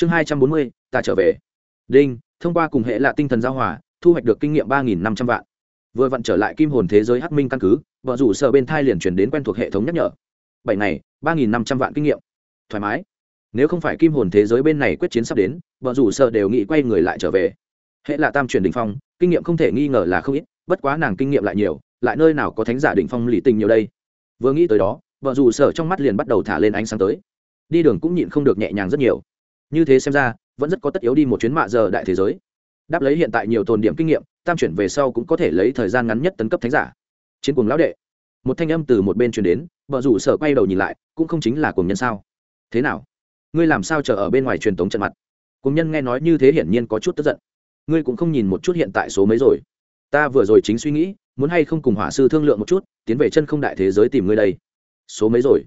chương hai trăm bốn mươi, ta trở về. Đinh, thông qua cùng hệ lạ tinh thần giao hòa, thu hoạch được kinh nghiệm ba nghìn năm trăm vạn. Vừa vặn trở lại kim hồn thế giới hắc minh căn cứ, vợ rủ sở bên thai liền chuyển đến quen thuộc hệ thống nhắc nhở. Bảy ngày, ba nghìn năm trăm vạn kinh nghiệm. Thoải mái. Nếu không phải kim hồn thế giới bên này quyết chiến sắp đến, vợ rủ sở đều nghĩ quay người lại trở về. Hệ là tam chuyển đ ỉ n h phong, kinh nghiệm không thể nghi ngờ là không ít, bất quá nàng kinh nghiệm lại nhiều, lại nơi nào có thánh giả đ ỉ n h phong lì tình nhiều đây. Vừa nghĩ tới đó, vợ rủ sở trong mắt liền bắt đầu thả lên ánh sáng tới. Đi đường cũng nhịn không được nhẹ nhàng rất nhiều như thế xem ra, vẫn rất có tất yếu đi một chuyến mạ giờ đại thế giới. Đáp lấy hiện tại nhiều tồn điểm kinh nghiệm, tam chuyển về sau cũng có thể lấy thời gian ngắn nhất tấn cấp thánh giả. Chiến cuồng lão đệ. Một thanh âm từ một bên truyền đến vợ rủ sở quay đầu nhìn lại, cũng không chính là cuồng nhân sao? Thế nào? Ngươi làm sao chờ ở bên ngoài truyền thống trận mặt? Cuồng nhân nghe nói như thế hiển nhiên có chút tức giận. Ngươi cũng không nhìn một chút hiện tại số mấy rồi. Ta vừa rồi chính suy nghĩ, muốn hay không cùng hỏa sư thương lượng một chút, tiến về chân không đại thế giới tìm ngươi đây. Số mấy rồi?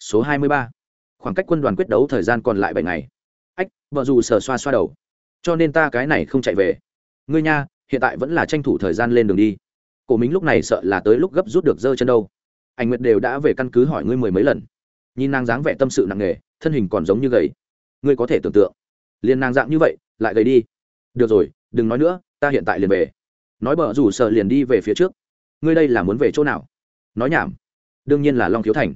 Số hai mươi ba. Khoảng cách quân đoàn quyết đấu thời gian còn lại bảy ngày ách vợ dù sờ xoa xoa đầu. Cho nên ta cái này không chạy về. Ngươi nha, hiện tại vẫn là tranh thủ thời gian lên đường đi. Cổ mính lúc này sợ là tới lúc gấp rút được dơ chân đâu. Anh nguyệt đều đã về căn cứ hỏi ngươi mười mấy lần. Nhìn nàng dáng vẻ tâm sự nặng nề, thân hình còn giống như gầy. Ngươi có thể tưởng tượng. Liền nàng dạng như vậy, lại gầy đi. Được rồi, đừng nói nữa, ta hiện tại liền về. Nói bờ rủ sợ liền đi về phía trước. Ngươi đây là muốn về chỗ nào? Nói nhảm. Đương nhiên là long khiếu thành.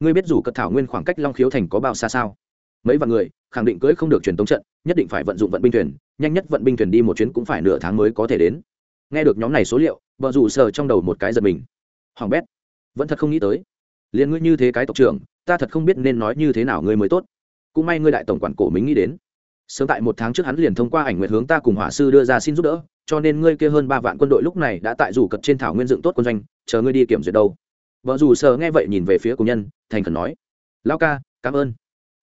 Ngươi biết rủ cất thảo nguyên khoảng cách long khiếu thành có bao xa sao? Mấy vạn người, khẳng định cưỡi không được truyền tống trận, nhất định phải vận dụng vận binh thuyền, nhanh nhất vận binh thuyền đi một chuyến cũng phải nửa tháng mới có thể đến. Nghe được nhóm này số liệu, vợ rủ sờ trong đầu một cái giật mình. Hoàng bét, vẫn thật không nghĩ tới. Liền ngươi như thế cái tộc trưởng, ta thật không biết nên nói như thế nào ngươi mới tốt. Cũng may ngươi đại tổng quản cổ mình nghĩ đến. Sớm tại một tháng trước hắn liền thông qua ảnh nguyện hướng ta cùng hỏa sư đưa ra xin giúp đỡ, cho nên ngươi kia hơn ba vạn quân đội lúc này đã tại rủ cật trên thảo nguyên dựng tốt quân doanh, chờ ngươi đi kiểm duyệt đâu. Vợ dù sờ nghe vậy nhìn về phía cùng nhân, thành khẩn nói. Lao ca, cảm ơn.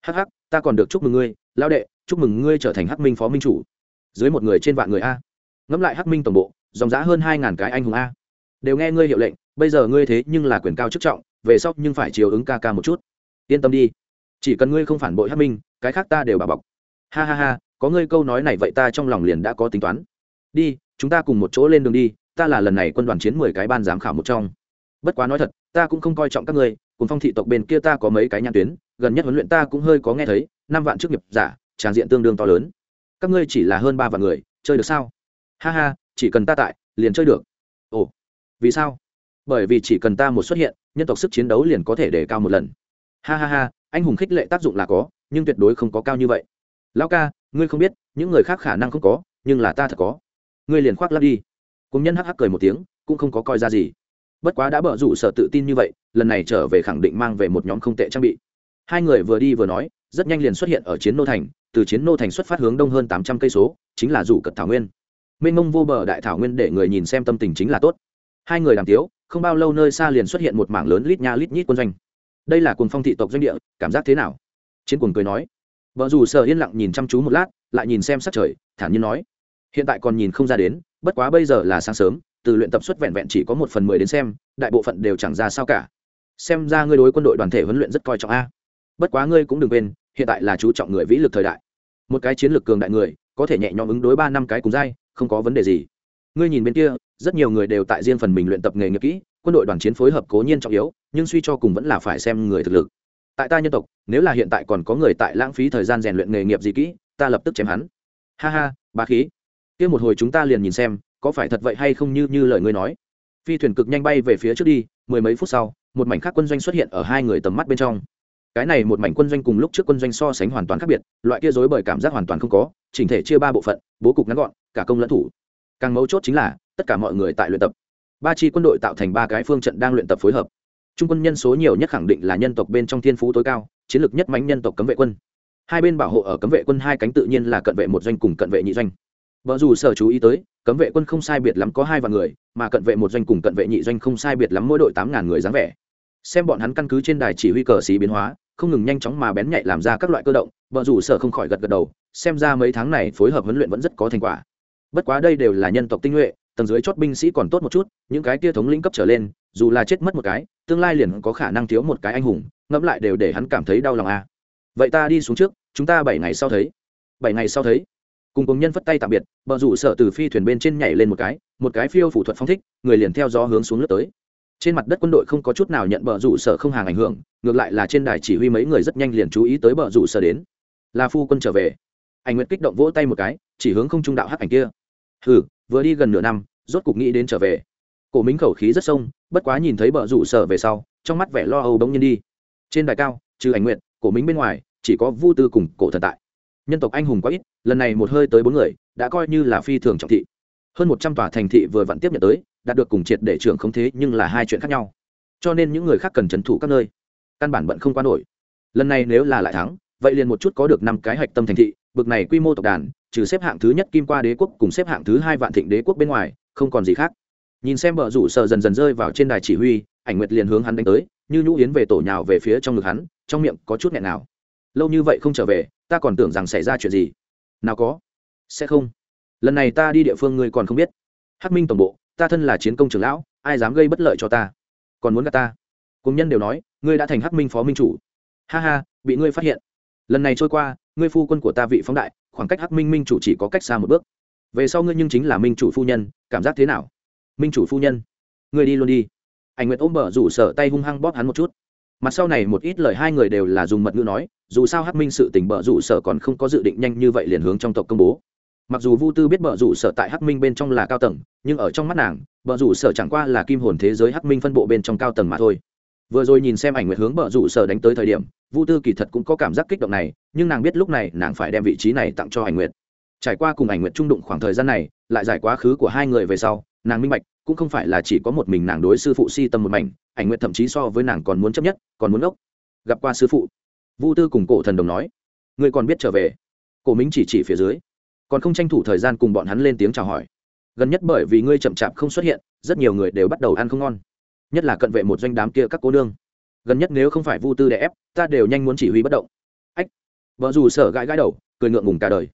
Hắc hắc ta còn được chúc mừng ngươi lao đệ, chúc mừng ngươi trở thành hắc minh phó minh chủ. Dưới một người trên vạn người a. Ngẫm lại hắc minh tổng bộ, dòng giá hơn hai ngàn cái anh hùng a. Đều nghe ngươi hiệu lệnh, bây giờ ngươi thế nhưng là quyền cao chức trọng, về sau nhưng phải chiều ứng ca ca một chút. Yên tâm đi. Chỉ cần ngươi không phản bội hắc minh, cái khác ta đều bà bọc. Ha ha ha, có ngươi câu nói này vậy ta trong lòng liền đã có tính toán. Đi, chúng ta cùng một chỗ lên đường đi, ta là lần này quân đoàn chiến mười cái ban giám khảo một trong. Bất quá nói thật, ta cũng không coi trọng các ngươi, cùng phong thị tộc bên kia ta có mấy cái nhãn tuyến gần nhất huấn luyện ta cũng hơi có nghe thấy, năm vạn chức nghiệp giả, tràng diện tương đương to lớn. Các ngươi chỉ là hơn ba vạn người, chơi được sao? Ha ha, chỉ cần ta tại, liền chơi được. Ồ, vì sao? Bởi vì chỉ cần ta một xuất hiện, nhân tộc sức chiến đấu liền có thể để cao một lần. Ha ha ha, anh hùng khích lệ tác dụng là có, nhưng tuyệt đối không có cao như vậy. Lão ca, ngươi không biết, những người khác khả năng không có, nhưng là ta thật có. Ngươi liền khoác lắp đi. Cùng nhân hắc hắc cười một tiếng, cũng không có coi ra gì. Bất quá đã bở rủ sở tự tin như vậy, lần này trở về khẳng định mang về một nhóm không tệ trang bị hai người vừa đi vừa nói, rất nhanh liền xuất hiện ở chiến nô thành, từ chiến nô thành xuất phát hướng đông hơn tám trăm cây số, chính là rủ cật thảo nguyên. Mênh mông vô bờ đại thảo nguyên để người nhìn xem tâm tình chính là tốt. Hai người đàm tiếu, không bao lâu nơi xa liền xuất hiện một mảng lớn lít nha lít nhít quân doanh. Đây là cuồng phong thị tộc doanh địa, cảm giác thế nào? Chiến cuồng cười nói. Vợ dù sợ yên lặng nhìn chăm chú một lát, lại nhìn xem sắc trời, thản nhiên nói. Hiện tại còn nhìn không ra đến, bất quá bây giờ là sáng sớm, từ luyện tập xuất vẹn vẹn chỉ có một phần mười đến xem, đại bộ phận đều chẳng ra sao cả. Xem ra ngươi đối quân đội đoàn thể huấn luyện rất coi trọng a bất quá ngươi cũng đừng quên, hiện tại là chú trọng người vĩ lực thời đại. Một cái chiến lược cường đại người, có thể nhẹ nhõm ứng đối ba năm cái cùng dai không có vấn đề gì. Ngươi nhìn bên kia, rất nhiều người đều tại riêng phần mình luyện tập nghề nghiệp kỹ, quân đội đoàn chiến phối hợp cố nhiên trọng yếu, nhưng suy cho cùng vẫn là phải xem người thực lực. Tại ta nhân tộc, nếu là hiện tại còn có người tại lãng phí thời gian rèn luyện nghề nghiệp gì kỹ, ta lập tức chém hắn. Ha ha ba khí. Kia một hồi chúng ta liền nhìn xem, có phải thật vậy hay không như như lời ngươi nói. Phi thuyền cực nhanh bay về phía trước đi, mười mấy phút sau, một mảnh khác quân doanh xuất hiện ở hai người tầm mắt bên trong cái này một mảnh quân doanh cùng lúc trước quân doanh so sánh hoàn toàn khác biệt, loại kia dối bởi cảm giác hoàn toàn không có, chỉnh thể chia ba bộ phận, bố cục ngắn gọn, cả công lẫn thủ. Càng mấu chốt chính là, tất cả mọi người tại luyện tập. Ba chi quân đội tạo thành ba cái phương trận đang luyện tập phối hợp. Trung quân nhân số nhiều nhất khẳng định là nhân tộc bên trong thiên phú tối cao, chiến lược nhất mánh nhân tộc cấm vệ quân. Hai bên bảo hộ ở cấm vệ quân hai cánh tự nhiên là cận vệ một doanh cùng cận vệ nhị doanh. Vợ dù sở chú ý tới, cấm vệ quân không sai biệt lắm có hai vạn người, mà cận vệ một doanh cùng cận vệ nhị doanh không sai biệt lắm mỗi đội tám ngàn người dáng vẻ xem bọn hắn căn cứ trên đài chỉ huy cờ xí biến hóa, không ngừng nhanh chóng mà bén nhạy làm ra các loại cơ động vợ rủ sở không khỏi gật gật đầu, xem ra mấy tháng này phối hợp huấn luyện vẫn rất có thành quả. Bất quá đây đều là nhân tộc tinh nhuệ, tầng dưới chót binh sĩ còn tốt một chút, những cái kia thống lĩnh cấp trở lên, dù là chết mất một cái, tương lai liền có khả năng thiếu một cái anh hùng, ngẫm lại đều để hắn cảm thấy đau lòng à. vậy ta đi xuống trước, chúng ta bảy ngày sau thấy. Bảy ngày sau thấy. Cùng cùng nhân phất tay tạm biệt bờ rủ sở từ phi thuyền bên trên nhảy lên một cái một cái phiêu phủ thuật phong thích, người liền theo gió hướng xuống lướt tới trên mặt đất quân đội không có chút nào nhận bờ rủ sở không hàng ảnh hưởng, ngược lại là trên đài chỉ huy mấy người rất nhanh liền chú ý tới bờ rủ sở đến. Là phu quân trở về. Ảnh nguyệt kích động vỗ tay một cái, chỉ hướng không trung đạo hắc ảnh kia. Hừ, vừa đi gần nửa năm, rốt cục nghĩ đến trở về. Cổ minh khẩu khí rất sông, bất quá nhìn thấy bờ rủ sở về sau, trong mắt vẻ lo âu bỗng nhiên đi. Trên đài cao, trừ ảnh nguyện cổ minh bên ngoài, chỉ có vu tư cùng cổ thần tại. Nhân tộc anh hùng quá ít, lần này một hơi tới bốn người, đã coi như là phi thường trọng thị. Hơn một trăm tòa thành thị vừa vặn tiếp nhận tới đạt được cùng triệt để trưởng không thế nhưng là hai chuyện khác nhau. Cho nên những người khác cần trấn thủ các nơi. Căn bản bận không qua nổi. Lần này nếu là lại thắng, vậy liền một chút có được năm cái hạch tâm thành thị, bực này quy mô tộc đàn, trừ xếp hạng thứ nhất kim qua đế quốc cùng xếp hạng thứ hai vạn thịnh đế quốc bên ngoài, không còn gì khác. Nhìn xem bờ rủ sợ dần dần rơi vào trên đài chỉ huy, ảnh nguyệt liền hướng hắn đánh tới, như nhũ yến về tổ nhào về phía trong ngực hắn, trong miệng có chút nghẹn nào. Lâu như vậy không trở về, ta còn tưởng rằng xảy ra chuyện gì. Nào có. Sẽ không. Lần này ta đi địa phương ngươi còn không biết. Hắc minh tổng bộ ta thân là chiến công trưởng lão, ai dám gây bất lợi cho ta? Còn muốn gạt ta? Cùng nhân đều nói, ngươi đã thành hắc minh phó minh chủ. Ha ha, bị ngươi phát hiện. Lần này trôi qua, ngươi phu quân của ta vị phóng đại, khoảng cách hắc minh minh chủ chỉ có cách xa một bước. Về sau ngươi nhưng chính là minh chủ phu nhân, cảm giác thế nào? Minh chủ phu nhân, ngươi đi luôn đi. Ảnh nguyệt ôm bờ rủ sở tay hung hăng bóp hắn một chút. Mặt sau này một ít lời hai người đều là dùng mật ngữ nói, dù sao hắc minh sự tình bờ rủ sở còn không có dự định nhanh như vậy liền hướng trong tộc công bố mặc dù vu tư biết bờ rủ sở tại hắc minh bên trong là cao tầng, nhưng ở trong mắt nàng bờ rủ sở chẳng qua là kim hồn thế giới hắc minh phân bộ bên trong cao tầng mà thôi. Vừa rồi nhìn xem ảnh nguyệt hướng bờ rủ sở đánh tới thời điểm, vu tư kỳ thật cũng có cảm giác kích động này, nhưng nàng biết lúc này nàng phải đem vị trí này tặng cho ảnh nguyệt. Trải qua cùng ảnh nguyệt trung đụng khoảng thời gian này, lại giải quá khứ của hai người về sau, nàng minh bạch, cũng không phải là chỉ có một mình nàng đối sư phụ si tâm một mảnh, ảnh nguyệt thậm chí so với nàng còn muốn chấp nhất, còn muốn ốc. Gặp qua sư phụ, vu tư cùng cổ thần đồng nói, ngươi còn biết trở về? Cổ minh chỉ chỉ phía dưới còn không tranh thủ thời gian cùng bọn hắn lên tiếng chào hỏi. Gần nhất bởi vì ngươi chậm chạp không xuất hiện, rất nhiều người đều bắt đầu ăn không ngon. Nhất là cận vệ một doanh đám kia các cô nương. Gần nhất nếu không phải vu tư đè ép, ta đều nhanh muốn chỉ huy bất động. Ách, vợ dù sở gãi gãi đầu, cười ngượng ngùng cả đời.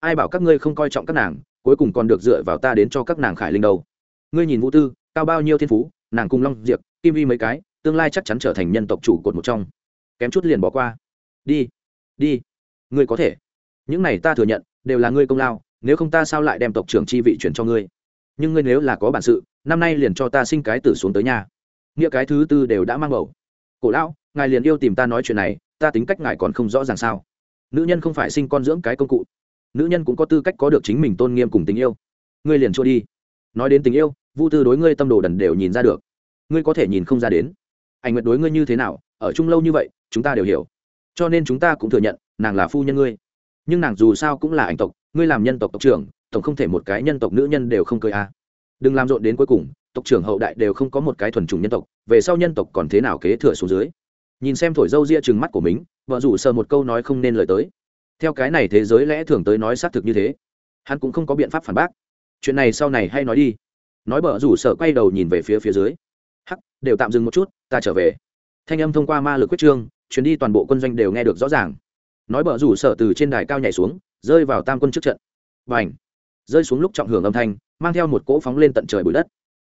Ai bảo các ngươi không coi trọng các nàng, cuối cùng còn được dựa vào ta đến cho các nàng khải linh đầu ngươi nhìn vũ tư, cao bao nhiêu thiên phú, nàng cùng long diệp, kim vi mấy cái, tương lai chắc chắn trở thành nhân tộc chủ cột một trong. Kém chút liền bỏ qua. Đi đi, ngươi có thể. Những này ta thừa nhận đều là ngươi công lao, nếu không ta sao lại đem tộc trưởng chi vị chuyển cho ngươi? Nhưng ngươi nếu là có bản sự, năm nay liền cho ta sinh cái tử xuống tới nhà. Nghĩa cái thứ tư đều đã mang bầu. Cổ lão, ngài liền yêu tìm ta nói chuyện này, ta tính cách ngài còn không rõ ràng sao? Nữ nhân không phải sinh con dưỡng cái công cụ. Nữ nhân cũng có tư cách có được chính mình tôn nghiêm cùng tình yêu. Ngươi liền trôi đi. Nói đến tình yêu, vu tư đối ngươi tâm đồ đần đều nhìn ra được. Ngươi có thể nhìn không ra đến. Anh nguyệt đối ngươi như thế nào, ở chung lâu như vậy, chúng ta đều hiểu. Cho nên chúng ta cũng thừa nhận, nàng là phu nhân ngươi nhưng nàng dù sao cũng là ảnh tộc, ngươi làm nhân tộc tộc trưởng, tổng không thể một cái nhân tộc nữ nhân đều không cười a à. đừng làm rộn đến cuối cùng, tộc trưởng hậu đại đều không có một cái thuần chủng nhân tộc, về sau nhân tộc còn thế nào kế thừa xuống dưới. Nhìn xem thổi dâu ria chừng mắt của mình, vợ rủ sờ một câu nói không nên lời tới. Theo cái này thế giới lẽ thường tới nói xác thực như thế. Hắn cũng không có biện pháp phản bác. Chuyện này sau này hay nói đi. Nói bờ rủ sợ quay đầu nhìn về phía phía dưới. Hắc, đều tạm dừng một chút, ta trở về. Thanh âm thông qua ma lực quyết trương, chuyến đi toàn bộ quân doanh đều nghe được rõ ràng nói bờ rủ sợ từ trên đài cao nhảy xuống, rơi vào tam quân trước trận. Và ảnh rơi xuống lúc trọng hưởng âm thanh, mang theo một cỗ phóng lên tận trời bụi đất.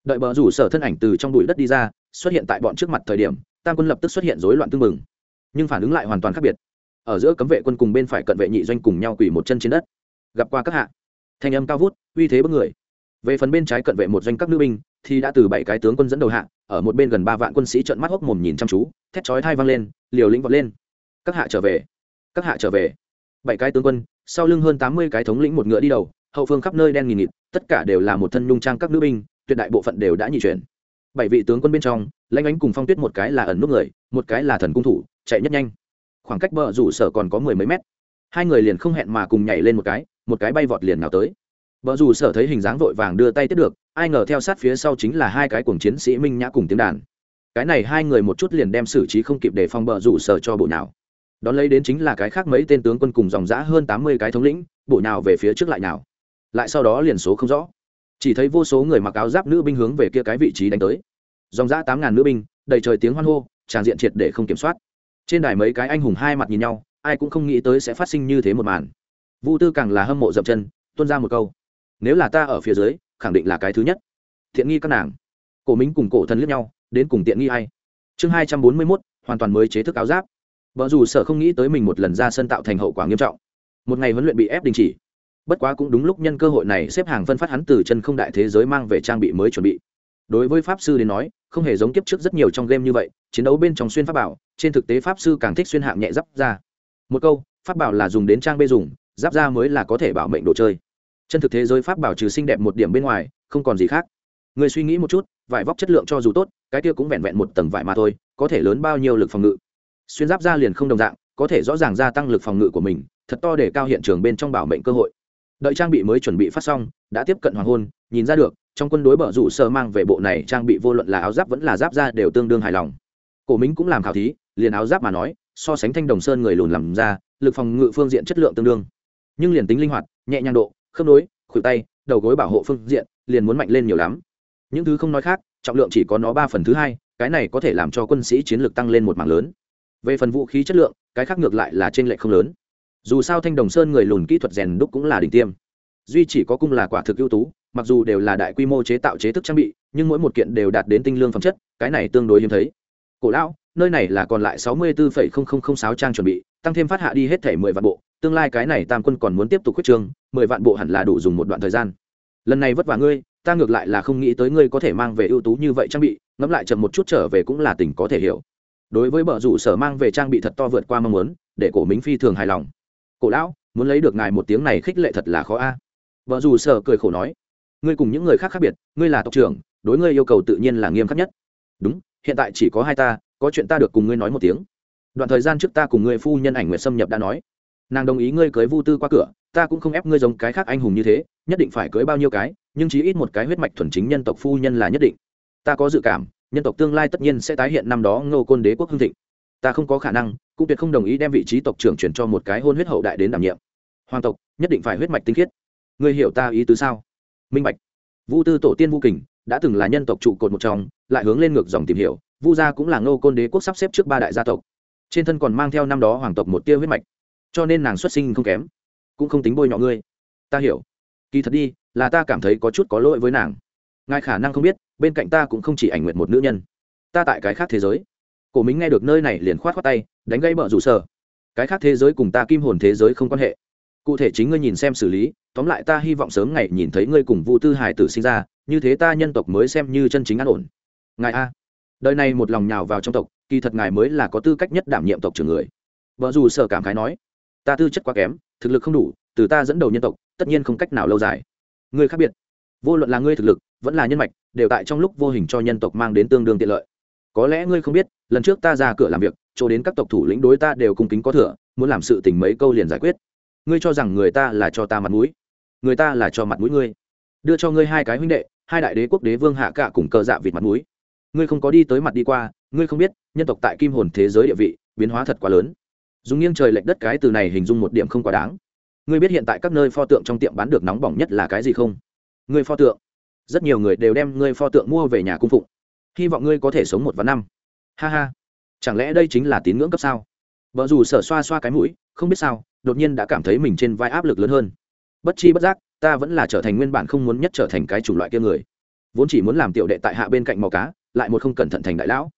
Đợi bờ rủ sở thân ảnh từ trong bụi đất đi ra, xuất hiện tại bọn trước mặt thời điểm, tam quân lập tức xuất hiện rối loạn tương mừng nhưng phản ứng lại hoàn toàn khác biệt. Ở giữa cấm vệ quân cùng bên phải cận vệ nhị doanh cùng nhau quỳ một chân trên đất. Gặp qua các hạ. Thanh âm cao vút, uy thế bất người. Về phần bên trái cận vệ một doanh các nữ binh, thì đã từ bảy cái tướng quân dẫn đầu hạ, ở một bên gần ba vạn quân sĩ trợn mắt hốc mồm nhìn chăm chú, thét chói thai vang lên, liều lĩnh vọt lên. Các hạ trở về các hạ trở về. Bảy cái tướng quân, sau lưng hơn tám mươi cái thống lĩnh một ngựa đi đầu, hậu phương khắp nơi đen nghìn nghịt, tất cả đều là một thân nhung trang các nữ binh, tuyệt đại bộ phận đều đã nhị chuyển. Bảy vị tướng quân bên trong, lãnh ánh cùng phong tuyết một cái là ẩn nút người, một cái là thần cung thủ, chạy nhất nhanh. Khoảng cách bờ rủ sở còn có mười mấy mét. Hai người liền không hẹn mà cùng nhảy lên một cái một cái bay vọt liền nào tới. Bờ rủ sở thấy hình dáng vội vàng đưa tay tiếp được, ai ngờ theo sát phía sau chính là hai cái cuồng chiến sĩ minh nhã cùng tiếng đàn. Cái này hai người một chút liền đem xử trí không kịp để phòng bờ rủ sở cho bộ nào đón lấy đến chính là cái khác mấy tên tướng quân cùng dòng giã hơn tám mươi cái thống lĩnh bộ nào về phía trước lại nào lại sau đó liền số không rõ. Chỉ thấy vô số người mặc áo giáp nữ binh hướng về kia cái vị trí đánh tới. Dòng giã tám ngàn nữ binh, đầy trời tiếng hoan hô, tràn diện triệt để không kiểm soát. Trên đài mấy cái anh hùng hai mặt nhìn nhau, ai cũng không nghĩ tới sẽ phát sinh như thế một màn. Vu tư càng là hâm mộ dậm chân tuân ra một câu. Nếu là ta ở phía dưới, khẳng định là cái thứ nhất. Thiện nghi các nàng. Cổ minh cùng cổ thân liếc nhau, đến cùng tiện nghi hay chương hai trăm bốn mươi mốt, hoàn toàn mới chế thức áo giáp vợ dù sợ không nghĩ tới mình một lần ra sân tạo thành hậu quả nghiêm trọng. Một ngày huấn luyện bị ép đình chỉ. Bất quá cũng đúng lúc nhân cơ hội này xếp hàng phân phát hắn từ chân không đại thế giới mang về trang bị mới chuẩn bị. Đối với pháp sư đến nói, không hề giống kiếp trước rất nhiều trong game như vậy, chiến đấu bên trong xuyên pháp bảo, trên thực tế pháp sư càng thích xuyên hạng nhẹ giáp ra một câu, pháp bảo là dùng đến trang bê dùng, giáp ra mới là có thể bảo mệnh đồ chơi. Chân thực thế giới pháp bảo trừ xinh đẹp một điểm bên ngoài, không còn gì khác. Người suy nghĩ một chút, vải vóc chất lượng cho dù tốt, cái kia cũng vẹn vẹn một tầng vải mà thôi, có thể lớn bao nhiêu lực phòng ngự xuyên giáp ra liền không đồng dạng, có thể rõ ràng gia tăng lực phòng ngự của mình, thật to để cao hiện trường bên trong bảo mệnh cơ hội. Đợi trang bị mới chuẩn bị phát xong, đã tiếp cận hoàng hôn, nhìn ra được, trong quân đối bờ rủ sơ mang về bộ này trang bị vô luận là áo giáp vẫn là giáp ra đều tương đương hài lòng. Cổ Minh cũng làm khảo thí, liền áo giáp mà nói, so sánh thanh đồng sơn người lùn làm ra, lực phòng ngự phương diện chất lượng tương đương. Nhưng liền tính linh hoạt, nhẹ nhàng độ, khớp nối, khuỷu tay, đầu gối bảo hộ phương diện, liền muốn mạnh lên nhiều lắm. Những thứ không nói khác, trọng lượng chỉ có nó ba phần thứ hai, cái này có thể làm cho quân sĩ chiến lược tăng lên một mảng lớn về phần vũ khí chất lượng, cái khác ngược lại là trên lệ không lớn. Dù sao thanh đồng sơn người lùn kỹ thuật rèn đúc cũng là đỉnh tiêm. Duy chỉ có cung là quả thực ưu tú, mặc dù đều là đại quy mô chế tạo chế thức trang bị, nhưng mỗi một kiện đều đạt đến tinh lương phẩm chất, cái này tương đối hiếm thấy. Cổ lão, nơi này là còn lại sáu mươi bốn sáu trang chuẩn bị, tăng thêm phát hạ đi hết thể mười vạn bộ, tương lai cái này tam quân còn muốn tiếp tục quyết trương, mười vạn bộ hẳn là đủ dùng một đoạn thời gian. Lần này vất vả ngươi, ta ngược lại là không nghĩ tới ngươi có thể mang về ưu tú như vậy trang bị, ngẫm lại chậm một chút trở về cũng là tình có thể hiểu đối với bờ rủ sở mang về trang bị thật to vượt qua mong muốn, để cổ mính phi thường hài lòng. Cổ lão, muốn lấy được ngài một tiếng này khích lệ thật là khó a. À. vợ dù sở cười khổ nói, ngươi cùng những người khác khác biệt, ngươi là tộc trưởng, đối ngươi yêu cầu tự nhiên là nghiêm khắc nhất. Đúng, hiện tại chỉ có hai ta, có chuyện ta được cùng ngươi nói một tiếng. Đoạn thời gian trước ta cùng ngươi phu nhân ảnh nguyệt xâm nhập đã nói, nàng đồng ý ngươi cưới vu tư qua cửa, ta cũng không ép ngươi giống cái khác anh hùng như thế, nhất định phải cưới bao nhiêu cái, nhưng chí ít một cái huyết mạch thuần chính nhân tộc phu nhân là nhất định. Ta có dự cảm nhân tộc tương lai tất nhiên sẽ tái hiện năm đó ngô côn đế quốc hưng thịnh. Ta không có khả năng, cũng tuyệt không đồng ý đem vị trí tộc trưởng chuyển cho một cái hôn huyết hậu đại đến đảm nhiệm. Hoàng tộc, nhất định phải huyết mạch tinh khiết. Ngươi hiểu ta ý tứ sao? Minh bạch. Vu tư tổ tiên vu kình đã từng là nhân tộc trụ cột một trong, lại hướng lên ngược dòng tìm hiểu, vu gia cũng là ngô côn đế quốc sắp xếp trước ba đại gia tộc. Trên thân còn mang theo năm đó hoàng tộc một tia huyết mạch, cho nên nàng xuất sinh không kém, cũng không tính bôi nhọ ngươi. Ta hiểu. Kỳ thật đi, là ta cảm thấy có chút có lỗi với nàng. Ngài khả năng không biết bên cạnh ta cũng không chỉ ảnh nguyện một nữ nhân. Ta tại cái khác thế giới. Cổ mính nghe được nơi này liền khoát khoát tay, đánh gây bợ rủ sở cái khác thế giới cùng ta kim hồn thế giới không quan hệ. Cụ thể chính ngươi nhìn xem xử lý, tóm lại ta hy vọng sớm ngày nhìn thấy ngươi cùng vu tư hải tử sinh ra, như thế ta nhân tộc mới xem như chân chính an ổn. Ngài a. Đời này một lòng nhào vào trong tộc, kỳ thật ngài mới là có tư cách nhất đảm nhiệm tộc trưởng người. Vợ dù sở cảm khái nói, ta tư chất quá kém, thực lực không đủ, từ ta dẫn đầu nhân tộc, tất nhiên không cách nào lâu dài. Ngươi khác biệt. Vô luận là ngươi thực lực, vẫn là nhân mạch đều tại trong lúc vô hình cho nhân tộc mang đến tương đương tiện lợi. Có lẽ ngươi không biết, lần trước ta ra cửa làm việc, chỗ đến các tộc thủ lĩnh đối ta đều cung kính có thừa, muốn làm sự tình mấy câu liền giải quyết. Ngươi cho rằng người ta là cho ta mặt mũi. Người ta là cho mặt mũi ngươi. Đưa cho ngươi hai cái huynh đệ, hai đại đế quốc đế vương hạ cả cùng cờ dạ vịt mặt mũi. Ngươi không có đi tới mặt đi qua, ngươi không biết, nhân tộc tại kim hồn thế giới địa vị, biến hóa thật quá lớn. Dùng nghiêng trời lệch đất cái từ này hình dung một điểm không quá đáng. Ngươi biết hiện tại các nơi pho tượng trong tiệm bán được nóng bỏng nhất là cái gì không? Ngươi pho tượng rất nhiều người đều đem ngươi pho tượng mua về nhà cung phụng. Hy vọng ngươi có thể sống một vạn năm. Ha ha. Chẳng lẽ đây chính là tín ngưỡng cấp sao? Vợ dù sở xoa xoa cái mũi, không biết sao, đột nhiên đã cảm thấy mình trên vai áp lực lớn hơn. Bất chi bất giác, ta vẫn là trở thành nguyên bản không muốn nhất trở thành cái chủng loại kia người. Vốn chỉ muốn làm tiểu đệ tại hạ bên cạnh màu cá, lại một không cẩn thận thành đại lão.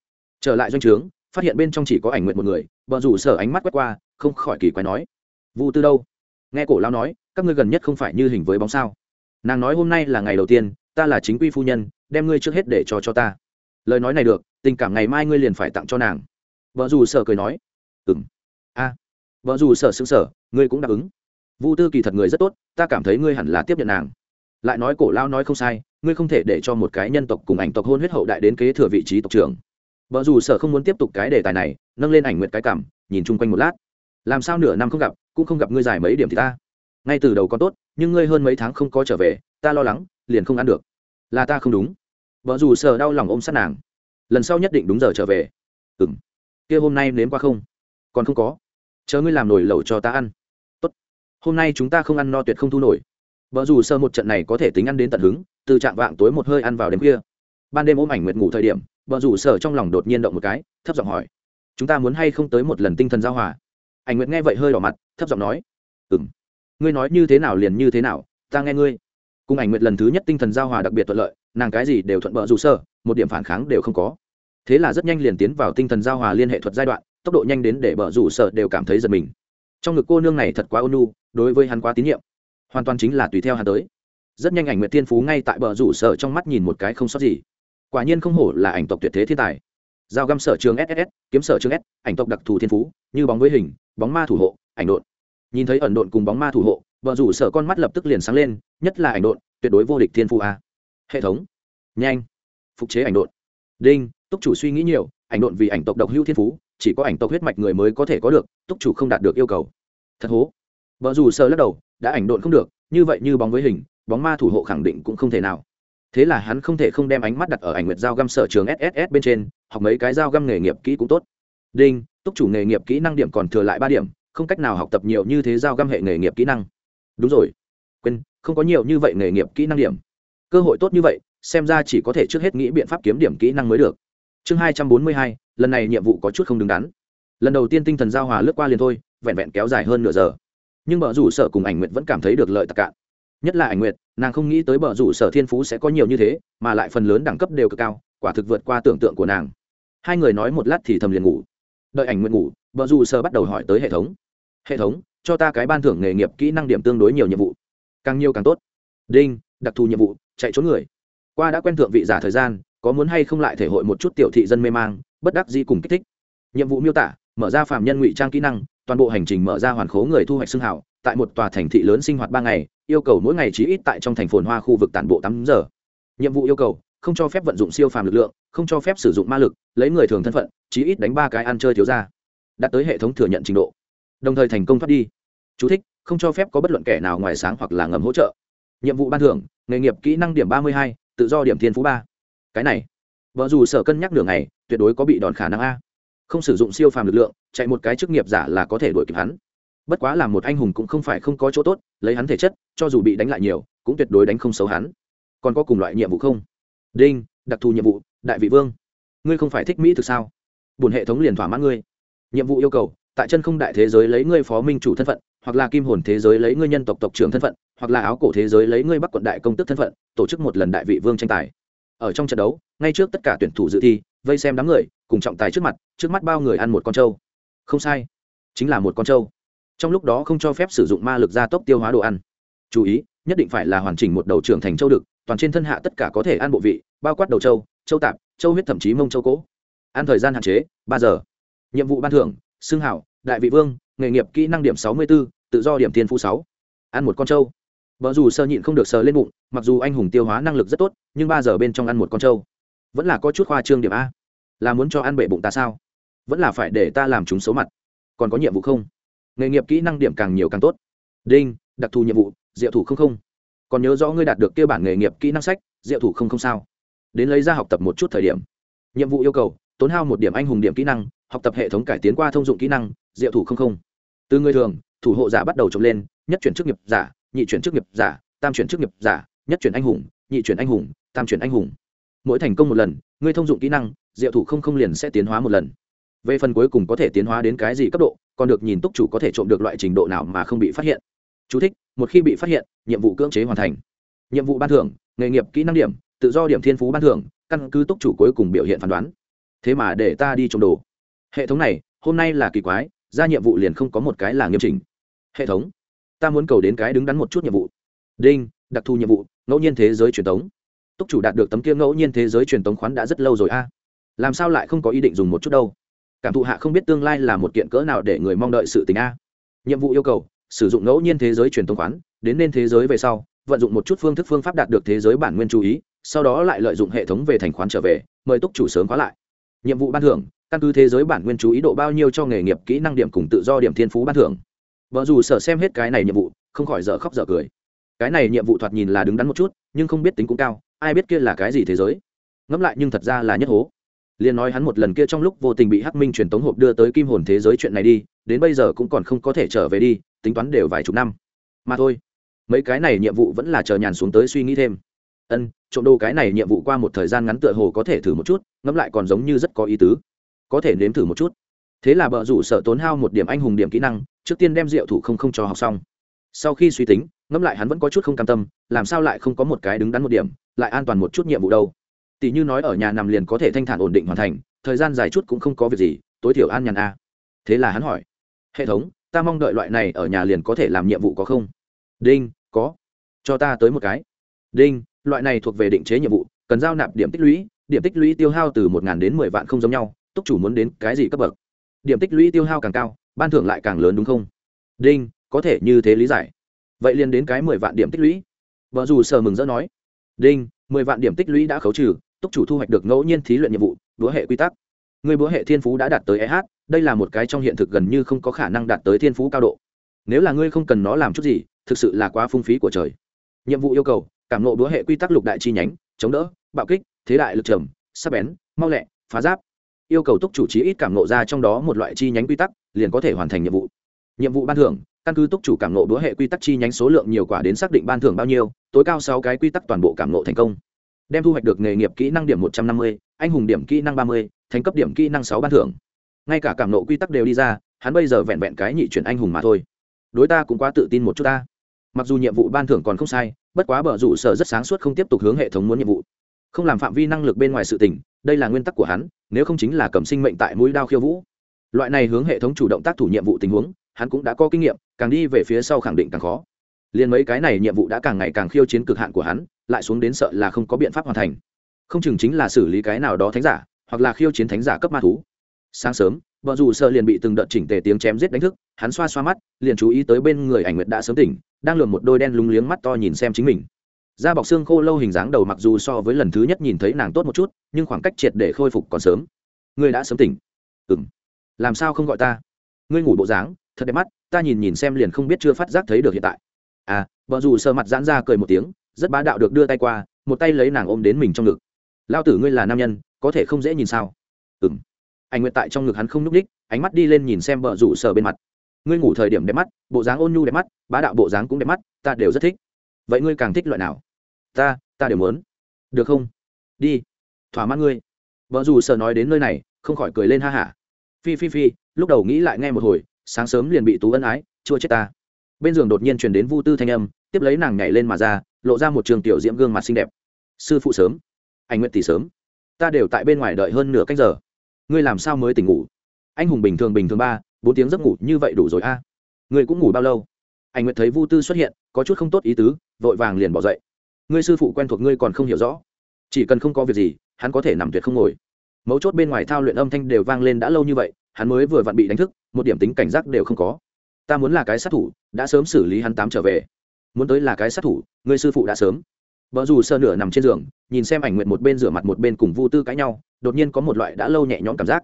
Trở lại doanh trướng, phát hiện bên trong chỉ có ảnh nguyện một người vợ rủ sở ánh mắt quét qua, không khỏi kỳ quái nói. Vu tư đâu? Nghe cổ lao nói, các ngươi gần nhất không phải như hình với bóng sao? Nàng nói hôm nay là ngày đầu tiên ta là chính quy phu nhân, đem ngươi trước hết để cho cho ta. Lời nói này được, tình cảm ngày mai ngươi liền phải tặng cho nàng. Vợ dù sở cười nói. Ừng a. Vợ dù sở xứng sở ngươi cũng đáp ứng. Vu tư kỳ thật người rất tốt, ta cảm thấy ngươi hẳn là tiếp nhận nàng. Lại nói cổ lao nói không sai, ngươi không thể để cho một cái nhân tộc cùng ảnh tộc hôn huyết hậu đại đến kế thừa vị trí tộc trưởng. Vợ dù sở không muốn tiếp tục cái đề tài này, nâng lên ảnh nguyện cái cảm, nhìn chung quanh một lát. Làm sao nửa năm không gặp, cũng không gặp ngươi dài mấy điểm thì ta. Ngay từ đầu có tốt, nhưng ngươi hơn mấy tháng không có trở về, ta lo lắng, liền không ăn được là ta không đúng. Vợ dù sở đau lòng ôm sát nàng. Lần sau nhất định đúng giờ trở về. Ừ m kia hôm nay nếm qua không? Còn không có. Chờ ngươi làm nổi lẩu cho ta ăn. Tốt. Hôm nay chúng ta không ăn no tuyệt không thu nổi. Vợ dù sờ một trận này có thể tính ăn đến tận hứng, từ trạng vạng tối một hơi ăn vào đêm khuya. Ban đêm ôm ảnh nguyệt ngủ thời điểm, vợ dù sở trong lòng đột nhiên động một cái, thấp giọng hỏi, chúng ta muốn hay không tới một lần tinh thần giao hòa? Ảnh nguyệt nghe vậy hơi đỏ mặt, thấp giọng nói ừ m ngươi nói như thế nào liền như thế nào, ta nghe ngươi cùng ảnh nguyệt lần thứ nhất tinh thần giao hòa đặc biệt thuận lợi, nàng cái gì đều thuận bỡ dù sơ, một điểm phản kháng đều không có. Thế là rất nhanh liền tiến vào tinh thần giao hòa liên hệ thuật giai đoạn, tốc độ nhanh đến để bỡ rủ sợ đều cảm thấy giật mình. Trong ngực cô nương này thật quá ôn nhu, đối với hắn quá tín nhiệm. Hoàn toàn chính là tùy theo hắn tới. Rất nhanh ảnh nguyệt tiên phú ngay tại bờ rủ sợ trong mắt nhìn một cái không sót gì. Quả nhiên không hổ là ảnh tộc tuyệt thế thiên tài. Giao găm sở trường ss kiếm sở trường s, ảnh tộc đặc thù thiên phú, như bóng với hình, bóng ma thủ hộ, ảnh đột nhìn thấy ẩn độn cùng bóng ma thủ hộ, vợ rủ sở con mắt lập tức liền sáng lên, nhất là ảnh độn, tuyệt đối vô địch thiên phụ a. Hệ thống. Nhanh. Phục chế ảnh độn. Đinh, túc chủ suy nghĩ nhiều, ảnh độn vì ảnh tộc độc hữu thiên phú, chỉ có ảnh tộc huyết mạch người mới có thể có được, túc chủ không đạt được yêu cầu. Thật hố. Vợ rủ sở lắc đầu, đã ảnh độn không được, như vậy như bóng với hình, bóng ma thủ hộ khẳng định cũng không thể nào. Thế là hắn không thể không đem ánh mắt đặt ở ảnh nguyệt giao găm sở trường sss bên trên, học mấy cái giao găm nghề nghiệp kỹ cũng tốt. Đinh, túc chủ nghề nghiệp kỹ năng điểm còn thừa lại ba điểm không cách nào học tập nhiều như thế giao găm hệ nghề nghiệp kỹ năng. Đúng rồi. Quên, không có nhiều như vậy nghề nghiệp kỹ năng điểm. Cơ hội tốt như vậy, xem ra chỉ có thể trước hết nghĩ biện pháp kiếm điểm kỹ năng mới được. Chương hai trăm bốn mươi hai, lần này nhiệm vụ có chút không đứng đắn. Lần đầu tiên tinh thần giao hòa lướt qua liền thôi, vẹn vẹn kéo dài hơn nửa giờ. Nhưng bờ rủ sở cùng ảnh nguyệt vẫn cảm thấy được lợi tạc cạn. Nhất là ảnh nguyệt, nàng không nghĩ tới bờ rủ sở thiên phú sẽ có nhiều như thế, mà lại phần lớn đẳng cấp đều cực cao, quả thực vượt qua tưởng tượng của nàng. Hai người nói một lát thì thầm liền ngủ đợi ảnh nguyện ngủ, vợ dù sơ bắt đầu hỏi tới hệ thống. Hệ thống, cho ta cái ban thưởng nghề nghiệp kỹ năng điểm tương đối nhiều nhiệm vụ. Càng nhiều càng tốt. Đinh, đặc thù nhiệm vụ, chạy trốn người. Qua đã quen thượng vị giả thời gian, có muốn hay không lại thể hội một chút tiểu thị dân mê mang, bất đắc di cùng kích thích. Nhiệm vụ miêu tả, mở ra phạm nhân ngụy trang kỹ năng, toàn bộ hành trình mở ra hoàn khố người thu hoạch xương hảo tại một tòa thành thị lớn sinh hoạt ba ngày, yêu cầu mỗi ngày chí ít tại trong thành phồn hoa khu vực tản bộ tám giờ. Nhiệm vụ yêu cầu không cho phép vận dụng siêu phàm lực lượng không cho phép sử dụng ma lực lấy người thường thân phận chí ít đánh ba cái ăn chơi thiếu ra đạt tới hệ thống thừa nhận trình độ. Đồng thời thành công thoát đi. Chú thích, không cho phép có bất luận kẻ nào ngoài sáng hoặc là ngầm hỗ trợ. Nhiệm vụ ban thưởng nghề nghiệp kỹ năng điểm ba mươi hai tự do điểm thiên phú ba. Cái này vợ dù sở cân nhắc nửa ngày tuyệt đối có bị đòn khả năng a. Không sử dụng siêu phàm lực lượng chạy một cái chức nghiệp giả là có thể đuổi kịp hắn. Bất quá là một anh hùng cũng không phải không có chỗ tốt lấy hắn thể chất cho dù bị đánh lại nhiều cũng tuyệt đối đánh không xấu hắn. Còn có cùng loại nhiệm vụ không? Đinh, đặc thù nhiệm vụ, đại vị vương. Ngươi không phải thích mỹ thực sao? Bùn hệ thống liền thỏa mãn ngươi. Nhiệm vụ yêu cầu, tại chân không đại thế giới lấy ngươi phó minh chủ thân phận, hoặc là kim hồn thế giới lấy ngươi nhân tộc tộc trưởng thân phận, hoặc là áo cổ thế giới lấy ngươi bắc quận đại công tức thân phận, tổ chức một lần đại vị vương tranh tài. Ở trong trận đấu, ngay trước tất cả tuyển thủ dự thi, vây xem đám người, cùng trọng tài trước mặt, trước mắt bao người ăn một con trâu. Không sai. Chính là một con trâu. Trong lúc đó không cho phép sử dụng ma lực gia tốc tiêu hóa đồ ăn. Chú ý nhất định phải là hoàn chỉnh một đầu trưởng thành châu đực toàn trên thân hạ tất cả có thể ăn bộ vị, bao quát đầu châu châu tạp, châu huyết thậm chí mông châu cỗ ăn thời gian hạn chế, ba giờ. Nhiệm vụ ban thưởng xương hảo, đại vị vương, nghề nghiệp kỹ năng điểm sáu mươi b ố tự do điểm tiền phú sáu. Ăn một con trâu. Vợ dù sơ nhịn không được sờ lên bụng, mặc dù anh hùng tiêu hóa năng lực rất tốt, nhưng ba giờ bên trong ăn một con trâu. Vẫn là có chút khoa trương điểm a. Là muốn cho ăn bể bụng ta sao? Vẫn là phải để ta làm chúng số mặt. Còn có nhiệm vụ không? Nghề nghiệp kỹ năng điểm càng nhiều càng tốt. Đinh, đặc thù nhiệm vụ diệu thủ không không. Còn nhớ rõ ngươi đạt được kêu bản nghề nghiệp kỹ năng sách, diệu thủ không không sao. Đến lấy ra học tập một chút thời điểm. Nhiệm vụ yêu cầu, tốn hao một điểm anh hùng điểm kỹ năng, học tập hệ thống cải tiến qua thông dụng kỹ năng, diệu thủ không không. Từ người thường, thủ hộ giả bắt đầu trồng lên, nhất chuyển chức nghiệp giả, nhị chuyển chức nghiệp giả, tam chuyển chức nghiệp giả, nhất chuyển anh hùng, nhị chuyển anh hùng, tam chuyển anh hùng. Mỗi thành công một lần, ngươi thông dụng kỹ năng, diệu thủ không không liền sẽ tiến hóa một lần. Về phần cuối cùng có thể tiến hóa đến cái gì cấp độ, còn được nhìn túc chủ có thể trộm được loại trình độ nào mà không bị phát hiện. Chú thích, một khi bị phát hiện nhiệm vụ cưỡng chế hoàn thành. Nhiệm vụ ban thưởng nghề nghiệp kỹ năng điểm tự do điểm thiên phú ban thưởng căn cứ túc chủ cuối cùng biểu hiện phán đoán. Thế mà để ta đi trộm đồ. Hệ thống này hôm nay là kỳ quái ra nhiệm vụ liền không có một cái là nghiêm chỉnh. Hệ thống ta muốn cầu đến cái đứng đắn một chút nhiệm vụ. Đinh đặc thù nhiệm vụ ngẫu nhiên thế giới truyền thống túc chủ đạt được tấm kia ngẫu nhiên thế giới truyền thống khoán đã rất lâu rồi a. Làm sao lại không có ý định dùng một chút đâu? Cảm thụ hạ không biết tương lai là một kiện cỡ nào để người mong đợi sự tình a. Nhiệm vụ yêu cầu sử dụng ngẫu nhiên thế giới truyền thông khoán, đến nên thế giới về sau, vận dụng một chút phương thức phương pháp đạt được thế giới bản nguyên chú ý, sau đó lại lợi dụng hệ thống về thành khoán trở về, mời túc chủ sớm khóa lại. Nhiệm vụ ban thưởng, căn cứ thế giới bản nguyên chú ý độ bao nhiêu cho nghề nghiệp kỹ năng điểm cùng tự do điểm thiên phú ban thưởng. Vợ dù sở xem hết cái này nhiệm vụ, không khỏi dở khóc dở cười. Cái này nhiệm vụ thoạt nhìn là đứng đắn một chút, nhưng không biết tính cũng cao, ai biết kia là cái gì thế giới. Ngẫm lại nhưng thật ra là nhất hố. Liền nói hắn một lần kia trong lúc vô tình bị hắc minh truyền tống hộp đưa tới kim hồn thế giới chuyện này đi, đến bây giờ cũng còn không có thể trở về đi tính toán đều vài chục năm. Mà thôi, mấy cái này nhiệm vụ vẫn là chờ nhàn xuống tới suy nghĩ thêm. Ân, trộm đồ cái này nhiệm vụ qua một thời gian ngắn tựa hồ có thể thử một chút, ngẫm lại còn giống như rất có ý tứ. Có thể nếm thử một chút. Thế là bợ rủ sợ tốn hao một điểm anh hùng điểm kỹ năng, trước tiên đem rượu thủ không không cho học xong. Sau khi suy tính, ngẫm lại hắn vẫn có chút không cam tâm, làm sao lại không có một cái đứng đắn một điểm, lại an toàn một chút nhiệm vụ đâu. Tỷ như nói ở nhà nằm liền có thể thanh thản ổn định hoàn thành, thời gian dài chút cũng không có việc gì, tối thiểu an nhàn a. Thế là hắn hỏi, hệ thống ta mong đợi loại này ở nhà liền có thể làm nhiệm vụ có không? Đinh, có. Cho ta tới một cái. Đinh, loại này thuộc về định chế nhiệm vụ, cần giao nạp điểm tích lũy, điểm tích lũy tiêu hao từ một đến mười vạn không giống nhau, túc chủ muốn đến cái gì cấp bậc? Điểm tích lũy tiêu hao càng cao, ban thưởng lại càng lớn đúng không? Đinh, có thể như thế lý giải. Vậy liền đến cái mười vạn điểm tích lũy. Vợ dù sờ mừng rỡ nói. Đinh, mười vạn điểm tích lũy đã khấu trừ, túc chủ thu hoạch được ngẫu nhiên thí luyện nhiệm vụ, đũa hệ quy tắc người búa hệ thiên phú đã đạt tới eh đây là một cái trong hiện thực gần như không có khả năng đạt tới thiên phú cao độ. Nếu là ngươi không cần nó làm chút gì, thực sự là quá phung phí của trời. Nhiệm vụ yêu cầu, cảm nộ búa hệ quy tắc lục đại chi nhánh, chống đỡ, bạo kích, thế đại lực trầm, sắc bén, mau lẹ, phá giáp. Yêu cầu túc chủ trí ít cảm nộ ra trong đó một loại chi nhánh quy tắc, liền có thể hoàn thành nhiệm vụ. Nhiệm vụ ban thưởng, căn cứ túc chủ cảm nộ búa hệ quy tắc chi nhánh số lượng nhiều quả đến xác định ban thưởng bao nhiêu, tối cao sáu cái quy tắc toàn bộ cảm nộ thành công. Đem thu hoạch được nghề nghiệp kỹ năng điểm một trăm năm mươi anh hùng điểm kỹ năng ba mươi thành cấp điểm kỹ năng sáu ban thưởng. Ngay cả cảm nộ quy tắc đều đi ra, hắn bây giờ vẹn vẹn cái nhị chuyển anh hùng mà thôi. Đối ta cũng quá tự tin một chút ta. Mặc dù nhiệm vụ ban thưởng còn không sai, bất quá bờ rủ sở rất sáng suốt không tiếp tục hướng hệ thống muốn nhiệm vụ. Không làm phạm vi năng lực bên ngoài sự tình, đây là nguyên tắc của hắn, nếu không chính là cầm sinh mệnh tại mũi đao khiêu vũ. Loại này hướng hệ thống chủ động tác thủ nhiệm vụ tình huống, hắn cũng đã có kinh nghiệm, càng đi về phía sau khẳng định càng khó. Liền mấy cái này nhiệm vụ đã càng ngày càng khiêu chiến cực hạn của hắn, lại xuống đến sợ là không có biện pháp hoàn thành không chừng chính là xử lý cái nào đó thánh giả, hoặc là khiêu chiến thánh giả cấp ma thú. Sáng sớm vợ dù sợ liền bị từng đợt chỉnh tề tiếng chém giết đánh thức, hắn xoa xoa mắt, liền chú ý tới bên người ảnh nguyệt đã sớm tỉnh, đang lườm một đôi đen lúng liếng mắt to nhìn xem chính mình. Da bọc xương khô lâu hình dáng đầu mặc dù so với lần thứ nhất nhìn thấy nàng tốt một chút, nhưng khoảng cách triệt để khôi phục còn sớm. Ngươi đã sớm tỉnh. Ừ m làm sao không gọi ta? Ngươi ngủ bộ dáng, thật đẹp mắt, ta nhìn nhìn xem liền không biết chưa phát giác thấy được hiện tại. À vợ dù sợ mặt giãn ra cười một tiếng, rất bá đạo được đưa tay qua, một tay lấy nàng ôm đến mình trong ngực lao tử ngươi là nam nhân, có thể không dễ nhìn sao? Ừng anh nguyện tại trong ngực hắn không nhúc ních ánh mắt đi lên nhìn xem vợ rủ sờ bên mặt. Ngươi ngủ thời điểm đẹp mắt, bộ dáng ôn nhu đẹp mắt, bá đạo bộ dáng cũng đẹp mắt, ta đều rất thích. Vậy ngươi càng thích loại nào? Ta ta đều muốn. Được không? Đi. Thỏa mãn ngươi. Vợ dù sợ nói đến nơi này, không khỏi cười lên ha hả. Phi phi phi, lúc đầu nghĩ lại nghe một hồi, sáng sớm liền bị tú ân ái, chua chết ta. Bên giường đột nhiên truyền đến vu tư thanh âm, tiếp lấy nàng nhảy lên mà ra, lộ ra một trường tiểu diễm gương mặt xinh đẹp. Sư phụ sớm anh nguyện tỷ sớm. Ta đều tại bên ngoài đợi hơn nửa cách giờ. Ngươi làm sao mới tỉnh ngủ? Anh hùng bình thường bình thường ba, bốn tiếng giấc ngủ như vậy đủ rồi a. Ngươi cũng ngủ bao lâu? Anh nguyện thấy vu tư xuất hiện, có chút không tốt ý tứ, vội vàng liền bỏ dậy. Ngươi sư phụ quen thuộc ngươi còn không hiểu rõ. Chỉ cần không có việc gì, hắn có thể nằm tuyệt không ngồi. Mấu chốt bên ngoài thao luyện âm thanh đều vang lên đã lâu như vậy, hắn mới vừa vặn bị đánh thức, một điểm tính cảnh giác đều không có. Ta muốn là cái sát thủ, đã sớm xử lý hắn tám trở về. Muốn tới là cái sát thủ, ngươi sư phụ đã sớm vợ dù sơ nửa nằm trên giường, nhìn xem ảnh nguyện một bên rửa mặt một bên cùng vu tư cãi nhau, đột nhiên có một loại đã lâu nhẹ nhõm cảm giác.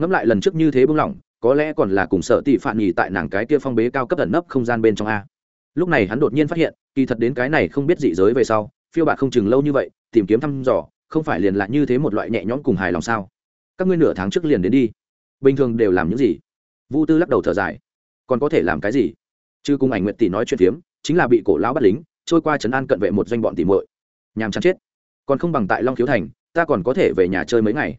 Ngẫm lại lần trước như thế buông lỏng, có lẽ còn là cùng sợ tỷ phản nhì tại nàng cái kia phong bế cao cấp ẩn nấp không gian bên trong a. Lúc này hắn đột nhiên phát hiện, kỳ thật đến cái này không biết dị giới về sau, phiêu bạc không chừng lâu như vậy, tìm kiếm thăm dò, không phải liền lại như thế một loại nhẹ nhõm cùng hài lòng sao? Các ngươi nửa tháng trước liền đến đi. Bình thường đều làm những gì? Vu tư lắc đầu thở dài. Còn có thể làm cái gì? Chứ cùng ảnh nguyện tỷ nói chuyện phiếm, chính là bị cổ lão bắt lính trôi qua trấn an cận vệ một doanh bọn tỉ muội. Nhàm chán chết. Còn không bằng tại long khiếu thành, ta còn có thể về nhà chơi mấy ngày.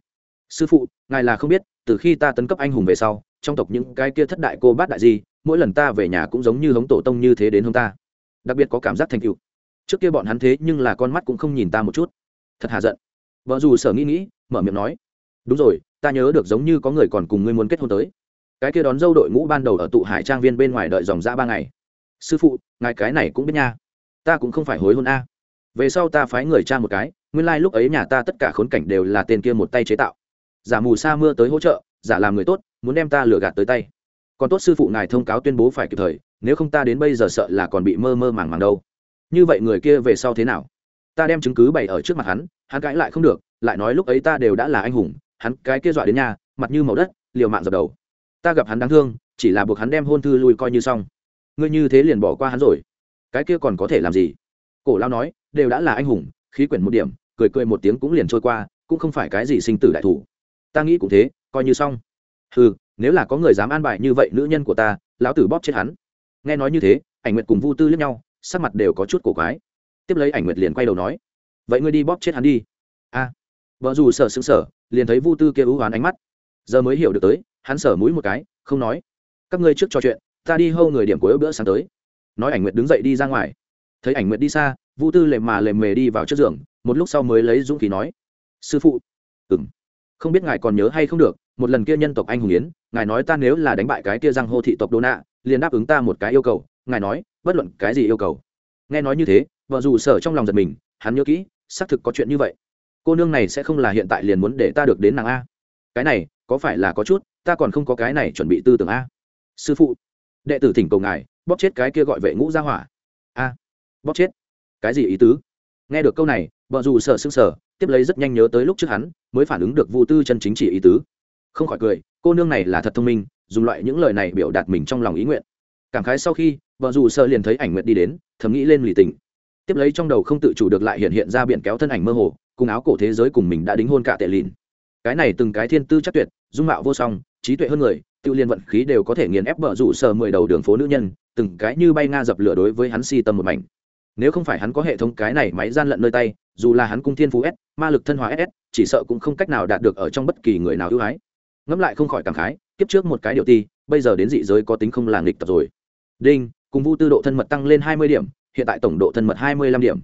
Sư phụ, ngài là không biết, từ khi ta tấn cấp anh hùng về sau, trong tộc những cái kia thất đại cô bát đại gì mỗi lần ta về nhà cũng giống như hống tổ tông như thế đến hông ta. Đặc biệt có cảm giác thành cựu trước kia bọn hắn thế nhưng là con mắt cũng không nhìn ta một chút. Thật hà giận. Vợ dù sở nghĩ nghĩ, mở miệng nói. Đúng rồi, ta nhớ được giống như có người còn cùng ngươi muốn kết hôn tới. Cái kia đón dâu đội ngũ ban đầu ở tụ hải trang viên bên ngoài đợi dòng ra ba ngày. Sư phụ, ngài cái này cũng biết nha ta cũng không phải hối hôn a. Về sau ta phái người cha một cái, nguyên lai、like、lúc ấy nhà ta tất cả khốn cảnh đều là tên kia một tay chế tạo. Giả mù sa mưa tới hỗ trợ, giả làm người tốt, muốn đem ta lừa gạt tới tay. Còn tốt sư phụ ngài thông cáo tuyên bố phải kịp thời, nếu không ta đến bây giờ sợ là còn bị mơ mơ màng màng đâu. Như vậy người kia về sau thế nào? Ta đem chứng cứ bày ở trước mặt hắn hắn cãi lại không được, lại nói lúc ấy ta đều đã là anh hùng, hắn cái kia dọa đến nhà, mặt như màu đất, liều mạng dập đầu. Ta gặp hắn đáng thương, chỉ là buộc hắn đem hôn thư lui coi như xong. Ngươi như thế liền bỏ qua hắn rồi cái kia còn có thể làm gì? Cổ lao nói, đều đã là anh hùng, khí quyển một điểm, cười cười một tiếng cũng liền trôi qua, cũng không phải cái gì sinh tử đại thủ. Ta nghĩ cũng thế, coi như xong. Ừ nếu là có người dám an bài như vậy nữ nhân của ta, lão tử bóp chết hắn. Nghe nói như thế, ảnh nguyệt cùng vu tư lẫn nhau, sắc mặt đều có chút cổ quái. Tiếp lấy ảnh nguyệt liền quay đầu nói, vậy ngươi đi bóp chết hắn đi. A. Vợ dù sợ sững sờ, liền thấy vu tư kia ưu hoán ánh mắt. Giờ mới hiểu được tới, hắn sở mũi một cái, không nói, các ngươi trước trò chuyện, ta đi hâu người điểm cuối bữa sáng tới nói ảnh nguyệt đứng dậy đi ra ngoài. Thấy ảnh nguyệt đi xa, vu tư lệ mà lệ mề đi vào trước giường, một lúc sau mới lấy dũng khí nói, sư phụ. Ừ m không biết ngài còn nhớ hay không được, một lần kia nhân tộc anh hùng yến, ngài nói ta nếu là đánh bại cái kia Giang hô thị tộc đô nạ liền đáp ứng ta một cái yêu cầu, ngài nói, bất luận cái gì yêu cầu. Nghe nói như thế, vợ dù sở trong lòng giật mình, hắn nhớ kỹ, xác thực có chuyện như vậy. Cô nương này sẽ không là hiện tại liền muốn để ta được đến nàng a? Cái này, có phải là có chút, ta còn không có cái này chuẩn bị tư tưởng a? Sư phụ. Đệ tử thỉnh cầu ngài bóp chết cái kia gọi vệ ngũ ra hỏa. A, bóp chết? Cái gì ý tứ? Nghe được câu này, vợ dù sợ sững sờ, tiếp lấy rất nhanh nhớ tới lúc trước hắn mới phản ứng được vu tư chân chính chỉ ý tứ. Không khỏi cười, cô nương này là thật thông minh, dùng loại những lời này biểu đạt mình trong lòng ý nguyện. Cảm khái sau khi, vợ dù sợ liền thấy ảnh nguyện đi đến, thầm nghĩ lên lì tình. Tiếp lấy trong đầu không tự chủ được lại hiện hiện ra biển kéo thân ảnh mơ hồ, cùng áo cổ thế giới cùng mình đã đính hôn cả tệ lìn. Cái này từng cái thiên tư chắc tuyệt, dung mạo vô song, trí tuệ hơn người tự liên vận khí đều có thể nghiền ép bờ rủ sờ mười đầu đường phố nữ nhân, từng cái như bay nga dập lửa đối với hắn si tâm một mảnh. Nếu không phải hắn có hệ thống cái này máy gian lận nơi tay, dù là hắn cung thiên phú s, ma lực thân hóa ss chỉ sợ cũng không cách nào đạt được ở trong bất kỳ người nào ưu ái. Ngẫm lại không khỏi cảm khái, kiếp trước một cái điều ti, bây giờ đến dị giới có tính không là nghịch tập rồi. Đinh, cùng vu tư độ thân mật tăng lên hai mươi điểm, hiện tại tổng độ thân mật hai mươi lăm điểm.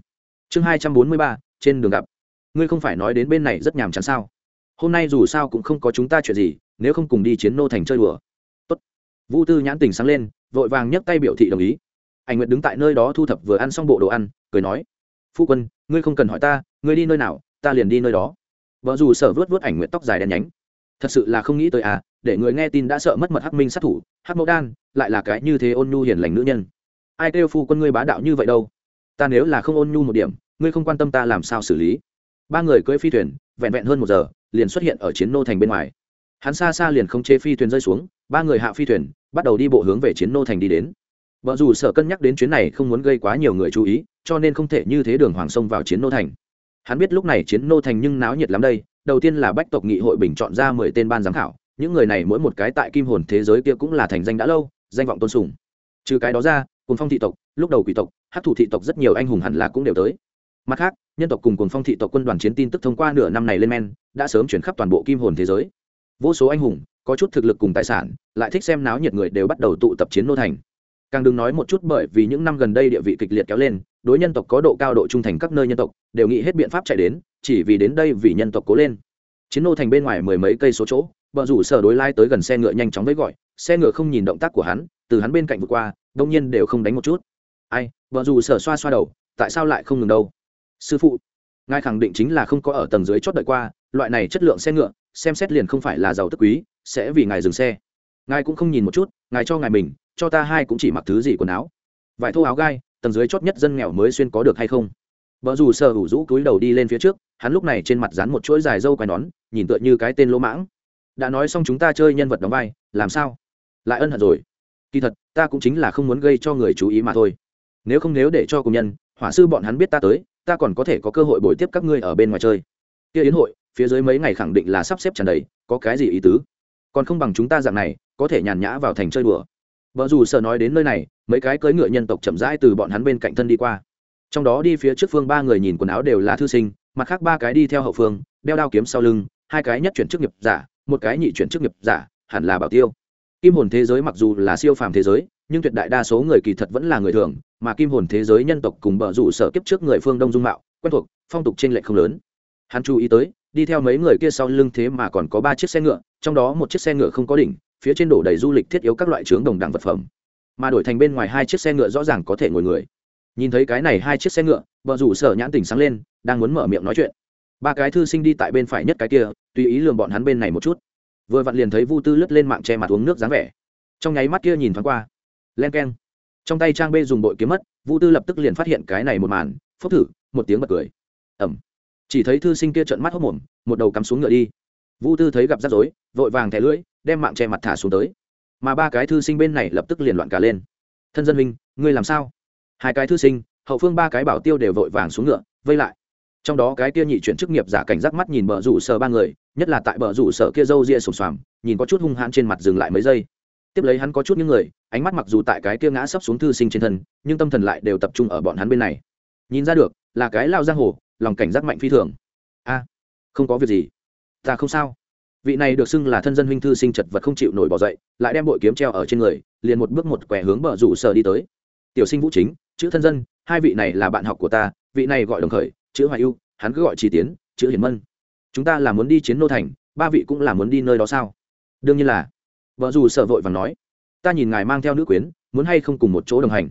Chương hai trăm bốn mươi ba, trên đường gặp. Ngươi không phải nói đến bên này rất nhàm chán sao? Hôm nay dù sao cũng không có chúng ta chuyện gì, nếu không cùng đi chiến nô thành chơi đùa. Tốt. Vu tư nhãn tình sáng lên, vội vàng nhấc tay biểu thị đồng ý. Ảnh nguyệt đứng tại nơi đó thu thập vừa ăn xong bộ đồ ăn, cười nói, phu quân, ngươi không cần hỏi ta, ngươi đi nơi nào, ta liền đi nơi đó. Vợ dù sở vớt vớt ảnh nguyện tóc dài đen nhánh. Thật sự là không nghĩ tới à để người nghe tin đã sợ mất mật hắc minh sát thủ, hắc mẫu đan, lại là cái như thế ôn nhu hiền lành nữ nhân. Ai kêu phu quân ngươi bá đạo như vậy đâu? Ta nếu là không ôn nhu một điểm, ngươi không quan tâm ta làm sao xử lý? Ba người cưỡi phi thuyền, vẹn vẹn hơn một giờ liền xuất hiện ở chiến nô thành bên ngoài. Hắn xa xa liền không chế phi thuyền rơi xuống, ba người hạ phi thuyền, bắt đầu đi bộ hướng về chiến nô thành đi đến. Vợ dù sở cân nhắc đến chuyến này không muốn gây quá nhiều người chú ý, cho nên không thể như thế đường hoàng sông vào chiến nô thành. Hắn biết lúc này chiến nô thành nhưng náo nhiệt lắm đây, đầu tiên là bách tộc nghị hội bình chọn ra mười tên ban giám khảo, những người này mỗi một cái tại kim hồn thế giới kia cũng là thành danh đã lâu, danh vọng tôn sùng. Trừ cái đó ra, cùng phong thị tộc, lúc đầu quỷ tộc hát thủ thị tộc rất nhiều anh hùng hẳn là cũng đều tới mặt khác, nhân tộc cùng cùng phong thị tộc quân đoàn chiến tin tức thông qua nửa năm này lên men, đã sớm chuyển khắp toàn bộ kim hồn thế giới. Vô số anh hùng, có chút thực lực cùng tài sản, lại thích xem náo nhiệt người đều bắt đầu tụ tập chiến nô thành. Càng đừng nói một chút bởi vì những năm gần đây địa vị kịch liệt kéo lên, đối nhân tộc có độ cao độ trung thành các nơi nhân tộc, đều nghĩ hết biện pháp chạy đến, chỉ vì đến đây vì nhân tộc cố lên. Chiến nô thành bên ngoài mười mấy cây số chỗ vợ rủ sở đối lai tới gần xe ngựa nhanh chóng với gọi, xe ngựa không nhìn động tác của hắn, từ hắn bên cạnh vượt qua, đông nhiên đều không đánh một chút. Ai vợ rủ sở xoa xoa đầu, tại sao lại không ngừng đâu? Sư phụ, ngài khẳng định chính là không có ở tầng dưới chót đợi qua, loại này chất lượng xe ngựa, xem xét liền không phải là giàu tức quý, sẽ vì ngài dừng xe. Ngài cũng không nhìn một chút, ngài cho ngài mình, cho ta hai cũng chỉ mặc thứ gì quần áo. Vải thô áo gai, tầng dưới chót nhất dân nghèo mới xuyên có được hay không? Vợ dù sợ hủ rũ cúi đầu đi lên phía trước, hắn lúc này trên mặt dán một chuỗi dài dâu quai nón, nhìn tựa như cái tên lỗ mãng. Đã nói xong chúng ta chơi nhân vật đóng vai, làm sao? Lại ân hận rồi. Kỳ thật, ta cũng chính là không muốn gây cho người chú ý mà thôi. Nếu không nếu để cho công nhân, hỏa sư bọn hắn biết ta tới ta còn có thể có cơ hội bồi tiếp các ngươi ở bên ngoài chơi. Kia yến hội, phía dưới mấy ngày khẳng định là sắp xếp tràn đầy, có cái gì ý tứ? Còn không bằng chúng ta dạng này, có thể nhàn nhã vào thành chơi đùa. Vợ dù sợ nói đến nơi này, mấy cái cưỡi ngựa nhân tộc chậm rãi từ bọn hắn bên cạnh thân đi qua. Trong đó đi phía trước phương ba người nhìn quần áo đều là thư sinh, mặt khác ba cái đi theo hậu phương, đeo đao kiếm sau lưng, hai cái nhất chuyển chức nghiệp giả, một cái nhị chuyển chức nghiệp giả, hẳn là bảo tiêu. Kim hồn thế giới mặc dù là siêu phàm thế giới nhưng tuyệt đại đa số người kỳ thật vẫn là người thường, mà kim hồn thế giới nhân tộc cùng bờ rủ sở kiếp trước người phương đông dung mạo, quen thuộc, phong tục trên lệch không lớn. Hắn chú ý tới, đi theo mấy người kia sau lưng thế mà còn có ba chiếc xe ngựa, trong đó một chiếc xe ngựa không có đỉnh, phía trên đổ đầy du lịch thiết yếu các loại trướng đồng đẳng vật phẩm. Mà đổi thành bên ngoài hai chiếc xe ngựa rõ ràng có thể ngồi người. Nhìn thấy cái này hai chiếc xe ngựa vợ rủ sở nhãn tình sáng lên, đang muốn mở miệng nói chuyện. Ba cái thư sinh đi tại bên phải nhất cái kia, tùy ý lường bọn hắn bên này một chút. Vừa vặn liền thấy vu tư lướt lên mạng che mặt uống nước dáng vẻ. Trong nháy mắt kia nhìn thoáng qua len k e n trong tay trang bê dùng bội kiếm mất vũ tư lập tức liền phát hiện cái này một màn, phốc thử, một tiếng bật cười. Ẩm. Chỉ thấy thư sinh kia trợn mắt hốc mồm, một đầu cắm xuống ngựa đi. Vũ tư thấy gặp rắc rối, vội vàng thẻ lưỡi, đem mạng che mặt thả xuống tới. Mà ba cái thư sinh bên này lập tức liền loạn cả lên. Thân dân minh ngươi làm sao? Hai cái thư sinh, hậu phương ba cái bảo tiêu đều vội vàng xuống ngựa, vây lại. Trong đó cái kia nhị chuyển chức nghiệp giả cảnh giác mắt nhìn bờ rủ sở ba người, nhất là tại bờ rủ sở kia râu ria sùng xoàm, nhìn có chút hung hãn trên mặt dừng lại mấy giây tiếp lấy hắn có chút những người, ánh mắt mặc dù tại cái kia ngã sấp xuống thư sinh trên thân, nhưng tâm thần lại đều tập trung ở bọn hắn bên này. Nhìn ra được, là cái lao giang hồ, lòng cảnh giác mạnh phi thường. A, không có việc gì. Ta không sao. Vị này được xưng là thân dân huynh thư sinh chật vật không chịu nổi bỏ dậy, lại đem bội kiếm treo ở trên người, liền một bước một quẻ hướng bờ rủ sở đi tới. Tiểu sinh vũ chính, chữ thân dân, hai vị này là bạn học của ta, vị này gọi đồng khởi, chữ hoài ưu, hắn cứ gọi chỉ tiến, chữ hiển mân. Chúng ta là muốn đi chiến nô thành, ba vị cũng là muốn đi nơi đó sao? Đương nhiên là vợ dù sợ vội và nói, ta nhìn ngài mang theo nữ quyến, muốn hay không cùng một chỗ đồng hành?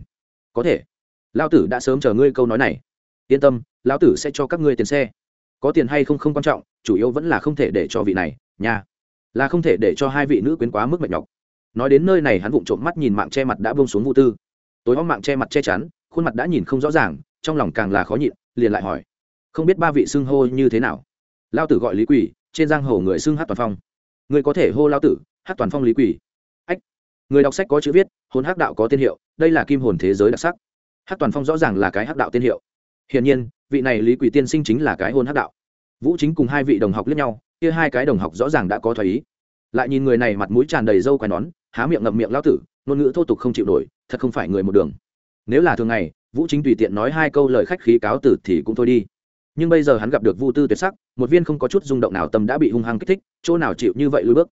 Có thể. Lao tử đã sớm chờ ngươi câu nói này. Yên tâm, lão tử sẽ cho các ngươi tiền xe. Có tiền hay không không quan trọng, chủ yếu vẫn là không thể để cho vị này nhà là không thể để cho hai vị nữ quyến quá mức mệt nhọc. Nói đến nơi này, hắn vụng trộm mắt nhìn mạng che mặt đã bông xuống vô tư. Tối hôm mạng che mặt che chắn, khuôn mặt đã nhìn không rõ ràng, trong lòng càng là khó nhịn, liền lại hỏi, không biết ba vị xưng hô như thế nào? Lao tử gọi lý quỷ, trên giang hồ người xưng hát toàn phong người có thể hô lao tử, hát toàn phong lý quỷ. Ách, người đọc sách có chữ viết hôn hắc đạo có tên hiệu, đây là kim hồn thế giới đặc sắc. Hát toàn phong rõ ràng là cái hắc đạo tên hiệu. Hiển nhiên, vị này lý quỷ tiên sinh chính là cái hôn hắc đạo. Vũ chính cùng hai vị đồng học lẫn nhau, kia hai cái đồng học rõ ràng đã có thoái ý. Lại nhìn người này mặt mũi tràn đầy râu quai nón, há miệng ngậm miệng lao tử, ngôn ngữ thô tục không chịu nổi, thật không phải người một đường. Nếu là thường ngày, vũ chính tùy tiện nói hai câu lời khách khí cáo tử thì cũng thôi đi nhưng bây giờ hắn gặp được vu tư tuyệt sắc, một viên không có chút rung động nào tâm đã bị hung hăng kích thích, chỗ nào chịu như vậy lùi bước?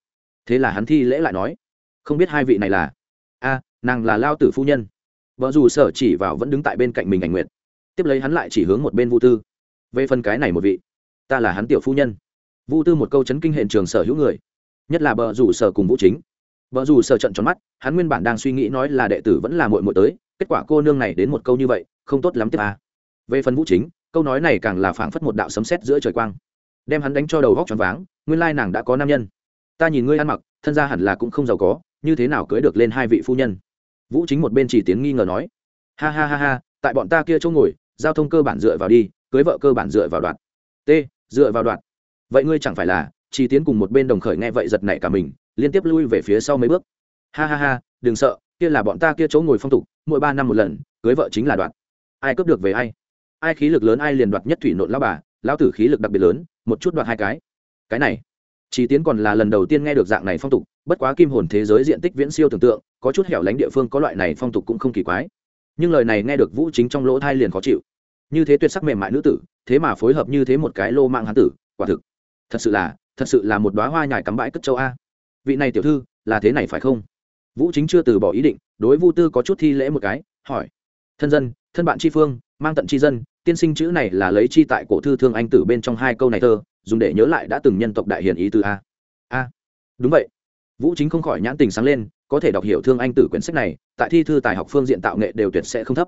Thế là hắn thi lễ lại nói, không biết hai vị này là? A, nàng là lao tử phu nhân. Vợ dù sở chỉ vào vẫn đứng tại bên cạnh mình ảnh nguyện tiếp lấy hắn lại chỉ hướng một bên vu tư. Về phần cái này một vị, ta là hắn tiểu phu nhân. Vu tư một câu chấn kinh hiện trường sở hữu người, nhất là bờ rủ sở cùng vũ chính. Bờ rủ sở trận tròn mắt, hắn nguyên bản đang suy nghĩ nói là đệ tử vẫn là muội muội tới, kết quả cô nương này đến một câu như vậy, không tốt lắm tiếp à. về phần vũ chính câu nói này càng là phảng phất một đạo sấm sét giữa trời quang, đem hắn đánh cho đầu góc tròn váng, nguyên lai nàng đã có nam nhân. Ta nhìn ngươi ăn mặc, thân gia hẳn là cũng không giàu có, như thế nào cưới được lên hai vị phu nhân? Vũ chính một bên chỉ tiến nghi ngờ nói. Ha ha ha ha, tại bọn ta kia chỗ ngồi, giao thông cơ bản dựa vào đi, cưới vợ cơ bản dựa vào đoạn t, dựa vào đoạn vậy ngươi chẳng phải là, chỉ tiến cùng một bên đồng khởi nghe vậy giật nảy cả mình, liên tiếp lui về phía sau mấy bước. Ha ha ha, đừng sợ, kia là bọn ta kia chỗ ngồi phong tục, mỗi ba năm một lần, cưới vợ chính là đoạn ai cướp được về ai? Ai khí lực lớn ai liền đoạt nhất thủy nộn lao bà lao tử khí lực đặc biệt lớn, một chút đoạt hai cái. Cái này chỉ tiến còn là lần đầu tiên nghe được dạng này phong tục, bất quá kim hồn thế giới diện tích viễn siêu tưởng tượng, có chút hẻo lánh địa phương có loại này phong tục cũng không kỳ quái. Nhưng lời này nghe được vũ chính trong lỗ thai liền khó chịu. Như thế tuyệt sắc mềm mại nữ tử, thế mà phối hợp như thế một cái lô mạng hán tử, quả thực. Thật sự là, thật sự là một đoá hoa nhài cắm bãi cất châu a. Vị này tiểu thư, là thế này phải không? Vũ chính chưa từ bỏ ý định, đối vu tư có chút thi lễ một cái, hỏi. Thân dân, thân bạn tri phương mang tận tri dân, tiên sinh chữ này là lấy chi tại cổ thư thương anh tử bên trong hai câu này thơ, dùng để nhớ lại đã từng nhân tộc đại hiền ý từ a. A. Đúng vậy. Vũ chính không khỏi nhãn tình sáng lên, có thể đọc hiểu thương anh tử quyển sách này, tại thi thư tài học phương diện tạo nghệ đều tuyệt sẽ không thấp.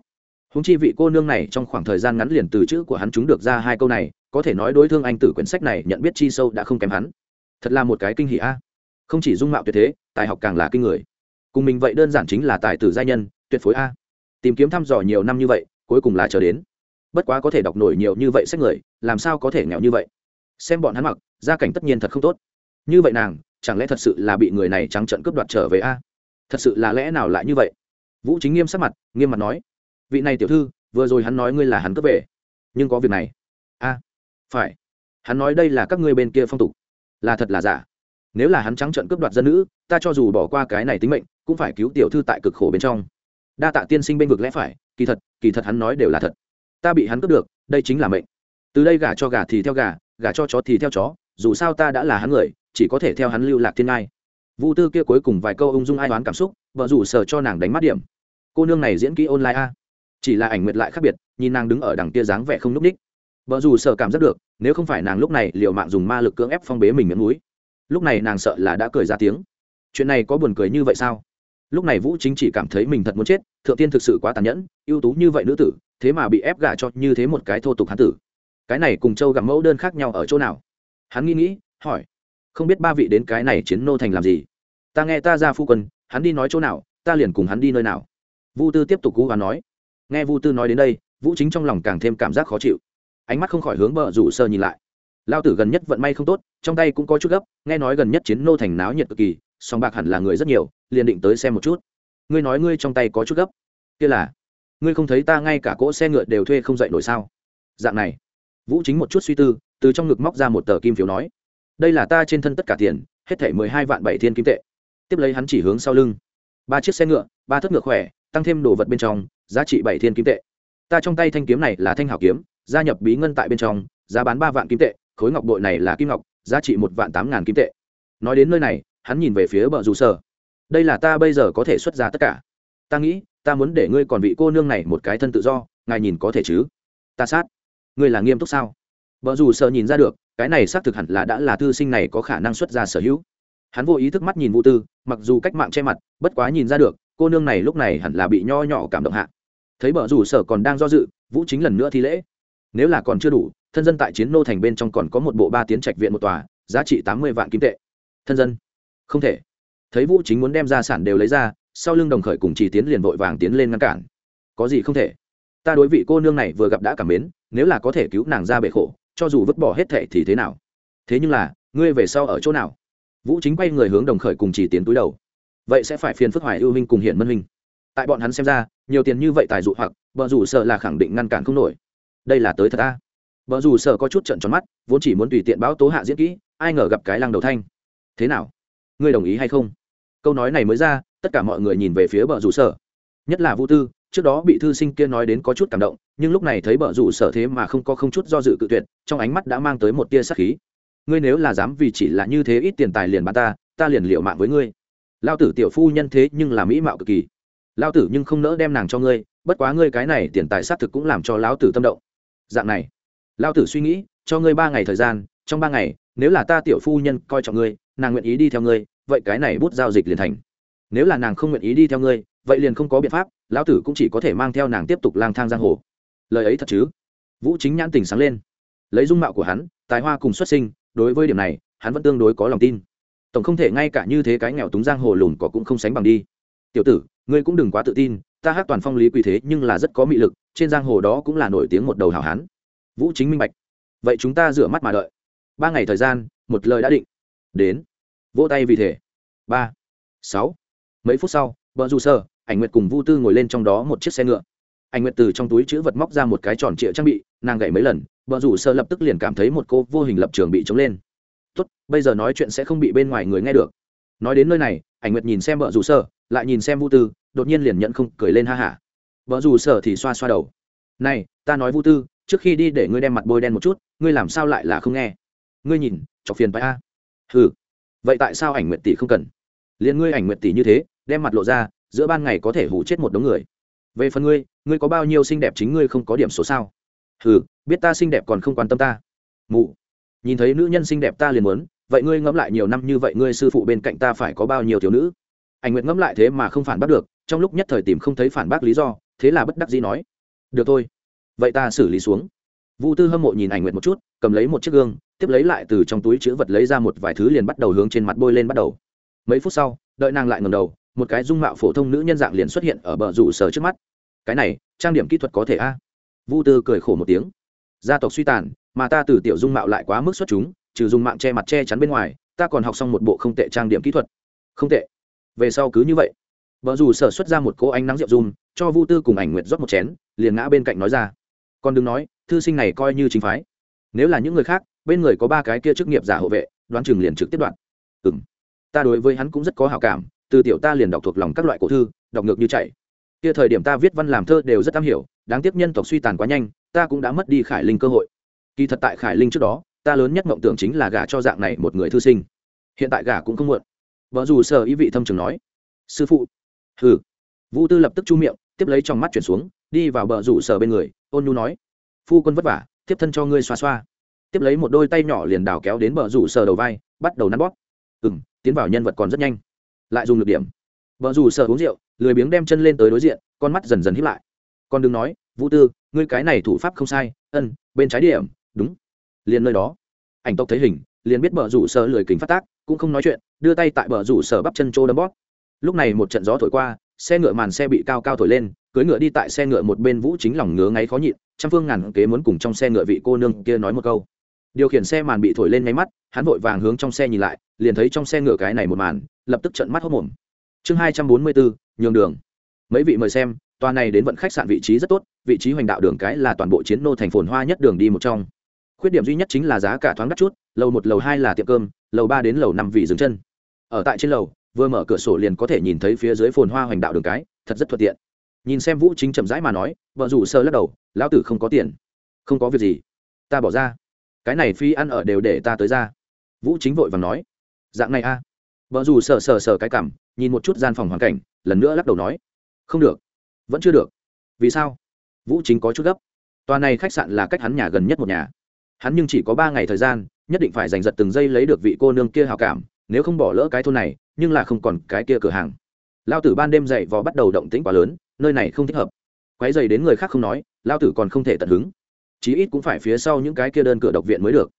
Húng chi vị cô nương này trong khoảng thời gian ngắn liền từ chữ của hắn chúng được ra hai câu này, có thể nói đối thương anh tử quyển sách này nhận biết chi sâu đã không kém hắn. Thật là một cái kinh hỷ a. Không chỉ dung mạo tuyệt thế, tài học càng là kinh người. Cùng mình vậy đơn giản chính là tài tử gia nhân, tuyệt phối a. Tìm kiếm thăm dò nhiều năm như vậy cuối cùng là chờ đến. Bất quá có thể đọc nổi nhiều như vậy sách người, làm sao có thể nghèo như vậy? Xem bọn hắn mặc, gia cảnh tất nhiên thật không tốt. Như vậy nàng, chẳng lẽ thật sự là bị người này trắng trận cướp đoạt trở về a? Thật sự là lẽ nào lại như vậy? Vũ chính nghiêm sắc mặt, nghiêm mặt nói, vị này tiểu thư, vừa rồi hắn nói ngươi là hắn cướp về, nhưng có việc này. A, phải. Hắn nói đây là các ngươi bên kia phong tục. Là thật là giả. Nếu là hắn trắng trận cướp đoạt dân nữ, ta cho dù bỏ qua cái này tính mệnh, cũng phải cứu tiểu thư tại cực khổ bên trong. Đa tạ tiên sinh bên vực lẽ phải kỳ thật kỳ thật hắn nói đều là thật. Ta bị hắn cướp được, đây chính là mệnh. Từ đây gả cho gà thì theo gà, gả cho chó thì theo chó, dù sao ta đã là hắn người, chỉ có thể theo hắn lưu lạc thiên ngai. Vũ tư kia cuối cùng vài câu ung dung ai đoán cảm xúc, vợ rủ sở cho nàng đánh mắt điểm. Cô nương này diễn kỹ online a. Chỉ là ảnh nguyệt lại khác biệt, nhìn nàng đứng ở đằng kia dáng vẻ không núp ních. Vợ rủ sở cảm giác được, nếu không phải nàng lúc này liệu mạng dùng ma lực cưỡng ép phong bế mình miệng núi lúc này nàng sợ là đã cười ra tiếng. Chuyện này có buồn cười như vậy sao? Lúc này vũ chính chỉ cảm thấy mình thật muốn chết thượng tiên thực sự quá tàn nhẫn, ưu tú như vậy nữ tử, thế mà bị ép gả cho như thế một cái thô tục hán tử. Cái này cùng châu gặp mẫu đơn khác nhau ở chỗ nào? Hắn nghĩ nghĩ, hỏi. Không biết ba vị đến cái này chiến nô thành làm gì? Ta nghe ta ra phu quân, hắn đi nói chỗ nào, ta liền cùng hắn đi nơi nào. Vu tư tiếp tục cú và nói. Nghe vu tư nói đến đây, vũ chính trong lòng càng thêm cảm giác khó chịu. Ánh mắt không khỏi hướng bờ rủ sơ nhìn lại. Lao tử gần nhất vận may không tốt, trong tay cũng có chút gấp, nghe nói gần nhất chiến nô thành náo nhiệt cực kỳ, song bạc hẳn là người rất nhiều, liền định tới xem một chút ngươi nói ngươi trong tay có chút gấp. Kia là, ngươi không thấy ta ngay cả cỗ xe ngựa đều thuê không dậy nổi sao? Dạng này, vũ chính một chút suy tư, từ trong ngực móc ra một tờ kim phiếu nói, đây là ta trên thân tất cả tiền, hết thảy mười hai vạn bảy thiên kim tệ. Tiếp lấy hắn chỉ hướng sau lưng. Ba chiếc xe ngựa, ba thất ngựa khỏe, tăng thêm đồ vật bên trong, giá trị bảy thiên kim tệ. Ta trong tay thanh kiếm này là thanh hảo kiếm, gia nhập bí ngân tại bên trong, giá bán ba vạn kim tệ, khối ngọc bội này là kim ngọc, giá trị một vạn tám ngàn kim tệ. Nói đến nơi này, hắn nhìn về phía bờ rủ sở đây là ta bây giờ có thể xuất ra tất cả. Ta nghĩ, ta muốn để ngươi còn vị cô nương này một cái thân tự do, ngài nhìn có thể chứ? Ta sát. Ngươi là nghiêm túc sao? Vợ dù sợ nhìn ra được, cái này xác thực hẳn là đã là thư sinh này có khả năng xuất ra sở hữu. Hắn vô ý thức mắt nhìn vũ tư, mặc dù cách mạng che mặt, bất quá nhìn ra được, cô nương này lúc này hẳn là bị nho nhỏ cảm động hạ. Thấy vợ dù sở còn đang do dự, vũ chính lần nữa thi lễ. Nếu là còn chưa đủ, thân dân tại chiến nô thành bên trong còn có một bộ ba tiến trạch viện một tòa, giá trị tám mươi vạn kim tệ. Thân dân. Không thể thấy vũ chính muốn đem ra sản đều lấy ra, sau lưng đồng khởi cùng chỉ tiến liền vội vàng tiến lên ngăn cản. Có gì không thể? Ta đối vị cô nương này vừa gặp đã cảm mến, nếu là có thể cứu nàng ra bể khổ, cho dù vứt bỏ hết thệ thì thế nào? Thế nhưng là, ngươi về sau ở chỗ nào? Vũ chính quay người hướng đồng khởi cùng chỉ tiến túi đầu. Vậy sẽ phải phiền phức hoài ưu huynh cùng hiện mân huynh tại bọn hắn xem ra, nhiều tiền như vậy tài dụ hoặc vợ rủ sợ là khẳng định ngăn cản không nổi. Đây là tới thật ta vợ rủ sợ có chút trận tròn mắt, vốn chỉ muốn tùy tiện báo tố hạ diễn kỹ, ai ngờ gặp cái lăng đầu thanh. Thế nào? Ngươi đồng ý hay không? Câu nói này mới ra, tất cả mọi người nhìn về phía bờ rủ sở. nhất là vũ tư, trước đó bị thư sinh kia nói đến có chút cảm động, nhưng lúc này thấy bờ rủ sở thế mà không có không chút do dự cự tuyệt, trong ánh mắt đã mang tới một tia sắc khí. Ngươi nếu là dám vì chỉ là như thế ít tiền tài liền bán ta ta liền liệu mạng với ngươi. Lao tử tiểu phu nhân thế nhưng là mỹ mạo cực kỳ. Lao tử nhưng không nỡ đem nàng cho ngươi, bất quá ngươi cái này tiền tài xác thực cũng làm cho lão tử tâm động. Dạng này lao tử suy nghĩ, cho ngươi ba ngày thời gian, trong ba ngày, nếu là ta tiểu phu nhân coi trọng ngươi, nàng nguyện ý đi theo ngươi vậy cái này bút giao dịch liền thành. Nếu là nàng không nguyện ý đi theo ngươi, vậy liền không có biện pháp, lão tử cũng chỉ có thể mang theo nàng tiếp tục lang thang giang hồ. Lời ấy thật chứ? Vũ chính nhãn tình sáng lên. Lấy dung mạo của hắn, tài hoa cùng xuất sinh, đối với điểm này, hắn vẫn tương đối có lòng tin. Tổng không thể ngay cả như thế cái nghèo túng giang hồ lùn có cũng không sánh bằng đi. Tiểu tử, ngươi cũng đừng quá tự tin, ta hát toàn phong lý quỳ thế nhưng là rất có mị lực, trên giang hồ đó cũng là nổi tiếng một đầu hảo hán. Vũ chính minh bạch. Vậy chúng ta rửa mắt mà đợi. Ba ngày thời gian, một lời đã định. Đến vỗ tay vì thế. Ba, sáu. Mấy phút sau vợ dù sơ, ảnh nguyệt cùng vu tư ngồi lên trong đó một chiếc xe ngựa. Ảnh nguyệt từ trong túi chữ vật móc ra một cái tròn trịa trang bị, nàng gậy mấy lần vợ rủ sơ lập tức liền cảm thấy một cô vô hình lập trường bị chống lên. Tốt, bây giờ nói chuyện sẽ không bị bên ngoài người nghe được. Nói đến nơi này, ảnh nguyệt nhìn xem vợ rủ sơ, lại nhìn xem vu tư, đột nhiên liền nhận không cười lên ha hả. Vợ rủ sơ thì xoa xoa đầu. Này, ta nói vu tư, trước khi đi để ngươi đem mặt bôi đen một chút, ngươi làm sao lại là không nghe? Ngươi nhìn, chọc phiền phải a. Ừ vậy tại sao ảnh nguyệt tỷ không cần? Liền ngươi ảnh nguyệt tỷ như thế, đem mặt lộ ra, giữa ban ngày có thể hủ chết một đống người. Về phần ngươi ngươi có bao nhiêu xinh đẹp chính ngươi không có điểm số sao? Ừ biết ta xinh đẹp còn không quan tâm ta. Mụ, nhìn thấy nữ nhân xinh đẹp ta liền muốn, vậy ngươi ngẫm lại nhiều năm như vậy ngươi sư phụ bên cạnh ta phải có bao nhiêu thiếu nữ? Ảnh nguyệt ngẫm lại thế mà không phản bác được, trong lúc nhất thời tìm không thấy phản bác lý do, thế là bất đắc dĩ nói. Được thôi, vậy ta xử lý xuống. Vu tư hâm mộ nhìn ảnh nguyệt một chút, cầm lấy một chiếc gương tiếp lấy lại từ trong túi chữ vật lấy ra một vài thứ liền bắt đầu hướng trên mặt bôi lên bắt đầu. Mấy phút sau, đợi nàng lại ngầm đầu, một cái dung mạo phổ thông nữ nhân dạng liền xuất hiện ở bờ rủ sở trước mắt. Cái này, trang điểm kỹ thuật có thể a? Vu tư cười khổ một tiếng. Gia tộc suy tàn, mà ta từ tiểu dung mạo lại quá mức xuất chúng, trừ dùng mạng che mặt che chắn bên ngoài, ta còn học xong một bộ không tệ trang điểm kỹ thuật. Không tệ. Về sau cứ như vậy. Vợ dù sở xuất ra một cỗ ánh nắng rượu dung, cho vu tư cùng ảnh nguyệt rót một chén, liền ngã bên cạnh nói ra. Còn đừng nói, thư sinh này coi như chính phái. Nếu là những người khác bên người có ba cái kia chức nghiệp giả hộ vệ, đoán chừng liền trực tiếp đoạn. Ừ m ta đối với hắn cũng rất có hào cảm, từ tiểu ta liền đọc thuộc lòng các loại cổ thư, đọc ngược như chạy kia thời điểm ta viết văn làm thơ đều rất am hiểu, đáng tiếc nhân tộc suy tàn quá nhanh, ta cũng đã mất đi khải linh cơ hội. Kỳ thật tại khải linh trước đó, ta lớn nhất mộng tưởng chính là gả cho dạng này một người thư sinh. Hiện tại gả cũng không muộn. Vợ dù sở ý vị thâm trường nói, sư phụ. Hừ. Vũ tư lập tức chu miệng, tiếp lấy trong mắt chuyển xuống, đi vào bờ rủ sở bên người, ôn nhu nói, phu quân vất vả, tiếp thân cho ngươi xoa xoa tiếp lấy một đôi tay nhỏ liền đào kéo đến bờ rủ sờ đầu vai, bắt đầu nắn bóp. Ừ m tiến vào nhân vật còn rất nhanh. Lại dùng được điểm. Bờ rủ sờ uống rượu, lười biếng đem chân lên tới đối diện, con mắt dần dần hiếp lại. Con đừng nói, vũ tư, ngươi cái này thủ pháp không sai, ân, bên trái điểm, đúng. Liền nơi đó. Ảnh tộc thấy hình, liền biết bờ rủ sờ lười kính phát tác, cũng không nói chuyện, đưa tay tại bờ rủ sờ bắp chân trô đấm bóp. Lúc này một trận gió thổi qua, xe ngựa màn xe bị cao cao thổi lên cưới ngựa đi tại xe ngựa một bên vũ chính lòng ngứa ngáy khó nhịn, trăm phương ngàn kế muốn cùng trong xe ngựa vị cô nương kia nói một câu điều khiển xe màn bị thổi lên nháy mắt, hắn vội vàng hướng trong xe nhìn lại, liền thấy trong xe ngựa cái này một màn, lập tức trận mắt hốc mồm. Chương hai trăm bốn mươi bốn, nhường đường. Mấy vị mời xem, tòa này đến vận khách sạn vị trí rất tốt, vị trí hoành đạo đường cái là toàn bộ chiến nô thành phồn hoa nhất đường đi một trong. Khuyết điểm duy nhất chính là giá cả thoáng đắt chút, lầu một, lầu hai là tiệm cơm, lầu ba đến lầu năm vị dừng chân. Ở tại trên lầu, vừa mở cửa sổ liền có thể nhìn thấy phía dưới phồn hoa hoành đạo đường cái, thật rất thuận tiện. Nhìn xem vũ chính chậm rãi mà nói, vợ rủ sơ lắc đầu, lão tử không có tiền. Không có việc gì, ta bỏ ra cái này phi ăn ở đều để ta tới ra. Vũ chính vội và nói, dạng này a. À. vợ dù sờ sờ sờ cái cảm, nhìn một chút gian phòng hoàn cảnh, lần nữa lắc đầu nói, không được, vẫn chưa được. Vì sao? Vũ chính có chút gấp. Tòa này khách sạn là cách hắn nhà gần nhất một nhà. Hắn nhưng chỉ có ba ngày thời gian, nhất định phải giành giật từng giây lấy được vị cô nương kia hào cảm, nếu không bỏ lỡ cái thôn này, nhưng là không còn cái kia cửa hàng. Lao tử ban đêm dậy vò bắt đầu động tĩnh quá lớn, nơi này không thích hợp. Quái dày đến người khác không nói, lao tử còn không thể tận hứng chí ít cũng phải phía sau những cái kia đơn cửa độc viện mới được.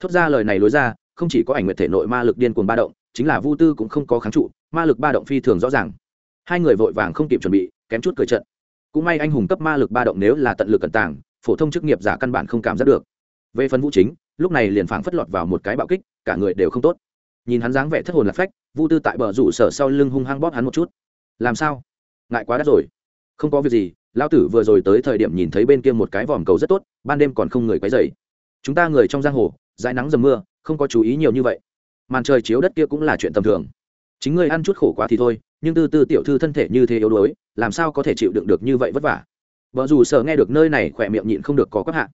Thốt ra lời này lối ra, không chỉ có ảnh nguyệt thể nội ma lực điên cuồng ba động, chính là vu tư cũng không có kháng trụ, ma lực ba động phi thường rõ ràng. Hai người vội vàng không kịp chuẩn bị, kém chút cười trận. Cũng may anh hùng cấp ma lực ba động nếu là tận lực cẩn tàng, phổ thông chức nghiệp giả căn bản không cảm giác được. Về phần vũ chính, lúc này liền phảng phất lọt vào một cái bạo kích, cả người đều không tốt. Nhìn hắn dáng vẻ thất hồn lạc phách, vu tư tại bờ rủ sở sau lưng hung hăng bóp hắn một chút. Làm sao? Ngại quá đắt rồi. Không có việc gì lao tử vừa rồi tới thời điểm nhìn thấy bên kia một cái vòm cầu rất tốt, ban đêm còn không người quấy dày chúng ta người trong giang hồ, dãi nắng dầm mưa, không có chú ý nhiều như vậy. Màn trời chiếu đất kia cũng là chuyện tầm thường. Chính ngươi ăn chút khổ quá thì thôi, nhưng tư tư tiểu thư thân thể như thế yếu đuối, làm sao có thể chịu đựng được như vậy vất vả? Vợ dù sợ nghe được nơi này khỏe miệng nhịn không được có các hạ.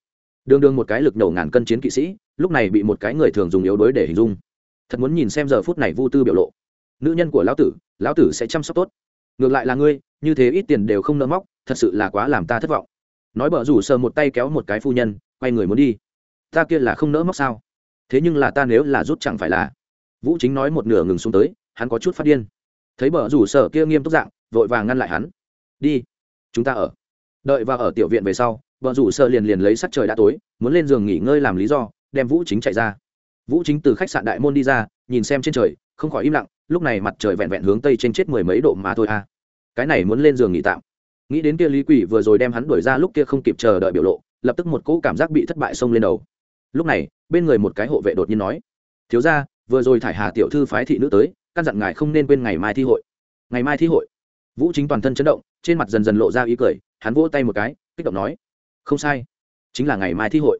Đường đường một cái lực nổ ngàn cân chiến kỵ sĩ, lúc này bị một cái người thường dùng yếu đuối để hình dung. Thật muốn nhìn xem giờ phút này vu tư biểu lộ. Nữ nhân của lão tử lão tử sẽ chăm sóc tốt. Ngược lại là ngươi, như thế ít tiền đều không nỡ móc thật sự là quá làm ta thất vọng. Nói bờ rủ sờ một tay kéo một cái phu nhân, quay người muốn đi. Ta kia là không nỡ móc sao? Thế nhưng là ta nếu là rút chẳng phải là. Vũ chính nói một nửa ngừng xuống tới, hắn có chút phát điên. Thấy bờ rủ sở kia nghiêm túc dạng, vội vàng ngăn lại hắn. Đi, chúng ta ở. Đợi và ở tiểu viện về sau bờ rủ sở liền liền lấy sắt trời đã tối, muốn lên giường nghỉ ngơi làm lý do, đem vũ chính chạy ra. Vũ chính từ khách sạn đại môn đi ra, nhìn xem trên trời, không khỏi im lặng, lúc này mặt trời vẹn vẹn hướng tây trên chết mười mấy độ mà thôi à. Cái này muốn lên giường nghỉ tạm nghĩ đến kia lý quỷ vừa rồi đem hắn đuổi ra lúc kia không kịp chờ đợi biểu lộ, lập tức một cỗ cảm giác bị thất bại xông lên đầu. Lúc này, bên người một cái hộ vệ đột nhiên nói, thiếu ra vừa rồi thải hà tiểu thư phái thị nữ tới, căn dặn ngài không nên quên ngày mai thi hội. Ngày mai thi hội. Vũ chính toàn thân chấn động, trên mặt dần dần lộ ra ý cười, hắn vỗ tay một cái, kích động nói, không sai, chính là ngày mai thi hội.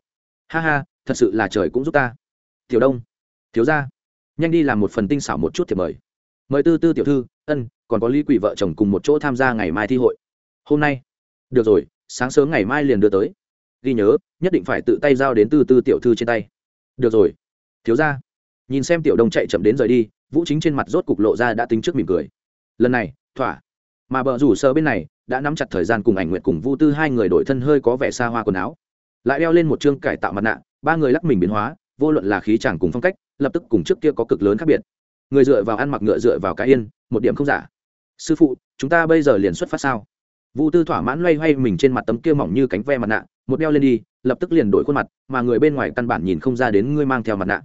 Ha ha, thật sự là trời cũng giúp ta. Tiểu đông, thiếu ra nhanh đi làm một phần tinh xảo một chút thì mời. Mời tư tư tiểu thư, ân, còn có lý quỷ vợ chồng cùng một chỗ tham gia ngày mai thi hội hôm nay. Được rồi, sáng sớm ngày mai liền đưa tới. Ghi nhớ, nhất định phải tự tay giao đến từ tư tiểu thư trên tay. Được rồi. Thiếu ra nhìn xem tiểu đông chạy chậm đến rời đi, vũ chính trên mặt rốt cục lộ ra đã tính trước mỉm cười. Lần này, thỏa. Mà bờ rủ sơ bên này, đã nắm chặt thời gian cùng ảnh nguyện cùng vu tư hai người đổi thân hơi có vẻ xa hoa quần áo. Lại đeo lên một chương cải tạo mặt nạ, ba người lắc mình biến hóa, vô luận là khí chàng cùng phong cách, lập tức cùng trước kia có cực lớn khác biệt. Người dựa vào ăn mặc ngựa dựa vào cái yên, một điểm không giả. Sư phụ, chúng ta bây giờ liền xuất phát sao? Vu tư thỏa mãn loay hoay mình trên mặt tấm kia mỏng như cánh ve mặt nạ, một đeo lên đi, lập tức liền đổi khuôn mặt, mà người bên ngoài căn bản nhìn không ra đến ngươi mang theo mặt nạ.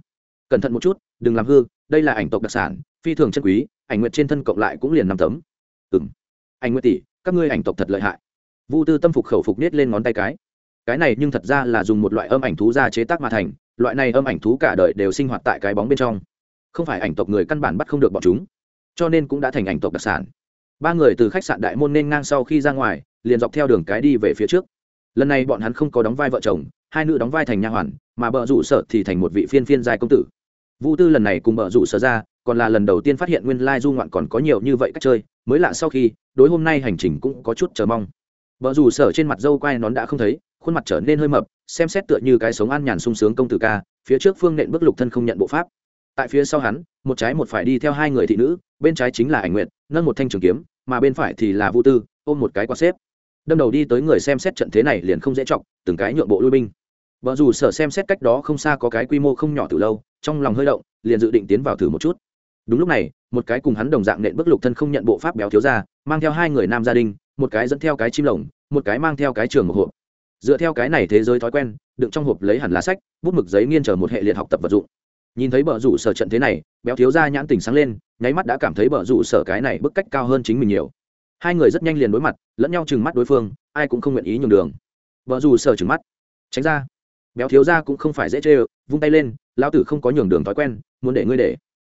Cẩn thận một chút, đừng làm hư, đây là ảnh tộc đặc sản, phi thường chân quý, ảnh nguyệt trên thân cộng lại cũng liền năm tấm. Ừm. Ảnh nguyệt tỷ, các ngươi ảnh tộc thật lợi hại. Vu tư tâm phục khẩu phục nết lên ngón tay cái. Cái này nhưng thật ra là dùng một loại âm ảnh thú ra chế tác mà thành, loại này âm ảnh thú cả đời đều sinh hoạt tại cái bóng bên trong. Không phải ảnh tộc người căn bản bắt không được bọn chúng, cho nên cũng đã thành ảnh tộc đặc sản ba người từ khách sạn đại môn nên ngang sau khi ra ngoài, liền dọc theo đường cái đi về phía trước. Lần này bọn hắn không có đóng vai vợ chồng, hai nữ đóng vai thành nha hoàn, mà bờ rủ sợ thì thành một vị phiên phiên giai công tử. Vũ tư lần này cùng bờ rủ sở ra, còn là lần đầu tiên phát hiện nguyên lai du ngoạn còn có nhiều như vậy cách chơi, mới lạ sau khi, đối hôm nay hành trình cũng có chút chờ mong. Bờ rủ sở trên mặt dâu quai nón đã không thấy, khuôn mặt trở nên hơi mập, xem xét tựa như cái sống an nhàn sung sướng công tử ca, phía trước phương nện bước lục thân không nhận bộ pháp tại phía sau hắn, một trái một phải đi theo hai người thị nữ, bên trái chính là ảnh nguyện nâng một thanh trường kiếm, mà bên phải thì là vũ tư, ôm một cái quạt xếp. Đâm đầu đi tới người xem xét trận thế này liền không dễ chọc, từng cái nhượng bộ lui binh. Vợ dù sở xem xét cách đó không xa có cái quy mô không nhỏ từ lâu, trong lòng hơi động, liền dự định tiến vào thử một chút. Đúng lúc này, một cái cùng hắn đồng dạng nện bước lục thân không nhận bộ pháp béo thiếu ra, mang theo hai người nam gia đình, một cái dẫn theo cái chim lồng, một cái mang theo cái trường một hộp. Dựa theo cái này thế giới thói quen, đựng trong hộp lấy hẳn lá sách, bút mực giấy nghiên trở một hệ liệt học tập vật dụng nhìn thấy bờ rủ sở trận thế này, béo thiếu ra nhãn tình sáng lên, nháy mắt đã cảm thấy bờ rủ sở cái này bức cách cao hơn chính mình nhiều. Hai người rất nhanh liền đối mặt, lẫn nhau chừng mắt đối phương, ai cũng không nguyện ý nhường đường. Bờ rủ sở chừng mắt. Tránh ra. Béo thiếu ra cũng không phải dễ chê vung tay lên, lão tử không có nhường đường thói quen, muốn để ngươi để.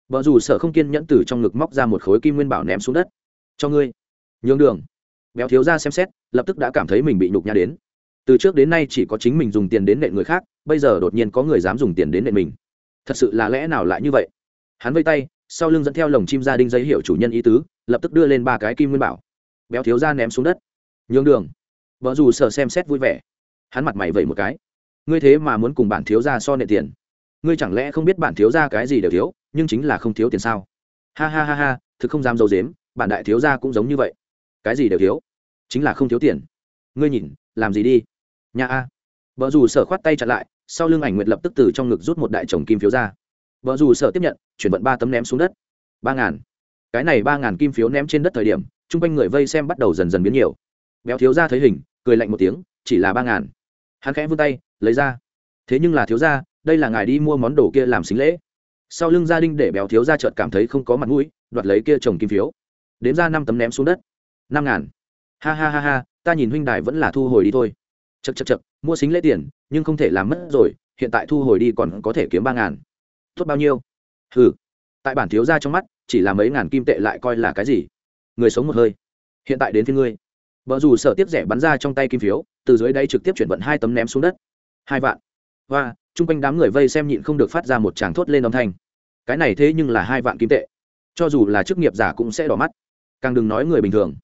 Vợ dù sở không kiên nhẫn từ trong ngực móc ra một khối kim nguyên bảo ném xuống đất. Cho ngươi. Nhường đường. Béo thiếu ra xem xét, lập tức đã cảm thấy mình bị nhục nhã đến. Từ trước đến nay chỉ có chính mình dùng tiền đến nện người khác, bây giờ đột nhiên có người dám dùng tiền đến nện mình thật sự là lẽ nào lại như vậy? Hắn vây tay, sau lưng dẫn theo lồng chim gia đinh giấy hiệu chủ nhân ý tứ, lập tức đưa lên ba cái kim nguyên bảo. Béo thiếu ra ném xuống đất. Nhường đường. Vợ dù sở xem xét vui vẻ. Hắn mặt mày vẩy một cái. Ngươi thế mà muốn cùng bản thiếu gia so nệ tiền. Ngươi chẳng lẽ không biết bản thiếu gia cái gì đều thiếu, nhưng chính là không thiếu tiền sao? Ha ha ha ha, thực không dám dâu dếm bản đại thiếu gia cũng giống như vậy. Cái gì đều thiếu, chính là không thiếu tiền. Ngươi nhìn, làm gì đi? Nhà a. Vợ dù sở khoát tay chặn lại sau lưng ảnh nguyệt lập tức từ trong ngực rút một đại chồng kim phiếu ra. Vợ dù sở tiếp nhận, chuyển vận ba tấm ném xuống đất. Ba ngàn. Cái này ba ngàn kim phiếu ném trên đất thời điểm, chung quanh người vây xem bắt đầu dần dần biến nhiều. Béo thiếu ra thấy hình, cười lạnh một tiếng, chỉ là ba ngàn. Hắn khẽ vươn tay, lấy ra. Thế nhưng là thiếu gia, đây là ngài đi mua món đồ kia làm xính lễ. Sau lưng gia đình để béo thiếu gia chợt cảm thấy không có mặt mũi, đoạt lấy kia chồng kim phiếu. Đếm ra năm tấm ném xuống đất. Năm ngàn. Ha ha ha ha, ta nhìn huynh đài vẫn là thu hồi đi thôi chật chật chật, mua xính lễ tiền, nhưng không thể làm mất rồi, hiện tại thu hồi đi còn có thể kiếm ba ngàn. Tốt bao nhiêu? Ừ tại bản thiếu gia trong mắt, chỉ là mấy ngàn kim tệ lại coi là cái gì? Người sống một hơi. Hiện tại đến phía ngươi. Vợ dù sợ tiếp rẻ bắn ra trong tay kim phiếu, từ dưới đây trực tiếp chuyển vận hai tấm ném xuống đất. Hai vạn. Và chung quanh đám người vây xem nhịn không được phát ra một tràng thốt lên âm thanh. Cái này thế nhưng là hai vạn kim tệ. Cho dù là chức nghiệp giả cũng sẽ đỏ mắt. Càng đừng nói người bình thường.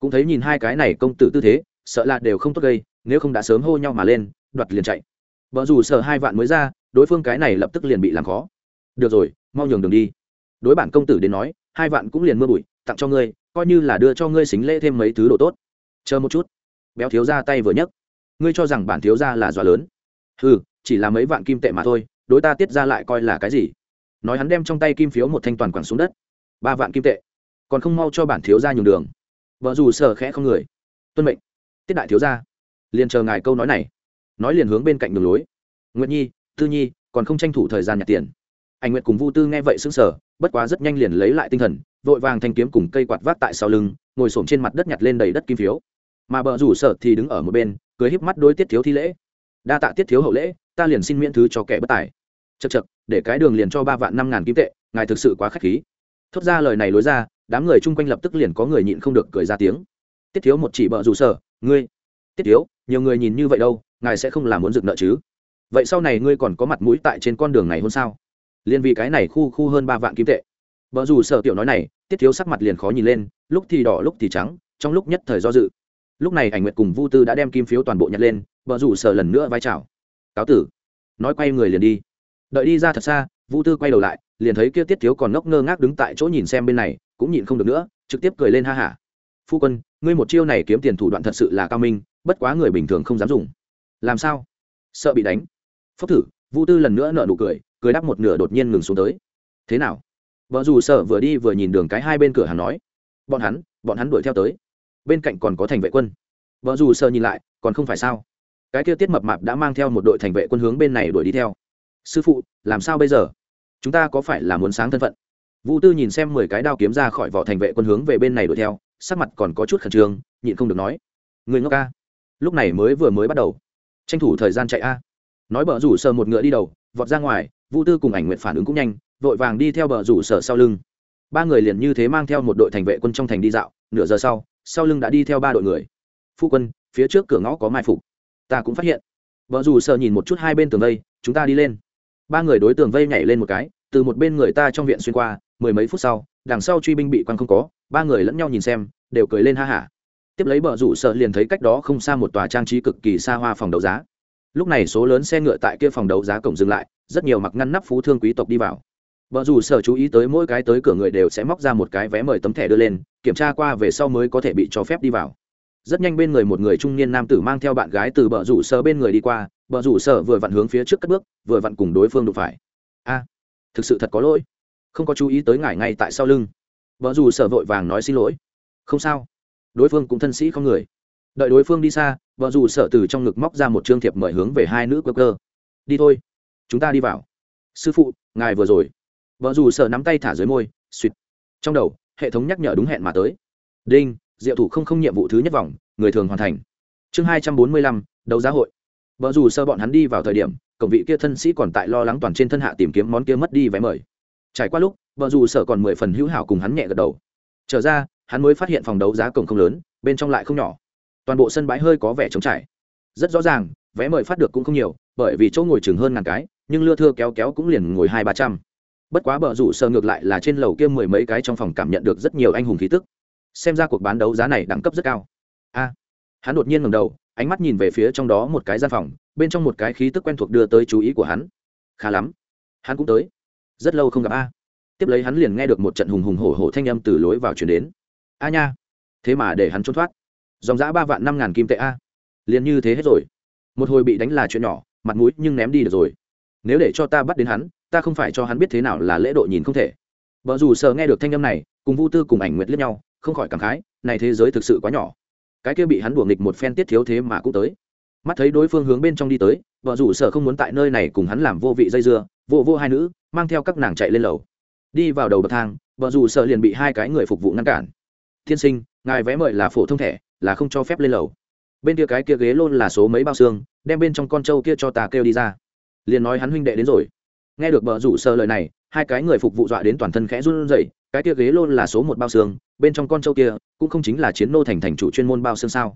Cũng thấy nhìn hai cái này công tử tư thế sợ là đều không tốt gây, nếu không đã sớm hô nhau mà lên, đoạt liền chạy. Vợ dù sợ hai vạn mới ra, đối phương cái này lập tức liền bị làm khó. Được rồi, mau nhường đường đi. Đối bản công tử đến nói, hai vạn cũng liền mưa bụi, tặng cho ngươi, coi như là đưa cho ngươi xính lễ thêm mấy thứ đồ tốt. Chờ một chút. Béo thiếu ra tay vừa nhấc. Ngươi cho rằng bản thiếu ra là dọa lớn. Ừ chỉ là mấy vạn kim tệ mà thôi, đối ta tiết ra lại coi là cái gì? Nói hắn đem trong tay kim phiếu một thanh toàn quẳng xuống đất. Ba vạn kim tệ. Còn không mau cho bản thiếu ra nhường đường. Vợ dù sợ khẽ không người. Tuân mệnh tiết đại thiếu ra liền chờ ngài câu nói này. Nói liền hướng bên cạnh đường lối. Nguyệt nhi, tư nhi, còn không tranh thủ thời gian nhặt tiền. Anh nguyệt cùng vu tư nghe vậy sững sờ, bất quá rất nhanh liền lấy lại tinh thần, vội vàng thanh kiếm cùng cây quạt vác tại sau lưng, ngồi xổm trên mặt đất nhặt lên đầy đất kim phiếu. Mà bờ rủ sợ thì đứng ở một bên, cười híp mắt đôi tiết thiếu thi lễ. Đa tạ tiết thiếu hậu lễ, ta liền xin miễn thứ cho kẻ bất tài. Chật chật để cái đường liền cho ba vạn năm ngàn kim tệ, ngài thực sự quá k h á c h khí. Thốt ra lời này lối ra, đám người chung quanh lập tức liền có người nhịn không được cười ra tiếng. Tiết thiếu một chỉ bợ rủ sở ngươi, tiết thiếu nhiều người nhìn như vậy đâu, ngài sẽ không làm muốn dựng nợ chứ? Vậy sau này ngươi còn có mặt mũi tại trên con đường này hôn sao? Liên vì cái này khu khu hơn ba vạn kim tệ. Vợ dù sợ tiểu nói này, tiết thiếu sắc mặt liền khó nhìn lên, lúc thì đỏ, lúc thì trắng, trong lúc nhất thời do dự. Lúc này ảnh nguyệt cùng vu tư đã đem kim phiếu toàn bộ nhặt lên vợ dù sợ lần nữa vai trào cáo tử. Nói quay người liền đi. Đợi đi ra thật xa, vu tư quay đầu lại, liền thấy kia tiết thiếu còn ngốc ngơ ngác đứng tại chỗ nhìn xem bên này, cũng nhìn không được nữa, trực tiếp cười lên ha hả phu quân, ngươi một chiêu này kiếm tiền thủ đoạn thật sự là cao minh, bất quá người bình thường không dám dùng. Làm sao? Sợ bị đánh. Phốc thử, vu tư lần nữa nợ nụ cười cười đắp một nửa đột nhiên ngừng xuống tới. Thế nào? Vợ dù sợ vừa đi vừa nhìn đường cái hai bên cửa hàng nói. Bọn hắn bọn hắn đuổi theo tới. Bên cạnh còn có thành vệ quân. Vợ dù sợ nhìn lại, còn không phải sao? Cái kia tiết mập mạp đã mang theo một đội thành vệ quân hướng bên này đuổi đi theo. Sư phụ, làm sao bây giờ? Chúng ta có phải là muốn sáng thân phận? Vũ tư nhìn xem mười cái đao kiếm ra khỏi vỏ thành vệ quân hướng về bên này đuổi theo sắc mặt còn có chút khẩn trương, nhịn không được nói người ngốc ca, lúc này mới vừa mới bắt đầu. Tranh thủ thời gian chạy a. Nói bờ rủ sờ một ngựa đi đầu, vọt ra ngoài vũ tư cùng ảnh nguyện phản ứng cũng nhanh, vội vàng đi theo bờ rủ sở sau lưng. Ba người liền như thế mang theo một đội thành vệ quân trong thành đi dạo, nửa giờ sau sau lưng đã đi theo ba đội người. Phu quân, phía trước cửa ngõ có mai phục, ta cũng phát hiện. Vợ dù sợ nhìn một chút hai bên tường vây, chúng ta đi lên. Ba người đối tường vây nhảy lên một cái, từ một bên người ta trong viện xuyên qua, mười mấy phút sau đằng sau truy binh bị quăng không có ba người lẫn nhau nhìn xem đều cười lên ha hả tiếp lấy bờ rủ sợ liền thấy cách đó không xa một tòa trang trí cực kỳ xa hoa phòng đấu giá lúc này số lớn xe ngựa tại kia phòng đấu giá cổng dừng lại rất nhiều mặc ngăn nắp phú thương quý tộc đi vào Bờ rủ sở chú ý tới mỗi cái tới cửa người đều sẽ móc ra một cái vé mời tấm thẻ đưa lên, kiểm tra qua về sau mới có thể bị cho phép đi vào. Rất nhanh bên người một người trung niên nam tử mang theo bạn gái từ bờ rủ sở bên người đi qua, bờ rủ sở vừa vặn hướng phía trước cất bước, vừa vặn cùng đối phương đụng phải. A, thực sự thật có lỗi, không có chú ý tới ngài ngay tại sau lưng. Bờ dù sở vội vàng nói xin lỗi. Không sao. Đối phương cũng thân sĩ không người. Đợi đối phương đi xa, bờ dù sở từ trong ngực móc ra một trương thiệp mời hướng về hai nữ cơ cơ. Đi thôi, chúng ta đi vào. Sư phụ, ngài vừa rồi vợ dù sợ nắm tay thả dưới môi suýt trong đầu hệ thống nhắc nhở đúng hẹn mà tới đinh diệu thủ không không nhiệm vụ thứ nhất vòng người thường hoàn thành chương hai trăm bốn mươi lăm đấu giá hội vợ dù sợ bọn hắn đi vào thời điểm cổng vị kia thân sĩ còn tại lo lắng toàn trên thân hạ tìm kiếm món kia mất đi vé mời trải qua lúc, vợ dù sợ còn mười phần hữu hảo cùng hắn nhẹ gật đầu. Trở ra, hắn mới phát hiện phòng đấu giá cổng không lớn, bên trong lại không nhỏ. Toàn bộ sân bãi hơi có vẻ trống trải. Rất rõ ràng, vé mời phát được cũng không nhiều, bởi vì chỗ ngồi chừng hơn ngàn cái, nhưng lưa thưa kéo kéo cũng liền ngồi hai ba trăm. Bất quá bờ rủ sờ ngược lại là trên lầu kia mười mấy cái trong phòng cảm nhận được rất nhiều anh hùng khí tức. Xem ra cuộc bán đấu giá này đẳng cấp rất cao. A! Hắn đột nhiên ngầm đầu, ánh mắt nhìn về phía trong đó một cái gian phòng, bên trong một cái khí tức quen thuộc đưa tới chú ý của hắn. Khá lắm. Hắn cũng tới rất lâu không gặp a. Tiếp lấy hắn liền nghe được một trận hùng hùng hổ hổ thanh âm từ lối vào chuyển đến. A nha. Thế mà để hắn trốn thoát. Dòng giã ba vạn năm ngàn kim tệ a. Liền như thế hết rồi. Một hồi bị đánh là chuyện nhỏ, mặt mũi nhưng ném đi được rồi. Nếu để cho ta bắt đến hắn, ta không phải cho hắn biết thế nào là lễ độ nhìn không thể. Vợ dù sợ nghe được thanh âm này, cùng vu tư cùng ảnh nguyệt liếc nhau, không khỏi cảm khái, này thế giới thực sự quá nhỏ. Cái kia bị hắn đùa nghịch một phen tiết thiếu thế mà cũng tới. Mắt thấy đối phương hướng bên trong đi tới vợ rủ sợ không muốn tại nơi này cùng hắn làm vô vị dây dưa vô vô hai nữ, mang theo các nàng chạy lên lầu. Đi vào đầu bậc thang vợ rủ sợ liền bị hai cái người phục vụ ngăn cản. Tiên sinh, ngài vé mời là phổ thông thẻ, là không cho phép lên lầu. Bên kia cái kia ghế lôn là số mấy bao xương, đem bên trong con trâu kia cho ta kêu đi ra. Liền nói hắn huynh đệ đến rồi. Nghe được bờ rủ sơ lời này, hai cái người phục vụ dọa đến toàn thân khẽ run rẩy, cái kia ghế lôn là số một bao xương, bên trong con trâu kia cũng không chính là chiến nô thành thành chủ chuyên môn bao xương sao.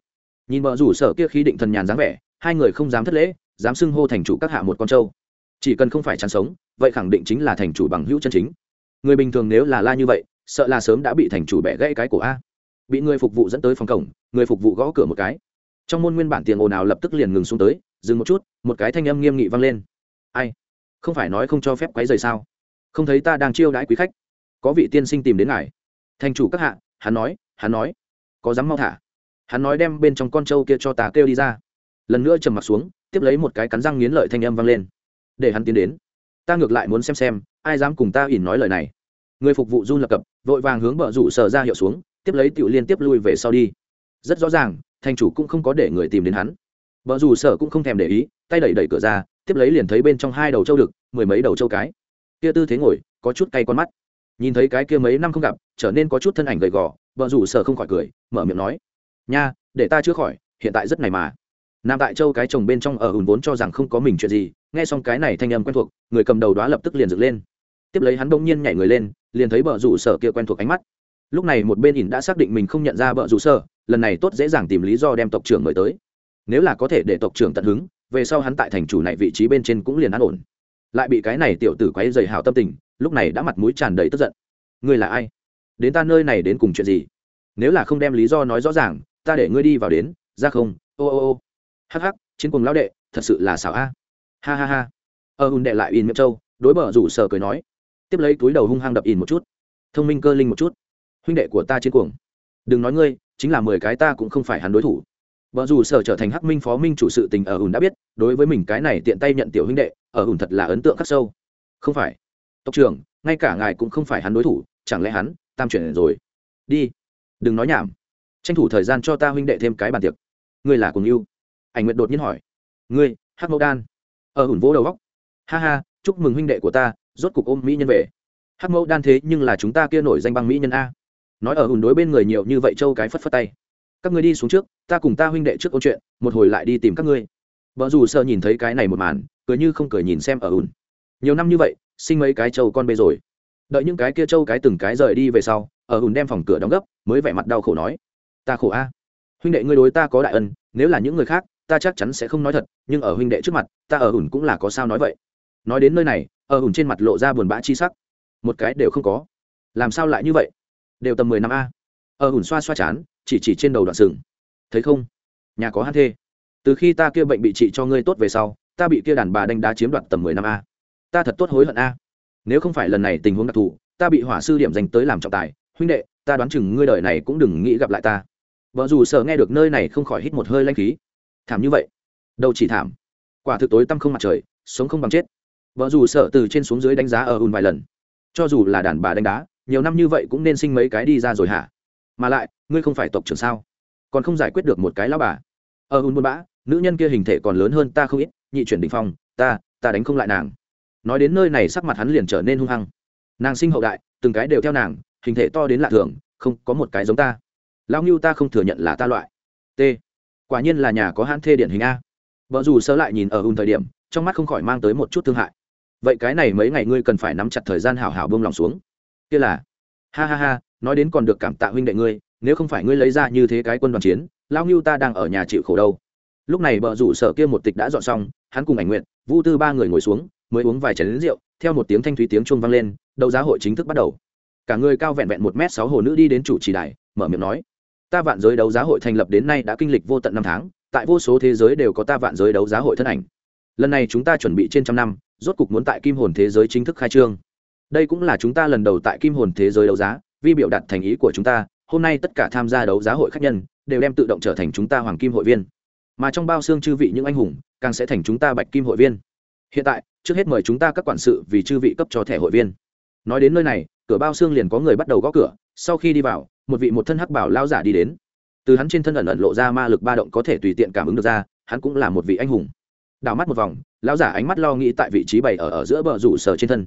Nhìn bờ rủ sợ kia khí định thần nhàn dáng vẻ, hai người không dám thất lễ, dám xưng hô thành chủ các hạ một con trâu chỉ cần không phải chán sống, vậy khẳng định chính là thành chủ bằng hữu chân chính. Người bình thường nếu là la như vậy, sợ là sớm đã bị thành chủ bẻ gãy cái cổ a. Bị người phục vụ dẫn tới phòng cổng, người phục vụ gõ cửa một cái. Trong môn nguyên bản tiền ồn ào lập tức liền ngừng xuống tới, dừng một chút, một cái thanh âm nghiêm nghị vang lên. Ai? Không phải nói không cho phép quấy rời sao? Không thấy ta đang chiêu đãi quý khách. Có vị tiên sinh tìm đến ngài. Thành chủ các hạ, hắn nói hắn nói. Có dám mau thả. Hắn nói đem bên trong con trâu kia cho ta kêu đi ra. Lần nữa trầm mặt xuống, tiếp lấy một cái cắn răng nghiến lợi thanh âm vang lên để hắn tiến đến. Ta ngược lại muốn xem xem, ai dám cùng ta ỉn nói lời này. Người phục vụ run lập cập, vội vàng hướng bờ rủ sở ra hiệu xuống, tiếp lấy tiểu liên tiếp lui về sau đi. Rất rõ ràng, thành chủ cũng không có để người tìm đến hắn. Vợ dù sở cũng không thèm để ý, tay đẩy đẩy cửa ra, tiếp lấy liền thấy bên trong hai đầu trâu đực, mười mấy đầu trâu cái. Kia tư thế ngồi, có chút cay con mắt. Nhìn thấy cái kia mấy năm không gặp, trở nên có chút thân ảnh gầy gò vợ dù sở không khỏi cười, mở miệng nói, nha, để ta chữa khỏi, hiện tại rất này mà nam tại châu cái chồng bên trong ở ùn vốn cho rằng không có mình chuyện gì, nghe xong cái này thanh âm quen thuộc, người cầm đầu đó lập tức liền dựng lên. Tiếp lấy hắn đông nhiên nhảy người lên, liền thấy bờ rủ sở kia quen thuộc ánh mắt. Lúc này một bên ỉn đã xác định mình không nhận ra bờ rủ sở, lần này tốt dễ dàng tìm lý do đem tộc trưởng mời tới. Nếu là có thể để tộc trưởng tận hứng, về sau hắn tại thành chủ này vị trí bên trên cũng liền an ổn. Lại bị cái này tiểu tử quấy dày hào tâm tình, lúc này đã mặt mũi tràn đầy tức giận. Ngươi là ai? Đến ta nơi này đến cùng chuyện gì? Nếu là không đem lý do nói rõ ràng, ta để ngươi đi vào đến, ra không? Ô ô ô hắc hắc, chiến cùng lão đệ, thật sự là xảo a. Ha ha ha. Ơ hùn đệ lại in miệng châu, đối bờ rủ sở cười nói. Tiếp lấy túi đầu hung hăng đập in một chút. Thông minh cơ linh một chút. Huynh đệ của ta chiến cuồng. Đừng nói ngươi, chính là mười cái ta cũng không phải hắn đối thủ. Vợ dù sở trở thành hắc minh phó minh chủ sự tình ở ùn đã biết, đối với mình cái này tiện tay nhận tiểu huynh đệ, ở ùn thật là ấn tượng khắc sâu. Không phải. Tộc trưởng, ngay cả ngài cũng không phải hắn đối thủ, chẳng lẽ hắn, tam chuyển rồi. Đi. Đừng nói nhảm. Tranh thủ thời gian cho ta huynh đệ thêm cái bàn tiệc. Ngươi là cùng yêu ảnh nguyện đột nhiên hỏi, ngươi, hắc mẫu đan, ở ùn vỗ đầu góc. Ha ha, chúc mừng huynh đệ của ta, rốt cục ôm mỹ nhân về. Hắc mẫu đan thế nhưng là chúng ta kia nổi danh băng mỹ nhân a. Nói ở ùn đối bên người nhiều như vậy châu cái phất phất tay. Các ngươi đi xuống trước, ta cùng ta huynh đệ trước câu chuyện, một hồi lại đi tìm các ngươi. Vợ dù sợ nhìn thấy cái này một màn, cười như không cười nhìn xem ở ùn nhiều năm như vậy, sinh mấy cái châu con bê rồi. Đợi những cái kia châu cái từng cái rời đi về sau, ở ùn đem phòng cửa đóng gấp, mới vẻ mặt đau khổ nói, ta khổ a. Huynh đệ ngươi đối ta có đại ân, nếu là những người khác ta chắc chắn sẽ không nói thật, nhưng ở huynh đệ trước mặt, ta ở ủn cũng là có sao nói vậy. Nói đến nơi này, ở ủn trên mặt lộ ra buồn bã chi sắc. Một cái đều không có. Làm sao lại như vậy? Đều tầm mười năm a. Ở ủn xoa xoa chán, chỉ chỉ trên đầu đoạn sừng. Thấy không? Nhà có hát thê. Từ khi ta kia bệnh bị trị cho ngươi tốt về sau, ta bị kia đàn bà đánh đá chiếm đoạt tầm mười năm a. Ta thật tốt hối hận a. Nếu không phải lần này tình huống đặc thù, ta bị hỏa sư điểm dành tới làm trọng tài. Huynh đệ, ta đoán chừng ngươi đời này cũng đừng nghĩ gặp lại ta. Vợ dù sợ nghe được nơi này không khỏi hít một hơi lanh khí thảm như vậy. Đâu chỉ thảm. Quả thực tối tăm không mặt trời, sống không bằng chết. Vợ dù sợ từ trên xuống dưới đánh giá ở ùn vài lần. Cho dù là đàn bà đánh đá, nhiều năm như vậy cũng nên sinh mấy cái đi ra rồi hả? Mà lại, ngươi không phải tộc trưởng sao? Còn không giải quyết được một cái lao bà. Ở ùn buôn bã, nữ nhân kia hình thể còn lớn hơn ta không ít, nhị chuyển đình phong, ta ta đánh không lại nàng. Nói đến nơi này sắc mặt hắn liền trở nên hung hăng. Nàng sinh hậu đại, từng cái đều theo nàng, hình thể to đến lạ thường, không có một cái giống ta. Lao ngưu ta không thừa nhận là ta loại. T quả nhiên là nhà có hãn thê điển hình a. Vợ dù sơ lại nhìn ở ùn thời điểm, trong mắt không khỏi mang tới một chút thương hại. Vậy cái này mấy ngày ngươi cần phải nắm chặt thời gian hảo hảo bông lòng xuống. Kia là, ha ha ha, nói đến còn được cảm tạ huynh đệ ngươi, nếu không phải ngươi lấy ra như thế cái quân đoàn chiến lao ngưu ta đang ở nhà chịu khổ đâu. Lúc này bờ rủ sở kia một tịch đã dọn xong, hắn cùng ảnh nguyện, vu tư ba người ngồi xuống, mới uống vài chén lính rượu, theo một tiếng thanh thúy tiếng chuông vang lên, đấu giá hội chính thức bắt đầu. Cả người cao vẹn vẹn một m sáu hồ nữ đi đến chủ trì đài, mở miệng nói ta vạn giới đấu giá hội thành lập đến nay đã kinh lịch vô tận năm tháng, tại vô số thế giới đều có ta vạn giới đấu giá hội thân ảnh. Lần này chúng ta chuẩn bị trên trăm năm, rốt cục muốn tại kim hồn thế giới chính thức khai trương. Đây cũng là chúng ta lần đầu tại kim hồn thế giới đấu giá vi biểu đạt thành ý của chúng ta, hôm nay tất cả tham gia đấu giá hội khách nhân đều đem tự động trở thành chúng ta hoàng kim hội viên. Mà trong bao xương chư vị những anh hùng, càng sẽ thành chúng ta bạch kim hội viên. Hiện tại, trước hết mời chúng ta các quản sự vì chư vị cấp cho thẻ hội viên. Nói đến nơi này, cửa bao xương liền có người bắt đầu gõ cửa, sau khi đi vào một vị một thân hắc bảo lao giả đi đến. Từ hắn trên thân ẩn ẩn lộ ra ma lực ba động có thể tùy tiện cảm ứng được ra hắn cũng là một vị anh hùng. Đảo mắt một vòng lão giả ánh mắt lo nghĩ tại vị trí bày ở, ở giữa bờ rủ sở trên thân.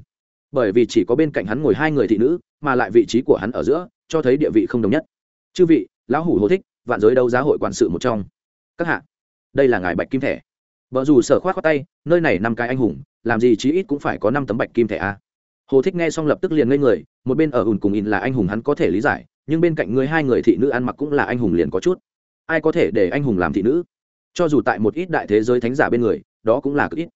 Bởi vì chỉ có bên cạnh hắn ngồi hai người thị nữ mà lại vị trí của hắn ở giữa cho thấy địa vị không đồng nhất. Chư vị lão hủ hô thích vạn giới đấu giá hội quản sự một trong. Các hạ đây là ngài bạch kim thẻ. Vợ dù sở khoát khoát tay nơi này năm cái anh hùng làm gì chí ít cũng phải có năm tấm bạch kim thẻ a. Hồ thích nghe xong lập tức liền ngây người một bên ở ùn cùng in là anh hùng hắn có thể lý giải nhưng bên cạnh người hai người thị nữ ăn mặc cũng là anh hùng liền có chút. Ai có thể để anh hùng làm thị nữ? Cho dù tại một ít đại thế giới thánh giả bên người, đó cũng là cực ít.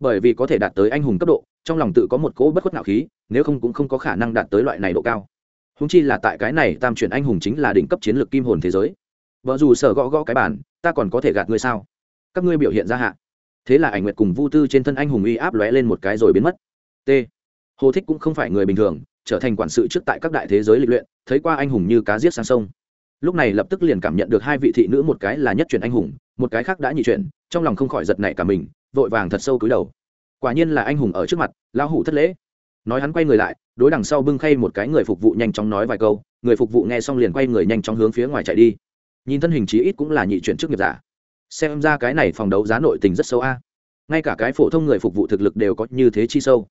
Bởi vì có thể đạt tới anh hùng cấp độ, trong lòng tự có một cỗ bất khuất nạo khí, nếu không cũng không có khả năng đạt tới loại này độ cao. Húng chi là tại cái này tam chuyển anh hùng chính là đỉnh cấp chiến lược kim hồn thế giới. Vợ dù sở gõ gõ cái bản ta còn có thể gạt ngươi sao? Các ngươi biểu hiện ra hạ. Thế là ảnh nguyệt cùng vu tư trên thân anh hùng uy áp lóe lên một cái rồi biến mất. T. Hồ thích cũng không phải người bình thường trở thành quản sự trước tại các đại thế giới lịch luyện thấy qua anh hùng như cá giết sang sông. Lúc này lập tức liền cảm nhận được hai vị thị nữ một cái là nhất truyền anh hùng một cái khác đã nhị truyền, trong lòng không khỏi giật nảy cả mình vội vàng thật sâu cúi đầu. Quả nhiên là anh hùng ở trước mặt lão hủ thất lễ. Nói hắn quay người lại đối đằng sau bưng khay một cái người phục vụ nhanh chóng nói vài câu người phục vụ nghe xong liền quay người nhanh chóng hướng phía ngoài chạy đi. Nhìn thân hình chí ít cũng là nhị chuyển trước nghiệp giả. Xem ra cái này phòng đấu giá nội tình rất sâu a. Ngay cả cái phổ thông người phục vụ thực lực đều có như thế chi sâu.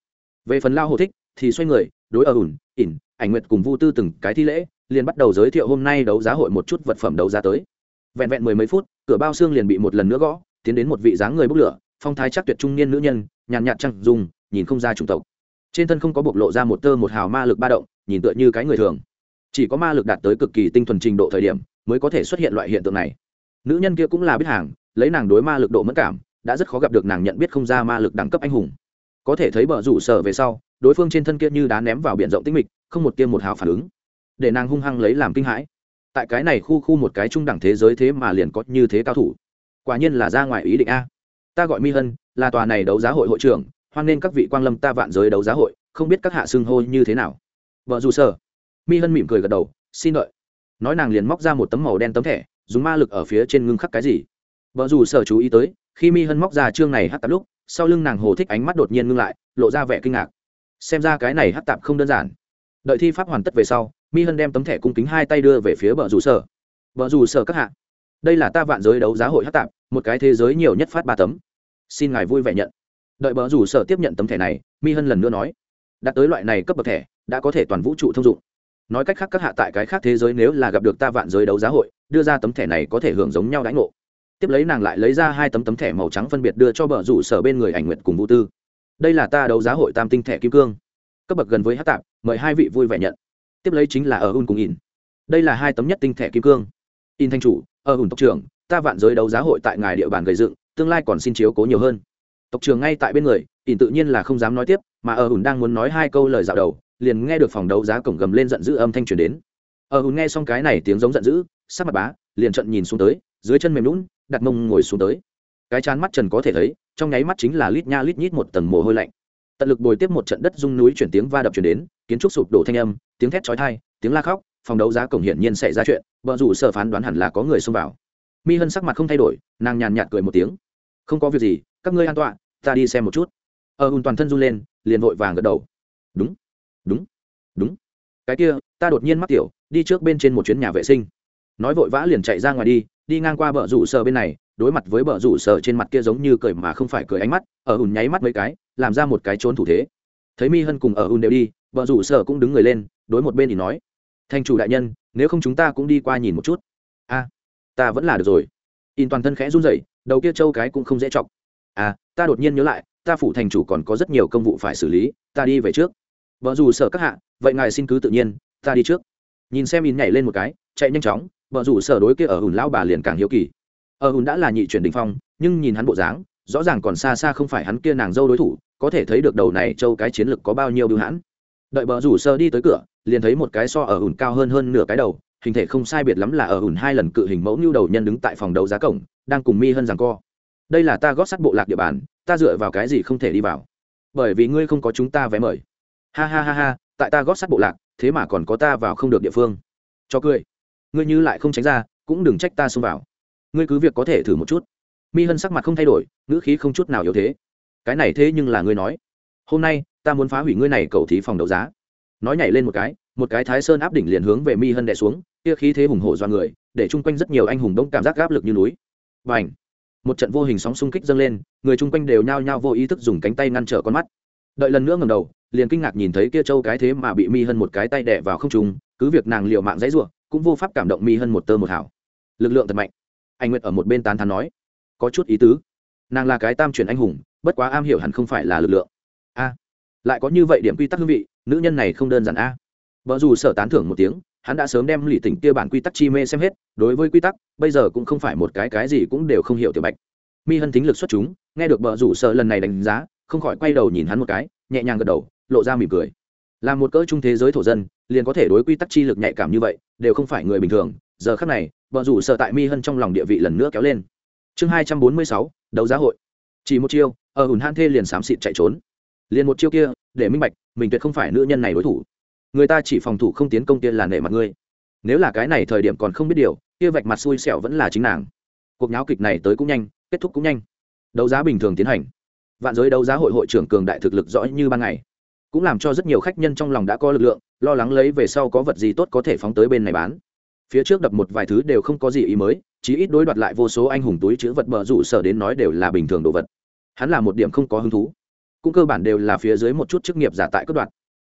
Về phần lao hồ thích thì xoay người, đối ở ủn, ỉn, ảnh nguyệt cùng vu tư từng cái thi lễ, liền bắt đầu giới thiệu hôm nay đấu giá hội một chút vật phẩm đấu giá tới. Vẹn vẹn mười mấy phút, cửa bao xương liền bị một lần nữa gõ, tiến đến một vị dáng người bốc lửa, phong thái chắc tuyệt trung niên nữ nhân, nhàn nhạt trăng dùng nhìn không ra chủng tộc. Trên thân không có bộc lộ ra một tơ một hào ma lực ba động, nhìn tựa như cái người thường. Chỉ có ma lực đạt tới cực kỳ tinh thuần trình độ thời điểm, mới có thể xuất hiện loại hiện tượng này. Nữ nhân kia cũng là biết hàng, lấy nàng đối ma lực độ mất cảm, đã rất khó gặp được nàng nhận biết không ra ma lực đẳng cấp anh hùng. Có thể thấy bờ rủ sở về sau đối phương trên thân kia như đá ném vào biển rộng tĩnh mịch, không một kia một hào phản ứng. Để nàng hung hăng lấy làm kinh hãi. Tại cái này khu khu một cái trung đẳng thế giới thế mà liền có như thế cao thủ. Quả nhiên là ra ngoài ý định a. Ta gọi mi hân, là tòa này đấu giá hội hội trưởng, hoan nên các vị quang lâm ta vạn giới đấu giá hội, không biết các hạ xưng hô như thế nào. Vợ dù sở mi hân mỉm cười gật đầu, xin đợi. Nói nàng liền móc ra một tấm màu đen tấm thẻ, dùng ma lực ở phía trên ngưng khắc cái gì. Vợ dù sở chú ý tới, khi mi hân móc ra chương này hát tạp lúc, sau lưng nàng hồ thích ánh mắt đột nhiên ngưng lại, lộ ra vẻ kinh ngạc xem ra cái này hát tạp không đơn giản. Đợi thi pháp hoàn tất về sau, mi hân đem tấm thẻ cung kính hai tay đưa về phía bờ rủ sở. Bờ rủ sở các hạ, đây là ta vạn giới đấu giá hội hát tạp, một cái thế giới nhiều nhất phát ba tấm. Xin ngài vui vẻ nhận. Đợi bờ rủ sở tiếp nhận tấm thẻ này, mi hân lần nữa nói đã tới loại này cấp bậc thẻ, đã có thể toàn vũ trụ thông dụng. Nói cách khác, các hạ tại cái khác thế giới nếu là gặp được ta vạn giới đấu giá hội, đưa ra tấm thẻ này có thể hưởng giống nhau đãi ngộ. Tiếp lấy nàng lại lấy ra hai tấm tấm thẻ màu trắng phân biệt đưa cho bờ rủ sở bên người ảnh nguyện cùng vũ tư đây là ta đấu giá hội tam tinh thẻ kim cương. Cấp bậc gần với hát tạp, mời hai vị vui vẻ nhận. Tiếp lấy chính là ở un cùng in đây là hai tấm nhất tinh thẻ kim cương. In thanh chủ, ở un tộc trưởng, ta vạn giới đấu giá hội tại ngài địa bàn gây dựng, tương lai còn xin chiếu cố nhiều hơn. Tộc trưởng ngay tại bên người in tự nhiên là không dám nói tiếp, mà ở un đang muốn nói hai câu lời dạo đầu, liền nghe được phòng đấu giá cổng gầm lên giận dữ âm thanh truyền đến. Ở un nghe xong cái này tiếng giống giận dữ, sắc mặt bá, liền trận nhìn xuống tới, dưới chân mềm lún đặt mông ngồi xuống tới. Cái chán mắt trần có thể thấy trong nháy mắt chính là lít nha lít nhít một tầng mồ hôi lạnh. Tận lực bồi tiếp một trận đất rung núi chuyển tiếng va đập chuyển đến, kiến trúc sụp đổ thanh âm, tiếng thét chói tai, tiếng la khóc, phòng đấu giá cổng hiển nhiên xảy ra chuyện vợ rủ sở phán đoán hẳn là có người xông vào. Mi hân sắc mặt không thay đổi, nàng nhàn nhạt cười một tiếng. Không có việc gì, các ngươi an toàn ta đi xem một chút. Ờ, Ở hùn toàn thân run lên, liền vội vàng gật đầu. Đúng đúng đúng. Cái kia, ta đột nhiên mắc tiểu, đi trước bên trên một chuyến nhà vệ sinh. Nói vội vã liền chạy ra ngoài đi đi ngang qua bờ rủ sở bên này đối mặt với bờ rủ sở trên mặt kia giống như cười mà không phải cười ánh mắt, ở ùn nháy mắt mấy cái, làm ra một cái trốn thủ thế. Thấy mi hân cùng ở ùn đều đi, bờ rủ sở cũng đứng người lên, đối một bên thì nói thành chủ đại nhân, nếu không chúng ta cũng đi qua nhìn một chút. A, ta vẫn là được rồi. In toàn thân khẽ run rẩy, đầu kia trâu cái cũng không dễ chọc. À ta đột nhiên nhớ lại, ta phủ thành chủ còn có rất nhiều công vụ phải xử lý, ta đi về trước. Vợ dù sở các hạ, vậy ngài xin cứ tự nhiên, ta đi trước. Nhìn xem in nhảy lên một cái, chạy nhanh chóng vợ dù sở đối kia ở hùn lão bà liền càng hiếu kỳ. Ờ, ở hùn đã là nhị chuyển đình phong, nhưng nhìn hắn bộ dáng, rõ ràng còn xa xa không phải hắn kia nàng dâu đối thủ, có thể thấy được đầu này châu cái chiến lực có bao nhiêu bưu hãn. Đợi bờ rủ sơ đi tới cửa, liền thấy một cái so ở hùn cao hơn hơn nửa cái đầu, hình thể không sai biệt lắm là ở hùn hai lần cự hình mẫu nhu đầu nhân đứng tại phòng đấu giá cổng, đang cùng mi hơn rằng co. Đây là ta gót sắt bộ lạc địa bàn, ta dựa vào cái gì không thể đi vào? Bởi vì ngươi không có chúng ta vé mời. Ha ha ha ha, tại ta gót sắt bộ lạc, thế mà còn có ta vào không được địa phương. Cho cười. Ngươi như lại không tránh ra, cũng đừng trách ta xông vào ngươi cứ việc có thể thử một chút. Mi hân sắc mặt không thay đổi, ngữ khí không chút nào yếu thế. Cái này thế nhưng là ngươi nói. Hôm nay, ta muốn phá hủy ngươi này cầu thí phòng đấu giá. Nói nhảy lên một cái một cái thái sơn áp đỉnh liền hướng về mi hân đè xuống, kia khí thế hùng hổ do người, để chung quanh rất nhiều anh hùng đông cảm giác áp lực như núi. Và ảnh một trận vô hình sóng xung kích dâng lên, người chung quanh đều nhao nhao vô ý thức dùng cánh tay ngăn trở con mắt. Đợi lần nữa ngầm đầu, liền kinh ngạc nhìn thấy kia châu cái thế mà bị mi hân một cái tay đè vào không trùng cứ việc nàng liều mạng dãy ruộng cũng vô pháp cảm động mi hân một tơ một hảo lực lượng thật mạnh anh nguyệt ở một bên tán thán nói, có chút ý tứ. Nàng là cái tam truyền anh hùng, bất quá am hiểu hẳn không phải là lực lượng. A, lại có như vậy điểm quy tắc hương vị, nữ nhân này không đơn giản a. Vợ dù sở tán thưởng một tiếng, hắn đã sớm đem lì tỉnh kia bản quy tắc chi mê xem hết, đối với quy tắc, bây giờ cũng không phải một cái cái gì cũng đều không hiểu tiểu bạch. Mi hân tính lực xuất chúng, nghe được vợ rủ sợ lần này đánh giá, không khỏi quay đầu nhìn hắn một cái, nhẹ nhàng gật đầu, lộ ra mỉm cười. Là một cỡ trung thế giới thổ dân, liền có thể đối quy tắc chi lực nhạy cảm như vậy, đều không phải người bình thường giờ khắc này vợ rủ sợ tại mi hân trong lòng địa vị lần nữa kéo lên. Chương hai trăm bốn mươi sáu, đấu giá hội. Chỉ một chiêu, ở hùn han thê liền xám xịt chạy trốn. Liền một chiêu kia, để minh bạch, mình tuyệt không phải nữ nhân này đối thủ. Người ta chỉ phòng thủ không tiến công kia là nể mặt ngươi. Nếu là cái này thời điểm còn không biết điều, kia vạch mặt xui xẻo vẫn là chính nàng. Cuộc nháo kịch này tới cũng nhanh, kết thúc cũng nhanh. Đấu giá bình thường tiến hành. Vạn giới đấu giá hội hội trưởng cường đại thực lực rõ như ban ngày. Cũng làm cho rất nhiều khách nhân trong lòng đã có lực lượng, lo lắng lấy về sau có vật gì tốt có thể phóng tới bên này bán phía trước đập một vài thứ đều không có gì ý mới, chí ít đối đoạt lại vô số anh hùng túi chữ vật bờ rủ sở đến nói đều là bình thường đồ vật. Hắn là một điểm không có hứng thú. Cũng cơ bản đều là phía dưới một chút chức nghiệp giả tại cất đoạt.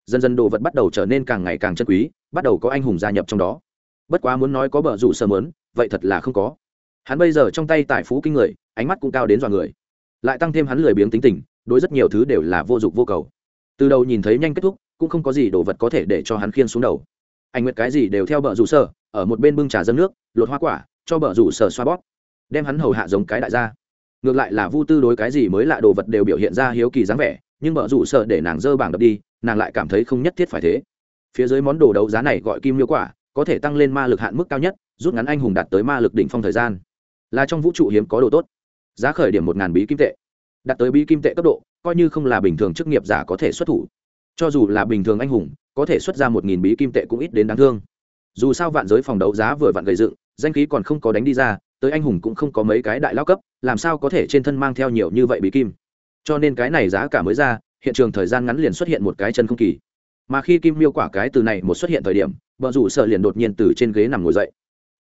Dần dần đồ vật bắt đầu trở nên càng ngày càng chân quý, bắt đầu có anh hùng gia nhập trong đó. Bất quá muốn nói có bờ rủ sở mớn, vậy thật là không có. Hắn bây giờ trong tay tài phú kinh người, ánh mắt cũng cao đến dọa người. Lại tăng thêm hắn lười biếng tính tình, đối rất nhiều thứ đều là vô dụng vô cầu. Từ đầu nhìn thấy nhanh kết thúc, cũng không có gì đồ vật có thể để cho hắn khiên xuống đầu anh nguyệt cái gì đều theo bờ rủ sở, ở một bên bưng trà dâng nước, lột hoa quả, cho bờ rủ sở xoa bóp, đem hắn hầu hạ giống cái đại gia. Ngược lại là vu tư đối cái gì mới lạ đồ vật đều biểu hiện ra hiếu kỳ dáng vẻ, nhưng bờ rủ sở để nàng dơ bảng đập đi, nàng lại cảm thấy không nhất thiết phải thế. Phía dưới món đồ đấu giá này gọi kim miêu quả, có thể tăng lên ma lực hạn mức cao nhất, rút ngắn anh hùng đạt tới ma lực đỉnh phong thời gian. Là trong vũ trụ hiếm có đồ tốt. Giá khởi điểm một ngàn bí kim tệ. Đạt tới bí kim tệ cấp độ, coi như không là bình thường chức nghiệp giả có thể xuất thủ cho dù là bình thường anh hùng, có thể xuất ra một nghìn bí kim tệ cũng ít đến đáng thương. Dù sao vạn giới phòng đấu giá vừa vặn gầy dựng, danh khí còn không có đánh đi ra, tới anh hùng cũng không có mấy cái đại lao cấp, làm sao có thể trên thân mang theo nhiều như vậy bí kim? Cho nên cái này giá cả mới ra, hiện trường thời gian ngắn liền xuất hiện một cái chân không kỳ. Mà khi kim miêu quả cái từ này một xuất hiện thời điểm, vợ rủ sợ liền đột nhiên từ trên ghế nằm ngồi dậy.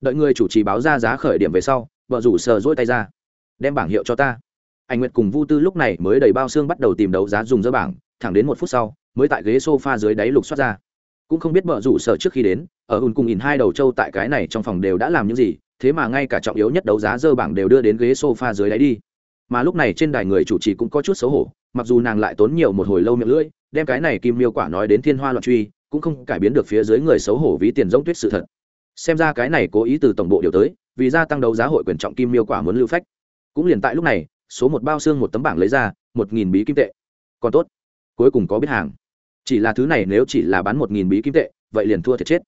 Đợi người chủ trì báo ra giá khởi điểm về sau, vợ rủ sợ dỗi tay ra. Đem bảng hiệu cho ta. Anh nguyệt cùng vu tư lúc này mới đầy bao xương bắt đầu tìm đấu giá dùng dỡ bảng, thẳng đến một phút sau mới tại ghế sofa dưới đáy lục xoát ra. Cũng không biết bợ rủ sợ trước khi đến, ở hùn cùng nhìn hai đầu trâu tại cái này trong phòng đều đã làm những gì, thế mà ngay cả trọng yếu nhất đấu giá dơ bảng đều đưa đến ghế sofa dưới đáy đi. Mà lúc này trên đài người chủ trì cũng có chút xấu hổ, mặc dù nàng lại tốn nhiều một hồi lâu miệng lưỡi, đem cái này kim miêu quả nói đến thiên hoa loạn truy, cũng không cải biến được phía dưới người xấu hổ ví tiền giống tuyết sự thật. Xem ra cái này cố ý từ tổng bộ điều tới, vì gia tăng đấu giá hội quyền trọng kim miêu quả muốn lưu phách. Cũng liền tại lúc này, số một bao xương một tấm bảng lấy ra, một nghìn bí kim tệ. Còn tốt, cuối cùng có biết hàng chỉ là thứ này nếu chỉ là bán một nghìn bí kim tệ, vậy liền thua thiệt chết.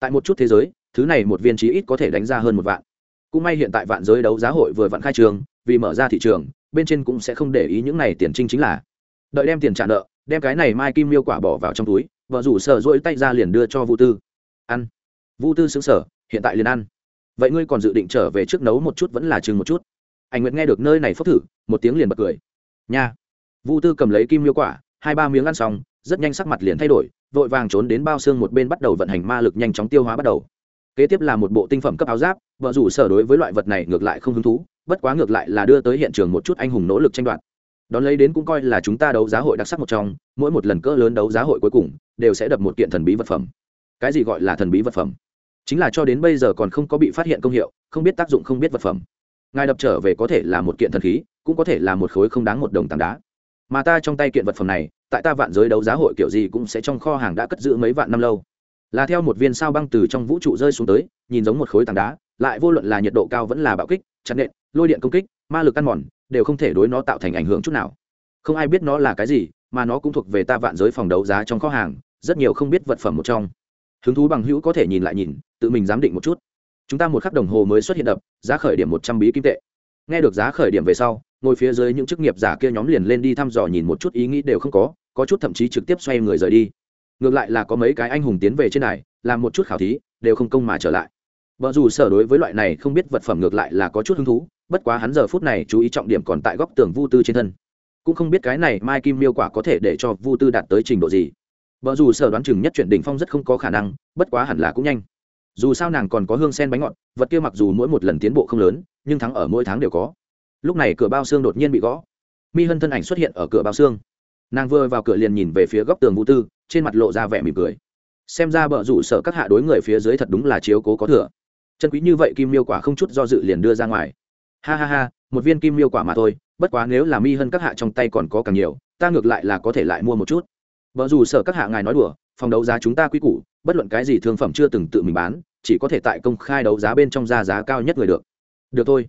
Tại một chút thế giới, thứ này một viên trí ít có thể đánh ra hơn một vạn. Cũng may hiện tại vạn giới đấu giá hội vừa vặn khai trường, vì mở ra thị trường, bên trên cũng sẽ không để ý những này tiền trinh chính là. Đợi đem tiền trả nợ, đem cái này mai kim miêu quả bỏ vào trong túi, vợ rủ sợ dỗi tay ra liền đưa cho vũ tư. Ăn. Vũ tư xứng sở hiện tại liền ăn. Vậy ngươi còn dự định trở về trước nấu một chút vẫn là chừng một chút? Anh nguyệt nghe được nơi này phốc thử, một tiếng liền bật cười. Nha. Vũ tư cầm lấy kim miêu quả, hai ba miếng ăn xong rất nhanh sắc mặt liền thay đổi, vội vàng trốn đến bao xương một bên bắt đầu vận hành ma lực nhanh chóng tiêu hóa bắt đầu. Kế tiếp là một bộ tinh phẩm cấp áo giáp, vợ rủ sở đối với loại vật này ngược lại không hứng thú, bất quá ngược lại là đưa tới hiện trường một chút anh hùng nỗ lực tranh đoạt. Đón lấy đến cũng coi là chúng ta đấu giá hội đặc sắc một trong, mỗi một lần cỡ lớn đấu giá hội cuối cùng, đều sẽ đập một kiện thần bí vật phẩm. Cái gì gọi là thần bí vật phẩm? Chính là cho đến bây giờ còn không có bị phát hiện công hiệu, không biết tác dụng không biết vật phẩm. Ngài đập trở về có thể là một kiện thần khí, cũng có thể là một khối không đáng một đồng tảng đá. Mà ta trong tay kiện vật phẩm này tại ta vạn giới đấu giá hội kiểu gì cũng sẽ trong kho hàng đã cất giữ mấy vạn năm lâu. Là theo một viên sao băng từ trong vũ trụ rơi xuống tới, nhìn giống một khối tảng đá, lại vô luận là nhiệt độ cao vẫn là bạo kích, chặt nện, lôi điện công kích, ma lực ăn mòn, đều không thể đối nó tạo thành ảnh hưởng chút nào. Không ai biết nó là cái gì, mà nó cũng thuộc về ta vạn giới phòng đấu giá trong kho hàng, rất nhiều không biết vật phẩm một trong. Hứng thú bằng hữu có thể nhìn lại nhìn, tự mình giám định một chút. Chúng ta một khắc đồng hồ mới xuất hiện đập, giá khởi điểm một trăm bí kim tệ. Nghe được giá khởi điểm về sau, ngồi phía dưới những chức nghiệp giả kia nhóm liền lên đi thăm dò nhìn một chút ý nghĩ đều không có có chút thậm chí trực tiếp xoay người rời đi. Ngược lại là có mấy cái anh hùng tiến về trên này, làm một chút khảo thí, đều không công mà trở lại. Vợ dù sở đối với loại này không biết vật phẩm ngược lại là có chút hứng thú, bất quá hắn giờ phút này chú ý trọng điểm còn tại góc tường vu tư trên thân. Cũng không biết cái này mai kim miêu quả có thể để cho vu tư đạt tới trình độ gì. Vợ dù sở đoán chừng nhất chuyển đỉnh phong rất không có khả năng, bất quá hẳn là cũng nhanh. Dù sao nàng còn có hương sen bánh ngọt, vật kia mặc dù mỗi một lần tiến bộ không lớn, nhưng thắng ở mỗi tháng đều có. Lúc này cửa bao xương đột nhiên bị gõ. Mi hân thân ảnh xuất hiện ở cửa bao xương nàng vừa vào cửa liền nhìn về phía góc tường vũ tư, trên mặt lộ ra vẻ mỉm cười. Xem ra bờ rủ sợ các hạ đối người phía dưới thật đúng là chiếu cố có thừa. Chân quý như vậy kim miêu quả không chút do dự liền đưa ra ngoài. Ha ha ha, một viên kim miêu quả mà thôi, bất quá nếu là mi hơn các hạ trong tay còn có càng nhiều, ta ngược lại là có thể lại mua một chút. Vợ dù sợ các hạ ngài nói đùa, phòng đấu giá chúng ta quy củ, bất luận cái gì thương phẩm chưa từng tự mình bán, chỉ có thể tại công khai đấu giá bên trong ra giá cao nhất người được. Được thôi.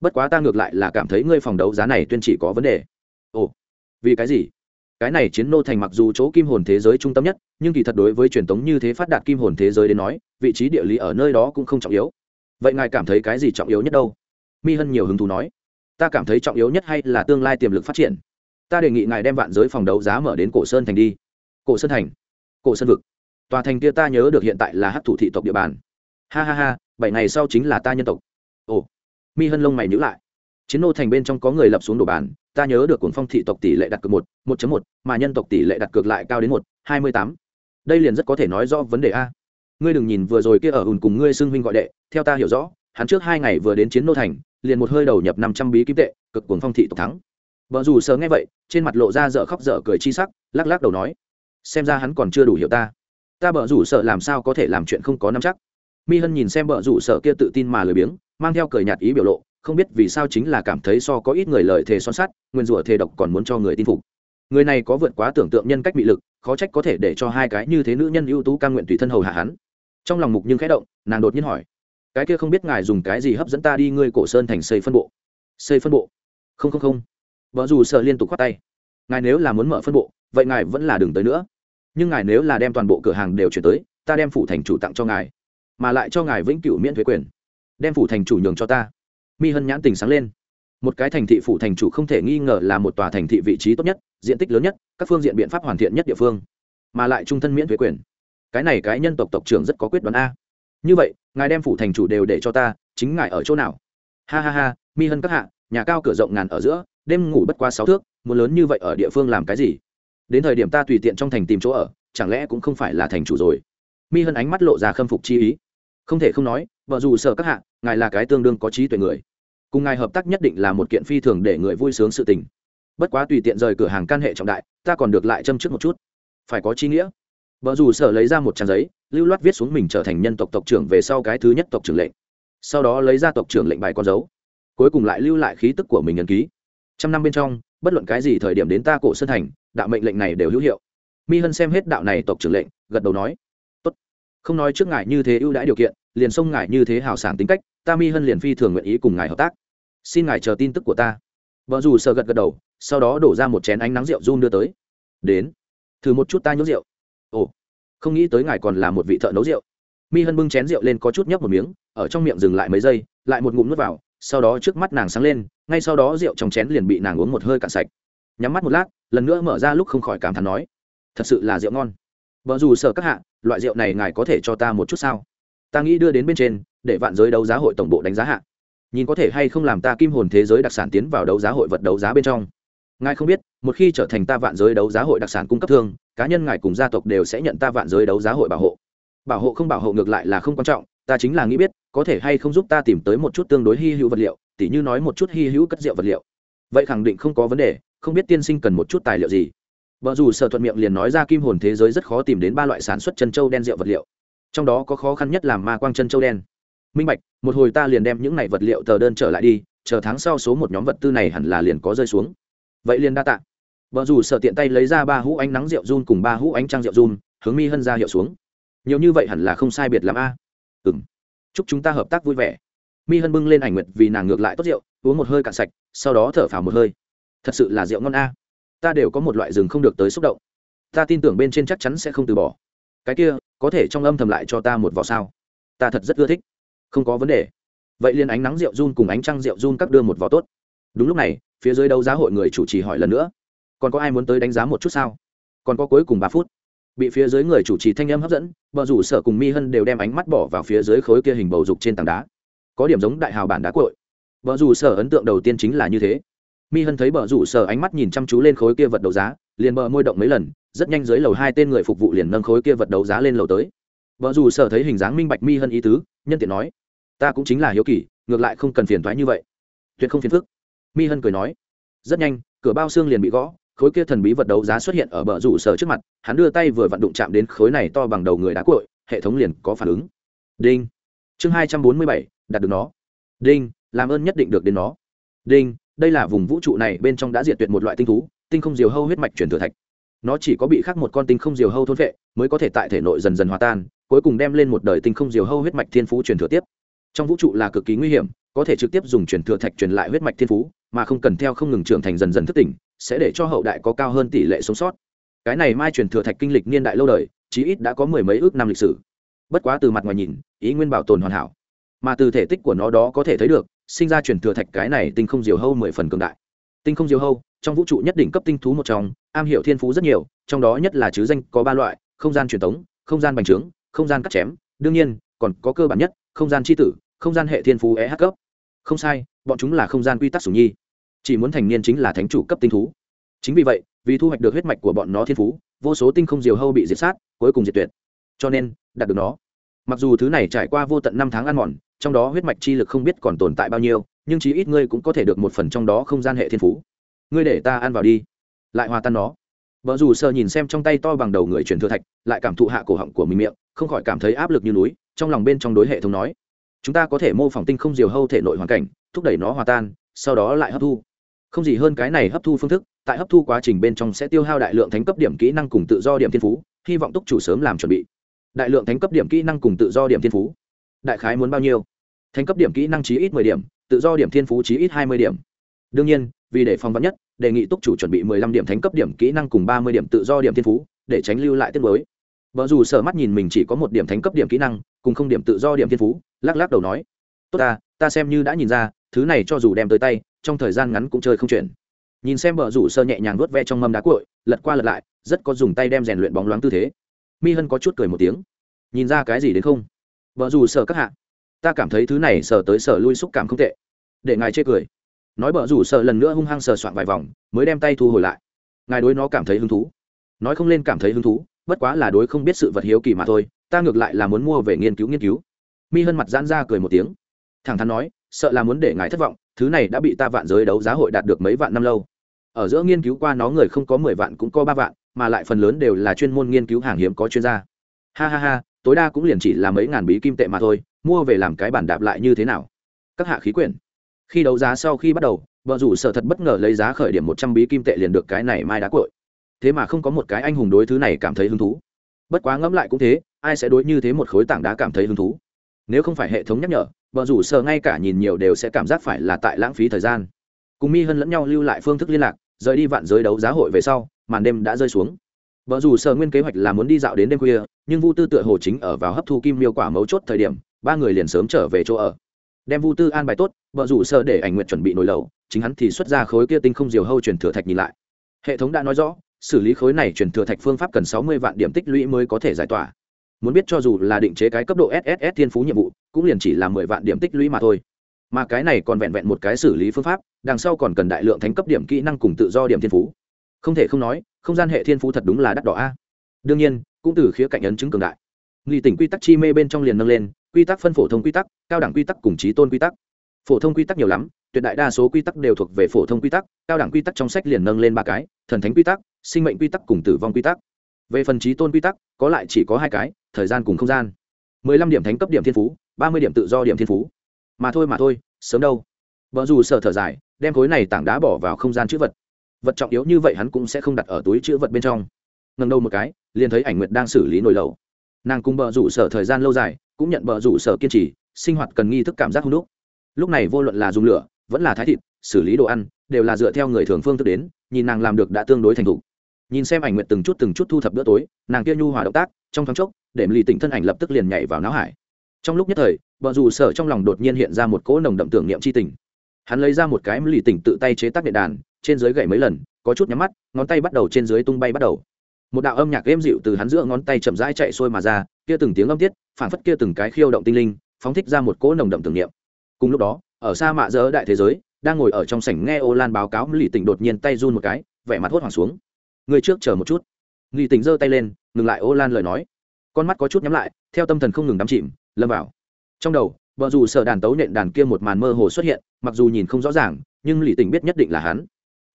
Bất quá ta ngược lại là cảm thấy ngươi phòng đấu giá này tuyên chỉ có vấn đề. Ồ, vì cái gì? Cái này chiến nô thành mặc dù chỗ kim hồn thế giới trung tâm nhất, nhưng kỳ thật đối với truyền thống như thế phát đạt kim hồn thế giới đến nói, vị trí địa lý ở nơi đó cũng không trọng yếu. Vậy ngài cảm thấy cái gì trọng yếu nhất đâu? Mi hân nhiều hứng thú nói. Ta cảm thấy trọng yếu nhất hay là tương lai tiềm lực phát triển. Ta đề nghị ngài đem vạn giới phòng đấu giá mở đến cổ sơn thành đi. Cổ sơn thành? Cổ sơn vực. Tòa thành kia ta nhớ được hiện tại là hát thủ thị tộc địa bàn. Ha ha ha, bảy ngày sau chính là ta nhân tộc. Ồ. Mi hân lông mày nhữ lại chiến nô thành bên trong có người lập xuống đồ bàn, ta nhớ được cuồng phong thị tộc tỷ lệ đặt cược một một một, mà nhân tộc tỷ lệ đặt cược lại cao đến một, hai mươi tám. Đây liền rất có thể nói rõ vấn đề a. Ngươi đừng nhìn vừa rồi kia ở ùn cùng ngươi xưng huynh gọi đệ, theo ta hiểu rõ, hắn trước hai ngày vừa đến chiến nô thành, liền một hơi đầu nhập năm trăm bí kim tệ, cực cuồng phong thị tộc thắng. Vợ dù sờ nghe vậy, trên mặt lộ ra dở khóc dở cười chi sắc, lắc lắc đầu nói, xem ra hắn còn chưa đủ hiểu ta. Ta bợ rủ sợ làm sao có thể làm chuyện không có nắm chắc. Mi hân nhìn xem bợ rủ sợ kia tự tin mà lười biếng, mang theo cười nhạt ý biểu lộ không biết vì sao chính là cảm thấy so có ít người lợi thề son sắt, nguyên rủa thề độc còn muốn cho người tin phục. Người này có vượt quá tưởng tượng nhân cách bị lực, khó trách có thể để cho hai cái như thế nữ nhân ưu tú ca nguyện tùy thân hầu hạ hắn. Trong lòng mục nhưng khẽ động, nàng đột nhiên hỏi, cái kia không biết ngài dùng cái gì hấp dẫn ta đi ngươi cổ sơn thành xây phân bộ? Xây phân bộ? Không không không. Vợ dù sợ liên tục khoát tay, ngài nếu là muốn mở phân bộ, vậy ngài vẫn là đừng tới nữa. Nhưng ngài nếu là đem toàn bộ cửa hàng đều chuyển tới, ta đem phủ thành chủ tặng cho ngài, mà lại cho ngài vĩnh cửu miễn thuế quyền. Đem phủ thành chủ nhường cho ta mi hân nhãn tình sáng lên. Một cái thành thị phủ thành chủ không thể nghi ngờ là một tòa thành thị vị trí tốt nhất, diện tích lớn nhất, các phương diện biện pháp hoàn thiện nhất địa phương. Mà lại trung thân miễn thuế quyền. Cái này cái nhân tộc tộc trưởng rất có quyết đoán a. Như vậy, ngài đem phủ thành chủ đều để cho ta, chính ngài ở chỗ nào? Ha ha ha, mi hân các hạ, nhà cao cửa rộng ngàn ở giữa, đêm ngủ bất quá sáu thước, muốn lớn như vậy ở địa phương làm cái gì? Đến thời điểm ta tùy tiện trong thành tìm chỗ ở, chẳng lẽ cũng không phải là thành chủ rồi? Mi hân ánh mắt lộ ra khâm phục chi ý. Không thể không nói, vợ dù sợ các hạ, ngài là cái tương đương có trí tuệ người cùng ngài hợp tác nhất định là một kiện phi thường để người vui sướng sự tình. Bất quá tùy tiện rời cửa hàng can hệ trọng đại, ta còn được lại châm trước một chút. Phải có chi nghĩa. Vợ dù sở lấy ra một trang giấy, lưu loát viết xuống mình trở thành nhân tộc tộc trưởng về sau cái thứ nhất tộc trưởng lệnh. Sau đó lấy ra tộc trưởng lệnh bài con dấu. Cuối cùng lại lưu lại khí tức của mình ấn ký. Trăm năm bên trong, bất luận cái gì thời điểm đến ta cổ sơn thành, đạo mệnh lệnh này đều hữu hiệu. Mi hân xem hết đạo này tộc trưởng lệnh, gật đầu nói, tốt. Không nói trước ngài như thế ưu đãi điều kiện, liền xông ngài như thế hào sảng tính cách, ta mi hân liền phi thường nguyện ý cùng ngài hợp tác xin ngài chờ tin tức của ta. Vợ dù sợ gật gật đầu, sau đó đổ ra một chén ánh nắng rượu run đưa tới. Đến, thử một chút ta nhớ rượu. Ồ, không nghĩ tới ngài còn là một vị thợ nấu rượu. Mi hân bưng chén rượu lên có chút nhấp một miếng, ở trong miệng dừng lại mấy giây, lại một ngụm nước vào, sau đó trước mắt nàng sáng lên, ngay sau đó rượu trong chén liền bị nàng uống một hơi cạn sạch. Nhắm mắt một lát, lần nữa mở ra lúc không khỏi cảm thán nói, thật sự là rượu ngon. Vợ dù sợ các hạ, loại rượu này ngài có thể cho ta một chút sao? Ta nghĩ đưa đến bên trên, để vạn giới đấu giá hội tổng bộ đánh giá hạ nhìn có thể hay không làm ta kim hồn thế giới đặc sản tiến vào đấu giá hội vật đấu giá bên trong. Ngài không biết, một khi trở thành ta vạn giới đấu giá hội đặc sản cung cấp thương, cá nhân ngài cùng gia tộc đều sẽ nhận ta vạn giới đấu giá hội bảo hộ. Bảo hộ không bảo hộ ngược lại là không quan trọng, ta chính là nghĩ biết, có thể hay không giúp ta tìm tới một chút tương đối hy hữu vật liệu, tỉ như nói một chút hy hữu cất rượu vật liệu. Vậy khẳng định không có vấn đề, không biết tiên sinh cần một chút tài liệu gì. Vợ dù sở thuận miệng liền nói ra kim hồn thế giới rất khó tìm đến ba loại sản xuất chân châu đen rượu vật liệu. Trong đó có khó khăn nhất là ma quang chân châu đen minh bạch, một hồi ta liền đem những này vật liệu tờ đơn trở lại đi, chờ tháng sau số một nhóm vật tư này hẳn là liền có rơi xuống. Vậy liền đa tạ. Vợ dù sợ tiện tay lấy ra ba hũ ánh nắng rượu run cùng ba hũ ánh trăng rượu run, hướng mi hân ra hiệu xuống. Nhiều như vậy hẳn là không sai biệt l a. À. ừ m chúc chúng ta hợp tác vui vẻ. Mi hân bưng lên ảnh nguyệt vì nàng ngược lại tốt rượu, uống một hơi cạn sạch, sau đó thở phào một hơi. Thật sự là rượu ngon a. À? Ta đều có một loại rừng không được tới xúc động. Ta tin tưởng bên trên chắc chắn sẽ không từ bỏ. Cái kia, có thể trong âm thầm lại cho ta một vỏ sao? Ta thật rất ưa thích không có vấn đề. Vậy liền ánh nắng rượu run cùng ánh trăng rượu run các đưa một vỏ tốt. Đúng lúc này, phía dưới đấu giá hội người chủ trì hỏi lần nữa. Còn có ai muốn tới đánh giá một chút sao? Còn có cuối cùng ba phút. Bị phía dưới người chủ trì thanh âm hấp dẫn, bờ rủ sở cùng mi hân đều đem ánh mắt bỏ vào phía dưới khối kia hình bầu dục trên tảng đá. Có điểm giống đại hào bản đá cội bờ rủ sở ấn tượng đầu tiên chính là như thế. Mi hân thấy bờ rủ sở ánh mắt nhìn chăm chú lên khối kia vật đấu giá, liền bờ môi động mấy lần, rất nhanh dưới lầu hai tên người phục vụ liền nâng khối kia vật đấu giá lên lầu tới. Bờ rủ sở thấy hình dáng minh bạch mi hân ý tứ, nhân tiện nói ta cũng chính là hiếu kỳ, ngược lại không cần phiền thoái như vậy. Tuyệt không phiền phức. Mi hân cười nói. Rất nhanh, cửa bao xương liền bị gõ, khối kia thần bí vật đấu giá xuất hiện ở bờ rủ sở trước mặt, hắn đưa tay vừa vặn đụng chạm đến khối này to bằng đầu người đá cội hệ thống liền có phản ứng. Đinh. Chương hai trăm bốn mươi bảy, đạt được nó. Đinh, làm ơn nhất định được đến nó. Đinh, đây là vùng vũ trụ này bên trong đã diệt tuyệt một loại tinh thú, tinh không diều hâu huyết mạch truyền thừa thạch. Nó chỉ có bị khắc một con tinh không diều hâu thôn vệ mới có thể tại thể nội dần dần hòa tan, cuối cùng đem lên một đời tinh không diều hâu huyết mạch thiên phú truyền thừa tiếp trong vũ trụ là cực kỳ nguy hiểm, có thể trực tiếp dùng truyền thừa thạch truyền lại huyết mạch thiên phú, mà không cần theo không ngừng trưởng thành dần dần thức tỉnh, sẽ để cho hậu đại có cao hơn tỷ lệ sống sót. Cái này mai truyền thừa thạch kinh lịch niên đại lâu đời, chí ít đã có mười mấy ước năm lịch sử. Bất quá từ mặt ngoài nhìn, ý nguyên bảo tồn hoàn hảo. Mà từ thể tích của nó đó có thể thấy được, sinh ra truyền thừa thạch cái này tinh không diều hâu mười phần cường đại. Tinh không diều hâu, trong vũ trụ nhất định cấp tinh thú một trong, am hiểu thiên phú rất nhiều, trong đó nhất là chứ danh có ba loại, không gian truyền thống không gian bành trướng, không gian cắt chém, đương nhiên, còn có cơ bản nhất, không gian c h i tử không gian hệ thiên phú e h cấp. Không sai, bọn chúng là không gian quy tắc sủng nhi. Chỉ muốn thành niên chính là thánh chủ cấp tinh thú. Chính vì vậy, vì thu hoạch được huyết mạch của bọn nó thiên phú, vô số tinh không diều hâu bị diệt sát, cuối cùng diệt tuyệt. Cho nên, đạt được nó. Mặc dù thứ này trải qua vô tận năm tháng ăn mòn, trong đó huyết mạch chi lực không biết còn tồn tại bao nhiêu, nhưng chí ít ngươi cũng có thể được một phần trong đó không gian hệ thiên phú. Ngươi để ta ăn vào đi. Lại hòa tan nó. Vợ dù sợ nhìn xem trong tay to bằng đầu người truyền thừa thạch, lại cảm thụ hạ cổ họng của mình miệng, không khỏi cảm thấy áp lực như núi, trong lòng bên trong đối hệ thống nói chúng ta có thể mô phỏng tinh không diều hâu thể nội hoàn cảnh, thúc đẩy nó hòa tan, sau đó lại hấp thu. Không gì hơn cái này hấp thu phương thức, tại hấp thu quá trình bên trong sẽ tiêu hao đại lượng thánh cấp điểm kỹ năng cùng tự do điểm thiên phú, hy vọng túc chủ sớm làm chuẩn bị. Đại lượng thánh cấp điểm kỹ năng cùng tự do điểm thiên phú. Đại khái muốn bao nhiêu? Thánh cấp điểm kỹ năng chí ít mười điểm, tự do điểm thiên phú chí ít hai mươi điểm. Đương nhiên, vì để phòng vắn nhất, đề nghị túc chủ chuẩn bị mười lăm điểm thánh cấp điểm kỹ năng cùng ba mươi điểm tự do điểm thiên phú, để tránh lưu lại tiết mới vợ dù sợ mắt nhìn mình chỉ có một điểm thánh cấp điểm kỹ năng, cùng không điểm tự do điểm thiên phú, lắc lắc đầu nói, tốt ta ta xem như đã nhìn ra, thứ này cho dù đem tới tay, trong thời gian ngắn cũng chơi không chuyển nhìn xem vợ rủ sơ nhẹ nhàng vuốt ve trong mâm đá cội lật qua lật lại, rất có dùng tay đem rèn luyện bóng loáng tư thế. Mi hân có chút cười một tiếng, nhìn ra cái gì đến không? Vợ rủ sơ các hạ, ta cảm thấy thứ này sờ tới sờ lui xúc cảm không tệ. Để ngài chê cười. Nói vợ rủ sờ lần nữa hung hăng sờ soạn vài vòng, mới đem tay thu hồi lại. Ngài đối nó cảm thấy hứng thú. Nói không lên cảm thấy hứng thú bất quá là đối không biết sự vật hiếu kỳ mà thôi, ta ngược lại là muốn mua về nghiên cứu nghiên cứu. Mi hân mặt giãn ra cười một tiếng. Thẳng thắn nói, sợ là muốn để ngài thất vọng, thứ này đã bị ta vạn giới đấu giá hội đạt được mấy vạn năm lâu. Ở giữa nghiên cứu qua nó người không có mười vạn cũng có ba vạn, mà lại phần lớn đều là chuyên môn nghiên cứu hàng hiếm có chuyên gia. Ha ha ha, tối đa cũng liền chỉ là mấy ngàn bí kim tệ mà thôi, mua về làm cái bản đạp lại như thế nào? Các hạ khí quyển. Khi đấu giá sau khi bắt đầu, vợ rủ sợ thật bất ngờ lấy giá khởi điểm một trăm bí kim tệ liền được cái này mai đá cội thế mà không có một cái anh hùng đối thứ này cảm thấy hứng thú. Bất quá ngẫm lại cũng thế, ai sẽ đối như thế một khối tảng đá cảm thấy hứng thú? Nếu không phải hệ thống nhắc nhở, vợ rủ sợ ngay cả nhìn nhiều đều sẽ cảm giác phải là tại lãng phí thời gian. Cùng mi hân lẫn nhau lưu lại phương thức liên lạc, rời đi vạn giới đấu giá hội về sau, màn đêm đã rơi xuống. Vợ dù sợ nguyên kế hoạch là muốn đi dạo đến đêm khuya, nhưng vu tư tựa hồ chính ở vào hấp thu kim miêu quả mấu chốt thời điểm, ba người liền sớm trở về chỗ ở. Đem vu tư an bài tốt, vợ rủ sợ để ảnh nguyện chuẩn bị nồi lầu chính hắn thì xuất ra khối kia tinh không diều hâu truyền thừa thạch nhìn lại. Hệ thống đã nói rõ xử lý khối này truyền thừa thạch phương pháp cần sáu mươi vạn điểm tích lũy mới có thể giải tỏa. Muốn biết cho dù là định chế cái cấp độ sss thiên phú nhiệm vụ, cũng liền chỉ là mười vạn điểm tích lũy mà thôi. Mà cái này còn vẹn vẹn một cái xử lý phương pháp, đằng sau còn cần đại lượng thánh cấp điểm kỹ năng cùng tự do điểm thiên phú. Không thể không nói, không gian hệ thiên phú thật đúng là đắt đỏ a. Đương nhiên, cũng từ khía cạnh ấn chứng cường đại. Nghị tỉnh quy tắc chi mê bên trong liền nâng lên, quy tắc phân phổ thông quy tắc, cao đẳng quy tắc cùng trí tôn quy tắc. Phổ thông quy tắc nhiều lắm, tuyệt đại đa số quy tắc đều thuộc về phổ thông quy tắc, cao đẳng quy tắc trong sách liền nâng lên ba cái, thần thánh quy tắc sinh mệnh quy tắc cùng tử vong quy tắc. Về phần trí tôn quy tắc, có lại chỉ có hai cái, thời gian cùng không gian. Mười lăm điểm thánh cấp điểm thiên phú, ba mươi điểm tự do điểm thiên phú. Mà thôi mà thôi, sớm đâu. Vợ dù sợ thở dài, đem khối này tảng đá bỏ vào không gian chữ vật. Vật trọng yếu như vậy hắn cũng sẽ không đặt ở túi chữ vật bên trong. Ngần đầu một cái, liền thấy ảnh nguyệt đang xử lý nồi lầu nàng cùng bờ rủ sở thời gian lâu dài, cũng nhận bờ rủ sở kiên trì, sinh hoạt cần nghi thức cảm giác hung đúc. Lúc này vô luận là dùng lửa, vẫn là thái thịt, xử lý đồ ăn, đều là dựa theo người thường phương thức đến, nhìn nàng làm được đã tương đối thành thục nhìn xem ảnh nguyệt từng chút từng chút thu thập bữa tối, nàng kia nhu hòa động tác, trong thoáng chốc để lì tỉnh thân ảnh lập tức liền nhảy vào não hải. Trong lúc nhất thời vợ dù sở trong lòng đột nhiên hiện ra một cỗ nồng đậm tưởng niệm c h i tình. Hắn lấy ra một cái lì tỉnh tự tay chế tác điện đàn, trên dưới gậy mấy lần, có chút nhắm mắt, ngón tay bắt đầu trên dưới tung bay bắt đầu. Một đạo âm nhạc êm dịu từ hắn giữa ngón tay chậm rãi chạy xuôi mà ra, kia từng tiếng âm tiết phản phất kia từng cái khiêu động tinh linh, phóng thích ra một cỗ nồng đậm tưởng niệm. Cùng lúc đó, ở xa mạ dỡ đại thế giới, đang ngồi ở trong sảnh nghe ô lan báo cáo lì tỉnh đột nhiên tay run một cái, vẻ mặt hốt hoảng xuống người trước chờ một chút. Lì tỉnh giơ tay lên, ngừng lại ô lan lời nói. Con mắt có chút nhắm lại, theo tâm thần không ngừng đắm chìm, lâm vào. Trong đầu, vợ dù sợ đàn tấu nện đàn kia một màn mơ hồ xuất hiện, mặc dù nhìn không rõ ràng, nhưng lì tỉnh biết nhất định là hắn.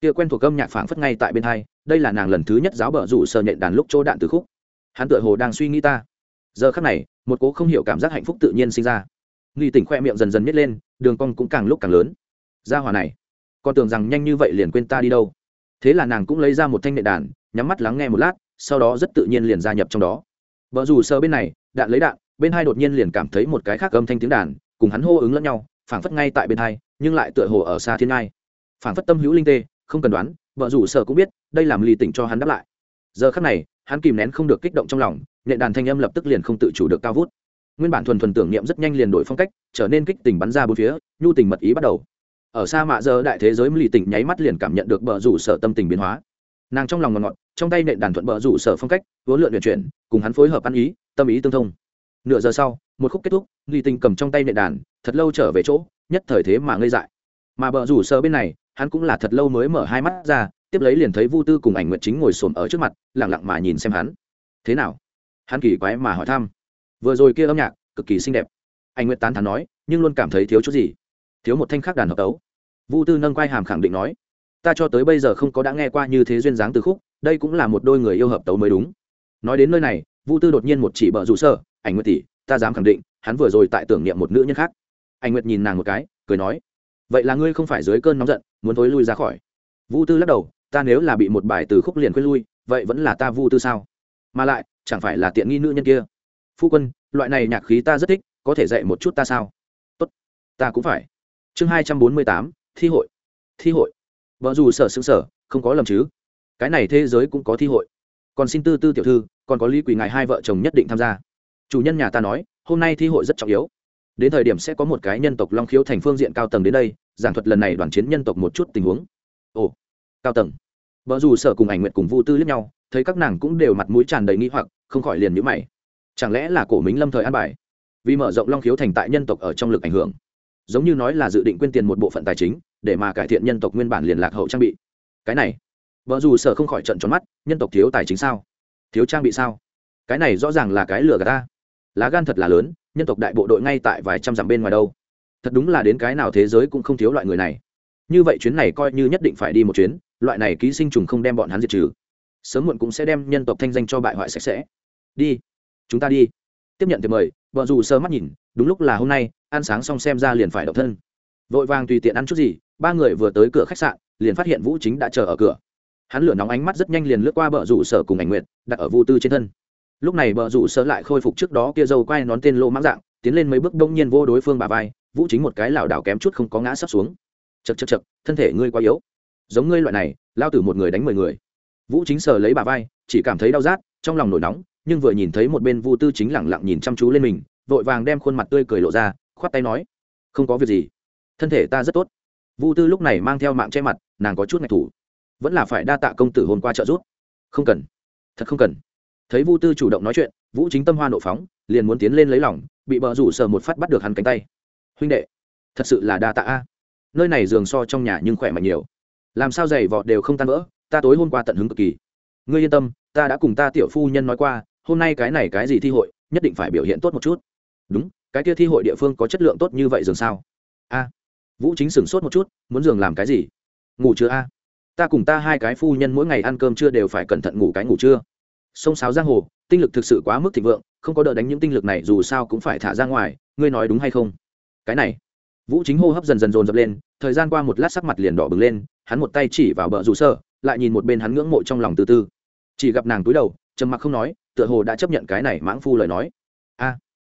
Kia quen thuộc âm nhạc phảng phất ngay tại bên hai, đây là nàng lần thứ nhất giáo bờ rủ sợ nện đàn lúc chỗ đạn từ khúc. Hắn tựa hồ đang suy nghĩ ta. Giờ khắc này, một cố không hiểu cảm giác hạnh phúc tự nhiên sinh ra. Nghi tỉnh khoe miệng dần dần nhét lên, đường cong cũng càng lúc càng lớn. Ra hòa này, con tưởng rằng nhanh như vậy liền quên ta đi đâu thế là nàng cũng lấy ra một thanh nệ đàn, nhắm mắt lắng nghe một lát, sau đó rất tự nhiên liền gia nhập trong đó. Vợ dù sờ bên này, đạn lấy đạn, bên hai đột nhiên liền cảm thấy một cái khác âm thanh tiếng đàn, cùng hắn hô ứng lẫn nhau, phảng phất ngay tại bên hai, nhưng lại tựa hồ ở xa thiên ngai. Phảng phất tâm hữu linh tê, không cần đoán vợ rủ sở cũng biết, đây làm lì tỉnh cho hắn đáp lại. Giờ khắc này, hắn kìm nén không được kích động trong lòng, nệ đàn thanh âm lập tức liền không tự chủ được cao vút. Nguyên bản thuần thuần tưởng niệm rất nhanh liền đổi phong cách, trở nên kích tình bắn ra bốn phía, nhu tình mật ý bắt đầu ở xa mạ giờ đại thế giới lì tỉnh nháy mắt liền cảm nhận được bờ rủ sở tâm tình biến hóa. Nàng trong lòng ngọt ngọt, trong tay nệ đàn thuận bờ rủ sở phong cách, vốn lượn luyện chuyển, cùng hắn phối hợp ăn ý, tâm ý tương thông. Nửa giờ sau, một khúc kết thúc, lì tình cầm trong tay nệ đàn, thật lâu trở về chỗ, nhất thời thế mà ngây dại. Mà bờ rủ sở bên này, hắn cũng là thật lâu mới mở hai mắt ra, tiếp lấy liền thấy vu tư cùng ảnh nguyện chính ngồi xổm ở trước mặt lẳng lặng mà nhìn xem hắn. Thế nào? Hắn kỳ quái mà hỏi thăm. Vừa rồi kia âm nhạc cực kỳ xinh đẹp. Anh nguyện tán thán nói, nhưng luôn cảm thấy thiếu chút gì thiếu một thanh khắc đàn hợp tấu. Vu tư nâng quai hàm khẳng định nói, ta cho tới bây giờ không có đã nghe qua như thế duyên dáng từ khúc, đây cũng là một đôi người yêu hợp tấu mới đúng. Nói đến nơi này, vu tư đột nhiên một chỉ bợ rủ sơ, ảnh nguyệt tỷ, ta dám khẳng định, hắn vừa rồi tại tưởng niệm một nữ nhân khác. Anh nguyệt nhìn nàng một cái, cười nói, vậy là ngươi không phải dưới cơn nóng giận, muốn thối lui ra khỏi. Vu tư lắc đầu, ta nếu là bị một bài từ khúc liền quên lui, vậy vẫn là ta vu tư sao? Mà lại, chẳng phải là tiện nghi nữ nhân kia? Phu quân, loại này nhạc khí ta rất thích, có thể dạy một chút ta sao? Tốt, ta cũng phải chương hai trăm bốn mươi tám, thi hội. Thi hội. Vợ dù sở xứng sở không có lầm chứ. Cái này thế giới cũng có thi hội. Còn xin tư tư tiểu thư, còn có lý quỳ ngài hai vợ chồng nhất định tham gia. Chủ nhân nhà ta nói, hôm nay thi hội rất trọng yếu. Đến thời điểm sẽ có một cái nhân tộc long khiếu thành phương diện cao tầng đến đây, giảng thuật lần này đoàn chiến nhân tộc một chút tình huống. Ồ, cao tầng. Vợ dù sở cùng ảnh nguyện cùng vu tư lẫn nhau, thấy các nàng cũng đều mặt mũi tràn đầy nghi hoặc, không khỏi liền nhữ mày. Chẳng lẽ là cổ minh lâm thời an bài? Vì mở rộng long khiếu thành tại nhân tộc ở trong lực ảnh hưởng giống như nói là dự định quyên tiền một bộ phận tài chính, để mà cải thiện nhân tộc nguyên bản liền lạc hậu trang bị. Cái này, vợ dù sở không khỏi trận tròn mắt, nhân tộc thiếu tài chính sao? Thiếu trang bị sao? Cái này rõ ràng là cái lừa gạt ta. Lá gan thật là lớn, nhân tộc đại bộ đội ngay tại vài trăm dặm bên ngoài đâu. Thật đúng là đến cái nào thế giới cũng không thiếu loại người này. Như vậy chuyến này coi như nhất định phải đi một chuyến, loại này ký sinh trùng không đem bọn hắn diệt trừ. Sớm muộn cũng sẽ đem nhân tộc thanh danh cho bại hoại sạch sẽ. Đi, chúng ta đi tiếp nhận thì mời vợ dù sơ mắt nhìn, đúng lúc là hôm nay, ăn sáng xong xem ra liền phải độc thân. Vội vàng tùy tiện ăn chút gì, ba người vừa tới cửa khách sạn, liền phát hiện vũ chính đã chờ ở cửa. Hắn lửa nóng ánh mắt rất nhanh liền lướt qua bờ rủ sở cùng ảnh nguyện đặt ở vu tư trên thân. Lúc này bờ rủ sở lại khôi phục trước đó kia dâu quay nón tên lô mãng dạng, tiến lên mấy bước đông nhiên vô đối phương bà vai, vũ chính một cái lảo đảo kém chút không có ngã sắp xuống. Chật chật chật thân thể ngươi quá yếu. Giống ngươi loại này, lao tử một người đánh mười người. Vũ chính sờ lấy bà vai, chỉ cảm thấy đau rát, trong lòng nổi nóng nhưng vừa nhìn thấy một bên vu tư chính lẳng lặng nhìn chăm chú lên mình, vội vàng đem khuôn mặt tươi cười lộ ra, khoát tay nói, không có việc gì, thân thể ta rất tốt. Vu tư lúc này mang theo mạng che mặt, nàng có chút ngạch thủ. Vẫn là phải đa tạ công tử hôm qua trợ giúp. Không cần, thật không cần. Thấy vu tư chủ động nói chuyện, vũ chính tâm hoa nộ phóng, liền muốn tiến lên lấy lòng, bị bờ rủ sờ một phát bắt được hắn cánh tay. Huynh đệ, thật sự là đa tạ a. Nơi này giường so trong nhà nhưng khỏe mạnh nhiều. Làm sao giày vọt đều không tan vỡ, ta tối hôm qua tận hứng cực kỳ. Ngươi yên tâm, ta đã cùng ta tiểu phu nhân nói qua hôm nay cái này cái gì thi hội, nhất định phải biểu hiện tốt một chút. Đúng, cái kia thi hội địa phương có chất lượng tốt như vậy dường sao? A. Vũ chính sửng sốt một chút, muốn giường làm cái gì? Ngủ chưa a? Ta cùng ta hai cái phu nhân mỗi ngày ăn cơm trưa đều phải cẩn thận ngủ cái ngủ trưa. Sông sáo giang hồ, tinh lực thực sự quá mức thịnh vượng, không có đỡ đánh những tinh lực này dù sao cũng phải thả ra ngoài, ngươi nói đúng hay không? Cái này. Vũ chính hô hấp dần dần dồn dập lên, thời gian qua một lát sắc mặt liền đỏ bừng lên, hắn một tay chỉ vào bờ rủ sơ, lại nhìn một bên hắn ngưỡng mộ trong lòng từ từ. Chỉ gặp nàng túi đầu, trầm mặc không nói tựa hồ đã chấp nhận cái này mãng phu lời nói. A.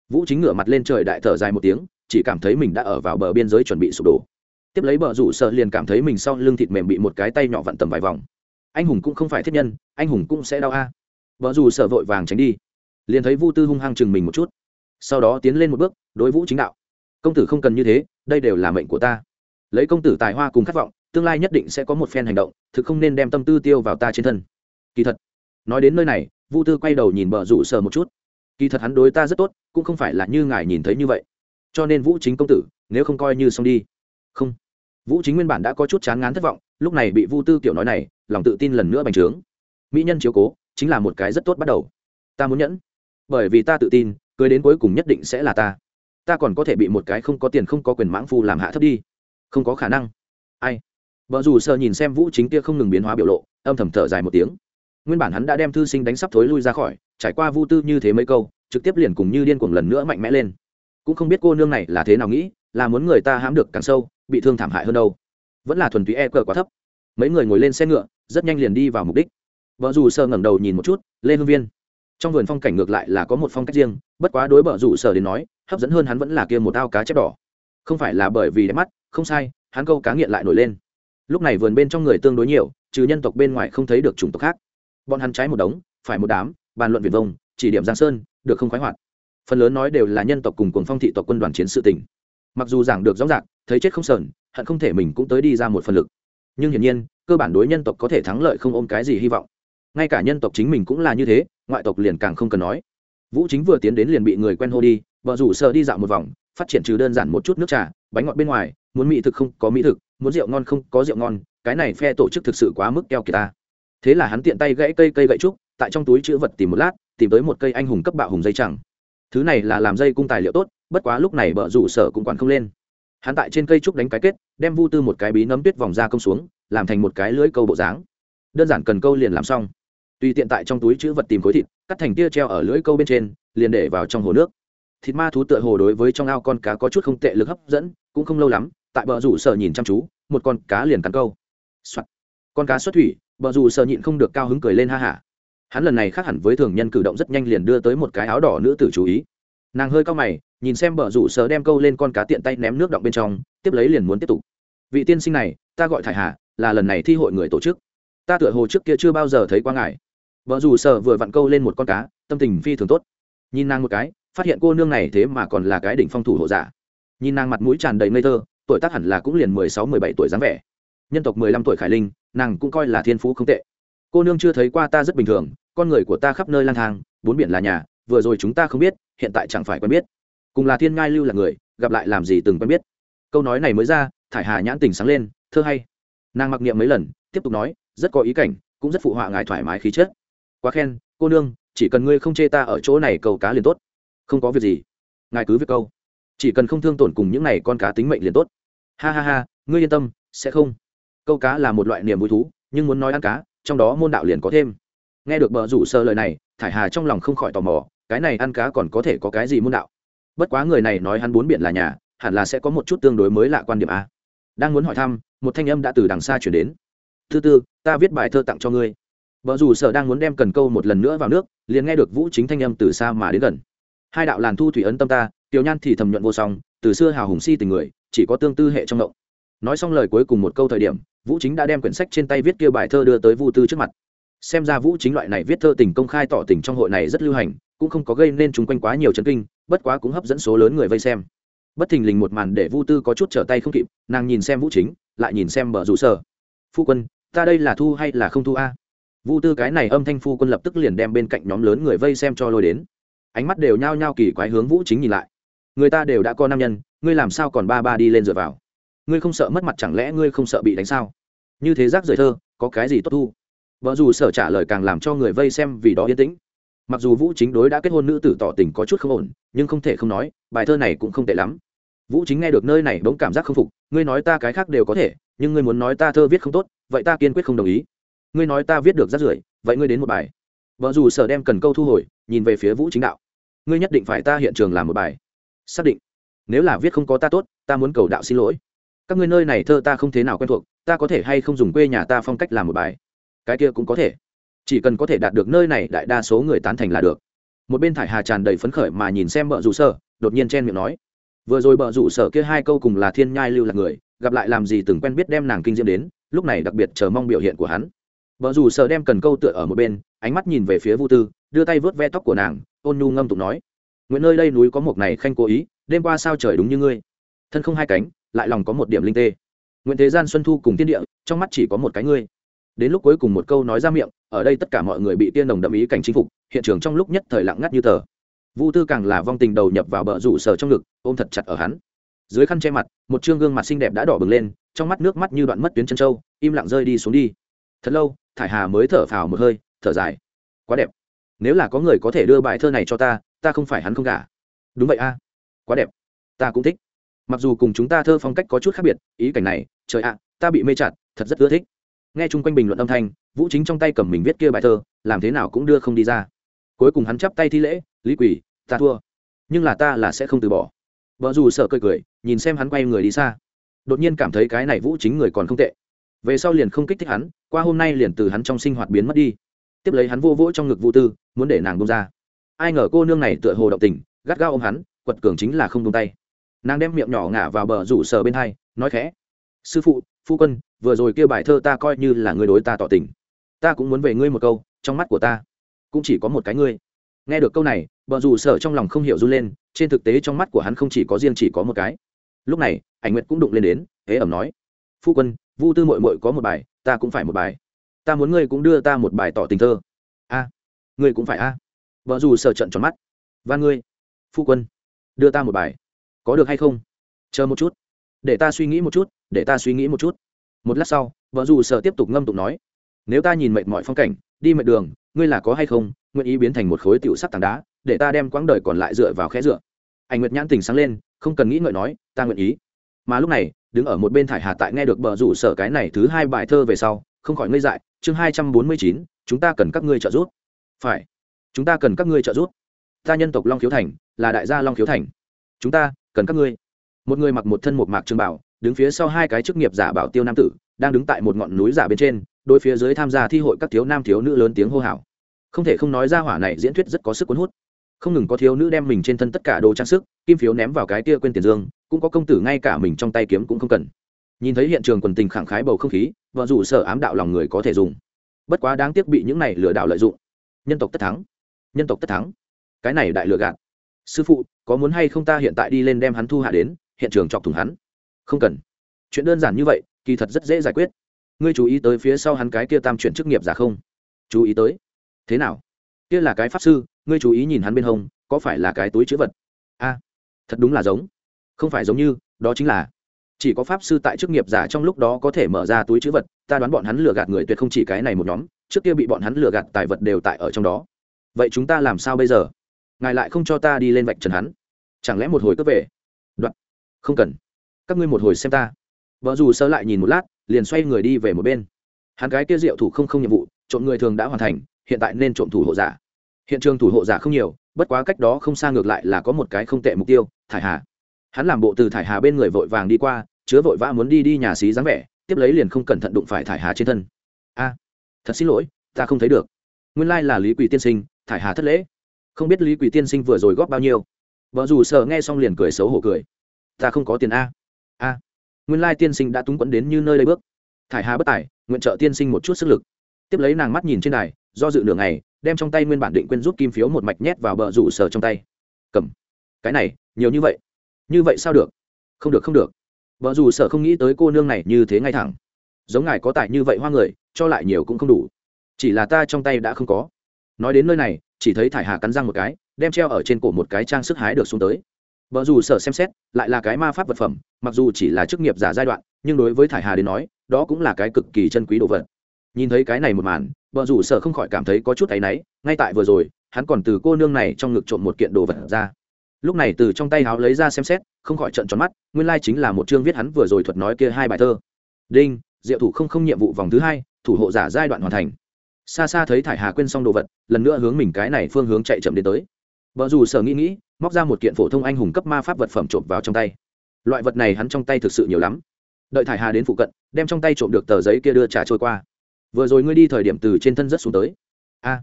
Vũ chính ngửa mặt lên trời đại thở dài một tiếng, chỉ cảm thấy mình đã ở vào bờ biên giới chuẩn bị sụp đổ. Tiếp lấy bờ rủ sợ liền cảm thấy mình sau lưng thịt mềm bị một cái tay nhỏ vặn tầm vài vòng. Anh hùng cũng không phải thiết nhân, anh hùng cũng sẽ đau a. À. vợ dù sợ vội vàng tránh đi. Liền thấy vu tư hung hăng chừng mình một chút. Sau đó tiến lên một bước, đối vũ chính đạo. Công tử không cần như thế, đây đều là mệnh của ta. Lấy công tử tài hoa cùng khát vọng, tương lai nhất định sẽ có một phen hành động, thực không nên đem tâm tư tiêu vào ta trên thân. Kỳ thật, nói đến nơi này vu tư quay đầu nhìn bờ rủ sợ một chút. Kỳ thật hắn đối ta rất tốt, cũng không phải là như ngài nhìn thấy như vậy. Cho nên vũ chính công tử, nếu không coi như xong đi. Không. Vũ chính nguyên bản đã có chút chán ngán thất vọng, lúc này bị vu tư kiểu nói này, lòng tự tin lần nữa bành trướng. Mỹ nhân chiếu cố, chính là một cái rất tốt bắt đầu. Ta muốn nhẫn. Bởi vì ta tự tin, cưới đến cuối cùng nhất định sẽ là ta. Ta còn có thể bị một cái không có tiền không có quyền mãng phu làm hạ thấp đi. Không có khả năng. Ai? Vợ dù sợ nhìn xem vũ chính kia không ngừng biến hóa biểu lộ, âm thầm thở dài một tiếng nguyên bản hắn đã đem thư sinh đánh sắp thối lui ra khỏi, trải qua vu tư như thế mấy câu, trực tiếp liền cùng như điên cuồng lần nữa mạnh mẽ lên. Cũng không biết cô nương này là thế nào nghĩ, là muốn người ta hãm được càng sâu, bị thương thảm hại hơn đâu. Vẫn là thuần túy e cờ quá thấp. Mấy người ngồi lên xe ngựa, rất nhanh liền đi vào mục đích. Vợ dù sơ ngẩng đầu nhìn một chút, lê hương viên. Trong vườn phong cảnh ngược lại là có một phong cách riêng, bất quá đối bờ rủ sở đến nói, hấp dẫn hơn hắn vẫn là kia một ao cá chép đỏ. Không phải là bởi vì đẹp mắt, không sai, hắn câu cá nghiện lại nổi lên. Lúc này vườn bên trong người tương đối nhiều, trừ nhân tộc bên ngoài không thấy được chủng tộc khác bọn hắn trái một đống, phải một đám, bàn luận việt vông, chỉ điểm giang sơn, được không khoái hoạt. Phần lớn nói đều là nhân tộc cùng cuồng phong thị tộc quân đoàn chiến sự tỉnh mặc dù giảng được rõ ràng, thấy chết không sờn, hận không thể mình cũng tới đi ra một phần lực. Nhưng hiển nhiên, cơ bản đối nhân tộc có thể thắng lợi không ôm cái gì hy vọng. Ngay cả nhân tộc chính mình cũng là như thế, ngoại tộc liền càng không cần nói. Vũ chính vừa tiến đến liền bị người quen hô đi, vợ rủ sơ đi dạo một vòng, phát triển trừ đơn giản một chút nước trà, bánh ngọt bên ngoài, muốn mỹ thực không có mỹ thực, muốn rượu ngon không có rượu ngon, cái này phe tổ chức thực sự quá mức keo kiệt ta thế là hắn tiện tay gãy cây cây gậy trúc, tại trong túi chữ vật tìm một lát, tìm tới một cây anh hùng cấp bạo hùng dây chẳng. Thứ này là làm dây cung tài liệu tốt, bất quá lúc này bợ rủ sở cũng quản không lên. Hắn tại trên cây trúc đánh cái kết, đem vu tư một cái bí nấm tuyết vòng ra công xuống, làm thành một cái lưới câu bộ dáng. Đơn giản cần câu liền làm xong. Tùy tiện tại trong túi chữ vật tìm khối thịt, cắt thành tia treo ở lưỡi câu bên trên, liền để vào trong hồ nước. Thịt ma thú tựa hồ đối với trong ao con cá có chút không tệ lực hấp dẫn, cũng không lâu lắm, tại bờ rủ sở nhìn chăm chú, một con cá liền cắn câu、Soạn. con cá xuất thủy bờ rủ sở nhịn không được cao hứng cười lên ha hả. Hắn lần này khác hẳn với thường nhân cử động rất nhanh liền đưa tới một cái áo đỏ nữ tử chú ý. Nàng hơi cao mày, nhìn xem bờ rủ sở đem câu lên con cá tiện tay ném nước động bên trong, tiếp lấy liền muốn tiếp tục. Vị tiên sinh này, ta gọi thải hà, là lần này thi hội người tổ chức. Ta tựa hồ trước kia chưa bao giờ thấy qua ngài. Vợ dù sợ vừa vặn câu lên một con cá, tâm tình phi thường tốt. Nhìn nàng một cái, phát hiện cô nương này thế mà còn là cái đỉnh phong thủ hộ giả. Nhìn nàng mặt mũi tràn đầy ngây thơ, tuổi tác hẳn là cũng liền mười sáu, mười bảy tuổi dáng vẻ nhân tộc mười lăm tuổi khải linh, nàng cũng coi là thiên phú không tệ. Cô nương chưa thấy qua ta rất bình thường, con người của ta khắp nơi lang thang, bốn biển là nhà, vừa rồi chúng ta không biết, hiện tại chẳng phải quen biết. Cùng là thiên ngai lưu là người, gặp lại làm gì từng quen biết. Câu nói này mới ra, thải hà nhãn tình sáng lên, thơ hay. Nàng mặc niệm mấy lần, tiếp tục nói, rất có ý cảnh, cũng rất phụ họa ngài thoải mái khí chất. Quá khen, cô nương, chỉ cần ngươi không chê ta ở chỗ này câu cá liền tốt. Không có việc gì. Ngài cứ việc câu. Chỉ cần không thương tổn cùng những này con cá tính mệnh liền tốt. Ha ha ha, ngươi yên tâm, sẽ không câu cá là một loại niềm vui thú, nhưng muốn nói ăn cá, trong đó môn đạo liền có thêm. Nghe được bờ rủ sơ lời này, thải hà trong lòng không khỏi tò mò, cái này ăn cá còn có thể có cái gì môn đạo? Bất quá người này nói hắn bốn biển là nhà, hẳn là sẽ có một chút tương đối mới lạ quan điểm a. Đang muốn hỏi thăm, một thanh âm đã từ đằng xa chuyển đến. Thứ tư, ta viết bài thơ tặng cho ngươi. Vợ dù sở đang muốn đem cần câu một lần nữa vào nước, liền nghe được vũ chính thanh âm từ xa mà đến gần. Hai đạo làn thu thủy ấn tâm ta, tiểu nhan thì thầm nhuận vô song, từ xưa hào hùng si tình người, chỉ có tương tư hệ trong động nói xong lời cuối cùng một câu thời điểm, vũ chính đã đem quyển sách trên tay viết kia bài thơ đưa tới vu tư trước mặt. Xem ra vũ chính loại này viết thơ tình công khai tỏ tình trong hội này rất lưu hành, cũng không có gây nên chúng quanh quá nhiều chấn kinh, bất quá cũng hấp dẫn số lớn người vây xem. Bất thình lình một màn để vu tư có chút trở tay không kịp, nàng nhìn xem vũ chính, lại nhìn xem bờ rủ sở. Phu quân, ta đây là thu hay là không thu a? Vu tư cái này âm thanh phu quân lập tức liền đem bên cạnh nhóm lớn người vây xem cho lôi đến. Ánh mắt đều nhao nhao kỳ quái hướng vũ chính nhìn lại. Người ta đều đã có nam nhân, ngươi làm sao còn ba ba đi lên dựa vào? Ngươi không sợ mất mặt chẳng lẽ ngươi không sợ bị đánh sao? Như thế rác rời thơ, có cái gì tốt thu? Vợ dù sở trả lời càng làm cho người vây xem vì đó yên tĩnh. Mặc dù vũ chính đối đã kết hôn nữ tử tỏ tình có chút không ổn, nhưng không thể không nói, bài thơ này cũng không tệ lắm. Vũ chính nghe được nơi này bỗng cảm giác không phục, ngươi nói ta cái khác đều có thể, nhưng ngươi muốn nói ta thơ viết không tốt, vậy ta kiên quyết không đồng ý. Ngươi nói ta viết được rát rưởi, vậy ngươi đến một bài. Vợ dù sở đem cần câu thu hồi, nhìn về phía vũ chính đạo. Ngươi nhất định phải ta hiện trường làm một bài. Xác định. Nếu là viết không có ta tốt, ta muốn cầu đạo xin lỗi các ngươi nơi này thơ ta không thế nào quen thuộc, ta có thể hay không dùng quê nhà ta phong cách làm một bài? Cái kia cũng có thể. Chỉ cần có thể đạt được nơi này, đại đa số người tán thành là được. Một bên thải hà tràn đầy phấn khởi mà nhìn xem bờ rủ sở, đột nhiên chen miệng nói, vừa rồi bờ rủ sở kia hai câu cùng là thiên nhai lưu là người, gặp lại làm gì từng quen biết đem nàng kinh diễm đến, lúc này đặc biệt chờ mong biểu hiện của hắn. Vợ rủ sở đem cần câu tựa ở một bên, ánh mắt nhìn về phía vu tư, đưa tay vớt ve tóc của nàng, ôn nhu ngâm tục nói, nguyện nơi đây núi có một này khanh cố ý, đêm qua sao trời đúng như ngươi? Thân không hai cánh lại lòng có một điểm linh tê. Nguyễn thế gian xuân thu cùng tiên địa, trong mắt chỉ có một cái ngươi. Đến lúc cuối cùng một câu nói ra miệng, ở đây tất cả mọi người bị tiên đồng đậm ý cảnh chinh phục, hiện trường trong lúc nhất thời lặng ngắt như tờ. Vu tư càng là vong tình đầu nhập vào bờ rủ sở trong ngực, ôm thật chặt ở hắn. Dưới khăn che mặt, một chương gương mặt xinh đẹp đã đỏ bừng lên, trong mắt nước mắt như đoạn mất tuyến chân trâu im lặng rơi đi xuống đi. Thật lâu, thải hà mới thở phào một hơi, thở dài. Quá đẹp. Nếu là có người có thể đưa bài thơ này cho ta ta không phải hắn không cả đúng vậy a. Quá đẹp. Ta cũng thích mặc dù cùng chúng ta thơ phong cách có chút khác biệt, ý cảnh này, trời ạ, ta bị mê chặt, thật rất ưa thích. Nghe chung quanh bình luận âm thanh, vũ chính trong tay cầm mình viết kia bài thơ, làm thế nào cũng đưa không đi ra. Cuối cùng hắn chắp tay thi lễ, lý quỷ, ta thua. Nhưng là ta là sẽ không từ bỏ. Vợ dù sợ cười cười, nhìn xem hắn quay người đi xa. Đột nhiên cảm thấy cái này vũ chính người còn không tệ. Về sau liền không kích thích hắn, qua hôm nay liền từ hắn trong sinh hoạt biến mất đi. Tiếp lấy hắn vô vỗ trong ngực vũ tư, muốn để nàng bông ra. Ai ngờ cô nương này tựa hồ động tình, gắt gao ô m hắn, quật cường chính là không tung tay nàng đem miệng nhỏ ngả vào bờ rủ sờ bên hai, nói khẽ, sư phụ, phu quân, vừa rồi kêu bài thơ ta coi như là người đối ta tỏ tình. Ta cũng muốn về ngươi một câu, trong mắt của ta cũng chỉ có một cái ngươi. Nghe được câu này, bờ rủ sở trong lòng không hiểu run lên, trên thực tế trong mắt của hắn không chỉ có riêng chỉ có một cái. Lúc này, ảnh nguyệt cũng đụng lên đến, hế ẩm nói, phu quân, vu tư mội mội có một bài, ta cũng phải một bài. Ta muốn ngươi cũng đưa ta một bài tỏ tình thơ. A, ngươi cũng phải a. Vợ dù sợ trận tròn mắt và ngươi, phu quân, đưa ta một bài có được hay không? Chờ một chút. Để ta suy nghĩ một chút, để ta suy nghĩ một chút. Một lát sau, vợ dù sợ tiếp tục ngâm tụng nói, nếu ta nhìn mệt mọi phong cảnh, đi mệt đường, ngươi là có hay không, nguyện ý biến thành một khối tiểu sắc tảng đá, để ta đem quãng đời còn lại dựa vào khẽ dựa. Anh nguyệt nhãn tình sáng lên, không cần nghĩ ngợi nói, ta nguyện ý. Mà lúc này, đứng ở một bên thải hà tại nghe được bờ rủ sở cái này thứ hai bài thơ về sau, không khỏi ngây dại, chương hai trăm bốn mươi chín, chúng ta cần các ngươi trợ giúp. Phải, chúng ta cần các ngươi trợ giúp. Ta nhân tộc long khiếu thành, là đại gia long khiếu thành. Chúng ta cần các ngươi. Một người mặc một thân một mạc trường bảo, đứng phía sau hai cái chức nghiệp giả bảo tiêu nam tử, đang đứng tại một ngọn núi giả bên trên đôi phía dưới tham gia thi hội các thiếu nam thiếu nữ lớn tiếng hô hào. Không thể không nói ra hỏa này diễn thuyết rất có sức cuốn hút. Không ngừng có thiếu nữ đem mình trên thân tất cả đồ trang sức, kim phiếu ném vào cái tia quên tiền dương, cũng có công tử ngay cả mình trong tay kiếm cũng không cần. Nhìn thấy hiện trường quần tình khẳng khái bầu không khí, vợ dù sợ ám đạo lòng người có thể dùng. Bất quá đáng tiếc bị những này lừa đảo lợi dụng. Nhân tộc tất thắng. Nhân tộc tất thắng. Cái này đại lừa gạt sư phụ, có muốn hay không ta hiện tại đi lên đem hắn thu hạ đến, hiện trường chọc thủng hắn? Không cần. Chuyện đơn giản như vậy, kỳ thật rất dễ giải quyết. Ngươi chú ý tới phía sau hắn cái kia tam chuyển chức nghiệp giả không? Chú ý tới. Thế nào? Kia là cái pháp sư, ngươi chú ý nhìn hắn bên hông, có phải là cái túi chữ vật? A, thật đúng là giống. Không phải giống như, đó chính là, chỉ có pháp sư tại chức nghiệp giả trong lúc đó có thể mở ra túi chữ vật, ta đoán bọn hắn lừa gạt người tuyệt không chỉ cái này một nhóm, trước kia bị bọn hắn lừa gạt tài vật đều tại ở trong đó. Vậy chúng ta làm sao bây giờ? Ngài lại không cho ta đi lên vạch trần hắn. Chẳng lẽ một hồi cướp về? Đoạn. Không cần. Các ngươi một hồi xem ta. Vợ dù sơ lại nhìn một lát, liền xoay người đi về một bên. Hắn gái kia diệu thủ không không nhiệm vụ, trộm người thường đã hoàn thành, hiện tại nên trộm thủ hộ giả. Hiện trường thủ hộ giả không nhiều, bất quá cách đó không xa ngược lại là có một cái không tệ mục tiêu, thải hà. Hắn làm bộ từ thải hà bên người vội vàng đi qua, chứa vội vã muốn đi đi nhà xí dáng vẻ, tiếp lấy liền không cẩn thận đụng phải thải hà trên thân. A, thật xin lỗi, ta không thấy được. Nguyên lai là lý quỳ tiên sinh, thải hà thất lễ không biết lý quỷ tiên sinh vừa rồi góp bao nhiêu. Vợ dù sợ nghe xong liền cười xấu hổ cười. Ta không có tiền a. A. Nguyên lai tiên sinh đã túng quẫn đến như nơi đây bước. Thải hà bất tài, nguyện trợ tiên sinh một chút sức lực. Tiếp lấy nàng mắt nhìn trên này do dự nửa ngày, đem trong tay nguyên bản định quên rút kim phiếu một mạch nhét vào bờ rủ sở trong tay. Cầm. Cái này, nhiều như vậy. Như vậy sao được? Không được không được. Vợ dù sở không nghĩ tới cô nương này như thế ngay thẳng. Giống ngài có tài như vậy hoa người, cho lại nhiều cũng không đủ. Chỉ là ta trong tay đã không có nói đến nơi này, chỉ thấy thải hà cắn răng một cái, đem treo ở trên cổ một cái trang sức hái được xuống tới. Vợ dù sở xem xét, lại là cái ma pháp vật phẩm, mặc dù chỉ là chức nghiệp giả giai đoạn, nhưng đối với thải hà đến nói, đó cũng là cái cực kỳ chân quý đồ vật. Nhìn thấy cái này một màn vợ dù sở không khỏi cảm thấy có chút áy náy, ngay tại vừa rồi, hắn còn từ cô nương này trong ngực trộm một kiện đồ vật ra. Lúc này từ trong tay háo lấy ra xem xét, không khỏi trận tròn mắt, nguyên lai chính là một chương viết hắn vừa rồi thuật nói kia hai bài thơ. Đinh, diệu thủ không không nhiệm vụ vòng thứ hai, thủ hộ giả giai đoạn hoàn thành xa xa thấy thải hà quên xong đồ vật, lần nữa hướng mình cái này phương hướng chạy chậm đến tới. Vợ dù sở nghĩ nghĩ, móc ra một kiện phổ thông anh hùng cấp ma pháp vật phẩm trộm vào trong tay. Loại vật này hắn trong tay thực sự nhiều lắm. Đợi thải hà đến phụ cận, đem trong tay trộm được tờ giấy kia đưa trả trôi qua. Vừa rồi ngươi đi thời điểm từ trên thân rất xuống tới. A.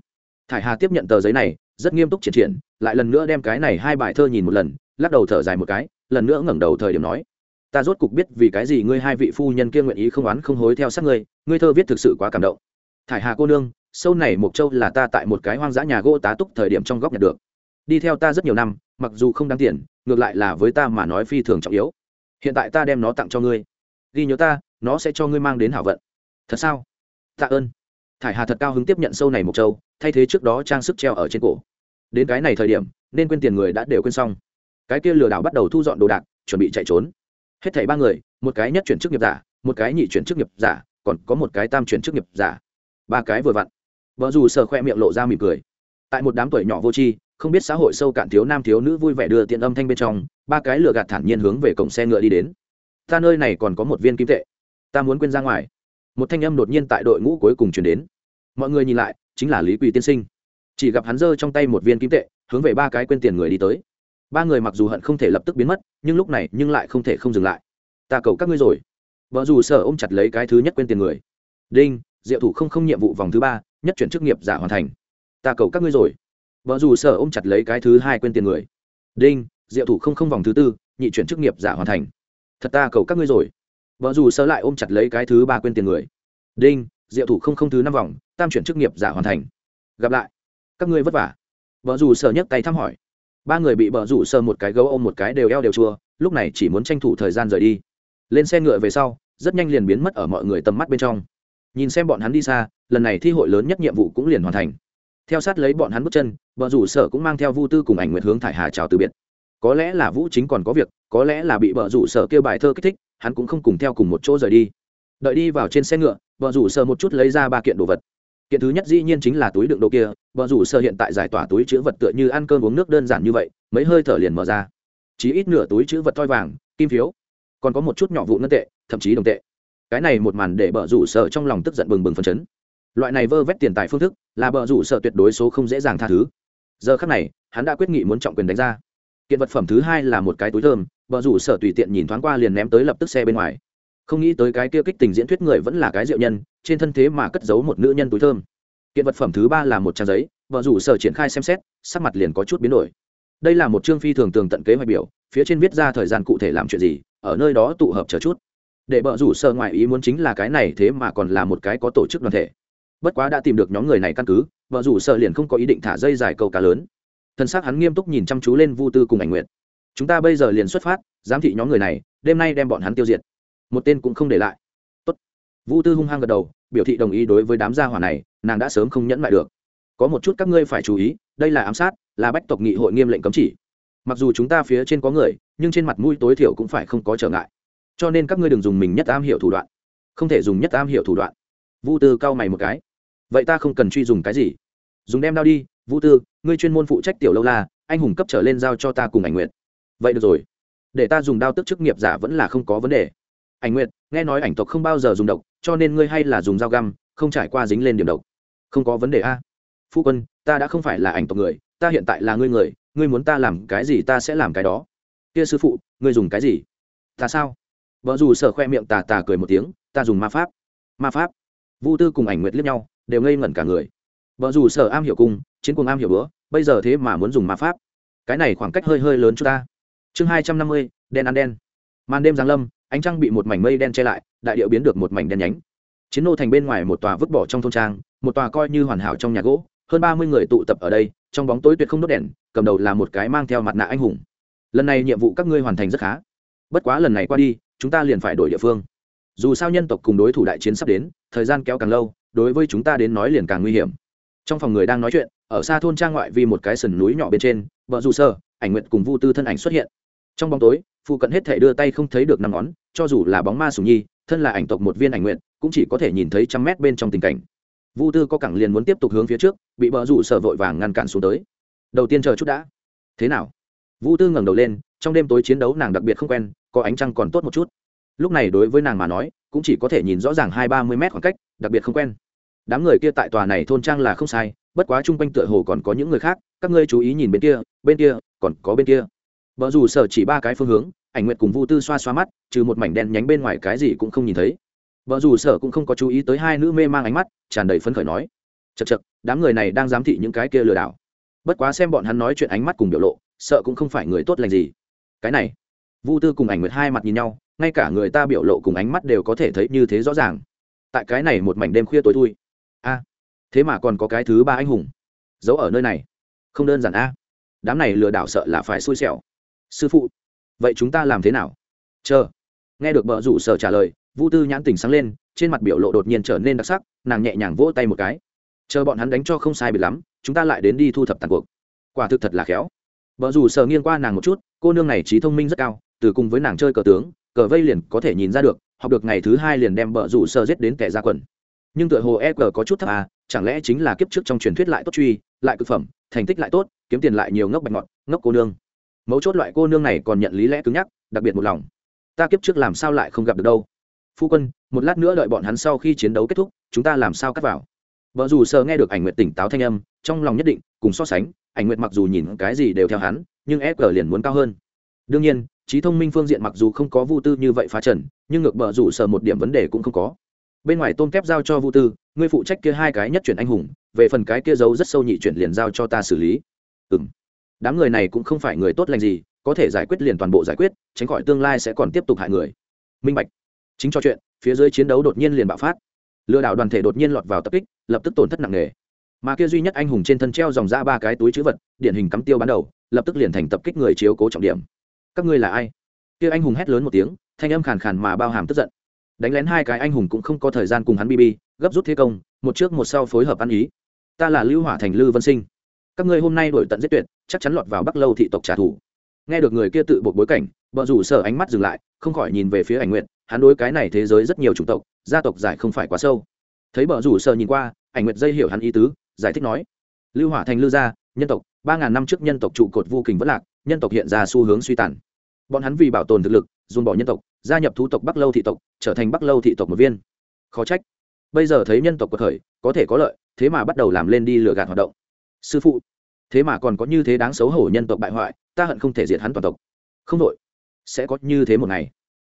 Thải hà tiếp nhận tờ giấy này, rất nghiêm túc triển triển, lại lần nữa đem cái này hai bài thơ nhìn một lần, lắc đầu thở dài một cái, lần nữa ngẩng đầu thời điểm nói. Ta rốt cục biết vì cái gì ngươi hai vị phu nhân kia nguyện ý không oán không hối theo sát ngươi ngươi thơ viết thực sự quá cảm động. Thải hà cô nương sâu này mộc châu là ta tại một cái hoang dã nhà gỗ tá túc thời điểm trong góc nhặt được. Đi theo ta rất nhiều năm, mặc dù không đáng tiền, ngược lại là với ta mà nói phi thường trọng yếu. Hiện tại ta đem nó tặng cho ngươi. Ghi nhớ ta, nó sẽ cho ngươi mang đến hảo vận. Thật sao? Tạ ơn. Thải hà thật cao hứng tiếp nhận sâu này một châu, thay thế trước đó trang sức treo ở trên cổ. Đến cái này thời điểm, nên quên tiền người đã đều quên xong. Cái kia lừa đảo bắt đầu thu dọn đồ đạc, chuẩn bị chạy trốn. Hết thảy ba người, một cái nhất chuyển chức nghiệp giả, một cái nhị chuyển chức nghiệp giả, còn có một cái tam chuyển chức nghiệp giả. Ba cái vừa vặn vợ dù sờ khoe miệng lộ ra mỉm cười. Tại một đám tuổi nhỏ vô tri, không biết xã hội sâu cạn thiếu nam thiếu nữ vui vẻ đưa tiện âm thanh bên trong, ba cái lừa gạt thản nhiên hướng về cổng xe ngựa đi đến. Ta nơi này còn có một viên kim tệ. Ta muốn quên ra ngoài. Một thanh âm đột nhiên tại đội ngũ cuối cùng chuyển đến. Mọi người nhìn lại, chính là lý quỳ tiên sinh. Chỉ gặp hắn giơ trong tay một viên kim tệ, hướng về ba cái quên tiền người đi tới. Ba người mặc dù hận không thể lập tức biến mất, nhưng lúc này nhưng lại không thể không dừng lại. Ta cầu các ngươi rồi. Vợ dù sở ôm chặt lấy cái thứ nhất quên tiền người. Đinh, diệu thủ không không nhiệm vụ vòng thứ ba nhất chuyển chức nghiệp giả hoàn thành. Ta cầu các ngươi rồi. Vợ dù sở ôm chặt lấy cái thứ hai quên tiền người. Đinh, diệu thủ không không vòng thứ tư, nhị chuyển chức nghiệp giả hoàn thành. Thật ta cầu các ngươi rồi. Vợ dù sở lại ôm chặt lấy cái thứ ba quên tiền người. Đinh, diệu thủ không không thứ năm vòng, tam chuyển chức nghiệp giả hoàn thành. Gặp lại. Các ngươi vất vả. Vợ dù sở nhấc tay thăm hỏi. Ba người bị vợ rủ sơ một cái gấu ôm một cái đều eo đều chua, lúc này chỉ muốn tranh thủ thời gian rời đi. Lên xe ngựa về sau, rất nhanh liền biến mất ở mọi người tầm mắt bên trong nhìn xem bọn hắn đi xa, lần này thi hội lớn nhất nhiệm vụ cũng liền hoàn thành. Theo sát lấy bọn hắn bước chân, vợ rủ sở cũng mang theo vu tư cùng ảnh nguyệt hướng thải hà chào từ biệt. Có lẽ là vũ chính còn có việc, có lẽ là bị vợ rủ sở kêu bài thơ kích thích, hắn cũng không cùng theo cùng một chỗ rời đi. Đợi đi vào trên xe ngựa, vợ rủ sở một chút lấy ra ba kiện đồ vật. Kiện thứ nhất dĩ nhiên chính là túi đựng đồ kia, vợ rủ sở hiện tại giải tỏa túi chữ vật tựa như ăn cơm uống nước đơn giản như vậy, mấy hơi thở liền mở ra. Chỉ ít nửa túi chữ vật thoi vàng, kim phiếu. Còn có một chút nhỏ vụ ngân tệ, thậm chí đồng tệ cái này một màn để bờ rủ sợ trong lòng tức giận bừng bừng phấn chấn. Loại này vơ vét tiền tài phương thức, là bờ rủ sợ tuyệt đối số không dễ dàng tha thứ. Giờ khắc này, hắn đã quyết nghị muốn trọng quyền đánh ra. Kiện vật phẩm thứ hai là một cái túi thơm bờ rủ sợ tùy tiện nhìn thoáng qua liền ném tới lập tức xe bên ngoài. Không nghĩ tới cái kia kích tình diễn thuyết người vẫn là cái diệu nhân, trên thân thế mà cất giấu một nữ nhân túi thơm. Kiện vật phẩm thứ ba là một trang giấy vợ rủ sở triển khai xem xét, sắc mặt liền có chút biến đổi. Đây là một chương phi thường tường tận kế hoạch biểu, phía trên viết ra thời gian cụ thể làm chuyện gì, ở nơi đó tụ hợp chờ chút để bợ rủ sơ ngoại ý muốn chính là cái này thế mà còn là một cái có tổ chức đoàn thể. Bất quá đã tìm được nhóm người này căn cứ, bợ rủ sợ liền không có ý định thả dây dài câu cá lớn. Thân xác hắn nghiêm túc nhìn chăm chú lên vu tư cùng ảnh nguyện chúng ta bây giờ liền xuất phát, giám thị nhóm người này, đêm nay đem bọn hắn tiêu diệt. Một tên cũng không để lại. Tốt. vu tư hung hăng gật đầu, biểu thị đồng ý đối với đám gia hỏa này, nàng đã sớm không nhẫn lại được. Có một chút các ngươi phải chú ý, đây là ám sát, là bách tộc nghị hội nghiêm lệnh cấm chỉ. Mặc dù chúng ta phía trên có người, nhưng trên mặt mũi tối thiểu cũng phải không có trở ngại cho nên các ngươi đừng dùng mình nhất am hiểu thủ đoạn. Không thể dùng nhất am hiểu thủ đoạn. Vu tư cao mày một cái. Vậy ta không cần truy dùng cái gì. Dùng đem đao đi, vu tư, ngươi chuyên môn phụ trách tiểu lâu la, anh hùng cấp trở lên giao cho ta cùng ảnh nguyện vậy được rồi. Để ta dùng đao tức chức nghiệp giả vẫn là không có vấn đề. Ảnh nguyện nghe nói ảnh tộc không bao giờ dùng độc, cho nên ngươi hay là dùng dao găm, không trải qua dính lên điểm độc. Không có vấn đề a. Phu quân, ta đã không phải là ảnh tộc người, ta hiện tại là ngươi người, ngươi muốn ta làm cái gì ta sẽ làm cái đó. Kia sư phụ, ngươi dùng cái gì? Ta sao? Vợ dù sở khoe miệng tà tà cười một tiếng, ta dùng ma pháp. Ma pháp. Vu tư cùng ảnh nguyệt liếc nhau, đều ngây ngẩn cả người. Vợ dù sở am hiểu cung chiến cung am hiểu bữa, bây giờ thế mà muốn dùng ma pháp. Cái này khoảng cách hơi hơi lớn cho ta. Chương hai trăm năm mươi, đen ăn đen. Màn đêm giáng lâm, ánh trăng bị một mảnh mây đen che lại, đại điệu biến được một mảnh đen nhánh. Chiến nô thành bên ngoài một tòa vứt bỏ trong thôn trang, một tòa coi như hoàn hảo trong nhà gỗ, hơn ba mươi người tụ tập ở đây, trong bóng tối tuyệt không đốt đèn, cầm đầu là một cái mang theo mặt nạ anh hùng. Lần này nhiệm vụ các ngươi hoàn thành rất khá. Bất quá lần này qua đi chúng ta liền phải đổi địa phương. Dù sao nhân tộc cùng đối thủ đại chiến sắp đến, thời gian kéo càng lâu, đối với chúng ta đến nói liền càng nguy hiểm. Trong phòng người đang nói chuyện, ở xa thôn trang ngoại vì một cái sườn núi nhỏ bên trên, vợ dù sơ, ảnh nguyện cùng vu tư thân ảnh xuất hiện. Trong bóng tối phụ cận hết thể đưa tay không thấy được năm ngón, cho dù là bóng ma sùng nhi, thân là ảnh tộc một viên ảnh nguyện cũng chỉ có thể nhìn thấy trăm mét bên trong tình cảnh. Vu tư có cẳng liền muốn tiếp tục hướng phía trước, bị bờ rủ sở vội vàng ngăn cản xuống tới. Đầu tiên chờ chút đã. Thế nào? Vu tư ngẩng đầu lên, trong đêm tối chiến đấu nàng đặc biệt không quen có ánh trăng còn tốt một chút. Lúc này đối với nàng mà nói, cũng chỉ có thể nhìn rõ ràng hai ba mươi mét khoảng cách, đặc biệt không quen. Đám người kia tại tòa này thôn trang là không sai, bất quá chung quanh tựa hồ còn có những người khác, các ngươi chú ý nhìn bên kia bên kia, còn có bên kia. Vợ dù sở chỉ ba cái phương hướng, ảnh nguyệt cùng vu tư xoa xoa mắt, trừ một mảnh đen nhánh bên ngoài cái gì cũng không nhìn thấy. Vợ dù sở cũng không có chú ý tới hai nữ mê mang ánh mắt, tràn đầy phấn khởi nói chật chật đám người này đang giám thị những cái kia lừa đảo. Bất quá xem bọn hắn nói chuyện ánh mắt cùng biểu lộ, sợ cũng không phải người tốt lành gì. Cái này vu tư cùng ảnh nguyệt hai mặt nhìn nhau, ngay cả người ta biểu lộ cùng ánh mắt đều có thể thấy như thế rõ ràng. Tại cái này một mảnh đêm khuya tối thui. A, thế mà còn có cái thứ ba anh hùng. Giấu ở nơi này. Không đơn giản a. Đám này lừa đảo sợ là phải xui xẻo. Sư phụ, vậy chúng ta làm thế nào? Chờ. Nghe được bợ rủ sở trả lời, vu tư nhãn tình sáng lên, trên mặt biểu lộ đột nhiên trở nên đặc sắc, nàng nhẹ nhàng vỗ tay một cái. Chờ bọn hắn đánh cho không sai bị lắm, chúng ta lại đến đi thu thập tàn cuộc. Quả thực thật là khéo. Bợ rủ sở nghiêng qua nàng một chút, cô nương này trí thông minh rất cao từ cùng với nàng chơi cờ tướng, cờ vây liền có thể nhìn ra được, học được ngày thứ hai liền đem vợ rủ sơ giết đến kẻ ra quần. Nhưng tựa hồ e cờ có chút thấp à chẳng lẽ chính là kiếp trước trong truyền thuyết lại tốt truy, lại cực phẩm, thành tích lại tốt, kiếm tiền lại nhiều ngốc bạch ngọt ngốc cô nương. Mấu chốt loại cô nương này còn nhận lý lẽ cứng nhắc, đặc biệt một lòng. Ta kiếp trước làm sao lại không gặp được đâu? Phu quân, một lát nữa đợi bọn hắn sau khi chiến đấu kết thúc, chúng ta làm sao cắt vào? Vợ dù sờ nghe được ảnh nguyệt tỉnh táo thanh âm, trong lòng nhất định, cùng so sánh, ảnh nguyệt mặc dù nhìn cái gì đều theo hắn, nhưng e fg liền muốn cao hơn. Đương nhiên trí thông minh phương diện mặc dù không có vu tư như vậy phá trần, nhưng ngược bờ rủ sở một điểm vấn đề cũng không có. Bên ngoài tôm kép giao cho vu tư, ngươi phụ trách kia hai cái nhất chuyển anh hùng, về phần cái kia giấu rất sâu nhị chuyển liền giao cho ta xử lý. Ừ m đám người này cũng không phải người tốt lành gì, có thể giải quyết liền toàn bộ giải quyết, tránh khỏi tương lai sẽ còn tiếp tục hại người. Minh bạch. Chính cho chuyện, phía dưới chiến đấu đột nhiên liền bạo phát. Lừa đảo đoàn thể đột nhiên lọt vào tập kích, lập tức tổn thất nặng nề. Mà kia duy nhất anh hùng trên thân treo dòng ra ba cái túi chữ vật, điển hình cắm tiêu bán đầu, lập tức liền thành tập kích người chiếu cố trọng điểm các ngươi là ai? Kia anh hùng hét lớn một tiếng, thanh âm khàn khàn mà bao hàm tức giận. Đánh lén hai cái anh hùng cũng không có thời gian cùng hắn bb gấp rút thế công, một trước một sau phối hợp ăn ý. Ta là lưu hỏa thành lư vân sinh. Các ngươi hôm nay đổi tận giết tuyệt, chắc chắn lọt vào bắc lâu thị tộc trả thù. Nghe được người kia tự buộc bối cảnh vợ rủ sở ánh mắt dừng lại, không khỏi nhìn về phía ảnh nguyện hắn đối cái này thế giới rất nhiều chủng tộc, gia tộc giải không phải quá sâu. Thấy vợ rủ sở nhìn qua, ảnh nguyện dây hiểu hắn ý tứ, giải thích nói, lưu hỏa thành lưu gia, nhân tộc, ba ngàn năm trước nhân tộc trụ cột vô kình vất lạc nhân tộc hiện ra xu hướng suy tàn. Bọn hắn vì bảo tồn thực lực, dùng bỏ nhân tộc, gia nhập thú tộc bắc lâu thị tộc, trở thành bắc lâu thị tộc một viên. Khó trách. Bây giờ thấy nhân tộc cuộc khởi, có thể có lợi, thế mà bắt đầu làm lên đi lừa gạt hoạt động. Sư phụ, thế mà còn có như thế đáng xấu hổ nhân tộc bại hoại, ta hận không thể diệt hắn toàn tộc. Không đội sẽ có như thế một ngày.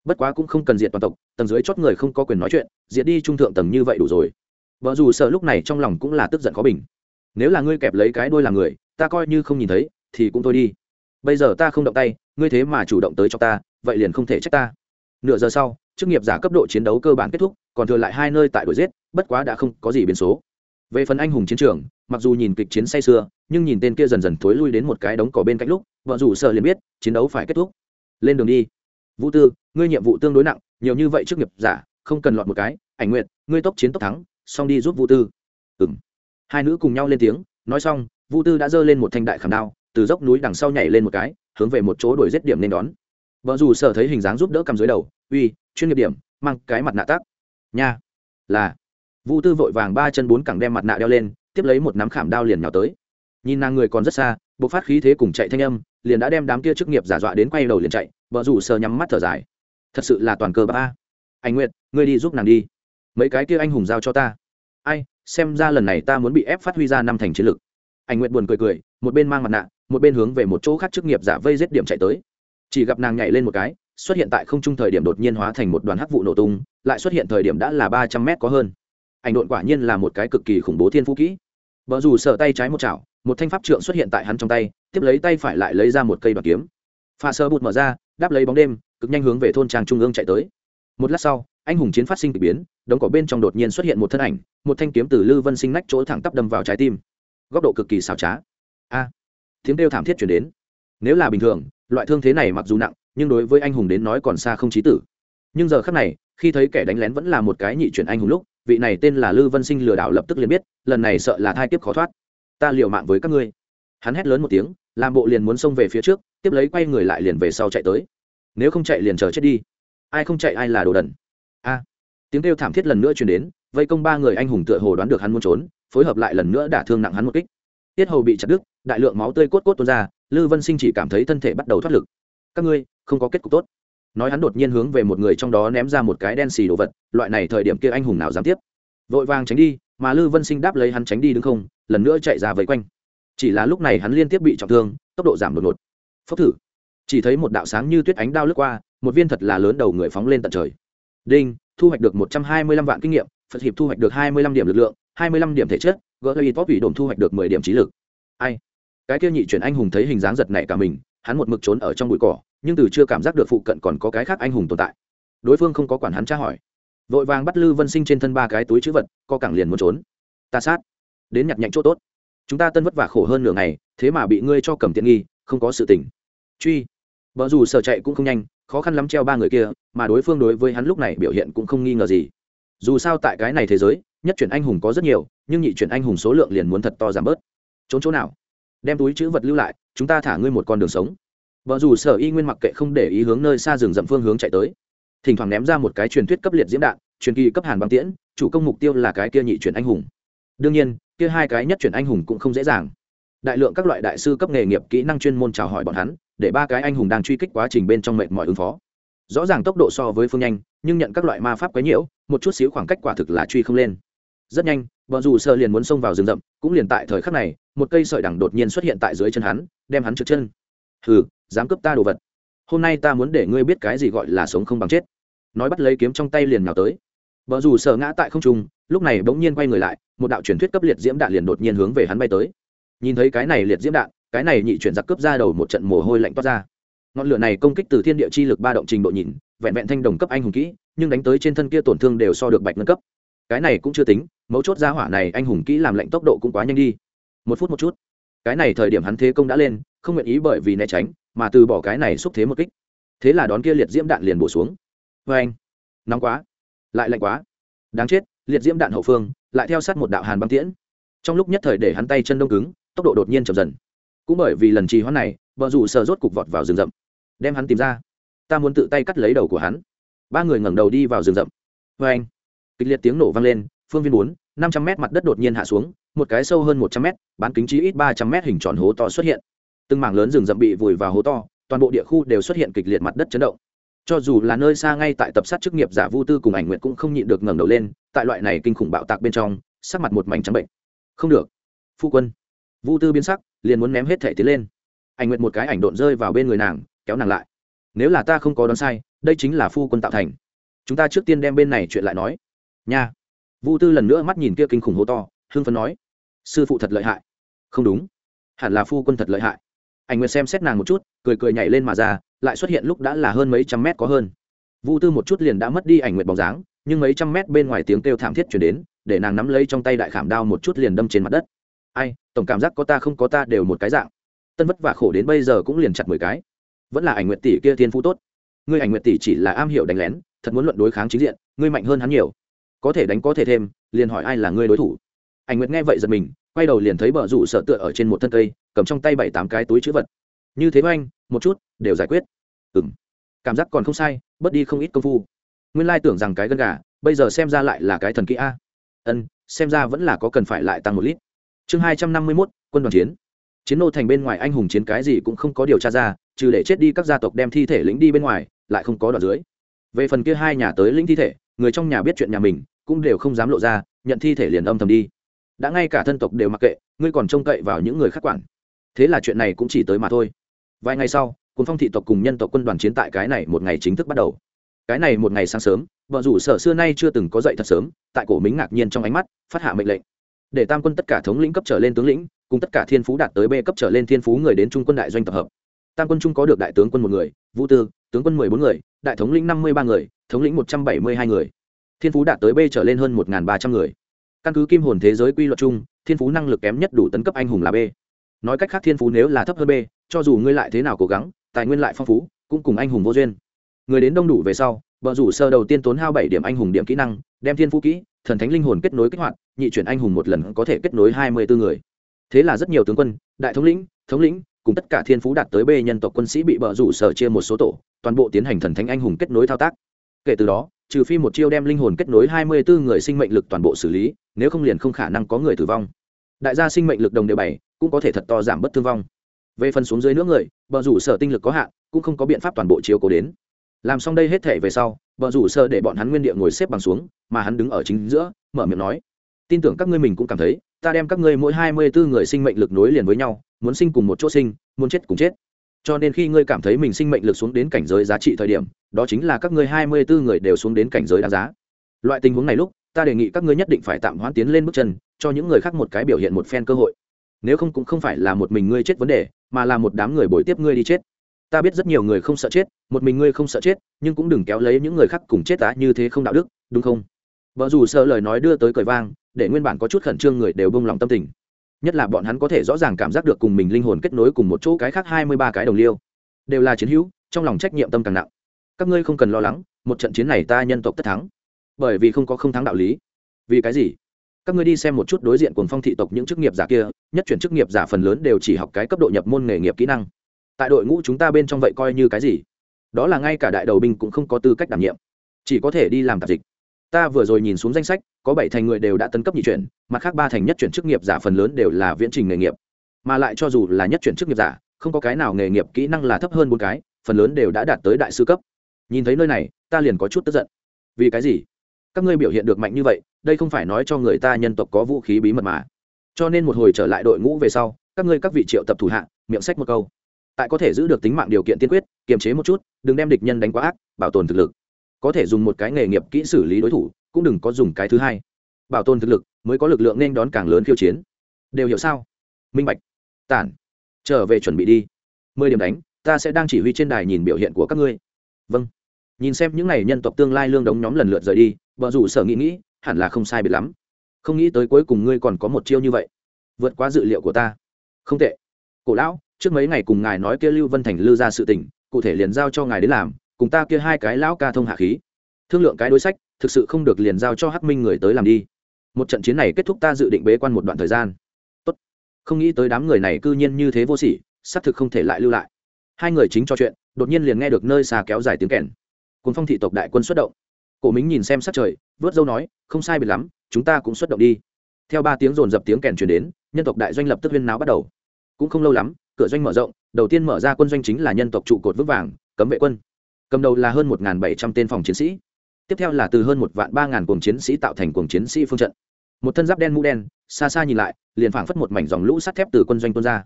Bất quá cũng không cần diệt toàn tộc, tầng dưới chót người không có quyền nói chuyện, diệt đi trung thượng tầng như vậy đủ rồi. Vợ dù sợ lúc này trong lòng cũng là tức giận khó bình. Nếu là ngươi kẹp lấy cái đôi làm người, ta coi như không nhìn thấy, thì cũng thôi đi bây giờ ta không động tay, ngươi thế mà chủ động tới cho ta, vậy liền không thể trách ta. Nửa giờ sau, chức nghiệp giả cấp độ chiến đấu cơ bản kết thúc, còn thừa lại hai nơi tại đuổi giết, bất quá đã không có gì biến số. Về phần anh hùng chiến trường, mặc dù nhìn kịch chiến say sưa, nhưng nhìn tên kia dần dần thối lui đến một cái đống cỏ bên cạnh lúc vợ rủ sợ liền biết, chiến đấu phải kết thúc. Lên đường đi. Vũ tư, ngươi nhiệm vụ tương đối nặng, nhiều như vậy trước nghiệp giả, không cần lọt một cái. Ảnh nguyện ngươi tốc chiến tốc thắng, xong đi giúp vũ tư. Ừ m hai nữ cùng nhau lên tiếng, nói xong, vũ tư đã giơ lên một thanh đại khảm đao từ dốc núi đằng sau nhảy lên một cái, hướng về một chỗ đuổi giết điểm nên đón. Vợ dù sợ thấy hình dáng giúp đỡ cầm dưới đầu, uy, chuyên nghiệp điểm, mang cái mặt nạ tắc. nha, là. Vũ tư vội vàng ba chân bốn cẳng đem mặt nạ đeo lên, tiếp lấy một nắm khảm đao liền nhào tới. Nhìn nàng người còn rất xa, bộc phát khí thế cùng chạy thanh âm, liền đã đem đám kia chức nghiệp giả dọa đến quay đầu liền chạy, vợ rủ sờ nhắm mắt thở dài. Thật sự là toàn cơ ba anh nguyệt, ngươi đi giúp nàng đi. Mấy cái kia anh hùng giao cho ta. Ai, xem ra lần này ta muốn bị ép phát huy ra năm thành chiến lực. Anh nguyệt buồn cười cười, một bên mang mặt nạ một bên hướng về một chỗ khác chức nghiệp giả vây giết điểm chạy tới. Chỉ gặp nàng nhảy lên một cái, xuất hiện tại không trung thời điểm đột nhiên hóa thành một đoàn hắc vụ nổ tung, lại xuất hiện thời điểm đã là ba trăm mét có hơn. Ảnh độn quả nhiên là một cái cực kỳ khủng bố thiên phú kỹ. Vợ dù sợ tay trái một chảo, một thanh pháp trượng xuất hiện tại hắn trong tay, tiếp lấy tay phải lại lấy ra một cây bạc kiếm. Pha sơ bụt mở ra, đáp lấy bóng đêm, cực nhanh hướng về thôn trang trung ương chạy tới. Một lát sau, anh hùng chiến phát sinh k ỳ biến, đống cỏ bên trong đột nhiên xuất hiện một thân ảnh, một thanh kiếm từ lư vân sinh nách chỗ thẳng tắp đâm vào trái tim. Góc độ cực kỳ xảo trá. A! Tiếng kêu thảm thiết chuyển đến. Nếu là bình thường, loại thương thế này mặc dù nặng, nhưng đối với anh hùng đến nói còn xa không chí tử. Nhưng giờ khác này, khi thấy kẻ đánh lén vẫn là một cái nhị chuyển anh hùng lúc, vị này tên là lư vân sinh lừa đảo lập tức liền biết, lần này sợ là thai tiếp khó thoát. Ta liều mạng với các ngươi. Hắn hét lớn một tiếng, làm bộ liền muốn xông về phía trước, tiếp lấy quay người lại liền về sau chạy tới. Nếu không chạy liền chờ chết đi. Ai không chạy ai là đồ đần. A. À, tiếng kêu thảm thiết lần nữa chuyển đến, vây công ba người anh hùng tựa hồ đoán được hắn muốn trốn, phối hợp lại lần nữa đả thương nặng hắn một kích tiết hầu bị chặt đứt, đại lượng máu tươi cốt cốt tuôn ra, lư vân sinh chỉ cảm thấy thân thể bắt đầu thoát lực. Các ngươi, không có kết cục tốt. Nói hắn đột nhiên hướng về một người trong đó ném ra một cái đen xì đồ vật, loại này thời điểm kia anh hùng nào dám tiếp? Vội vàng tránh đi, mà lư vân sinh đáp lấy hắn tránh đi đứng không, lần nữa chạy ra vây quanh. Chỉ là lúc này hắn liên tiếp bị trọng thương, tốc độ giảm đột ngột. Phốc thử. Chỉ thấy một đạo sáng như tuyết ánh đao lướt qua, một viên thật là lớn đầu người phóng lên tận trời. Đinh, thu hoạch được một trăm hai mươi lăm vạn kinh nghiệm, phật hiệp thu hoạch được hai mươi lăm điểm lực lượng, hai mươi lăm điểm thể chất gỡ lấy top ủy đồn thu hoạch được mười điểm trí lực. Ai? Cái kia nhị chuyển anh hùng thấy hình dáng giật này cả mình, hắn một mực trốn ở trong bụi cỏ, nhưng từ chưa cảm giác được phụ cận còn có cái khác anh hùng tồn tại. Đối phương không có quản hắn tra hỏi. Vội vàng bắt lư vân sinh trên thân ba cái túi chữ vật, co cẳng liền muốn trốn. Ta sát. Đến nhặt nhạnh chỗ tốt. Chúng ta tân vất vả khổ hơn nửa ngày, thế mà bị ngươi cho cầm tiện nghi, không có sự tình. Truy. Vợ dù sợ chạy cũng không nhanh, khó khăn lắm treo ba người kia, mà đối phương đối với hắn lúc này biểu hiện cũng không nghi ngờ gì. Dù sao tại cái này thế giới nhất chuyển anh hùng có rất nhiều, nhưng nhị chuyển anh hùng số lượng liền muốn thật to giảm bớt. Trốn chỗ nào? Đem túi chữ vật lưu lại, chúng ta thả ngươi một con đường sống. Vợ dù sở y nguyên mặc kệ không để ý hướng nơi xa rừng rậm phương hướng chạy tới. Thỉnh thoảng ném ra một cái truyền thuyết cấp liệt diễm đạn, truyền kỳ cấp hàn băng tiễn, chủ công mục tiêu là cái kia nhị chuyển anh hùng. Đương nhiên, kia hai cái nhất chuyển anh hùng cũng không dễ dàng. Đại lượng các loại đại sư cấp nghề nghiệp kỹ năng chuyên môn chào hỏi bọn hắn, để ba cái anh hùng đang truy kích quá trình bên trong mệt mỏi ứng phó. Rõ ràng tốc độ so với phương nhanh, nhưng nhận các loại ma pháp quấy nhiễu, một chút xíu khoảng cách quả thực là truy không lên rất nhanh vợ dù sợ liền muốn xông vào rừng rậm, cũng liền tại thời khắc này, một cây sợi đằng đột nhiên xuất hiện tại dưới chân hắn, đem hắn trượt chân. Hừ, dám cướp ta đồ vật. Hôm nay ta muốn để ngươi biết cái gì gọi là sống không bằng chết. Nói bắt lấy kiếm trong tay liền nào tới. Vợ dù sợ ngã tại không trung, lúc này bỗng nhiên quay người lại, một đạo truyền thuyết cấp liệt diễm đạn liền đột nhiên hướng về hắn bay tới. Nhìn thấy cái này liệt diễm đạn, cái này nhị chuyển giặc cướp ra đầu một trận mồ hôi lạnh toát ra. Ngọn lửa này công kích từ thiên địa chi lực ba động trình độ nhìn, vẹn vẹn thanh đồng cấp anh hùng kỹ, nhưng đánh tới trên thân kia tổn thương đều so được bạch nâng cấp cái này cũng chưa tính, mấu chốt ra hỏa này anh hùng kỹ làm lệnh tốc độ cũng quá nhanh đi. Một phút một chút. Cái này thời điểm hắn thế công đã lên, không nguyện ý bởi vì né tránh, mà từ bỏ cái này xúc thế một kích. Thế là đón kia liệt diễm đạn liền bổ xuống. Vê anh, nóng quá, lại lạnh quá. Đáng chết, liệt diễm đạn hậu phương, lại theo sát một đạo hàn băng tiễn. Trong lúc nhất thời để hắn tay chân đông cứng, tốc độ đột nhiên chậm dần. Cũng bởi vì lần trì hoãn này, vợ rủ sờ rốt cục vọt vào rừng rậm. Đem hắn tìm ra. Ta muốn tự tay cắt lấy đầu của hắn. Ba người ngẩng đầu đi vào rừng rậm. Vê anh kịch liệt tiếng nổ vang lên, phương viên bốn, năm trăm mét mặt đất đột nhiên hạ xuống, một cái sâu hơn một trăm mét, bán kính trí ít ba trăm mét hình tròn hố to xuất hiện. Từng mảng lớn rừng rậm bị vùi vào hố to, toàn bộ địa khu đều xuất hiện kịch liệt mặt đất chấn động. Cho dù là nơi xa ngay tại tập sát chức nghiệp giả vu tư cùng ảnh nguyện cũng không nhịn được ngẩng đầu lên, tại loại này kinh khủng bạo tạc bên trong, sắc mặt một mảnh trắng bệnh. Không được. Phu quân. Vu tư biến sắc, liền muốn ném hết thẻ tiến lên. Ảnh nguyện một cái ảnh độn rơi vào bên người nàng, kéo nàng lại. Nếu là ta không có đoán sai, đây chính là phu quân tạo thành. Chúng ta trước tiên đem bên này chuyện lại nói nha vu tư lần nữa mắt nhìn kia kinh khủng hố to hương phấn nói sư phụ thật lợi hại không đúng hẳn là phu quân thật lợi hại ảnh nguyệt xem xét nàng một chút cười cười nhảy lên mà ra lại xuất hiện lúc đã là hơn mấy trăm mét có hơn vu tư một chút liền đã mất đi ảnh nguyệt bóng dáng nhưng mấy trăm mét bên ngoài tiếng kêu thảm thiết chuyển đến để nàng nắm lấy trong tay đại khảm đao một chút liền đâm trên mặt đất ai tổng cảm giác có ta không có ta đều một cái dạng tân vất vả khổ đến bây giờ cũng liền chặt mười cái vẫn là ảnh nguyệt tỷ kia thiên phú tốt ngươi ảnh nguyệt tỷ chỉ là am hiểu đánh lén thật muốn luận đối kháng chính diện ngươi mạnh hơn hắn nhiều có thể đánh có thể thêm, liền hỏi ai là ngươi đối thủ. Ảnh nguyệt nghe vậy giật mình, quay đầu liền thấy bờ rủ sợ tựa ở trên một thân cây, cầm trong tay bảy tám cái túi chữ vật. Như thế oanh, một chút, đều giải quyết. Ừng cảm giác còn không sai, bớt đi không ít công phu. Nguyên lai tưởng rằng cái gân gà, bây giờ xem ra lại là cái thần kỹ a. Ân, xem ra vẫn là có cần phải lại tăng một lít. Chương hai trăm năm mươi mốt, quân đoàn chiến. Chiến nô thành bên ngoài anh hùng chiến cái gì cũng không có điều tra ra, trừ để chết đi các gia tộc đem thi thể lính đi bên ngoài, lại không có đoạn dưới. Về phần kia hai nhà tới lính thi thể, người trong nhà biết chuyện nhà mình cũng đều không dám lộ ra, nhận thi thể liền âm thầm đi. Đã ngay cả thân tộc đều mặc kệ, ngươi còn trông cậy vào những người khác quản. Thế là chuyện này cũng chỉ tới mà thôi. Vài ngày sau cùng phong thị tộc cùng nhân tộc quân đoàn chiến tại cái này một ngày chính thức bắt đầu. Cái này một ngày sáng sớm vợ rủ sở xưa nay chưa từng có dậy thật sớm, tại cổ mính ngạc nhiên trong ánh mắt, phát hạ mệnh lệnh. Để tam quân tất cả thống lĩnh cấp trở lên tướng lĩnh, cùng tất cả thiên phú đạt tới b cấp trở lên thiên phú người đến trung quân đại doanh tập hợp. Tam quân trung có được đại tướng quân một người, vũ tư, tướng quân mười bốn người, đại thống lĩnh năm mươi ba người, thống lĩnh một trăm bảy mươi hai người thiên phú đạt tới b trở lên hơn một ba trăm người. Căn cứ kim hồn thế giới quy luật chung, thiên phú năng lực kém nhất đủ tấn cấp anh hùng là b. Nói cách khác thiên phú nếu là thấp hơn b, cho dù ngươi lại thế nào cố gắng, tài nguyên lại phong phú, cũng cùng anh hùng vô duyên. Người đến đông đủ về sau vợ rủ sơ đầu tiên tốn hao bảy điểm anh hùng điểm kỹ năng, đem thiên phú kỹ, thần thánh linh hồn kết nối kích hoạt, nhị chuyển anh hùng một lần có thể kết nối hai mươi bốn người. Thế là rất nhiều tướng quân, đại thống lĩnh thống lĩnh, cùng tất cả thiên phú đạt tới b nhân tộc quân sĩ bị bờ rủ sở chia một số tổ, toàn bộ tiến hành thần thánh anh hùng kết nối thao tác. Kể từ đó trừ phi một chiêu đem linh hồn kết nối hai mươi bốn người sinh mệnh lực toàn bộ xử lý, nếu không liền không khả năng có người tử vong. Đại gia sinh mệnh lực đồng đều bảy, cũng có thể thật to giảm bất thương vong. Về phần xuống dưới nữa người, bờ rủ sở tinh lực có hạn, cũng không có biện pháp toàn bộ chiếu cố đến. Làm xong đây hết thể về sau, bờ rủ sở để bọn hắn nguyên địa ngồi xếp bằng xuống, mà hắn đứng ở chính giữa, mở miệng nói, tin tưởng các ngươi mình cũng cảm thấy, ta đem các ngươi mỗi hai mươi bốn người sinh mệnh lực nối liền với nhau, muốn sinh cùng một chỗ sinh, muốn chết cùng chết. Cho nên khi ngươi cảm thấy mình sinh mệnh lực xuống đến cảnh giới giá trị thời điểm đó chính là các ngươi hai mươi bốn người đều xuống đến cảnh giới đáng giá. Loại tình huống này lúc, ta đề nghị các ngươi nhất định phải tạm hoãn tiến lên bước chân, cho những người khác một cái biểu hiện một phen cơ hội. Nếu không cũng không phải là một mình ngươi chết vấn đề, mà là một đám người bồi tiếp ngươi đi chết. Ta biết rất nhiều người không sợ chết, một mình ngươi không sợ chết, nhưng cũng đừng kéo lấy những người khác cùng chết tá như thế không đạo đức, đúng không? Vợ dù sợ lời nói đưa tới cởi vang, để nguyên bản có chút khẩn trương người đều bông lòng tâm tình. Nhất là bọn hắn có thể rõ ràng cảm giác được cùng mình linh hồn kết nối cùng một chỗ cái khác hai mươi ba cái đồng liêu. Đều là chiến hữu, trong lòng trách nhiệm tâm càng nặng các ngươi không cần lo lắng, một trận chiến này ta nhân tộc tất thắng. Bởi vì không có không thắng đạo lý. Vì cái gì? Các ngươi đi xem một chút đối diện cùng phong thị tộc những chức nghiệp giả kia, nhất chuyển chức nghiệp giả phần lớn đều chỉ học cái cấp độ nhập môn nghề nghiệp kỹ năng. Tại đội ngũ chúng ta bên trong vậy coi như cái gì? Đó là ngay cả đại đầu binh cũng không có tư cách đảm nhiệm. Chỉ có thể đi làm tạp dịch. Ta vừa rồi nhìn xuống danh sách, có bảy thành người đều đã tấn cấp nhị chuyển, mặt khác ba thành nhất chuyển chức nghiệp giả phần lớn đều là viễn trình nghề nghiệp. Mà lại cho dù là nhất chuyển chức nghiệp giả, không có cái nào nghề nghiệp kỹ năng là thấp hơn bốn cái, phần lớn đều đã đạt tới đại sư cấp nhìn thấy nơi này, ta liền có chút tức giận. Vì cái gì? Các ngươi biểu hiện được mạnh như vậy, đây không phải nói cho người ta nhân tộc có vũ khí bí mật mà. Cho nên một hồi trở lại đội ngũ về sau, các ngươi các vị triệu tập thủ hạ, miệng sách một câu. Tại có thể giữ được tính mạng điều kiện tiên quyết, kiềm chế một chút, đừng đem địch nhân đánh quá ác, bảo tồn thực lực. Có thể dùng một cái nghề nghiệp kỹ xử lý đối thủ, cũng đừng có dùng cái thứ hai. Bảo tồn thực lực, mới có lực lượng nên đón càng lớn khiêu chiến. Đều hiểu sao? Minh bạch. Tản. Trở về chuẩn bị đi. Mười điểm đánh, ta sẽ đang chỉ huy trên đài nhìn biểu hiện của các ngươi vâng. Nhìn xem những n à y nhân tộc tương lai lương đống nhóm lần lượt rời đi vợ rủ sở nghĩ nghĩ, hẳn là không sai biệt lắm. Không nghĩ tới cuối cùng ngươi còn có một chiêu như vậy. Vượt qua dự liệu của ta. Không tệ. Cổ lão, trước mấy ngày cùng ngài nói kia lưu vân thành lư ra sự tình, cụ thể liền giao cho ngài đến làm, cùng ta kia hai cái lão ca thông hạ khí. Thương lượng cái đối sách, thực sự không được liền giao cho hắc minh người tới làm đi. Một trận chiến này kết thúc ta dự định bế quan một đoạn thời gian. Tốt. không nghĩ tới đám người này cư nhiên như thế vô sỉ, xác thực không thể lại lưu lại hai người chính trò chuyện, đột nhiên liền nghe được nơi xa kéo dài tiếng kèn. Cuốn phong thị tộc đại quân xuất động. Cổ mính nhìn xem sát trời, vớt dâu nói, không sai biệt lắm, chúng ta cũng xuất động đi. Theo ba tiếng rồn dập tiếng kèn truyền đến, nhân tộc đại doanh lập tức huyên náo bắt đầu. Cũng không lâu lắm, cửa doanh mở rộng, đầu tiên mở ra quân doanh chính là nhân tộc trụ cột vững vàng, cấm vệ quân. Cầm đầu là hơn một bảy trăm tên phòng chiến sĩ. Tiếp theo là từ hơn một vạn ba ngàn cuồng chiến sĩ tạo thành cuồng chiến sĩ phương trận. Một thân giáp đen mũ đen, xa xa nhìn lại, liền phảng phất một mảnh dòng lũ sắt thép từ quân doanh tuôn ra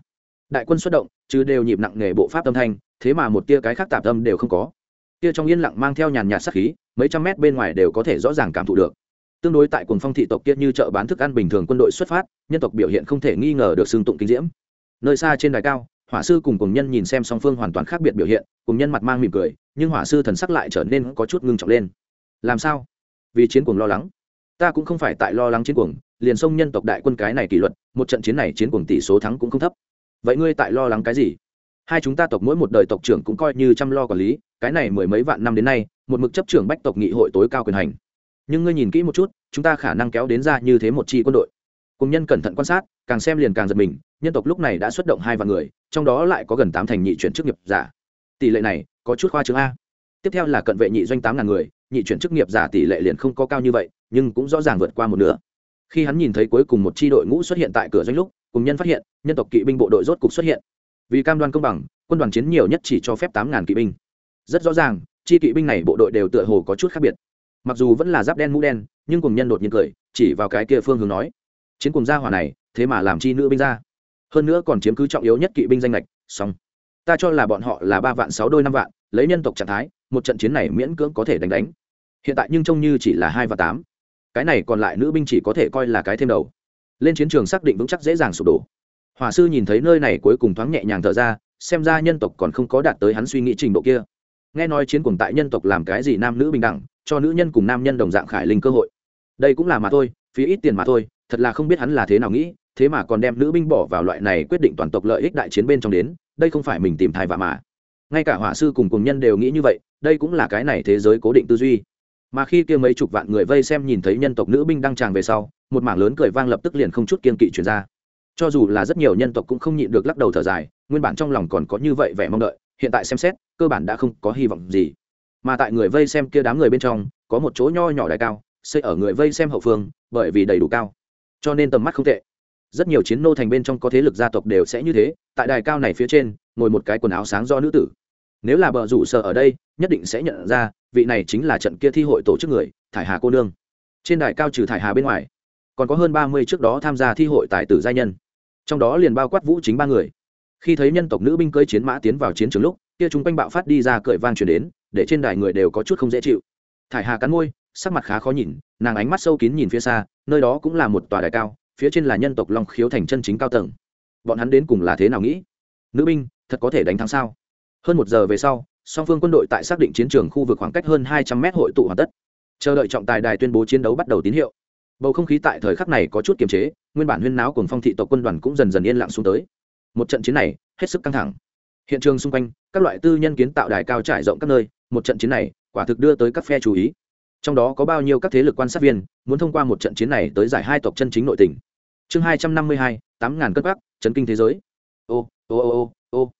đại quân xuất động, chứ đều nhịp nặng nghề bộ pháp âm thanh, thế mà một tia cái khác tạp âm đều không có. Tia trong yên lặng mang theo nhàn nhạt sát khí, mấy trăm mét bên ngoài đều có thể rõ ràng cảm thụ được. Tương đối tại cuồng phong thị tộc kia như chợ bán thức ăn bình thường quân đội xuất phát, nhân tộc biểu hiện không thể nghi ngờ được xương tụng kinh diễm. Nơi xa trên đài cao, hỏa sư cùng cùng nhân nhìn xem song phương hoàn toàn khác biệt biểu hiện cùng nhân mặt mang mỉm cười, nhưng hỏa sư thần sắc lại trở nên có chút ngưng trọng lên. Làm sao? Vì chiến cuồng lo lắng. Ta cũng không phải tại lo lắng chiến cuồng, liền sông nhân tộc đại quân cái này kỷ luật, một trận chiến này chiến cuồng tỷ số thắng cũng không thấp vậy ngươi tại lo lắng cái gì? Hai chúng ta tộc mỗi một đời tộc trưởng cũng coi như chăm lo quản lý, cái này mười mấy vạn năm đến nay, một mực chấp trưởng bách tộc nghị hội tối cao quyền hành. Nhưng ngươi nhìn kỹ một chút, chúng ta khả năng kéo đến ra như thế một chi quân đội. Cùng nhân cẩn thận quan sát, càng xem liền càng giật mình, nhân tộc lúc này đã xuất động hai vạn người, trong đó lại có gần tám thành nhị chuyển chức nghiệp giả. Tỷ lệ này, có chút khoa chứng a. Tiếp theo là cận vệ nhị doanh tám ngàn người, nhị chuyển chức nghiệp giả tỷ lệ liền không có cao như vậy, nhưng cũng rõ ràng vượt qua một nửa khi hắn nhìn thấy cuối cùng một chi đội ngũ xuất hiện tại cửa doanh lúc, cùng nhân phát hiện, nhân tộc kỵ binh bộ đội rốt cục xuất hiện. Vì cam đoan công bằng, quân đoàn chiến nhiều nhất chỉ cho phép tám ngàn kỵ binh. Rất rõ ràng, chi kỵ binh này bộ đội đều tựa hồ có chút khác biệt. Mặc dù vẫn là giáp đen mũ đen, nhưng cùng nhân đột nhiên cười, chỉ vào cái kia phương hướng nói. Chiến cùng gia hỏa này, thế mà làm chi nữ binh ra. Hơn nữa còn chiếm cứ trọng yếu nhất kỵ binh danh lệch xong. Ta cho là bọn họ là ba vạn sáu đôi năm vạn, lấy nhân tộc trạng thái, một trận chiến này miễn cưỡng có thể đánh đánh. Hiện tại nhưng trông như chỉ là hai và tám cái này còn lại nữ binh chỉ có thể coi là cái thêm đầu. Lên chiến trường xác định vững chắc dễ dàng sụp đổ. Hỏa sư nhìn thấy nơi này cuối cùng thoáng nhẹ nhàng thở ra, xem ra nhân tộc còn không có đạt tới hắn suy nghĩ trình độ kia. Nghe nói chiến cuồng tại nhân tộc làm cái gì nam nữ bình đẳng, cho nữ nhân cùng nam nhân đồng dạng khải linh cơ hội. Đây cũng là mà thôi, phí ít tiền mà thôi, thật là không biết hắn là thế nào nghĩ, thế mà còn đem nữ binh bỏ vào loại này quyết định toàn tộc lợi ích đại chiến bên trong đến, đây không phải mình tìm thai vạ mà. Ngay cả hỏa sư cùng cùng nhân đều nghĩ như vậy, đây cũng là cái này thế giới cố định tư duy mà khi kia mấy chục vạn người vây xem nhìn thấy nhân tộc nữ binh đăng tràng về sau, một mảng lớn cười vang lập tức liền không chút kiên kỵ chuyển ra. Cho dù là rất nhiều nhân tộc cũng không nhịn được lắc đầu thở dài, nguyên bản trong lòng còn có như vậy vẻ mong đợi, hiện tại xem xét, cơ bản đã không có hy vọng gì. Mà tại người vây xem kia đám người bên trong, có một chỗ nho nhỏ đại cao, xây ở người vây xem hậu phương, bởi vì đầy đủ cao. Cho nên tầm mắt không tệ. Rất nhiều chiến nô thành bên trong có thế lực gia tộc đều sẽ như thế, tại đài cao này phía trên, ngồi một cái quần áo sáng do nữ tử nếu là bờ rủ sợ ở đây, nhất định sẽ nhận ra, vị này chính là trận kia thi hội tổ chức người, thải hà cô nương. Trên đài cao trừ thải hà bên ngoài, còn có hơn ba mươi trước đó tham gia thi hội tài tử gia nhân. Trong đó liền bao quát vũ chính ba người. Khi thấy nhân tộc nữ binh cưỡi chiến mã tiến vào chiến trường lúc, kia chúng quanh bạo phát đi ra cởi vang chuyển đến, để trên đài người đều có chút không dễ chịu. Thải hà cắn môi, sắc mặt khá khó nhìn, nàng ánh mắt sâu kín nhìn phía xa, nơi đó cũng là một tòa đài cao, phía trên là nhân tộc long khiếu thành chân chính cao tầng. Bọn hắn đến cùng là thế nào nghĩ? Nữ binh, thật có thể đánh thắng sao? Hơn một giờ về sau, song phương quân đội tại xác định chiến trường khu vực khoảng cách hơn hai trăm mét hội tụ hoàn tất. Chờ đợi trọng tài đài tuyên bố chiến đấu bắt đầu tín hiệu. Bầu không khí tại thời khắc này có chút kiềm chế, nguyên bản huyên náo cùng phong thị tộc quân đoàn cũng dần dần yên lặng xuống tới. Một trận chiến này, hết sức căng thẳng. Hiện trường xung quanh, các loại tư nhân kiến tạo đài cao trải rộng các nơi, một trận chiến này, quả thực đưa tới các phe chú ý. Trong đó có bao nhiêu các thế lực quan sát viên, muốn thông qua một trận chiến này tới giải hai tộc chân chính nội tình. Chương hai trăm năm mươi hai, tám ngàn cất bắc, chấn kinh thế giới. Ô ô ô ô ô.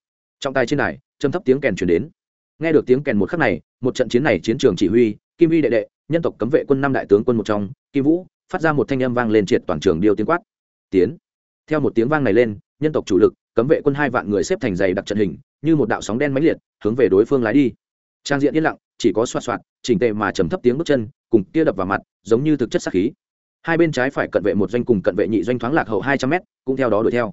Trọng tài trên này châm thấp tiếng kèn chuyển đến. Nghe được tiếng kèn một khắc này, một trận chiến này chiến trường chỉ huy, kim vi đệ đệ, nhân tộc cấm vệ quân năm đại tướng quân một trong, kim vũ, phát ra một thanh âm vang lên triệt toàn trường điêu tiếng quát. Tiến. Theo một tiếng vang này lên, nhân tộc chủ lực, cấm vệ quân hai vạn người xếp thành dày đặc trận hình, như một đạo sóng đen mãnh liệt, hướng về đối phương lái đi. Trang diện yên lặng, chỉ có xoạt xoạt, chỉnh tề mà trầm thấp tiếng bước chân, cùng kia đập vào mặt, giống như thực chất sát khí. Hai bên trái phải cận vệ một doanh cùng cận vệ nhị doanh thoáng lạc hậu hai trăm mét, cũng theo đó đuổi theo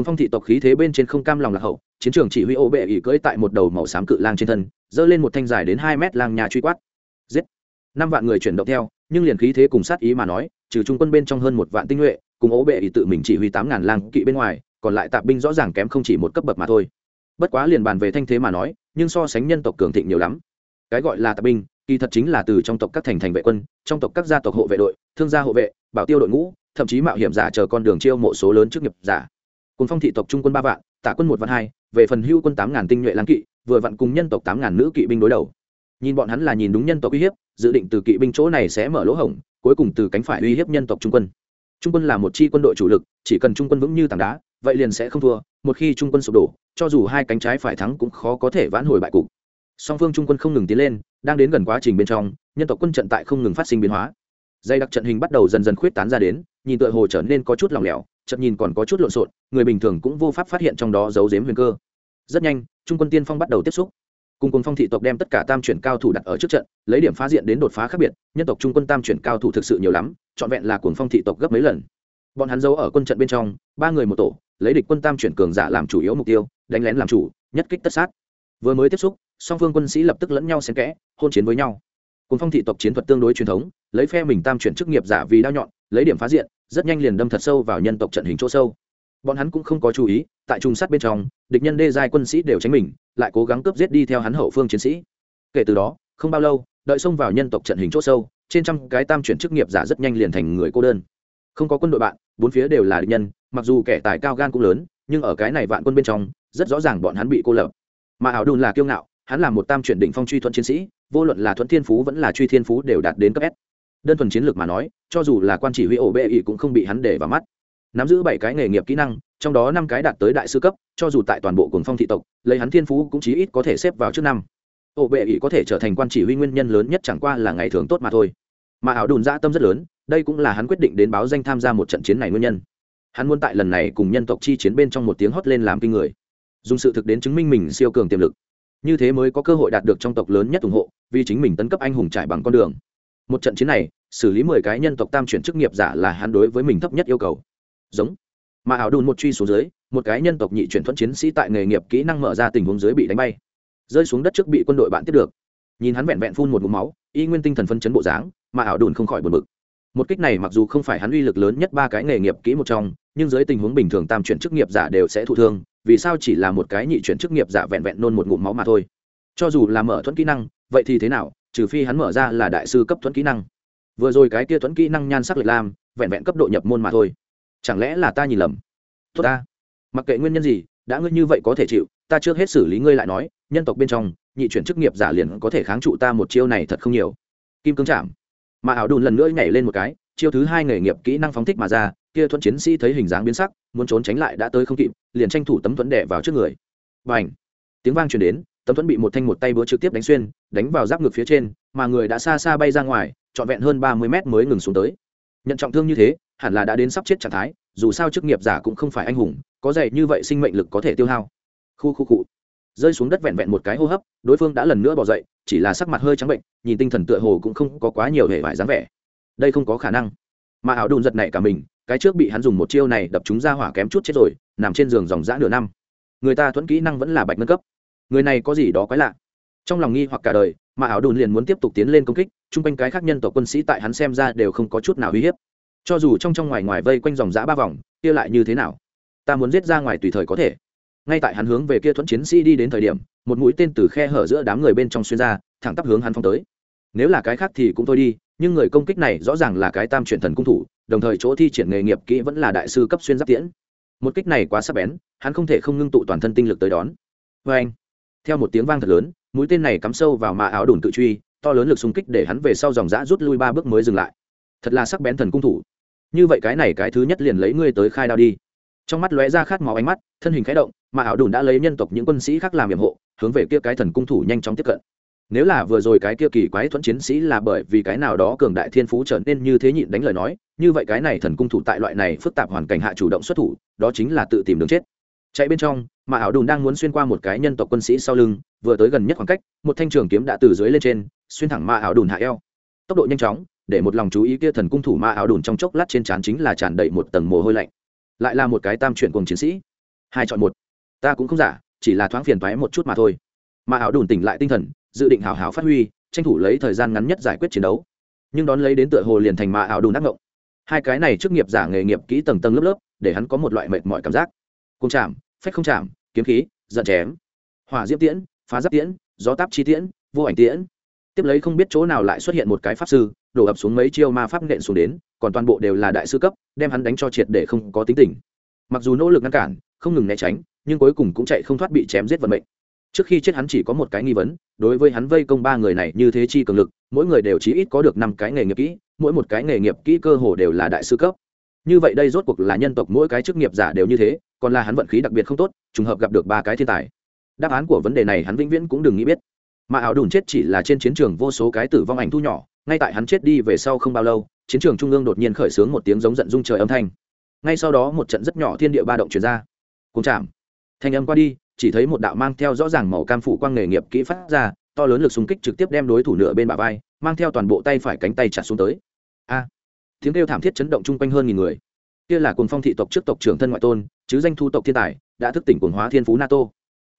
cùng phong thị tộc khí thế bên trên không cam lòng lạc hậu, chiến trường chỉ huy ô bệ ỉ cưỡi tại một đầu màu xám cự lang trên thân, giơ lên một thanh dài đến hai mét lang nhà truy quát. Giết! Năm vạn người chuyển động theo, nhưng liền khí thế cùng sát ý mà nói, trừ trung quân bên trong hơn một vạn tinh nhuệ, cùng ố bệ ỉ tự mình chỉ huy tám ngàn lang kỵ bên ngoài, còn lại tạp binh rõ ràng kém không chỉ một cấp bậc mà thôi. Bất quá liền bàn về thanh thế mà nói, nhưng so sánh nhân tộc cường thịnh nhiều lắm. Cái gọi là tạp binh, kỳ thật chính là từ trong tộc các thành thành vệ quân, trong tộc các gia tộc hộ vệ đội, thương gia hộ vệ, bảo tiêu đội ngũ, thậm chí mạo hiểm giả chờ con đường chiêu mộ số lớn trước nghiệp giả cùng phong thị tộc trung quân ba vạn, tả quân một vạn hai, về phần hưu quân tám ngàn tinh nhuệ lang kỵ, vừa vặn cùng nhân tộc tám ngàn nữ kỵ binh đối đầu. Nhìn bọn hắn là nhìn đúng nhân tộc uy hiếp, dự định từ kỵ binh chỗ này sẽ mở lỗ hổng, cuối cùng từ cánh phải uy hiếp nhân tộc trung quân. Trung quân là một chi quân đội chủ lực, chỉ cần trung quân vững như tảng đá, vậy liền sẽ không thua, một khi trung quân sụp đổ, cho dù hai cánh trái phải thắng cũng khó có thể vãn hồi bại cục. Song phương trung quân không ngừng tiến lên, đang đến gần quá trình bên trong, nhân tộc quân trận tại không ngừng phát sinh biến hóa. Dây đặc trận hình bắt đầu dần dần khuyết tán ra đến, nhìn tựa hồ trở nên có chút lỏng lẻo chậm nhìn còn có chút lộn xộn, người bình thường cũng vô pháp phát hiện trong đó giấu giếm huyền cơ. Rất nhanh, trung quân tiên phong bắt đầu tiếp xúc. Cùng cùng phong thị tộc đem tất cả tam chuyển cao thủ đặt ở trước trận, lấy điểm phá diện đến đột phá khác biệt, nhân tộc trung quân tam chuyển cao thủ thực sự nhiều lắm, trọn vẹn là cuồng phong thị tộc gấp mấy lần. Bọn hắn giấu ở quân trận bên trong, ba người một tổ, lấy địch quân tam chuyển cường giả làm chủ yếu mục tiêu, đánh lén làm chủ, nhất kích tất sát. Vừa mới tiếp xúc, song phương quân sĩ lập tức lẫn nhau xen kẽ, hôn chiến với nhau cùng phong thị tộc chiến thuật tương đối truyền thống, lấy phe mình tam chuyển chức nghiệp giả vì đao nhọn, lấy điểm phá diện, rất nhanh liền đâm thật sâu vào nhân tộc trận hình chỗ sâu. Bọn hắn cũng không có chú ý, tại trùng sát bên trong, địch nhân đê giai quân sĩ đều tránh mình, lại cố gắng cướp giết đi theo hắn hậu phương chiến sĩ. Kể từ đó, không bao lâu, đợi xông vào nhân tộc trận hình chỗ sâu, trên trăm cái tam chuyển chức nghiệp giả rất nhanh liền thành người cô đơn. Không có quân đội bạn, bốn phía đều là địch nhân, mặc dù kẻ tài cao gan cũng lớn, nhưng ở cái này vạn quân bên trong, rất rõ ràng bọn hắn bị cô lập. Mà ảo đùn là kiêu ngạo, hắn là một tam chuyển định phong truy thuận chiến sĩ vô luận là thuận thiên phú vẫn là truy thiên phú đều đạt đến cấp s. Đơn thuần chiến lược mà nói, cho dù là quan chỉ huy ổ bệ ỵ cũng không bị hắn để vào mắt. Nắm giữ bảy cái nghề nghiệp kỹ năng, trong đó năm cái đạt tới đại sư cấp, cho dù tại toàn bộ cuồng phong thị tộc, lấy hắn thiên phú cũng chí ít có thể xếp vào trước năm. Ổ bệ ỵ có thể trở thành quan chỉ huy nguyên nhân lớn nhất chẳng qua là ngày thường tốt mà thôi. Mà ảo đùn dã tâm rất lớn, đây cũng là hắn quyết định đến báo danh tham gia một trận chiến này nguyên nhân. Hắn muốn tại lần này cùng nhân tộc chi chiến bên trong một tiếng hót lên làm kinh người. Dùng sự thực đến chứng minh mình siêu cường tiềm lực như thế mới có cơ hội đạt được trong tộc lớn nhất ủng hộ, vì chính mình tấn cấp anh hùng trải bằng con đường. Một trận chiến này, xử lý mười cái nhân tộc tam chuyển chức nghiệp giả là hắn đối với mình thấp nhất yêu cầu. Giống. Mà ảo đùn một truy xuống dưới, một cái nhân tộc nhị chuyển thuận chiến sĩ tại nghề nghiệp kỹ năng mở ra tình huống dưới bị đánh bay. Rơi xuống đất trước bị quân đội bạn tiếp được. Nhìn hắn vẹn vẹn phun một mũ máu, y nguyên tinh thần phân chấn bộ dáng, mà ảo đùn không khỏi buồn bực. Một kích này mặc dù không phải hắn uy lực lớn nhất ba cái nghề nghiệp kỹ một trong, nhưng dưới tình huống bình thường tam chuyển chức nghiệp giả đều sẽ thụ thương vì sao chỉ là một cái nhị chuyển chức nghiệp giả vẹn vẹn nôn một ngụm máu mà thôi? Cho dù là mở thuẫn kỹ năng, vậy thì thế nào? Trừ phi hắn mở ra là đại sư cấp thuẫn kỹ năng. Vừa rồi cái kia thuẫn kỹ năng nhan sắc lịch lam, vẹn vẹn cấp độ nhập môn mà thôi. Chẳng lẽ là ta nhìn lầm? Tốt ta. Mặc kệ nguyên nhân gì, đã ngươi như vậy có thể chịu, ta trước hết xử lý ngươi lại nói, nhân tộc bên trong, nhị chuyển chức nghiệp giả liền có thể kháng trụ ta một chiêu này thật không nhiều. Kim cương chạm. Mà ảo đùn lần nữa nhảy lên một cái chiêu thứ hai nghề nghiệp kỹ năng phóng thích mà ra, kia thuẫn chiến sĩ thấy hình dáng biến sắc, muốn trốn tránh lại đã tới không kịp, liền tranh thủ tấm thuẫn đẻ vào trước người. Và ảnh tiếng vang truyền đến, tấm thuẫn bị một thanh một tay búa trực tiếp đánh xuyên, đánh vào giáp ngực phía trên, mà người đã xa xa bay ra ngoài, trọn vẹn hơn ba mươi mét mới ngừng xuống tới. Nhận trọng thương như thế, hẳn là đã đến sắp chết trạng thái, dù sao chức nghiệp giả cũng không phải anh hùng, có dạy như vậy sinh mệnh lực có thể tiêu hao. Khu khu cụ rơi xuống đất vẹn vẹn một cái hô hấp, đối phương đã lần nữa bỏ dậy, chỉ là sắc mặt hơi trắng bệnh, nhìn tinh thần tựa hồ cũng không có quá nhiều hệ vải dáng vẻ đây không có khả năng. Mà ảo đùn giật này cả mình, cái trước bị hắn dùng một chiêu này đập chúng ra hỏa kém chút chết rồi, nằm trên giường dòng dã nửa năm. Người ta thuẫn kỹ năng vẫn là bạch nâng cấp. Người này có gì đó quái lạ. Trong lòng nghi hoặc cả đời, mà ảo đùn liền muốn tiếp tục tiến lên công kích, chung quanh cái khác nhân tổ quân sĩ tại hắn xem ra đều không có chút nào uy hiếp. Cho dù trong trong ngoài ngoài vây quanh dòng giã ba vòng, kia lại như thế nào? Ta muốn giết ra ngoài tùy thời có thể. Ngay tại hắn hướng về kia thuẫn chiến sĩ đi đến thời điểm, một mũi tên từ khe hở giữa đám người bên trong xuyên ra, thẳng tắp hướng hắn phong tới. Nếu là cái khác thì cũng thôi đi nhưng người công kích này rõ ràng là cái tam chuyển thần cung thủ, đồng thời chỗ thi triển nghề nghiệp kỹ vẫn là đại sư cấp xuyên giáp tiễn. Một kích này quá sắc bén, hắn không thể không ngưng tụ toàn thân tinh lực tới đón. Vê anh, theo một tiếng vang thật lớn, mũi tên này cắm sâu vào mạ áo đùn tự truy, to lớn lực xung kích để hắn về sau dòng giã rút lui ba bước mới dừng lại. Thật là sắc bén thần cung thủ. Như vậy cái này cái thứ nhất liền lấy ngươi tới khai đao đi. Trong mắt lóe ra khát máu ánh mắt, thân hình khẽ động mà ảo đùn đã lấy nhân tộc những quân sĩ khác làm nhiệm hộ, hướng về kia cái thần cung thủ nhanh chóng tiếp cận nếu là vừa rồi cái kia kỳ quái thuẫn chiến sĩ là bởi vì cái nào đó cường đại thiên phú trở nên như thế nhịn đánh lời nói, như vậy cái này thần cung thủ tại loại này phức tạp hoàn cảnh hạ chủ động xuất thủ, đó chính là tự tìm đường chết. Chạy bên trong, mà ảo đùn đang muốn xuyên qua một cái nhân tộc quân sĩ sau lưng, vừa tới gần nhất khoảng cách, một thanh trường kiếm đã từ dưới lên trên, xuyên thẳng ma ảo đùn hạ eo. Tốc độ nhanh chóng, để một lòng chú ý kia thần cung thủ ma ảo đùn trong chốc lát trên trán chính là tràn đầy một tầng mồ hôi lạnh. Lại là một cái tam chuyển cùng chiến sĩ. Hai chọn một. Ta cũng không giả, chỉ là thoáng phiền thoái một chút mà thôi. Mà ảo đùn tỉnh lại tinh thần dự định hào hào phát huy, tranh thủ lấy thời gian ngắn nhất giải quyết chiến đấu. Nhưng đón lấy đến tựa hồ liền thành mạ ảo đùn đắc ngộng. Hai cái này trước nghiệp giả nghề nghiệp kỹ tầng tầng lớp lớp, để hắn có một loại mệt mỏi cảm giác. Cung chạm, phách không chạm, kiếm khí, giận chém. Hỏa diễm tiễn, phá giáp tiễn, gió táp chi tiễn, vô ảnh tiễn. Tiếp lấy không biết chỗ nào lại xuất hiện một cái pháp sư, đổ ập xuống mấy chiêu ma pháp nện xuống đến, còn toàn bộ đều là đại sư cấp, đem hắn đánh cho triệt để không có tính tình. Mặc dù nỗ lực ngăn cản, không ngừng né tránh, nhưng cuối cùng cũng chạy không thoát bị chém giết vận mệnh trước khi chết hắn chỉ có một cái nghi vấn, đối với hắn vây công ba người này như thế chi cường lực, mỗi người đều chỉ ít có được năm cái nghề nghiệp kỹ, mỗi một cái nghề nghiệp kỹ cơ hồ đều là đại sư cấp. Như vậy đây rốt cuộc là nhân tộc mỗi cái chức nghiệp giả đều như thế, còn là hắn vận khí đặc biệt không tốt, trùng hợp gặp được ba cái thiên tài. Đáp án của vấn đề này hắn vĩnh viễn cũng đừng nghĩ biết. Mà ảo đùn chết chỉ là trên chiến trường vô số cái tử vong ảnh thu nhỏ, ngay tại hắn chết đi về sau không bao lâu, chiến trường trung ương đột nhiên khởi xướng một tiếng giống giận dung trời âm thanh. Ngay sau đó một trận rất nhỏ thiên địa ba động chuyển ra. Cùng chạm. Thanh âm qua đi chỉ thấy một đạo mang theo rõ ràng màu cam phủ quang nghề nghiệp kỹ phát ra, to lớn lực xung kích trực tiếp đem đối thủ nửa bên bả vai, mang theo toàn bộ tay phải cánh tay chặt xuống tới. A! Tiếng kêu thảm thiết chấn động chung quanh hơn nghìn người. Kia là cồn phong thị tộc trước tộc trưởng thân ngoại tôn, chứ danh thu tộc thiên tài, đã thức tỉnh cồn hóa thiên phú nato.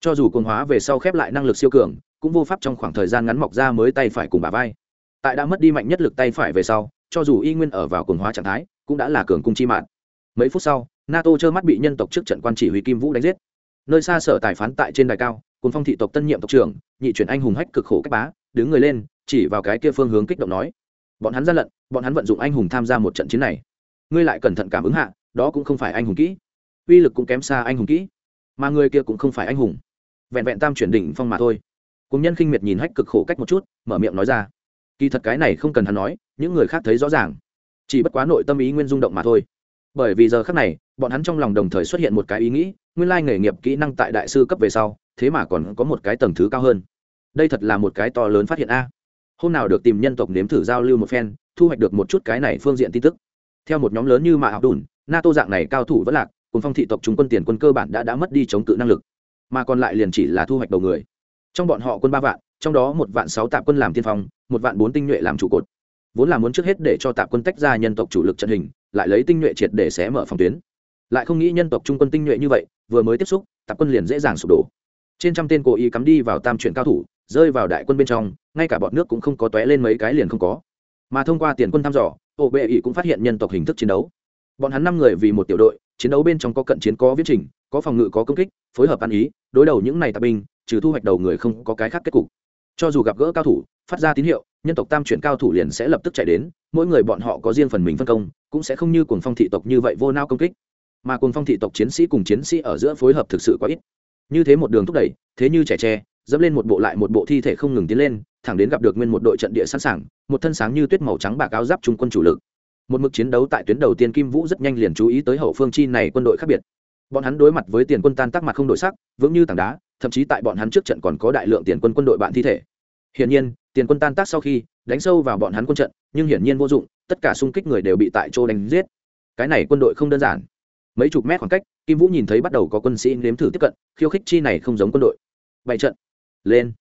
Cho dù cồn hóa về sau khép lại năng lực siêu cường, cũng vô pháp trong khoảng thời gian ngắn mọc ra mới tay phải cùng bả vai. Tại đã mất đi mạnh nhất lực tay phải về sau, cho dù y nguyên ở vào cồn hóa trạng thái, cũng đã là cường cung chi mạng. Mấy phút sau, nato trơ mắt bị nhân tộc trước trận quan chỉ huy kim vũ đánh giết nơi xa sở tài phán tại trên đài cao cồn phong thị tộc tân nhiệm tộc trưởng, nhị chuyển anh hùng hách cực khổ cách bá, đứng người lên, chỉ vào cái kia phương hướng kích động nói, bọn hắn gian lận, bọn hắn vận dụng anh hùng tham gia một trận chiến này. Ngươi lại cẩn thận cảm ứng hạ, đó cũng không phải anh hùng kỹ. Uy lực cũng kém xa anh hùng kỹ, mà người kia cũng không phải anh hùng. Vẹn vẹn tam chuyển đỉnh phong mà thôi. Cùng nhân khinh miệt nhìn hách cực khổ cách một chút, mở miệng nói ra, kỳ thật cái này không cần hắn nói, những người khác thấy rõ ràng. Chỉ bất quá nội tâm ý nguyên rung động mà thôi bởi vì giờ khác này, bọn hắn trong lòng đồng thời xuất hiện một cái ý nghĩ, nguyên lai nghề nghiệp kỹ năng tại đại sư cấp về sau, thế mà còn có một cái tầng thứ cao hơn. Đây thật là một cái to lớn phát hiện a. Hôm nào được tìm nhân tộc nếm thử giao lưu một phen, thu hoạch được một chút cái này phương diện tin tức. Theo một nhóm lớn như mạ học đùn, nato dạng này cao thủ vẫn lạc, cùng phong thị tộc chúng quân tiền quân cơ bản đã đã mất đi chống cự năng lực. Mà còn lại liền chỉ là thu hoạch đầu người. Trong bọn họ quân ba vạn, trong đó một vạn sáu tạp quân làm tiên phong, một vạn bốn tinh nhuệ làm trụ cột. Vốn là muốn trước hết để cho tạp quân tách ra nhân tộc chủ lực trận hình lại lấy tinh nhuệ triệt để xé mở phòng tuyến. Lại không nghĩ nhân tộc trung quân tinh nhuệ như vậy, vừa mới tiếp xúc, tạp quân liền dễ dàng sụp đổ. Trên trăm tên cố ý cắm đi vào tam chuyển cao thủ, rơi vào đại quân bên trong, ngay cả bọn nước cũng không có tóe lên mấy cái liền không có. Mà thông qua tiền quân thăm dò ổ bệ ỵ cũng phát hiện nhân tộc hình thức chiến đấu. Bọn hắn năm người vì một tiểu đội, chiến đấu bên trong có cận chiến có viết trình, có phòng ngự có công kích, phối hợp ăn ý, đối đầu những này tạp binh, trừ thu hoạch đầu người không có cái khác kết cục. Cho dù gặp gỡ cao thủ, phát ra tín hiệu, nhân tộc tam chuyển cao thủ liền sẽ lập tức chạy đến, mỗi người bọn họ có riêng phần mình phân công cũng sẽ không như cuồng phong thị tộc như vậy vô nao công kích. Mà cuồng phong thị tộc chiến sĩ cùng chiến sĩ ở giữa phối hợp thực sự quá ít. Như thế một đường thúc đẩy, thế như trẻ tre, dẫm lên một bộ lại một bộ thi thể không ngừng tiến lên, thẳng đến gặp được nguyên một đội trận địa sẵn sàng, một thân sáng như tuyết màu trắng bạc áo giáp trung quân chủ lực. Một mực chiến đấu tại tuyến đầu tiên kim vũ rất nhanh liền chú ý tới hậu phương chi này quân đội khác biệt. Bọn hắn đối mặt với tiền quân tan tác mặt không đổi sắc, vững như tảng đá, thậm chí tại bọn hắn trước trận còn có đại lượng tiền quân quân đội bạn thi thể. Hiển nhiên, tiền quân tan tác sau khi đánh sâu vào bọn hắn quân trận, nhưng hiển nhiên vô dụng, tất cả xung kích người đều bị tại chỗ đánh giết. Cái này quân đội không đơn giản. Mấy chục mét khoảng cách, kim vũ nhìn thấy bắt đầu có quân sĩ nếm thử tiếp cận, khiêu khích chi này không giống quân đội. Bày trận. Lên.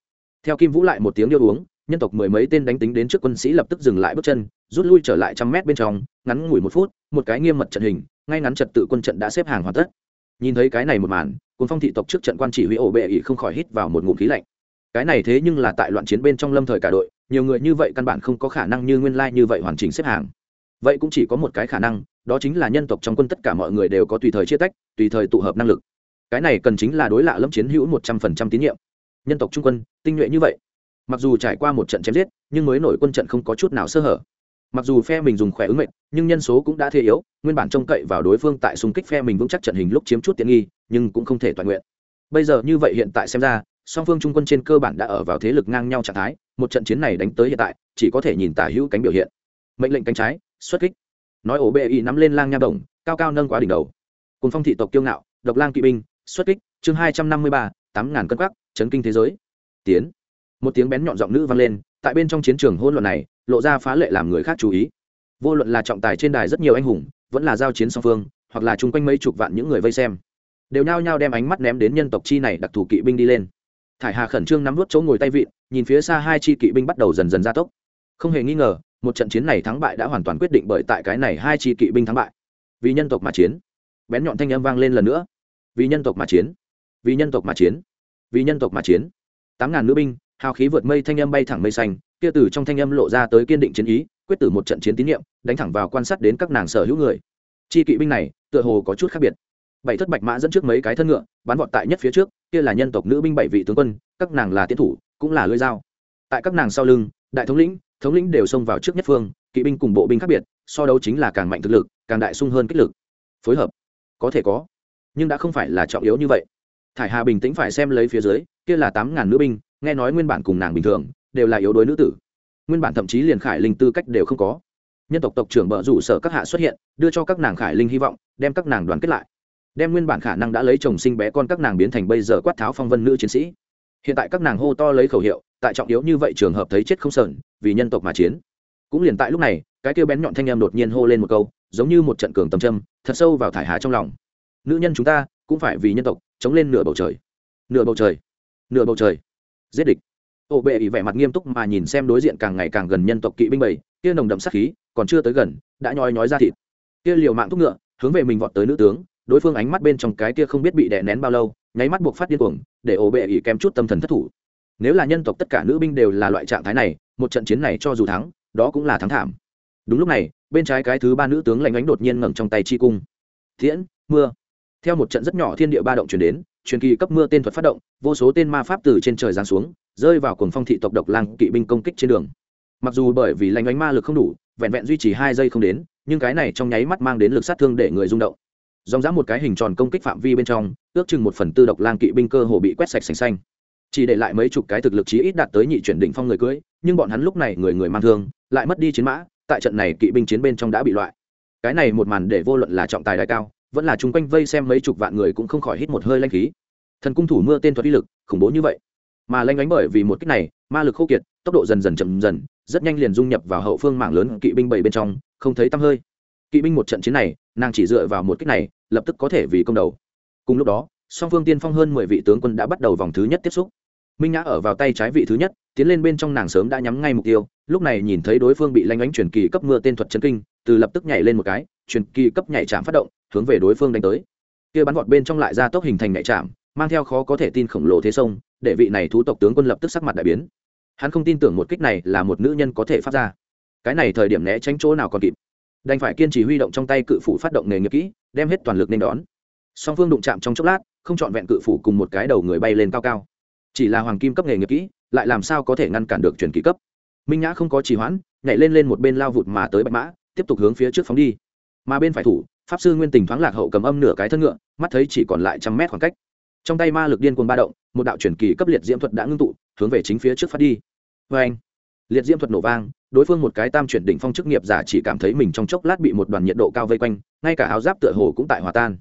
Theo kim vũ lại một tiếng điêu uống, nhân tộc mười mấy tên đánh tính đến trước quân sĩ lập tức dừng lại bước chân, rút lui trở lại trăm mét bên trong, ngắn ngủi một phút, một cái nghiêm mật trận hình, ngay ngắn trật tự quân trận đã xếp hàng hoàn tất. Nhìn thấy cái này một màn quân phong thị tộc trước trận quan chỉ huy ổ bệ ỉ không khỏi hít vào một ngụm khí lạnh cái này thế nhưng là tại loạn chiến bên trong lâm thời cả đội, nhiều người như vậy căn bản không có khả năng như nguyên lai như vậy hoàn chỉnh xếp hàng. Vậy cũng chỉ có một cái khả năng, đó chính là nhân tộc trong quân tất cả mọi người đều có tùy thời chia tách, tùy thời tụ hợp năng lực. Cái này cần chính là đối lạ lâm chiến hữu một trăm phần trăm tín nhiệm. Nhân tộc trung quân, tinh nhuệ như vậy. Mặc dù trải qua một trận chém giết, nhưng mới nổi quân trận không có chút nào sơ hở. Mặc dù phe mình dùng khỏe ứng mệnh, nhưng nhân số cũng đã thế yếu, nguyên bản trông cậy vào đối phương tại xung kích phe mình vững chắc trận hình lúc chiếm chút tiện nghi, nhưng cũng không thể toàn nguyện. Bây giờ như vậy hiện tại xem ra song phương trung quân trên cơ bản đã ở vào thế lực ngang nhau trạng thái, một trận chiến này đánh tới hiện tại, chỉ có thể nhìn tả hữu cánh biểu hiện. Mệnh lệnh cánh trái, xuất kích. Nói ổ bê y nắm lên lang nha đồng, cao cao nâng quá đỉnh đầu. Cùng phong thị tộc kiêu ngạo, độc lang kỵ binh, xuất kích, chương hai trăm năm mươi ba, tám ngàn cân quắc, chấn kinh thế giới. Tiến. Một tiếng bén nhọn giọng nữ vang lên, tại bên trong chiến trường hôn luận này, lộ ra phá lệ làm người khác chú ý. Vô luận là trọng tài trên đài rất nhiều anh hùng, vẫn là giao chiến song phương, hoặc là chung quanh mấy chục vạn những người vây xem, đều nhao nhao đem ánh mắt ném đến nhân tộc chi này đặc thù kỵ binh đi lên thải hà khẩn trương nắm vút chỗ ngồi tay vịn, nhìn phía xa hai chi kỵ binh bắt đầu dần dần gia tốc. Không hề nghi ngờ, một trận chiến này thắng bại đã hoàn toàn quyết định bởi tại cái này hai chi kỵ binh thắng bại. Vì nhân tộc mà chiến. Bén nhọn thanh âm vang lên lần nữa. Vì nhân tộc mà chiến. Vì nhân tộc mà chiến. Vì nhân tộc mà chiến. Tám ngàn nữ binh, hào khí vượt mây, thanh âm bay thẳng mây xanh, kia từ trong thanh âm lộ ra tới kiên định chiến ý, quyết tử một trận chiến tín nhiệm, đánh thẳng vào quan sát đến các nàng sở hữu người. Chi kỵ binh này, tựa hồ có chút khác biệt bảy thất bạch mã dẫn trước mấy cái thân ngựa, bắn vọt tại nhất phía trước, kia là nhân tộc nữ binh bảy vị tướng quân, các nàng là tiến thủ, cũng là lưỡi dao. Tại các nàng sau lưng, đại thống lĩnh thống lĩnh đều xông vào trước nhất phương, kỵ binh cùng bộ binh khác biệt, so đấu chính là càng mạnh thực lực, càng đại sung hơn kích lực. Phối hợp, có thể có, nhưng đã không phải là trọng yếu như vậy. Thải hà bình tĩnh phải xem lấy phía dưới, kia là tám ngàn nữ binh, nghe nói nguyên bản cùng nàng bình thường, đều là yếu đuối nữ tử. Nguyên bản thậm chí liền khải linh tư cách đều không có. Nhân tộc tộc trưởng bợ rủ sở các hạ xuất hiện, đưa cho các nàng khải linh hy vọng, đem các nàng đoàn kết lại đem nguyên bản khả năng đã lấy chồng sinh bé con các nàng biến thành bây giờ quát tháo phong vân nữ chiến sĩ. Hiện tại các nàng hô to lấy khẩu hiệu, tại trọng yếu như vậy trường hợp thấy chết không sờn, vì nhân tộc mà chiến. Cũng liền tại lúc này, cái kêu bén nhọn thanh em đột nhiên hô lên một câu, giống như một trận cường tầm châm, thật sâu vào thải hà trong lòng. Nữ nhân chúng ta, cũng phải vì nhân tộc, chống lên nửa bầu trời. Nửa bầu trời. Nửa bầu trời. Giết địch. Ô bệ ỉ vẻ mặt nghiêm túc mà nhìn xem đối diện càng ngày càng gần nhân tộc kỵ binh bảy, kia nồng đậm sát khí, còn chưa tới gần, đã nhói nhói ra thịt. Kia liều mạng thúc ngựa, hướng về mình vọt tới nữ tướng đối phương ánh mắt bên trong cái kia không biết bị đè nén bao lâu nháy mắt buộc phát điên cuồng để ổ bệ ỉ kém chút tâm thần thất thủ. Nếu là nhân tộc tất cả nữ binh đều là loại trạng thái này một trận chiến này cho dù thắng đó cũng là thắng thảm. Đúng lúc này bên trái cái thứ ba nữ tướng lạnh ánh đột nhiên ngẩng trong tay chi cung. Thiễn, mưa. Theo một trận rất nhỏ thiên địa ba động chuyển đến truyền kỳ cấp mưa tên thuật phát động vô số tên ma pháp từ trên trời giáng xuống rơi vào cuồng phong thị tộc độc lang kỵ binh công kích trên đường. Mặc dù bởi vì lạnh ánh ma lực không đủ vẹn vẹn duy trì hai giây không đến nhưng cái này trong nháy mắt mang đến lực sát thương để người rung động dòng dã một cái hình tròn công kích phạm vi bên trong, ước chừng một phần tư độc lang kỵ binh cơ hồ bị quét sạch sành xanh. Chỉ để lại mấy chục cái thực lực chí ít đạt tới nhị chuyển đỉnh phong người cưới, nhưng bọn hắn lúc này người người mang thương, lại mất đi chiến mã, tại trận này kỵ binh chiến bên trong đã bị loại. Cái này một màn để vô luận là trọng tài đại cao, vẫn là chung quanh vây xem mấy chục vạn người cũng không khỏi hít một hơi lanh khí. Thần cung thủ mưa tên thuật uy lực, khủng bố như vậy. Mà lanh đánh bởi vì một cách này, ma lực khô kiệt, tốc độ dần dần chậm dần, rất nhanh liền dung nhập vào hậu phương mảng lớn kỵ binh bảy bên trong, không thấy tăm hơi. Kỵ binh một trận chiến này nàng chỉ dựa vào một cách này, lập tức có thể vì công đầu. Cùng lúc đó, song phương tiên phong hơn mười vị tướng quân đã bắt đầu vòng thứ nhất tiếp xúc. Minh nhã ở vào tay trái vị thứ nhất, tiến lên bên trong nàng sớm đã nhắm ngay mục tiêu, lúc này nhìn thấy đối phương bị lanh ánh truyền kỳ cấp mưa tên thuật chấn kinh, từ lập tức nhảy lên một cái, truyền kỳ cấp nhảy chạm phát động, hướng về đối phương đánh tới. Kia bắn vọt bên trong lại ra tốc hình thành nhảy chạm, mang theo khó có thể tin khổng lồ thế sông, để vị này thú tộc tướng quân lập tức sắc mặt đại biến. Hắn không tin tưởng một kích này là một nữ nhân có thể phát ra. Cái này thời điểm né tránh chỗ nào còn kịp đành phải kiên trì huy động trong tay cự phủ phát động nghề nghiệp kỹ, đem hết toàn lực nên đón. Song phương đụng chạm trong chốc lát, không c h ọ n vẹn cự phủ cùng một cái đầu người bay lên cao cao. Chỉ là hoàng kim cấp nghề nghiệp kỹ, lại làm sao có thể ngăn cản được truyền kỹ cấp. Minh nhã không có trì hoãn, nhảy lên lên một bên lao vụt mà tới bạch mã, tiếp tục hướng phía trước phóng đi. Mà bên phải thủ, pháp sư nguyên tình thoáng lạc hậu cầm âm nửa cái thân ngựa, mắt thấy chỉ còn lại trăm mét khoảng cách. Trong tay ma lực điên cuồng ba động, một đạo truyền kỳ cấp liệt diễm thuật đã ngưng tụ, hướng về chính phía trước phát đi. Vê anh liệt diễm thuật nổ vang, đối phương một cái tam chuyển đỉnh phong chức nghiệp giả chỉ cảm thấy mình trong chốc lát bị một đoàn nhiệt độ cao vây quanh, ngay cả áo giáp tựa hồ cũng tại hòa tan.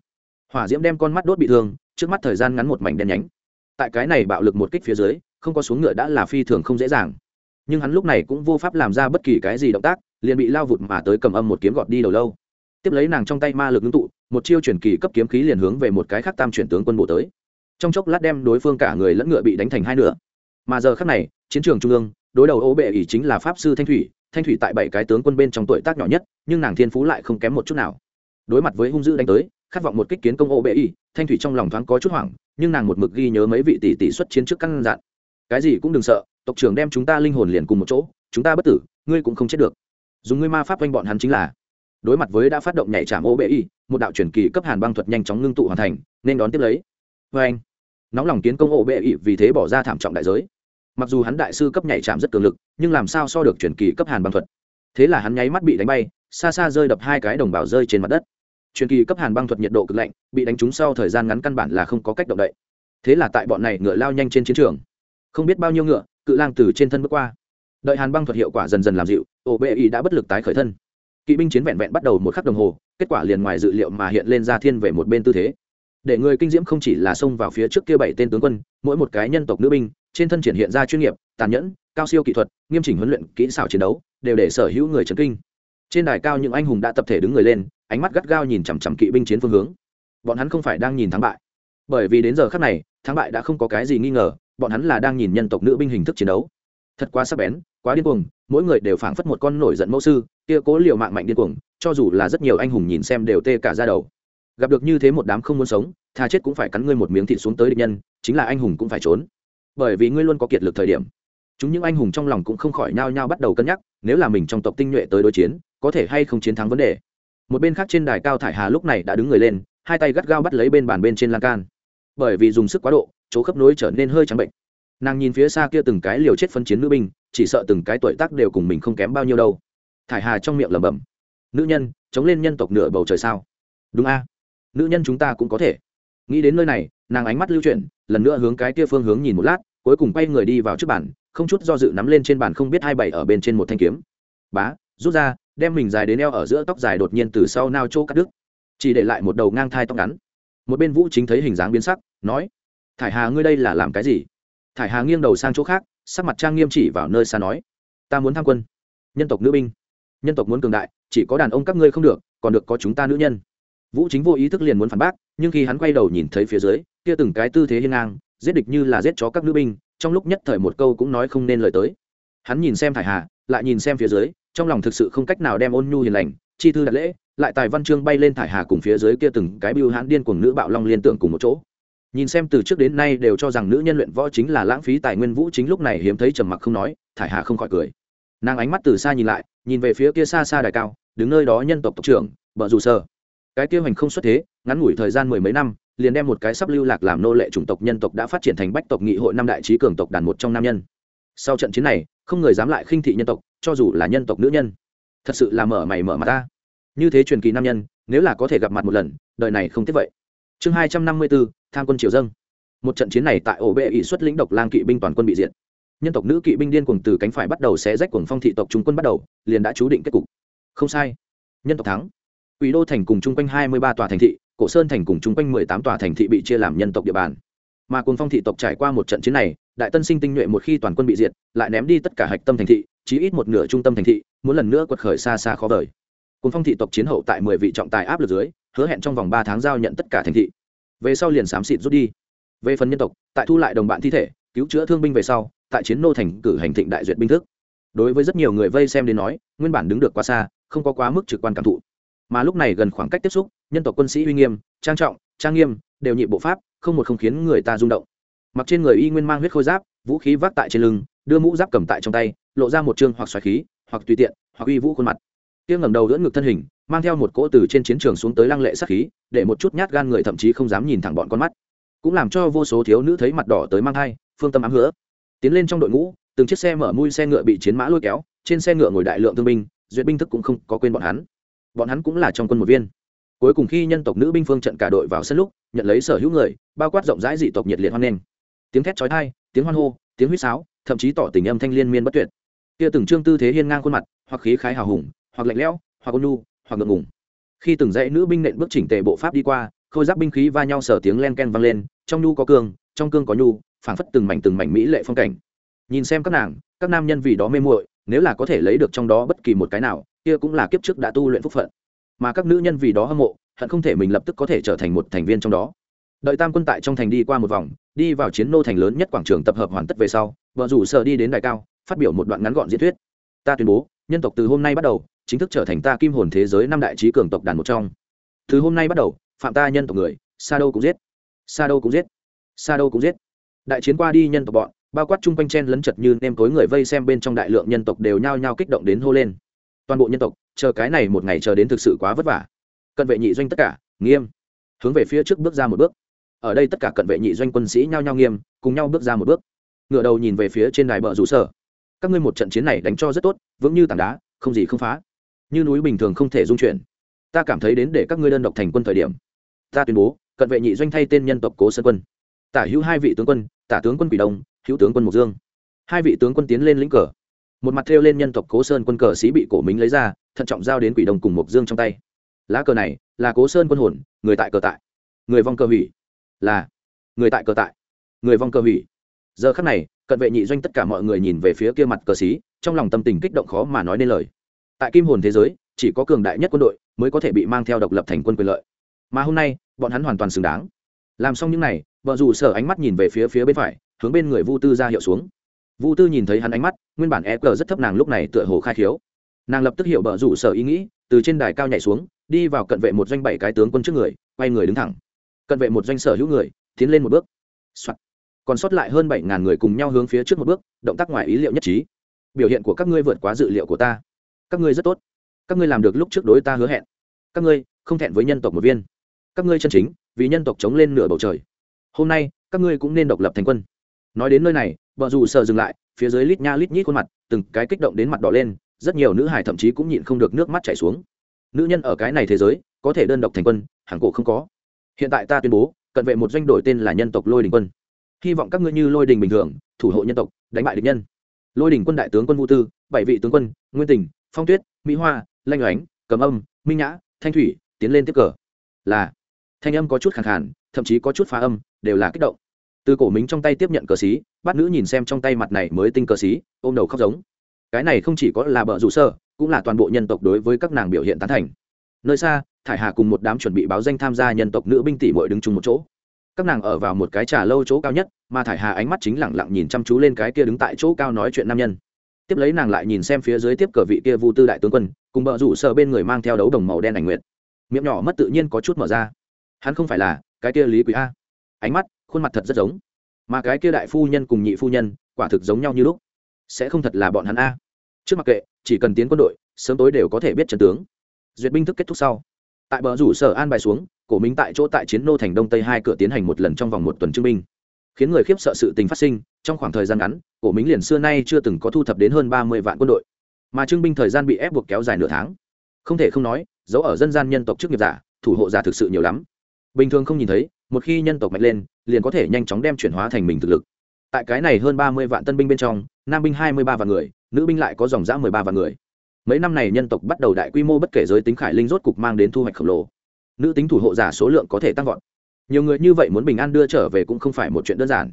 Hỏa diễm đem con mắt đốt bị thương, trước mắt thời gian ngắn một mảnh đen nhánh. Tại cái này bạo lực một kích phía dưới, không có xuống ngựa đã là phi thường không dễ dàng. Nhưng hắn lúc này cũng vô pháp làm ra bất kỳ cái gì động tác, liền bị lao vụt mà tới cầm âm một kiếm gọt đi đầu lâu. Tiếp lấy nàng trong tay ma lực ngưng tụ, một chiêu chuyển kỳ cấp kiếm khí liền hướng về một cái khác tam chuyển tướng quân bộ tới. Trong chốc lát đem đối phương cả người lẫn ngựa bị đánh thành hai nửa. Mà giờ khác này, chiến trường trung ương đối đầu ô bệ ỷ chính là pháp sư thanh thủy thanh thủy tại bảy cái tướng quân bên trong tuổi tác nhỏ nhất, nhưng nàng thiên phú lại không kém một chút nào. Đối mặt với hung dữ đánh tới, khát vọng một kích kiến công ô bệ ỷ thanh thủy trong lòng thoáng có chút hoảng, nhưng nàng một mực ghi nhớ mấy vị tỷ tỷ xuất chiến trước căn dặn. Cái gì cũng đừng sợ, tộc trưởng đem chúng ta linh hồn liền cùng một chỗ, chúng ta bất tử, ngươi cũng không chết được. Dùng ngươi ma pháp quanh bọn hắn chính là. Đối mặt với đã phát động nhảy trảm ô bệ y một đạo truyền kỳ cấp hàn băng thuật nhanh chóng ngưng tụ hoàn thành, nên đón tiếp lấy. Vê anh nóng lòng tiến công ổ bệ ỵ vì thế bỏ ra thảm trọng đại giới mặc dù hắn đại sư cấp nhảy chạm rất cường lực, nhưng làm sao so được truyền kỳ cấp hàn băng thuật? Thế là hắn nháy mắt bị đánh bay, xa xa rơi đập hai cái đồng bào rơi trên mặt đất. Truyền kỳ cấp hàn băng thuật nhiệt độ cực lạnh, bị đánh trúng sau thời gian ngắn căn bản là không có cách động đậy. Thế là tại bọn này ngựa lao nhanh trên chiến trường. Không biết bao nhiêu ngựa, cự lang từ trên thân bước qua. Đợi hàn băng thuật hiệu quả dần dần làm dịu ổ bệ y đã bất lực tái khởi thân. Kỵ binh chiến vẹn vẹn bắt đầu một khắc đồng hồ, kết quả liền ngoài dự liệu mà hiện lên ra thiên về một bên tư thế. Để người kinh diễm không chỉ là xông vào phía trước kia bảy tên tướng quân, mỗi một cái nhân tộc nữ binh trên thân triển hiện ra chuyên nghiệp, tàn nhẫn, cao siêu kỹ thuật, nghiêm chỉnh huấn luyện, kỹ xảo chiến đấu, đều để sở hữu người trấn kinh. Trên đài cao những anh hùng đã tập thể đứng người lên, ánh mắt gắt gao nhìn chằm chằm kỵ binh chiến phương hướng. Bọn hắn không phải đang nhìn thắng bại. Bởi vì đến giờ khắc này, thắng bại đã không có cái gì nghi ngờ, bọn hắn là đang nhìn nhân tộc nữ binh hình thức chiến đấu. Thật quá sắc bén, quá điên cuồng, mỗi người đều phảng phất một con nổi giận mẫu sư, kia cố liều mạng mạnh điên cuồng, cho dù là rất nhiều anh hùng nhìn xem đều tê cả ra đầu. Gặp được như thế một đám không muốn sống, tha chết cũng phải cắn ngươi một miếng thịt xuống tới địch nhân, chính là anh hùng cũng phải trốn bởi vì ngươi luôn có kiệt lực thời điểm. Chúng những anh hùng trong lòng cũng không khỏi nhao nhao bắt đầu cân nhắc, nếu là mình trong tộc tinh nhuệ tới đối chiến, có thể hay không chiến thắng vấn đề. Một bên khác trên đài cao thải hà lúc này đã đứng người lên, hai tay gắt gao bắt lấy bên bàn bên trên lan can. Bởi vì dùng sức quá độ, chỗ khớp nối trở nên hơi trắng bệnh. Nàng nhìn phía xa kia từng cái liều chết phân chiến nữ binh, chỉ sợ từng cái tuổi tác đều cùng mình không kém bao nhiêu đâu. Thải hà trong miệng lẩm bẩm, nữ nhân, chống lên nhân tộc nửa bầu trời sao? Đúng a. Nữ nhân chúng ta cũng có thể nghĩ đến nơi này, nàng ánh mắt lưu chuyển, lần nữa hướng cái kia phương hướng nhìn một lát, cuối cùng quay người đi vào trước bàn, không chút do dự nắm lên trên bàn không biết hai bảy ở bên trên một thanh kiếm. Bá, rút ra, đem mình dài đến eo ở giữa tóc dài đột nhiên từ sau nao chỗ cắt đứt. Chỉ để lại một đầu ngang thai tóc ngắn. Một bên vũ chính thấy hình dáng biến sắc, nói, thải hà, ngươi đây là làm cái gì? Thải hà nghiêng đầu sang chỗ khác, sắc mặt trang nghiêm chỉ vào nơi xa nói, ta muốn tham quân. Nhân tộc nữ binh. Nhân tộc muốn cường đại, chỉ có đàn ông các ngươi không được, còn được có chúng ta nữ nhân vũ chính vô ý thức liền muốn phản bác, nhưng khi hắn quay đầu nhìn thấy phía dưới, kia từng cái tư thế hiên ngang, giết địch như là giết chó các nữ binh, trong lúc nhất thời một câu cũng nói không nên lời tới. Hắn nhìn xem thải hà, lại nhìn xem phía dưới, trong lòng thực sự không cách nào đem ôn nhu hiền lành, chi thư đặt lễ, lại tài văn chương bay lên thải hà cùng phía dưới kia từng cái bưu hãn điên cuồng nữ bạo long liên tưởng cùng một chỗ. Nhìn xem từ trước đến nay đều cho rằng nữ nhân luyện võ chính là lãng phí tài nguyên vũ chính lúc này hiếm thấy trầm mặc không nói, thải hà không khỏi cười. Nàng ánh mắt từ xa nhìn lại, nhìn về phía kia xa xa đài cao, đứng nơi đó nhân tộc tộc trưởng bờ rủ sơ cái kia hành không xuất thế, ngắn ngủi thời gian mười mấy năm, liền đem một cái sắp lưu lạc làm nô lệ chủng tộc nhân tộc đã phát triển thành bách tộc nghị hội năm đại trí cường tộc đàn một trong nam nhân. Sau trận chiến này, không người dám lại khinh thị nhân tộc, cho dù là nhân tộc nữ nhân. Thật sự là mở mày mở mặt ta. Như thế truyền kỳ nam nhân, nếu là có thể gặp mặt một lần, đời này không tiếc vậy. Chương hai trăm năm mươi bốn, tham quân triều dâng. Một trận chiến này tại ổ bệ ỷ xuất lĩnh độc lang kỵ binh toàn quân bị diệt. Nhân tộc nữ kỵ binh điên cuồng từ cánh phải bắt đầu xé rách cuồng phong thị tộc trung quân bắt đầu, liền đã chú định kết cục. Không sai. Nhân tộc thắng. Quỷ đô thành cùng chung quanh hai mươi ba tòa thành thị, cổ sơn thành cùng chung quanh mười tám tòa thành thị bị chia làm nhân tộc địa bàn. Mà cuồng phong thị tộc trải qua một trận chiến này, đại tân sinh tinh nhuệ một khi toàn quân bị diệt, lại ném đi tất cả hạch tâm thành thị, chí ít một nửa trung tâm thành thị, muốn lần nữa quật khởi xa xa khó vời. Cuồng phong thị tộc chiến hậu tại mười vị trọng tài áp lực dưới, hứa hẹn trong vòng ba tháng giao nhận tất cả thành thị. Về sau liền xám xịt rút đi. Về phần nhân tộc, tại thu lại đồng bạn thi thể, cứu chữa thương binh về sau, tại chiến nô thành cử hành thịnh đại duyệt binh thức. Đối với rất nhiều người vây xem đến nói, nguyên bản đứng được quá xa, không có quá mức trực quan cảm thụ mà lúc này gần khoảng cách tiếp xúc, nhân tộc quân sĩ uy nghiêm, trang trọng, trang nghiêm, đều nhị bộ pháp, không một không khiến người ta rung động. Mặc trên người y nguyên mang huyết khôi giáp, vũ khí vác tại trên lưng, đưa mũ giáp cầm tại trong tay, lộ ra một chương hoặc xoài khí, hoặc tùy tiện, hoặc uy vũ khuôn mặt. Tiêm ngẩng đầu đỡ ngực thân hình, mang theo một cỗ từ trên chiến trường xuống tới lăng lệ sát khí, để một chút nhát gan người thậm chí không dám nhìn thẳng bọn con mắt. Cũng làm cho vô số thiếu nữ thấy mặt đỏ tới mang thai, phương tâm ám hứa. Tiến lên trong đội ngũ, từng chiếc xe mở mui xe ngựa bị chiến mã lôi kéo, trên xe ngựa ngồi đại lượng thương binh, duyệt binh thức cũng không có quên bọn hắn bọn hắn cũng là trong quân một viên. Cuối cùng khi nhân tộc nữ binh phương trận cả đội vào sân lúc, nhận lấy sở hữu người, bao quát rộng rãi dị tộc nhiệt liệt hoan nghênh. Tiếng thét chói tai, tiếng hoan hô, tiếng huýt sáo, thậm chí tỏ tình âm thanh liên miên bất tuyệt. Kia từng trương tư thế hiên ngang khuôn mặt, hoặc khí khái hào hùng, hoặc lạnh lẽo, hoặc ôn nhu, hoặc ngượng ngùng. Khi từng dãy nữ binh nện bước chỉnh tề bộ pháp đi qua, khôi giáp binh khí va nhau sở tiếng len ken vang lên, trong nhu có cương, trong cương có nhu, phảng phất từng mảnh từng mảnh mỹ lệ phong cảnh. Nhìn xem các nàng, các nam nhân vì đó mê muội nếu là có thể lấy được trong đó bất kỳ một cái nào, kia cũng là kiếp trước đã tu luyện phúc phận. Mà các nữ nhân vì đó hâm mộ, hận không thể mình lập tức có thể trở thành một thành viên trong đó. Đợi tam quân tại trong thành đi qua một vòng, đi vào chiến nô thành lớn nhất quảng trường tập hợp hoàn tất về sau, vợ rủ sợ đi đến đài cao, phát biểu một đoạn ngắn gọn diễn thuyết. Ta tuyên bố, nhân tộc từ hôm nay bắt đầu, chính thức trở thành ta kim hồn thế giới năm đại trí cường tộc đàn một trong. Từ hôm nay bắt đầu, phạm ta nhân tộc người, sa đâu cũng giết. Sa đâu cũng giết. Sa đâu cũng giết. Đại chiến qua đi nhân tộc bọn bao quát chung quanh chen lấn chật như nêm tối người vây xem bên trong đại lượng nhân tộc đều nhao nhao kích động đến hô lên. Toàn bộ nhân tộc, chờ cái này một ngày chờ đến thực sự quá vất vả. Cận vệ nhị doanh tất cả, nghiêm. Hướng về phía trước bước ra một bước. Ở đây tất cả cận vệ nhị doanh quân sĩ nhao nhao nghiêm, cùng nhau bước ra một bước. Ngựa đầu nhìn về phía trên đài bờ rủ sở. Các ngươi một trận chiến này đánh cho rất tốt, vững như tảng đá, không gì không phá. Như núi bình thường không thể dung chuyển. Ta cảm thấy đến để các ngươi đơn độc thành quân thời điểm. Ta tuyên bố, cận vệ nhị doanh thay tên nhân tộc cố sơn quân. Tả hữu hai vị tướng quân, tả tướng quân quỷ đông hữu tướng quân mộc dương. Hai vị tướng quân tiến lên lĩnh cờ. Một mặt thêu lên nhân tộc cố sơn quân cờ sĩ bị cổ mính lấy ra thận trọng giao đến quỷ đồng cùng mộc dương trong tay. Lá cờ này là cố sơn quân hồn người tại cờ tại. Người vong cờ hủy là người tại cờ tại. Người vong cờ hủy. Giờ khắc này cận vệ nhị doanh tất cả mọi người nhìn về phía kia mặt cờ xí trong lòng tâm tình kích động khó mà nói nên lời. Tại kim hồn thế giới chỉ có cường đại nhất quân đội mới có thể bị mang theo độc lập thành quân quyền lợi. Mà hôm nay bọn hắn hoàn toàn xứng đáng. Làm xong những này, vợ dù sở ánh mắt nhìn về phía phía bên phải hướng bên người vu tư ra hiệu xuống. Vu tư nhìn thấy hắn ánh mắt, nguyên bản EQ rất thấp nàng lúc này tựa hồ khai khiếu. Nàng lập tức hiểu bờ rủ sở ý nghĩ, từ trên đài cao nhảy xuống, đi vào cận vệ một doanh bảy cái tướng quân trước người, quay người đứng thẳng. Cận vệ một doanh sở hữu người, tiến lên một bước、Soạn. còn sót lại hơn bảy ngàn người cùng nhau hướng phía trước một bước, động tác ngoài ý liệu nhất trí. Biểu hiện của các ngươi vượt quá dự liệu của ta. Các ngươi rất tốt. Các ngươi làm được lúc trước đối ta hứa hẹn. Các ngươi, không thẹn với nhân tộc một viên. Các ngươi chân chính, vì nhân tộc chống lên nửa bầu trời. Hôm nay, các ngươi cũng nên độc lập thành quân nói đến nơi này, vợ dù sợ dừng lại, phía dưới lít nha lít nhít khuôn mặt, từng cái kích động đến mặt đỏ lên, rất nhiều nữ hải thậm chí cũng nhịn không được nước mắt chảy xuống. Nữ nhân ở cái này thế giới, có thể đơn độc thành quân hàng cổ không có. Hiện tại ta tuyên bố, cận vệ một doanh đổi tên là nhân tộc lôi đình quân. Hy vọng các ngươi như lôi đình bình thường, thủ hộ nhân tộc, đánh bại địch nhân. Lôi đình quân đại tướng quân vũ tư, bảy vị tướng quân, nguyên tình phong tuyết, mỹ hoa, lanh oánh, cầm âm, minh nhã, thanh thủy, tiến lên tiếp cờ. Là, thanh âm có chút khẳng khàn, thậm chí có chút phá âm, đều là kích động từ cổ mính trong tay tiếp nhận cờ xí bát nữ nhìn xem trong tay mặt này mới tinh cờ xí, ôm đầu khóc giống. Cái này không chỉ có là bờ rủ sơ, cũng là toàn bộ nhân tộc đối với các nàng biểu hiện tán thành. Nơi xa, thải hà cùng một đám chuẩn bị báo danh tham gia nhân tộc nữ binh tỷ bội đứng chung một chỗ. Các nàng ở vào một cái trà lâu chỗ cao nhất, mà thải hà ánh mắt chính lẳng lặng nhìn chăm chú lên cái kia đứng tại chỗ cao nói chuyện nam nhân. Tiếp lấy nàng lại nhìn xem phía dưới tiếp cờ vị kia vu tư đại tướng quân, cùng bờ rủ sơ bên người mang theo đấu đồng màu đen ảnh nguyệt. Miệng nhỏ mất tự nhiên có chút mở ra. Hắn không phải là cái kia lý quý a. Ánh mắt khuôn mặt thật rất giống. Mà cái kia đại phu nhân cùng nhị phu nhân, quả thực giống nhau như lúc. Sẽ không thật là bọn hắn a. Trước mặc kệ, chỉ cần tiến quân đội, sớm tối đều có thể biết trận tướng. Duyệt binh thức kết thúc sau, tại bờ rủ sở an bài xuống, cổ minh tại chỗ tại chiến nô thành đông tây hai cửa tiến hành một lần trong vòng một tuần trưng binh. Khiến người khiếp sợ sự tình phát sinh, trong khoảng thời gian ngắn, cổ minh liền xưa nay chưa từng có thu thập đến hơn ba mươi vạn quân đội. Mà trưng binh thời gian bị ép buộc kéo dài nửa tháng. Không thể không nói, dấu ở dân gian nhân tộc chức nghiệp giả, thủ hộ giả thực sự nhiều lắm. Bình thường không nhìn thấy một khi nhân tộc mạnh lên, liền có thể nhanh chóng đem chuyển hóa thành mình thực lực. Tại cái này hơn ba mươi vạn tân binh bên trong, nam binh hai mươi ba vạn người, nữ binh lại có dòng giã mười ba vạn người. Mấy năm này nhân tộc bắt đầu đại quy mô bất kể giới tính khải linh rốt cục mang đến thu hoạch khổng lồ. Nữ tính thủ hộ giả số lượng có thể tăng vọt. Nhiều người như vậy muốn bình an đưa trở về cũng không phải một chuyện đơn giản.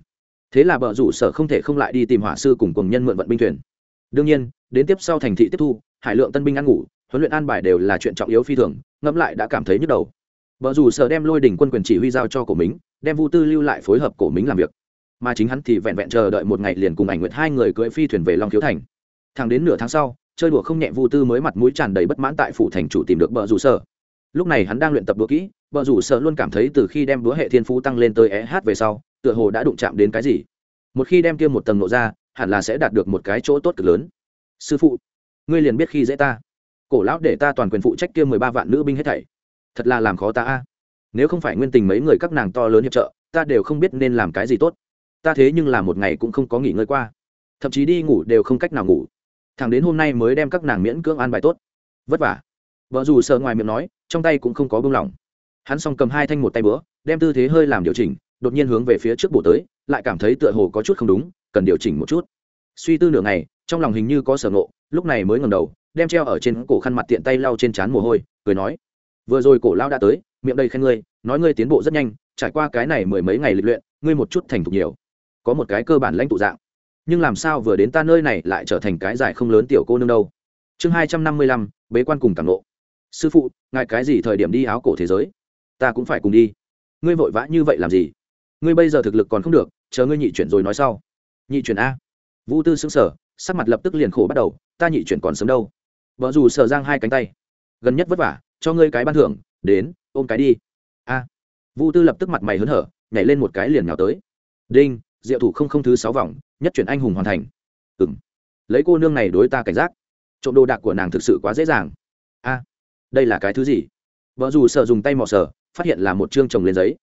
Thế là bờ rủ sở không thể không lại đi tìm hỏa sư cùng cùng nhân mượn vận binh thuyền. Đương nhiên, đến tiếp sau thành thị tiếp thu, hải lượng tân binh ăn ngủ, huấn luyện an bài đều là chuyện trọng yếu phi thường, ngẫm lại đã cảm thấy nhức đầu vợ dù Sở đem lôi đỉnh quân quyền chỉ huy giao cho cổ mính, đem vu tư lưu lại phối hợp cổ mính làm việc. Mà chính hắn thì vẹn vẹn chờ đợi một ngày liền cùng ảnh nguyệt hai người cưỡi phi thuyền về long thiếu thành. Thẳng đến nửa tháng sau, chơi đùa không nhẹ vu tư mới mặt mũi tràn đầy bất mãn tại phủ thành chủ tìm được bờ rủ sở lúc này hắn đang luyện tập đũa kỹ bờ rủ sở luôn cảm thấy từ khi đem đũa hệ thiên phú tăng lên tới é hát về sau, tựa hồ đã đụng chạm đến cái gì. Một khi đem kia một tầng nộ ra, hẳn là sẽ đạt được một cái chỗ tốt cực lớn. Sư phụ, ngươi liền biết khi dễ ta. Cổ lão để ta toàn quyền phụ trách kia mười ba vạn nữ binh hết thảy thật là làm khó ta a. Nếu không phải nguyên tình mấy người các nàng to lớn hiệp trợ, ta đều không biết nên làm cái gì tốt. Ta thế nhưng là một ngày cũng không có nghỉ ngơi qua. Thậm chí đi ngủ đều không cách nào ngủ. Thằng đến hôm nay mới đem các nàng miễn cưỡng an bài tốt. Vất vả. Vợ dù sợ ngoài miệng nói, trong tay cũng không có bông lỏng. Hắn xong cầm hai thanh một tay bữa, đem tư thế hơi làm điều chỉnh, đột nhiên hướng về phía trước bổ tới, lại cảm thấy tựa hồ có chút không đúng, cần điều chỉnh một chút. Suy tư nửa ngày, trong lòng hình như có sở ngộ, lúc này mới ngầm đầu, đem treo ở trên cổ khăn mặt tiện tay lau trên trán mồ hôi, cười nói vừa rồi cổ lao đã tới, miệng đây khen ngươi, nói ngươi tiến bộ rất nhanh, trải qua cái này mười mấy ngày lịch luyện, ngươi một chút thành thục nhiều. Có một cái cơ bản lãnh tụ dạng. Nhưng làm sao vừa đến ta nơi này lại trở thành cái giải không lớn tiểu cô nương đâu? Chương hai trăm năm mươi lăm, bế quan cùng tàng lộ sư phụ, ngài cái gì thời điểm đi áo cổ thế giới? Ta cũng phải cùng đi. Ngươi vội vã như vậy làm gì? Ngươi bây giờ thực lực còn không được, chờ ngươi nhị chuyển rồi nói sau. Nhị chuyển a. Vũ tư xứng sở sắc mặt lập tức liền khổ bắt đầu, ta nhị chuyển còn sớm đâu. Vợ dù sờ giang hai cánh tay. Gần nhất vất vả cho ngươi cái ban thưởng, đến, ôm cái đi. A. Vũ tư lập tức mặt mày hớn hở, nhảy lên một cái liền nhào tới. Đinh, diệu thủ không không thứ sáu vòng, nhất chuyển anh hùng hoàn thành. Ừng lấy cô nương này đối ta cảnh giác. Trộm đồ đạc của nàng thực sự quá dễ dàng. A. Đây là cái thứ gì? Vợ dù sợ dùng tay mò sờ, phát hiện là một chương chồng lên giấy.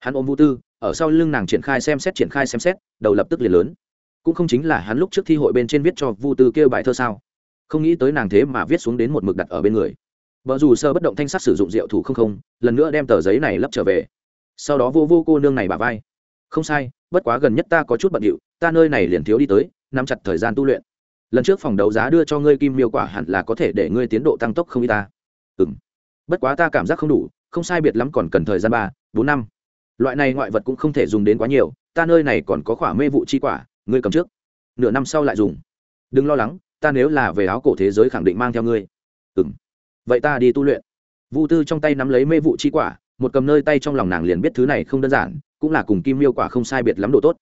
Hắn ôm vũ tư, ở sau lưng nàng triển khai xem xét, triển khai xem xét, đầu lập tức liền lớn. Cũng không chính là hắn lúc trước thi hội bên trên viết cho vu tư kêu bài thơ sao. Không nghĩ tới nàng thế mà viết xuống đến một mực đặt ở bên người vợ dù sơ bất động thanh sắc sử dụng rượu thủ không không, lần nữa đem tờ giấy này lấp trở về. Sau đó vô vô cô nương này bà vai. Không sai, bất quá gần nhất ta có chút bận điệu, ta nơi này liền thiếu đi tới, nắm chặt thời gian tu luyện. Lần trước phòng đấu giá đưa cho ngươi kim miêu quả hẳn là có thể để ngươi tiến độ tăng tốc không y ta. Ừ m bất quá ta cảm giác không đủ, không sai biệt lắm còn cần thời gian ba, bốn năm. Loại này ngoại vật cũng không thể dùng đến quá nhiều, ta nơi này còn có khỏa mê vụ chi quả, ngươi cầm trước. Nửa năm sau lại dùng. Đừng lo lắng, ta nếu là về áo cổ thế giới khẳng định mang theo ngươi. Ừ m vậy ta đi tu luyện. Vu tư trong tay nắm lấy mê vụ chi quả, một cầm nơi tay trong lòng nàng liền biết thứ này không đơn giản, cũng là cùng kim miêu quả không sai biệt lắm độ tốt.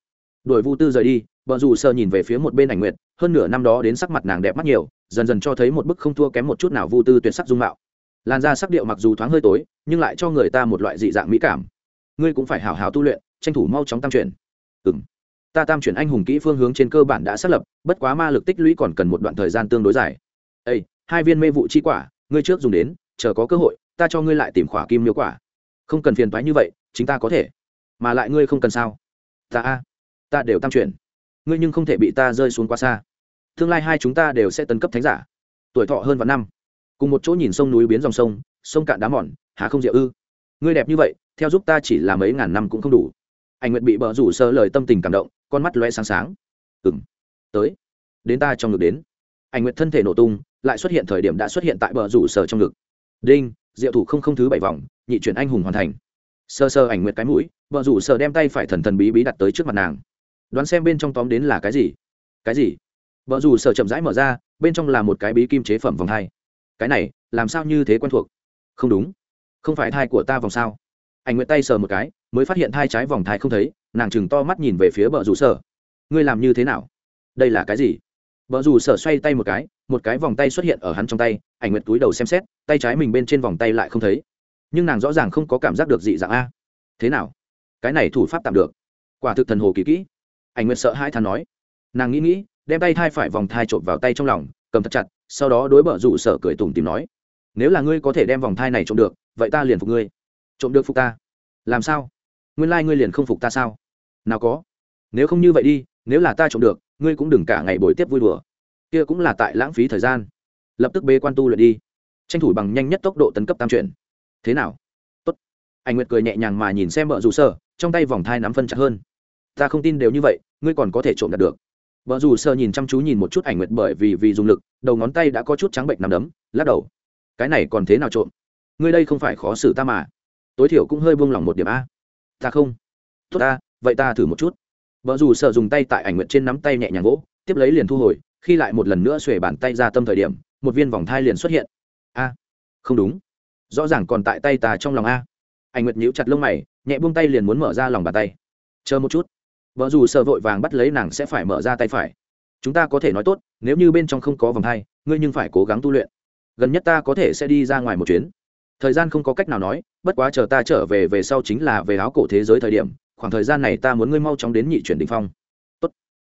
Đuổi vu tư rời đi, vợ dù sơ nhìn về phía một bên ảnh nguyệt, hơn nửa năm đó đến sắc mặt nàng đẹp mắt nhiều, dần dần cho thấy một bức không thua kém một chút nào vu tư tuyệt sắc dung mạo. Làn da sắc điệu mặc dù thoáng hơi tối, nhưng lại cho người ta một loại dị dạng mỹ cảm. Ngươi cũng phải hảo hảo tu luyện, tranh thủ mau chóng tam chuyển. Ừ m ta tam chuyển anh hùng kỹ phương hướng trên cơ bản đã xác lập, bất quá ma lực tích lũy còn cần một đoạn thời gian tương đối dài. Ây hai viên mê vụ chi quả ngươi trước dùng đến, chờ có cơ hội, ta cho ngươi lại tìm khỏa kim miêu quả. Không cần phiền thoái như vậy, chính ta có thể. Mà lại ngươi không cần sao? Ta a, ta đều tam chuyển. Ngươi nhưng không thể bị ta rơi xuống quá xa. Tương lai hai chúng ta đều sẽ tấn cấp thánh giả. Tuổi thọ hơn vạn năm. Cùng một chỗ nhìn sông núi biến dòng sông sông cạn đá mòn, hà không diệu ư. Ngươi đẹp như vậy, theo giúp ta chỉ là mấy ngàn năm cũng không đủ. Anh nguyệt bị bờ rủ sơ lời tâm tình cảm động, con mắt loe sáng sáng. Ừ m tới. Đến ta trong ngực đến. Anh nguyệt thân thể nổ tung lại xuất hiện thời điểm đã xuất hiện tại bờ rủ sở trong ngực. Đinh, diệu thủ không không thứ bảy vòng, nhị chuyển anh hùng hoàn thành. Sơ sơ ảnh nguyệt cái mũi, bờ rủ sở đem tay phải thần thần bí bí đặt tới trước mặt nàng. Đoán xem bên trong tóm đến là cái gì? Cái gì? Bờ rủ sở chậm rãi mở ra, bên trong là một cái bí kim chế phẩm vòng hai. Cái này, làm sao như thế quen thuộc? Không đúng. Không phải thai của ta vòng sao? Ảnh nguyện tay sờ một cái, mới phát hiện thai trái vòng thai không thấy, nàng chừng to mắt nhìn về phía bờ rủ sở ngươi làm như thế nào? Đây là cái gì? Bờ rủ sở xoay tay một cái một cái vòng tay xuất hiện ở hắn trong tay, ảnh Nguyệt túi đầu xem xét, tay trái mình bên trên vòng tay lại không thấy. Nhưng nàng rõ ràng không có cảm giác được dị dạng a. Thế nào? Cái này thủ pháp tạm được. Quả thực thần hồ kỳ kỹ. Ảnh Nguyệt sợ hai thà nói. Nàng nghĩ nghĩ, đem tay thai phải vòng thai trộm vào tay trong lòng, cầm thật chặt, sau đó đối bờ rủ sở cười tủm tìm nói. Nếu là ngươi có thể đem vòng thai này trộm được, vậy ta liền phục ngươi. Trộm được phục ta. Làm sao? Nguyên lai、like、ngươi liền không phục ta sao? Nào có. Nếu không như vậy đi, nếu là ta trộm được ngươi cũng đừng cả ngày buổi tiếp vui đùa. Kia cũng là tại lãng phí thời gian. Lập tức bê quan tu luyện đi. Tranh thủ bằng nhanh nhất tốc độ tấn cấp tam chuyển. Thế nào? Tốt. Anh nguyệt cười nhẹ nhàng mà nhìn xem vợ dù sơ, trong tay vòng thai nắm phân chặt hơn. Ta không tin đều như vậy, ngươi còn có thể trộm đạt được. Vợ dù sơ nhìn chăm chú nhìn một chút ảnh nguyệt bởi vì vì dùng lực, đầu ngón tay đã có chút trắng bệnh nằm đấm, lắc đầu. Cái này còn thế nào trộm? Ngươi đây không phải khó xử ta mà. Tối thiểu cũng hơi buông lỏng một điểm a. Ta không. Tốt ta, vậy ta thử một chút vợ dù sợ dùng tay tại ảnh nguyện trên nắm tay nhẹ nhàng gỗ tiếp lấy liền thu hồi, khi lại một lần nữa xuề bàn tay ra tâm thời điểm, một viên vòng thai liền xuất hiện. A, không đúng. Rõ ràng còn tại tay ta trong lòng a. Ảnh nguyệt nhíu chặt lông mày, nhẹ buông tay liền muốn mở ra lòng bàn tay. Chờ một chút. Vợ dù sợ vội vàng bắt lấy nàng sẽ phải mở ra tay phải. Chúng ta có thể nói tốt, nếu như bên trong không có vòng thai, ngươi nhưng phải cố gắng tu luyện. Gần nhất ta có thể sẽ đi ra ngoài một chuyến. Thời gian không có cách nào nói, bất quá chờ ta trở về về sau chính là về áo cổ thế giới thời điểm khoảng thời gian này ta muốn ngươi mau chóng đến nhị chuyển đình phong. Tốt.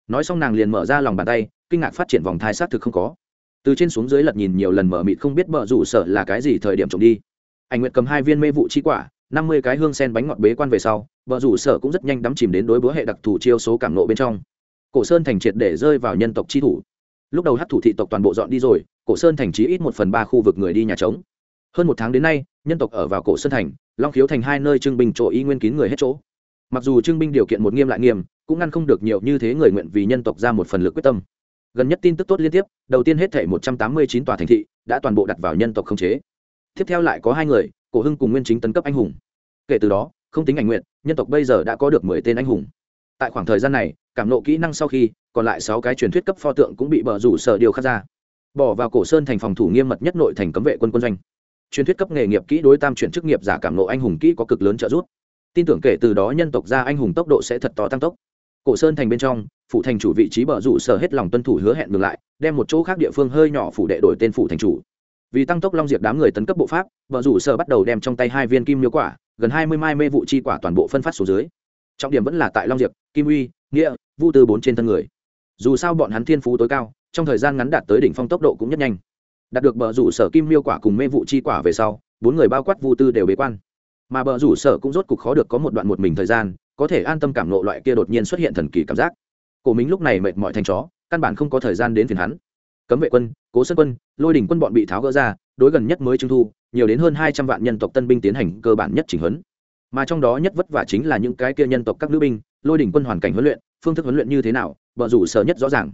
nói xong nàng liền mở ra lòng bàn tay, kinh ngạc phát triển vòng thai xác thực không có. Từ trên xuống dưới lật nhìn nhiều lần mở mịt không biết bờ rủ sợ là cái gì thời điểm trộm đi. Anh Nguyệt cầm hai viên mê vụ chi quả, năm mươi cái hương sen bánh ngọt bế quan về sau bờ rủ sợ cũng rất nhanh đắm chìm đến đối búa hệ đặc thù chiêu số cảm nộ bên trong. Cổ sơn thành triệt để rơi vào nhân tộc chi thủ. Lúc đầu hát thủ thị tộc toàn bộ dọn đi rồi, cổ sơn thành chí ít một phần ba khu vực người đi nhà trống. Hơn một tháng đến nay, nhân tộc ở vào cổ sơn thành, long khiếu thành hai nơi trưng bình chỗ y nguyên kín người hết chỗ mặc dù trưng binh điều kiện một nghiêm lại nghiêm, cũng ngăn không được nhiều như thế người nguyện vì nhân tộc ra một phần lực quyết tâm. Gần nhất tin tức tốt liên tiếp, đầu tiên hết thể một trăm tám mươi chín tòa thành thị đã toàn bộ đặt vào nhân tộc không chế. Tiếp theo lại có hai người, cổ hưng cùng nguyên chính tấn cấp anh hùng. Kể từ đó, không tính ảnh nguyện, nhân tộc bây giờ đã có được mười tên anh hùng. Tại khoảng thời gian này, cảm nộ kỹ năng sau khi, còn lại sáu cái truyền thuyết cấp pho tượng cũng bị bờ rủ sở điều khắc ra. Bỏ vào cổ sơn thành phòng thủ nghiêm mật nhất nội thành cấm vệ quân quân doanh. Truyền thuyết cấp nghề nghiệp kỹ đối tam chuyển chức nghiệp giả cảm nộ anh hùng kỹ có cực lớn trợ giúp tin tưởng kể từ đó nhân tộc ra anh hùng tốc độ sẽ thật to tăng tốc. Cổ sơn thành bên trong phụ thành chủ vị trí bờ rủ sở hết lòng tuân thủ hứa hẹn ngược lại, đem một chỗ khác địa phương hơi nhỏ phủ đệ đổi tên phụ thành chủ. Vì tăng tốc long diệt đám người tấn cấp bộ pháp, bờ rủ sở bắt đầu đem trong tay hai viên kim miêu quả, gần hai mươi mai mê vụ chi quả toàn bộ phân phát xuống dưới. Trọng điểm vẫn là tại long diệp kim uy, nghĩa, vu tư bốn trên thân người. Dù sao bọn hắn thiên phú tối cao, trong thời gian ngắn đạt tới đỉnh phong tốc độ cũng nhất nhanh. Đạt được bờ rủ sở kim miêu quả cùng mê vụ chi quả về sau, bốn người bao quát vu tư đều bế quan mà bờ rủ sở cũng rốt cục khó được có một đoạn một mình thời gian, có thể an tâm cảm nộ loại kia đột nhiên xuất hiện thần kỳ cảm giác. Cổ mính lúc này mệt mỏi thành chó, căn bản không có thời gian đến phiền hắn. Cấm vệ quân, cố sơn quân, lôi đỉnh quân bọn bị tháo gỡ ra, đối gần nhất mới trung thu, nhiều đến hơn hai trăm vạn nhân tộc tân binh tiến hành cơ bản nhất chỉnh huấn. Mà trong đó nhất vất vả chính là những cái kia nhân tộc các nữ binh, lôi đỉnh quân hoàn cảnh huấn luyện, phương thức huấn luyện như thế nào, bờ rủ sở nhất rõ ràng.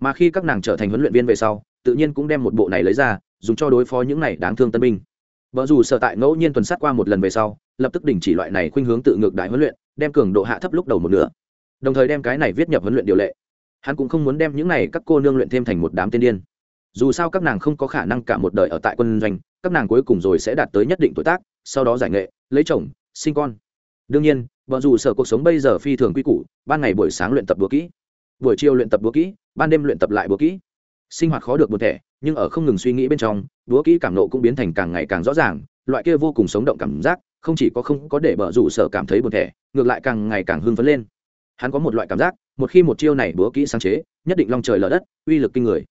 Mà khi các nàng trở thành huấn luyện viên về sau, tự nhiên cũng đem một bộ này lấy ra, dùng cho đối phó những này đáng thương tân binh vợ dù sở tại ngẫu nhiên tuần sát qua một lần về sau, lập tức đình chỉ loại này khuynh hướng tự ngược đại huấn luyện, đem cường độ hạ thấp lúc đầu một nửa. Đồng thời đem cái này viết nhập huấn luyện điều lệ. Hắn cũng không muốn đem những này các cô nương luyện thêm thành một đám tiên điên. Dù sao các nàng không có khả năng cả một đời ở tại quân doanh, các nàng cuối cùng rồi sẽ đạt tới nhất định tuổi tác, sau đó giải nghệ, lấy chồng, sinh con. Đương nhiên, vợ dù sở cuộc sống bây giờ phi thường quy củ, ban ngày buổi sáng luyện tập búa kỹ, buổi chiều luyện tập búa kỹ, ban đêm luyện tập lại búa kỹ. Sinh hoạt khó được một thể nhưng ở không ngừng suy nghĩ bên trong búa kỹ cảm nộ cũng biến thành càng ngày càng rõ ràng, loại kia vô cùng sống động cảm giác, không chỉ có không có để bờ rủ sở cảm thấy buồn thẻ, ngược lại càng ngày càng hưng phấn lên. Hắn có một loại cảm giác, một khi một chiêu này búa kỹ sáng chế, nhất định long trời lở đất, uy lực kinh người.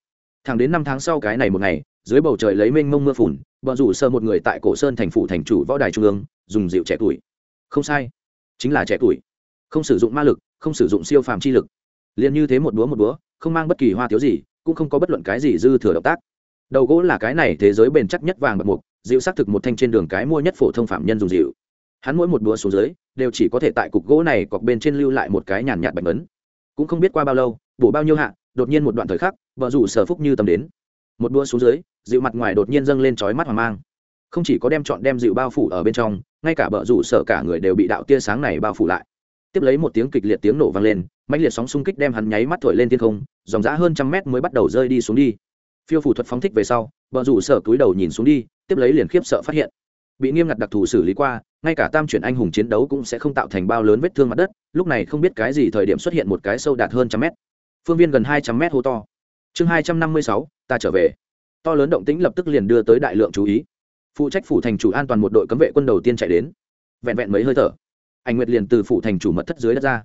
Thẳng đến năm tháng sau cái này một ngày, dưới bầu trời lấy mênh mông mưa phùn bờ rủ sơ một người tại cổ sơn thành phủ thành chủ võ đài trung ương, dùng dịu trẻ tuổi. Không sai, chính là trẻ tuổi. Không sử dụng ma lực, không sử dụng siêu phàm chi lực. Liền như thế một búa một búa không mang bất kỳ hoa tiếu gì cũng không có bất luận cái gì dư thừa động tác. Đầu gỗ là cái này thế giới bền chắc nhất vàng bậc mục, dịu xác thực một thanh trên đường cái mua nhất phổ thông phạm nhân dùng dịu. Hắn mỗi một đũa xuống dưới, đều chỉ có thể tại cục gỗ này cọc bên trên lưu lại một cái nhàn nhạt bạch ấn. Cũng không biết qua bao lâu, bổ bao nhiêu hạ, đột nhiên một đoạn thời khắc, vợ rủ sở phúc như tầm đến. Một đũa xuống dưới, dịu mặt ngoài đột nhiên dâng lên trói mắt hoàng mang. Không chỉ có đem chọn đem dịu bao phủ ở bên trong, ngay cả vợ rủ sở cả người đều bị đạo tia sáng này bao phủ lại. Tiếp lấy một tiếng kịch liệt tiếng nổ vang lên mạnh liệt sóng xung kích đem hắn nháy mắt thổi lên thiên không, dòng dã hơn trăm mét mới bắt đầu rơi đi xuống đi. Phiêu phủ thuật phóng thích về sau bờ rủ sở cúi đầu nhìn xuống đi, tiếp lấy liền khiếp sợ phát hiện. Bị nghiêm ngặt đặc thù xử lý qua, ngay cả tam chuyển anh hùng chiến đấu cũng sẽ không tạo thành bao lớn vết thương mặt đất, lúc này không biết cái gì thời điểm xuất hiện một cái sâu đạt hơn trăm mét. Phương viên gần hai trăm mét hô to. Chương hai trăm năm mươi sáu, ta trở về. To lớn động tĩnh lập tức liền đưa tới đại lượng chú ý. Phụ trách phủ thành chủ an toàn một đội cấm vệ quân đầu tiên chạy đến. Vẹn vẹn mấy hơi thở. Ảnh nguyệt liền từ phủ thành chủ mật thất dưới đất ra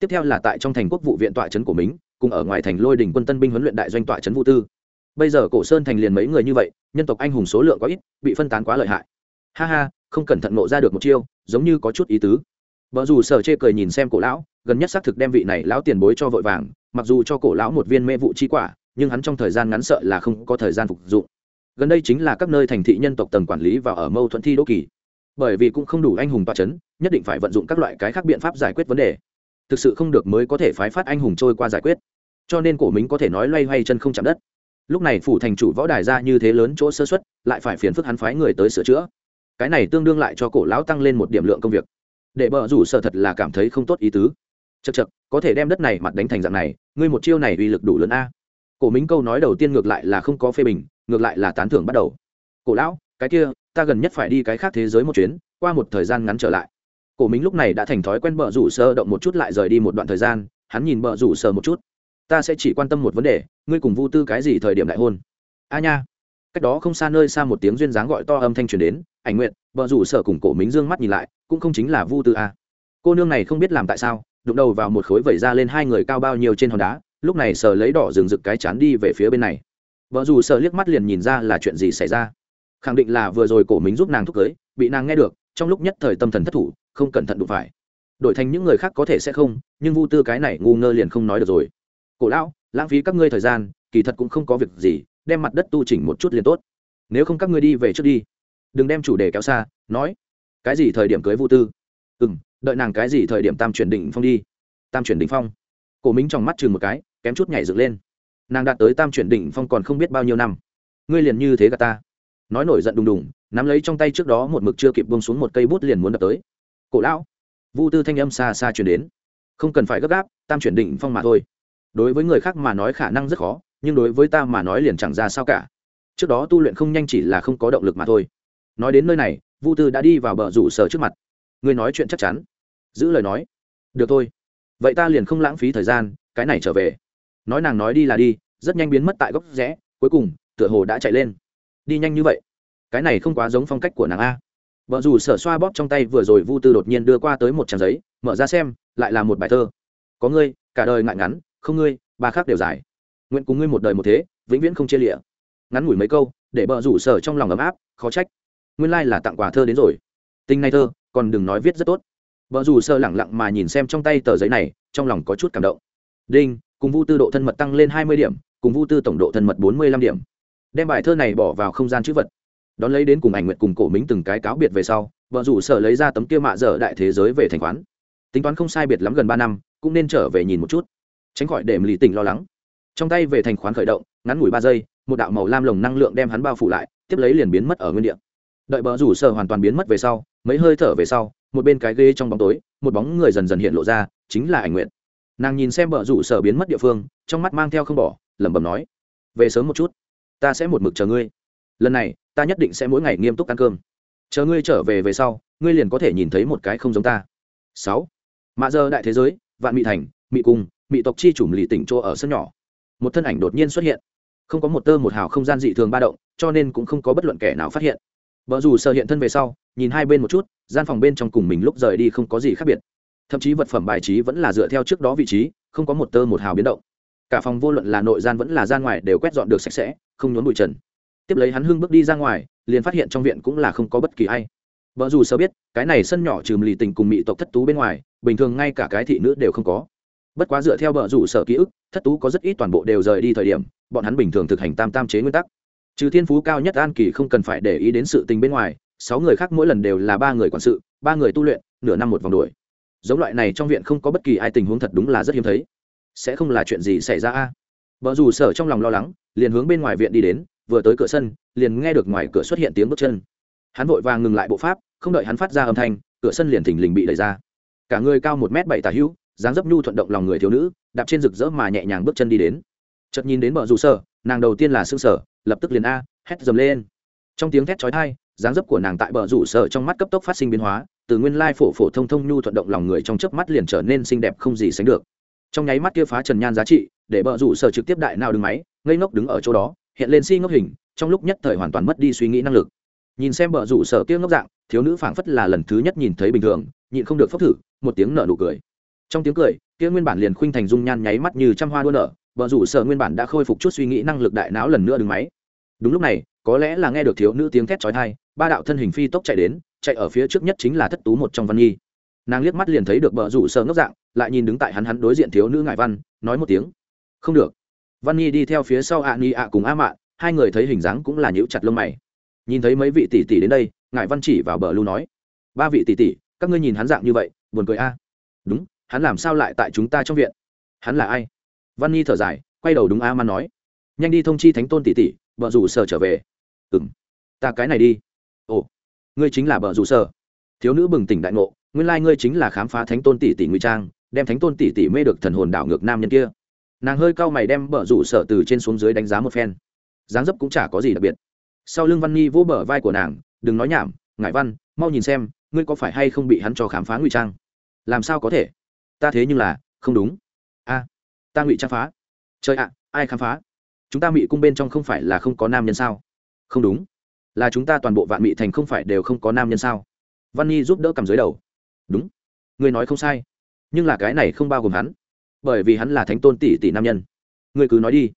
tiếp theo là tại trong thành quốc vụ viện tọa trấn của mình, cùng ở ngoài thành lôi đình quân tân binh huấn luyện đại doanh tọa trấn vũ tư. Bây giờ cổ sơn thành liền mấy người như vậy, nhân tộc anh hùng số lượng quá ít, bị phân tán quá lợi hại. Ha ha, không cẩn thận nộ ra được một chiêu, giống như có chút ý tứ. Vợ dù sở chê cười nhìn xem cổ lão, gần nhất xác thực đem vị này lão tiền bối cho vội vàng, mặc dù cho cổ lão một viên mê vụ chi quả, nhưng hắn trong thời gian ngắn sợ là không có thời gian phục dụng. Gần đây chính là các nơi thành thị nhân tộc tầng quản lý và ở mâu thuẫn thi đô kỳ. Bởi vì cũng không đủ anh hùng toa c h ấ n nhất định phải vận dụng các loại cái khác biện pháp giải quyết vấn đề thực sự không được mới có thể phái phát anh hùng trôi qua giải quyết. Cho nên cổ mính có thể nói loay hoay chân không chạm đất. Lúc này phủ thành chủ võ đài ra như thế lớn chỗ sơ xuất lại phải phiền phức hắn phái người tới sửa chữa. Cái này tương đương lại cho cổ lão tăng lên một điểm lượng công việc. Để bờ rủ sợ thật là cảm thấy không tốt ý tứ. Chật chật có thể đem đất này mặt đánh thành dạng này, ngươi một chiêu này uy lực đủ lớn a. Cổ mính câu nói đầu tiên ngược lại là không có phê bình, ngược lại là tán thưởng bắt đầu. Cổ lão, cái kia, ta gần nhất phải đi cái khác thế giới một chuyến, qua một thời gian ngắn trở lại cổ Minh lúc này đã thành thói quen bờ rủ sơ động một chút lại rời đi một đoạn thời gian, hắn nhìn bờ rủ sơ một chút. Ta sẽ chỉ quan tâm một vấn đề, ngươi cùng vu tư cái gì thời điểm đại hôn? A nha. Cách đó không xa nơi xa một tiếng duyên dáng gọi to âm thanh truyền đến, ảnh nguyện bờ rủ sở cùng cổ mính dương mắt nhìn lại, cũng không chính là vu tư a cô nương này không biết làm tại sao, đụng đầu vào một khối vẩy ra lên hai người cao bao nhiêu trên hòn đá, lúc này sờ lấy đỏ rừng rực cái chán đi về phía bên này. Vợ dù sờ liếc mắt liền nhìn ra là chuyện gì xảy ra. Khẳng định là vừa rồi cổ mính giúp nàng thúc cưới, bị nàng nghe được, trong lúc nhất thời tâm thần thất thủ không cẩn thận đụng phải. Đổi thành những người khác có thể sẽ không, nhưng vu tư cái này ngu ngơ liền không nói được rồi. Cổ lão, lãng phí các ngươi thời gian, kỳ thật cũng không có việc gì, đem mặt đất tu chỉnh một chút liền tốt. Nếu không các ngươi đi về trước đi. Đừng đem chủ đề kéo xa, nói. Cái gì thời điểm cưới vu tư? Ừ m đợi nàng cái gì thời điểm tam chuyển định phong đi. Tam chuyển định phong. Cổ minh trong mắt chừng một cái, kém chút nhảy dựng lên. Nàng đạt tới tam chuyển đỉnh phong còn không biết bao nhiêu năm. Ngươi liền như thế gà ta. Nói nổi giận đùng đùng, nắm lấy trong tay trước đó một mực chưa kịp bông xuống một cây bút liền muốn đập tới cổ lão. Vu tư thanh âm xa xa chuyển đến. Không cần phải gấp gáp, tam chuyển đỉnh phong mà thôi. Đối với người khác mà nói khả năng rất khó, nhưng đối với ta mà nói liền chẳng ra sao cả. Trước đó tu luyện không nhanh chỉ là không có động lực mà thôi. Nói đến nơi này, vu tư đã đi vào bờ rủ sở trước mặt. Ngươi nói chuyện chắc chắn. Giữ lời nói. Được thôi. Vậy ta liền không lãng phí thời gian, cái này trở về. Nói nàng nói đi là đi, rất nhanh biến mất tại góc rẽ, cuối cùng, tựa hồ đã chạy lên. Đi nhanh như vậy. Cái này không quá giống phong cách của nàng a vợ dù sở xoa bóp trong tay vừa rồi vu tư đột nhiên đưa qua tới một trang giấy, mở ra xem, lại là một bài thơ. Có ngươi, cả đời ngại ngắn, không ngươi, ba khác đều dài. Nguyện cùng ngươi một đời một thế, vĩnh viễn không chia lịa ngắn ngủi mấy câu, để bờ rủ sở trong lòng ấm áp, khó trách. Nguyên lai、like、là tặng quà thơ đến rồi. Tinh này thơ, còn đừng nói viết rất tốt. Vợ rủ sơ lẳng lặng mà nhìn xem trong tay tờ giấy này, trong lòng có chút cảm động. Đinh, cùng vu tư độ thân mật tăng lên hai mươi điểm, cùng vu tư tổng độ thân mật bốn mươi lăm điểm. Đem bài thơ này bỏ vào không gian chữ vật đón lấy đến cùng ảnh nguyện cùng cổ mính từng cái cáo biệt về sau vợ rủ sở lấy ra tấm kia mạ dở đại thế giới về thành khoán. Tính toán không sai biệt lắm gần ba năm, cũng nên trở về nhìn một chút. Tránh khỏi đệm lì tình lo lắng. Trong tay về thành khoán khởi động, ngắn ngủi ba giây, một đạo màu lam lồng năng lượng đem hắn bao phủ lại, tiếp lấy liền biến mất ở nguyên địa. Đợi bờ rủ sở hoàn toàn biến mất về sau, mấy hơi thở về sau, một bên cái ghế trong bóng tối, một bóng người dần dần hiện lộ ra, chính là ảnh nguyện nàng nhìn xem bờ rủ sở biến mất địa phương, trong mắt mang theo không bỏ, lẩm bẩm nói, về sớm một chút, ta sẽ một mực chờ ngươi. Lần này ta nhất định sẽ mỗi ngày nghiêm túc ăn cơm. Chờ ngươi trở về về sau, ngươi liền có thể nhìn thấy một cái không giống ta. Sáu. Mạ giờ đại thế giới, vạn mỹ thành mỹ cung mỹ tộc chi chủng lì tỉnh chỗ ở sân nhỏ. Một thân ảnh đột nhiên xuất hiện. Không có một tơ một hào không gian dị thường ba động, cho nên cũng không có bất luận kẻ nào phát hiện. Vợ dù sợ hiện thân về sau, nhìn hai bên một chút, gian phòng bên trong cùng mình lúc rời đi không có gì khác biệt. Thậm chí vật phẩm bài trí vẫn là dựa theo trước đó vị trí, không có một tơ một hào biến động. Cả phòng vô luận là nội gian vẫn là gian ngoài đều quét dọn được sạch sẽ, không nhốn bụi trần tiếp lấy hắn hưng bước đi ra ngoài, liền phát hiện trong viện cũng là không có bất kỳ ai. Vợ dù sơ biết, cái này sân nhỏ trừ lì tình cùng mỹ tộc thất tú bên ngoài, bình thường ngay cả cái thị nữ đều không có. Bất quá dựa theo vợ rủ sở ký ức, thất tú có rất ít toàn bộ đều rời đi thời điểm, bọn hắn bình thường thực hành tam tam chế nguyên tắc. Trừ thiên phú cao nhất an kỳ không cần phải để ý đến sự tình bên ngoài, sáu người khác mỗi lần đều là ba người quản sự, ba người tu luyện, nửa năm một vòng đuổi. Giống loại này trong viện không có bất kỳ ai tình huống thật đúng là rất hiếm thấy. Sẽ không là chuyện gì xảy ra a? Vợ dù sở trong lòng lo lắng, liền hướng bên ngoài viện đi đến vừa tới cửa sân, liền nghe được ngoài cửa xuất hiện tiếng bước chân. Hắn vội vàng ngừng lại bộ pháp, không đợi hắn phát ra âm thanh, cửa sân liền thình lình bị đẩy ra. Cả người cao một m bảy tà hữu, dáng dấp nhu thuận động lòng người thiếu nữ, đạp trên rực rỡ mà nhẹ nhàng bước chân đi đến. Chợt nhìn đến bờ rủ sở, nàng đầu tiên là xương sở lập tức liền a, hét dầm lên. Trong tiếng thét chói tai, dáng dấp của nàng tại bờ rủ sở trong mắt cấp tốc phát sinh biến hóa, từ nguyên lai phổ phổ thông thông nhu thuận động lòng người trong chớp mắt liền trở nên xinh đẹp không gì sánh được. Trong nháy mắt kia phá trần nhan giá trị, để bờ rủ sở trực tiếp đại nào đứng máy, ngây ngốc đứng ở chỗ đó hiện lên si ngốc hình, trong lúc nhất thời hoàn toàn mất đi suy nghĩ năng lực. Nhìn xem bờ rủ sở kia ngốc dạng, thiếu nữ phảng phất là lần thứ nhất nhìn thấy bình thường, nhịn không được phốc thử, một tiếng nở nụ cười. Trong tiếng cười, kia nguyên bản liền khuynh thành dung nhan nháy mắt như trăm hoa đua nở bờ rủ sở nguyên bản đã khôi phục chút suy nghĩ năng lực đại não lần nữa đứng máy. Đúng lúc này, có lẽ là nghe được thiếu nữ tiếng thét chói tai, ba đạo thân hình phi tốc chạy đến, chạy ở phía trước nhất chính là thất tú một trong văn nhi. Nàng liếc mắt liền thấy được bờ rủ sở ngốc dạng, lại nhìn đứng tại hắn hắn đối diện thiếu nữ ngại văn, nói một tiếng, không được văn nhi đi theo phía sau ạ ni ạ cùng a Mạn. hai người thấy hình dáng cũng là nhíu chặt lông mày. Nhìn thấy mấy vị tỷ tỷ đến đây ngài văn chỉ vào bờ lưu nói, ba vị tỷ tỷ, các ngươi nhìn hắn dạng như vậy, buồn cười a. Đúng, hắn làm sao lại tại chúng ta trong viện? Hắn là ai? Văn nhi thở dài, quay đầu đúng a man nói, nhanh đi thông chi thánh tôn tỷ tỷ, bờ rủ sở trở về. Ừ m ta cái này đi. Ồ, ngươi chính là bờ rủ sở. Thiếu nữ bừng tỉnh đại ngộ, nguyên lai ngươi chính là khám phá thánh tôn tỷ tỷ ngụy trang, đem thánh tôn tỷ tỷ mê được thần hồn đảo ngược nam nhân kia nàng hơi cau mày đem bờ rủ sở từ trên xuống dưới đánh giá một phen. Dáng dấp cũng chả có gì đặc biệt. Sau lưng văn nhi vỗ bờ vai của nàng, đừng nói nhảm ngại văn, mau nhìn xem, ngươi có phải hay không bị hắn cho khám phá ngụy trang? Làm sao có thể? Ta thế nhưng là, không đúng. A, ta ngụy trang phá. Trời ạ, ai khám phá? Chúng ta mị cung bên trong không phải là không có nam nhân sao? Không đúng. Là chúng ta toàn bộ vạn mị thành không phải đều không có nam nhân sao? Văn nhi giúp đỡ cầm dưới đầu. Đúng. Ngươi nói không sai, nhưng là cái này không bao gồm hắn bởi vì hắn là thánh tôn tỷ tỷ nam nhân. Người cứ nói đi.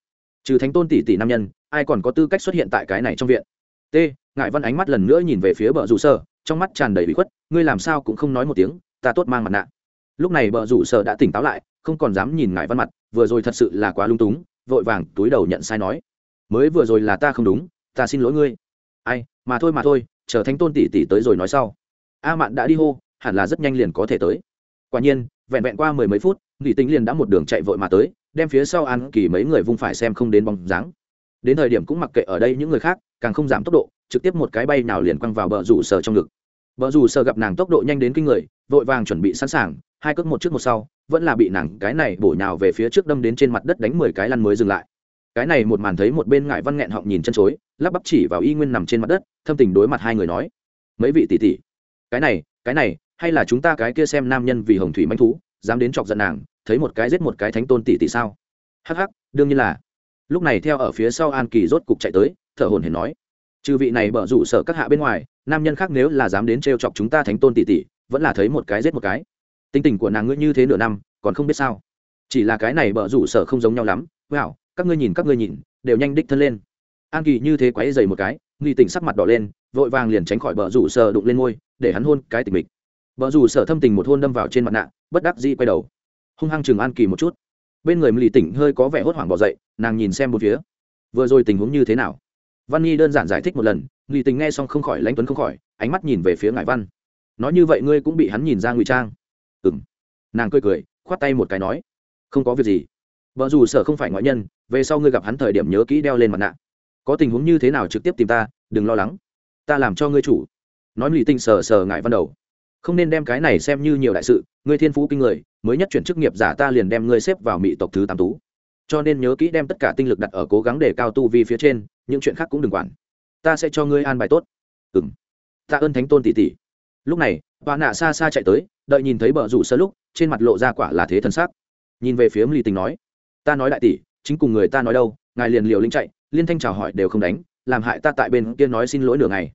Trừ thánh tôn tỷ tỷ nam nhân, ai còn có tư cách xuất hiện tại cái này trong viện? T ngại văn ánh mắt lần nữa nhìn về phía bờ rủ sơ trong mắt tràn đầy bị khuất, ngươi làm sao cũng không nói một tiếng, ta tốt mang mặt nạ. Lúc này bờ rủ sơ đã tỉnh táo lại, không còn dám nhìn ngại văn mặt, vừa rồi thật sự là quá lung túng, vội vàng túi đầu nhận sai nói. Mới vừa rồi là ta không đúng, ta xin lỗi ngươi. Ai, mà thôi mà thôi, chờ thánh tôn tỷ tỷ tới rồi nói sau. A mạn đã đi hô, hẳn là rất nhanh liền có thể tới. Quả nhiên, vẹn vẹn qua mười mấy phút nghỉ tính liền đã một đường chạy vội mà tới, đem phía sau an kỳ mấy người vung phải xem không đến bóng dáng. Đến thời điểm cũng mặc kệ ở đây những người khác, càng không giảm tốc độ, trực tiếp một cái bay nào liền quăng vào bờ rủ sờ trong ngực. Bờ rủ sờ gặp nàng tốc độ nhanh đến kinh người, vội vàng chuẩn bị sẵn sàng, hai cước một trước một sau, vẫn là bị nàng cái này bổ nhào về phía trước đâm đến trên mặt đất đánh mười cái lăn mới dừng lại. Cái này một màn thấy một bên ngại văn nghẹn họng nhìn chân chối, lắp bắp chỉ vào y nguyên nằm trên mặt đất, thâm tình đối mặt hai người nói, mấy vị tỷ tỷ, cái này cái này, hay là chúng ta cái kia xem nam nhân vì hồng thủy manh thú, dám đến chọc giận nàng thấy một cái giết một cái thánh tôn tỷ tỷ sao? Hắc hắc, đương nhiên là. Lúc này theo ở phía sau an kỳ rốt cục chạy tới, thở hồn hển nói, trừ vị này bở rủ sở các hạ bên ngoài, nam nhân khác nếu là dám đến trêu chọc chúng ta thánh tôn tỷ tỷ, vẫn là thấy một cái giết một cái. Tính tình của nàng ngươi như thế nửa năm, còn không biết sao. Chỉ là cái này bở rủ sở không giống nhau lắm. Wow, các ngươi nhìn, các ngươi nhìn, đều nhanh đích thân lên. An kỳ như thế quấy dày một cái, nghi tình sắc mặt đỏ lên, vội vàng liền tránh khỏi bờ rủ sở đụng lên môi, để hắn hôn cái tình mình bờ rủ sở thâm tình một hôn đâm vào trên mặt nạ, bất đắc dĩ quay đầu hung hăng chừng an kỳ một chút. Bên người lì tỉnh hơi có vẻ hốt hoảng bỏ dậy, nàng nhìn xem một phía. Vừa rồi tình huống như thế nào? Văn nhi đơn giản giải thích một lần lì tình nghe xong không khỏi lãnh tuấn không khỏi, ánh mắt nhìn về phía ngải văn. Nói như vậy ngươi cũng bị hắn nhìn ra ngụy trang. Ừ m nàng cười cười, khoát tay một cái nói, không có việc gì. Vợ dù sở không phải ngoại nhân, về sau ngươi gặp hắn thời điểm nhớ kỹ đeo lên mặt nạ. Có tình huống như thế nào trực tiếp tìm ta, đừng lo lắng. Ta làm cho ngươi chủ. Nói lì tinh sờ sờ ngại văn đầu không nên đem cái này xem như nhiều đại sự, ngươi thiên phú kinh người, mới nhất chuyển chức nghiệp giả ta liền đem ngươi xếp vào mỹ tộc thứ tám tú. Cho nên nhớ kỹ đem tất cả tinh lực đặt ở cố gắng để cao tu vi phía trên, những chuyện khác cũng đừng quản. Ta sẽ cho ngươi an bài tốt. Ừ m ta ơn thánh tôn tỷ tỷ. Lúc này bà nạ xa xa chạy tới, đợi nhìn thấy bờ rủ sơ lúc, trên mặt lộ ra quả là thế thân xác. Nhìn về phía ly tình nói, ta nói đại tỷ, chính cùng người ta nói đâu, ngài liền liều linh chạy, liên thanh chào hỏi đều không đánh, làm hại ta tại bên kia nói xin lỗi nửa ngày.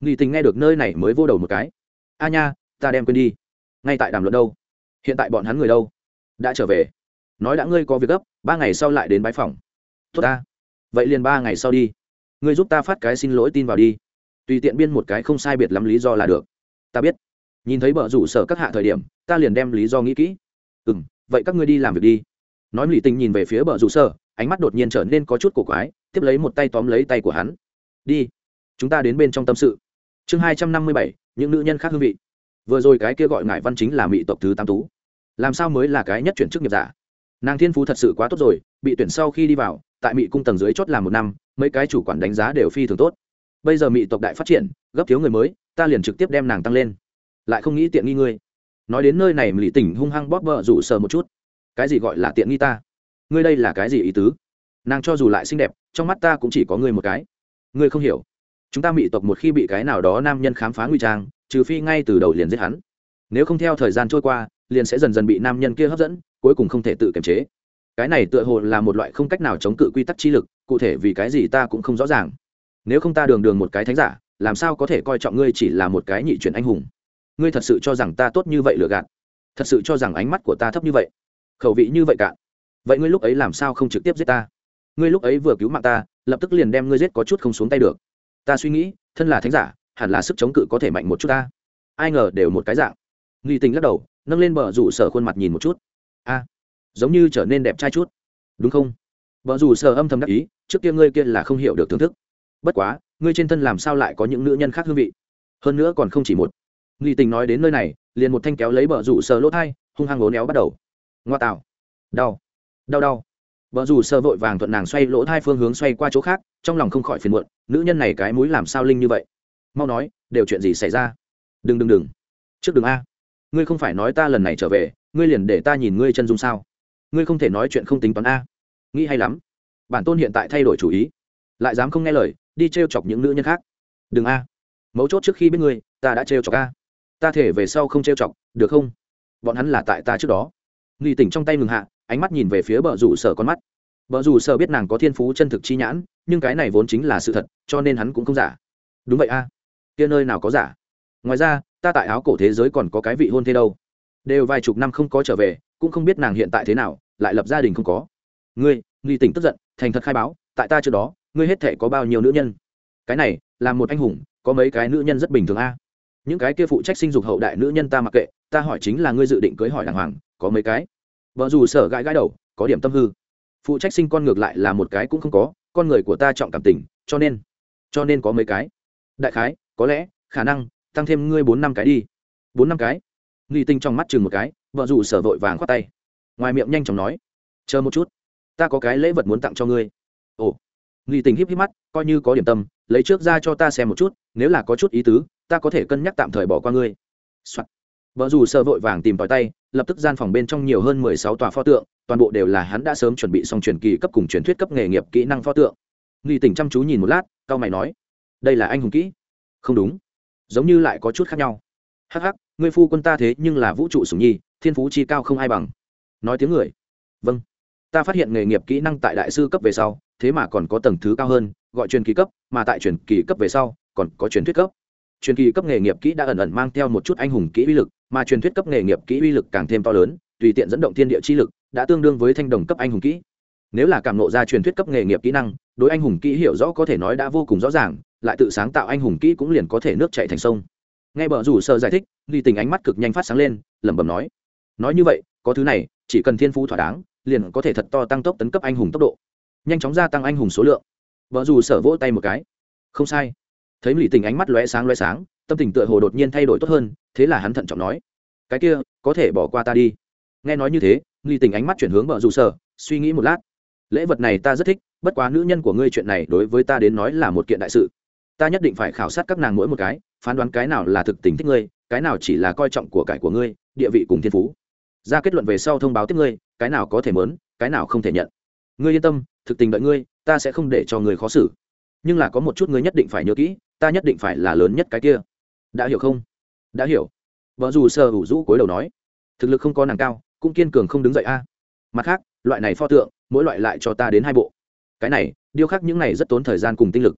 Ly tình nghe được nơi này mới vô đầu một cái. A nha ta đem quên đi. Ngay tại đàm luận đâu? Hiện tại bọn hắn người đâu? Đã trở về. Nói đã ngươi có việc gấp, ba ngày sau lại đến bãi phòng. Tốt ta. Vậy liền ba ngày sau đi. Ngươi giúp ta phát cái xin lỗi tin vào đi. Tùy tiện biên một cái không sai biệt lắm lý do là được. Ta biết. Nhìn thấy bờ rủ sở các hạ thời điểm, ta liền đem lý do nghĩ kỹ. Ừ m vậy các ngươi đi làm việc đi. Nói lì tình nhìn về phía bờ rủ sở, ánh mắt đột nhiên trở nên có chút cổ quái, tiếp lấy một tay tóm lấy tay của hắn. Đi. Chúng ta đến bên trong tâm sự. Chương hai trăm năm mươi bảy, những nữ nhân khác hương vị vừa rồi cái kia gọi ngải văn chính là mỹ tộc thứ tam tú. Làm sao mới là cái nhất chuyển chức nghiệp giả? Nàng thiên phú thật sự quá tốt rồi, bị tuyển sau khi đi vào, tại mỹ cung tầng dưới chót làm một năm, mấy cái chủ quản đánh giá đều phi thường tốt. Bây giờ mỹ tộc đại phát triển, gấp thiếu người mới, ta liền trực tiếp đem nàng tăng lên. Lại không nghĩ tiện nghi ngươi. Nói đến nơi này, mỹ tỉnh hung hăng bóp vợ rủ sờ một chút. Cái gì gọi là tiện nghi ta? Ngươi đây là cái gì ý tứ? Nàng cho dù lại xinh đẹp, trong mắt ta cũng chỉ có ngươi một cái. Ngươi không hiểu. Chúng ta mỹ tộc một khi bị cái nào đó nam nhân khám phá nguy trang trừ phi ngay từ đầu liền giết hắn. Nếu không theo thời gian trôi qua, liền sẽ dần dần bị nam nhân kia hấp dẫn, cuối cùng không thể tự kiềm chế. Cái này tựa hồ là một loại không cách nào chống cự quy tắc chi lực, cụ thể vì cái gì ta cũng không rõ ràng. Nếu không ta đường đường một cái thánh giả, làm sao có thể coi trọng ngươi chỉ là một cái nhị chuyển anh hùng? Ngươi thật sự cho rằng ta tốt như vậy lừa gạt? Thật sự cho rằng ánh mắt của ta thấp như vậy? Khẩu vị như vậy cạn vậy ngươi lúc ấy làm sao không trực tiếp giết ta? Ngươi lúc ấy vừa cứu mạng ta, lập tức liền đem ngươi giết có chút không xuống tay được. Ta suy nghĩ, thân là thánh giả hẳn là sức chống cự có thể mạnh một chút ta. Ai ngờ đều một cái dạng. Nghi tình lắc đầu, nâng lên bờ rủ sở khuôn mặt nhìn một chút. A, giống như trở nên đẹp trai chút. Đúng không? Bờ rủ sở âm thầm đắc ý, trước kia ngươi kia là không hiểu được thưởng thức. Bất quá, ngươi trên thân làm sao lại có những nữ nhân khác hương vị? Hơn nữa còn không chỉ một. Nghi tình nói đến nơi này, liền một thanh kéo lấy bờ rủ sở lỗ thai, hung hăng lố néo bắt đầu. Ngoa tạo. Đau. Đau đau. Vợ rủ sở vội vàng thuận nàng xoay lỗ thai phương hướng xoay qua chỗ khác, trong lòng không khỏi phiền muộn, nữ nhân này cái mũi làm sao linh như vậy? Mau nói, đều chuyện gì xảy ra? Đừng đừng đừng. Trước đừng a. Ngươi không phải nói ta lần này trở về, ngươi liền để ta nhìn ngươi chân dung sao? Ngươi không thể nói chuyện không tính toán a. Nghĩ hay lắm. Bản tôn hiện tại thay đổi chủ ý. Lại dám không nghe lời, đi t r e o chọc những nữ nhân khác. Đừng a. Mấu chốt trước khi biết ngươi, ta đã t r e o chọc a. Ta thể về sau không t r e o chọc, được không? Bọn hắn là tại ta trước đó. Nghi tỉnh trong tay ngừng hạ, ánh mắt nhìn về phía bờ rủ sở con mắt. Bờ rủ sở biết nàng có thiên phú chân thực chi nhãn, nhưng cái này vốn chính là sự thật, cho nên hắn cũng không giả. Đúng vậy a kia nơi nào có giả? Ngoài ra, ta tại áo cổ thế giới còn có cái vị hôn thế đâu. Đều vài chục năm không có trở về, cũng không biết nàng hiện tại thế nào, lại lập gia đình không có. Ngươi, nghi tỉnh tức giận, thành thật khai báo, tại ta trước đó, ngươi hết thể có bao nhiêu nữ nhân? Cái này, là một anh hùng, có mấy cái nữ nhân rất bình thường a. Những cái kia phụ trách sinh dục hậu đại nữ nhân ta mặc kệ, ta hỏi chính là ngươi dự định cưới hỏi đàng hoàng, có mấy cái? Vợ dù sở gãi gãi đầu, có điểm tâm hư. Phụ trách sinh con ngược lại là một cái cũng không có, con người của ta trọng cảm tình, cho nên cho nên có mấy cái. Đại khái có lẽ khả năng tăng thêm ngươi bốn năm cái đi. Bốn năm cái? Nghi tinh trong mắt chừng một cái, vợ dù sở vội vàng khoát tay. Ngoài miệng nhanh chóng nói, chờ một chút, ta có cái lễ vật muốn tặng cho ngươi. Ồ. Nghi tình híp híp mắt, coi như có điểm tâm, lấy trước ra cho ta xem một chút, nếu là có chút ý tứ, ta có thể cân nhắc tạm thời bỏ qua ngươi、Soạn. vợ dù sợ vội vàng tìm tòi tay, lập tức gian phòng bên trong nhiều hơn mười sáu tòa pho tượng, toàn bộ đều là hắn đã sớm chuẩn bị xong truyền kỳ cấp cùng truyền thuyết cấp nghề nghiệp kỹ năng pho tượng. Nghi Tinh chăm chú nhìn một lát cao mày nói, đây là anh hùng kỹ không đúng. Giống như lại có chút khác nhau. Hắc hắc, ngươi phu quân ta thế nhưng là vũ trụ sủng nhi, thiên phú chi cao không ai bằng. Nói tiếng người. Vâng. Ta phát hiện nghề nghiệp kỹ năng tại đại sư cấp về sau, thế mà còn có tầng thứ cao hơn, gọi truyền kỳ cấp, mà tại truyền kỳ cấp về sau, còn có truyền thuyết cấp. Truyền kỳ cấp nghề nghiệp kỹ đã ẩn ẩn mang theo một chút anh hùng kỹ uy lực, mà truyền thuyết cấp nghề nghiệp kỹ uy lực càng thêm to lớn, tùy tiện dẫn động thiên địa chi lực, đã tương đương với thanh đồng cấp anh hùng kỹ. Nếu là cảm nộ ra truyền thuyết cấp nghề nghiệp kỹ năng, đối anh hùng kỹ hiểu rõ có thể nói đã vô cùng rõ ràng lại tự sáng tạo anh hùng kỹ cũng liền có thể nước chạy thành sông. Nghe bờ rủ sơ giải thích ly tình ánh mắt cực nhanh phát sáng lên, lẩm bẩm nói nói như vậy, có thứ này, chỉ cần thiên phú thỏa đáng, liền có thể thật to tăng tốc tấn cấp anh hùng tốc độ, nhanh chóng gia tăng anh hùng số lượng. Vợ dù sở vỗ tay một cái, không sai. Thấy lì tình ánh mắt lóe sáng lóe sáng, tâm tình tựa hồ đột nhiên thay đổi tốt hơn, thế là hắn thận trọng nói, cái kia, có thể bỏ qua ta đi. Nghe nói như thế lì tình ánh mắt chuyển hướng vợ dù sở suy nghĩ một lát, lễ vật này ta rất thích, bất quá nữ nhân của ngươi chuyện này đối với ta đến nói là một kiện đại sự ta nhất định phải khảo sát các nàng mỗi một cái, phán đoán cái nào là thực tình thích ngươi, cái nào chỉ là coi trọng của cải của ngươi, địa vị cùng thiên phú. Ra kết luận về sau thông báo tiếp ngươi, cái nào có thể mớn, cái nào không thể nhận. Ngươi yên tâm, thực tình đợi ngươi, ta sẽ không để cho người khó xử. Nhưng là có một chút ngươi nhất định phải nhớ kỹ, ta nhất định phải là lớn nhất cái kia. Đã hiểu không? Đã hiểu. Vợ dù sơ hủ rũ cối đầu nói. Thực lực không có nàng cao, cũng kiên cường không đứng dậy a. Mặt khác, loại này pho tượng, mỗi loại lại cho ta đến hai bộ. Cái này, điêu khắc những này rất tốn thời gian cùng tinh lực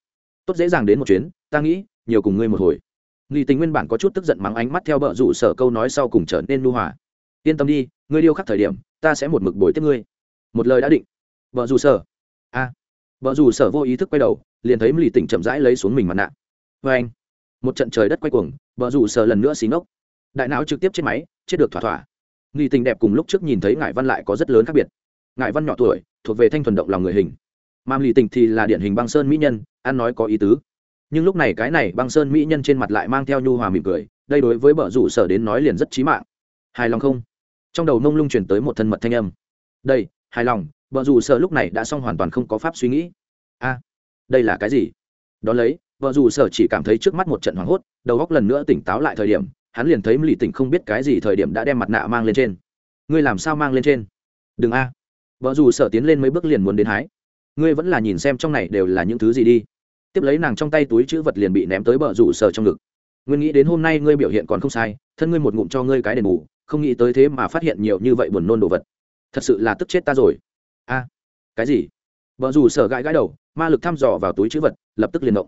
tốt dễ dàng đến một chuyến, ta nghĩ, nhiều cùng ngươi một hồi. Nghi tình nguyên bản có chút tức giận mắng ánh mắt theo bờ rủ sở câu nói sau cùng trở nên nu hòa. Yên tâm đi, ngươi điêu khắc thời điểm, ta sẽ một mực bồi tiếp ngươi. Một lời đã định. Vợ dù sở. A. À. vợ dù sở vô ý thức quay đầu, liền thấy lì tỉnh chậm rãi lấy xuống mình mặt nạ. Vê anh. Một trận trời đất quay cuồng vợ dù sở lần nữa xí ngốc. Đại não trực tiếp chết máy, chết được thỏa thỏa. Lì tình đẹp cùng lúc trước nhìn thấy ngải văn lại có rất lớn khác biệt. Ngải văn nhỏ tuổi, thuộc về thanh thuần động lòng người hình mam lì tình thì là điển hình băng sơn mỹ nhân, ăn nói có ý tứ. Nhưng lúc này cái này băng sơn mỹ nhân trên mặt lại mang theo nhu hòa mỉm cười, đây đối với bờ rủ sở đến nói liền rất trí mạng. Hài lòng không? Trong đầu mông lung chuyển tới một thân mật thanh âm. Đây, hài lòng bờ rủ sở lúc này đã xong hoàn toàn không có pháp suy nghĩ. A, đây là cái gì? Đón lấy vợ dù sở chỉ cảm thấy trước mắt một trận hoảng hốt, đầu góc lần nữa tỉnh táo lại thời điểm, hắn liền thấy lì tỉnh không biết cái gì thời điểm đã đem mặt nạ mang lên trên. Ngươi làm sao mang lên trên? Đừng a. Vợ dù sở tiến lên mấy bước liền muốn đến hái ngươi vẫn là nhìn xem trong này đều là những thứ gì đi. Tiếp lấy nàng trong tay túi chữ vật liền bị ném tới bờ rủ sở trong ngực. Nguyên nghĩ đến hôm nay ngươi biểu hiện còn không sai, thân ngươi một ngụm cho ngươi cái đền bù, không nghĩ tới thế mà phát hiện nhiều như vậy buồn nôn đồ vật. Thật sự là tức chết ta rồi. A, cái gì? Vợ dù sở gãi gãi đầu, ma lực thăm dò vào túi chữ vật, lập tức liền động.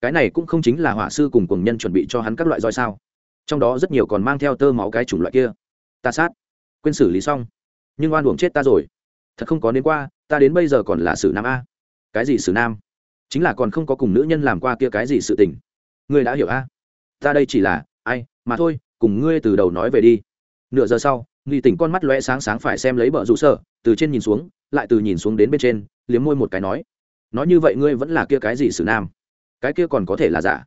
Cái này cũng không chính là hỏa sư cùng cùng nhân chuẩn bị cho hắn các loại roi sao? Trong đó rất nhiều còn mang theo tơ máu cái chủng loại kia. Ta sát. Quên xử lý xong. Nhưng oan uổng chết ta rồi thật không có đến qua, ta đến bây giờ còn là xử nam a. Cái gì xử nam? Chính là còn không có cùng nữ nhân làm qua kia cái gì sự tình. Ngươi đã hiểu a? Ta đây chỉ là, ai, mà thôi, cùng ngươi từ đầu nói về đi. Nửa giờ sau nghi tỉnh con mắt lóe sáng sáng phải xem lấy bờ rủ sở, từ trên nhìn xuống, lại từ nhìn xuống đến bên trên, liếm môi một cái nói. Nói như vậy ngươi vẫn là kia cái gì xử nam? Cái kia còn có thể là giả.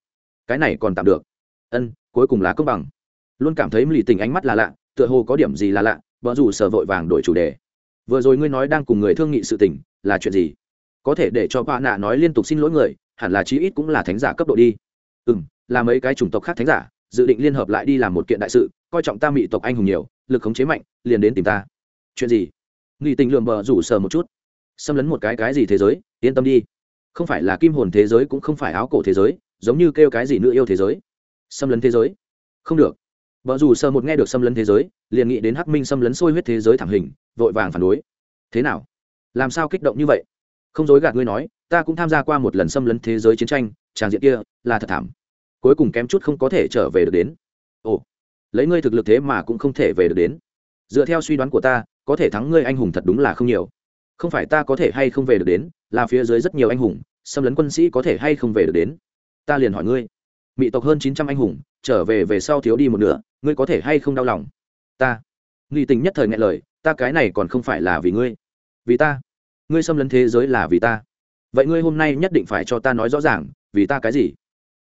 Cái này còn tạm được. Ân, cuối cùng là công bằng. Luôn cảm thấy lì tình ánh mắt là lạ, tựa hồ có điểm gì là lạ vợ dù sở vội vàng đổi chủ đề vừa rồi ngươi nói đang cùng người thương nghị sự tình, là chuyện gì? Có thể để cho ba nạ nói liên tục xin lỗi người, hẳn là chí ít cũng là thánh giả cấp độ đi. Ừ m là mấy cái chủng tộc khác thánh giả, dự định liên hợp lại đi làm một kiện đại sự, coi trọng ta mị tộc anh hùng nhiều, lực khống chế mạnh, liền đến tìm ta. Chuyện gì? Nghị tình lượm bờ rủ sờ một chút. Xâm lấn một cái cái gì thế giới, yên tâm đi. Không phải là kim hồn thế giới cũng không phải áo cổ thế giới, giống như kêu cái gì nữa yêu thế giới. Xâm lấn thế giới? Không được vợ dù sờ một nghe được xâm lấn thế giới, liền nghĩ đến hắc minh xâm lấn sôi huyết thế giới thảm hình, vội vàng phản đối. Thế nào? Làm sao kích động như vậy? Không dối gạt ngươi nói, ta cũng tham gia qua một lần xâm lấn thế giới chiến tranh, tràng diện kia là thật thảm. Cuối cùng kém chút không có thể trở về được đến. Ồ, lấy ngươi thực lực thế mà cũng không thể về được đến. Dựa theo suy đoán của ta, có thể thắng ngươi anh hùng thật đúng là không nhiều. Không phải ta có thể hay không về được đến, là phía dưới rất nhiều anh hùng, xâm lấn quân sĩ có thể hay không về được đến. Ta liền hỏi ngươi. Mỹ tộc hơn chín trăm anh hùng, trở về về sau thiếu đi một nửa ngươi có thể hay không đau lòng? Ta. Nghi tình nhất thời nghe lời, ta cái này còn không phải là vì ngươi. Vì ta. Ngươi xâm lấn thế giới là vì ta. Vậy ngươi hôm nay nhất định phải cho ta nói rõ ràng, vì ta cái gì?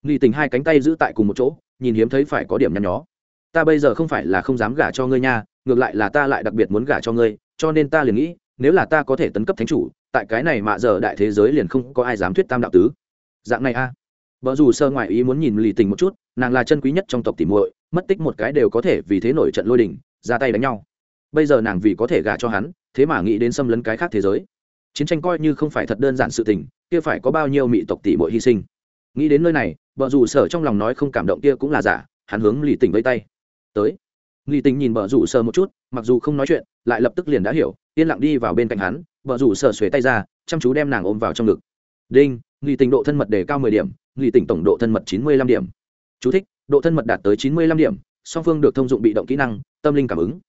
Nghi tình hai cánh tay giữ tại cùng một chỗ, nhìn hiếm thấy phải có điểm nhăn nhó. Ta bây giờ không phải là không dám gả cho ngươi nha, ngược lại là ta lại đặc biệt muốn gả cho ngươi, cho nên ta liền nghĩ, nếu là ta có thể tấn cấp thánh chủ, tại cái này mạ giờ đại thế giới liền không có ai dám thuyết tam đạo tứ. Dạng này a. À. vợ dù sơ ngoại ý muốn nhìn lì tình một chút, nàng là chân quý nhất trong tộc tỉ muội mất tích một cái đều có thể vì thế nổi trận lôi đình ra tay đánh nhau. Bây giờ nàng vì có thể gả cho hắn thế mà nghĩ đến xâm lấn cái khác thế giới. Chiến tranh coi như không phải thật đơn giản sự tình kia phải có bao nhiêu mỹ tộc tỷ muội hy sinh. Nghĩ đến nơi này vợ rủ sở trong lòng nói không cảm động kia cũng là giả hắn hướng lì tình vây tay. Tới. Lì tình nhìn bờ rủ sở một chút mặc dù không nói chuyện lại lập tức liền đã hiểu yên lặng đi vào bên cạnh hắn bờ rủ sở xuề tay ra chăm chú đem nàng ôm vào trong ngực. Đinh lì tình độ thân mật đề cao mười điểm lì tình tổng độ thân mật chín mươi lăm điểm. Chú thích, độ thân mật đạt tới chín mươi lăm điểm, song phương được thông dụng bị động kỹ năng, tâm linh cảm ứng.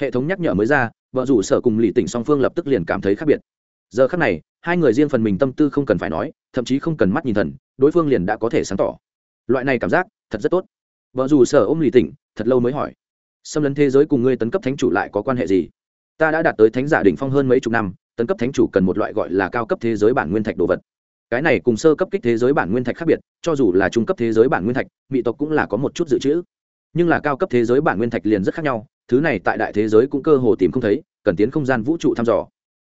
Hệ thống nhắc nhở mới ra, vợ rủ sở cùng lì tỉnh song phương lập tức liền cảm thấy khác biệt. Giờ khác này, hai người riêng phần mình tâm tư không cần phải nói, thậm chí không cần mắt nhìn thần, đối phương liền đã có thể sáng tỏ. Loại này cảm giác, thật rất tốt. Vợ dù sở ôm lì tỉnh, thật lâu mới hỏi. Xâm lấn thế giới cùng ngươi tấn cấp thánh chủ lại có quan hệ gì? Ta đã đạt tới thánh giả đỉnh phong hơn mấy chục năm, tấn cấp thánh chủ cần một loại gọi là cao cấp thế giới bản nguyên thạch đồ vật cái này cùng sơ cấp kích thế giới bản nguyên thạch khác biệt cho dù là trung cấp thế giới bản nguyên thạch mỹ tộc cũng là có một chút dự trữ nhưng là cao cấp thế giới bản nguyên thạch liền rất khác nhau thứ này tại đại thế giới cũng cơ hồ tìm không thấy cần tiến không gian vũ trụ thăm dò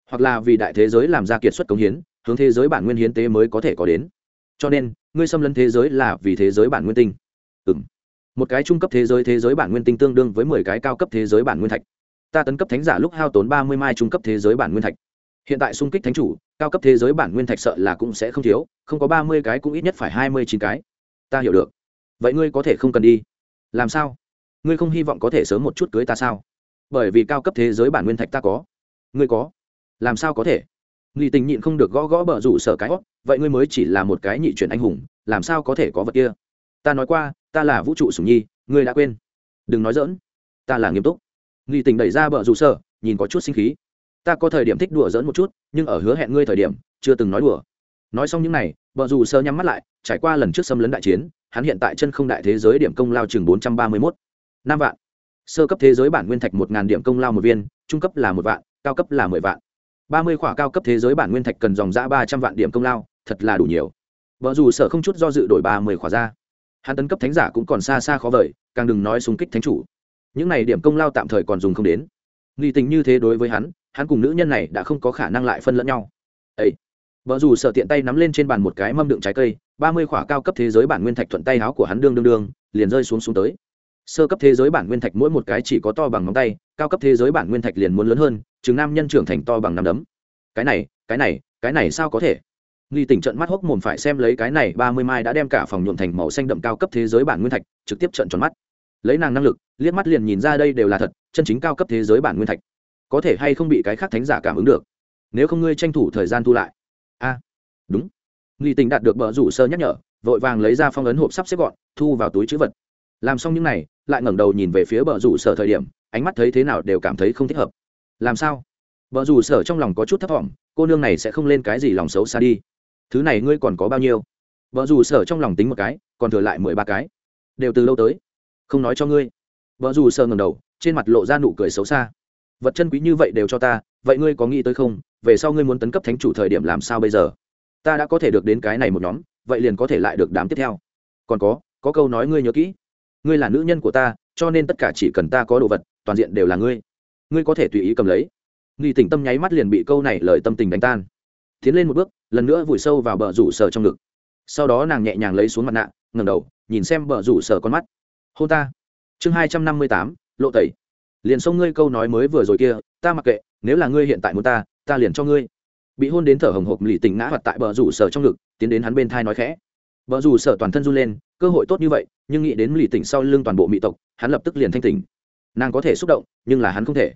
hoặc là vì đại thế giới làm ra kiệt xuất cống hiến hướng thế giới bản nguyên hiến tế mới có thể có đến cho nên ngươi xâm lấn thế giới là vì thế giới bản nguyên tinh ừ m một cái trung cấp thế giới thế giới bản nguyên tinh tương đương với mười cái cao cấp thế giới bản nguyên thạch ta tấn cấp thánh giả lúc hao tốn ba mươi mai trung cấp thế giới bản nguyên thạch hiện tại xung kích thánh chủ cao cấp thế giới bản nguyên thạch sợ là cũng sẽ không thiếu, không có ba mươi cái cũng ít nhất phải hai mươi chín cái. Ta hiểu được. Vậy ngươi có thể không cần đi. Làm sao? Ngươi không hy vọng có thể sớm một chút cưới ta sao? Bởi vì cao cấp thế giới bản nguyên thạch ta có. Ngươi có? Làm sao có thể? Nghi tình nhịn không được gõ gõ bờ rủ sở cái hót vậy ngươi mới chỉ là một cái nhị chuyển anh hùng, làm sao có thể có vật kia? Ta nói qua, ta là vũ trụ sùng nhi, ngươi đã quên. Đừng nói dỡn ta là nghiêm túc. Nghi tình đẩy ra bờ rủ sở nhìn có chút sinh khí ta có thời điểm thích đùa dỡn một chút, nhưng ở hứa hẹn ngươi thời điểm, chưa từng nói đùa. Nói xong những này bờ dù sơ nhắm mắt lại, trải qua lần trước xâm lấn đại chiến, hắn hiện tại chân không đại thế giới điểm công lao chừng bốn trăm ba mươi mốt. Năm vạn. Sơ cấp thế giới bản nguyên thạch một ngàn điểm công lao một viên, trung cấp là một vạn, cao cấp là mười vạn. ba mươi khỏa cao cấp thế giới bản nguyên thạch cần dòng giã ba trăm vạn điểm công lao, thật là đủ nhiều. Vợ dù sở không chút do dự đổi ba mươi khỏa ra. Hắn tấn cấp thánh giả cũng còn xa xa khó vời, càng đừng nói xung kích thánh chủ. Những này điểm công lao tạm thời còn dùng không đến. Nghi tình như thế đối với hắn hắn cùng nữ nhân này đã không có khả năng lại phân lẫn nhau. Ấy vợ dù sở tiện tay nắm lên trên bàn một cái mâm đựng trái cây, ba mươi khỏa cao cấp thế giới bản nguyên thạch thuận tay áo của hắn đương đương đương, liền rơi xuống xuống tới. Sơ cấp thế giới bản nguyên thạch mỗi một cái chỉ có to bằng ngón tay, cao cấp thế giới bản nguyên thạch liền muốn lớn hơn, chừng nam nhân trưởng thành to bằng nắm đấm. Cái này cái này cái này sao có thể? Nghi tỉnh trận mắt hốc mồm phải xem lấy cái này, ba mươi mai đã đem cả phòng nhuộm thành màu xanh đậm cao cấp thế giới bản nguyên thạch, trực tiếp trận tròn mắt. Lấy nàng năng lực, liếc mắt liền nhìn ra đây đều là thật, chân chính cao cấp thế giới bản nguyên thạch có thể hay không bị cái khác thánh giả cảm ứng được? Nếu không ngươi tranh thủ thời gian thu lại. A, đúng. Nghi tình đạt được bờ rủ sơ nhắc nhở, vội vàng lấy ra phong ấn hộp sắp xếp gọn, thu vào túi chữ vật. Làm xong những này, lại ngẩng đầu nhìn về phía bờ rủ sở thời điểm, ánh mắt thấy thế nào đều cảm thấy không thích hợp. Làm sao? Bờ rủ sở trong lòng có chút thấp t cô nương này sẽ không lên cái gì lòng xấu xa đi. Thứ này ngươi còn có bao nhiêu? Bờ rủ sở trong lòng tính một cái, còn thừa lại mười ba cái. Đều từ lâu tới? Không nói cho ngươi. Bờ rủ sở ngẩng đầu, trên mặt lộ ra nụ cười xấu xa vật chân quý như vậy đều cho ta, vậy ngươi có nghĩ tới không? Về sau ngươi muốn tấn cấp thánh chủ thời điểm làm sao bây giờ? Ta đã có thể được đến cái này một nhóm, vậy liền có thể lại được đám tiếp theo. Còn có có câu nói ngươi nhớ kỹ. Ngươi là nữ nhân của ta, cho nên tất cả chỉ cần ta có đồ vật, toàn diện đều là ngươi. Ngươi có thể tùy ý cầm lấy. Nghi tỉnh tâm nháy mắt liền bị câu này lời tâm tình đánh tan. Tiến lên một bước, lần nữa vùi sâu vào bờ rủ sở trong ngực. Sau đó nàng nhẹ nhàng lấy xuống mặt nạ ngầm đầu, nhìn xem bờ rủ sở con mắt. Hô ta. Chương hai trăm năm mươi tám, lộ tẩy liền xông ngươi câu nói mới vừa rồi kia, ta mặc kệ, nếu là ngươi hiện tại muốn ta ta liền cho ngươi. Bị hôn đến thở hồng hộc lì tỉnh ngã hoặc tại bờ rủ sở trong ngực, tiến đến hắn bên thai nói khẽ. Bờ rủ sở toàn thân run lên, cơ hội tốt như vậy, nhưng nghĩ đến lì tỉnh sau lưng toàn bộ mỹ tộc, hắn lập tức liền thanh tỉnh. Nàng có thể xúc động, nhưng là hắn không thể.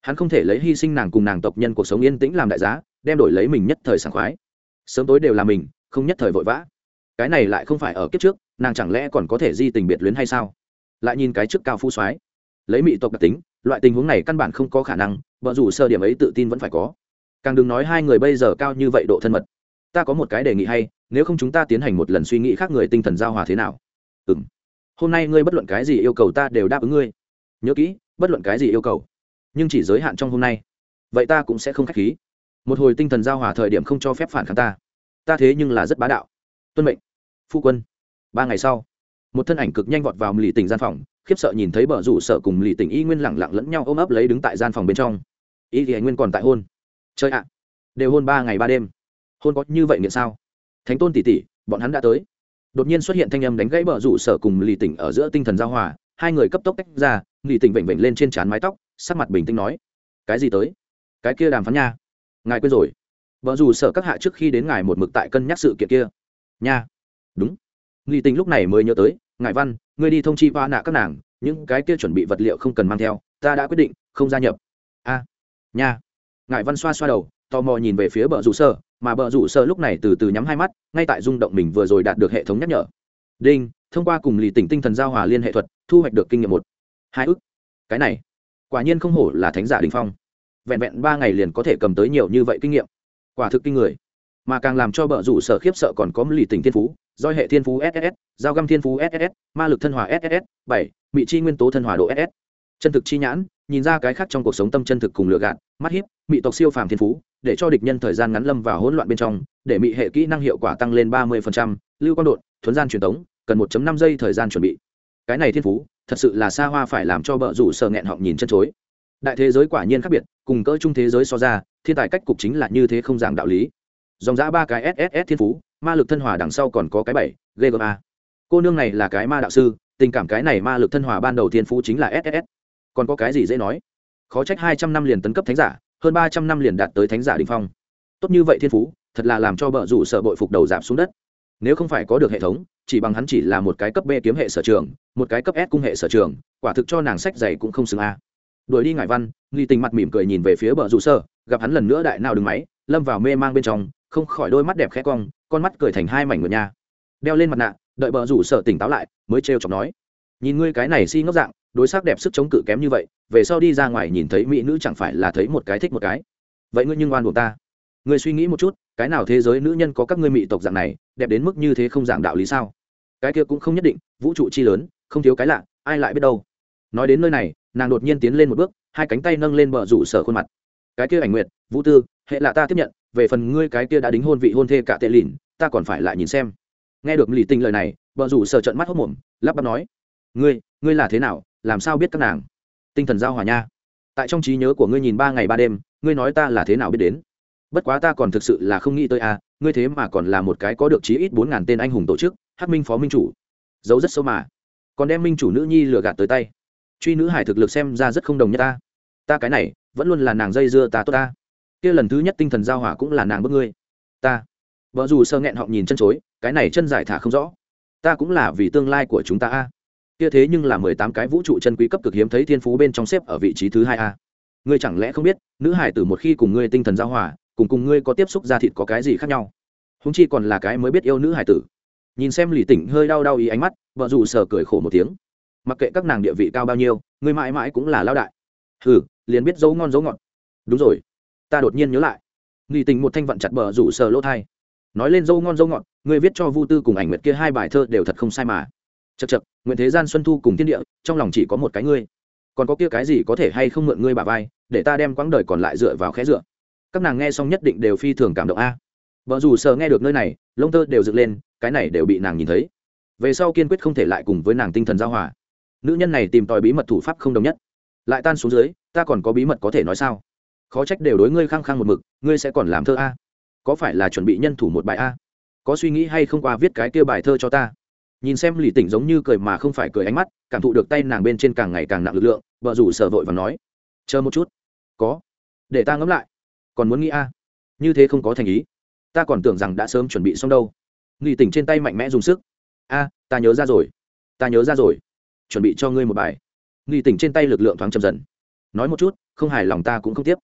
Hắn không thể lấy hy sinh nàng cùng nàng tộc nhân cuộc sống yên tĩnh làm đại giá, đem đổi lấy mình nhất thời sảng khoái. Sớm tối đều là mình, không nhất thời vội vã. Cái này lại không phải ở kiếp trước, nàng chẳng lẽ còn có thể di tình biệt luyến hay sao? Lại nhìn cái trước cao phu soái lấy mỹ tộc đặc tính, loại tình huống này căn bản không có khả năng vợ dù sơ điểm ấy tự tin vẫn phải có. Càng đừng nói hai người bây giờ cao như vậy độ thân mật. Ta có một cái đề nghị hay, nếu không chúng ta tiến hành một lần suy nghĩ khác người tinh thần giao hòa thế nào? Ừ m hôm nay ngươi bất luận cái gì yêu cầu ta đều đáp ứng ngươi. Nhớ kỹ, bất luận cái gì yêu cầu, nhưng chỉ giới hạn trong hôm nay. Vậy ta cũng sẽ không k h á c h khí. Một hồi tinh thần giao hòa thời điểm không cho phép phản kháng ta. Ta thế nhưng là rất bá đạo. Tuân mệnh. Phu quân. Ba ngày sau, một thân ảnh cực nhanh vọt vào lì tỉnh gian phòng khiếp sợ nhìn thấy bờ rủ sợ cùng lì tỉnh y nguyên lẳng lặng lẫn nhau ôm ấp lấy đứng tại gian phòng bên trong. Y thì anh nguyên còn tại hôn. Chơi ạ, đều hôn ba ngày ba đêm. Hôn có như vậy nghĩa sao? Thánh tôn tỷ tỷ, bọn hắn đã tới. Đột nhiên xuất hiện thanh âm đánh gãy bờ rủ sở cùng lì tỉnh ở giữa tinh thần giao hòa. Hai người cấp tốc tách ra, lì tỉnh vểnh vểnh lên trên trán mái tóc, sắc mặt bình tĩnh nói, cái gì tới? Cái kia đàm phán nha. Ngài quên rồi. Vợ dù sở các hạ trước khi đến ngài một mực tại cân nhắc sự kiện kia. Nha. Đúng. Lì tình lúc này mới nhớ tới, ngài văn ngươi đi thông chi va nạ các nàng, những cái kia chuẩn bị vật liệu không cần mang theo, ta đã quyết định, không gia nhập. A, nha. Ngài văn xoa xoa đầu, tò mò nhìn về phía bờ rủ sơ, mà bờ rủ sơ lúc này từ từ nhắm hai mắt, ngay tại rung động mình vừa rồi đạt được hệ thống nhắc nhở. Đinh, thông qua cùng lì tỉnh tinh thần giao hòa liên hệ thuật, thu hoạch được kinh nghiệm một. Hai ức. Cái này, quả nhiên không hổ là thánh giả đình phong. Vẹn vẹn ba ngày liền có thể cầm tới nhiều như vậy kinh nghiệm. Quả thực kinh người. Mà càng làm cho bờ rủ sở khiếp sợ còn có lì tình thiên phú doi hệ thiên phú ss giao găm thiên phú ss ma lực thân hòa ss bảy, mị chi nguyên tố thân hòa độ ss chân thực chi nhãn, nhìn ra cái khác trong cuộc sống tâm chân thực cùng lựa gạt, mắt hiếp, mị tộc siêu phàm thiên phú, để cho địch nhân thời gian ngắn lâm vào hỗn loạn bên trong, để mị hệ kỹ năng hiệu quả tăng lên ba mươi lưu quang đột, thuấn gian truyền tống, cần 1 năm giây thời gian chuẩn bị. Cái này thiên phú, thật sự là xa hoa phải làm cho bợ rủ sợ nghẹn họng nhìn chân chối. Đại thế giới quả nhiên khác biệt, cùng cỡ chung thế giới so ra, thiên tài cách cục chính là như thế không giảng đạo lý. Dòng giã ba cái sss thiên phú ma lực thân hòa đằng sau còn có cái bảy gma cô nương này là cái ma đạo sư, tình cảm cái này ma lực thân hòa ban đầu thiên phú chính là ss còn có cái gì dễ nói? Khó trách hai trăm năm liền tấn cấp thánh giả, hơn ba trăm năm liền đạt tới thánh giả đình phong. Tốt như vậy thiên phú, thật là làm cho bợ rủ sợ bội phục đầu giảm xuống đất. Nếu không phải có được hệ thống, chỉ bằng hắn chỉ là một cái cấp b kiếm hệ sở trường, một cái cấp s cung hệ sở trường, quả thực cho nàng sách dày cũng không xứng a. Đuổi đi ngải văn, nghi tình mặt mỉm cười nhìn về phía bờ rủ sơ gặp hắn lần nữa đại nào đứng máy, lâm vào mê mang bên trong, không khỏi đôi mắt đẹp khẽ cong con mắt cười thành hai mảnh ngựa nha. Đeo lên mặt nạ, đợi bờ rủ sở tỉnh táo lại, mới trêu chọc nói. Nhìn ngươi cái này si ngốc dạng, đối sắc đẹp sức chống cự kém như vậy, về sau đi ra ngoài nhìn thấy mỹ nữ chẳng phải là thấy một cái thích một cái. Vậy ngươi nhưng oan buộc ta. Ngươi suy nghĩ một chút, cái nào thế giới nữ nhân có các ngươi mỹ tộc dạng này, đẹp đến mức như thế không giảng đạo lý sao? Cái kia cũng không nhất định, vũ trụ chi lớn, không thiếu cái lạ, ai lại biết đâu. Nói đến nơi này, nàng đột nhiên tiến lên một bước, hai cánh tay nâng lên bờ rủ sở khuôn mặt. Cái kia ảnh nguyệt, vũ tư hệ là ta tiếp nhận, về phần ngươi cái kia đã đính hôn vị hôn thê cả tệ lìn, ta còn phải lại nhìn xem. Nghe được lì tình lời này bờ rủ sở trận mắt hốc mồm, lắp bắp nói, ngươi ngươi là thế nào, làm sao biết các nàng? Tinh thần giao hòa nha. Tại trong trí nhớ của ngươi nhìn ba ngày ba đêm, ngươi nói ta là thế nào biết đến? Bất quá ta còn thực sự là không nghĩ tới à ngươi thế mà còn là một cái có được chí ít bốn ngàn tên anh hùng tổ chức hát minh phó minh chủ. Giấu rất sâu mà. Còn đem minh chủ nữ nhi lừa gạt tới tay. Truy nữ hải thực lực xem ra rất không đồng nhất ta. Ta cái này, vẫn luôn là nàng dây dưa ta tốt ta kia lần thứ nhất tinh thần giao hỏa cũng là nàng bước ngươi. Ta. Vợ dù sơ nghẹn họ nhìn chân chối, cái này chân giải thả không rõ. Ta cũng là vì tương lai của chúng ta a. Kia thế nhưng là mười tám cái vũ trụ chân quý cấp cực hiếm thấy thiên phú bên trong xếp ở vị trí thứ hai a. Ngươi chẳng lẽ không biết, nữ hải tử một khi cùng ngươi tinh thần giao hòa cùng cùng ngươi có tiếp xúc ra thịt có cái gì khác nhau? Húng chi còn là cái mới biết yêu nữ hải tử. Nhìn xem lì tỉnh hơi đau đau ý ánh mắt, vợ dù sờ cười khổ một tiếng. Mặc kệ các nàng địa vị cao bao nhiêu, ngươi mãi mãi cũng là lao đại. Hừ, liền biết dấu ngon dấu ngọt. Đúng rồi ta đột nhiên nhớ lại. Lì tình một thanh vận chặt bờ rủ sờ lỗ thai. Nói lên dâu ngon dâu ngọt, ngươi viết cho vu tư cùng ảnh nguyệt kia hai bài thơ đều thật không sai mà. Chật chật nguyện thế gian xuân thu cùng thiên địa, trong lòng chỉ có một cái ngươi. Còn có kia cái gì có thể hay không mượn ngươi bà vai, để ta đem quãng đời còn lại dựa vào khẽ dựa. Các nàng nghe xong nhất định đều phi thường cảm động a. Vợ dù sợ nghe được nơi này, lông tơ đều dựng lên, cái này đều bị nàng nhìn thấy. Về sau kiên quyết không thể lại cùng với nàng tinh thần giao hòa. Nữ nhân này tìm tòi bí mật thủ pháp không đồng nhất. Lại tan xuống dưới, ta còn có bí mật có thể nói sao? Khó trách đều đối ngươi khăng khăng một mực, ngươi sẽ còn làm thơ a. Có phải là chuẩn bị nhân thủ một bài a? Có suy nghĩ hay không qua viết cái kia bài thơ cho ta? Nhìn xem lì tỉnh giống như cười mà không phải cười ánh mắt, cảm thụ được tay nàng bên trên càng ngày càng nặng lực lượng vợ rủ sợ vội và nói, chờ một chút. Có. Để ta ngẫm lại. Còn muốn nghĩ a? Như thế không có thành ý. Ta còn tưởng rằng đã sớm chuẩn bị xong đâu. Lì tỉnh trên tay mạnh mẽ dùng sức. A, ta nhớ ra rồi. Ta nhớ ra rồi. Chuẩn bị cho ngươi một bài. Lì tỉnh trên tay lực lượng thoáng chậm dần. Nói một chút, không hài lòng ta cũng không tiếp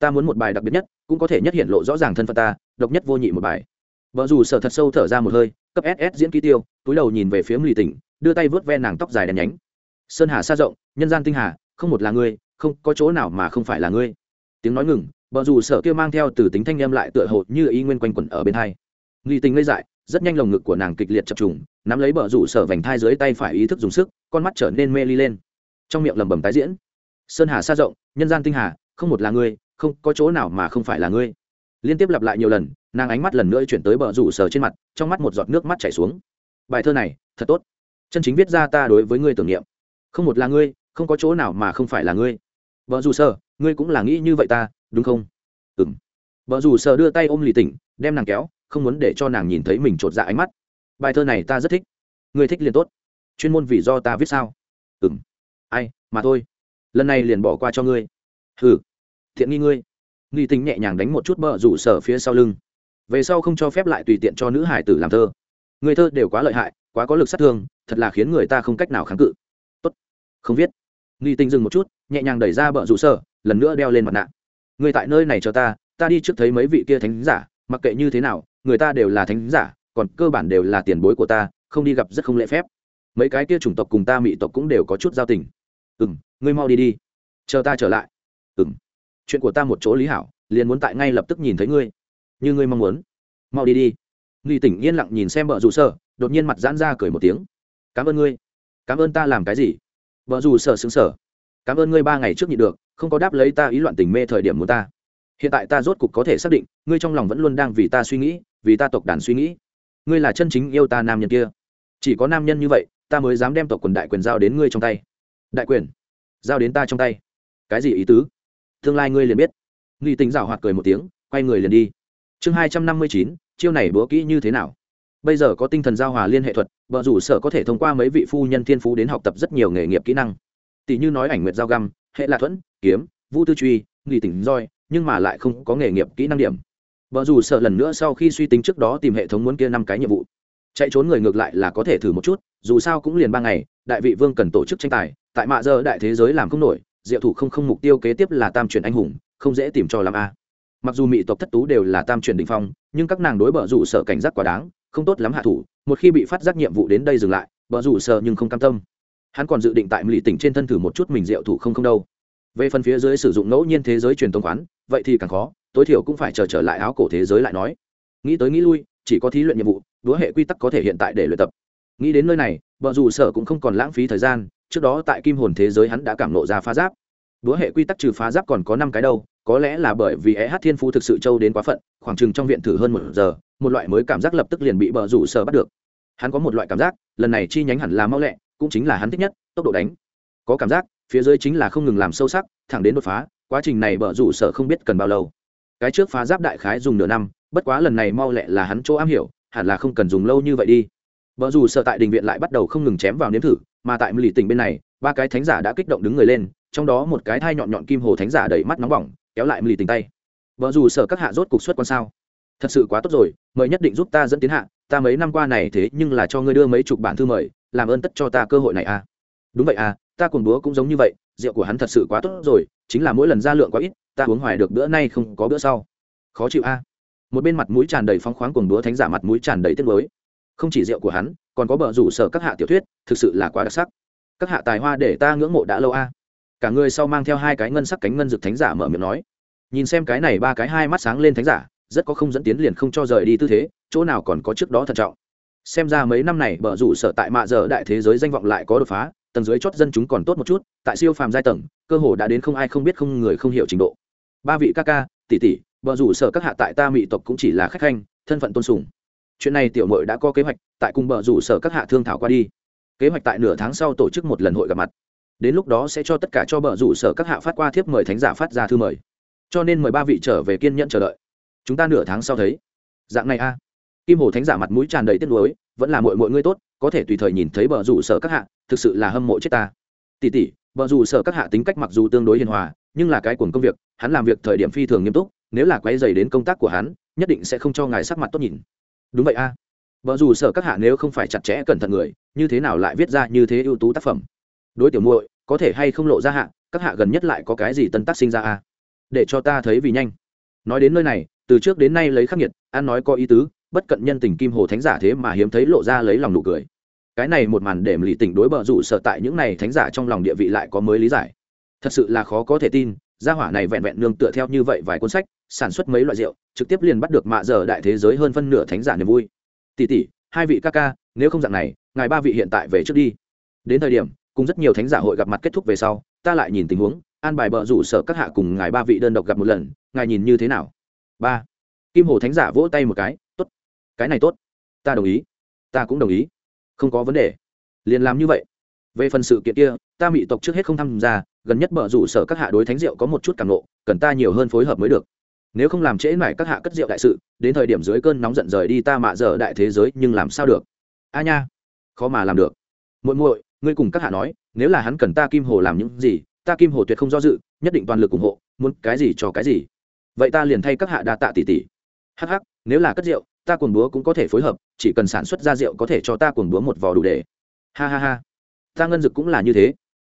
ta muốn một bài đặc biệt nhất, cũng có thể nhất hiện lộ rõ ràng thân phận ta, độc nhất vô nhị một bài. Vợ dù sợ thật sâu thở ra một hơi, cấp ss diễn ký tiêu, túi đầu nhìn về phía lì tỉnh đưa tay vớt ve nàng tóc dài đen nhánh. Sơn hà xa rộng, nhân gian tinh hà, không một là ngươi, không có chỗ nào mà không phải là ngươi. Tiếng nói ngừng, vợ dù sợ kia mang theo từ tính thanh em lại tựa hồ như ý nguyên quanh quẩn ở bên hai. Lì tình ngây dại, rất nhanh lồng ngực của nàng kịch liệt chập trùng, nắm lấy bờ rủ sở vành thai dưới tay phải ý thức dùng sức, con mắt trở nên mê ly lên. Trong miệng lẩm bẩm tái diễn. Sơn hà xa rộng, nhân gian tinh hà, không một là ngươi không có chỗ nào mà không phải là ngươi. Liên tiếp lặp lại nhiều lần, nàng ánh mắt lần nữa chuyển tới bờ rủ sở trên mặt, trong mắt một giọt nước mắt chảy xuống. Bài thơ này, thật tốt. Chân chính viết ra ta đối với ngươi tưởng niệm. Không một là ngươi, không có chỗ nào mà không phải là ngươi. Vợ dù sở ngươi cũng là nghĩ như vậy ta, đúng không? Ừ m vợ dù sở đưa tay ôm lì tỉnh, đem nàng kéo, không muốn để cho nàng nhìn thấy mình chột dạ ánh mắt. Bài thơ này ta rất thích. Ngươi thích liền tốt. Chuyên môn vì do ta viết sao? Ừ m ai, mà thôi. Lần này liền bỏ qua cho ngươi. Ừ thiện nghi ngươi. Nghi tính nhẹ nhàng đánh một chút bờ rủ sở phía sau lưng. Về sau không cho phép lại tùy tiện cho nữ hải tử làm thơ. Người thơ đều quá lợi hại, quá có lực sát thương, thật là khiến người ta không cách nào kháng cự. Tốt. Không viết. Nghi tính dừng một chút, nhẹ nhàng đẩy ra bờ rủ sở, lần nữa đeo lên mặt nạ. Người tại nơi này cho ta ta đi trước thấy mấy vị kia thánh giả, mặc kệ như thế nào, người ta đều là thánh giả, còn cơ bản đều là tiền bối của ta, không đi gặp rất không lễ phép. Mấy cái kia chủng tộc cùng ta mỹ tộc cũng đều có chút giao tình. Ừ m ngươi mau đi đi. Chờ ta trở lại chuyện của ta một chỗ lý hảo, liền muốn tại ngay lập tức nhìn thấy ngươi. Như ngươi mong muốn. Mau đi đi. Nghi tỉnh yên lặng nhìn xem vợ dù sở, đột nhiên mặt giãn ra cười một tiếng. Cảm ơn ngươi. Cảm ơn ta làm cái gì? Vợ dù sở xứng sở cảm ơn ngươi ba ngày trước nhịn được, không có đáp lấy ta ý loạn tình mê thời điểm muốn ta. Hiện tại ta rốt cục có thể xác định, ngươi trong lòng vẫn luôn đang vì ta suy nghĩ, vì ta tộc đàn suy nghĩ. Ngươi là chân chính yêu ta nam nhân kia. Chỉ có nam nhân như vậy, ta mới dám đem tộc quần đại quyền giao đến ngươi trong tay. Đại quyền. Giao đến ta trong tay. Cái gì ý tứ? Tương lai ngươi liền biết. Nghi tính rào hoạt cười một tiếng, quay người liền đi. Chương hai trăm năm mươi chín, chiêu này búa kỹ như thế nào? Bây giờ có tinh thần giao hòa liên hệ thuật vợ rủ sở có thể thông qua mấy vị phu nhân thiên phú đến học tập rất nhiều nghề nghiệp kỹ năng. Tỷ như nói ảnh nguyệt giao găm, hệ lạ thuẫn, kiếm vũ tư truy nghi tỉnh roi, nhưng mà lại không có nghề nghiệp kỹ năng điểm. Vợ rủ sở lần nữa sau khi suy tính trước đó tìm hệ thống muốn kia năm cái nhiệm vụ. Chạy trốn người ngược lại là có thể thử một chút, dù sao cũng liền ba ngày, đại vị vương cần tổ chức tranh tài, tại mạ giờ đại thế giới làm không nổi diệu thủ không không mục tiêu kế tiếp là tam truyền anh hùng, không dễ tìm cho làm a. Mặc dù mỹ tộc thất tú đều là tam truyền định phong, nhưng các nàng đối bờ rủ sợ cảnh giác quá đáng, không tốt lắm hạ thủ, một khi bị phát giác nhiệm vụ đến đây dừng lại bờ rủ sợ nhưng không cam tâm. Hắn còn dự định tại lì tỉnh trên thân thử một chút mình diệu thủ không không đâu. Về phần phía dưới sử dụng ngẫu nhiên thế giới truyền tống khoán, vậy thì càng khó, tối thiểu cũng phải chờ trở lại áo cổ thế giới lại nói. Nghĩ tới nghĩ lui, chỉ có thí luyện nhiệm vụ đúa hệ quy tắc có thể hiện tại để luyện tập. Nghĩ đến nơi này vợ dù sở cũng không còn lãng phí thời gian trước đó tại kim hồn thế giới hắn đã cảm nộ ra phá giáp. Búa hệ quy tắc trừ phá giáp còn có năm cái đâu, có lẽ là bởi vì e hát thiên phú thực sự trâu đến quá phận, khoảng chừng trong viện thử hơn một giờ, một loại mới cảm giác lập tức liền bị bờ rủ sở bắt được. Hắn có một loại cảm giác, lần này chi nhánh hẳn là mau lẹ, cũng chính là hắn thích nhất, tốc độ đánh. Có cảm giác, phía dưới chính là không ngừng làm sâu sắc, thẳng đến đột phá, quá trình này bờ rủ sở không biết cần bao lâu. Cái trước phá giáp đại khái dùng nửa năm, bất quá lần này mau lẹ là hắn chỗ am hiểu, hẳn là không cần dùng lâu như vậy đi. Bờ rủ sở tại đình viện lại bắt đầu không ngừng chém vào nếm thử mà tại lì tỉnh bên này, ba cái thánh giả đã kích động đứng người lên, trong đó một cái thai nhọn nhọn kim hồ thánh giả đầy mắt nóng bỏng, kéo lại lì tỉnh tay. Vợ dù sợ các hạ rốt cục xuất quan sao? Thật sự quá tốt rồi, mời nhất định giúp ta dẫn tiến hạ, ta mấy năm qua này thế nhưng là cho ngươi đưa mấy chục bản thư mời, làm ơn tất cho ta cơ hội này à. Đúng vậy à ta cùng búa cũng giống như vậy, rượu của hắn thật sự quá tốt rồi, chính là mỗi lần ra lượng quá ít, ta uống hoài được bữa nay không có bữa sau. Khó chịu a một bên mặt mũi tràn đầy phong khoáng cùng búa thánh giả mặt mũi tràn đầy tiết mới không chỉ rượu của hắn còn có bờ rủ sở các hạ tiểu thuyết, thực sự là quá đặc sắc. Các hạ tài hoa để ta ngưỡng mộ đã lâu a. Cả người sau mang theo hai cái ngân sắc cánh ngân dực thánh giả mở miệng nói. Nhìn xem cái này ba cái hai mắt sáng lên thánh giả, rất có không dẫn tiến liền không cho rời đi tư thế, chỗ nào còn có trước đó thận trọng. Xem ra mấy năm này bờ rủ sở tại mạ giờ đại thế giới danh vọng lại có đột phá, tầng dưới chót dân chúng còn tốt một chút, tại siêu phàm giai tầng, cơ hồ đã đến không ai không biết không người không hiểu trình độ. Ba vị ca ca, tỷ tỷ, bờ rủ sở các hạ tại ta mỹ tộc cũng chỉ là khách khanh, thân phận tôn sùng. Chuyện này tiểu mội đã có kế hoạch tại cùng bờ rủ sở các hạ thương thảo qua đi. Kế hoạch tại nửa tháng sau tổ chức một lần hội gặp mặt. Đến lúc đó sẽ cho tất cả cho bờ rủ sở các hạ phát qua thiếp mời thánh giả phát ra thư mời. Cho nên mời ba vị trở về kiên nhẫn chờ đợi. Chúng ta nửa tháng sau thấy. Dạng này a. Kim hồ thánh giả mặt mũi tràn đầy tiếc nuối, vẫn là mọi mọi người tốt, có thể tùy thời nhìn thấy bờ rủ sở các hạ, thực sự là hâm mộ chết ta. Tỷ tỷ, bờ rủ sở các hạ tính cách mặc dù tương đối hiền hòa, nhưng là cái cuồng công việc, hắn làm việc thời điểm phi thường nghiêm túc, nếu là quay dày đến công tác của hắn, nhất định sẽ không cho ngài sắc mặt tốt nhìn. Đúng vậy a. à vợ dù sở các hạ nếu không phải chặt chẽ cẩn thận người, như thế nào lại viết ra như thế ưu tú tác phẩm? Đối tiểu muội, có thể hay không lộ ra hạ, các hạ gần nhất lại có cái gì tân tác sinh ra à? Để cho ta thấy vì nhanh. Nói đến nơi này, từ trước đến nay lấy khắc nghiệt an nói có ý tứ, bất cận nhân tình kim hồ thánh giả thế mà hiếm thấy lộ ra lấy lòng nụ cười. Cái này một màn để lì tỉnh đối bờ rủ sợ tại những này thánh giả trong lòng địa vị lại có mới lý giải. Thật sự là khó có thể tin, gia hỏa này vẹn vẹn nương tựa theo như vậy vài cuốn sách, sản xuất mấy loại rượu, trực tiếp liền bắt được mạ giờ đại thế giới hơn phân nửa thánh giả niềm vui tỷ tỷ hai vị ca ca, nếu không dạng này, ngài ba vị hiện tại về trước đi. Đến thời điểm, cùng rất nhiều thánh giả hội gặp mặt kết thúc về sau, ta lại nhìn tình huống, an bài bờ rủ sở các hạ cùng ngài ba vị đơn độc gặp một lần, ngài nhìn như thế nào? Ba. Kim hồ thánh giả vỗ tay một cái, tốt, cái này tốt, ta đồng ý, ta cũng đồng ý, không có vấn đề, liền làm như vậy. Về phần sự kiện kia, ta mỹ tộc trước hết không tham gia, gần nhất bờ rủ sở các hạ đối thánh diệu có một chút cảm nộ, cần ta nhiều hơn phối hợp mới được nếu không làm trễ mải các hạ cất rượu đại sự, đến thời điểm dưới cơn nóng giận rời đi ta mạ dở đại thế giới, nhưng làm sao được? A nha, khó mà làm được. Muội muội, ngươi cùng các hạ nói, nếu là hắn cần ta kim hồ làm những gì, ta kim hồ tuyệt không do dự, nhất định toàn lực ủng hộ, muốn cái gì cho cái gì. Vậy ta liền thay các hạ đa tạ tỷ tỷ hh nếu là cất rượu, ta cuồng búa cũng có thể phối hợp, chỉ cần sản xuất ra rượu có thể cho ta cuồng búa một vò đủ để. Ha ha ha. Ta ngân dực cũng là như thế.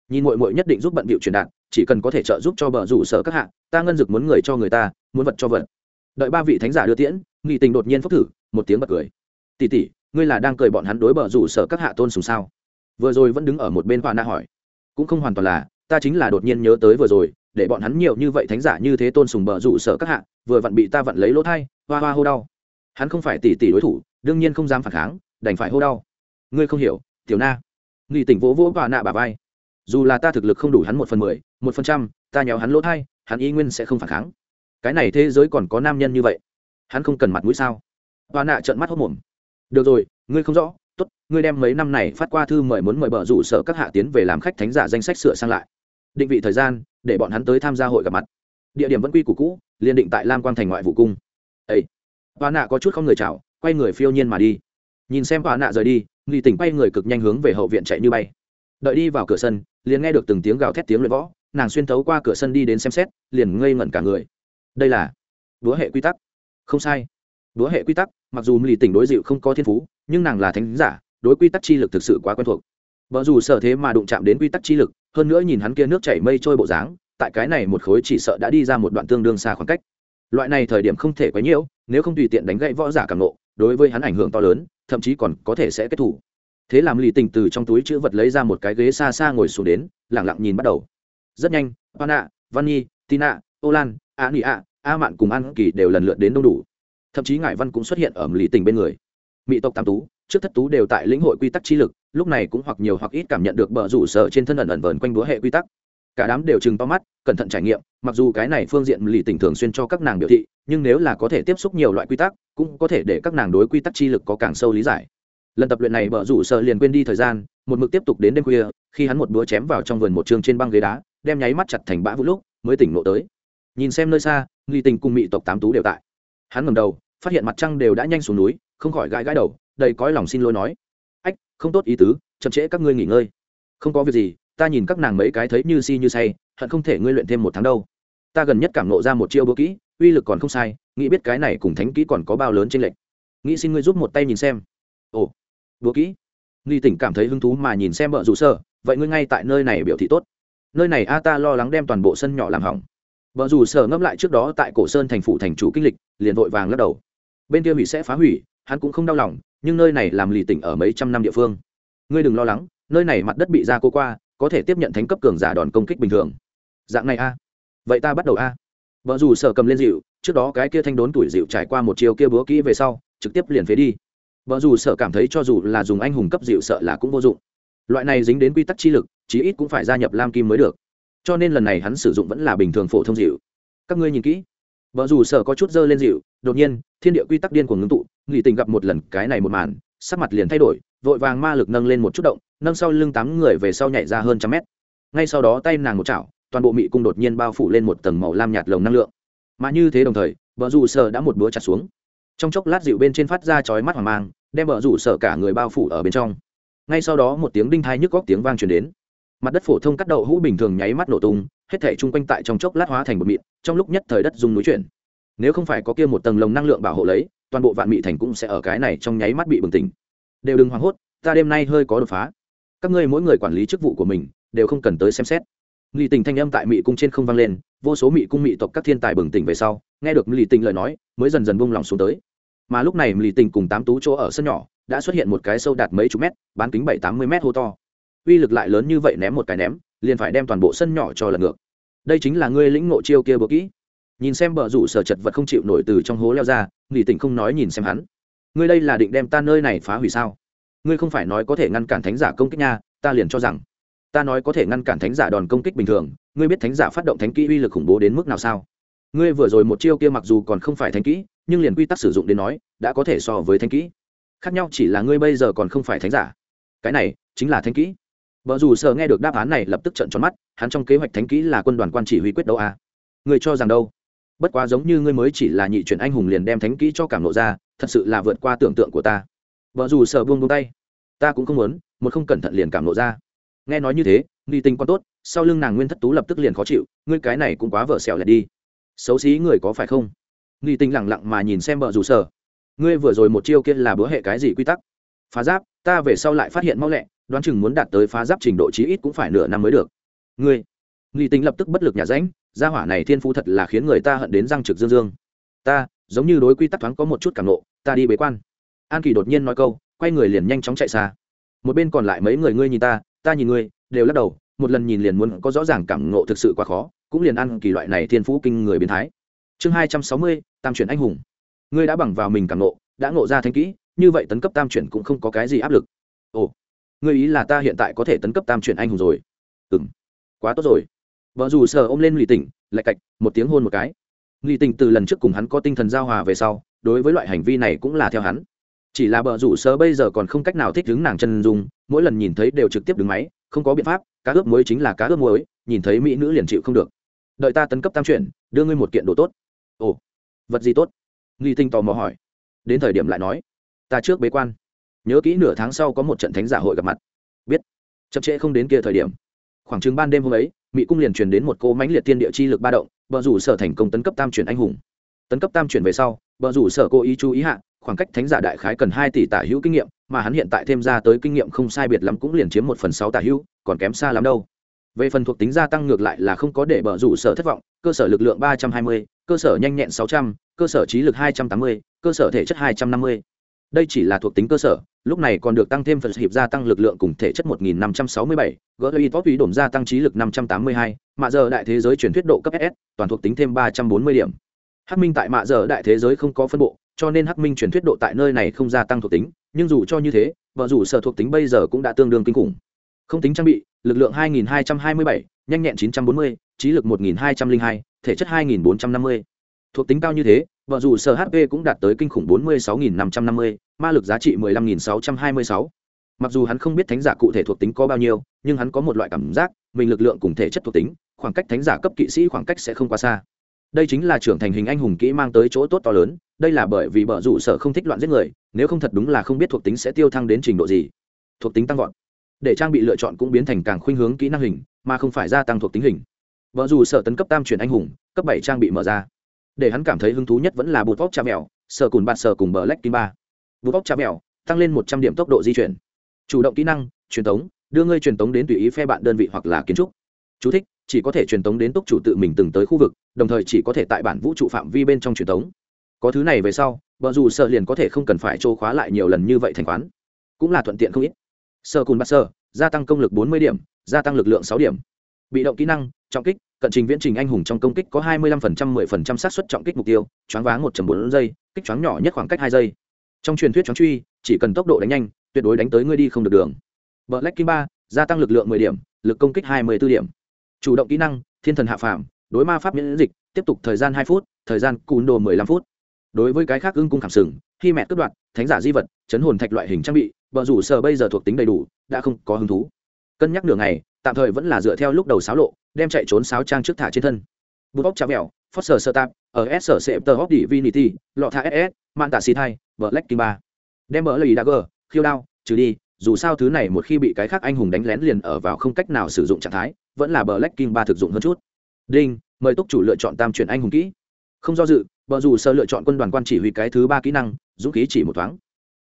Nhìn muội muội nhất định giúp bận bịu truyền đạt chỉ cần có thể trợ giúp cho bờ rủ sở các hạ, ta ngân dực muốn người cho người ta, muốn vật cho vật. Đợi ba vị thánh giả đưa tiễn, nghị tình đột nhiên phúc thử, một tiếng bật cười. Tỉ tỉ ngươi là đang cười bọn hắn đối bờ rủ sở các hạ tôn sùng sao? Vừa rồi vẫn đứng ở một bên hoa na hỏi. Cũng không hoàn toàn là, ta chính là đột nhiên nhớ tới vừa rồi, để bọn hắn nhiều như vậy thánh giả như thế tôn sùng bờ rủ sở các hạ, vừa vặn bị ta vặn lấy lỗ thai, hoa hoa hô đau. Hắn không phải tỷ tỷ đối thủ, đương nhiên không dám phản kháng, đành phải hô đau. Ngươi không hiểu, tiểu na. Nghị tỉnh vỗ vỗ và nạ bà vai. Dù là ta thực lực không đủ hắn một phần mười một phần trăm, ta nhéo hắn lỗ thai, hắn y nguyên sẽ không phản kháng. Cái này thế giới còn có nam nhân như vậy, hắn không cần mặt mũi sao? Hoa nạ trợn mắt hốc mồm được rồi, ngươi không rõ, tốt, ngươi đem mấy năm này phát qua thư mời muốn mời bờ rủ sở các hạ tiến về làm khách thánh giả danh sách sửa sang lại. Định vị thời gian, để bọn hắn tới tham gia hội gặp mặt. Địa điểm vẫn quy củ cũ liên định tại lam quang thành ngoại vụ cung. Ây hoa nạ có chút không người chào, quay người phiêu nhiên mà đi. Nhìn xem hoa nạ rời đi, nghi tỉnh quay người cực nhanh hướng về hậu viện chạy như bay. Đợi đi vào cửa sân, liền nghe được từng tiếng gào thét tiếng luyện võ nàng xuyên thấu qua cửa sân đi đến xem xét, liền ngây ngẩn cả người. Đây là đúa hệ quy tắc. Không sai. Đúa hệ quy tắc, mặc dù lì tỉnh đối dịu không có thiên phú, nhưng nàng là thánh giả, đối quy tắc chi lực thực sự quá quen thuộc. Vợ dù sợ thế mà đụng chạm đến quy tắc chi lực, hơn nữa nhìn hắn kia nước chảy mây trôi bộ dáng, tại cái này một khối chỉ sợ đã đi ra một đoạn tương đương xa khoảng cách. Loại này thời điểm không thể quấy nhiễu nếu không tùy tiện đánh gãy võ giả cảm nộ đối với hắn ảnh hưởng to lớn, thậm chí còn có thể sẽ kết thủ. Thế làm lì tình từ trong túi chữ vật lấy ra một cái ghế xa xa ngồi xuống đến lẳng lặng nhìn bắt đầu rất nhanh pana văn nhi tina ô lan, a nị a a mạn cùng an kỳ đều lần lượt đến đông đủ. Thậm chí ngải văn cũng xuất hiện ở lý tình bên người. Mỹ tộc tam tú, trước thất tú đều tại lĩnh hội quy tắc chi lực, lúc này cũng hoặc nhiều hoặc ít cảm nhận được bờ rủ sợ trên thân ẩn ẩn vờn quanh búa hệ quy tắc. Cả đám đều chừng to mắt, cẩn thận trải nghiệm, mặc dù cái này phương diện lì tình thường xuyên cho các nàng biểu thị, nhưng nếu là có thể tiếp xúc nhiều loại quy tắc, cũng có thể để các nàng đối quy tắc chi lực có càng sâu lý giải. Lần tập luyện này bờ rủ sợ liền quên đi thời gian, một mực tiếp tục đến đêm khuya, khi hắn một búa chém vào trong vườn một trường trên băng ghế đá đem nháy mắt chặt thành bã vũ lúc, mới tỉnh nộ tới. Nhìn xem nơi xa nghi tình cùng mỹ tộc tám tú đều tại. Hắn ngầm đầu, phát hiện mặt trăng đều đã nhanh xuống núi, không khỏi gãi gãi đầu, đầy cõi lòng xin lỗi nói. Ách, không tốt ý tứ, chậm trễ các ngươi nghỉ ngơi. Không có việc gì, ta nhìn các nàng mấy cái thấy như si như say, hận không thể ngươi luyện thêm một tháng đâu. Ta gần nhất cảm nộ ra một chiêu búa kỹ, uy lực còn không sai, nghĩ biết cái này cùng thánh kỹ còn có bao lớn trên lệch. Nghĩ xin ngươi giúp một tay nhìn xem. Ồ búa kỹ. Nghi tỉnh cảm thấy hứng thú mà nhìn xem vợ rủ sơ vậy ngươi ngay tại nơi này biểu thị tốt nơi này a ta lo lắng đem toàn bộ sân nhỏ làm hỏng. Vợ dù sở ngẫm lại trước đó tại cổ sơn thành phủ thành chủ kinh lịch, liền vội vàng lắc đầu. Bên kia hủy sẽ phá hủy, hắn cũng không đau lòng, nhưng nơi này làm lì tỉnh ở mấy trăm năm địa phương. Ngươi đừng lo lắng, nơi này mặt đất bị ra cô qua, có thể tiếp nhận thánh cấp cường giả đòn công kích bình thường. Dạng này a. Vậy ta bắt đầu a. Vợ dù sở cầm lên dịu trước đó cái kia thanh đốn tuổi dịu trải qua một chiều kia búa kỹ về sau, trực tiếp liền phế đi. Vợ dù sở cảm thấy cho dù là dùng anh hùng cấp dịu sợ là cũng vô dụng. Loại này dính đến quy tắc chi lực chí ít cũng phải gia nhập lam kim mới được. Cho nên lần này hắn sử dụng vẫn là bình thường phổ thông dịu. Các ngươi nhìn kỹ. Vợ dù sở có chút dơ lên dịu, đột nhiên, thiên địa quy tắc điên của ngưng tụ, nghỉ tình gặp một lần, cái này một màn, sắc mặt liền thay đổi, vội vàng ma lực nâng lên một chút động, nâng sau lưng tám người về sau nhảy ra hơn trăm mét. Ngay sau đó tay nàng một chảo, toàn bộ mị cung đột nhiên bao phủ lên một tầng màu lam nhạt lồng năng lượng. Mà như thế đồng thời, vợ dù sở đã một búa chặt xuống. Trong chốc lát dịu bên trên phát ra chói mắt hoàng mang, đem vợ rủ sở cả người bao phủ ở bên trong. Ngay sau đó một tiếng đinh thai nhức góc tiếng vang truyền đến mặt đất phổ thông cắt đậu hũ bình thường nháy mắt nổ tung, hết thể chung quanh tại trong chốc lát hóa thành một mịn, trong lúc nhất thời đất dùng núi chuyển. Nếu không phải có kia một tầng lồng năng lượng bảo hộ lấy, toàn bộ vạn mị thành cũng sẽ ở cái này trong nháy mắt bị bừng tỉnh. Đều đừng hoảng hốt, ta đêm nay hơi có đột phá. Các ngươi mỗi người quản lý chức vụ của mình, đều không cần tới xem xét. Lì tình thanh âm tại mị cung trên không vang lên, vô số mị cung mị tộc các thiên tài bừng tỉnh về sau, nghe được lì tình lời nói, mới dần dần buông lòng xuống tới. Mà lúc này lì tình cùng tám tú chỗ ở sân nhỏ, đã xuất hiện một cái sâu đạt mấy chục mét, bán kính bảy tám mươi mét hô to uy lực lại lớn như vậy ném một cái ném, liền phải đem toàn bộ sân nhỏ cho lật ngược. Đây chính là ngươi lĩnh ngộ chiêu kia bừa kỹ. Nhìn xem bờ rủ sở chật vật không chịu nổi từ trong hố leo ra, nghỉ tỉnh không nói nhìn xem hắn. Ngươi đây là định đem ta nơi này phá hủy sao? Ngươi không phải nói có thể ngăn cản thánh giả công kích nha, ta liền cho rằng, ta nói có thể ngăn cản thánh giả đòn công kích bình thường, ngươi biết thánh giả phát động thánh kỹ uy lực khủng bố đến mức nào sao? Ngươi vừa rồi một chiêu kia mặc dù còn không phải thánh kỹ, nhưng liền quy tắc sử dụng đến nói, đã có thể so với thánh kỹ. Khác nhau chỉ là ngươi bây giờ còn không phải thánh giả. Cái này chính là thánh kỹ vợ dù sợ nghe được đáp án này lập tức trận tròn mắt, hắn trong kế hoạch thánh kỹ là quân đoàn quan chỉ huy quyết đấu à. Người cho rằng đâu? Bất quá giống như ngươi mới chỉ là nhị chuyển anh hùng liền đem thánh kỹ cho cảm nộ ra, thật sự là vượt qua tưởng tượng của ta. Vợ dù sợ buông buông tay. Ta cũng không muốn, một không cẩn thận liền cảm nộ ra. Nghe nói như thế, nghi tình quan tốt, sau lưng nàng nguyên thất tú lập tức liền khó chịu, ngươi cái này cũng quá vợ xẻo lại đi. Xấu xí người có phải không? Nghi tình lẳng lặng mà nhìn xem vợ dù sợ. Ngươi vừa rồi một chiêu kia là bữa hệ cái gì quy tắc? Phá giáp, ta về sau lại phát hiện mau lẹ đoán chừng muốn đạt tới phá giáp trình độ chí ít cũng phải nửa năm mới được. Ngươi nghi tình lập tức bất lực nhà ránh, gia hỏa này thiên phú thật là khiến người ta hận đến răng trực dương dương. Ta, giống như đối quy tắc thoáng có một chút cảm nộ, ta đi bế quan. An kỳ đột nhiên nói câu, quay người liền nhanh chóng chạy xa. Một bên còn lại mấy người ngươi nhìn ta ta nhìn ngươi, đều lắc đầu, một lần nhìn liền muốn có rõ ràng cảm ngộ thực sự quá khó, cũng liền ăn kỳ loại này thiên phú kinh người biến thái. Chương hai trăm sáu mươi, tam chuyển anh hùng. Ngươi đã bằng vào mình cảm ngộ đã ngộ ra thanh kỹ, như vậy tấn cấp tam chuyển cũng không có cái gì áp lực. Ồ ngươi ý là ta hiện tại có thể tấn cấp tam chuyển anh hùng rồi. Ừ m quá tốt rồi. Vợ dù sợ ôm lên lì tỉnh lại cạch, một tiếng hôn một cái. Lì tỉnh từ lần trước cùng hắn có tinh thần giao hòa về sau, đối với loại hành vi này cũng là theo hắn. Chỉ là bờ rủ sơ bây giờ còn không cách nào thích đứng nàng chân dung, mỗi lần nhìn thấy đều trực tiếp đứng máy, không có biện pháp, cá ướp muối chính là cá ướp muối, nhìn thấy mỹ nữ liền chịu không được. Đợi ta tấn cấp tam chuyển, đưa ngươi một kiện đồ tốt. Ồ, vật gì tốt? Nghi tinh tò mò hỏi. Đến thời điểm lại nói. Ta trước bế quan nhớ kỹ nửa tháng sau có một trận thánh giả hội gặp mặt. Biết. Chậm trễ không đến kia thời điểm. Khoảng chừng ban đêm hôm ấy mỹ cung liền truyền đến một cô mãnh liệt tiên địa chi lực ba động bờ rủ sở thành công tấn cấp tam chuyển anh hùng. Tấn cấp tam chuyển về sau bờ rủ sở cố ý chú ý hạ khoảng cách thánh giả đại khái cần hai tỷ tả hữu kinh nghiệm mà hắn hiện tại thêm ra tới kinh nghiệm không sai biệt lắm cũng liền chiếm một phần sáu tả hữu còn kém xa lắm đâu. Về phần thuộc tính gia tăng ngược lại là không có để bờ rủ sở thất vọng cơ sở lực lượng ba trăm hai mươi cơ sở nhanh nhẹn sáu trăm cơ sở trí lực 280, cơ sở thể chất 250 đây chỉ là thuộc tính cơ sở lúc này còn được tăng thêm phần hiệp gia tăng lực lượng cùng thể chất 1567, y phó ý đổm gia tăng trí lực 582, mạ giờ đại thế giới truyền thuyết độ cấp ss toàn thuộc tính thêm 340 điểm hắc minh tại mạ giờ đại thế giới không có phân bộ cho nên hắc minh truyền thuyết độ tại nơi này không gia tăng thuộc tính nhưng dù cho như thế vợ dù sở thuộc tính bây giờ cũng đã tương đương kinh khủng không tính trang bị lực lượng 2227, nhanh nhẹn 940, trí lực 1202, thể chất 2450 thuộc tính cao như thế vợ dù sở hp cũng đạt tới kinh khủng 46.550, ma lực giá trị 15.626. mặc dù hắn không biết thánh giả cụ thể thuộc tính có bao nhiêu nhưng hắn có một loại cảm giác mình lực lượng cùng thể chất thuộc tính khoảng cách thánh giả cấp kỵ sĩ khoảng cách sẽ không quá xa. Đây chính là trưởng thành hình anh hùng kỹ mang tới chỗ tốt to lớn đây là bởi vì bờ rủ sở không thích loạn giết người nếu không thật đúng là không biết thuộc tính sẽ tiêu thăng đến trình độ gì. Thuộc tính tăng vọt. Để trang bị lựa chọn cũng biến thành càng khuynh hướng kỹ năng hình mà không phải gia tăng thuộc tính hình. Vợ dù sở tấn cấp tam chuyển anh hùng cấp bảy trang bị mở ra để hắn cảm thấy hứng thú nhất vẫn là bột vóc cha mèo sờ cùn bạt sở cùng bờ lách kim ba. Bột vóc cha mèo tăng lên một trăm điểm tốc độ di chuyển. Chủ động kỹ năng truyền tống đưa ngươi truyền tống đến tùy ý phe bạn đơn vị hoặc là kiến trúc. Chú thích, chỉ có thể truyền tống đến túc chủ tự mình từng tới khu vực đồng thời chỉ có thể tại bản vũ trụ phạm vi bên trong truyền tống. Có thứ này về sau vợ dù sợ liền có thể không cần phải trô khóa lại nhiều lần như vậy thành khoán. Cũng là thuận tiện không ít. Sơ cùn bắt sơ gia tăng công lực bốn mươi điểm gia tăng lực lượng sáu điểm. Bị động kỹ năng trọng kích cận trình viễn trình anh hùng trong công kích có hai mươi lăm phần trăm, mười phần trăm xác suất trọng kích mục tiêu, choáng váng một bốn giây, kích choáng nhỏ nhất khoảng cách hai giây. Trong truyền thuyết choáng truy, chỉ cần tốc độ đánh nhanh, tuyệt đối đánh tới ngươi đi không được đường. Black kim ba, gia tăng lực lượng mười điểm, lực công kích hai mươi b ố điểm. Chủ động kỹ năng, thiên thần hạ phàm, đối ma pháp miễn dịch, tiếp tục thời gian hai phút, thời gian cùn đồ mười lăm phút. Đối với cái khác ưng cung khảm sừng, khi mẹ cướp đoạt, thánh giả di vật, chấn hồn thạch loại hình trang bị vợ rủ sở bây giờ thuộc tính đầy đủ, đã không có hứng thú. Cân nhắc nửa ngày, tạm thời vẫn là dựa theo lúc đầu sáo lộ đem chạy trốn sáo trang trước thả trên thân. Bút bóc chạm mèo foster sơ tạp, ở s sở sẹp tờ hóc divinity lọ thả ss mạn tạ xịt hai black king kim ba. Đem mở lời dagger khiêu đao, trừ đi, dù sao thứ này một khi bị cái khác anh hùng đánh lén liền ở vào không cách nào sử dụng trạng thái, vẫn là bờ king kim ba thực dụng hơn chút. Đinh, mời túc chủ lựa chọn tam chuyển anh hùng kỹ. Không do dự, bờ dù sơ lựa chọn quân đoàn quan chỉ huy cái thứ ba kỹ năng, dũng khí chỉ một thoáng.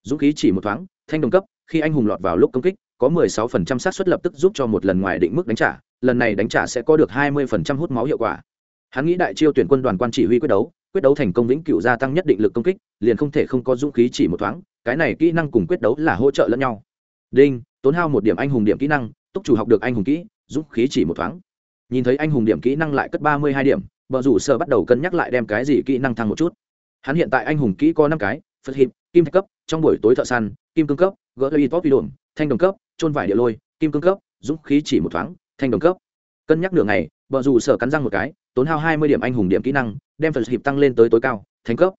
Dũng khí chỉ một thoáng, thanh đồng cấp, khi anh hùng lọt vào lúc công kích, có 16% xác suất lập tức giúp cho một lần ngoài định mức đánh trả lần này đánh trả sẽ có được 20% hút máu hiệu quả. Hắn nghĩ đại chiêu tuyển quân đoàn quan chỉ huy quyết đấu quyết đấu thành công vĩnh cửu gia tăng nhất định lực công kích, liền không thể không có dũng khí chỉ một thoáng, cái này kỹ năng cùng quyết đấu là hỗ trợ lẫn nhau. Đinh, tốn hao một điểm anh hùng điểm kỹ năng, túc chủ học được anh hùng kỹ, dũng khí chỉ một thoáng. Nhìn thấy anh hùng điểm kỹ năng lại cất ba mươi hai điểm vợ rủ sơ bắt đầu cân nhắc lại đem cái gì kỹ năng thăng một chút. Hắn hiện tại anh hùng kỹ có năm cái, phật hiệp kim thạch cấp, trong buổi tối thợ săn, kim cương cấp, gỡ lấy tốt vi đồn, thanh đồng cấp trôn vải địa lôi, kim cương cấp, dũng khí chỉ một thoáng thanh đồng cấp. Cân nhắc nửa ngày, vợ dù sở cắn răng một cái, tốn hao hai mươi điểm anh hùng điểm kỹ năng, đem phật hiệp tăng lên tới tối cao, thành cấp.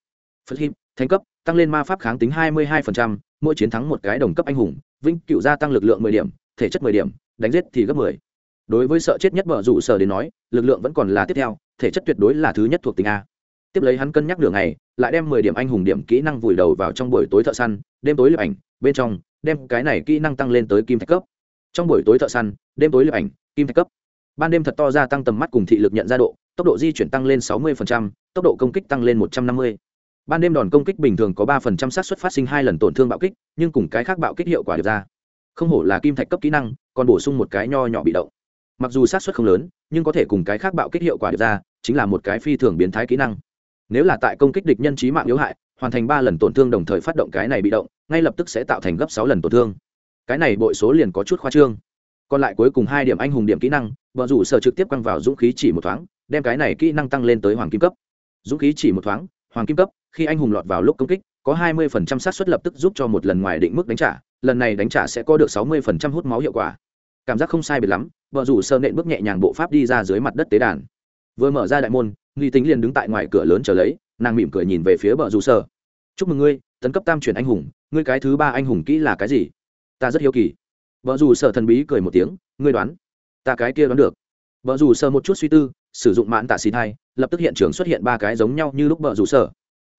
Phật hiệp, thành cấp, tăng lên ma pháp kháng tính hai mươi hai mỗi chiến thắng một cái đồng cấp anh hùng, vĩnh cựu gia tăng lực lượng mười điểm, thể chất mười điểm, đánh giết thì gấp mười. Đối với sợ chết nhất vợ dù sở đến nói, lực lượng vẫn còn là tiếp theo, thể chất tuyệt đối là thứ nhất thuộc tính a. Tiếp lấy hắn cân nhắc đường này lại đem mười điểm anh hùng điểm kỹ năng vùi đầu vào trong buổi tối thợ săn, đêm tối lập ảnh, bên trong, đem cái này kỹ năng tăng lên tới kim thạch cấp trong buổi tối thợ săn đêm tối lập ảnh kim thạch cấp. Ban đêm thật to gia tăng tầm mắt cùng thị lực nhận ra độ tốc độ di chuyển tăng lên 60%, tốc độ công kích tăng lên 150. ban đêm đòn công kích bình thường có 3% xác suất phát sinh hai lần tổn thương bạo kích nhưng cùng cái khác bạo kích hiệu quả được ra. Không hổ là kim thạch cấp kỹ năng còn bổ sung một cái nho nhỏ bị động. Mặc dù sát xuất không lớn nhưng có thể cùng cái khác bạo kích hiệu quả được ra chính là một cái phi thường biến thái kỹ năng. Nếu là tại công kích địch nhân trí mạng yếu hại hoàn thành ba lần tổn thương đồng thời phát động cái này bị động ngay lập tức sẽ tạo thành gấp sáu lần tổn thương cái này bội số liền có chút khoa trương. Còn lại cuối cùng hai điểm anh hùng điểm kỹ năng vợ rủ sở trực tiếp quăng vào dũng khí chỉ một thoáng, đem cái này kỹ năng tăng lên tới hoàng kim cấp. Dũng khí chỉ một thoáng, hoàng kim cấp, khi anh hùng lọt vào lúc công kích, có hai mươi phần trăm xác suất lập tức giúp cho một lần ngoài định mức đánh trả, lần này đánh trả sẽ có được sáu mươi phần trăm hút máu hiệu quả. Cảm giác không sai biệt lắm vợ rủ sơ nện bước nhẹ nhàng bộ pháp đi ra dưới mặt đất tế đàn. Vừa mở ra đại môn, nghi tính liền đứng tại ngoài cửa lớn chờ lấy, nàng mỉm cười nhìn về phía vợ rủ sơ chúc mừng ngươi, tấn cấp tam chuyển anh hùng, ngươi cái thứ ba anh hùng kỹ là cái gì? Ta rất hiếu kỳ. Vợ dù sở thần bí cười một tiếng, ngươi đoán, ta cái kia đoán được. Vợ dù sợ một chút suy tư, sử dụng mãn tạ xì thai, lập tức hiện trường xuất hiện ba cái giống nhau như lúc vợ dù sở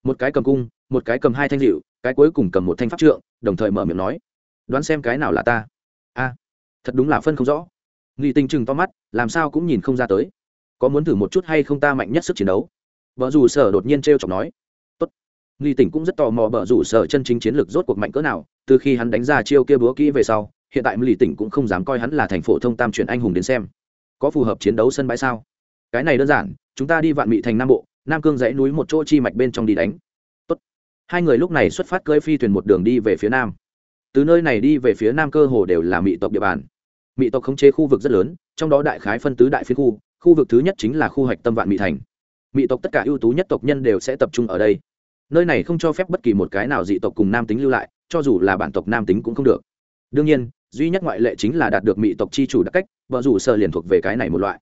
một cái cầm cung, một cái cầm hai thanh dịu cái cuối cùng cầm một thanh pháp trượng, đồng thời mở miệng nói, đoán xem cái nào là ta? A, thật đúng là phân không rõ. Nghi tình chừng to mắt, làm sao cũng nhìn không ra tới. Có muốn thử một chút hay không ta mạnh nhất sức chiến đấu? Vợ dù sở đột nhiên t r e o chọc nói nghi Tỉnh cũng rất tò mò bở rủ sở chân chính chiến lược rốt cuộc mạnh cỡ nào, từ khi hắn đánh ra chiêu kia búa kỹ về sau, hiện tại lì tỉnh cũng không dám coi hắn là thành phổ thông tam truyền anh hùng đến xem. Có phù hợp chiến đấu sân bãi sao? Cái này đơn giản, chúng ta đi vạn mỹ thành nam bộ, nam cương dãy núi một chỗ chi mạch bên trong đi đánh. Tốt. hai người lúc này xuất phát cưỡi phi thuyền một đường đi về phía nam. Từ nơi này đi về phía nam cơ hồ đều là mỹ tộc địa bàn. Mỹ tộc khống chế khu vực rất lớn, trong đó đại khái phân tứ đại phiên khu khu vực thứ nhất chính là khu hoạch tâm vạn mỹ thành. Mỹ tộc tất cả ưu tú nhất tộc nhân đều sẽ tập trung ở đây nơi này không cho phép bất kỳ một cái nào dị tộc cùng nam tính lưu lại, cho dù là bản tộc nam tính cũng không được. Đương nhiên, duy nhất ngoại lệ chính là đạt được mỹ tộc chi chủ đặc cách, vợ rủ sợ liền thuộc về cái này một loại.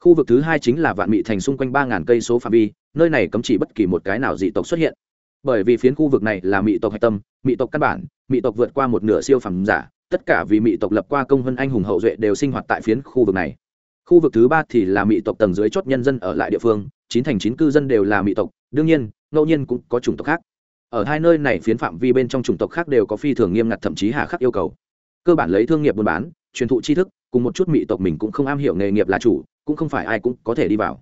Khu vực thứ hai chính là vạn mỹ thành xung quanh ba ngàn cây số phạm vi, nơi này cấm chỉ bất kỳ một cái nào dị tộc xuất hiện. Bởi vì phiến khu vực này là mỹ tộc hạch tâm mỹ tộc căn bản mỹ tộc vượt qua một nửa siêu phẩm giả, tất cả vì mỹ tộc lập qua công vân anh hùng hậu duệ đều sinh hoạt tại phiến khu vực này. Khu vực thứ ba thì là mỹ tộc tầng dưới chót nhân dân ở lại địa phương chín thành chín cư dân đều là mỹ tộc, đương nhiên, ngẫu nhiên cũng có chủng tộc khác. Ở hai nơi này phiến phạm vi bên trong chủng tộc khác đều có phi thường nghiêm ngặt thậm chí hà khắc yêu cầu. Cơ bản lấy thương nghiệp buôn bán, truyền thụ tri thức, cùng một chút mỹ tộc mình cũng không am hiểu nghề nghiệp là chủ, cũng không phải ai cũng có thể đi vào.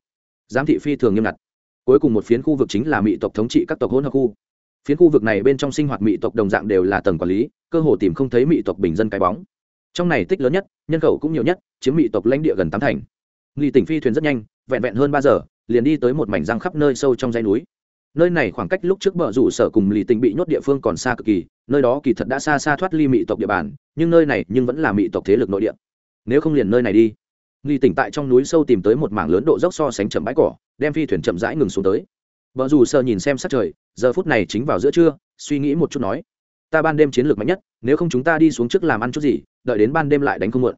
Giám thị phi thường nghiêm ngặt. Cuối cùng một phiến khu vực chính là mỹ tộc thống trị các tộc hỗn hợp khu. Phiến khu vực này bên trong sinh hoạt mỹ tộc đồng dạng đều là tầng quản lý, cơ hồ tìm không thấy mỹ tộc bình dân cái bóng. Trong này tích lớn nhất, nhân khẩu cũng nhiều nhất, chiếm mỹ tộc lãnh địa gần tám thành. Nghi tỉnh phi thuyền rất nhanh, vẹn vẹn hơn ba giờ liền đi tới một mảnh răng khắp nơi sâu trong dãy núi. Nơi này khoảng cách lúc trước bờ rủ sở cùng lì tình bị nhốt địa phương còn xa cực kỳ, nơi đó kỳ thật đã xa xa thoát ly mỹ tộc địa bàn, nhưng nơi này nhưng vẫn là mỹ tộc thế lực nội địa. Nếu không liền nơi này đi. Lì tỉnh tại trong núi sâu tìm tới một mảng lớn độ dốc so sánh chậm bãi cỏ, đem phi thuyền chậm rãi ngừng xuống tới. Bờ rủ sở nhìn xem sắc trời, giờ phút này chính vào giữa trưa, suy nghĩ một chút nói, ta ban đêm chiến lược mạnh nhất, nếu không chúng ta đi xuống trước làm ăn chút gì, đợi đến ban đêm lại đánh không muộn.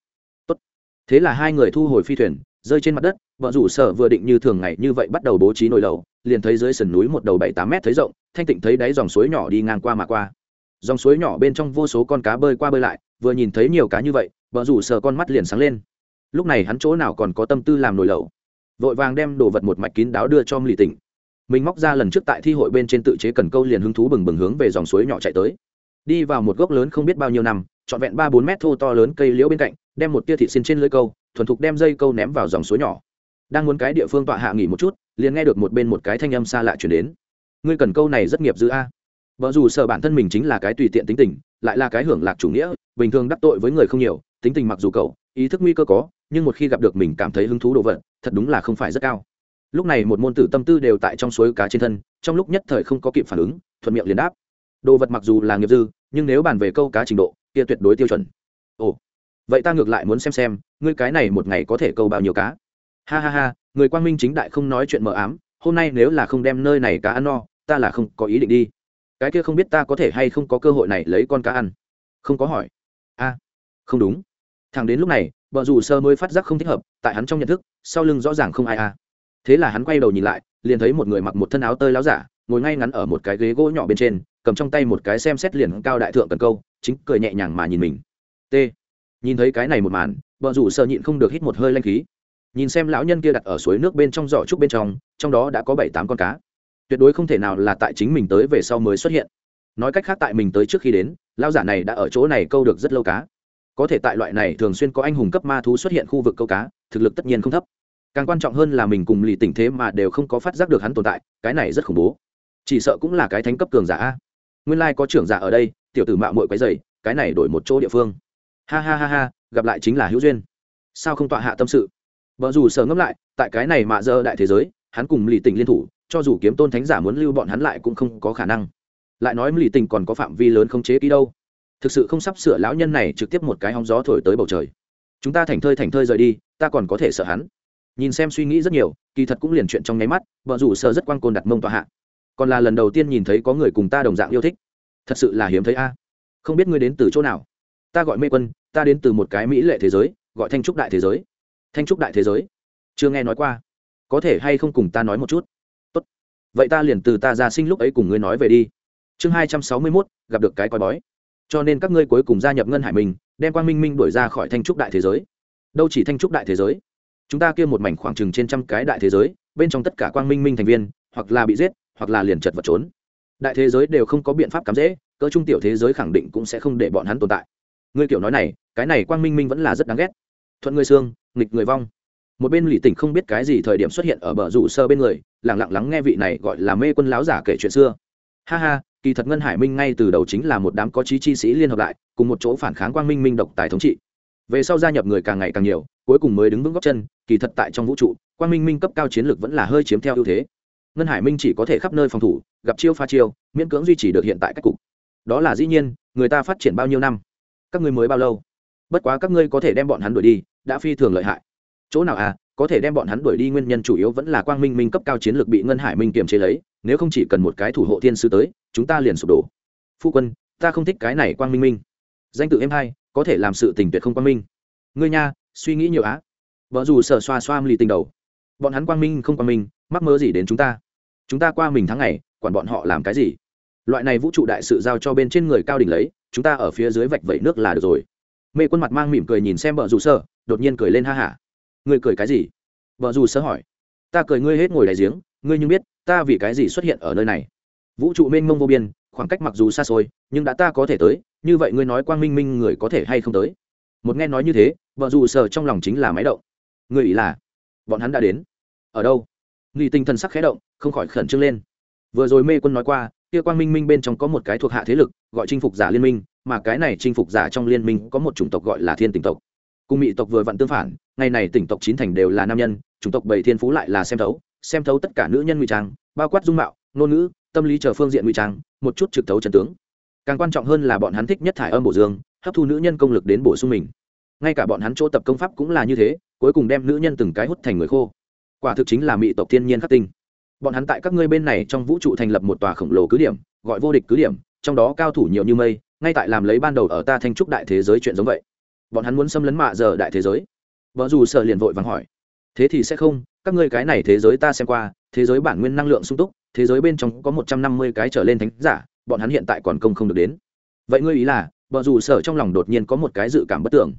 Tốt. thế là hai người thu hồi phi thuyền, rơi trên mặt đất vợ rủ sở vừa định như thường ngày như vậy bắt đầu bố trí nồi lầu liền thấy dưới sườn núi một đầu bảy tám mét thấy rộng, thanh tịnh thấy đáy dòng suối nhỏ đi ngang qua mà qua. Dòng suối nhỏ bên trong vô số con cá bơi qua bơi lại, vừa nhìn thấy nhiều cá như vậy, vợ rủ sở con mắt liền sáng lên. Lúc này hắn chỗ nào còn có tâm tư làm nồi lầu vội vàng đem đồ vật một mạch kín đáo đưa cho lì tỉnh mình móc ra lần trước tại thi hội bên trên tự chế cần câu liền hứng thú bừng bừng hướng về dòng suối nhỏ chạy tới. Đi vào một gốc lớn không biết bao nhiêu năm, trọn vẹn ba bốn mét thô to lớn cây liễu bên cạnh, đem một tia thịt xin trên lưới câu, thuần thục đem dây câu ném vào dòng suối nhỏ đang muốn cái địa phương tọa hạ nghỉ một chút, liền nghe được một bên một cái thanh âm xa lạ chuyển đến. Ngươi cần câu này rất nghiệp dư a. Vợ dù sợ bản thân mình chính là cái tùy tiện tính tình, lại là cái hưởng lạc chủ nghĩa, bình thường đắc tội với người không nhiều, tính tình mặc dù cậu, ý thức nguy cơ có, nhưng một khi gặp được mình cảm thấy hứng thú đồ vật, thật đúng là không phải rất cao. Lúc này một môn tử tâm tư đều tại trong suối cá trên thân, trong lúc nhất thời không có kịp phản ứng, thuận miệng liền đáp. Đồ vật mặc dù là nghiệp dư, nhưng nếu bàn về câu cá trình độ, kia tuyệt đối tiêu chuẩn. Ồ, vậy ta ngược lại muốn xem xem, ngươi cái này một ngày có thể câu bao nhiêu cá? Ha ha ha, người quang minh chính đại không nói chuyện mờ ám, hôm nay nếu là không đem nơi này cá ăn no, ta là không có ý định đi. Cái kia không biết ta có thể hay không có cơ hội này lấy con cá ăn. Không có hỏi. A, không đúng. Thằng đến lúc này vợ dù sơ mới phát giác không thích hợp, tại hắn trong nhận thức, sau lưng rõ ràng không ai a. Thế là hắn quay đầu nhìn lại, liền thấy một người mặc một thân áo tơi láo giả, ngồi ngay ngắn ở một cái ghế gỗ nhỏ bên trên, cầm trong tay một cái xem xét liền cao đại thượng cần câu, chính cười nhẹ nhàng mà nhìn mình. T. Nhìn thấy cái này một màn vợ rủ sợ nhịn không được hít một hơi lanh khí nhìn xem lão nhân kia đặt ở suối nước bên trong giỏ trúc bên trong trong đó đã có bảy tám con cá. Tuyệt đối không thể nào là tại chính mình tới về sau mới xuất hiện. Nói cách khác tại mình tới trước khi đến, lão giả này đã ở chỗ này câu được rất lâu cá. Có thể tại loại này thường xuyên có anh hùng cấp ma thú xuất hiện khu vực câu cá, thực lực tất nhiên không thấp. Càng quan trọng hơn là mình cùng lì tình thế mà đều không có phát giác được hắn tồn tại, cái này rất khủng bố. Chỉ sợ cũng là cái thánh cấp cường giả a. Nguyên lai、like、có trưởng giả ở đây, tiểu tử mạo mội quái dày cái này đổi một chỗ địa phương. Ha ha ha ha, gặp lại chính là hữu duyên. Sao không tọa hạ tâm sự? Vợ dù sợ ngẫm lại, tại cái này mạ dơ đại thế giới, hắn cùng lì tình liên thủ, cho dù kiếm tôn thánh giả muốn lưu bọn hắn lại cũng không có khả năng. Lại nói lì tình còn có phạm vi lớn không chế ký đâu. Thực sự không sắp sửa lão nhân này trực tiếp một cái hóng gió thổi tới bầu trời. Chúng ta thành thơi thành thơi rời đi, ta còn có thể sợ hắn. Nhìn xem suy nghĩ rất nhiều, kỳ thật cũng liền chuyện trong nháy mắt, vợ rủ sợ rất quan côn đặt mông tọa hạ. Còn là lần đầu tiên nhìn thấy có người cùng ta đồng dạng yêu thích. Thật sự là hiếm thấy a. À. Không biết ngươi đến từ chỗ nào. Ta gọi mê quân, ta đến từ một cái mỹ lệ thế giới, gọi thanh trúc đại thế giới thanh trúc đại thế giới. Chưa nghe nói qua. Có thể hay không cùng ta nói một chút? Tốt. vậy ta liền từ ta ra sinh lúc ấy cùng ngươi nói về đi. Chương hai trăm sáu mươi mốt, gặp được cái coi bói. Cho nên các ngươi cuối cùng gia nhập ngân hải mình, đem quang minh minh đuổi ra khỏi thanh trúc đại thế giới. Đâu chỉ thanh trúc đại thế giới. Chúng ta kia một mảnh khoảng chừng trên trăm cái đại thế giới, bên trong tất cả quang minh minh thành viên, hoặc là bị giết, hoặc là liền chật vật trốn. Đại thế giới đều không có biện pháp cắm dễ, cỡ trung tiểu thế giới khẳng định cũng sẽ không để bọn hắn tồn tại. Ngươi kiểu nói này, cái này quang minh minh vẫn là rất đáng ghét thuận người xương, nghịch người vong. Một bên lì tỉnh không biết cái gì thời điểm xuất hiện ở bờ rủ sơ bên người lẳng lặng lắng nghe vị này gọi là mê quân láo giả kể chuyện xưa. Ha ha, kỳ thật ngân hải minh ngay từ đầu chính là một đám có trí chi sĩ liên hợp lại, cùng một chỗ phản kháng quang minh minh độc tài thống trị. Về sau gia nhập người càng ngày càng nhiều, cuối cùng mới đứng vững góc chân, kỳ thật tại trong vũ trụ, quang minh minh cấp cao chiến lược vẫn là hơi chiếm theo ưu thế. Ngân hải minh chỉ có thể khắp nơi phòng thủ, gặp chiêu pha chiêu, miễn cưỡng duy trì được hiện tại cách cục. Đó là dĩ nhiên, người ta phát triển bao nhiêu năm? Các ngươi mới bao lâu? Bất quá các ngươi có thể đem bọn hắn đuổi đi đã phi thường lợi hại. Chỗ nào à có thể đem bọn hắn đuổi đi nguyên nhân chủ yếu vẫn là quang minh minh cấp cao chiến lược bị ngân hải minh kiềm chế lấy, nếu không chỉ cần một cái thủ hộ thiên sư tới, chúng ta liền sụp đổ. Phu quân, ta không thích cái này quang minh minh. Danh tự em hai, có thể làm sự tình tuyệt không quang minh. Ngươi nha, suy nghĩ nhiều á. Vợ dù sợ xoa xoa lì tình đầu. Bọn hắn quang minh không quang minh, mắc mơ gì đến chúng ta? Chúng ta qua mình tháng ngày, quản bọn họ làm cái gì? Loại này vũ trụ đại sự giao cho bên trên người cao đỉnh lấy, chúng ta ở phía dưới vạch vẩy nước là được rồi mê quân mặt mang mỉm cười nhìn xem vợ dù sợ đột nhiên cười lên ha hả. Ngươi cười cái gì? Vợ dù sợ hỏi. Ta cười ngươi hết ngồi đại giếng, ngươi nhưng biết, ta vì cái gì xuất hiện ở nơi này? Vũ trụ mênh mông vô biên, khoảng cách mặc dù xa xôi, nhưng đã ta có thể tới, như vậy ngươi nói quang minh minh người có thể hay không tới? Một nghe nói như thế vợ dù sợ trong lòng chính là máy động. Người ý là, bọn hắn đã đến. Ở đâu? Nghi tinh thần sắc khẽ động, không khỏi khẩn trương lên. Vừa rồi mê quân nói qua, kia quang minh minh bên trong có một cái thuộc hạ thế lực, gọi chinh phục giả liên minh mà cái này chinh phục giả trong liên minh có một chủng tộc gọi là thiên tỉnh tộc. Cùng mỹ tộc vừa vặn tương phản, ngày này tỉnh tộc chín thành đều là nam nhân, chủng tộc bảy thiên phú lại là xem thấu xem thấu tất cả nữ nhân ngụy trang, bao quát dung mạo, ngôn ngữ, tâm lý chờ phương diện ngụy trang, một chút trực thấu trần tướng. Càng quan trọng hơn là bọn hắn thích nhất thải âm bổ dương, hấp thu nữ nhân công lực đến bổ sung mình. Ngay cả bọn hắn chỗ tập công pháp cũng là như thế, cuối cùng đem nữ nhân từng cái hút thành người khô. Quả thực chính là mỹ tộc thiên nhiên khắc tinh. Bọn hắn tại các ngươi bên này trong vũ trụ thành lập một tòa khổng lồ cứ điểm, gọi vô địch cứ điểm, trong đó cao thủ nhiều như mây ngay tại làm lấy ban đầu ở ta thanh trúc đại thế giới chuyện giống vậy. Bọn hắn muốn xâm lấn mạ giờ đại thế giới. Vợ dù sợ liền vội vàng hỏi. Thế thì sẽ không, các ngươi cái này thế giới ta xem qua, thế giới bản nguyên năng lượng sung túc, thế giới bên trong có một trăm năm mươi cái trở lên thánh giả, bọn hắn hiện tại còn công không được đến. Vậy ngươi ý là, vợ dù sợ trong lòng đột nhiên có một cái dự cảm bất tưởng.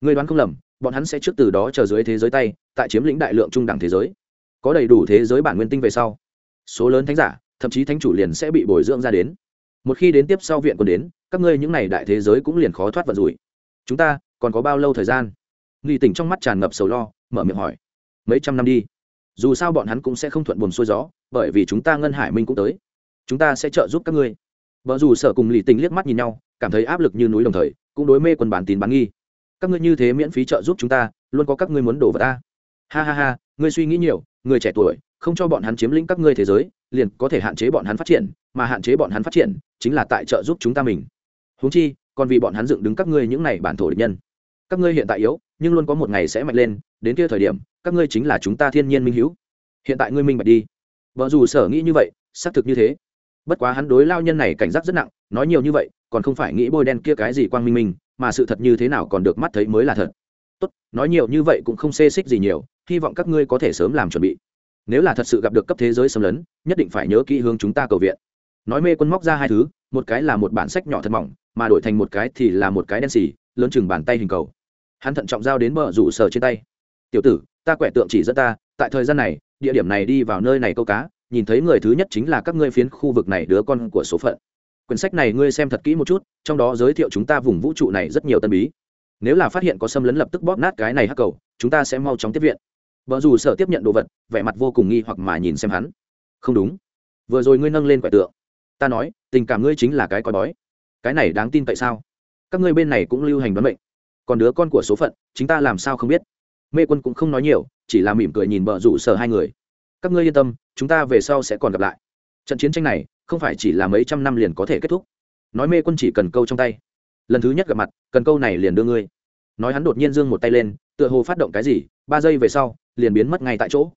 Ngươi đoán không lầm, bọn hắn sẽ trước từ đó chờ dưới thế giới tay, tại chiếm lĩnh đại lượng trung đẳng thế giới. Có đầy đủ thế giới bản nguyên tinh về sau, số lớn thánh giả, thậm chí thánh chủ liền sẽ bị bồi dưỡng ra đến. Một khi đến tiếp sau viện còn đến các ngươi những n à y đại thế giới cũng liền khó thoát vận rủi. Chúng ta, còn có bao lâu thời gian? Nghi tỉnh trong mắt tràn ngập sầu lo, mở miệng hỏi. Mấy trăm năm đi. Dù sao bọn hắn cũng sẽ không thuận buồn xuôi gió, bởi vì chúng ta ngân hải minh cũng tới. Chúng ta sẽ trợ giúp các ngươi. Vợ dù sở cùng lì tình liếc mắt nhìn nhau, cảm thấy áp lực như núi đồng thời, cũng đối mê quân bản tín bán nghi. Các ngươi như thế miễn phí trợ giúp chúng ta, luôn có các ngươi muốn đổ vào ta. Ha ha ha, ngươi suy nghĩ nhiều, người trẻ tuổi, không cho bọn hắn chiếm lĩnh các ngươi thế giới, liền có thể hạn chế bọn hắn phát triển, mà hạn chế bọn hắn phát triển, chính là tại trợ giúp chúng ta mình huống chi, còn vì bọn hắn dựng đứng các ngươi những này bản thổ địch nhân. Các ngươi hiện tại yếu, nhưng luôn có một ngày sẽ mạnh lên, đến kia thời điểm, các ngươi chính là chúng ta thiên nhiên minh hữu hiện tại ngươi minh bạch đi. Vợ dù sở nghĩ như vậy, xác thực như thế. Bất quá hắn đối lao nhân này cảnh giác rất nặng, nói nhiều như vậy, còn không phải nghĩ bôi đen kia cái gì quang minh minh, mà sự thật như thế nào còn được mắt thấy mới là thật. Tốt, nói nhiều như vậy cũng không xê xích gì nhiều, hy vọng các ngươi có thể sớm làm chuẩn bị. Nếu là thật sự gặp được cấp thế giới xâm lấn, nhất định phải nhớ kỹ hướng chúng ta cầu viện. Nói mê quân móc ra hai thứ một cái là một bản sách nhỏ thật mỏng, mà đổi thành một cái thì là một cái đen xì, lớn chừng bàn tay hình cầu. Hắn thận trọng giao đến bờ rủ sở trên tay. Tiểu tử, ta quẻ tượng chỉ dẫn ta, tại thời gian này, địa điểm này đi vào nơi này câu cá, nhìn thấy người thứ nhất chính là các ngươi phiến khu vực này đứa con của số phận. Quyển sách này ngươi xem thật kỹ một chút, trong đó giới thiệu chúng ta vùng vũ trụ này rất nhiều tân bí. Nếu là phát hiện có xâm lấn lập tức bóp nát cái này hắc cầu, chúng ta sẽ mau chóng tiếp viện. Vợ dù sợ tiếp nhận đồ vật, vẻ mặt vô cùng nghi hoặc mà nhìn xem hắn. Không đúng. Vừa rồi ngươi nâng lên quẻ tượng ta nói, tình cảm ngươi chính là cái coi bói. Cái này đáng tin tại sao? Các ngươi bên này cũng lưu hành đoán mệnh. Còn đứa con của số phận, chính ta làm sao không biết? Mê quân cũng không nói nhiều, chỉ là mỉm cười nhìn bờ rủ sở hai người. Các ngươi yên tâm, chúng ta về sau sẽ còn gặp lại. Trận chiến tranh này, không phải chỉ là mấy trăm năm liền có thể kết thúc. Nói mê quân chỉ cần câu trong tay. Lần thứ nhất gặp mặt, cần câu này liền đưa ngươi. Nói hắn đột nhiên giương một tay lên, tựa hồ phát động cái gì, ba giây về sau, liền biến mất ngay tại chỗ.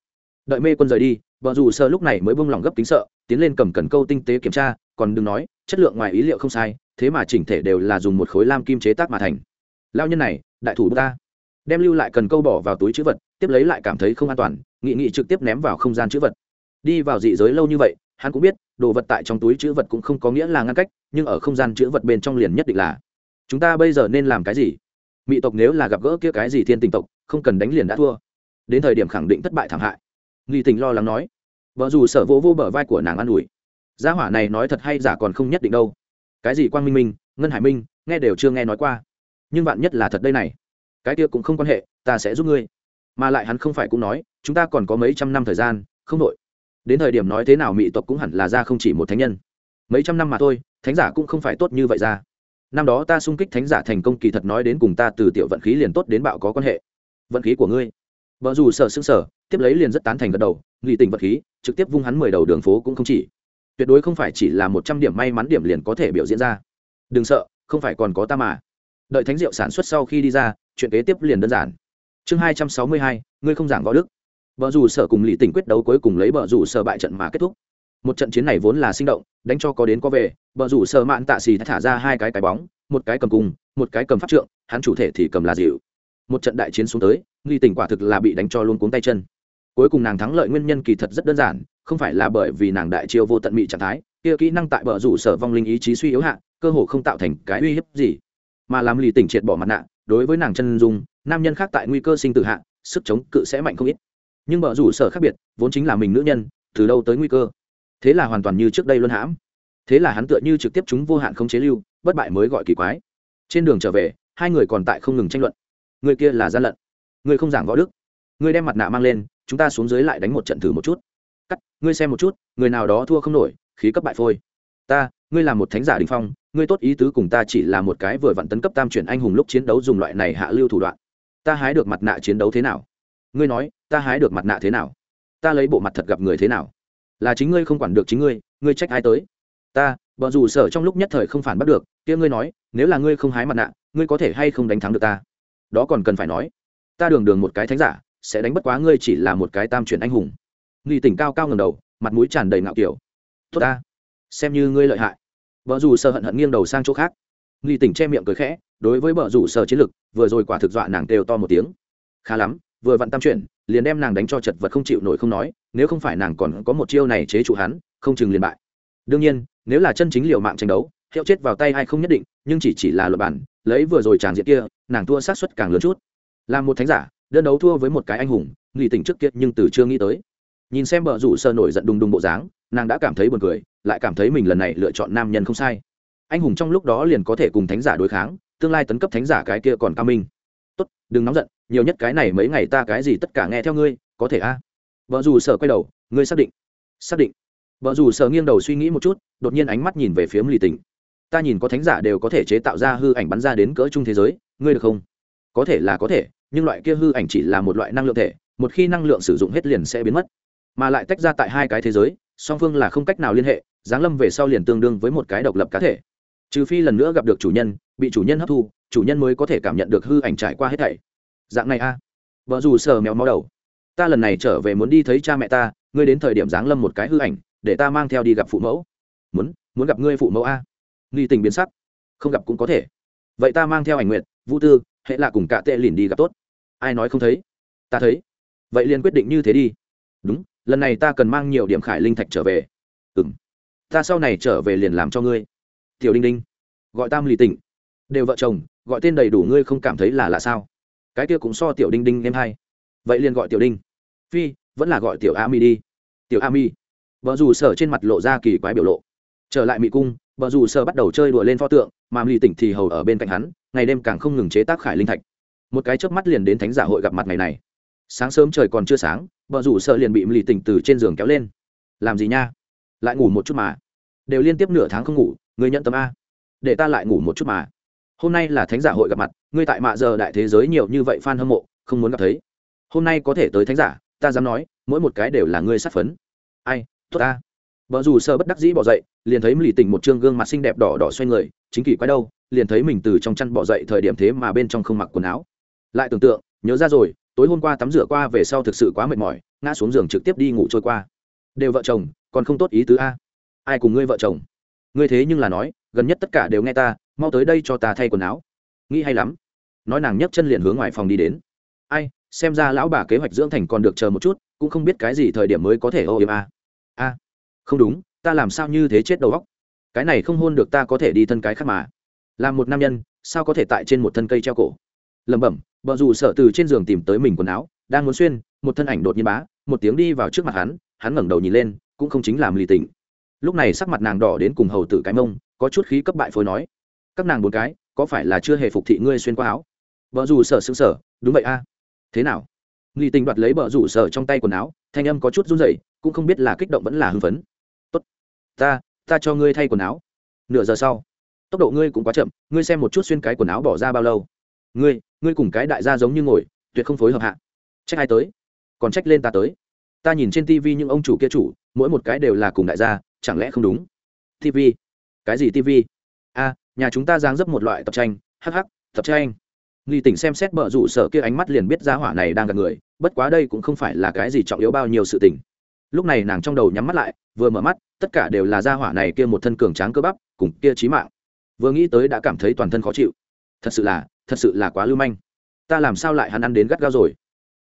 Đợi mê quân rời đi vợ dù sơ lúc này mới buông lỏng gấp kính sợ tiến lên cầm cần câu tinh tế kiểm tra, còn đừng nói, chất lượng ngoài ý liệu không sai, thế mà chỉnh thể đều là dùng một khối lam kim chế tác mà thành. Lao nhân này, đại thủ ta. Đem lưu lại cần câu bỏ vào túi chữ vật, tiếp lấy lại cảm thấy không an toàn, nghị nghị trực tiếp ném vào không gian chữ vật. Đi vào dị giới lâu như vậy, hắn cũng biết, đồ vật tại trong túi chữ vật cũng không có nghĩa là ngăn cách, nhưng ở không gian chữ vật bên trong liền nhất định là. Chúng ta bây giờ nên làm cái gì? Mỹ tộc nếu là gặp gỡ kia cái gì thiên tình tộc, không cần đánh liền đã thua. Đến thời điểm khẳng định thất bại thảm hại. Nghi tình lo lắng nói vợ dù sở vô vô bờ vai của nàng an ủi. Gia hỏa này nói thật hay giả còn không nhất định đâu. Cái gì quang minh minh, ngân hải minh, nghe đều chưa nghe nói qua. Nhưng bạn nhất là thật đây này, cái kia cũng không quan hệ, ta sẽ giúp ngươi. Mà lại hắn không phải cũng nói, chúng ta còn có mấy trăm năm thời gian, không đội đến thời điểm nói thế nào mỹ tộc cũng hẳn là ra không chỉ một thánh nhân. Mấy trăm năm mà thôi, thánh giả cũng không phải tốt như vậy ra. Năm đó ta sung kích thánh giả thành công kỳ thật nói đến cùng ta từ tiểu vận khí liền tốt đến bạo có quan hệ. Vận khí của ngươi. Vợ dù sở xương sở tiếp lấy liền rất tán thành gật đầu nghỉ tình vật khí, trực tiếp vung hắn mười đầu đường phố cũng không chỉ. Tuyệt đối không phải chỉ là một trăm điểm may mắn điểm liền có thể biểu diễn ra. Đừng sợ, không phải còn có ta mà. Đợi thánh rượu sản xuất sau khi đi ra, chuyện kế tiếp liền đơn giản. Chương hai trăm sáu mươi hai, ngươi không giảng võ đức. Vợ dù sở cùng lì tỉnh quyết đấu cuối cùng lấy vợ dù sở bại trận mà kết thúc. Một trận chiến này vốn là sinh động, đánh cho có đến có về vợ dù sở mạn tạ xì thả ra hai cái cái bóng, một cái cầm cung, một cái cầm pháp trượng, hắn chủ thể thì cầm là dịu. Một trận đại chiến xuống tới nghi tình quả thực là bị đánh cho luôn cuống tay chân cuối cùng nàng thắng lợi nguyên nhân kỳ thật rất đơn giản, không phải là bởi vì nàng đại chiêu vô tận mị trạng thái, kia kỹ năng tại bờ rủ sở vong linh ý chí suy yếu hạ, cơ hồ không tạo thành cái uy hiếp gì. Mà làm lì tỉnh triệt bỏ mặt nạ, đối với nàng chân dung, nam nhân khác tại nguy cơ sinh tử hạ, sức chống cự sẽ mạnh không ít. Nhưng bờ rủ sở khác biệt, vốn chính là mình nữ nhân, từ đâu tới nguy cơ? Thế là hoàn toàn như trước đây luôn hãm. Thế là hắn tựa như trực tiếp chúng vô hạn không chế lưu, bất bại mới gọi kỳ quái. Trên đường trở về, hai người còn tại không ngừng tranh luận. Người kia là gian lận. Người không giảng võ đức. Người đem mặt nạ mang lên chúng ta xuống dưới lại đánh một trận thử một chút. Cắt, ngươi xem một chút, người nào đó thua không nổi, khí cấp bại phôi. Ta, ngươi là một thánh giả đình phong, ngươi tốt ý tứ cùng ta chỉ là một cái vừa vặn tấn cấp tam chuyển anh hùng lúc chiến đấu dùng loại này hạ lưu thủ đoạn. Ta hái được mặt nạ chiến đấu thế nào? Ngươi nói, ta hái được mặt nạ thế nào? Ta lấy bộ mặt thật gặp người thế nào? Là chính ngươi không quản được chính ngươi ngươi trách ai tới? Ta vợ dù sở trong lúc nhất thời không phản bắt được, kia ngươi nói, nếu là ngươi không hái mặt nạ, ngươi có thể hay không đánh thắng được ta? Đó còn cần phải nói. Ta đường đường một cái thánh giả sẽ đánh bất quá ngươi chỉ là một cái tam chuyển anh hùng. Nghi tỉnh cao cao ngầm đầu, mặt mũi tràn đầy ngạo kiểu. Tốt ta, xem như ngươi lợi hại. Vợ dù sợ hận hận nghiêng đầu sang chỗ khác. Nghi tỉnh che miệng cười khẽ, đối với vợ rủ sở chiến lực, vừa rồi quả thực dọa nàng kêu to một tiếng. Khá lắm, vừa vặn tam chuyển, liền đem nàng đánh cho chật vật không chịu nổi không nói, nếu không phải nàng còn có một chiêu này chế trụ hắn, không chừng liền bại. Đương nhiên, nếu là chân chính liệu mạng tranh đấu, hiệu chết vào tay hay không nhất định, nhưng chỉ chỉ là luật bản, lấy vừa rồi tràng diện kia, nàng thua sát suất càng lớn chút. Là một thánh giả đơn đấu thua với một cái anh hùng, nghỉ tỉnh trước kiệt nhưng từ chưa nghĩ tới. Nhìn xem bờ rủ sơ nổi giận đùng đùng bộ dáng, nàng đã cảm thấy buồn cười, lại cảm thấy mình lần này lựa chọn nam nhân không sai. Anh hùng trong lúc đó liền có thể cùng thánh giả đối kháng, tương lai tấn cấp thánh giả cái kia còn cao minh. Tốt, đừng nóng giận, nhiều nhất cái này mấy ngày ta cái gì tất cả nghe theo ngươi, có thể a? À? vợ dù sợ quay đầu, ngươi xác định xác định. Vợ dù sợ nghiêng đầu suy nghĩ một chút, đột nhiên ánh mắt nhìn về phía lì tỉnh. Ta nhìn có thánh giả đều có thể chế tạo ra hư ảnh bắn ra đến cỡ chung thế giới, ngươi được không? Có thể là có thể nhưng loại kia hư ảnh chỉ là một loại năng lượng thể, một khi năng lượng sử dụng hết liền sẽ biến mất. Mà lại tách ra tại hai cái thế giới, song phương là không cách nào liên hệ, giáng lâm về sau liền tương đương với một cái độc lập cá thể. Trừ phi lần nữa gặp được chủ nhân, bị chủ nhân hấp thu, chủ nhân mới có thể cảm nhận được hư ảnh trải qua hết thảy. Dạng này a. À. vợ dù sờ mèo máu đầu. Ta lần này trở về muốn đi thấy cha mẹ ta, ngươi đến thời điểm giáng lâm một cái hư ảnh, để ta mang theo đi gặp phụ mẫu. Muốn muốn gặp ngươi phụ mẫu a. Nghi tình biến sắc. Không gặp cũng có thể. Vậy ta mang theo ảnh nguyện vũ tư, hệ là cùng cả tệ lìn đi gặp tốt ai nói không thấy? Ta thấy. Vậy liền quyết định như thế đi. Đúng, lần này ta cần mang nhiều điểm khải linh thạch trở về. Ừ m ta sau này trở về liền làm cho ngươi. Tiểu đinh đinh. Gọi tam lì tỉnh. Đều vợ chồng, gọi tên đầy đủ ngươi không cảm thấy là lạ sao? Cái kia cũng so tiểu đinh đinh em hay. Vậy liền gọi tiểu đinh. Phi, vẫn là gọi tiểu a mi đi. Tiểu a mi vợ dù sở trên mặt lộ ra kỳ quái biểu lộ. Trở lại mỹ cung vợ dù sở bắt đầu chơi đùa lên pho tượng, mà lì tỉnh thì hầu ở bên cạnh hắn, ngày đêm càng không ngừng chế tác khải linh thạch một cái chớp mắt liền đến thánh giả hội gặp mặt ngày này. Sáng sớm trời còn chưa sáng vợ rủ sợ liền bị lì tỉnh từ trên giường kéo lên. Làm gì nha? Lại ngủ một chút mà. Đều liên tiếp nửa tháng không ngủ người nhận tâm a. Để ta lại ngủ một chút mà. Hôm nay là thánh giả hội gặp mặt, ngươi tại mạ giờ đại thế giới nhiều như vậy f a n hâm mộ, không muốn gặp thấy. Hôm nay có thể tới thánh giả, ta dám nói, mỗi một cái đều là ngươi sát phấn. Ai, tốt ta. Vợ dù sợ bất đắc dĩ bỏ dậy, liền thấy lì tỉnh một chương gương mặt xinh đẹp đỏ đỏ xoay người, chính kỳ quái đâu, liền thấy mình từ trong chăn bỏ dậy thời điểm thế mà bên trong không mặc quần áo lại tưởng tượng, nhớ ra rồi, tối hôm qua tắm rửa qua về sau thực sự quá mệt mỏi, ngã xuống giường trực tiếp đi ngủ trôi qua. Đều vợ chồng, còn không tốt ý tứ a. Ai cùng ngươi vợ chồng? Ngươi thế nhưng là nói, gần nhất tất cả đều nghe ta, mau tới đây cho ta thay quần áo. Nghĩ hay lắm. Nói nàng nhấc chân liền hướng ngoài phòng đi đến. Ai, xem ra lão bà kế hoạch dưỡng thành còn được chờ một chút, cũng không biết cái gì thời điểm mới có thể ô yếm a. A. Không đúng, ta làm sao như thế chết đầu óc? Cái này không hôn được ta có thể đi thân cái khác mà. Làm một nam nhân, sao có thể tại trên một thân cây treo cổ? Lẩm bẩm vợ dù sợ từ trên giường tìm tới mình quần áo, đang muốn xuyên, một thân ảnh đột nhiên bá, một tiếng đi vào trước mặt hắn hắn ngẩng đầu nhìn lên, cũng không chính làm lì tỉnh lúc này sắc mặt nàng đỏ đến cùng hầu tử cái mông, có chút khí cấp bại phối nói, các nàng bốn cái, có phải là chưa hề phục thị ngươi xuyên qua áo? Vợ dù sợ xứng sở đúng vậy a. Thế nào? Lì tình đoạt lấy vợ rủ sợ trong tay quần áo, thanh âm có chút run rẩy, cũng không biết là kích động vẫn là hưng phấn. Tốt, ta ta cho ngươi thay quần áo. Nửa giờ sau, tốc độ ngươi cũng quá chậm, ngươi xem một chút xuyên cái quần áo bỏ ra bao lâu. Ngươi ngươi cùng cái đại gia giống như ngồi, tuyệt không phối hợp hạ. Trách ai tới? Còn trách lên ta tới. Ta nhìn trên tv những ông chủ kia chủ, mỗi một cái đều là cùng đại gia, chẳng lẽ không đúng? Tv cái gì tv a, nhà chúng ta giang dấp một loại tập tranh hh tập tranh. Nghi tỉnh xem xét bờ rủ sở kia ánh mắt liền biết ra hỏa này đang gặp người, bất quá đây cũng không phải là cái gì trọng yếu bao nhiêu sự tình. Lúc này nàng trong đầu nhắm mắt lại, vừa mở mắt, tất cả đều là ra hỏa này kia một thân cường tráng cơ bắp, cùng kia trí mạng. Vừa nghĩ tới đã cảm thấy toàn thân khó chịu. Thật sự là thật sự là quá lưu manh. Ta làm sao lại hắn ăn đến gắt gao rồi?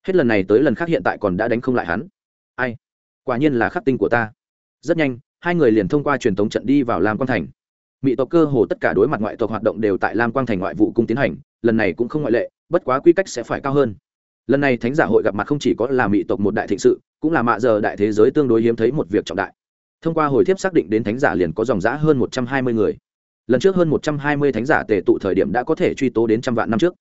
Hết lần này tới lần khác hiện tại còn đã đánh không lại hắn. Ai? Quả nhiên là khắc tinh của ta. Rất nhanh, hai người liền thông qua truyền thống trận đi vào lam quang thành. Mỹ tộc cơ hồ tất cả đối mặt ngoại tộc hoạt động đều tại lam quang thành ngoại vụ cung tiến hành, lần này cũng không ngoại lệ, bất quá quy cách sẽ phải cao hơn. Lần này thánh giả hội gặp mặt không chỉ có là mỹ tộc một đại thịnh sự, cũng là mạ giờ đại thế giới tương đối hiếm thấy một việc trọng đại. Thông qua hồi thiếp xác định đến thánh giả liền có dòng giã hơn một trăm hai mươi người lần trước hơn một trăm hai mươi thánh giả tề tụ thời điểm đã có thể truy tố đến trăm vạn năm trước.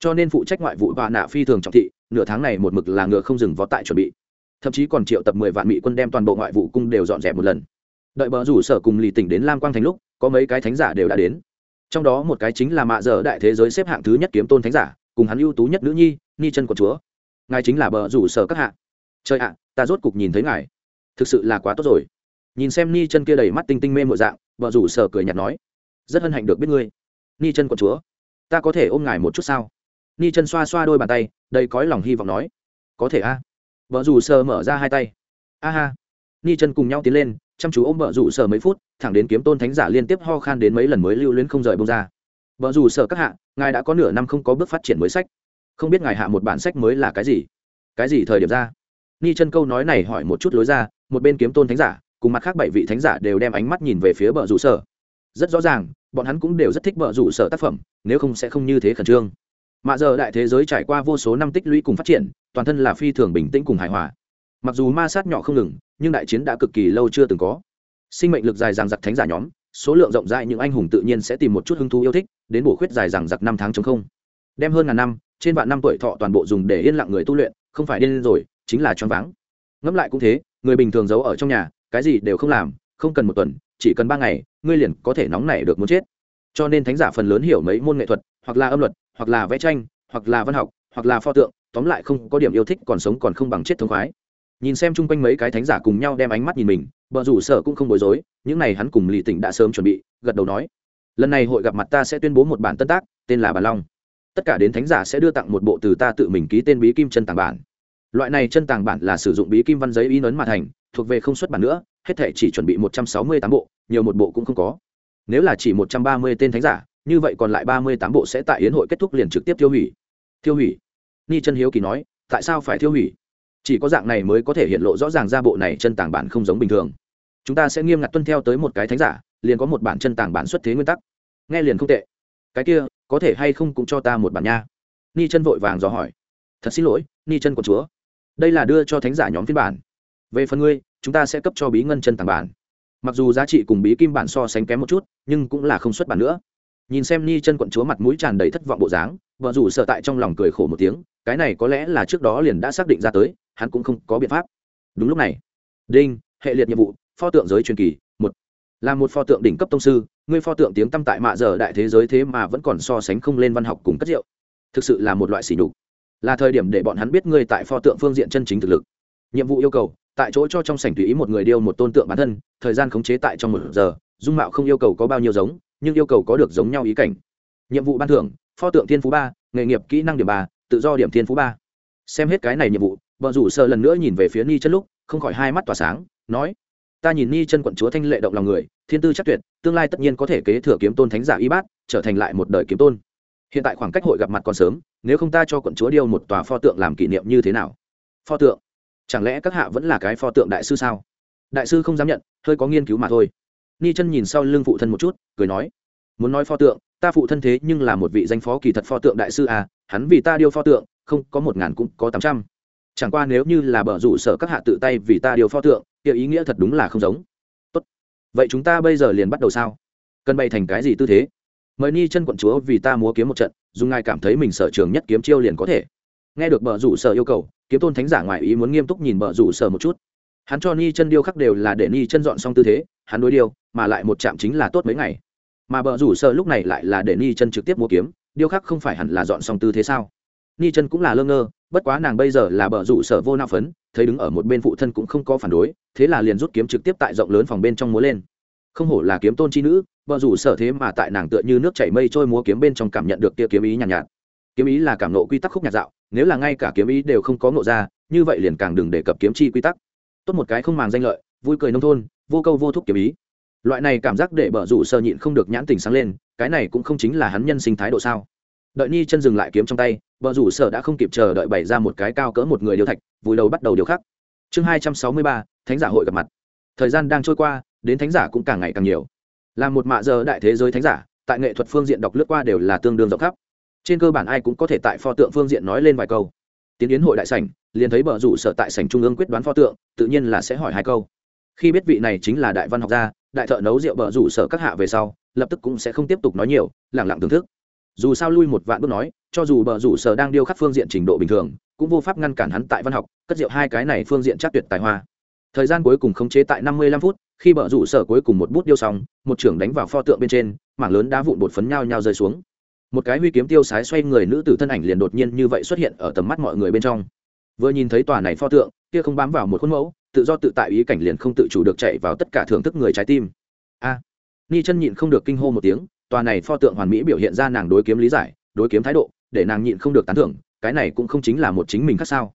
Cho nên phụ trách ngoại vụ và nạ phi thường trọng thị, nửa tháng này một mực là ngựa không dừng vó tại chuẩn bị. Thậm chí còn triệu tập mười vạn mỹ quân đem toàn bộ ngoại vụ cung đều dọn dẹp một lần. Đợi bờ rủ sở cùng lì tỉnh đến lam quang thành lúc, có mấy cái thánh giả đều đã đến. Trong đó một cái chính là mạ dở đại thế giới xếp hạng thứ nhất kiếm tôn thánh giả, cùng hắn ưu tú nhất nữ nhi, ni chân của chúa. Ngài chính là bờ rủ sở các hạ. Trời ạ, ta rốt cục nhìn thấy ngài. Thực sự là quá tốt rồi. Nhìn xem ni chân kia đầy mắt tinh tinh mê mộ dạng, bờ rủ sở cười nhạt nói rất hân hạnh được biết ngươi. Ni chân của chúa, ta có thể ôm ngài một chút sao? Ni chân xoa xoa đôi bàn tay, đầy cõi lòng hy vọng nói. Có thể a. À? vợ rủ sở mở ra hai tay. A ha. Ni chân cùng nhau tiến lên, chăm chú ôm vợ rủ sở mấy phút, thẳng đến kiếm tôn thánh giả liên tiếp ho khan đến mấy lần mới lưu luyến không rời bông ra. Vợ rủ sở các hạ, ngài đã có nửa năm không có bước phát triển mới sách. Không biết ngài hạ một bản sách mới là cái gì? Cái gì thời điểm ra? Ni chân câu nói này hỏi một chút lối ra, một bên kiếm tôn thánh giả, cùng mặt khác bảy vị thánh giả đều đem ánh mắt nhìn về phía bờ rủ sở rất rõ ràng, bọn hắn cũng đều rất thích vợ rủ sở tác phẩm, nếu không sẽ không như thế khẩn trương. Mạ giờ đại thế giới trải qua vô số năm tích lũy cùng phát triển, toàn thân là phi thường bình tĩnh cùng hài hòa. Mặc dù ma sát nhỏ không ngừng, nhưng đại chiến đã cực kỳ lâu chưa từng có. Sinh mệnh lực dài dằng giặc thánh giả nhóm, số lượng rộng rãi những anh hùng tự nhiên sẽ tìm một chút hứng thú yêu thích, đến bổ khuyết dài dằng giặc năm tháng chống không. Đem hơn ngàn năm, trên vạn năm tuổi thọ toàn bộ dùng để yên lặng người tu luyện, không phải điên rồi, chính là choáng váng. Ngẫm lại cũng thế, người bình thường giấu ở trong nhà, cái gì đều không làm, không cần một tuần chỉ cần ba ngày, ngươi liền có thể nóng nảy được muốn chết. Cho nên thánh giả phần lớn hiểu mấy môn nghệ thuật, hoặc là âm luật, hoặc là vẽ tranh, hoặc là văn học, hoặc là pho tượng, tóm lại không có điểm yêu thích còn sống còn không bằng chết thống khoái. Nhìn xem chung quanh mấy cái thánh giả cùng nhau đem ánh mắt nhìn mình vợ rủ sở cũng không bối rối, những này hắn cùng lì tỉnh đã sớm chuẩn bị, gật đầu nói, lần này hội gặp mặt ta sẽ tuyên bố một bản tân tác, tên là bản long. Tất cả đến thánh giả sẽ đưa tặng một bộ từ ta tự mình ký tên bí kim chân tàng bản. Loại này chân tàng bản là sử dụng bí kim văn giấy in ấn mà thành, thuộc về không xuất bản nữa hết thể chỉ chuẩn bị một trăm sáu mươi tám bộ, nhiều một bộ cũng không có. Nếu là chỉ một trăm ba mươi tên thánh giả, như vậy còn lại ba mươi tám bộ sẽ tại yến hội kết thúc liền trực tiếp tiêu hủy. Tiêu hủy? Ni chân hiếu kỳ nói, tại sao phải tiêu hủy? Chỉ có dạng này mới có thể hiện lộ rõ ràng ra bộ này chân tàng bản không giống bình thường. Chúng ta sẽ nghiêm ngặt tuân theo tới một cái thánh giả, liền có một bản chân tàng bản xuất thế nguyên tắc. Nghe liền không tệ. Cái kia, có thể hay không cũng cho ta một bản nha. Ni chân vội vàng dò hỏi. Thật xin lỗi, ni chân của chúa. Đây là đưa cho thánh giả nhóm phiên bản. Về phần ngươi chúng ta sẽ cấp cho bí ngân chân tàng bản. Mặc dù giá trị cùng bí kim bản so sánh kém một chút, nhưng cũng là không xuất bản nữa. Nhìn xem ni chân quận chúa mặt mũi tràn đầy thất vọng bộ dáng, vợ rủ sợ tại trong lòng cười khổ một tiếng, cái này có lẽ là trước đó liền đã xác định ra tới, hắn cũng không có biện pháp. Đúng lúc này, đinh, hệ liệt nhiệm vụ, pho tượng giới truyền kỳ, một. Là một pho tượng đỉnh cấp tông sư ngươi pho tượng tiếng tăm tại mạ giờ đại thế giới thế mà vẫn còn so sánh không lên văn học cùng cất rượu. Thực sự là một loại sỉ nhục. Là thời điểm để bọn hắn biết ngươi tại pho tượng phương diện chân chính thực lực. Nhiệm vụ yêu cầu tại chỗ cho trong sảnh tùy ý một người điêu một tôn tượng bản thân, thời gian khống chế tại trong một giờ, dung mạo không yêu cầu có bao nhiêu giống, nhưng yêu cầu có được giống nhau ý cảnh. Nhiệm vụ ban thưởng, pho tượng thiên phú ba, nghề nghiệp kỹ năng điểm ba, tự do điểm thiên phú ba. Xem hết cái này nhiệm vụ, vợ rủ sợ lần nữa nhìn về phía ni chân lúc, không khỏi hai mắt tỏa sáng, nói, ta nhìn ni chân quận chúa thanh lệ động lòng người, thiên tư chắc tuyệt, tương lai tất nhiên có thể kế thừa kiếm tôn thánh giả y bát, trở thành lại một đời kiếm tôn. Hiện tại khoảng cách hội gặp mặt còn sớm, nếu không ta cho quận chúa điêu một tòa pho tượng làm kỷ niệm như thế nào? Pho tượng chẳng lẽ các hạ vẫn là cái pho tượng đại sư sao? Đại sư không dám nhận, hơi có nghiên cứu mà thôi. Ni chân nhìn sau lưng phụ thân một chút, cười nói, muốn nói pho tượng, ta phụ thân thế nhưng là một vị danh phó kỳ thật pho tượng đại sư à hắn vì ta điêu pho tượng, không, có một ngàn cũng có tám trăm. Chẳng qua nếu như là bở rủ sở các hạ tự tay vì ta điêu pho tượng, kia ý nghĩa thật đúng là không giống. Tốt. Vậy chúng ta bây giờ liền bắt đầu sao? Cần bày thành cái gì tư thế? Mời ni chân quận chúa vì ta múa kiếm một trận, dùng ngài cảm thấy mình sở trường nhất kiếm chiêu liền có thể. Nghe được bờ rủ sở yêu cầu kiếm tôn thánh giả ngoài ý muốn nghiêm túc nhìn bờ rủ sở một chút. Hắn cho ni chân điêu khắc đều là để ni chân dọn xong tư thế hắn đối điêu mà lại một chạm chính là tốt mấy ngày. Mà bờ rủ sở lúc này lại là để ni chân trực tiếp mua kiếm điêu khắc không phải hẳn là dọn xong tư thế sao? Ni chân cũng là lơ ngơ bất quá nàng bây giờ là bờ rủ sở vô nao phấn thấy đứng ở một bên phụ thân cũng không có phản đối thế là liền rút kiếm trực tiếp tại rộng lớn phòng bên trong múa lên. Không hổ là kiếm tôn chi nữ bờ rủ sở thế mà tại nàng tựa như nước chảy mây trôi múa kiếm bên trong cảm nhận được kia kiếm ý nhàn nhạt, nhạt. Kiếm ý là cảm nộ quy tắc khúc nhạt dạo nếu là ngay cả kiếm ý đều không có ngộ ra, như vậy liền càng đừng đề cập kiếm chi quy tắc. Tốt một cái không màng danh lợi, vui cười nông thôn, vô câu vô thúc kiếm ý. Loại này cảm giác để bờ rủ sơ nhịn không được nhãn tình sáng lên, cái này cũng không chính là hắn nhân sinh thái độ sao. Đợi ni chân dừng lại kiếm trong tay bờ rủ sơ đã không kịp chờ đợi bày ra một cái cao cỡ một người điêu thạch vùi đầu bắt đầu điều khắc. Chương hai trăm sáu mươi ba, thánh giả hội gặp mặt. Thời gian đang trôi qua, đến thánh giả cũng càng ngày càng nhiều. Là một mạ giờ đại thế giới thánh giả, tại nghệ thuật phương diện đọc lướt qua đều là tương đương rộng khắp trên cơ bản ai cũng có thể tại pho tượng phương diện nói lên vài câu. Tiến yến hội đại sảnh, liền thấy bờ rủ sở tại sảnh trung ương quyết đoán pho tượng, tự nhiên là sẽ hỏi hai câu. Khi biết vị này chính là đại văn học gia, đại thợ nấu rượu bờ rủ sở các hạ về sau, lập tức cũng sẽ không tiếp tục nói nhiều, lẳng lặng thưởng thức. Dù sao lui một vạn bước nói, cho dù bờ rủ sở đang điêu khắc phương diện trình độ bình thường, cũng vô pháp ngăn cản hắn tại văn học, cất rượu hai cái này phương diện chắc tuyệt tài hoa. Thời gian cuối cùng khống chế tại năm mươi lăm phút, khi bờ rủ sở cuối cùng một bút điêu xong, một trưởng đánh vào pho tượng bên trên, mảng lớn đá vụn bột phấn nhau nhau rơi xuống một cái huy kiếm tiêu sái xoay người nữ tử thân ảnh liền đột nhiên như vậy xuất hiện ở tầm mắt mọi người bên trong. Vừa nhìn thấy tòa này pho tượng, kia không bám vào một khuôn mẫu, tự do tự tại ý cảnh liền không tự chủ được chạy vào tất cả thưởng thức người trái tim. A! Ni chân nhịn không được kinh hô một tiếng, tòa này pho tượng hoàn mỹ biểu hiện ra nàng đối kiếm lý giải, đối kiếm thái độ, để nàng nhịn không được tán thưởng, cái này cũng không chính là một chính mình khác sao?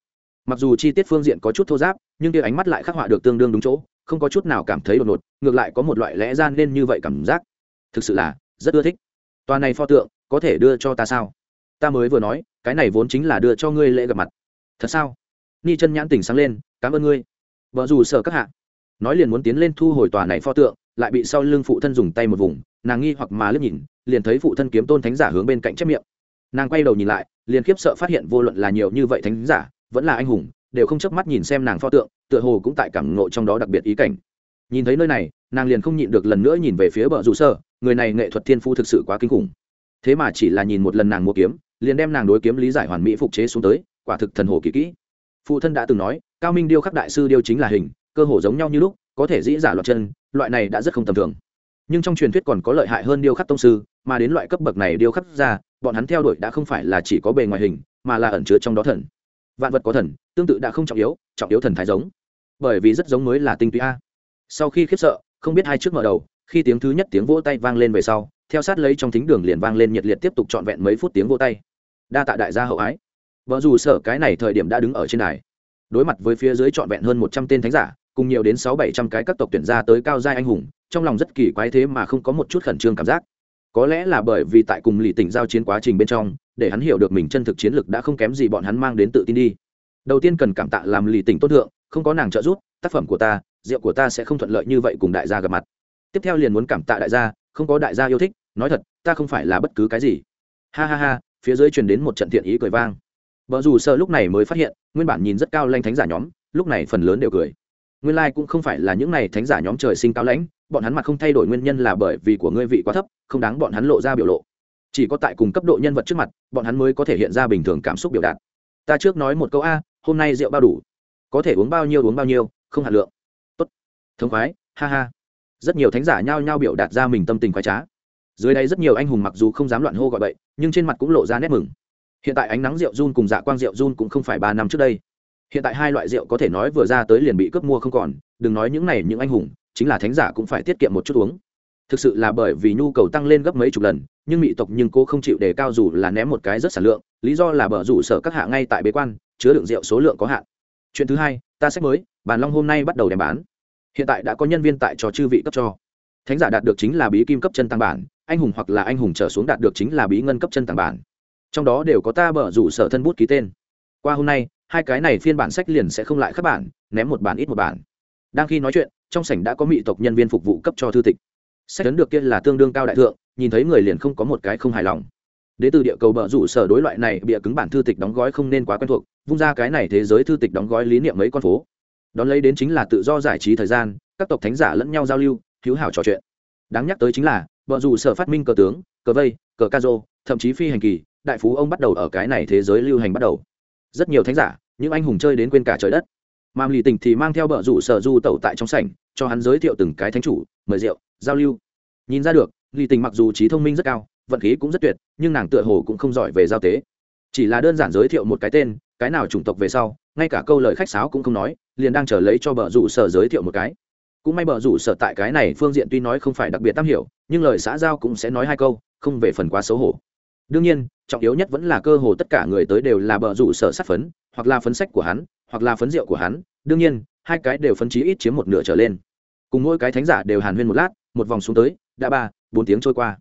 Mặc dù chi tiết phương diện có chút thô giáp, nhưng kia ánh mắt lại khắc họa được tương đương đúng chỗ, không có chút nào cảm thấy đột ngột, ngược lại có một loại lẽ gian nên như vậy cảm giác. Thực sự là rất ưa thích. Tòa này pho tượng có thể đưa cho ta sao? Ta mới vừa nói, cái này vốn chính là đưa cho ngươi lễ gặp mặt. Thật sao? Ni chân nhãn tỉnh sáng lên, cảm ơn ngươi. Vợ dù sợ các hạ. Nói liền muốn tiến lên thu hồi tòa này pho tượng, lại bị sau lưng phụ thân dùng tay một vùng, nàng nghi hoặc mà liếc nhìn, liền thấy phụ thân kiếm tôn thánh giả hướng bên cạnh chép miệng. Nàng quay đầu nhìn lại, liền khiếp sợ phát hiện vô luận là nhiều như vậy thánh giả, vẫn là anh hùng, đều không chớp mắt nhìn xem nàng pho tượng, tựa hồ cũng tại cảm ngộ trong đó đặc biệt ý cảnh. Nhìn thấy nơi này, nàng liền không nhịn được lần nữa nhìn về phía bờ rủ sơ người này nghệ thuật thiên phu thực sự quá kinh khủng thế mà chỉ là nhìn một lần nàng mua kiếm, liền đem nàng đối kiếm lý giải hoàn mỹ phục chế xuống tới, quả thực thần hồ kỳ kỹ. Phụ thân đã từng nói, cao minh điêu khắc đại sư điêu chính là hình, cơ hồ giống nhau như lúc, có thể dĩ giả loạt chân, loại này đã rất không tầm thường. Nhưng trong truyền thuyết còn có lợi hại hơn điêu khắc tông sư, mà đến loại cấp bậc này điêu khắc ra, bọn hắn theo đuổi đã không phải là chỉ có bề ngoài hình, mà là ẩn chứa trong đó thần. Vạn vật có thần, tương tự đã không trọng yếu trọng yếu thần thái giống. Bởi vì rất giống mới là tinh túy a. Sau khi khiếp sợ, không biết hai trước mở đầu, khi tiếng thứ nhất tiếng vỗ tay vang lên về sau theo sát lấy trong thính đường liền vang lên nhiệt liệt tiếp tục trọn vẹn mấy phút tiếng vỗ tay. Đa tạ đại gia hậu ái. Vợ dù sở cái này thời điểm đã đứng ở trên đài. Đối mặt với phía dưới trọn vẹn hơn một trăm tên thánh giả, cùng nhiều đến sáu bảy trăm cái các tộc tuyển ra tới cao giai anh hùng, trong lòng rất kỳ quái thế mà không có một chút khẩn trương cảm giác. Có lẽ là bởi vì tại cùng lì tỉnh giao chiến quá trình bên trong, để hắn hiểu được mình chân thực chiến lực đã không kém gì bọn hắn mang đến tự tin đi. Đầu tiên cần cảm tạ làm lì tỉnh tốt thượng, không có nàng trợ giúp, tác phẩm của ta, rượu của ta sẽ không thuận lợi như vậy cùng đại gia gặp mặt. Tiếp theo liền muốn cảm tạ đại gia, không có đại gia yêu thích nói thật, ta không phải là bất cứ cái gì. Ha ha ha, phía dưới truyền đến một trận thiện ý cười vang. Vợ dù sợ lúc này mới phát hiện, nguyên bản nhìn rất cao lanh thánh giả nhóm, lúc này phần lớn đều cười. Nguyên lai、like、cũng không phải là những này thánh giả nhóm trời sinh cao lãnh, bọn hắn mặt không thay đổi nguyên nhân là bởi vì của ngươi vị quá thấp, không đáng bọn hắn lộ ra biểu lộ. Chỉ có tại cùng cấp độ nhân vật trước mặt, bọn hắn mới có thể hiện ra bình thường cảm xúc biểu đạt. Ta trước nói một câu a, hôm nay rượu bao đủ. Có thể uống bao nhiêu uống bao nhiêu, không hạt lượng. Tốt. Thống khoái, ha ha. Rất nhiều thánh giả nhao nhao biểu đạt ra mình tâm tình khoái trá dưới đây rất nhiều anh hùng mặc dù không dám loạn hô gọi bậy, nhưng trên mặt cũng lộ ra nét mừng. Hiện tại ánh nắng rượu run cùng dạ quang rượu run cũng không phải ba năm trước đây. Hiện tại hai loại rượu có thể nói vừa ra tới liền bị cướp mua không còn, đừng nói những này những anh hùng, chính là thánh giả cũng phải tiết kiệm một chút uống. Thực sự là bởi vì nhu cầu tăng lên gấp mấy chục lần, nhưng mỹ tộc nhưng cô không chịu đề cao dù là ném một cái rất sản lượng, lý do là bờ rủ sở các hạ ngay tại bế quan, chứa đựng rượu số lượng có hạn. Chuyện thứ hai, ta sách mới, bàn long hôm nay bắt đầu đem bán. Hiện tại đã có nhân viên tại trò chư vị cấp cho. Thánh giả đạt được chính là bí kim cấp chân tăng bản anh hùng hoặc là anh hùng trở xuống đạt được chính là bí ngân cấp chân tàng bản. Trong đó đều có ta bở rủ sở thân bút ký tên. Qua hôm nay, hai cái này phiên bản sách liền sẽ không lại khắc bản, ném một bản ít một bản. Đang khi nói chuyện, trong sảnh đã có mỹ tộc nhân viên phục vụ cấp cho thư tịch. Sách ấn được kia là tương đương cao đại thượng, nhìn thấy người liền không có một cái không hài lòng. Đ ế từ địa cầu bờ rủ sở đối loại này bịa cứng bản thư tịch đóng gói không nên quá quen thuộc, vung ra cái này thế giới thư tịch đóng gói lý niệm mấy con phố. Đón lấy đến chính là tự do giải trí thời gian, các tộc thánh giả lẫn nhau giao lưu hữu hảo trò chuyện. Đáng nhắc tới chính là vợ dù sở phát minh cờ tướng, cờ vây, cờ ca rô thậm chí phi hành kỳ, đại phú ông bắt đầu ở cái này thế giới lưu hành bắt đầu. Rất nhiều thánh giả, những anh hùng chơi đến quên cả trời đất. Mà lì tình thì mang theo bờ rủ sở du tẩu tại trong sảnh, cho hắn giới thiệu từng cái thánh chủ, mời rượu, giao lưu. Nhìn ra được lì tình mặc dù trí thông minh rất cao, vận khí cũng rất tuyệt, nhưng nàng tựa hồ cũng không giỏi về giao tế. Chỉ là đơn giản giới thiệu một cái tên, cái nào chủng tộc về sau, ngay cả câu lời khách sáo cũng không nói, liền đang chờ lấy cho bờ rủ sở giới thiệu một cái cũng may bờ rủ sở tại cái này phương diện tuy nói không phải đặc biệt tam hiểu, nhưng lời xã giao cũng sẽ nói hai câu, không về phần quá xấu hổ. Đương nhiên, trọng yếu nhất vẫn là cơ hồ tất cả người tới đều là bờ rủ sở sát phấn, hoặc là phấn sách của hắn, hoặc là phấn rượu của hắn. Đương nhiên, hai cái đều phấn chí ít chiếm một nửa trở lên. Cùng mỗi cái thánh giả đều hàn huyên một lát, một vòng xuống tới, đã ba, bốn tiếng trôi qua.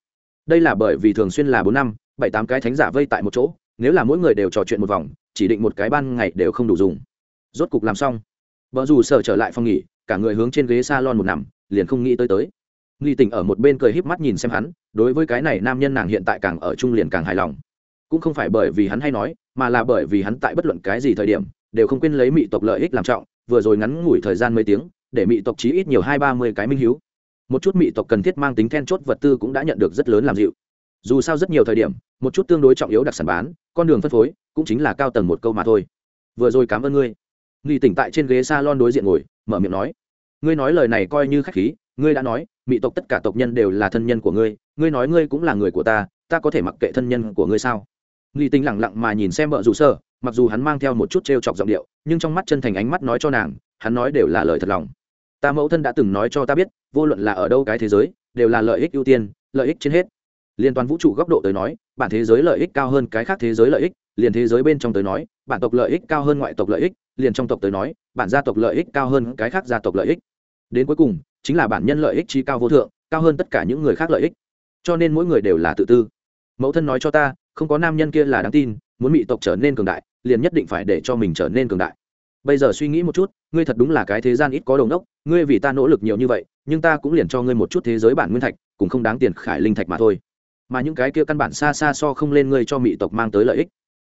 Đây là bởi vì thường xuyên là bốn năm, bảy tám cái thánh giả vây tại một chỗ, nếu là mỗi người đều trò chuyện một vòng, chỉ định một cái ban ngày đều không đủ dùng. Rốt cục làm xong. Vợ dù sở trở lại phòng nghỉ cả người hướng trên ghế s a lon một nằm, liền không nghĩ tới tới. Nghi tình ở một bên cười híp mắt nhìn xem hắn, đối với cái này nam nhân nàng hiện tại càng ở chung liền càng hài lòng. Cũng không phải bởi vì hắn hay nói, mà là bởi vì hắn tại bất luận cái gì thời điểm, đều không quên lấy mỹ tộc lợi ích làm trọng, vừa rồi ngắn ngủi thời gian mấy tiếng, để mỹ tộc chí ít nhiều hai ba mươi cái minh hiếu. Một chút mỹ tộc cần thiết mang tính then chốt vật tư cũng đã nhận được rất lớn làm dịu. Dù sao rất nhiều thời điểm, một chút tương đối trọng yếu đặc sản bán, con đường phân phối, cũng chính là cao tầng một câu mà thôi. Vừa rồi cảm ơn ngươi. Nghi tỉnh tại trên ghế s a lon đối diện ngồi, mở miệng nói ngươi nói lời này coi như khách khí, ngươi đã nói mỹ tộc tất cả tộc nhân đều là thân nhân của ngươi ngươi nói ngươi cũng là người của ta ta có thể mặc kệ thân nhân của ngươi sao? Nghi tính lẳng lặng mà nhìn xem vợ rủ sơ, mặc dù hắn mang theo một chút t r e o chọc giọng điệu, nhưng trong mắt chân thành ánh mắt nói cho nàng, hắn nói đều là lời thật lòng. Ta mẫu thân đã từng nói cho ta biết, vô luận là ở đâu cái thế giới, đều là lợi ích ưu tiên, lợi ích trên hết. Liên toàn vũ trụ góc độ tới nói, bản thế giới lợi ích cao hơn cái khác thế giới lợi ích, liền thế giới bên trong tới nói, bản tộc lợi ích cao hơn ngoại tộc lợi ích, liền trong tộc tới nói, bản gia tộc lợi ích cao hơn cái khác gia tộc lợi ích đến cuối cùng, chính là bản nhân lợi ích trí cao vô thượng, cao hơn tất cả những người khác lợi ích. Cho nên mỗi người đều là tự tư. Mẫu thân nói cho ta, không có nam nhân kia là đáng tin, muốn bị tộc trở nên cường đại, liền nhất định phải để cho mình trở nên cường đại. Bây giờ suy nghĩ một chút, ngươi thật đúng là cái thế gian ít có đầu đốc, ngươi vì ta nỗ lực nhiều như vậy, nhưng ta cũng liền cho ngươi một chút thế giới bản nguyên thạch, cũng không đáng tiền khải linh thạch mà thôi. Mà những cái kia căn bản xa xa so không lên ngươi cho mỹ tộc mang tới lợi ích.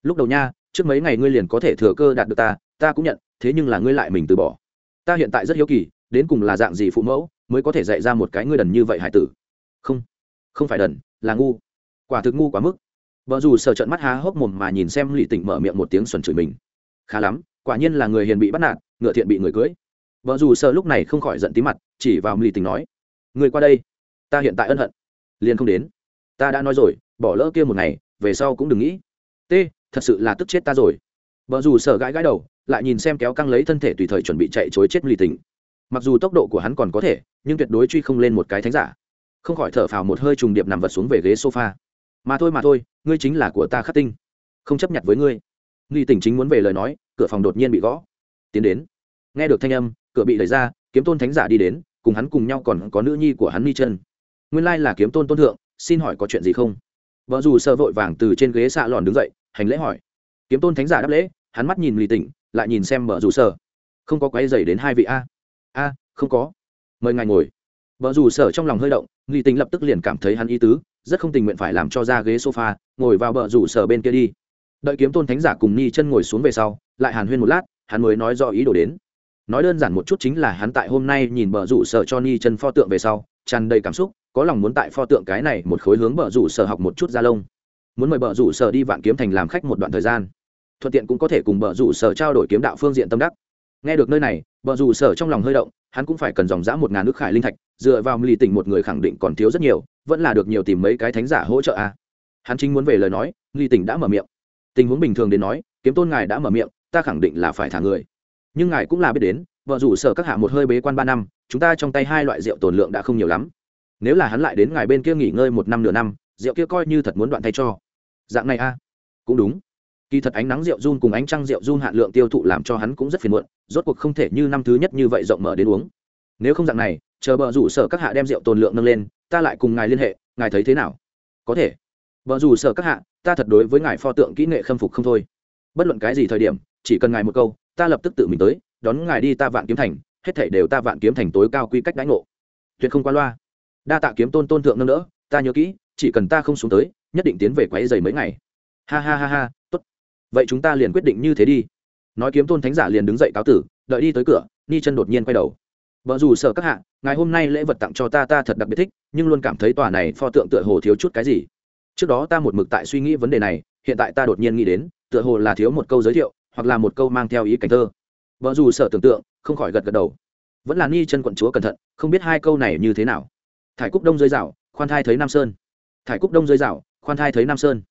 Lúc đầu nha, trước mấy ngày ngươi liền có thể thừa cơ đạt được ta ta cũng nhận, thế nhưng là ngươi lại mình từ bỏ. Ta hiện tại rất hiếu kỳ đến cùng là dạng gì phụ mẫu mới có thể dạy ra một cái ngươi đần như vậy hải tử? Không không phải đần, là ngu. Quả thực ngu quá mức. Vợ dù sợ trận mắt há hốc mồm mà nhìn xem lì tỉnh mở miệng một tiếng xuẩn chửi mình. Khá lắm, quả nhiên là người hiền bị bắt nạt, ngựa thiện bị người cưới. Vợ dù sợ lúc này không khỏi giận tí mặt, chỉ vào lì tỉnh nói người qua đây, ta hiện tại ân hận. Liền không đến. Ta đã nói rồi, bỏ lỡ kia một ngày, về sau cũng đừng nghĩ. T, thật sự là tức chết ta rồi. Vợ dù sợ gãi gãi đầu, lại nhìn xem kéo căng lấy thân thể tùy thời chuẩn bị chạy chối chết lì tỉnh mặc dù tốc độ của hắn còn có thể, nhưng tuyệt đối truy không lên một cái thánh giả. Không khỏi thở phào một hơi trùng điệp nằm vật xuống về ghế sofa. Mà thôi mà thôi, ngươi chính là của ta khắc tinh. Không chấp nhận với ngươi. Nghi tỉnh chính muốn về lời nói, cửa phòng đột nhiên bị gõ. Tiến đến. Nghe được thanh âm, cửa bị đẩy ra, kiếm tôn thánh giả đi đến, cùng hắn cùng nhau còn có nữ nhi của hắn mi chân. Nguyên lai là kiếm tôn tôn thượng, xin hỏi có chuyện gì không? Vợ dù sợ vội vàng từ trên ghế xạ lòn đứng dậy, hành lễ hỏi. Kiếm tôn thánh giả đáp lễ, hắn mắt nhìn lì tỉnh, lại nhìn xem vợ dù sợ không có quái dày đến hai vị a a, không có. Mời ngài ngồi. Vợ dù sở trong lòng hơi động nghi tính lập tức liền cảm thấy hắn ý tứ, rất không tình nguyện phải làm cho ra ghế sofa, ngồi vào bờ rủ sở bên kia đi. Đợi kiếm tôn thánh giả cùng ni chân ngồi xuống về sau, lại hàn huyên một lát, hắn mới nói do ý đồ đến. Nói đơn giản một chút chính là hắn tại hôm nay nhìn bờ rủ sở cho ni chân pho tượng về sau, tràn đầy cảm xúc, có lòng muốn tại pho tượng cái này một khối hướng bờ rủ sở học một chút ra lông. Muốn mời bờ rủ sở đi vạn kiếm thành làm khách một đoạn thời gian. Thuận tiện cũng có thể cùng bờ rủ sở trao đổi kiếm đạo phương diện tâm đắc nghe được nơi này, vợ rủ sở trong lòng hơi động, hắn cũng phải cần dòng dã một ngàn nước khải linh thạch, dựa vào lì tình một người khẳng định còn thiếu rất nhiều, vẫn là được nhiều tìm mấy cái thánh giả hỗ trợ a. À. hắn chính muốn về lời nói lì tình đã mở miệng. Tình huống bình thường đến nói, kiếm tôn ngài đã mở miệng, ta khẳng định là phải thả người. Nhưng ngài cũng là biết đến, vợ rủ sở các hạ một hơi bế quan ba năm, chúng ta trong tay hai loại rượu tồn lượng đã không nhiều lắm. Nếu là hắn lại đến ngài bên kia nghỉ ngơi một năm nửa năm, rượu kia coi như thật muốn đoạn thay cho. Dạng này a. Cũng đúng kỳ thật ánh nắng rượu run cùng ánh trăng rượu run hạn lượng tiêu thụ làm cho hắn cũng rất phiền muộn, rốt cuộc không thể như năm thứ nhất như vậy rộng mở đến uống. Nếu không dạng này, chờ bờ rủ sở các hạ đem rượu tồn lượng nâng lên, ta lại cùng ngài liên hệ, ngài thấy thế nào? Có thể. Bờ rủ sở các hạ, ta thật đối với ngài pho tượng kỹ nghệ khâm phục không thôi. Bất luận cái gì thời điểm, chỉ cần ngài một câu, ta lập tức tự mình tới, đón ngài đi ta vạn kiếm thành, hết thảy đều ta vạn kiếm thành tối cao quy cách đãi ngộ. Tuyệt không qua loa. Đa tạ kiếm tôn tôn thượng nâng đỡ, ta nhớ kỹ, chỉ cần ta không xuống tới, nhất định tiến về quấy giày mấy ngày. Ha ha ha ha, tốt vậy chúng ta liền quyết định như thế đi. Nói kiếm tôn thánh giả liền đứng dậy cáo tử, đợi đi tới cửa, ni chân đột nhiên quay đầu. Vợ dù sợ các hạ ngày hôm nay lễ vật tặng cho ta ta thật đặc biệt thích, nhưng luôn cảm thấy tòa này pho tượng tựa hồ thiếu chút cái gì. Trước đó ta một mực tại suy nghĩ vấn đề này, hiện tại ta đột nhiên nghĩ đến, tựa hồ là thiếu một câu giới thiệu, hoặc là một câu mang theo ý cảnh thơ. Vợ dù sợ tưởng tượng, không khỏi gật gật đầu. Vẫn là ni chân quận chúa cẩn thận, không biết hai câu này như thế nào. Thải cúc đông dưới rào khoan thai thấy nam sơn. Thải cúc đông dưới rào khoan thai thấy nam sơn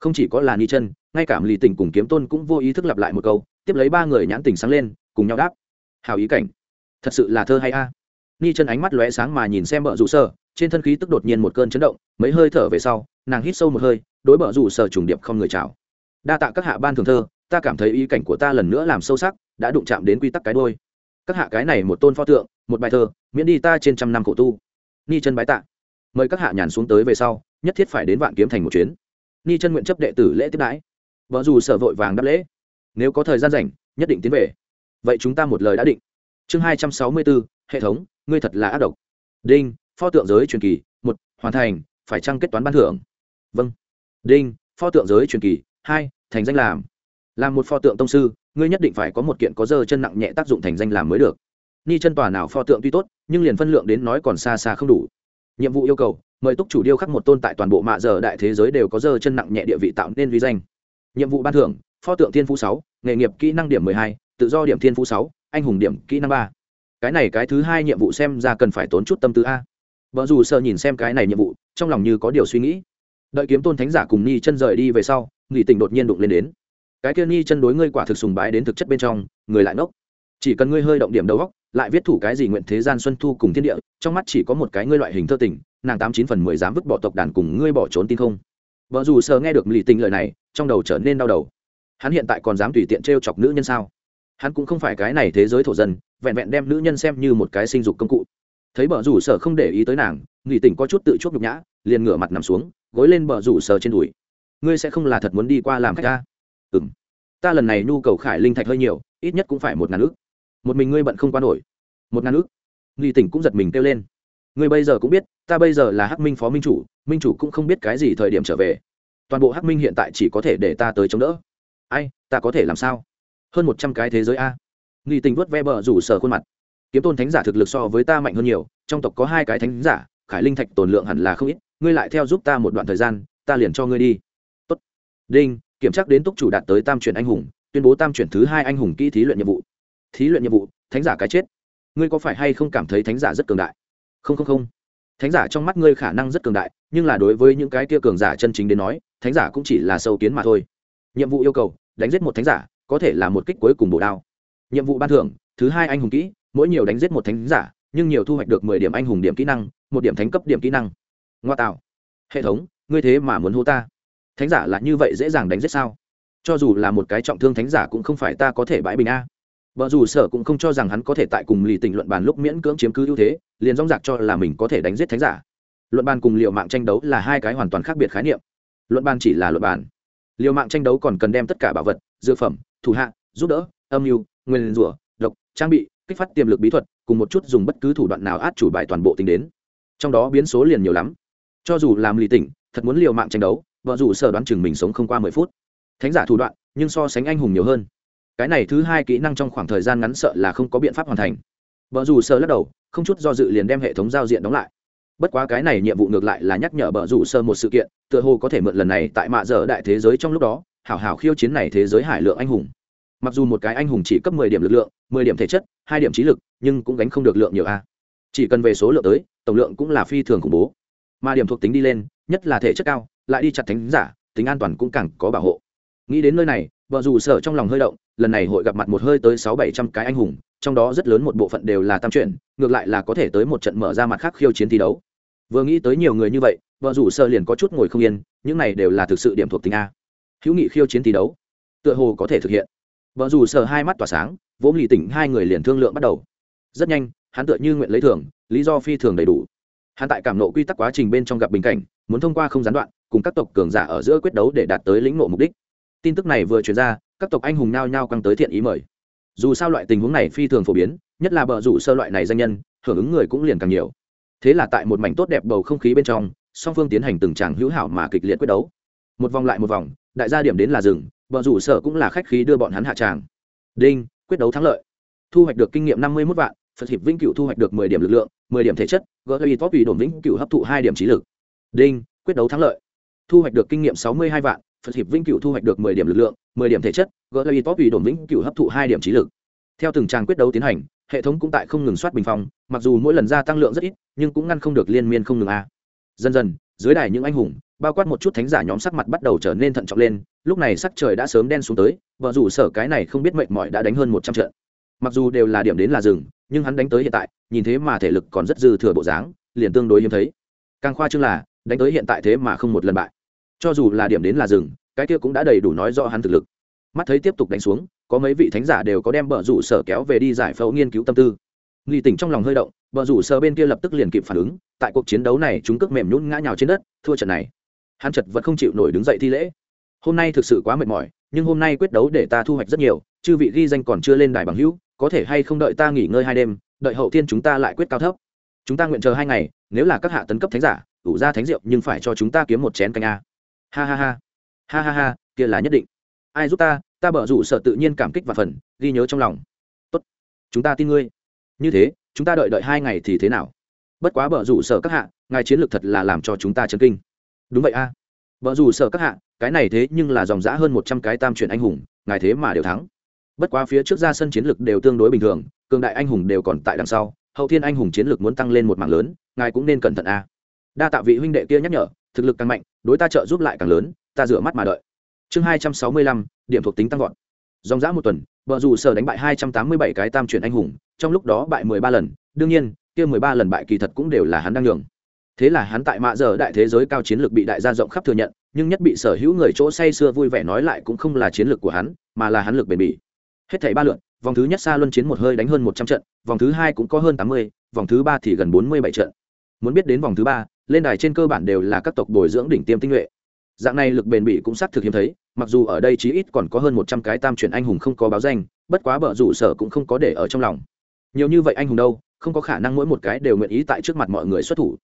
không chỉ có là ni chân, ngay cả lì tình cùng kiếm tôn cũng vô ý thức lặp lại một câu, tiếp lấy ba người nhãn tình sáng lên, cùng nhau đáp. Hào ý cảnh. Thật sự là thơ hay a. À. Ni chân ánh mắt lóe sáng mà nhìn xem bờ rủ sở, trên thân khí tức đột nhiên một cơn chấn động, mấy hơi thở về sau, nàng hít sâu một hơi, đối bờ rủ sở trùng điệp không người chào. Đa tạ các hạ ban thường thơ, ta cảm thấy ý cảnh của ta lần nữa làm sâu sắc, đã đụng chạm đến quy tắc cái đôi. Các hạ cái này một tôn pho tượng, một bài thơ, miễn đi ta trên trăm năm khổ tu. Ni chân bái tạ. Mời các hạ nhàn xuống tới về sau, nhất thiết phải đến vạn kiếm thành một chuyến ni chân nguyện chấp đệ tử lễ tiếp đãi. Vợ dù sở vội vàng đáp lễ. Nếu có thời gian rảnh, nhất định tiến về. Vậy chúng ta một lời đã định. Chương hai trăm sáu mươi bốn hệ thống, ngươi thật là ác độc. Đinh, pho tượng giới truyền kỳ, một, hoàn thành, phải chăng kết toán ban thưởng. Vâng. Đinh, pho tượng giới truyền kỳ, hai, thành danh làm. Làm một pho tượng tông sư, ngươi nhất định phải có một kiện có dơ chân nặng nhẹ tác dụng thành danh làm mới được. Ni chân tòa nào pho tượng tuy tốt, nhưng liền phân lượng đến nói còn xa xa không đủ. Nhiệm vụ yêu cầu mời túc chủ điêu khắc một tôn tại toàn bộ mạ giờ đại thế giới đều có dơ chân nặng nhẹ địa vị tạo nên vi danh. Nhiệm vụ ban thưởng, pho tượng thiên phú sáu, nghề nghiệp kỹ năng điểm mười hai, tự do điểm thiên phú sáu, anh hùng điểm kỹ năng ba. Cái này cái thứ hai nhiệm vụ xem ra cần phải tốn chút tâm tư a. Vợ dù sợ nhìn xem cái này nhiệm vụ, trong lòng như có điều suy nghĩ. Đợi kiếm tôn thánh giả cùng ni chân rời đi về sau nghị tình đột nhiên đụng lên đến. Cái kia ni chân đối ngươi quả thực sùng bái đến thực chất bên trong, người lại nốc chỉ cần ngươi hơi động điểm đầu góc lại viết thủ cái gì nguyện thế gian xuân thu cùng thiên địa, trong mắt chỉ có một cái ngươi loại hình thơ tình nàng tám chín phần mười dám vứt bỏ tộc đàn cùng ngươi bỏ trốn tin không? Vợ dù sờ nghe được lì tình lời này, trong đầu trở nên đau đầu. Hắn hiện tại còn dám tùy tiện t chọc nữ nhân sao? Hắn cũng không phải cái này thế giới thổ dân, vẹn vẹn đem nữ nhân xem như một cái sinh dục công cụ. Thấy bờ rủ sở không để ý tới nàng nghỉ tỉnh có chút tự chuốc nhục nhã, liền ngửa mặt nằm xuống, gối lên bờ rủ sở trên đùi. Ngươi sẽ không là thật muốn đi qua làm khách ta? Ừ m ta lần này nhu cầu khải linh thạch hơi nhiều, ít nhất cũng phải một ngàn ước một mình ngươi bận không qua nổi. Một ngàn ước nghỉ tỉnh cũng giật mình kêu lên ngươi bây giờ cũng biết, ta bây giờ là hắc minh phó minh chủ minh chủ cũng không biết cái gì thời điểm trở về. Toàn bộ hắc minh hiện tại chỉ có thể để ta tới chống đỡ. Ai, ta có thể làm sao? Hơn một trăm cái thế giới a. Nghi tình vớt ve bờ rủ sở khuôn mặt. Kiếm tôn thánh giả thực lực so với ta mạnh hơn nhiều, trong tộc có hai cái thánh giả, khải linh thạch tồn lượng hẳn là không ít, ngươi lại theo giúp ta một đoạn thời gian, ta liền cho ngươi đi. Tốt. đinh, kiểm tra đến túc chủ đạt tới tam chuyển anh hùng, tuyên bố tam chuyển thứ hai anh hùng kỹ thí luyện nhiệm vụ. Thí luyện nhiệm vụ, thánh giả cái chết. Ngươi có phải hay không cảm thấy thánh giả rất cường đại? Không không không. Thánh giả trong mắt ngươi khả năng rất cường đại, nhưng là đối với những cái kia cường giả chân chính đến nói, thánh giả cũng chỉ là sâu kiến mà thôi. Nhiệm vụ yêu cầu, đánh giết một thánh giả, có thể là một kích cuối cùng bổ đao. Nhiệm vụ ban thưởng, thứ hai anh hùng kỹ, mỗi nhiều đánh giết một thánh giả, nhưng nhiều thu hoạch được mười điểm anh hùng điểm kỹ năng, một điểm thánh cấp điểm kỹ năng. Ngoa tạo. Hệ thống, ngươi thế mà muốn hô ta? Thánh giả là như vậy dễ dàng đánh giết sao? Cho dù là một cái trọng thương thánh giả cũng không phải ta có thể bãi bình a vợ dù sở cũng không cho rằng hắn có thể tại cùng lì tình luận bàn lúc miễn cưỡng chiếm cứ ưu thế, liền dóng dạc cho là mình có thể đánh giết thánh giả. Luận bàn cùng liệu mạng tranh đấu là hai cái hoàn toàn khác biệt khái niệm. Luận bàn chỉ là luận bàn. Liều mạng tranh đấu còn cần đem tất cả bảo vật, dược phẩm, thủ hạ, giúp đỡ, âm mưu, nguyên rủa, độc, trang bị, kích phát tiềm lực bí thuật, cùng một chút dùng bất cứ thủ đoạn nào át chủ bài toàn bộ tính đến. Trong đó biến số liền nhiều lắm. Cho dù làm lì tỉnh, thật muốn liều mạng tranh đấu vợ dù sở đoán chừng mình sống không qua mười phút. Thánh giả thủ đoạn, nhưng so sánh anh hùng nhiều hơn cái này thứ hai kỹ năng trong khoảng thời gian ngắn sợ là không có biện pháp hoàn thành. Vợ dù sơ lắc đầu, không chút do dự liền đem hệ thống giao diện đóng lại. Bất quá cái này nhiệm vụ ngược lại là nhắc nhở bờ rủ sơ một sự kiện, tựa hồ có thể mượn lần này tại mạ dở đại thế giới trong lúc đó, hảo hảo khiêu chiến này thế giới hải lượng anh hùng. Mặc dù một cái anh hùng chỉ cấp mười điểm lực lượng, mười điểm thể chất, hai điểm trí lực, nhưng cũng gánh không được lượng nhiều a. Chỉ cần về số lượng tới, tổng lượng cũng là phi thường khủng bố. Mà điểm thuộc tính đi lên, nhất là thể chất cao, lại đi chặt thánh giả, tính an toàn cũng càng có bảo hộ nghĩ đến nơi này, vợ dù sở trong lòng hơi động, lần này hội gặp mặt một hơi tới sáu bảy trăm cái anh hùng, trong đó rất lớn một bộ phận đều là tam chuyển, ngược lại là có thể tới một trận mở ra mặt khác khiêu chiến thi đấu. Vừa nghĩ tới nhiều người như vậy, vợ rủ sơ liền có chút ngồi không yên, những này đều là thực sự điểm thuộc tính a. Hữu nghị khiêu chiến thi đấu, tựa hồ có thể thực hiện. Vợ rủ sơ hai mắt tỏa sáng, vốn lì tỉnh hai người liền thương lượng bắt đầu. Rất nhanh, hắn tựa như nguyện lấy thưởng, lý do phi thường đầy đủ. Hắn tại cảm nộ quy tắc quá trình bên trong gặp bình cảnh, muốn thông qua không gián đoạn, cùng các tộc cường giả ở giữa quyết đấu để đạt tới lĩnh nộ mục đích tin tức này vừa truyền ra, các tộc anh hùng nao nhao căng tới thiện ý mời. Dù sao loại tình huống này phi thường phổ biến, nhất là bờ rủ sơ loại này danh nhân, hưởng ứng người cũng liền càng nhiều. Thế là tại một mảnh tốt đẹp bầu không khí bên trong, song phương tiến hành từng tràng hữu hảo mà kịch liệt quyết đấu. Một vòng lại một vòng, đại gia điểm đến là rừng bờ rủ sở cũng là khách khí đưa bọn hắn hạ tràng. Đinh, quyết đấu thắng lợi. Thu hoạch được kinh nghiệm năm mươi mốt vạn, phật hiệp vĩnh cửu thu hoạch được mười điểm lực lượng, mười điểm thể chất gợi top vì đồn vĩnh cửu hấp thụ hai điểm trí lực. Đinh, quyết đấu thắng lợi. Thu hoạch được kinh nghiệm sáu mươi hai vạn phật hiệp vĩnh cửu thu hoạch được mười điểm lực lượng, mười điểm thể chất gợi top vì đồn vĩnh cửu hấp thụ hai điểm trí lực. Theo từng tràng quyết đấu tiến hành, hệ thống cũng tại không ngừng soát bình phong, mặc dù mỗi lần gia tăng lượng rất ít, nhưng cũng ngăn không được liên miên không ngừng a. Dần dần, dưới đài những anh hùng, bao quát một chút thánh giả nhóm sắc mặt bắt đầu trở nên thận trọng lên, lúc này sắc trời đã sớm đen xuống tới, và dù sở cái này không biết mệt mỏi đã đánh hơn một trăm trận. Mặc dù đều là điểm đến là rừng nhưng hắn đánh tới hiện tại, nhìn thế mà thể lực còn rất dư thừa bộ dáng, liền tương đối hiếm thấy. Càng khoa chương là, đánh tới hiện tại thế mà không một lần bại cho dù là điểm đến là rừng, cái kia cũng đã đầy đủ nói rõ hắn thực lực. Mắt thấy tiếp tục đánh xuống, có mấy vị thánh giả đều có đem bờ rủ sở kéo về đi giải phẫu nghiên cứu tâm tư. Nghi tỉnh trong lòng hơi động, bờ rủ sở bên kia lập tức liền kịp phản ứng, tại cuộc chiến đấu này chúng cước mềm nhún ngã nhào trên đất, thua trận này. Hắn chật vật không chịu nổi đứng dậy thi lễ. Hôm nay thực sự quá mệt mỏi, nhưng hôm nay quyết đấu để ta thu hoạch rất nhiều, chư vị ghi danh còn chưa lên đài bằng hữu, có thể hay không đợi ta nghỉ ngơi hai đêm, đợi hậu thiên chúng ta lại quyết cao thấp. Chúng ta nguyện chờ hai ngày, nếu là các hạ tấn cấp thánh giả đủ ra thánh rượu nhưng phải cho chúng ta kiếm một chén canh a ha ha ha. Ha ha ha, kia là nhất định. Ai giúp ta ta bở rủ sợ tự nhiên cảm kích và phần, ghi nhớ trong lòng. Tốt. Chúng ta tin ngươi. Như thế, chúng ta đợi đợi hai ngày thì thế nào? Bất quá bở rủ sợ các hạ, ngài chiến lược thật là làm cho chúng ta chấn kinh. Đúng vậy a. À. bở rủ sợ các hạ, cái này thế nhưng là dòng dã hơn một trăm cái tam chuyển anh hùng, ngài thế mà đều thắng. Bất quá phía trước ra sân chiến lược đều tương đối bình thường, cường đại anh hùng đều còn tại đằng sau, hậu thiên anh hùng chiến lược muốn tăng lên một mạng lớn, ngài cũng nên cẩn thận a. Đa tạ vị huynh đệ kia nhắc nhở thực lực càng mạnh, đối ta trợ giúp lại càng lớn, ta rửa mắt mà đợi. Chương hai trăm sáu mươi lăm, điểm thuộc tính tăng vọt. Dòng dã một tuần vợ dù sở đánh bại hai trăm tám mươi bảy cái tam chuyển anh hùng, trong lúc đó bại mười ba lần, đương nhiên, kia mười ba lần bại kỳ thật cũng đều là hắn đang nhường. Thế là hắn tại mạ giờ đại thế giới cao chiến lược bị đại gia rộng khắp thừa nhận, nhưng nhất bị sở hữu người chỗ say sưa vui vẻ nói lại cũng không là chiến lược của hắn, mà là hắn lực bền bỉ. Hết thảy ba lượt, vòng thứ nhất xa luân chiến một hơi đánh hơn một trăm trận, vòng thứ hai cũng có hơn tám mươi, vòng thứ ba thì gần bốn mươi bảy trận. Muốn biết đến vòng thứ ba lên đài trên cơ bản đều là các tộc bồi dưỡng đỉnh tiêm tinh nhuệ. Dạng này lực bền bỉ cũng xác thực hiếm thấy, mặc dù ở đây chí ít còn có hơn một trăm cái tam chuyển anh hùng không có báo danh, bất quá bợ rủ sở cũng không có để ở trong lòng. Nhiều như vậy anh hùng đâu, không có khả năng mỗi một cái đều nguyện ý tại trước mặt mọi người xuất thủ.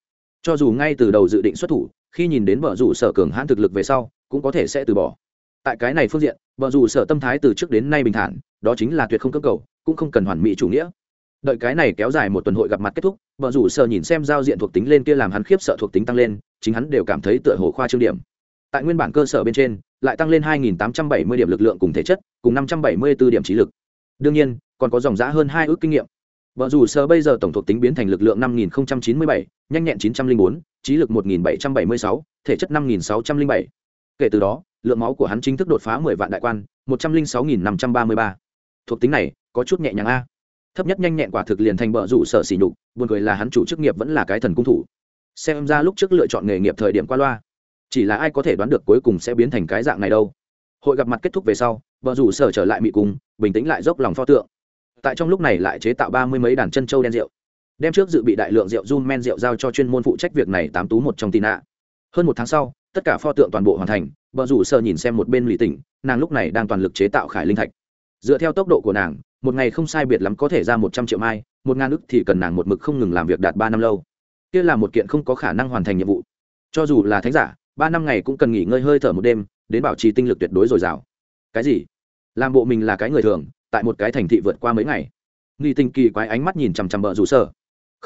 Cho dù ngay từ đầu dự định xuất thủ, khi nhìn đến bờ rủ sở cường hãn thực lực về sau, cũng có thể sẽ từ bỏ. Tại cái này phương diện bờ rủ sở tâm thái từ trước đến nay bình thản, đó chính là tuyệt không cơ cầu, cũng không cần hoàn mỹ chủ nghĩa đợi cái này kéo dài một tuần hội gặp mặt kết thúc bờ rủ sở nhìn xem giao diện thuộc tính lên kia làm hắn khiếp sợ thuộc tính tăng lên chính hắn đều cảm thấy tựa hồ khoa trương điểm tại nguyên bản cơ sở bên trên lại tăng lên 2.870 điểm lực lượng cùng thể chất cùng 574 điểm trí lực đương nhiên còn có dòng giã hơn hai ước kinh nghiệm vợ rủ sơ bây giờ tổng thuộc tính biến thành lực lượng 5.097, nhanh nhẹn 904, trí lực 1.776, thể chất 5.607. kể từ đó lượng máu của hắn chính thức đột phá 10 vạn đại quan 106.533. thuộc tính này có chút nhẹ nhàng a thấp nhất nhanh nhẹn quả thực liền thành bờ rủ sở xỉ nhục, buồn cười là hắn chủ chức nghiệp vẫn là cái thần cung thủ. Xem ra lúc trước lựa chọn nghề nghiệp thời điểm qua loa, chỉ là ai có thể đoán được cuối cùng sẽ biến thành cái dạng này đâu. Hội gặp mặt kết thúc về sau vợ rủ sở trở lại mỹ cung, bình tĩnh lại dốc lòng pho tượng. Tại trong lúc này lại chế tạo ba mươi mấy đàn chân trâu đen rượu, đem trước dự bị đại lượng rượu run men rượu giao cho chuyên môn phụ trách việc này tám tú một trong tì nạ hơn một tháng sau, tất cả pho tượng toàn bộ hoàn thành vợ rủ sở nhìn xem một bên lụy tỉnh, nàng lúc này đang toàn lực chế tạo khải linh thạch. Dựa theo tốc độ của nàng một ngày không sai biệt lắm có thể ra một trăm triệu mai, một ngàn ức thì cần nàng một mực không ngừng làm việc đạt ba năm lâu. Kia là một kiện không có khả năng hoàn thành nhiệm vụ. Cho dù là thánh giả, ba năm ngày cũng cần nghỉ ngơi hơi thở một đêm, đến bảo trì tinh lực tuyệt đối dồi dào. Cái gì? Làm bộ mình là cái người thường, tại một cái thành thị vượt qua mấy ngày. Nghi tinh kỳ quái ánh mắt nhìn chằm chằm vợ rủ sơ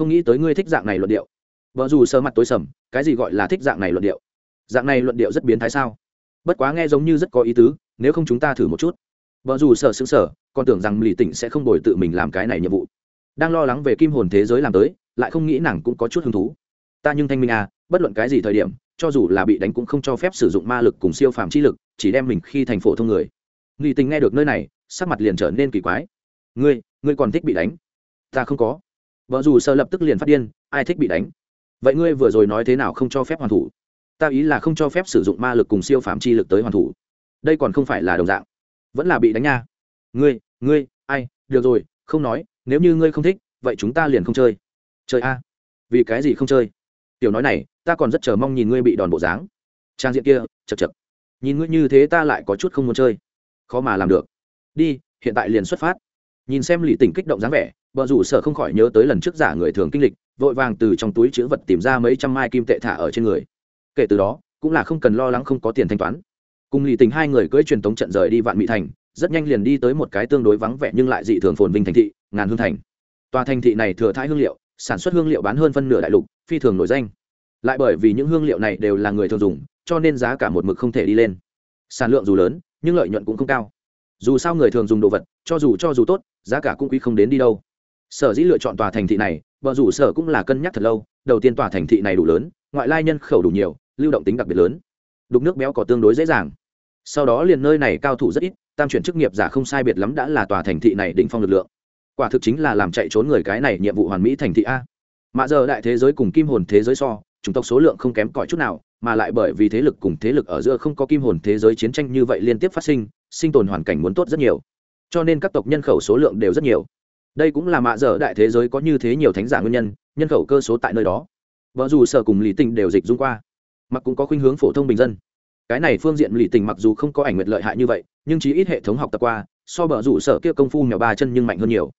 không nghĩ tới ngươi thích dạng này luận điệu. Vợ rủ sơ mặt tối sầm, cái gì gọi là thích dạng này luận điệu? Dạng này luận điệu rất biến thái sao? Bất quá nghe giống như rất có ý tứ, nếu không chúng ta thử một chút vợ dù sợ xứng sở còn tưởng rằng lì tỉnh sẽ không đổi tự mình làm cái này nhiệm vụ. Đang lo lắng về kim hồn thế giới làm tới, lại không nghĩ nàng cũng có chút hứng thú. Ta nhưng thanh minh à bất luận cái gì thời điểm, cho dù là bị đánh cũng không cho phép sử dụng ma lực cùng siêu phàm chi lực, chỉ đem mình khi thành phổ thông người. Lì tình nghe được nơi này, sắc mặt liền trở nên kỳ quái. Ngươi ngươi còn thích bị đánh? Ta không có. Vợ dù sợ lập tức liền phát điên, ai thích bị đánh? Vậy ngươi vừa rồi nói thế nào không cho phép hoàn thủ? Ta ý là không cho phép sử dụng ma lực cùng siêu phàm chi lực tới hoàn thủ. Đây còn không phải là đồng dạng vẫn là bị đánh nha. Ngươi ngươi, ai, được rồi, không nói, nếu như ngươi không thích, vậy chúng ta liền không chơi. Chơi a. Vì cái gì không chơi? Tiểu nói này, ta còn rất chờ mong nhìn ngươi bị đòn bộ dáng. Trang diện kia, chật chật. Nhìn ngươi như thế ta lại có chút không muốn chơi. Khó mà làm được. Đi, hiện tại liền xuất phát. Nhìn xem lì tỉnh kích động dáng vẻ vợ rủ sợ không khỏi nhớ tới lần trước giả người thường kinh lịch, vội vàng từ trong túi chữ vật tìm ra mấy trăm mai kim tệ thả ở trên người. Kể từ đó, cũng là không cần lo lắng không có tiền thanh toán cùng lì tình hai người cưỡi truyền tống trận rời đi vạn mỹ thành, rất nhanh liền đi tới một cái tương đối vắng vẻ nhưng lại dị thường phồn vinh thành thị, ngàn hương thành. Tòa thành thị này thừa thãi hương liệu, sản xuất hương liệu bán hơn phân nửa đại lục, phi thường nổi danh. Lại bởi vì những hương liệu này đều là người thường dùng, cho nên giá cả một mực không thể đi lên. Sản lượng dù lớn, nhưng lợi nhuận cũng không cao. Dù sao người thường dùng đồ vật, cho dù cho dù tốt, giá cả cũng quý không đến đi đâu. Sở dĩ lựa chọn tòa thành thị này vợ rủ sở cũng là cân nhắc thật lâu, đầu tiên tòa thành thị này đủ lớn, ngoại lai nhân khẩu đủ nhiều, lưu động tính đặc biệt lớn. Đục nước béo có tương đối dễ dàng sau đó liền nơi này cao thủ rất ít, tam chuyển chức nghiệp giả không sai biệt lắm đã là tòa thành thị này đỉnh phong lực lượng. Quả thực chính là làm chạy trốn người cái này nhiệm vụ hoàn mỹ thành thị a. Mạ giờ đại thế giới cùng kim hồn thế giới so, chủng tộc số lượng không kém cỏi chút nào, mà lại bởi vì thế lực cùng thế lực ở giữa không có kim hồn thế giới chiến tranh như vậy liên tiếp phát sinh sinh tồn hoàn cảnh muốn tốt rất nhiều. Cho nên các tộc nhân khẩu số lượng đều rất nhiều. Đây cũng là mạ dở đại thế giới có như thế nhiều thánh giả nguyên nhân nhân khẩu cơ số tại nơi đó. Vợ dù sở cùng lý tình đều dịch dung qua. Mặc cũng có khuynh hướng phổ thông bình dân cái này phương diện lì tình mặc dù không có ảnh nguyệt lợi hại như vậy, nhưng chí ít hệ thống học tập qua, so bờ rủ sở kia công phu mèo ba chân nhưng mạnh hơn nhiều.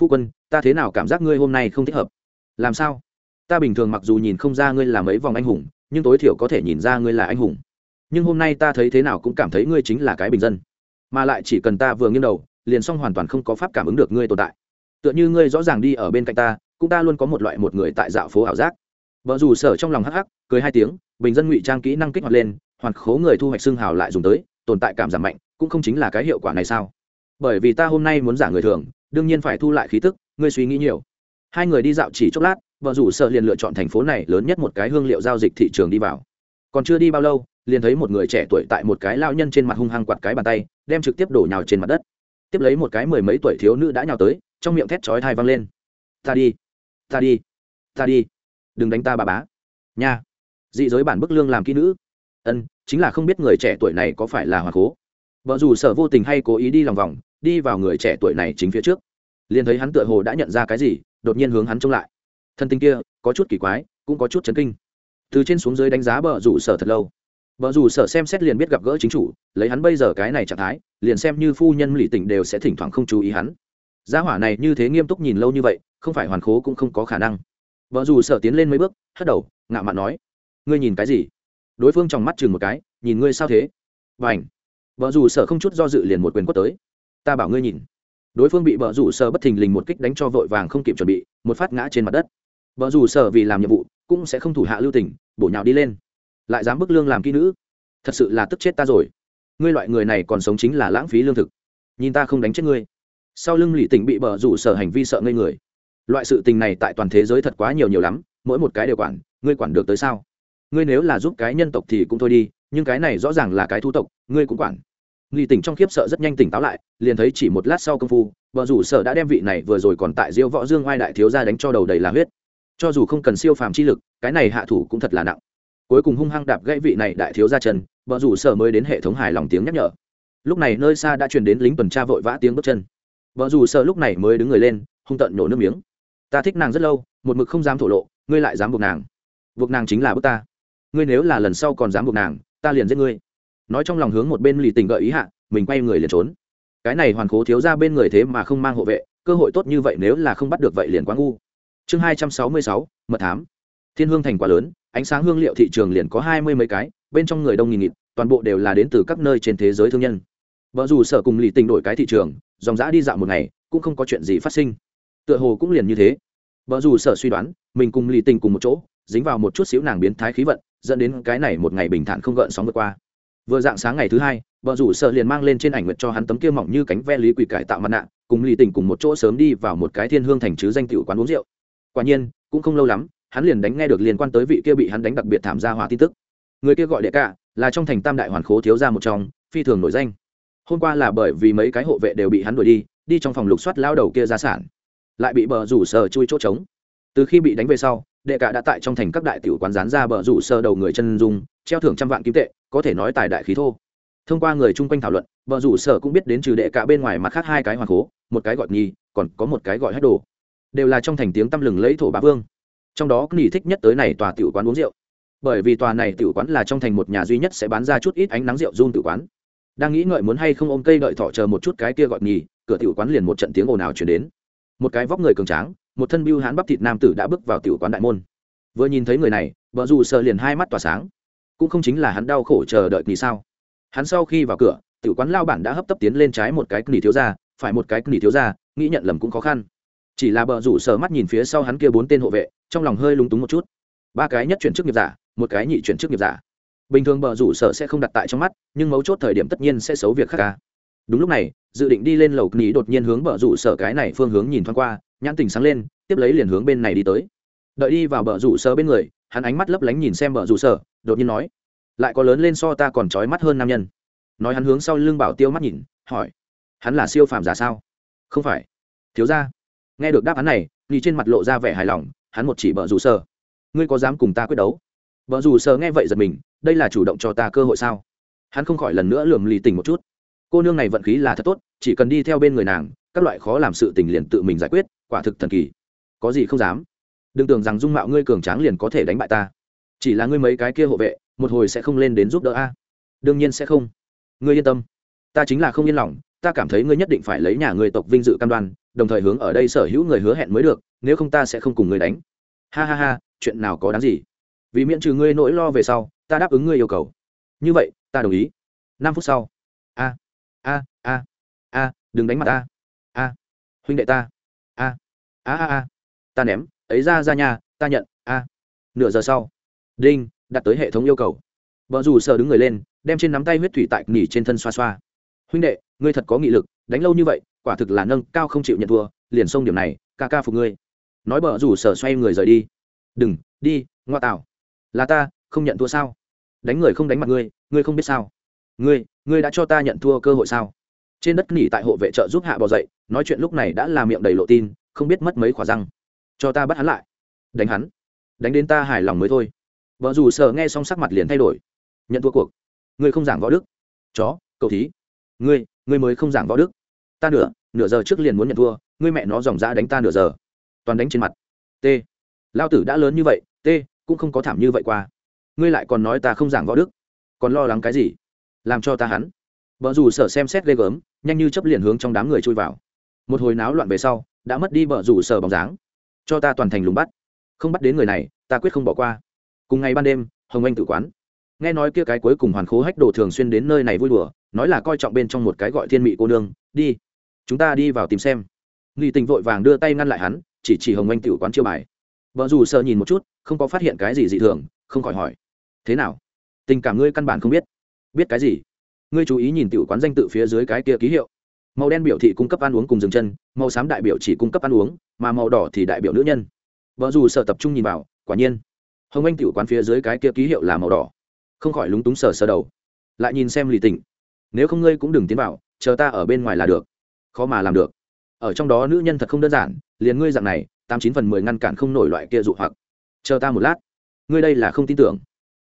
Phu quân, ta thế nào cảm giác ngươi hôm nay không thích hợp? Làm sao? Ta bình thường mặc dù nhìn không ra ngươi là mấy vòng anh hùng, nhưng tối thiểu có thể nhìn ra ngươi là anh hùng. Nhưng hôm nay ta thấy thế nào cũng cảm thấy ngươi chính là cái bình dân. Mà lại chỉ cần ta vừa nghiêng đầu, liền xong hoàn toàn không có pháp cảm ứng được ngươi tồn tại. Tựa như ngươi rõ ràng đi ở bên cạnh ta, cũng ta luôn có một loại một người tại dạo phố ảo giác. Vợ dù sở trong lòng hắc hắc, cười hai tiếng, bình dân ngụy trang kỹ năng kích hoạt lên hoàn khố người thu hoạch xương hào lại dùng tới, tồn tại cảm giảm mạnh, cũng không chính là cái hiệu quả này sao? Bởi vì ta hôm nay muốn giả người thường, đương nhiên phải thu lại khí tức, ngươi suy nghĩ nhiều. Hai người đi dạo chỉ chốc lát, vợ rủ sợ liền lựa chọn thành phố này lớn nhất một cái hương liệu giao dịch thị trường đi vào. Còn chưa đi bao lâu, liền thấy một người trẻ tuổi tại một cái lao nhân trên mặt hung hăng quạt cái bàn tay, đem trực tiếp đổ nhào trên mặt đất. Tiếp lấy một cái mười mấy tuổi thiếu nữ đã nhào tới, trong miệng thét chói thai văng lên. Ta đi ta đi ta đi. Đừng đánh ta bà bá. Nha. Dị giới bản bức lương làm kỹ nữ ân, chính là không biết người trẻ tuổi này có phải là hoàng cố. Vợ dù sở vô tình hay cố ý đi lòng vòng, đi vào người trẻ tuổi này chính phía trước. Liền thấy hắn tựa hồ đã nhận ra cái gì, đột nhiên hướng hắn trông lại. Thân tinh kia, có chút kỳ quái, cũng có chút chấn kinh. Từ trên xuống dưới đánh giá bờ rủ sở thật lâu. Bờ rủ sở xem xét liền biết gặp gỡ chính chủ, lấy hắn bây giờ cái này trạng thái, liền xem như phu nhân lì tỉnh đều sẽ thỉnh thoảng không chú ý hắn. Gia hỏa này như thế nghiêm túc nhìn lâu như vậy, không phải hoàn khố cũng không có khả năng. Vợ dù sở tiến lên mấy bước, hất đầu, ngạo mạn nói, ngươi nhìn cái gì? Đối phương trong mắt chừng một cái, nhìn ngươi sao thế? Và ảnh vợ rủ sở không chút do dự liền một quyền quất tới. Ta bảo ngươi nhìn. Đối phương bị vợ rủ sở bất thình lình một kích đánh cho vội vàng không kịp chuẩn bị, một phát ngã trên mặt đất. Vợ rủ sở vì làm nhiệm vụ, cũng sẽ không thủ hạ lưu tình, bổ nhào đi lên. Lại dám bức lương làm kỹ nữ. Thật sự là tức chết ta rồi. Ngươi loại người này còn sống chính là lãng phí lương thực. Nhìn ta không đánh chết ngươi. Sau lưng lì tỉnh bị bờ rủ sở hành vi sợ ngây người. Loại sự tình này tại toàn thế giới thật quá nhiều nhiều lắm, mỗi một cái đều quản, ngươi quản được tới sao? Ngươi nếu là giúp cái nhân tộc thì cũng thôi đi, nhưng cái này rõ ràng là cái thu tộc, ngươi cũng quản. Lì tỉnh trong khiếp sợ rất nhanh tỉnh táo lại, liền thấy chỉ một lát sau công phu, vợ rủ sở đã đem vị này vừa rồi còn tại diêu võ dương oai đại thiếu ra đánh cho đầu đầy là huyết. Cho dù không cần siêu phàm chi lực, cái này hạ thủ cũng thật là nặng. Cuối cùng hung hăng đạp gãy vị này đại thiếu ra chân, vợ rủ sở mới đến hệ thống hài lòng tiếng nhắc nhở. Lúc này nơi xa đã truyền đến lính tuần tra vội vã tiếng bước chân. Vợ rủ sợ lúc này mới đứng người lên, hung tận nhổ nước miếng. Ta thích nàng rất lâu, một mực không dám thổ lộ, ngươi lại dám buộc nàng. Buộc nàng chính là bức ta ngươi nếu là lần sau còn dám buộc nàng, ta liền giết ngươi. Nói trong lòng hướng một bên lì tình gợi ý hạ, mình quay người liền trốn. Cái này hoàn cố thiếu ra bên người thế mà không mang hộ vệ, cơ hội tốt như vậy nếu là không bắt được vậy liền quá ngu. Chương hai trăm sáu mươi sáu, mật thám. Thiên hương thành quá lớn, ánh sáng hương liệu thị trường liền có hai mươi mấy cái, bên trong người đông nghìn nghịt, toàn bộ đều là đến từ các nơi trên thế giới thương nhân. Vợ dù sở cùng lì tình đổi cái thị trường, dòng dã đi dạo một ngày, cũng không có chuyện gì phát sinh. Tựa hồ cũng liền như thế. Vợ dù sở suy đoán, mình cùng lì tình cùng một chỗ dính vào một chút xíu nàng biến thái khí vận, dẫn đến cái này một ngày bình thản không gợn sóng vượt qua. Vừa dạng sáng ngày thứ hai, vợ rủ sợ liền mang lên trên ảnh nguyệt cho hắn tấm kia mỏng như cánh ve lý quỷ cải tạo mặt nạ, cùng lì tình cùng một chỗ sớm đi vào một cái thiên hương thành chứ danh tiểu quán uống rượu. Quả nhiên, cũng không lâu lắm, hắn liền đánh nghe được liên quan tới vị kia bị hắn đánh đặc biệt thảm gia hỏa tin tức. Người kia gọi đệ cả là trong thành tam đại hoàn khố thiếu gia một trong, phi thường nổi danh. Hôm qua là bởi vì mấy cái hộ vệ đều bị hắn đuổi đi đi trong phòng lục soát lao đầu kia ra sản, lại bị bờ rủ sờ chui chỗ trống. Từ khi bị đánh về sau đệ cả đã tại trong thành các đại tiểu quán rán ra bờ rủ sơ đầu người chân dung, treo thưởng trăm vạn kim tệ, có thể nói tài đại khí thô. Thông qua người chung quanh thảo luận, bờ rủ sở cũng biết đến trừ đệ cả bên ngoài mặt khác hai cái hoàng cố một cái gọi nhi, còn có một cái gọi hết đồ. Đều là trong thành tiếng tăm lừng lấy thổ bá vương. Trong đó nỉ thích nhất tới này tòa tiểu quán uống rượu. Bởi vì tòa này tiểu quán là trong thành một nhà duy nhất sẽ bán ra chút ít ánh nắng rượu run tiểu quán. Đang nghĩ ngợi muốn hay không ôm cây đợi thọ chờ một chút cái kia gọi nhì cửa tiểu quán liền một trận tiếng ồn ào chuyển đến. Một cái vóc người cường tráng một thân biêu hán bắp thịt nam tử đã bước vào tiểu quán đại môn. Vừa nhìn thấy người này vợ dù sợ liền hai mắt tỏa sáng. Cũng không chính là hắn đau khổ chờ đợi nhì sao? Hắn sau khi vào cửa, tiểu quán lao bản đã hấp tấp tiến lên trái một cái nhì thiếu ra phải một cái nhì thiếu ra nghĩ nhận lầm cũng khó khăn. Chỉ là bờ rủ sờ mắt nhìn phía sau hắn kia bốn tên hộ vệ, trong lòng hơi lúng túng một chút. Ba cái nhất chuyển chức nghiệp giả, một cái nhị chuyển chức nghiệp giả. Bình thường bờ rủ sở sẽ không đặt tại trong mắt, nhưng mấu chốt thời điểm tất nhiên sẽ xấu việc khác ca. Đúng lúc này, dự định đi lên lầu ní đột nhiên hướng bờ rủ sở cái này phương hướng nhìn thoáng qua nhãn tình sáng lên, tiếp lấy liền hướng bên này đi tới. Đợi đi vào bờ rủ sở bên người, hắn ánh mắt lấp lánh nhìn xem bờ rủ sở đột nhiên nói, lại có lớn lên so ta còn trói mắt hơn nam nhân. Nói hắn hướng sau lưng bảo tiêu mắt nhìn, hỏi, hắn là siêu phàm giả sao? Không phải. Thiếu ra nghe được đáp án này nghi trên mặt lộ ra vẻ hài lòng, hắn một chỉ bờ rủ sơ ngươi có dám cùng ta quyết đấu? Vợ dù sờ nghe vậy giật mình, đây là chủ động cho ta cơ hội sao? Hắn không khỏi lần nữa lườm lì tình một chút. Cô nương này vận khí là thật tốt, chỉ cần đi theo bên người nàng, các loại khó làm sự tình liền tự mình giải quyết quả thực thần kỳ. Có gì không dám? Đừng tưởng rằng dung mạo ngươi cường tráng liền có thể đánh bại ta. Chỉ là ngươi mấy cái kia hộ vệ, một hồi sẽ không lên đến giúp đỡ a. Đương nhiên sẽ không. Ngươi yên tâm. Ta chính là không yên lòng, ta cảm thấy ngươi nhất định phải lấy nhà ngươi tộc vinh dự cam đoan, đồng thời hướng ở đây sở hữu người hứa hẹn mới được, nếu không ta sẽ không cùng ngươi đánh. Ha ha ha, chuyện nào có đáng gì? Vì miễn trừ ngươi nỗi lo về sau, ta đáp ứng ngươi yêu cầu. Như vậy, ta đồng ý. Năm phút sau. A a a a, đừng đánh mặt ta. A, huynh đệ ta a a a. Ta ném, ấy ra ra nhà ta nhận, a. Nửa giờ sau, đinh đặt tới hệ thống yêu cầu. Vợ dù sợ đứng người lên, đem trên nắm tay huyết thủy tại nỉ trên thân xoa xoa. Huynh đệ, ngươi thật có nghị lực, đánh lâu như vậy, quả thực là nâng cao không chịu nhận thua, liền xông điểm này, ca ca phục ngươi. Nói bờ rủ sở xoay người rời đi. Đừng, đi, ngoa tạo. Là ta, không nhận thua sao? Đánh người không đánh mặt ngươi ngươi không biết sao? Ngươi ngươi đã cho ta nhận thua cơ hội sao? Trên đất nghỉ tại hộ vệ trợ giúp hạ bò dậy, nói chuyện lúc này đã làm miệng đầy lộ tin không biết mất mấy khỏa răng. Cho ta bắt hắn lại. Đánh hắn. Đánh đến ta hài lòng mới thôi. Vợ dù sợ nghe xong sắc mặt liền thay đổi. Nhận thua cuộc. Ngươi không giảng võ đức. Chó, cậu thí. Ngươi ngươi mới không giảng võ đức. Ta nửa nửa giờ trước liền muốn nhận thua. Ngươi mẹ nó dòng dã đánh ta nửa giờ. Toàn đánh trên mặt. T. Lao tử đã lớn như vậy, t, cũng không có thảm như vậy qua. Ngươi lại còn nói ta không giảng võ đức. Còn lo lắng cái gì? Làm cho ta hắn. Vợ dù sợ xem xét ghê gớm, nhanh như chấp liền hướng trong đám người chui vào. Một hồi náo loạn về sau đã mất đi vợ rủ sở bóng dáng. Cho ta toàn thành lùng bắt. Không bắt đến người này, ta quyết không bỏ qua. Cùng ngày ban đêm, hồng anh tự quán. Nghe nói kia cái cuối cùng hoàn khố hách đồ thường xuyên đến nơi này vui đùa, nói là coi trọng bên trong một cái gọi thiên mị cô nương, đi, chúng ta đi vào tìm xem. Nghi tình vội vàng đưa tay ngăn lại hắn, chỉ chỉ hồng anh tự quán chiêu bài. Vợ dù sợ nhìn một chút, không có phát hiện cái gì dị thường, không khỏi hỏi, thế nào? Tình cảm ngươi căn bản không biết. Biết cái gì? Ngươi chú ý nhìn tiểu quán danh tự phía dưới cái kia ký hiệu màu đen biểu thị cung cấp ăn uống cùng dừng chân, màu xám đại biểu chỉ cung cấp ăn uống, mà màu đỏ thì đại biểu nữ nhân. Vợ dù sợ tập trung nhìn vào, quả nhiên. Hồng anh tiểu quán phía dưới cái kia ký hiệu là màu đỏ. Không khỏi lúng túng sờ sờ đầu. Lại nhìn xem lì tình nếu không ngươi cũng đừng tiến vào, chờ ta ở bên ngoài là được. Khó mà làm được. Ở trong đó nữ nhân thật không đơn giản, liền ngươi dạng này, tám chín phần mười ngăn cản không nổi loại kia dụ hoặc. Chờ ta một lát. Ngươi đây là không tin tưởng.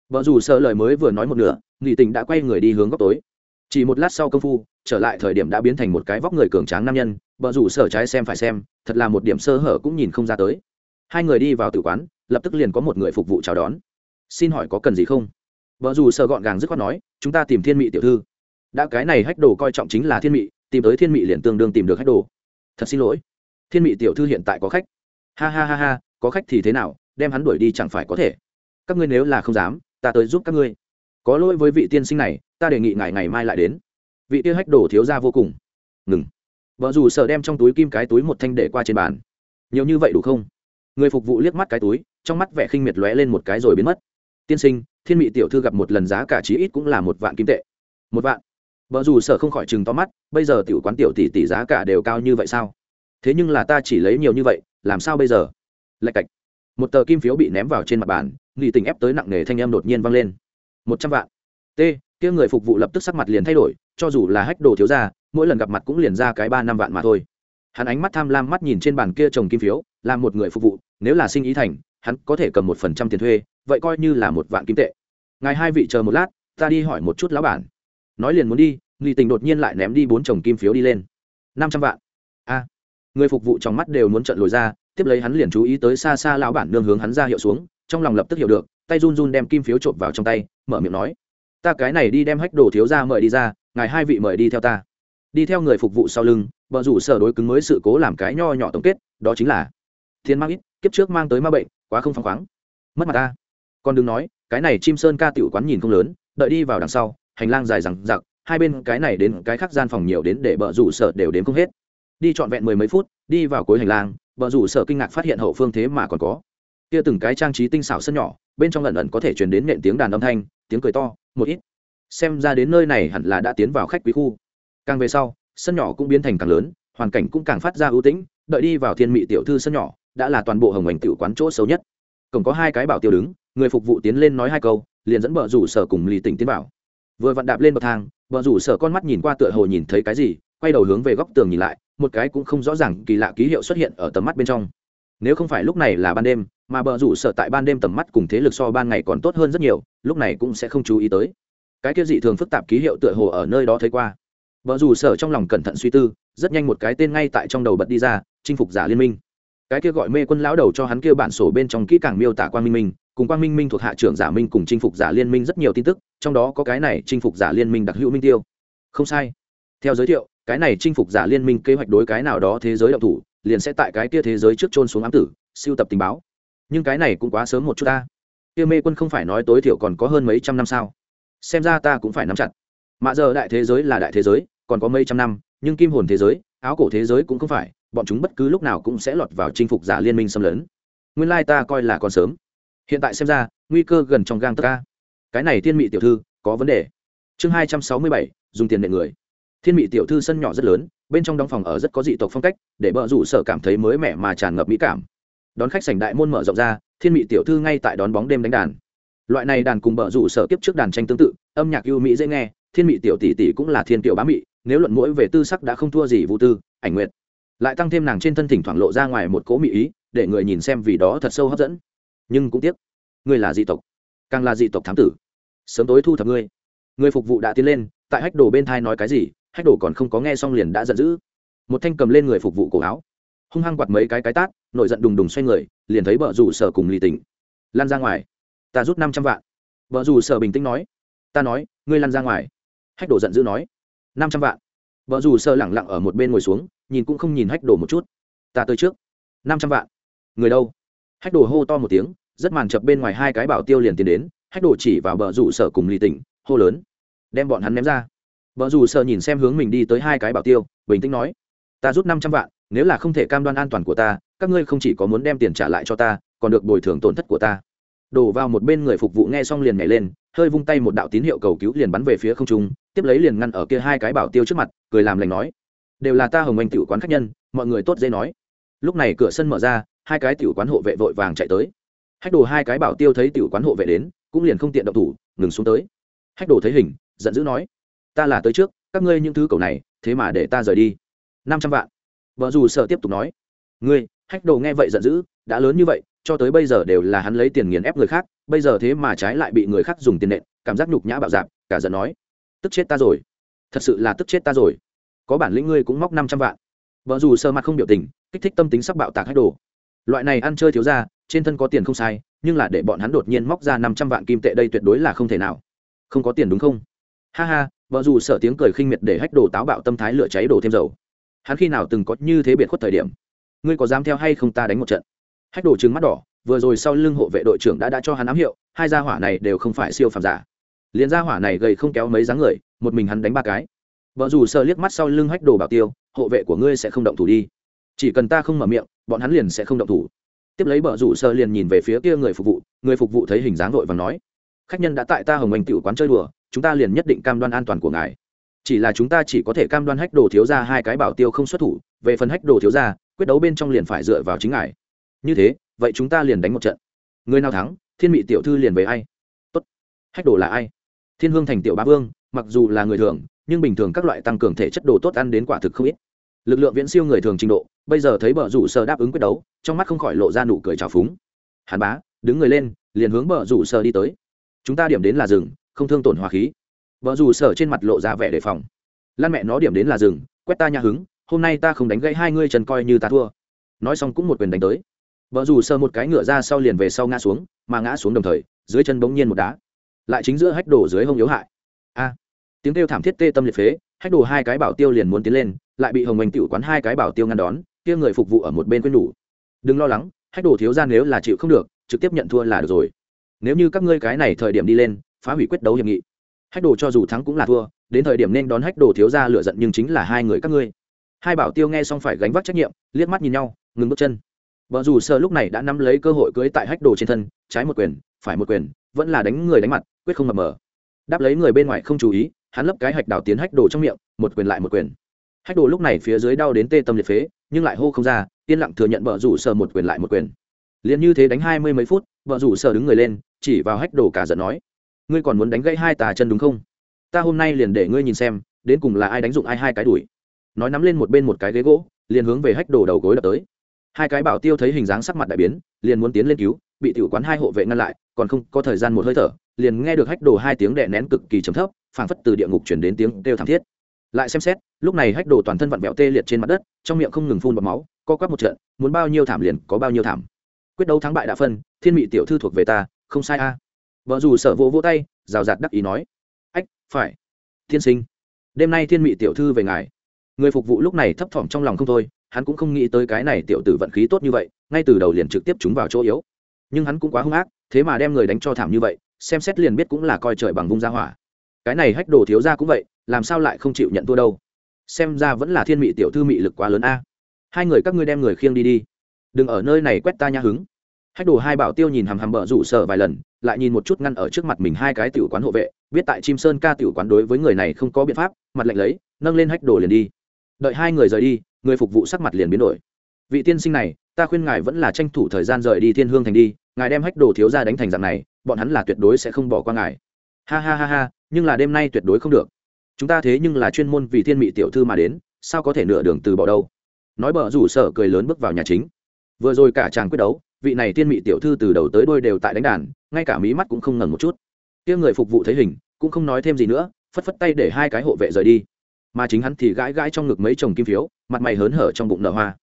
Vợ dù sợ lời mới vừa nói một nửa, lì tình đã quay người đi hướng góc tối chỉ một lát sau công phu, trở lại thời điểm đã biến thành một cái vóc người cường tráng nam nhân bờ rủ sở trái xem phải xem, thật là một điểm sơ hở cũng nhìn không ra tới. Hai người đi vào tử quán, lập tức liền có một người phục vụ chào đón. Xin hỏi có cần gì không? Vợ dù sợ gọn gàng dứt khoát nói, chúng ta tìm thiên mị tiểu thư. Đã cái này hách đồ coi trọng chính là thiên mị, tìm tới thiên mị liền tương đương tìm được hách đồ. Thật xin lỗi, thiên mị tiểu thư hiện tại có khách. Ha ha ha ha, có khách thì thế nào, đem hắn đuổi đi chẳng phải có thể. Các ngươi nếu là không dám, ta tới giúp các ngươi. Có lỗi với vị tiên sinh này ta đề nghị ngài ngày mai lại đến. Vị tiêu hách đổ thiếu ra vô cùng. Ngừng. Vợ dù sợ đem trong túi kim cái túi một thanh để qua trên bàn. Nhiều như vậy đủ không? Người phục vụ liếc mắt cái túi, trong mắt vẻ khinh miệt lóe lên một cái rồi biến mất. Tiên sinh, thiên mị tiểu thư gặp một lần giá cả chí ít cũng là một vạn kim tệ. Một vạn? Vợ dù sợ không khỏi chừng to mắt, bây giờ tiểu quán tiểu tỷ tỷ giá cả đều cao như vậy sao? Thế nhưng là ta chỉ lấy nhiều như vậy, làm sao bây giờ? Lạch cạch. Một tờ kim phiếu bị ném vào trên mặt bàn nghị tình ép tới nặng nề thanh em đột nhiên vang lên. Một trăm vạn. T kia người phục vụ lập tức sắc mặt liền thay đổi, cho dù là hách đồ thiếu ra mỗi lần gặp mặt cũng liền ra cái ba năm vạn mà thôi. Hắn ánh mắt tham lam mắt nhìn trên bàn kia trồng kim phiếu làm một người phục vụ, nếu là sinh ý thành, hắn có thể cầm một phần trăm tiền thuê, vậy coi như là một vạn kim tệ. Ngài hai vị chờ một lát, ta đi hỏi một chút lão bản. Nói liền muốn đi nghị tình đột nhiên lại ném đi bốn chồng kim phiếu đi lên. Năm trăm vạn. A. Người phục vụ trong mắt đều muốn trận lồi ra, tiếp lấy hắn liền chú ý tới xa xa lão bản nương hướng hắn ra hiệu xuống, trong lòng lập tức hiểu được, tay run run đem kim phiếu trộm vào trong tay, mở miệng nói ta cái này đi đem hách đồ thiếu ra mời đi ra, ngài hai vị mời đi theo ta. Đi theo người phục vụ sau lưng vợ rủ sở đối cứng mới sự cố làm cái nho nhỏ tổng kết, đó chính là, thiên mang ít, kiếp trước mang tới ma bệnh, quá không phăng khoáng. Mất mặt ta. Còn đừng nói, cái này chim sơn ca tiểu quán nhìn không lớn, đợi đi vào đằng sau, hành lang dài rằng giặc hai bên cái này đến cái khác gian phòng nhiều đến để bờ rủ sở đều đến không hết. Đi trọn vẹn mười mấy phút, đi vào cuối hành lang, bờ rủ sở kinh ngạc phát hiện hậu phương thế mà còn có. Kia từng cái trang trí tinh xảo sân nhỏ, bên trong lần ẩn có thể truyền đến nện tiếng đàn âm thanh, tiếng cười to một ít. Xem ra đến nơi này hẳn là đã tiến vào khách quý khu. Càng về sau, sân nhỏ cũng biến thành càng lớn, hoàn cảnh cũng càng phát ra ưu tĩnh, đợi đi vào thiên mị tiểu thư sân nhỏ, đã là toàn bộ hồng ảnh tiểu quán chỗ xấu nhất. Cổng có hai cái bảo tiêu đứng, người phục vụ tiến lên nói hai câu, liền dẫn bờ rủ sở cùng lì tỉnh tiến vào. Vừa vặn đạp lên bậc thang bờ rủ sở con mắt nhìn qua tựa hồ nhìn thấy cái gì, quay đầu hướng về góc tường nhìn lại, một cái cũng không rõ ràng kỳ lạ ký hiệu xuất hiện ở tầm mắt bên trong. Nếu không phải lúc này là ban đêm mà bờ rủ sở tại ban đêm tầm mắt cùng thế lực so ban ngày còn tốt hơn rất nhiều, lúc này cũng sẽ không chú ý tới. Cái kia dị thường phức tạp ký hiệu tựa hồ ở nơi đó thấy qua. Bờ rủ sở trong lòng cẩn thận suy tư, rất nhanh một cái tên ngay tại trong đầu bật đi ra, chinh phục giả liên minh. Cái kia gọi mê quân lão đầu cho hắn kia bản sổ bên trong kỹ càng miêu tả quang minh minh, cùng quang minh minh thuộc hạ trưởng giả minh cùng chinh phục giả liên minh rất nhiều tin tức, trong đó có cái này chinh phục giả liên minh đặc hữu minh tiêu. Không sai. Theo giới thiệu, cái này chinh phục giả liên minh kế hoạch đối cái nào đó thế giới động thủ, liền sẽ tại cái kia thế giới trước trôn xuống ám tử, siêu tập tình báo nhưng cái này cũng quá sớm một chút ta. Kia mê quân không phải nói tối thiểu còn có hơn mấy trăm năm sao? Xem ra ta cũng phải nắm chặt. Mạ giờ đại thế giới là đại thế giới, còn có mấy trăm năm, nhưng kim hồn thế giới, áo cổ thế giới cũng không phải, bọn chúng bất cứ lúc nào cũng sẽ lọt vào chinh phục giả liên minh xâm lấn. Nguyên lai ta coi là còn sớm. Hiện tại xem ra, nguy cơ gần trong gang tất ca cái này thiên mị tiểu thư, có vấn đề. Chương hai trăm sáu mươi bảy, dùng tiền nệ người. Thiên mị tiểu thư sân nhỏ rất lớn, bên trong đóng phòng ở rất có dị tộc phong cách, để bờ rủ sở cảm thấy mới mẻ mà tràn ngập mỹ cảm đón khách sảnh đại môn mở rộng ra, thiên mị tiểu thư ngay tại đón bóng đêm đánh đàn. Loại này đàn cùng bờ rủ sở kiếp trước đàn tranh tương tự, âm nhạc ưu mỹ dễ nghe, thiên mị tiểu tỷ tỷ cũng là thiên tiểu bá mị, nếu luận mũi về tư sắc đã không thua gì vũ tư, ảnh nguyệt. Lại tăng thêm nàng trên thân thỉnh thoảng lộ ra ngoài một cỗ mỹ ý, để người nhìn xem vì đó thật sâu hấp dẫn. Nhưng cũng tiếc, ngươi là dị tộc, càng là dị tộc thám tử. Sớm tối thu thập ngươi. Người phục vụ đã tiến lên, tại hách đồ bên thai nói cái gì, hách đồ còn không có nghe xong liền đã giận dữ. Một thanh cầm lên người phục vụ cổ áo. Hung hăng quạt mấy cái cái tát nổi giận đùng đùng xoay người, liền thấy vợ rủ sở cùng lì tỉnh lan ra ngoài, ta rút năm trăm vạn. Vợ rủ sở bình tĩnh nói. Ta nói, ngươi lăn ra ngoài. Hách đồ giận dữ nói. Năm trăm vạn. Vợ rủ sở lẳng lặng ở một bên ngồi xuống, nhìn cũng không nhìn hách đồ một chút. Ta tới trước. Năm trăm vạn. Người đâu? Hách đồ hô to một tiếng, rất màn chập bên ngoài hai cái bảo tiêu liền tiến đến, hách đồ chỉ vào vợ rủ sở cùng lì tỉnh hô lớn. Đem bọn hắn ném ra. Vợ rủ sở nhìn xem hướng mình đi tới hai cái bảo tiêu, bình tĩnh nói. Ta rút năm trăm vạn nếu là không thể cam đoan an toàn của ta, các ngươi không chỉ có muốn đem tiền trả lại cho ta, còn được bồi thường tổn thất của ta. Đổ vào một bên người phục vụ nghe xong liền nhảy lên, hơi vung tay một đạo tín hiệu cầu cứu liền bắn về phía không trung, tiếp lấy liền ngăn ở kia hai cái bảo tiêu trước mặt, cười làm lành nói, đều là ta hồng anh tiểu quán khách nhân, mọi người tốt dễ nói. Lúc này cửa sân mở ra, hai cái tiểu quán hộ vệ vội vàng chạy tới. Hách đồ hai cái bảo tiêu thấy tiểu quán hộ vệ đến, cũng liền không tiện động thủ, ngừng xuống tới. Hách đồ thấy hình, giận dữ nói, ta là tới trước, các ngươi những thứ cầu này, thế mà để ta rời đi. Năm trăm vạn vợ dù sợ tiếp tục nói, ngươi, hách đồ nghe vậy giận dữ, đã lớn như vậy, cho tới bây giờ đều là hắn lấy tiền nghiền ép người khác, bây giờ thế mà trái lại bị người khác dùng tiền nện, cảm giác nhục nhã bạo dạp cả giận nói, tức chết ta rồi, thật sự là tức chết ta rồi. Có bản lĩnh ngươi cũng móc năm trăm vạn. Vợ dù sơ mặt không biểu tình, kích thích tâm tính sắc bạo tạc hách đồ. Loại này ăn chơi thiếu ra, trên thân có tiền không sai, nhưng là để bọn hắn đột nhiên móc ra năm trăm vạn kim tệ đây tuyệt đối là không thể nào. Không có tiền đúng không? Ha ha vợ dù sợ tiếng cười khinh miệt để hách đồ táo bạo tâm thái lửa cháy đổ thêm dầu hắn khi nào từng có như thế biệt khuất thời điểm? Ngươi có dám theo hay không ta đánh một trận? Hách đồ trừng mắt đỏ, vừa rồi sau lưng hộ vệ đội trưởng đã đã cho hắn ám hiệu, hai gia hỏa này đều không phải siêu phàm giả. Liền gia hỏa này gầy không kéo mấy dáng người, một mình hắn đánh ba cái. Vợ dù sợ liếc mắt sau lưng hách đồ bảo tiêu, hộ vệ của ngươi sẽ không động thủ đi. Chỉ cần ta không mở miệng, bọn hắn liền sẽ không động thủ. Tiếp lấy vợ rủ sơ liền nhìn về phía kia người phục vụ, người phục vụ thấy hình dáng vội và nói, khách nhân đã tại ta hồng anh tiểu quán chơi đùa, chúng ta liền nhất định cam đoan an toàn của ngài chỉ là chúng ta chỉ có thể cam đoan hách đồ thiếu ra hai cái bảo tiêu không xuất thủ, về phần hách đồ thiếu ra quyết đấu bên trong liền phải dựa vào chính ngài. Như thế, vậy chúng ta liền đánh một trận. Người nào thắng, thiên mị tiểu thư liền về ai? Tốt. Hách đồ là ai? Thiên hương thành tiểu bá vương, mặc dù là người thường, nhưng bình thường các loại tăng cường thể chất đồ tốt ăn đến quả thực không ít. Lực lượng viễn siêu người thường trình độ, bây giờ thấy bờ rủ sơ đáp ứng quyết đấu, trong mắt không khỏi lộ ra nụ cười trào phúng. Hàn bá, đứng người lên, liền hướng bờ rủ sơ đi tới. Chúng ta điểm đến là rừng, không thương tổn hòa khí vợ dù sở trên mặt lộ ra vẻ đề phòng. Lan mẹ nó điểm đến là rừng quét ta nhà hứng, hôm nay ta không đánh gãy hai ngươi trần coi như ta thua. Nói xong cũng một quyền đánh tới. Vợ dù sờ một cái ngựa ra sau liền về sau ngã xuống, mà ngã xuống đồng thời, dưới chân bỗng nhiên một đá. Lại chính giữa hách đổ dưới hông yếu hại. A! Tiếng kêu thảm thiết tê tâm liệt phế, hách đổ hai cái bảo tiêu liền muốn tiến lên, lại bị hồng oanh tiểu quán hai cái bảo tiêu ngăn đón, kia người phục vụ ở một bên quên đủ. Đừng lo lắng, hách đổ thiếu ra nếu là chịu không được, trực tiếp nhận thua là được rồi. Nếu như các ngươi cái này thời điểm đi lên, phá hủy quyết đấu hiệp nghị hách đồ cho dù thắng cũng là thua, đến thời điểm nên đón hách đồ thiếu ra lựa giận nhưng chính là hai người các ngươi. Hai bảo tiêu nghe xong phải gánh vác trách nhiệm, liếc mắt nhìn nhau, ngừng bước chân. Vợ dù sợ lúc này đã nắm lấy cơ hội cưới tại hách đồ trên thân, trái một quyền, phải một quyền, vẫn là đánh người đánh mặt, quyết không mập mờ. Đáp lấy người bên ngoài không chú ý, hắn lấp cái hạch đào tiến hách đồ trong miệng, một quyền lại một quyền. Hách đồ lúc này phía dưới đau đến tê tâm liệt phế, nhưng lại hô không ra, yên lặng thừa nhận vợ rủ sợ một quyền lại một quyền. Liền như thế đánh hai mươi mấy phút vợ rủ sợ đứng người lên, chỉ vào hách đồ cả giận nói ngươi còn muốn đánh gãy hai tà chân đúng không? Ta hôm nay liền để ngươi nhìn xem, đến cùng là ai đánh dụng ai hai cái đuổi nói nắm lên một bên một cái ghế gỗ, liền hướng về hách đồ đầu gối đập tới. Hai cái bảo tiêu thấy hình dáng sắc mặt đại biến, liền muốn tiến lên cứu, bị tiểu quán hai hộ vệ ngăn lại, còn không có thời gian một hơi thở, liền nghe được hách đồ hai tiếng đè nén cực kỳ trầm thấp, phảng phất từ địa ngục chuyển đến tiếng kêu thảm thiết. Lại xem xét, lúc này hách đồ toàn thân vặn vẹo tê liệt trên mặt đất, trong miệng không ngừng phun bọt máu, co quắp một trận, muốn bao nhiêu thảm liền có bao nhiêu thảm. Quyết đấu thắng bại đã phân, thiên mị tiểu thư thuộc về ta, không sai a vợ dù sở vỗ vỗ tay, rào rạt đắc ý nói, ách, phải. Thiên sinh, đêm nay thiên mị tiểu thư về ngài. Người phục vụ lúc này thấp thỏm trong lòng không thôi, hắn cũng không nghĩ tới cái này tiểu tử vận khí tốt như vậy, ngay từ đầu liền trực tiếp chúng vào chỗ yếu. Nhưng hắn cũng quá hung ác, thế mà đem người đánh cho thảm như vậy, xem xét liền biết cũng là coi trời bằng vung ra hỏa. Cái này hách đồ thiếu ra cũng vậy, làm sao lại không chịu nhận thua đâu? Xem ra vẫn là thiên mị tiểu thư mị lực quá lớn a. Hai người các ngươi đem người khiêng đi đi. Đừng ở nơi này quét ta nha hứng hách đồ hai bảo tiêu nhìn hằm hằm bờ rủ sở vài lần, lại nhìn một chút ngăn ở trước mặt mình hai cái tiểu quán hộ vệ, biết tại chim sơn ca tiểu quán đối với người này không có biện pháp, mặt lạnh lấy, nâng lên hách đồ liền đi. Đợi hai người rời đi, người phục vụ sắc mặt liền biến đổi. Vị tiên sinh này, ta khuyên ngài vẫn là tranh thủ thời gian rời đi thiên hương thành đi, ngài đem hách đồ thiếu ra đánh thành dạng này, bọn hắn là tuyệt đối sẽ không bỏ qua ngài. Ha ha ha ha, nhưng là đêm nay tuyệt đối không được. Chúng ta thế nhưng là chuyên môn vì thiên mị tiểu thư mà đến, sao có thể nửa đường từ bỏ đâu? Nói bờ rủ sở cười lớn bước vào nhà chính. Vừa rồi cả chàng quyết đấu vị này thiên mị tiểu thư từ đầu tới đôi đều tại đánh đàn, ngay cả mí mắt cũng không ngần một chút. Kia người phục vụ thấy hình, cũng không nói thêm gì nữa, phất phất tay để hai cái hộ vệ rời đi. Mà chính hắn thì gãi gãi trong ngực mấy chồng kim phiếu, mặt mày hớn hở trong bụng nở hoa.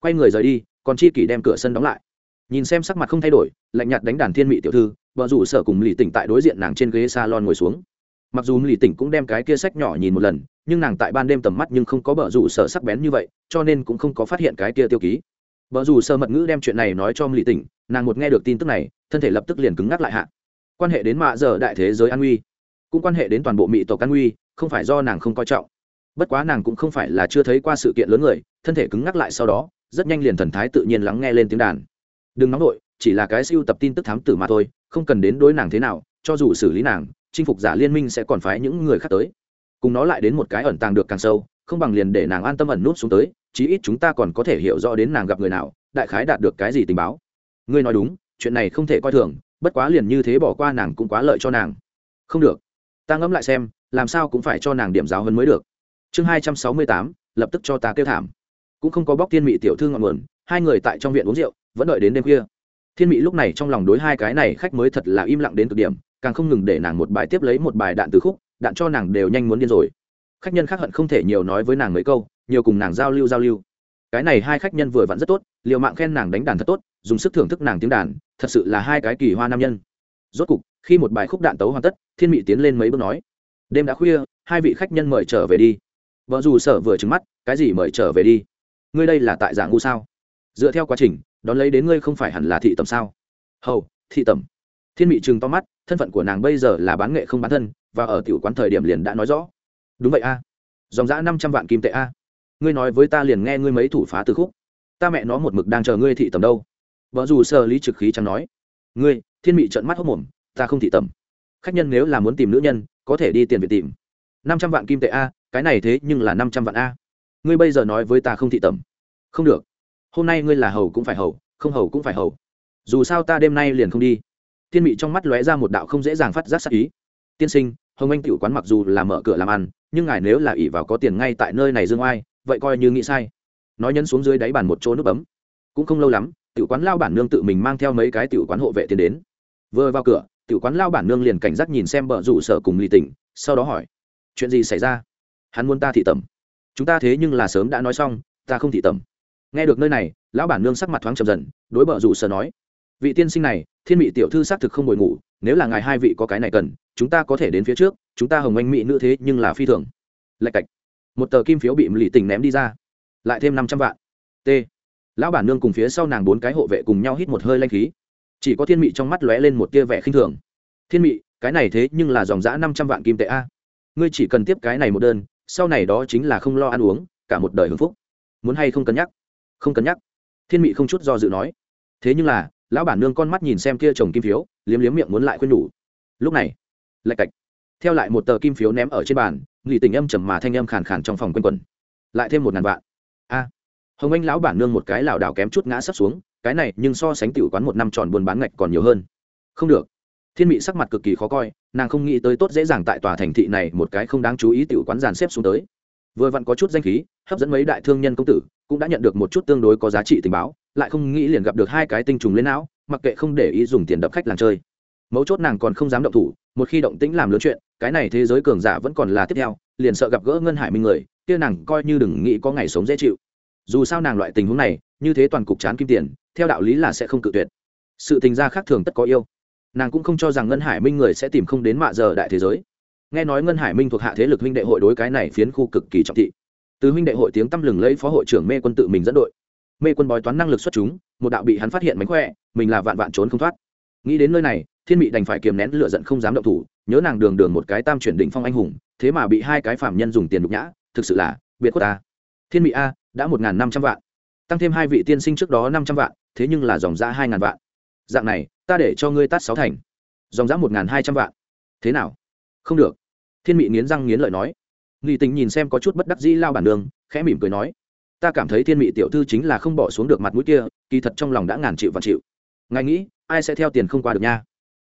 Quay người rời đi, còn chi kỷ đem cửa sân đóng lại. Nhìn xem sắc mặt không thay đổi, lạnh nhạt đánh đàn thiên mị tiểu thư, vợ rủ sở cùng lì tỉnh tại đối diện nàng trên ghế salon ngồi xuống. Mặc dù lì tỉnh cũng đem cái kia sách nhỏ nhìn một lần, nhưng nàng tại ban đêm tầm mắt nhưng không có bờ rủ sở sắc bén như vậy, cho nên cũng không có phát hiện cái kia tiêu ký vợ dù sơ mật ngữ đem chuyện này nói cho mỹ tỉnh, nàng một nghe được tin tức này, thân thể lập tức liền cứng ngắc lại hạ. Quan hệ đến mạ giờ đại thế giới an nguy cũng quan hệ đến toàn bộ mỹ tộc an nguy không phải do nàng không coi trọng. Bất quá nàng cũng không phải là chưa thấy qua sự kiện lớn người, thân thể cứng ngắc lại sau đó, rất nhanh liền thần thái tự nhiên lắng nghe lên tiếng đàn. Đừng nóng nổi chỉ là cái siêu tập tin tức thám tử mà thôi, không cần đến đối nàng thế nào, cho dù xử lý nàng, chinh phục giả liên minh sẽ còn phái những người khác tới. Cùng nó lại đến một cái ẩn tàng được càng sâu, không bằng liền để nàng an tâm ẩn nút xuống tới chí ít chúng ta còn có thể hiểu rõ đến nàng gặp người nào, đại khái đạt được cái gì tình báo. Ngươi nói đúng, chuyện này không thể coi thường, bất quá liền như thế bỏ qua nàng cũng quá lợi cho nàng. Không được. Ta ngẫm lại xem, làm sao cũng phải cho nàng điểm giáo hơn mới được. Chương hai trăm sáu mươi tám, lập tức cho ta kêu thảm. Cũng không có bóc thiên mị tiểu thư ngọn nguồn, hai người tại trong viện uống rượu, vẫn đợi đến đêm khuya. Thiên mị lúc này trong lòng đối hai cái này khách mới thật là im lặng đến cực điểm, càng không ngừng để nàng một bài tiếp lấy một bài đạn từ khúc, đạn cho nàng đều nhanh muốn điên rồi. Khách nhân khác hận không thể nhiều nói với nàng mấy câu nhiều cùng nàng giao lưu giao lưu. Cái này hai khách nhân vừa vặn rất tốt, liều mạng khen nàng đánh đàn thật tốt, dùng sức thưởng thức nàng tiếng đàn, thật sự là hai cái kỳ hoa nam nhân. Rốt cục, khi một bài khúc đạn tấu hoàn tất, thiên mị tiến lên mấy bước nói, đêm đã khuya, hai vị khách nhân mời trở về đi. Vợ dù sở vừa trứng mắt, cái gì mời trở về đi? Ngươi đây là tại dạng ngu sao? Dựa theo quá trình, đón lấy đến ngươi không phải hẳn là thị tầm sao? Hầu, thị tầm thiên mị trừng to mắt, thân phận của nàng bây giờ là bán nghệ không bán thân, và ở tiểu quán thời điểm liền đã nói rõ. Đúng vậy a. Dòng giã năm trăm vạn kim tệ a ngươi nói với ta liền nghe ngươi mấy thủ phá từ khúc. Ta mẹ nó một mực đang chờ ngươi thị tầm đâu. Vợ dù sơ lý trực khí chẳng nói. Ngươi, thiên mị trận mắt hốc mồm, ta không thị tầm khách nhân nếu là muốn tìm nữ nhân, có thể đi tiền viện tìm. Năm trăm vạn kim tệ a, cái này thế nhưng là năm trăm vạn a. Ngươi bây giờ nói với ta không thị tầm không được. Hôm nay ngươi là hầu cũng phải hầu, không hầu cũng phải hầu. Dù sao ta đêm nay liền không đi. Thiên mị trong mắt lóe ra một đạo không dễ dàng phát giác sắc ý. Tiên sinh, hồng anh tiểu quán mặc dù là mở cửa làm ăn, nhưng ngài nếu là ỷ vào có tiền ngay tại nơi này dương oai vậy coi như nghĩ sai. Nói nhấn xuống dưới đáy bàn một chỗ nút bấm. Cũng không lâu lắm, tiểu quán lao bản nương tự mình mang theo mấy cái tiểu quán hộ vệ tiến đến. Vừa vào cửa, tiểu quán lao bản nương liền cảnh giác nhìn xem bờ rủ sở cùng lì tỉnh, sau đó hỏi, chuyện gì xảy ra? Hắn muốn ta thị tẩm. Chúng ta thế nhưng là sớm đã nói xong, ta không thị tẩm. Nghe được nơi này, lão bản nương sắc mặt thoáng trầm dần, đối bờ rủ sở nói, vị tiên sinh này, thiên mỹ tiểu thư xác thực không ngồi ngủ, nếu là ngài hai vị có cái này cần, chúng ta có thể đến phía trước, chúng ta hồng anh mỹ nữ thế nhưng là phi thường. Lạch cạch một tờ kim phiếu bị lì tình ném đi ra. Lại thêm năm trăm vạn. T. Lão bản nương cùng phía sau nàng bốn cái hộ vệ cùng nhau hít một hơi lanh khí. Chỉ có thiên mị trong mắt lóe lên một tia vẻ khinh thường. Thiên mị, cái này thế nhưng là dòng giã năm trăm vạn kim tệ a. Ngươi chỉ cần tiếp cái này một đơn, sau này đó chính là không lo ăn uống, cả một đời hưng phúc. Muốn hay không cân nhắc? Không cân nhắc. Thiên mị không chút do dự nói. Thế nhưng là, lão bản nương con mắt nhìn xem kia chồng kim phiếu, liếm liếm miệng muốn lại khuyên nhủ. Lúc này, lạch cạch. Theo lại một tờ kim phiếu ném ở trên bàn nghỉ tình âm trầm mà thanh âm khàn khàn trong phòng quanh quẩn, lại thêm một ngàn vạn. A hồng anh lão bản nương một cái lảo đảo kém chút ngã sắp xuống cái này nhưng so sánh tiểu quán một năm tròn buôn bán ngạch còn nhiều hơn. Không được. Thiên mị sắc mặt cực kỳ khó coi nàng không nghĩ tới tốt dễ dàng tại tòa thành thị này một cái không đáng chú ý tiểu quán giàn xếp xuống tới. Vừa vặn có chút danh khí hấp dẫn mấy đại thương nhân công tử cũng đã nhận được một chút tương đối có giá trị tình báo lại không nghĩ liền gặp được hai cái tinh trùng lên não mặc kệ không để ý dùng tiền đập khách làng chơi. Mấu chốt nàng còn không dám động thủ một khi động tĩnh làm lớn chuyện cái này thế giới cường giả vẫn còn là tiếp theo, liền sợ gặp gỡ ngân hải minh người, kia nàng coi như đừng nghĩ có ngày sống dễ chịu. Dù sao nàng loại tình huống này, như thế toàn cục chán kim tiền, theo đạo lý là sẽ không cự tuyệt. Sự tình gia khác thường tất có yêu. Nàng cũng không cho rằng ngân hải minh người sẽ tìm không đến mạ giờ đại thế giới. Nghe nói ngân hải minh thuộc hạ thế lực huynh đệ hội đối cái này phiến khu cực kỳ trọng thị. Từ huynh đệ hội tiếng tăm lừng lấy phó hội trưởng mê quân tự mình dẫn đội. Mê quân bói toán năng lực xuất chúng, một đạo bị hắn phát hiện mánh khỏe, mình là vạn vạn trốn không thoát. Nghĩ đến nơi này thiên mị đành phải kiềm nén lựa giận không dám động thủ, nhớ nàng đường đường một cái tam chuyển định phong anh hùng, thế mà bị hai cái phạm nhân dùng tiền đục nhã, thực sự là biệt quốc ta. Thiên mị a, đã một năm trăm vạn, tăng thêm hai vị tiên sinh trước đó năm trăm vạn, thế nhưng là dòng giã hai ngàn vạn. Dạng này, ta để cho ngươi tát sáu thành. Dòng giã một ngàn hai trăm vạn. Thế nào? Không được. Thiên mị nghiến răng nghiến lợi nói. Nghị tình nhìn xem có chút bất đắc dĩ lao bản đường, khẽ mỉm cười nói. Ta cảm thấy thiên mị tiểu thư chính là không bỏ xuống được mặt mũi kia, kỳ thật trong lòng đã ngàn chịu và chịu. Ngài nghĩ, ai sẽ theo tiền không qua được nha?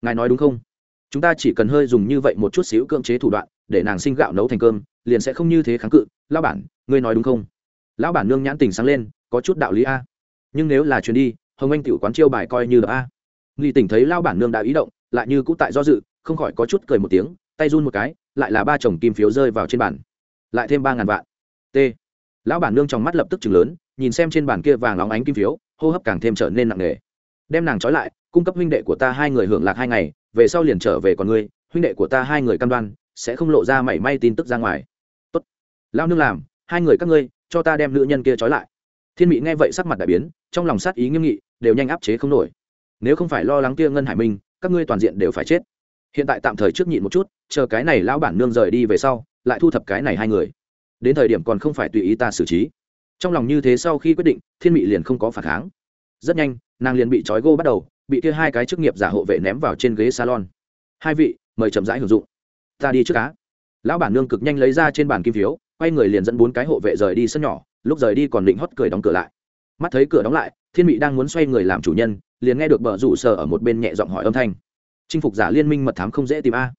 Ngài nói đúng không? Chúng ta chỉ cần hơi dùng như vậy một chút xíu cưỡng chế thủ đoạn, để nàng sinh gạo nấu thành cơm, liền sẽ không như thế kháng cự. Lão bản, ngươi nói đúng không? Lão bản nương nhãn tình sáng lên, có chút đạo lý a. Nhưng nếu là chuyến đi, hồng anh tiểu quán chiêu bài coi như là a. Nghi tỉnh thấy Lão bản nương đã ý động, lại như cũ tại do dự, không khỏi có chút cười một tiếng, tay run một cái, lại là ba chồng kim phiếu rơi vào trên bàn. Lại thêm ba ngàn vạn. T. Lão bản nương trong mắt lập tức chừng lớn, nhìn xem trên bàn kia vàng óng ánh kim phiếu, hô hấp càng thêm trở nên nặng nề. Đem nàng trói lại cung cấp huynh đệ của ta hai người hưởng lạc hai ngày, về sau liền trở về còn ngươi, huynh đệ của ta hai người cam đoan, sẽ không lộ ra mảy may tin tức ra ngoài. Tốt. Lao nương làm, hai người các ngươi, cho ta đem nữ nhân kia trói lại. Thiên mỹ nghe vậy sắc mặt đại biến, trong lòng sát ý nghiêm nghị, đều nhanh áp chế không nổi. Nếu không phải lo lắng kia ngân hải minh, các ngươi toàn diện đều phải chết. Hiện tại tạm thời trước nhịn một chút, chờ cái này lão bản nương rời đi về sau, lại thu thập cái này hai người. Đến thời điểm còn không phải tùy ý ta xử trí. Trong lòng như thế sau khi quyết định, thiên mị liền không có phản kháng. Rất nhanh, nàng liền bị trói gô bắt đầu bị kia hai cái chức nghiệp giả hộ vệ ném vào trên ghế salon. Hai vị, mời chậm rãi hưởng dụng. Ta đi trước cá lão bản nương cực nhanh lấy ra trên bàn kim phiếu, quay người liền dẫn bốn cái hộ vệ rời đi sân nhỏ, lúc rời đi còn định hót cười đóng cửa lại. Mắt thấy cửa đóng lại, thiên mị đang muốn xoay người làm chủ nhân, liền nghe được bờ rủ sờ ở một bên nhẹ giọng hỏi âm thanh. Chinh phục giả liên minh mật thám không dễ tìm a.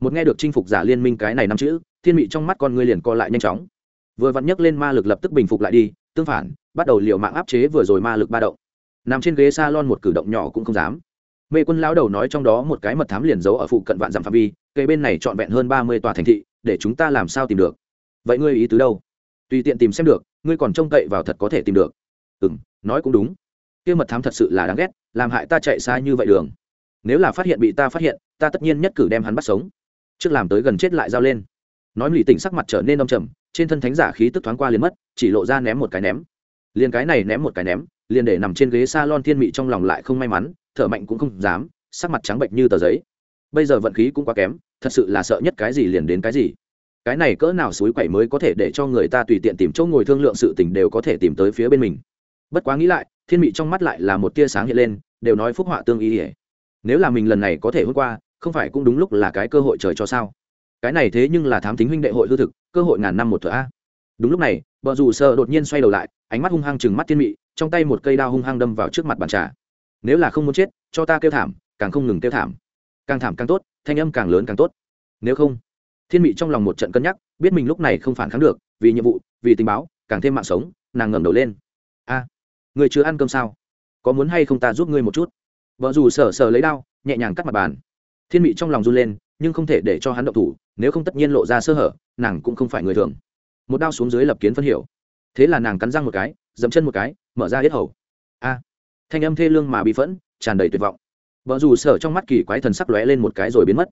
Một nghe được chinh phục giả liên minh cái này năm chữ, thiên mị trong mắt con ngươi liền co lại nhanh chóng. Vừa vặn nhấc lên ma lực lập tức bình phục lại đi, tương phản, bắt đầu liều mạng áp chế vừa rồi ma lực ba động nằm trên ghế s a lon một cử động nhỏ cũng không dám. Mê quân lão đầu nói trong đó một cái mật thám liền giấu ở phụ cận vạn dặm phạm vi cây bên này trọn vẹn hơn ba mươi tòa thành thị, để chúng ta làm sao tìm được? Vậy ngươi ý tứ đâu? Tùy tiện tìm xem được, ngươi còn trông cậy vào thật có thể tìm được. Ừ m nói cũng đúng. Kia mật thám thật sự là đáng ghét, làm hại ta chạy xa như vậy đường. Nếu là phát hiện bị ta phát hiện, ta tất nhiên nhất cử đem hắn bắt sống. Trước làm tới gần chết lại giao lên. Nói lì tỉnh sắc mặt trở nên đông trầm, trên thân thánh giả khí tức thoáng qua liền mất, chỉ lộ ra ném một cái ném. Liền cái này ném một cái ném liền để nằm trên ghế s a lon thiên mị trong lòng lại không may mắn, thở mạnh cũng không dám, sắc mặt trắng bệnh như tờ giấy. Bây giờ vận khí cũng quá kém, thật sự là sợ nhất cái gì liền đến cái gì. Cái này cỡ nào suối quẩy mới có thể để cho người ta tùy tiện tìm chỗ ngồi thương lượng sự tình đều có thể tìm tới phía bên mình. Bất quá nghĩ lại, thiên mị trong mắt lại là một tia sáng hiện lên, đều nói phúc họa tương ý ỉa nếu là mình lần này có thể hôm qua, không phải cũng đúng lúc là cái cơ hội trời cho sao? Cái này thế nhưng là thám tính huynh đệ hội hư thực, cơ hội ngàn năm một thửa a. Đúng lúc này vợ dù sợ đột nhiên xoay đầu lại, ánh mắt hung hăng chừng mắt thiên mị trong tay một cây đao hung hăng đâm vào trước mặt bàn trà. Nếu là không muốn chết, cho ta kêu thảm, càng không ngừng kêu thảm. Càng thảm càng tốt, thanh âm càng lớn càng tốt. Nếu không, thiên mị trong lòng một trận cân nhắc, biết mình lúc này không phản kháng được, vì nhiệm vụ, vì tình báo, càng thêm mạng sống, nàng ngẩng đầu lên. A, người chưa ăn cơm sao? Có muốn hay không ta giúp ngươi một chút? Vợ dù sờ sờ lấy đao, nhẹ nhàng cắt mặt bàn. Thiên mị trong lòng run lên, nhưng không thể để cho hắn động thủ, nếu không tất nhiên lộ ra sơ hở, nàng cũng không phải người thường. Một đao xuống dưới lập kiến phân hiểu. Thế là nàng cắn răng một cái, dậm chân một cái mở ra hết hầu. A. Thanh âm thê lương mà bị phẫn, tràn đầy tuyệt vọng. Vợ dù sở trong mắt kỳ quái thần sắc lóe lên một cái rồi biến mất.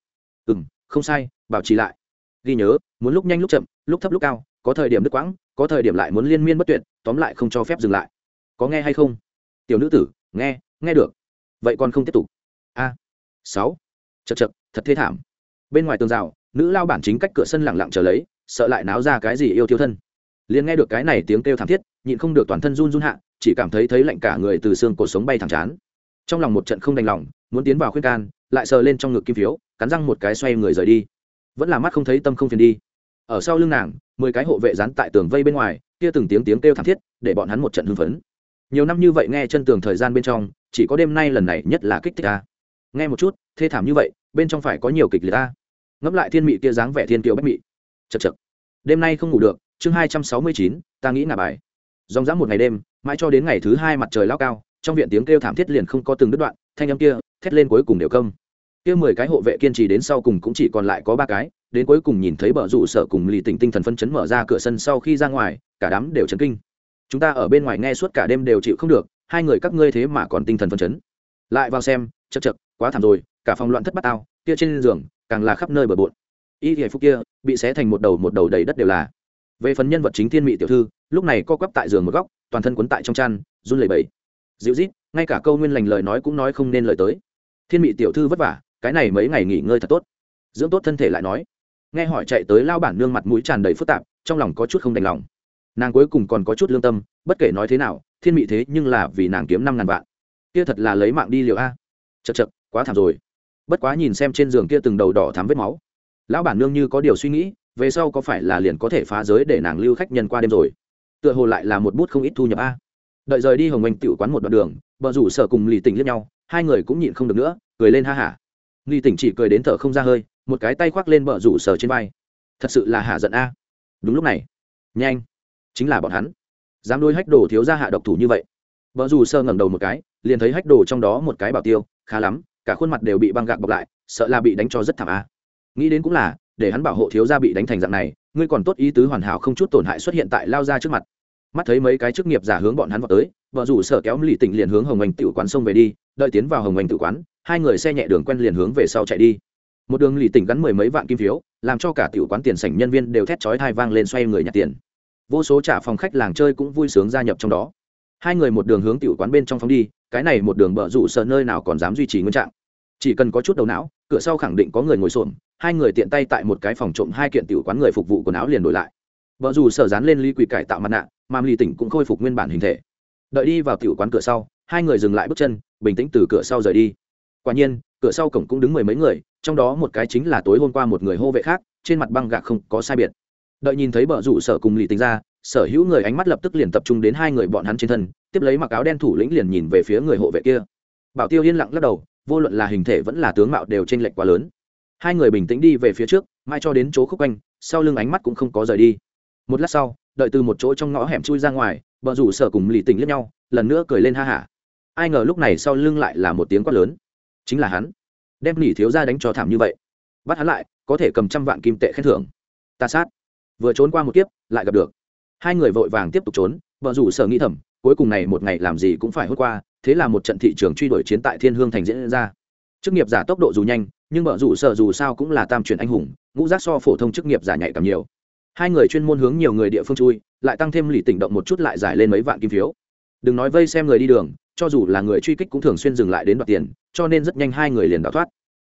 Ừ m không sai, bảo trì lại. Ghi nhớ, muốn lúc nhanh lúc chậm, lúc thấp lúc cao, có thời điểm đứt quãng, có thời điểm lại muốn liên miên bất tuyệt, tóm lại không cho phép dừng lại. Có nghe hay không? Tiểu nữ tử, nghe nghe được. Vậy còn không tiếp tục. A. Sáu. Chật chật thật thê thảm. Bên ngoài tường rào, nữ lao bản chính cách cửa sân lặng lặng chờ lấy, sợ lại náo ra cái gì yêu thiếu thân liền nghe được cái này tiếng kêu thảm thiết, nhịn không được toàn thân run run hạ, chỉ cảm thấy thấy lạnh cả người từ xương cổ sống bay thẳng chán. Trong lòng một trận không đành lòng, muốn tiến vào khuyên can, lại sờ lên trong ngực kim phiếu, cắn răng một cái xoay người rời đi. Vẫn là mắt không thấy tâm không phiền đi. Ở sau lưng nàng, mười cái hộ vệ dán tại tường vây bên ngoài, kia từng tiếng tiếng kêu thảm thiết, để bọn hắn một trận hưng phấn. Nhiều năm như vậy nghe chân tường thời gian bên trong, chỉ có đêm nay lần này nhất là kích thích ta. Nghe một chút, thê thảm như vậy, bên trong phải có nhiều kịch liệt ta. Ngẫm lại thiên mị kia dáng vẻ thiên kiều bách mị. Chật chật đêm nay không ngủ được chương hai trăm sáu mươi chín, ta nghĩ ngả bài. Dòng dã một ngày đêm, mãi cho đến ngày thứ hai mặt trời lao cao, trong viện tiếng kêu thảm thiết liền không có từng đứt đoạn, thanh âm kia, thét lên cuối cùng đều công kia mười cái hộ vệ kiên trì đến sau cùng cũng chỉ còn lại có ba cái, đến cuối cùng nhìn thấy bờ rủ sợ cùng lì tỉnh tinh thần phân chấn mở ra cửa sân sau khi ra ngoài, cả đám đều chấn kinh. Chúng ta ở bên ngoài nghe suốt cả đêm đều chịu không được, hai người các ngươi thế mà còn tinh thần phân chấn. Lại vào xem chật chật quá thảm rồi, cả phòng loạn thất bát ao kia trên giường, càng là khắp nơi bờ bộn. Y thể phúc kia, bị xé thành một đầu một đầu đầy đất đều là về phần nhân vật chính thiên mỹ tiểu thư, lúc này co quắp tại giường một góc, toàn thân quấn tại trong chăn, run lẩy bẩy. Dịu rít, ngay cả câu nguyên lành lời nói cũng nói không nên lời tới. Thiên mỹ tiểu thư vất vả, cái này mấy ngày nghỉ ngơi thật tốt. Dưỡng tốt thân thể lại nói. Nghe hỏi chạy tới lao bản nương mặt mũi tràn đầy phức tạp, trong lòng có chút không đành lòng. Nàng cuối cùng còn có chút lương tâm, bất kể nói thế nào, thiên mị thế nhưng là vì nàng kiếm năm ngàn vạn. Kia thật là lấy mạng đi liều a. Chật chật quá thảm rồi. Bất quá nhìn xem trên giường kia từng đầu đỏ thắm vết máu. Lão bản nương như có điều suy nghĩ về sau có phải là liền có thể phá giới để nàng lưu khách nhân qua đêm rồi? Tựa hồ lại là một bút không ít thu nhập a. Đợi rời đi hồng anh tự quán một đoạn đường, bờ rủ sở cùng lì tỉnh liếc nhau, hai người cũng nhịn không được nữa, cười lên ha hả. Lì tỉnh chỉ cười đến thở không ra hơi, một cái tay khoác lên bờ rủ sở trên vai. Thật sự là hạ giận a. Đúng lúc này, nhanh, chính là bọn hắn. Dám đôi hách đồ thiếu ra hạ độc thủ như vậy. Vợ dù sơ ngẩng đầu một cái, liền thấy hách đồ trong đó một cái bảo tiêu, khá lắm, cả khuôn mặt đều bị băng gạc bọc lại, sợ là bị đánh cho rất thảm a. Nghĩ đến cũng là để hắn bảo hộ thiếu gia bị đánh thành dạng này, ngươi còn tốt ý tứ hoàn hảo không chút tổn hại xuất hiện tại lao ra trước mặt. Mắt thấy mấy cái chức nghiệp giả hướng bọn hắn vào tới, vợ rủ sở kéo lì tỉnh liền hướng hồng anh tự quán xông về đi, đợi tiến vào hồng anh tự quán, hai người xe nhẹ đường quen liền hướng về sau chạy đi. Một đường lì tỉnh gắn mười mấy vạn kim phiếu, làm cho cả tiểu quán tiền sảnh nhân viên đều thét chói thai vang lên xoay người nhặt tiền. Vô số trả phòng khách làng chơi cũng vui sướng gia nhập trong đó. Hai người một đường hướng tiểu quán bên trong phóng đi, cái này một đường bờ rủ sợ nơi nào còn dám duy trì nguyên trạng. Chỉ cần có chút đầu não, cửa sau khẳng định có người ngồi xổm hai người tiện tay tại một cái phòng trộm hai kiện tiểu quán người phục vụ quần áo liền đổi lại. Vợ dù sở dán lên ly quỷ cải tạo mặt nạ mam ly tỉnh cũng khôi phục nguyên bản hình thể. Đợi đi vào tiểu quán cửa sau, hai người dừng lại bước chân, bình tĩnh từ cửa sau rời đi. Quả nhiên, cửa sau cổng cũng đứng mười mấy người, trong đó một cái chính là tối hôm qua một người hô vệ khác, trên mặt băng gạc không có sai biệt. Đợi nhìn thấy bờ rủ sở cùng lì tính ra, sở hữu người ánh mắt lập tức liền tập trung đến hai người bọn hắn trên thân, tiếp lấy mặc áo đen thủ lĩnh liền nhìn về phía người hộ vệ kia. Bảo tiêu yên lặng lắc đầu, vô luận là hình thể vẫn là tướng mạo đều t r ê n lệch quá lớn hai người bình tĩnh đi về phía trước, mai cho đến chỗ khúc quanh, sau lưng ánh mắt cũng không có rời đi. Một lát sau, đợi từ một chỗ trong ngõ hẻm chui ra ngoài, bờ rủ sở cùng lì tình lẫn nhau, lần nữa cười lên ha hả. Ai ngờ lúc này sau lưng lại là một tiếng quát lớn. Chính là hắn. Đem nỉ thiếu ra đánh cho thảm như vậy. Bắt hắn lại, có thể cầm trăm vạn kim tệ khen thưởng. Ta sát. Vừa trốn qua một kiếp, lại gặp được. Hai người vội vàng tiếp tục trốn vợ rủ sở nghĩ thầm, cuối cùng này một ngày làm gì cũng phải hốt qua, thế là một trận thị trường truy đuổi chiến tại thiên hương thành diễn ra. Chức nghiệp giả tốc độ dù nhanh nhưng vợ rủ sở dù sao cũng là tam truyền anh hùng, ngũ giác so phổ thông chức nghiệp giả nhạy càng nhiều. Hai người chuyên môn hướng nhiều người địa phương chui, lại tăng thêm lì tỉnh động một chút lại giải lên mấy vạn kim phiếu. Đừng nói vây xem người đi đường, cho dù là người truy kích cũng thường xuyên dừng lại đến đoạt tiền, cho nên rất nhanh hai người liền đào thoát.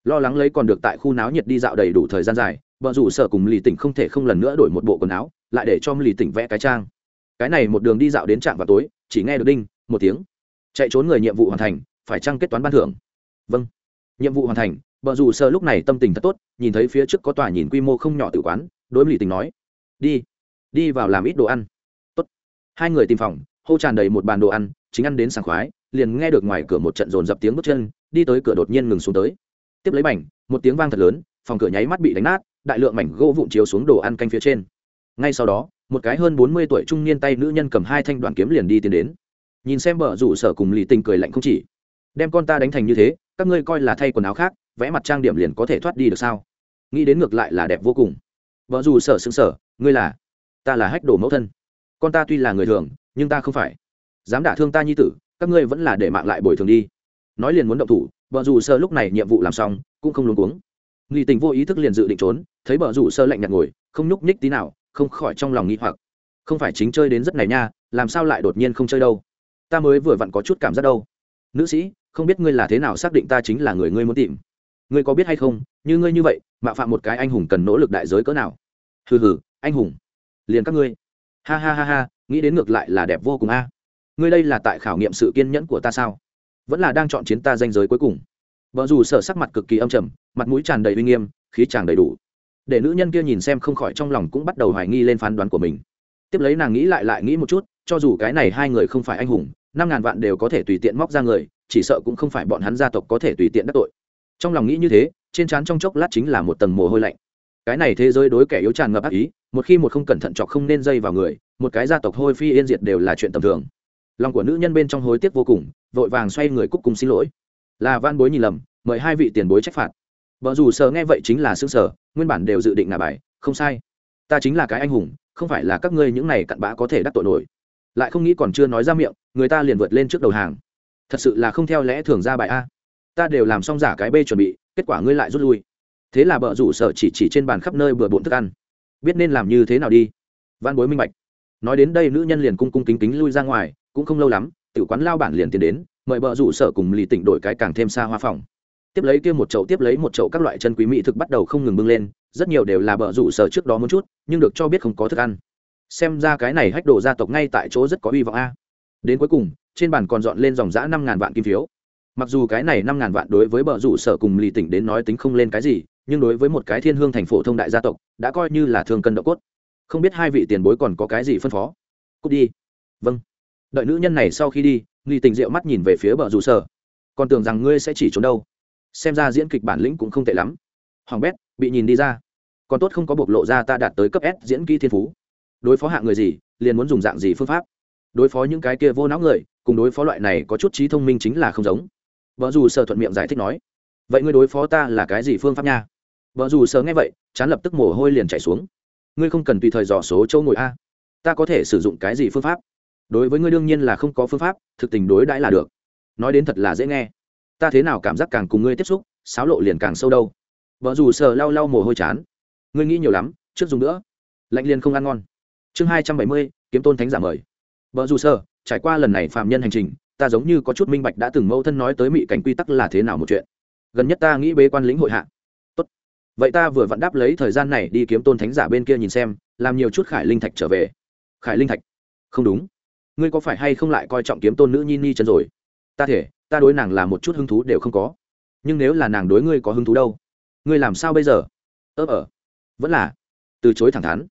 Lo lắng lấy còn được tại khu náo nhiệt đi dạo đầy đủ thời gian dài vợ rủ sở cùng lì tỉnh không thể không lần nữa đổi một bộ quần áo, lại để cho lì tỉnh vẽ cái trang. Cái này một đường đi dạo đến trạm vào tối, chỉ nghe được đinh, một tiếng. Chạy trốn người nhiệm vụ hoàn thành, phải chăng kết toán ban thưởng. Vâng. Nhiệm vụ hoàn thành bờ rủ sở lúc này tâm tình thật tốt, nhìn thấy phía trước có tòa nhìn quy mô không nhỏ tử quán, đối lì tình nói, đi đi vào làm ít đồ ăn. Tốt. Hai người tìm phòng, hô tràn đầy một bàn đồ ăn, chính ăn đến sảng khoái, liền nghe được ngoài cửa một trận dồn dập tiếng bước chân, đi tới cửa đột nhiên ngừng xuống tới. Tiếp lấy mảnh, một tiếng vang thật lớn, phòng cửa nháy mắt bị đánh nát, đại lượng mảnh gỗ vụn chiếu xuống đồ ăn canh phía trên. Ngay sau đó, một cái hơn bốn mươi tuổi trung niên tay nữ nhân cầm hai thanh đoàn kiếm liền đi tiến đến. Nhìn xem bờ rủ sở cùng lì tình cười lạnh không chỉ. Đem con ta đánh thành như thế các ngươi coi là thay quần áo khác, vẽ mặt trang điểm liền có thể thoát đi được sao? Nghĩ đến ngược lại là đẹp vô cùng. Vợ dù sở xứng sở ngươi là, ta là hách đồ mẫu thân. Con ta tuy là người thường, nhưng ta không phải. Dám đả thương ta nhi tử, các ngươi vẫn là để mạng lại bồi thường đi. Nói liền muốn động thủ, vợ dù sơ lúc này nhiệm vụ làm xong, cũng không luống cuống. Nghi tình vô ý thức liền dự định trốn, thấy vợ dù sơ lạnh nhạt ngồi, không nhúc nhích tí nào, không khỏi trong lòng nghĩ hoặc. Không phải chính chơi đến rất này nha, làm sao lại đột nhiên không chơi đâu? Ta mới vừa vặn có chút cảm giác đâu. Nữ sĩ không biết ngươi là thế nào xác định ta chính là người ngươi muốn tìm. Ngươi có biết hay không, như ngươi như vậy, mạo phạm một cái anh hùng cần nỗ lực đại giới cỡ nào? Hừ hừ, anh hùng, liền các ngươi. Ha ha ha ha, nghĩ đến ngược lại là đẹp vô cùng a. Ngươi đây là tại khảo nghiệm sự kiên nhẫn của ta sao? Vẫn là đang chọn chiến ta danh giới cuối cùng. Vợ dù sở sắc mặt cực kỳ âm trầm, mặt mũi tràn đầy uy nghiêm, khí tràn đầy đủ. Để nữ nhân kia nhìn xem không khỏi trong lòng cũng bắt đầu hoài nghi lên phán đoán của mình. Tiếp lấy nàng nghĩ lại lại nghĩ một chút cho dù cái này hai người không phải anh hùng, năm ngàn vạn đều có thể tùy tiện móc ra người, chỉ sợ cũng không phải bọn hắn gia tộc có thể tùy tiện đắc tội. Trong lòng nghĩ như thế, trên trán trong chốc lát chính là một tầng mồ hôi lạnh. Cái này thế giới đối kẻ yếu tràn ngập ác ý, một khi một không cẩn thận chọc không nên dây vào người, một cái gia tộc hôi phi yên diệt đều là chuyện tầm thường. Lòng của nữ nhân bên trong hối tiếc vô cùng, vội vàng xoay người cúc cùng xin lỗi. Là van bối nhìn lầm, mời hai vị tiền bối trách phạt. Vợ dù sờ nghe vậy chính là xương sở nguyên bản đều dự định là bài, không sai. Ta chính là cái anh hùng, không phải là các ngươi những này cặn bã có thể đắc tội nổi lại không nghĩ còn chưa nói ra miệng, người ta liền vượt lên trước đầu hàng. Thật sự là không theo lẽ thường ra bài a. Ta đều làm xong giả cái b chuẩn bị, kết quả ngươi lại rút lui. Thế là bợ rủ sợ chỉ chỉ trên bàn khắp nơi bừa bộn thức ăn. Biết nên làm như thế nào đi. Văn bối minh bạch. Nói đến đây nữ nhân liền cung cung kính kính lui ra ngoài, cũng không lâu lắm tự quán lao bản liền tiến đến, mời bợ rủ sợ cùng lì tỉnh đổi cái càng thêm xa hoa phòng. Tiếp lấy kia một chậu, tiếp lấy một chậu các loại chân quý mỹ thực bắt đầu không ngừng bưng lên, rất nhiều đều là bợ rủ sợ trước đó một chút, nhưng được cho biết không có thức ăn xem ra cái này hách đồ gia tộc ngay tại chỗ rất có hy vọng a. Đến cuối cùng, trên bàn còn dọn lên dòng giã năm ngàn vạn kim phiếu. Mặc dù cái này năm ngàn vạn đối với bờ rủ sở cùng lì tỉnh đến nói tính không lên cái gì, nhưng đối với một cái thiên hương thành phổ thông đại gia tộc, đã coi như là thương cân độ cốt. Không biết hai vị tiền bối còn có cái gì phân phó? Cút đi. Vâng. Đợi nữ nhân này sau khi đi, lì tỉnh rượu mắt nhìn về phía bờ rủ sở. Còn tưởng rằng ngươi sẽ chỉ trốn đâu. Xem ra diễn kịch bản lĩnh cũng không tệ lắm. Hoàng bét, bị nhìn đi ra. Còn tốt không có bộc lộ ra ta đạt tới cấp s diễn kỹ thiên phú đối phó hạng người gì, liền muốn dùng dạng gì phương pháp. Đối phó những cái kia vô não người, cùng đối phó loại này có chút trí thông minh chính là không giống. Vợ dù sợ thuận miệng giải thích nói, vậy ngươi đối phó ta là cái gì phương pháp nha? Vợ dù sợ nghe vậy, chán lập tức mồ hôi liền chảy xuống. Ngươi không cần tùy thời dò số châu ngồi a. Ta có thể sử dụng cái gì phương pháp? Đối với ngươi đương nhiên là không có phương pháp, thực tình đối đãi là được. Nói đến thật là dễ nghe. Ta thế nào cảm giác càng cùng ngươi tiếp xúc sáo lộ liền càng sâu đâu. Vợ dù sợ lau lau mồ hôi chán. Ngươi nghĩ nhiều lắm, trước dùng nữa. Lạnh liền không ăn ngon chương hai trăm bảy mươi, kiếm tôn thánh giả mời. Vợ dù sơ trải qua lần này phạm nhân hành trình, ta giống như có chút minh bạch đã từng mâu thân nói tới mị cảnh quy tắc là thế nào một chuyện. Gần nhất ta nghĩ bế quan lĩnh hội hạ. Tốt. Vậy ta vừa vặn đáp lấy thời gian này đi kiếm tôn thánh giả bên kia nhìn xem, làm nhiều chút khải linh thạch trở về. Khải linh thạch? Không đúng. Ngươi có phải hay không lại coi trọng kiếm tôn nữ nhi ni chân rồi? Ta thể, ta đối nàng là một chút hứng thú đều không có. Nhưng nếu là nàng đối ngươi có hứng thú đâu? Ngươi làm sao bây giờ? Ớ ở ờ. vẫn là. Từ chối thẳng thắn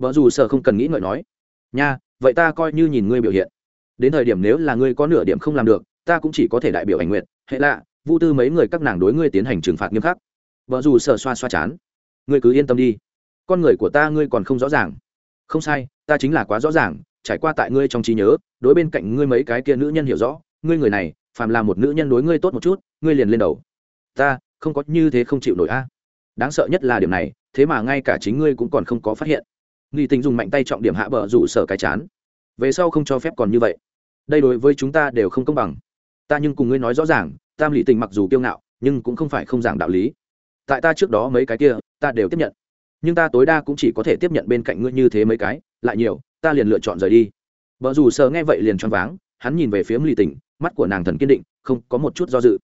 vợ dù sợ không cần nghĩ ngợi nói, nha, vậy ta coi như nhìn ngươi biểu hiện. Đến thời điểm nếu là ngươi có nửa điểm không làm được, ta cũng chỉ có thể đại biểu ảnh nguyện hệ lạ, vu tư mấy người các nàng đối ngươi tiến hành trừng phạt nghiêm khắc. Vợ dù sợ xoa xoa chán, ngươi cứ yên tâm đi, con người của ta ngươi còn không rõ ràng. Không sai, ta chính là quá rõ ràng, trải qua tại ngươi trong trí nhớ, đối bên cạnh ngươi mấy cái kia nữ nhân hiểu rõ, ngươi người này, phàm là một nữ nhân đối ngươi tốt một chút, ngươi liền lên đầu. Ta, không có như thế không chịu nổi a. Đáng sợ nhất là điểm này, thế mà ngay cả chính ngươi cũng còn không có phát hiện nghi tình dùng mạnh tay trọng điểm hạ bờ rủ sở cái chán. Về sau không cho phép còn như vậy. Đây đối với chúng ta đều không công bằng. Ta nhưng cùng ngươi nói rõ ràng, tam lỵ tình mặc dù kiêu ngạo, nhưng cũng không phải không giảng đạo lý. Tại ta trước đó mấy cái kia, ta đều tiếp nhận. Nhưng ta tối đa cũng chỉ có thể tiếp nhận bên cạnh ngươi như thế mấy cái, lại nhiều, ta liền lựa chọn rời đi. Vợ dù sợ nghe vậy liền choáng váng, hắn nhìn về phía lỵ tình, mắt của nàng thần kiên định, không có một chút do dự.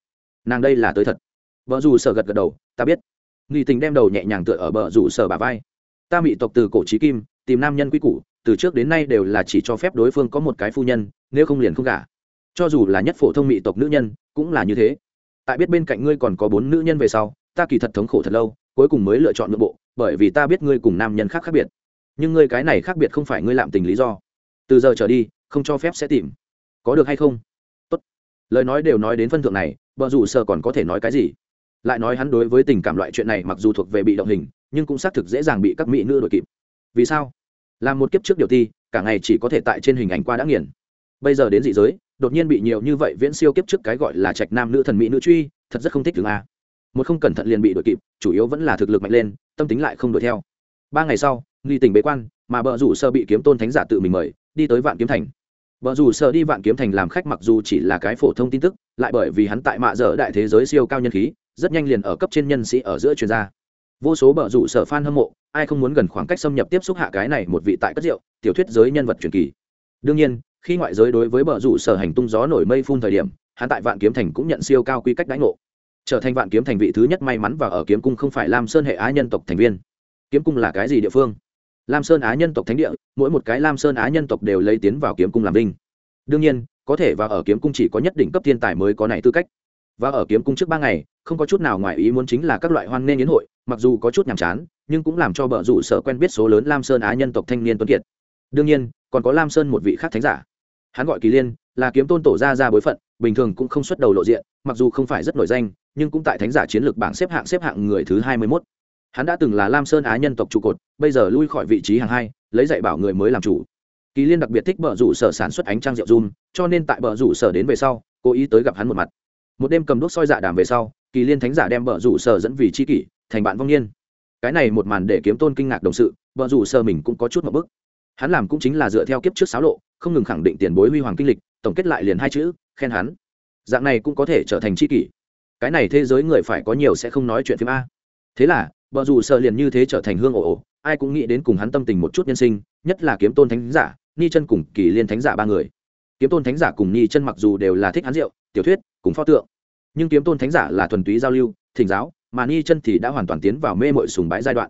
Nàng đây là tới thật. Vợ dù sợ gật gật đầu, ta biết. Lỵ tình đem đầu nhẹ nhàng tựa ở bờ rủ sở bà vai ta bị tộc từ cổ trí kim, tìm nam nhân quy củ, từ trước đến nay đều là chỉ cho phép đối phương có một cái phu nhân, nếu không liền không gả. Cho dù là nhất phổ thông mỹ tộc nữ nhân, cũng là như thế. Tại biết bên cạnh ngươi còn có bốn nữ nhân về sau, ta kỳ thật thống khổ thật lâu, cuối cùng mới lựa chọn nội bộ, bởi vì ta biết ngươi cùng nam nhân khác khác biệt. Nhưng ngươi cái này khác biệt không phải ngươi lạm tình lý do. Từ giờ trở đi, không cho phép sẽ tìm. Có được hay không? Tốt. lời nói đều nói đến phân thượng này vợ dù sợ còn có thể nói cái gì? Lại nói hắn đối với tình cảm loại chuyện này mặc dù thuộc về bị động hình, nhưng cũng xác thực dễ dàng bị các mỹ nữ đuổi kịp. Vì sao? Làm một kiếp trước điều thi, cả ngày chỉ có thể tại trên hình ảnh qua đã nghiền. Bây giờ đến dị giới, đột nhiên bị nhiều như vậy viễn siêu kiếp trước cái gọi là trạch nam nữ thần mỹ nữ truy, thật rất không thích thường a. Một không cẩn thận liền bị đuổi kịp, chủ yếu vẫn là thực lực mạnh lên, tâm tính lại không đuổi theo. Ba ngày sau, nghi tình bế quan, mà bờ rủ sơ bị kiếm tôn thánh giả tự mình mời, đi tới vạn kiếm thành. Bờ rủ sơ đi vạn kiếm thành làm khách mặc dù chỉ là cái phổ thông tin tức, lại bởi vì hắn tại mạ dở đại thế giới siêu cao nhân khí rất nhanh liền ở cấp trên nhân sĩ ở giữa chuyên gia. Vô số bờ rủ sở fan hâm mộ, ai không muốn gần khoảng cách xâm nhập tiếp xúc hạ cái này một vị tại cất rượu, tiểu thuyết giới nhân vật truyền kỳ. Đương nhiên, khi ngoại giới đối với bờ rủ sở hành tung gió nổi mây phun thời điểm, hắn tại vạn kiếm thành cũng nhận siêu cao quy cách đãi ngộ. Trở thành vạn kiếm thành vị thứ nhất may mắn và ở kiếm cung không phải lam sơn hệ á nhân tộc thành viên. Kiếm cung là cái gì địa phương? Lam sơn á nhân tộc thánh địa, mỗi một cái lam sơn á nhân tộc đều lấy tiến vào kiếm cung làm linh đương nhiên, có thể và ở kiếm cung chỉ có nhất định cấp thiên tài mới có này tư cách và ở kiếm cung trước ba ngày, không có chút nào ngoài ý muốn chính là các loại hoan nghênh yến hội, mặc dù có chút nhàm chán, nhưng cũng làm cho bờ rủ sở quen biết số lớn lam sơn á nhân tộc thanh niên tuấn kiệt. Đương nhiên, còn có lam sơn một vị khác thánh giả. Hắn gọi kỳ liên, là kiếm tôn tổ gia ra bối phận, bình thường cũng không xuất đầu lộ diện, mặc dù không phải rất nổi danh, nhưng cũng tại thánh giả chiến lược bảng xếp hạng xếp hạng người thứ hai mươi mốt. Hắn đã từng là lam sơn á nhân tộc trụ cột, bây giờ lui khỏi vị trí hàng hai, lấy dạy bảo người mới làm chủ. Kỳ liên đặc biệt thích bờ rủ sở sản xuất ánh trang rượu zoom cho nên tại bờ rủ sở đến về sau, cố ý tới gặp hắn một mặt một đêm cầm đốt soi dạ đàm về sau, kỳ liên thánh giả đem bờ rủ sở dẫn vì c h i kỷ, thành bạn vong niên. Cái này một màn để kiếm tôn kinh ngạc đồng sự bờ rủ sở mình cũng có chút một bức. Hắn làm cũng chính là dựa theo kiếp trước xáo lộ, không ngừng khẳng định tiền bối huy hoàng kinh lịch, tổng kết lại liền hai chữ, khen hắn. Dạng này cũng có thể trở thành c h i kỷ. Cái này thế giới người phải có nhiều sẽ không nói chuyện phim a. Thế là bờ rủ sở liền như thế trở thành hương ồ ồ ai cũng nghĩ đến cùng hắn tâm tình một chút nhân sinh, nhất là kiếm tôn thánh giả, ni chân cùng kỳ liên thánh giả ba người. Kiếm tôn thánh giả cùng ni chân mặc dù đều là thích hắn rượu tiểu thuyết, cùng pho tượng. Nhưng kiếm tôn thánh giả là thuần túy giao lưu, thỉnh giáo, mà ni chân thì đã hoàn toàn tiến vào mê mội sùng bãi giai đoạn.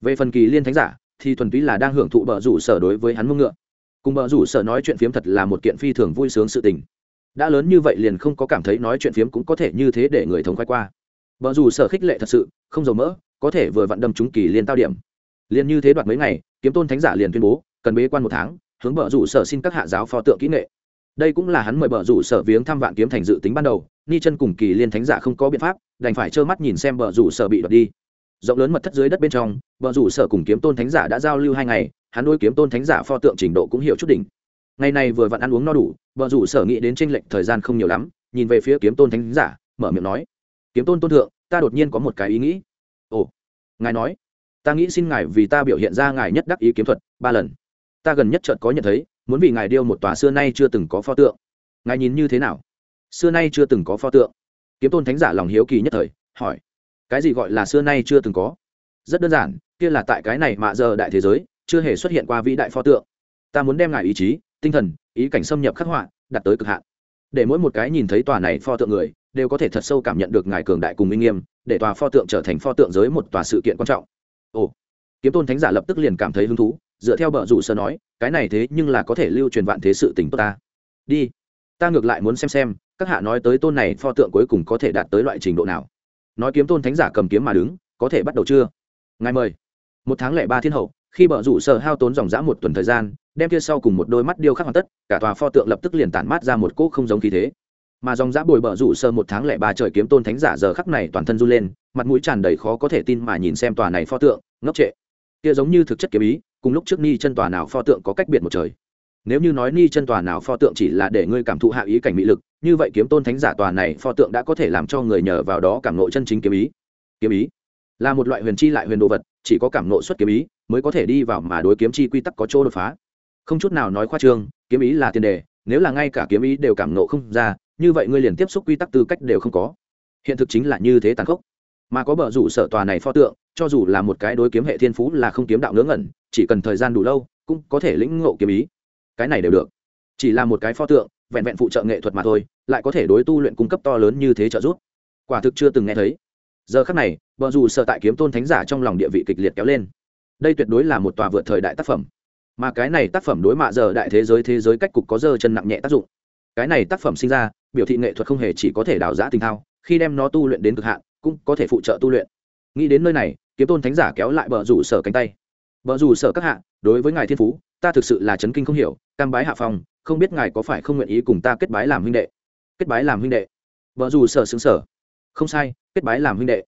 Về phần kỳ liên thánh giả, thì thuần túy là đang hưởng thụ bờ rủ sở đối với hắn mông ngựa. Cùng bờ rủ sở nói chuyện phiếm thật là một kiện phi thường vui sướng sự tình. Đã lớn như vậy liền không có cảm thấy nói chuyện phiếm cũng có thể như thế để người thống khoái qua. Bờ rủ sở khích lệ thật sự, không dầu mỡ, có thể vừa vặn đâm chúng kỳ liên tao điểm. Liền như thế đoạt mấy ngày, kiếm tôn thánh giả liền tuyên bố, cần bế quan một tháng, hướng bờ rủ sở xin các hạ giáo pho tượng kỹ nghệ đây cũng là hắn mời bờ rủ sở viếng thăm vạn kiếm thành dự tính ban đầu, ni chân cùng kỳ liên thánh giả không có biện pháp, đành phải trơ mắt nhìn xem bờ rủ sở bị đoạt đi. Rộng lớn mật thất dưới đất bên trong, bờ rủ sở cùng kiếm tôn thánh giả đã giao lưu hai ngày, hắn đôi kiếm tôn thánh giả pho tượng trình độ cũng hiểu chút đỉnh. Ngày này vừa vặn ăn uống no đủ, bờ rủ sở nghĩ đến tranh lệch thời gian không nhiều lắm, nhìn về phía kiếm tôn thánh giả, mở miệng nói, kiếm tôn tôn thượng, ta đột nhiên có một cái ý nghĩ. Ồ, ngài nói. Ta nghĩ xin ngài vì ta biểu hiện ra ngài nhất đắc ý kiếm thuật ba lần. Ta gần nhất chợt có nhận thấy muốn vì ngài điêu một tòa xưa nay chưa từng có pho tượng. Ngài nhìn như thế nào? Xưa nay chưa từng có pho tượng. Kiếm tôn thánh giả lòng hiếu kỳ nhất thời, hỏi. Cái gì gọi là xưa nay chưa từng có? Rất đơn giản, kia là tại cái này mạ giờ đại thế giới, chưa hề xuất hiện qua vĩ đại pho tượng. Ta muốn đem ngài ý chí, tinh thần, ý cảnh xâm nhập khắc họa, đặt tới cực hạn. Để mỗi một cái nhìn thấy tòa này pho tượng người, đều có thể thật sâu cảm nhận được ngài cường đại cùng minh nghiêm, để tòa pho tượng trở thành pho tượng giới một tòa sự kiện quan trọng. Ồ. Kiếm tôn thánh giả lập tức liền cảm thấy hứng thú dựa theo bờ rủ sơ nói, cái này thế nhưng là có thể lưu truyền vạn thế sự tình tốt ta. Đi, ta ngược lại muốn xem xem, các hạ nói tới tôn này pho tượng cuối cùng có thể đạt tới loại trình độ nào. Nói kiếm tôn thánh giả cầm kiếm mà đứng, có thể bắt đầu chưa? Ngài mời. Một tháng lẻ ba thiên hậu, khi bờ rủ sơ hao tốn dòng dã một tuần thời gian, đem kia sau cùng một đôi mắt điêu khắc hoàn tất, cả tòa pho tượng lập tức liền tản mát ra một cỗ không giống khí thế. Mà dòng dã bồi bờ rủ sơ một tháng lẻ ba trời kiếm tôn thánh giả giờ khắc này toàn thân run lên, mặt mũi tràn đầy khó có thể tin mà nhìn xem tòa này pho tượng, ngốc trệ. Kia giống như thực chất kiếm ý cùng lúc trước ni chân tòa nào pho tượng có cách biệt một trời. Nếu như nói ni chân tòa nào pho tượng chỉ là để ngươi cảm thụ hạ ý cảnh mỹ lực, như vậy kiếm tôn thánh giả tòa này pho tượng đã có thể làm cho người nhờ vào đó cảm nộ chân chính kiếm ý. Kiếm ý là một loại huyền chi lại huyền đồ vật, chỉ có cảm nộ xuất kiếm ý mới có thể đi vào mà đối kiếm chi quy tắc có chỗ đột phá. Không chút nào nói khoa trương, kiếm ý là tiền đề, nếu là ngay cả kiếm ý đều cảm nộ không ra, như vậy ngươi liền tiếp xúc quy tắc tư cách đều không có. Hiện thực chính là như thế tàn khốc mà có bờ rủ sở tòa này pho tượng, cho dù là một cái đối kiếm hệ thiên phú là không kiếm đạo ngớ ngẩn, chỉ cần thời gian đủ lâu, cũng có thể lĩnh ngộ kiếm ý. Cái này đều được. Chỉ là một cái pho tượng, vẹn vẹn phụ trợ nghệ thuật mà thôi, lại có thể đối tu luyện cung cấp to lớn như thế trợ giúp. Quả thực chưa từng nghe thấy. Giờ khắc này, bờ rủ sở tại kiếm tôn thánh giả trong lòng địa vị kịch liệt kéo lên. Đây tuyệt đối là một tòa vượt thời đại tác phẩm. Mà cái này tác phẩm đối mạ giờ đại thế giới thế giới cách cục có dơ chân nặng nhẹ tác dụng. Cái này tác phẩm sinh ra, biểu thị nghệ thuật không hề chỉ có thể đào giã tình thao, khi đem nó tu luyện đến cực hạn cũng có thể phụ trợ tu luyện. Nghĩ đến nơi này, kiếm tôn thánh giả kéo lại bờ rủ sở cánh tay. Bờ rủ sở các hạ, đối với ngài thiên phú, ta thực sự là chấn kinh không hiểu, cam bái hạ phòng không biết ngài có phải không nguyện ý cùng ta kết bái làm huynh đệ? Kết bái làm huynh đệ. Vợ rủ sở xứng sở không sai, kết bái làm huynh đệ.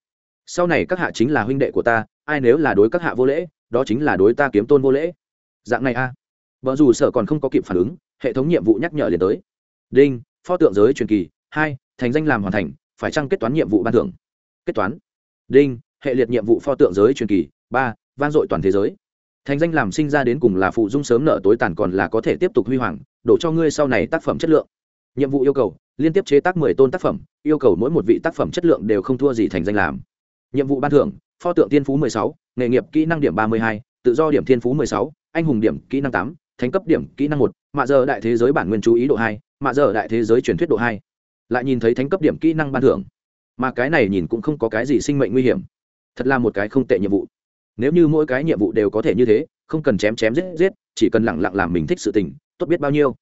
Sau này các hạ chính là huynh đệ của ta, ai nếu là đối các hạ vô lễ, đó chính là đối ta kiếm tôn vô lễ. Dạng này a. À. vợ dù sở còn không có kịp phản ứng, hệ thống nhiệm vụ nhắc nhở liền tới. Đinh, pho tượng giới truyền kỳ, hai, thành danh làm hoàn thành, phải chăng kết toán nhiệm vụ ban thưởng? Kết toán. Đinh, hệ liệt nhiệm vụ pho tượng giới truyền kỳ, ba van dội toàn thế giới. Thành danh làm sinh ra đến cùng là phụ dung sớm nợ tối tàn còn là có thể tiếp tục huy hoàng, đổ cho ngươi sau này tác phẩm chất lượng. Nhiệm vụ yêu cầu, liên tiếp chế tác mười tôn tác phẩm, yêu cầu mỗi một vị tác phẩm chất lượng đều không thua gì thành danh làm. Nhiệm vụ ban thưởng, pho tượng tiên phú mười sáu, nghề nghiệp kỹ năng điểm ba mươi hai, tự do điểm thiên phú mười sáu, anh hùng điểm kỹ năng tám, thánh cấp điểm kỹ năng một, mạ giờ đại thế giới bản nguyên chú ý độ hai, mạ giờ đại thế giới truyền thuyết độ hai. Lại nhìn thấy thánh cấp điểm kỹ năng ban thưởng mà cái này nhìn cũng không có cái gì sinh mệnh nguy hiểm. Thật là một cái không tệ nhiệm vụ. Nếu như mỗi cái nhiệm vụ đều có thể như thế, không cần chém chém giết giết, chỉ cần lẳng lặng làm mình thích sự tình, tốt biết bao nhiêu.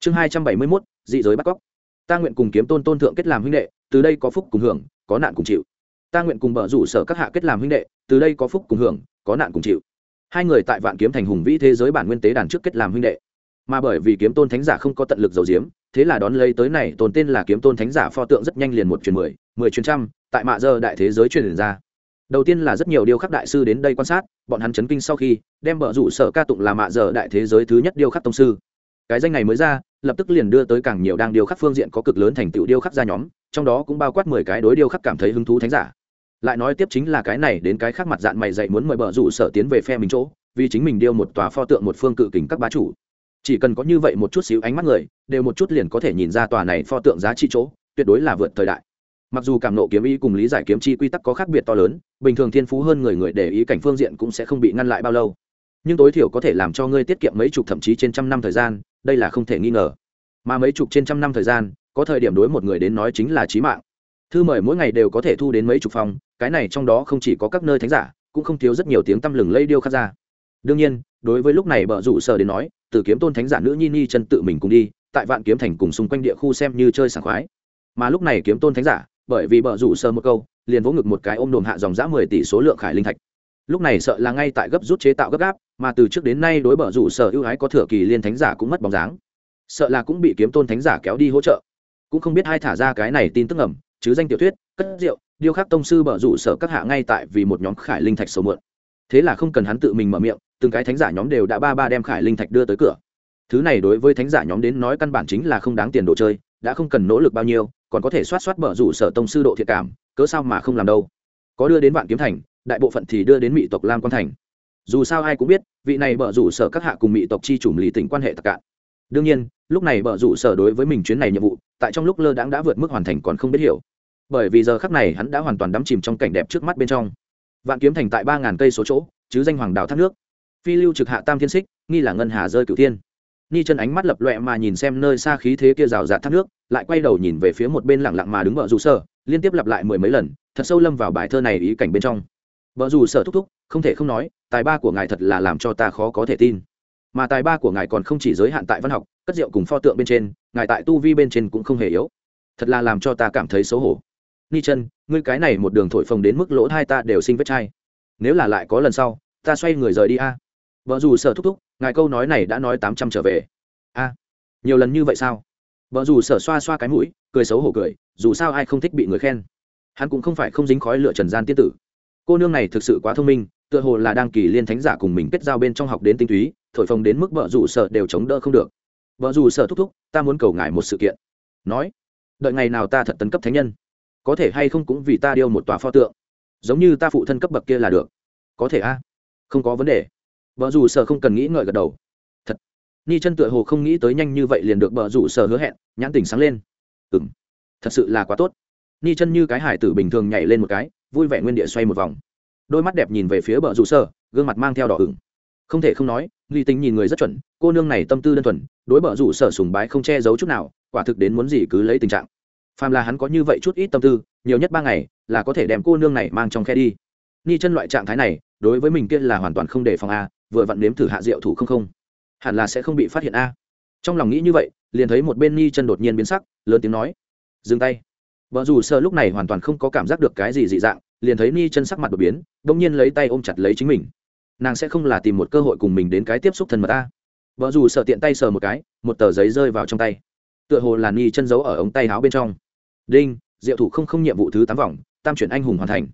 Chương hai trăm bảy mươi mốt, dị giới bắt cóc. Ta nguyện cùng kiếm tôn tôn thượng kết làm huynh đệ, từ đây có phúc cùng hưởng, có nạn cùng chịu. Ta nguyện cùng bờ rủ sở các hạ kết làm huynh đệ, từ đây có phúc cùng hưởng, có nạn cùng chịu. Hai người tại vạn kiếm thành hùng vĩ thế giới bản nguyên tế đàn trước kết làm huynh đệ mà bởi vì kiếm tôn thánh giả không có tận lực dầu diếm, thế là đón lấy tới này tồn tên là kiếm tôn thánh giả pho tượng rất nhanh liền một truyền mười mười truyền trăm, tại mạ giờ đại thế giới truyền ra. Đầu tiên là rất nhiều điêu khắc đại sư đến đây quan sát, bọn hắn chấn kinh sau khi, đem bờ rủ sở ca tụng là mạ giờ đại thế giới thứ nhất điêu khắc tông sư. Cái danh này mới ra, lập tức liền đưa tới càng nhiều đang điêu khắc phương diện có cực lớn thành tựu điêu khắc ra nhóm, trong đó cũng bao quát mười cái đối điêu khắc cảm thấy hứng thú thánh giả. Lại nói tiếp chính là cái này đến cái khác mặt dạng mày dạy muốn mời bờ rủ sở tiến về phe mình chỗ, vì chính mình điêu một tòa pho tượng một phương cự kính các bá chủ chỉ cần có như vậy một chút xíu ánh mắt người, đều một chút liền có thể nhìn ra tòa này pho tượng giá trị chỗ, tuyệt đối là vượt thời đại. Mặc dù cảm nộ kiếm ý cùng lý giải kiếm chi quy tắc có khác biệt to lớn, bình thường thiên phú hơn người người để ý cảnh phương diện cũng sẽ không bị ngăn lại bao lâu. Nhưng tối thiểu có thể làm cho ngươi tiết kiệm mấy chục thậm chí trên trăm năm thời gian, đây là không thể nghi ngờ. Mà mấy chục trên trăm năm thời gian, có thời điểm đối một người đến nói chính là trí mạng. Thư mời mỗi ngày đều có thể thu đến mấy chục phòng, cái này trong đó không chỉ có các nơi thánh giả, cũng không thiếu rất nhiều tiếng tăm lừng lây điêu khắc ra. Đương nhiên đối với lúc này bợ rủ sở đến nói, từ kiếm tôn thánh giả nữ nhi nhi chân tự mình cùng đi, tại vạn kiếm thành cùng xung quanh địa khu xem như chơi sảng khoái. Mà lúc này kiếm tôn thánh giả, bởi vì bợ rủ sơ một câu, liền vỗ ngực một cái ôm đồm hạ dòng giã mười tỷ số lượng khải linh thạch. Lúc này sợ là ngay tại gấp rút chế tạo gấp gáp, mà từ trước đến nay đối bợ rủ sở ưu ái có thừa kỳ liên thánh giả cũng mất bóng dáng. Sợ là cũng bị kiếm tôn thánh giả kéo đi hỗ trợ. Cũng không biết ai thả ra cái này tin tức ẩm chứ danh tiểu thuyết, cất rượu, điêu khắc tông sư bợ rủ sở các hạ ngay tại vì một nhóm khải linh thạch sầu mượn. Thế là không cần hắn tự mình mở miệng từng cái thánh giả nhóm đều đã ba ba đem khải linh thạch đưa tới cửa. Thứ này đối với thánh giả nhóm đến nói căn bản chính là không đáng tiền đồ chơi, đã không cần nỗ lực bao nhiêu, còn có thể soát soát bở rủ sở tông sư độ thiệt cảm, cớ sao mà không làm đâu. Có đưa đến vạn kiếm thành, đại bộ phận thì đưa đến mỹ tộc lam quan thành. Dù sao ai cũng biết, vị này bở rủ sở các hạ cùng mỹ tộc chi chủ lì tỉnh quan hệ tạc cạn. Đương nhiên, lúc này bở rủ sở đối với mình chuyến này nhiệm vụ, tại trong lúc lơ đãng đã vượt mức hoàn thành còn không biết hiểu. Bởi vì giờ khắc này hắn đã hoàn toàn đắm chìm trong cảnh đẹp trước mắt bên trong. Vạn kiếm thành tại ba ngàn cây số chỗ, chứ danh hoàng đào thác nước phi lưu trực hạ tam thiên xích, nghi là ngân hà rơi cửu thiên. Ni chân ánh mắt lập loẹ mà nhìn xem nơi xa khí thế kia rào rạt thác nước, lại quay đầu nhìn về phía một bên lẳng lặng mà đứng vợ dù sở, liên tiếp lặp lại mười mấy lần, thật sâu lâm vào bài thơ này ý cảnh bên trong. Vợ dù sở thúc thúc, không thể không nói, tài ba của ngài thật là làm cho ta khó có thể tin. Mà tài ba của ngài còn không chỉ giới hạn tại văn học, cất rượu cùng pho tượng bên trên, ngài tại tu vi bên trên cũng không hề yếu. Thật là làm cho ta cảm thấy xấu hổ. Ni chân, ngươi cái này một đường thổi phồng đến mức lỗ hai ta đều sinh vết chai. Nếu là lại có lần sau, ta xoay người rời đi a vợ dù sở thúc thúc, ngài câu nói này đã nói tám trăm trở về. A, nhiều lần như vậy sao? Vợ dù sở xoa xoa cái mũi, cười xấu hổ cười, dù sao ai không thích bị người khen. Hắn cũng không phải không dính khói lựa trần gian tiết tử. Cô nương này thực sự quá thông minh, tựa hồ là đang kỳ liên thánh giả cùng mình kết giao bên trong học đến tinh túy, thổi phồng đến mức vợ dù sở đều chống đỡ không được. Vợ dù sở thúc thúc, ta muốn cầu ngài một sự kiện. Nói, đợi ngày nào ta thật tấn cấp thánh nhân. Có thể hay không cũng vì ta điêu một tòa pho tượng. Giống như ta phụ thân cấp bậc kia là được. Có thể a, không có vấn đề vợ rủ sở không cần nghĩ ngợi gật đầu. Thật. Ni chân tựa hồ không nghĩ tới nhanh như vậy liền được vợ rủ sở hứa hẹn, nhãn tình sáng lên. Ừ m thật sự là quá tốt. Ni chân như cái hải tử bình thường nhảy lên một cái, vui vẻ nguyên địa xoay một vòng. Đôi mắt đẹp nhìn về phía bờ rủ sở, gương mặt mang theo đỏ ửng. Không thể không nói nghi tính nhìn người rất chuẩn, cô nương này tâm tư đơn thuần, đối bờ rủ sở sùng bái không che giấu chút nào, quả thực đến muốn gì cứ lấy tình trạng. Phàm là hắn có như vậy chút ít tâm tư, nhiều nhất ba ngày là có thể đem cô nương này mang trong khe đi ni chân loại trạng thái này, đối với mình kia là hoàn toàn không đề phòng a, vừa vặn nếm thử hạ rượu thủ không không. Hẳn là sẽ không bị phát hiện a. Trong lòng nghĩ như vậy, liền thấy một bên ni chân đột nhiên biến sắc, lớn tiếng nói. Dừng tay. Vợ dù sợ lúc này hoàn toàn không có cảm giác được cái gì dị dạng, liền thấy ni chân sắc mặt đột biến đ ỗ n g nhiên lấy tay ôm chặt lấy chính mình. Nàng sẽ không là tìm một cơ hội cùng mình đến cái tiếp xúc thân mật ta vợ dù sợ tiện tay sờ một cái, một tờ giấy rơi vào trong tay. Tựa hồ là ni chân giấu ở ống tay áo bên trong. Đinh diệu thủ không không nhiệm vụ thứ tám vòng, tam chuyển anh hùng hoàn thành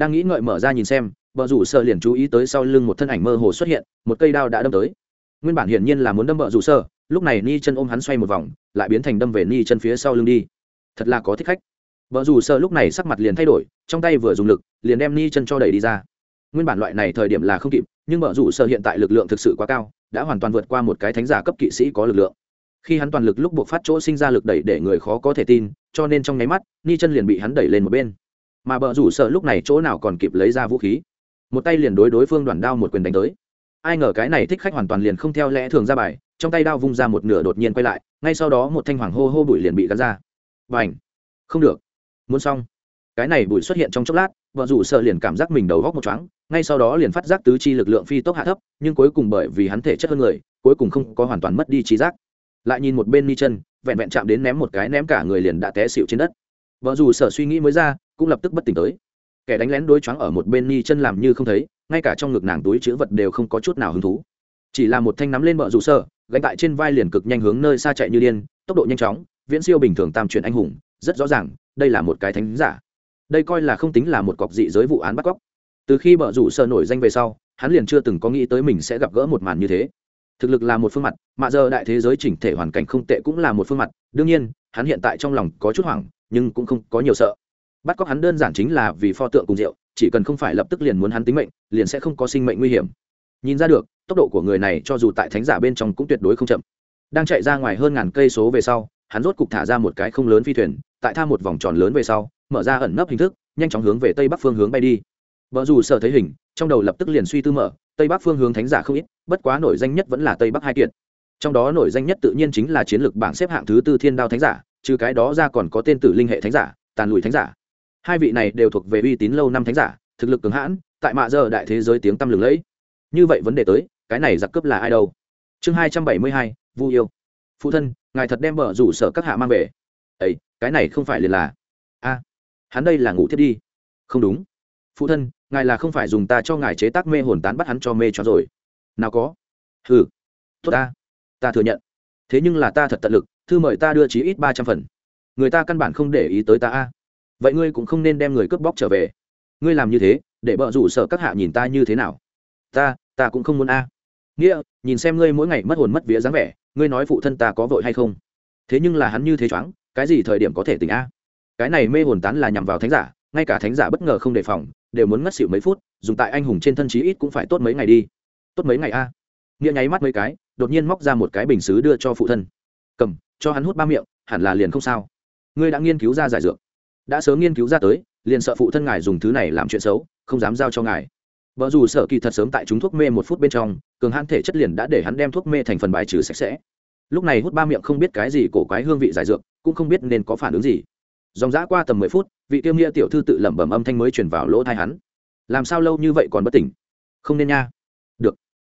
đang nghĩ ngợi mở ra nhìn xem vợ rủ sợ liền chú ý tới sau lưng một thân ảnh mơ hồ xuất hiện, một cây đao đã đâm tới. Nguyên bản hiển nhiên là muốn đâm vợ rủ sợ lúc này ni chân ôm hắn xoay một vòng, lại biến thành đâm về ni chân phía sau lưng đi. Thật là có thích khách. Vợ rủ sợ lúc này sắc mặt liền thay đổi, trong tay vừa dùng lực, liền đem ni chân cho đẩy đi ra. Nguyên bản loại này thời điểm là không kịp, nhưng vợ rủ sợ hiện tại lực lượng thực sự quá cao, đã hoàn toàn vượt qua một cái thánh giả cấp kỵ sĩ có lực lượng. Khi hắn toàn lực lúc buộc phát chỗ sinh ra lực đẩy để người khó có thể tin, cho nên trong nháy mắt, ni chân liền bị hắn đẩy lên một bên mà bờ rủ sợ lúc này chỗ nào còn kịp lấy ra vũ khí. Một tay liền đối đối phương đoàn đao một quyền đánh tới. Ai ngờ cái này thích khách hoàn toàn liền không theo lẽ thường ra bài, trong tay đao vung ra một nửa đột nhiên quay lại, ngay sau đó một thanh hoàng hô hô bụi liền bị gắn ra. Và ảnh không được! Muốn xong! Cái này bụi xuất hiện trong chốc lát vợ rủ sợ liền cảm giác mình đầu góc một chóng ngay sau đó liền phát giác tứ chi lực lượng phi tốc hạ thấp, nhưng cuối cùng bởi vì hắn thể chất hơn người, cuối cùng không có hoàn toàn mất đi trí giác. Lại nhìn một bên mi chân, vẹn vẹn chạm đến ném một cái ném cả người liền đã té xịu trên đất. Vợ dù sở suy nghĩ mới ra cũng lập tức bất tỉnh tới. Kẻ đánh lén đối choáng ở một bên ni chân làm như không thấy, ngay cả trong ngực nàng túi chữ vật đều không có chút nào hứng thú. Chỉ là một thanh nắm lên bờ rủ sơ gánh tại trên vai liền cực nhanh hướng nơi xa chạy như điên, tốc độ nhanh chóng, viễn siêu bình thường tam truyền anh hùng, rất rõ ràng, đây là một cái thánh giả. Đây coi là không tính là một cọc dị giới vụ án bắt cóc. Từ khi bờ rủ sơ nổi danh về sau, hắn liền chưa từng có nghĩ tới mình sẽ gặp gỡ một màn như thế. Thực lực là một phương mặt, mà giờ đại thế giới chỉnh thể hoàn cảnh không tệ cũng là một phương mặt. Đương nhiên, hắn hiện tại trong lòng có chút hoảng, nhưng cũng không có nhiều sợ bắt cóc hắn đơn giản chính là vì pho tượng cùng rượu, chỉ cần không phải lập tức liền muốn hắn tính mệnh, liền sẽ không có sinh mệnh nguy hiểm. Nhìn ra được, tốc độ của người này cho dù tại thánh giả bên trong cũng tuyệt đối không chậm. Đang chạy ra ngoài hơn ngàn cây số về sau, hắn rốt cục thả ra một cái không lớn phi thuyền, tại tha một vòng tròn lớn về sau, mở ra ẩn nấp hình thức, nhanh chóng hướng về tây bắc phương hướng bay đi. Vợ dù sợ thấy hình, trong đầu lập tức liền suy tư mở, tây bắc phương hướng thánh giả không ít, bất quá nổi danh nhất vẫn là tây bắc hai kiệt. Trong đó nổi danh nhất tự nhiên chính là chiến lược bảng xếp hạng thứ tư thiên đao thánh giả, trừ cái đó ra còn có tên tử linh hệ thánh giả, tàn lùi thánh giả hai vị này đều thuộc về uy tín lâu năm thánh giả, thực lực cường hãn, tại mạ giờ đại thế giới tiếng tăm lừng lẫy. Như vậy vấn đề tới, cái này giặc cướp là ai đâu? Chương hai trăm bảy mươi hai, vu yêu. Phụ thân, ngài thật đem vợ rủ sở các hạ mang về. Ấy, cái này không phải liền là a, hắn đây là ngủ thiết đi. Không đúng. Phụ thân, ngài là không phải dùng ta cho ngài chế tác mê hồn tán bắt hắn cho mê cho rồi. Nào có. Ừ tốt ta. Ta thừa nhận. Thế nhưng là ta thật tận lực, thư mời ta đưa chí ít ba trăm phần. Người ta căn bản không để ý tới ta a vậy ngươi cũng không nên đem người cướp bóc trở về. Ngươi làm như thế, để bợ rủ sợ các hạ nhìn ta như thế nào? Ta ta cũng không muốn a. Nghĩa, nhìn xem ngươi mỗi ngày mất hồn mất vía dáng vẻ, ngươi nói phụ thân ta có vội hay không? Thế nhưng là hắn như thế choáng, cái gì thời điểm có thể tỉnh a? Cái này mê hồn tán là nhằm vào thánh giả, ngay cả thánh giả bất ngờ không đề phòng, đều muốn ngất xỉu mấy phút, dùng tại anh hùng trên thân chí ít cũng phải tốt mấy ngày đi. Tốt mấy ngày a. Nghĩa nháy mắt mấy cái, đột nhiên móc ra một cái bình xứ đưa cho phụ thân. Cầm, cho hắn hút ba miệng, hẳn là liền không sao. Ngươi đã nghiên cứu ra giải dược đã sớm nghiên cứu ra tới, liền sợ phụ thân ngài dùng thứ này làm chuyện xấu, không dám giao cho ngài. Vợ dù sợ kỳ thật sớm tại chúng thuốc mê một phút bên trong, cường hãn thể chất liền đã để hắn đem thuốc mê thành phần bài trừ sạch sẽ. Lúc này hút ba miệng không biết cái gì cổ quái hương vị giải dược, cũng không biết nên có phản ứng gì. Dòng dã qua tầm mười phút, vị tiêu nghĩa tiểu thư tự lẩm bẩm âm thanh mới chuyển vào lỗ thai hắn. Làm sao lâu như vậy còn bất tỉnh? Không nên nha. Được.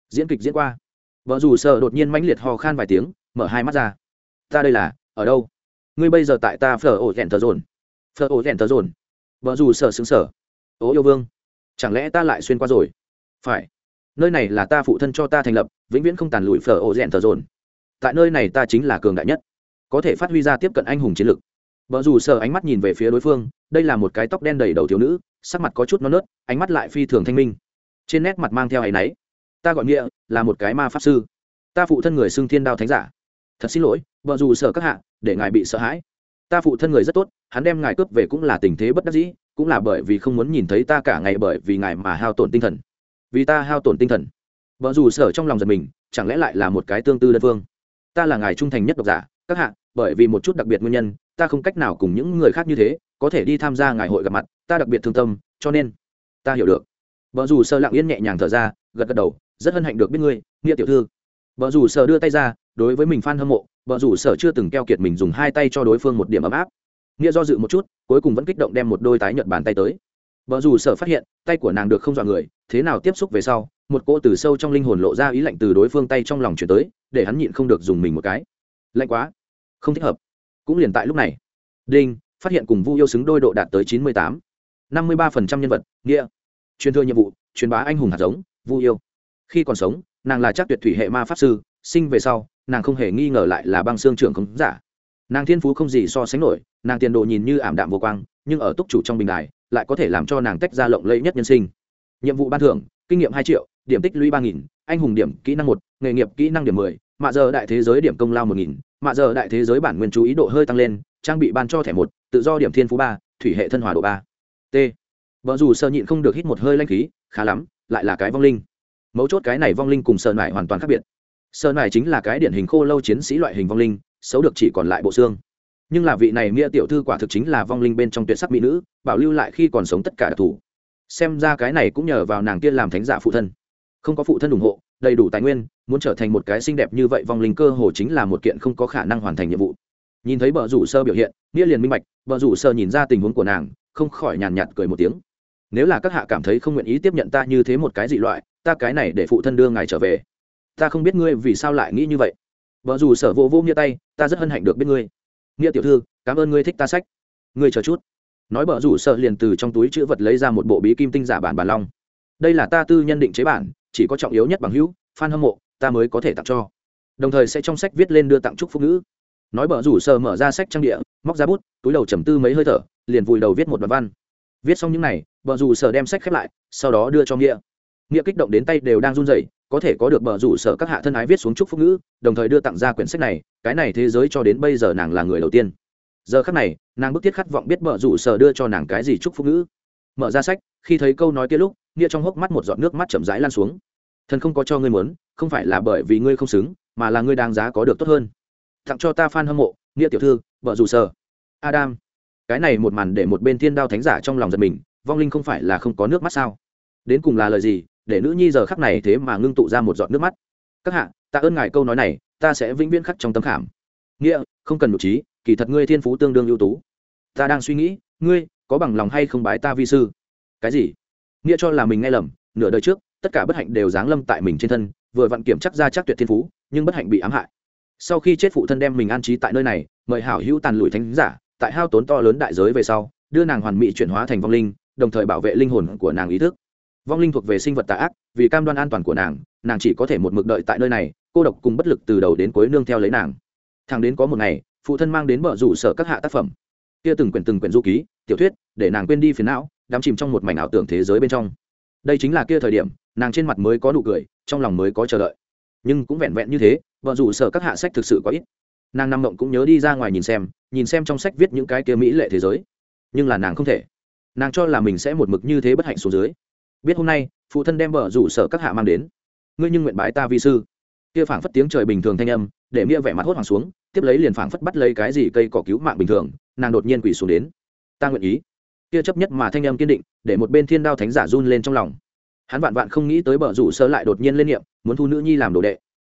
Diễn kịch diễn qua. Vợ dù sợ đột nhiên mãnh liệt ho khan vài tiếng, mở hai mắt ra. Ta đây là, ở đâu? Ngươi bây giờ tại ta phở ổ thẹn tờ rồn phở ổ rèn tờ rồn vợ dù sợ xứng sở. Ố yêu vương, chẳng lẽ ta lại xuyên qua rồi? Phải. Nơi này là ta phụ thân cho ta thành lập, vĩnh viễn không tàn lụi phở ổ rèn tờ rồn tại nơi này ta chính là cường đại nhất. Có thể phát huy ra tiếp cận anh hùng chiến lực. Vợ dù sợ ánh mắt nhìn về phía đối phương, đây là một cái tóc đen đầy đầu thiếu nữ, sắc mặt có chút non nớt, ánh mắt lại phi thường thanh minh. Trên nét mặt mang theo áy náy. Ta gọi nghĩa, là một cái ma pháp sư. Ta phụ thân người xưng thiên đao thánh giả. Thật xin lỗi vợ dù sợ các hạ, để ngài bị sợ hãi ta phụ thân người rất tốt, hắn đem ngài cướp về cũng là tình thế bất đắc dĩ, cũng là bởi vì không muốn nhìn thấy ta cả ngày bởi vì ngài mà hao tổn tinh thần. Vì ta hao tổn tinh thần. Vợ dù sở trong lòng giật mình, chẳng lẽ lại là một cái tương tư đơn phương? Ta là ngài trung thành nhất độc giả, các hạ, bởi vì một chút đặc biệt nguyên nhân, ta không cách nào cùng những người khác như thế, có thể đi tham gia ngày hội gặp mặt, ta đặc biệt thương tâm, cho nên ta hiểu được. Vợ dù sơ lặng yên nhẹ nhàng thở ra, gật gật đầu, rất hân hạnh được biết ngươi, nghĩa tiểu thư. Vợ dù sơ đưa tay ra đối với mình f a n hâm mộ, vợ rủ sở chưa từng keo kiệt mình dùng hai tay cho đối phương một điểm ấm áp. Nghĩa do dự một chút, cuối cùng vẫn kích động đem một đôi tái nhợt bàn tay tới. Vợ rủ sở phát hiện, tay của nàng được không dọa người, thế nào tiếp xúc về sau, một cỗ từ sâu trong linh hồn lộ ra ý lạnh từ đối phương tay trong lòng chuyển tới, để hắn nhịn không được dùng mình một cái. Lạnh quá. Không thích hợp. Cũng liền tại lúc này. Đinh, phát hiện cùng vu yêu xứng đôi độ đạt tới chín mươi tám. năm mươi ba phần trăm nhân vật, nghĩa. Truyền thừa nhiệm vụ, truyền bá anh hùng hạt giống, vu yêu. Khi còn sống, nàng là chắc tuyệt thủy hệ ma pháp sư, sinh về sau nàng không hề nghi ngờ lại là băng xương trưởng không giả. Nàng thiên phú không gì so sánh nổi, nàng tiền đồ nhìn như ảm đạm vô quang, nhưng ở túc chủ trong bình đài, lại có thể làm cho nàng tách ra lộng lẫy nhất nhân sinh. Nhiệm vụ ban thưởng, kinh nghiệm hai triệu, điểm tích lũy ba nghìn, anh hùng điểm, kỹ năng một, nghề nghiệp kỹ năng điểm mười, mạ giờ đại thế giới điểm công lao một nghìn, mạ giờ đại thế giới bản nguyên chú ý độ hơi tăng lên, trang bị ban cho thẻ một, tự do điểm thiên phú ba, thủy hệ thân hòa độ ba. T. Vợ dù sơ nhịn không được hít một hơi lanh khí, khá lắm, lại là cái vong linh. Mấu chốt cái này vong linh cùng sợ nải hoàn toàn khác biệt sợ này chính là cái điển hình khô lâu chiến sĩ loại hình vong linh, xấu được chỉ còn lại bộ xương. Nhưng là vị này nghĩa tiểu thư quả thực chính là vong linh bên trong tuyệt sắc mỹ nữ, bảo lưu lại khi còn sống tất cả đặc thù. Xem ra cái này cũng nhờ vào nàng kia làm thánh giả phụ thân. Không có phụ thân ủng hộ, đầy đủ tài nguyên, muốn trở thành một cái xinh đẹp như vậy vong linh cơ hồ chính là một kiện không có khả năng hoàn thành nhiệm vụ. Nhìn thấy bờ rủ sơ biểu hiện nghĩa liền minh bạch, bờ rủ sơ nhìn ra tình huống của nàng, không khỏi nhàn nhạt cười một tiếng. Nếu là các hạ cảm thấy không nguyện ý tiếp nhận ta như thế một cái dị loại, ta cái này để phụ thân đưa ngài trở về ta không biết ngươi vì sao lại nghĩ như vậy. Vợ dù sở vô vô nghĩa tay, ta rất hân hạnh được biết ngươi. Nghĩa tiểu thư, cảm ơn ngươi thích ta sách. Ngươi chờ chút. Nói bờ rủ sợ liền từ trong túi chữ vật lấy ra một bộ bí kim tinh giả bản bản long. Đây là ta tư nhân định chế bản, chỉ có trọng yếu nhất bằng hữu f hâm mộ, ta mới có thể tặng cho. Đồng thời sẽ trong sách viết lên đưa tặng chúc phúc nữ. nói bờ rủ sợ mở ra sách trang địa, móc ra bút, túi đầu trầm tư mấy hơi thở, liền vùi đầu viết một đoạn văn. Viết xong những này bờ rủ sở đem sách khép lại, sau đó đưa cho nghĩa. Nghĩa kích động đến tay đều đang run rẩy có thể có được bờ rủ sở các hạ thân ái viết xuống chúc phúc ngữ, đồng thời đưa tặng ra quyển sách này, cái này thế giới cho đến bây giờ nàng là người đầu tiên. Giờ khắc này, nàng bức thiết khát vọng biết bờ rủ sở đưa cho nàng cái gì chúc phúc ngữ. Mở ra sách, khi thấy câu nói kia lúc, nghĩa trong hốc mắt một giọt nước mắt chậm rãi lan xuống. Thần không có cho ngươi muốn, không phải là bởi vì ngươi không xứng, mà là ngươi đáng giá có được tốt hơn. Tặng cho ta fan hâm mộ, nghĩa tiểu thư vợ rủ sở. Adam. Cái này một màn để một bên thiên đao thánh giả trong lòng giật mình, vong linh không phải là không có nước mắt sao? Đến cùng là lời gì? Để nữ nhi giờ khắc này thế mà ngưng tụ ra một giọt nước mắt. Các hạ ta ơn ngài câu nói này, ta sẽ vĩnh viễn khắc trong tấm khảm. Nghĩa, không cần nhục trí, kỳ thật ngươi thiên phú tương đương ưu tú. Ta đang suy nghĩ, ngươi, có bằng lòng hay không bái ta vi sư? Cái gì? Nghĩa cho là mình nghe lầm, nửa đời trước, tất cả bất hạnh đều giáng lâm tại mình trên thân, vừa vặn kiểm chắc ra chắc tuyệt thiên phú, nhưng bất hạnh bị ám hại. Sau khi chết phụ thân đem mình an trí tại nơi này, mời hảo hữu tàn lùi thánh giả, tại hao tốn to lớn đại giới về sau, đưa nàng hoàn mỹ chuyển hóa thành vong linh, đồng thời bảo vệ linh hồn của nàng ý thức vong linh thuộc về sinh vật tà ác, vì cam đoan an toàn của nàng nàng chỉ có thể một mực đợi tại nơi này, cô độc cùng bất lực từ đầu đến cuối nương theo lấy nàng. Thằng đến có một ngày, phụ thân mang đến bờ rủ sở các hạ tác phẩm. Kia từng quyển từng quyển du ký, tiểu thuyết, để nàng quên đi phiền não, đắm chìm trong một mảnh ảo tưởng thế giới bên trong. Đây chính là kia thời điểm, nàng trên mặt mới có nụ cười, trong lòng mới có chờ đợi. Nhưng cũng vẹn vẹn như thế vợ rủ sở các hạ sách thực sự có ít. Nàng nằm mộng cũng nhớ đi ra ngoài nhìn xem nhìn xem trong sách viết những cái kia mỹ lệ thế giới. Nhưng là nàng không thể. Nàng cho là mình sẽ một mực như thế bất hạnh xuống dưới biết hôm nay, phụ thân đem vợ rủ sở các hạ mang đến. Ngươi nhưng nguyện bái ta vi sư. Kia phảng phất tiếng trời bình thường thanh âm, để mia vẻ mặt hốt hoảng xuống, tiếp lấy liền phảng phất bắt lấy cái gì cây cỏ cứu mạng bình thường, nàng đột nhiên quỳ xuống đến. Ta nguyện ý. Kia chấp nhất mà thanh âm kiên định, để một bên thiên đao thánh giả run lên trong lòng. Hắn vạn vạn không nghĩ tới bờ rủ sơ lại đột nhiên lên niệm, muốn thu nữ nhi làm đồ đệ.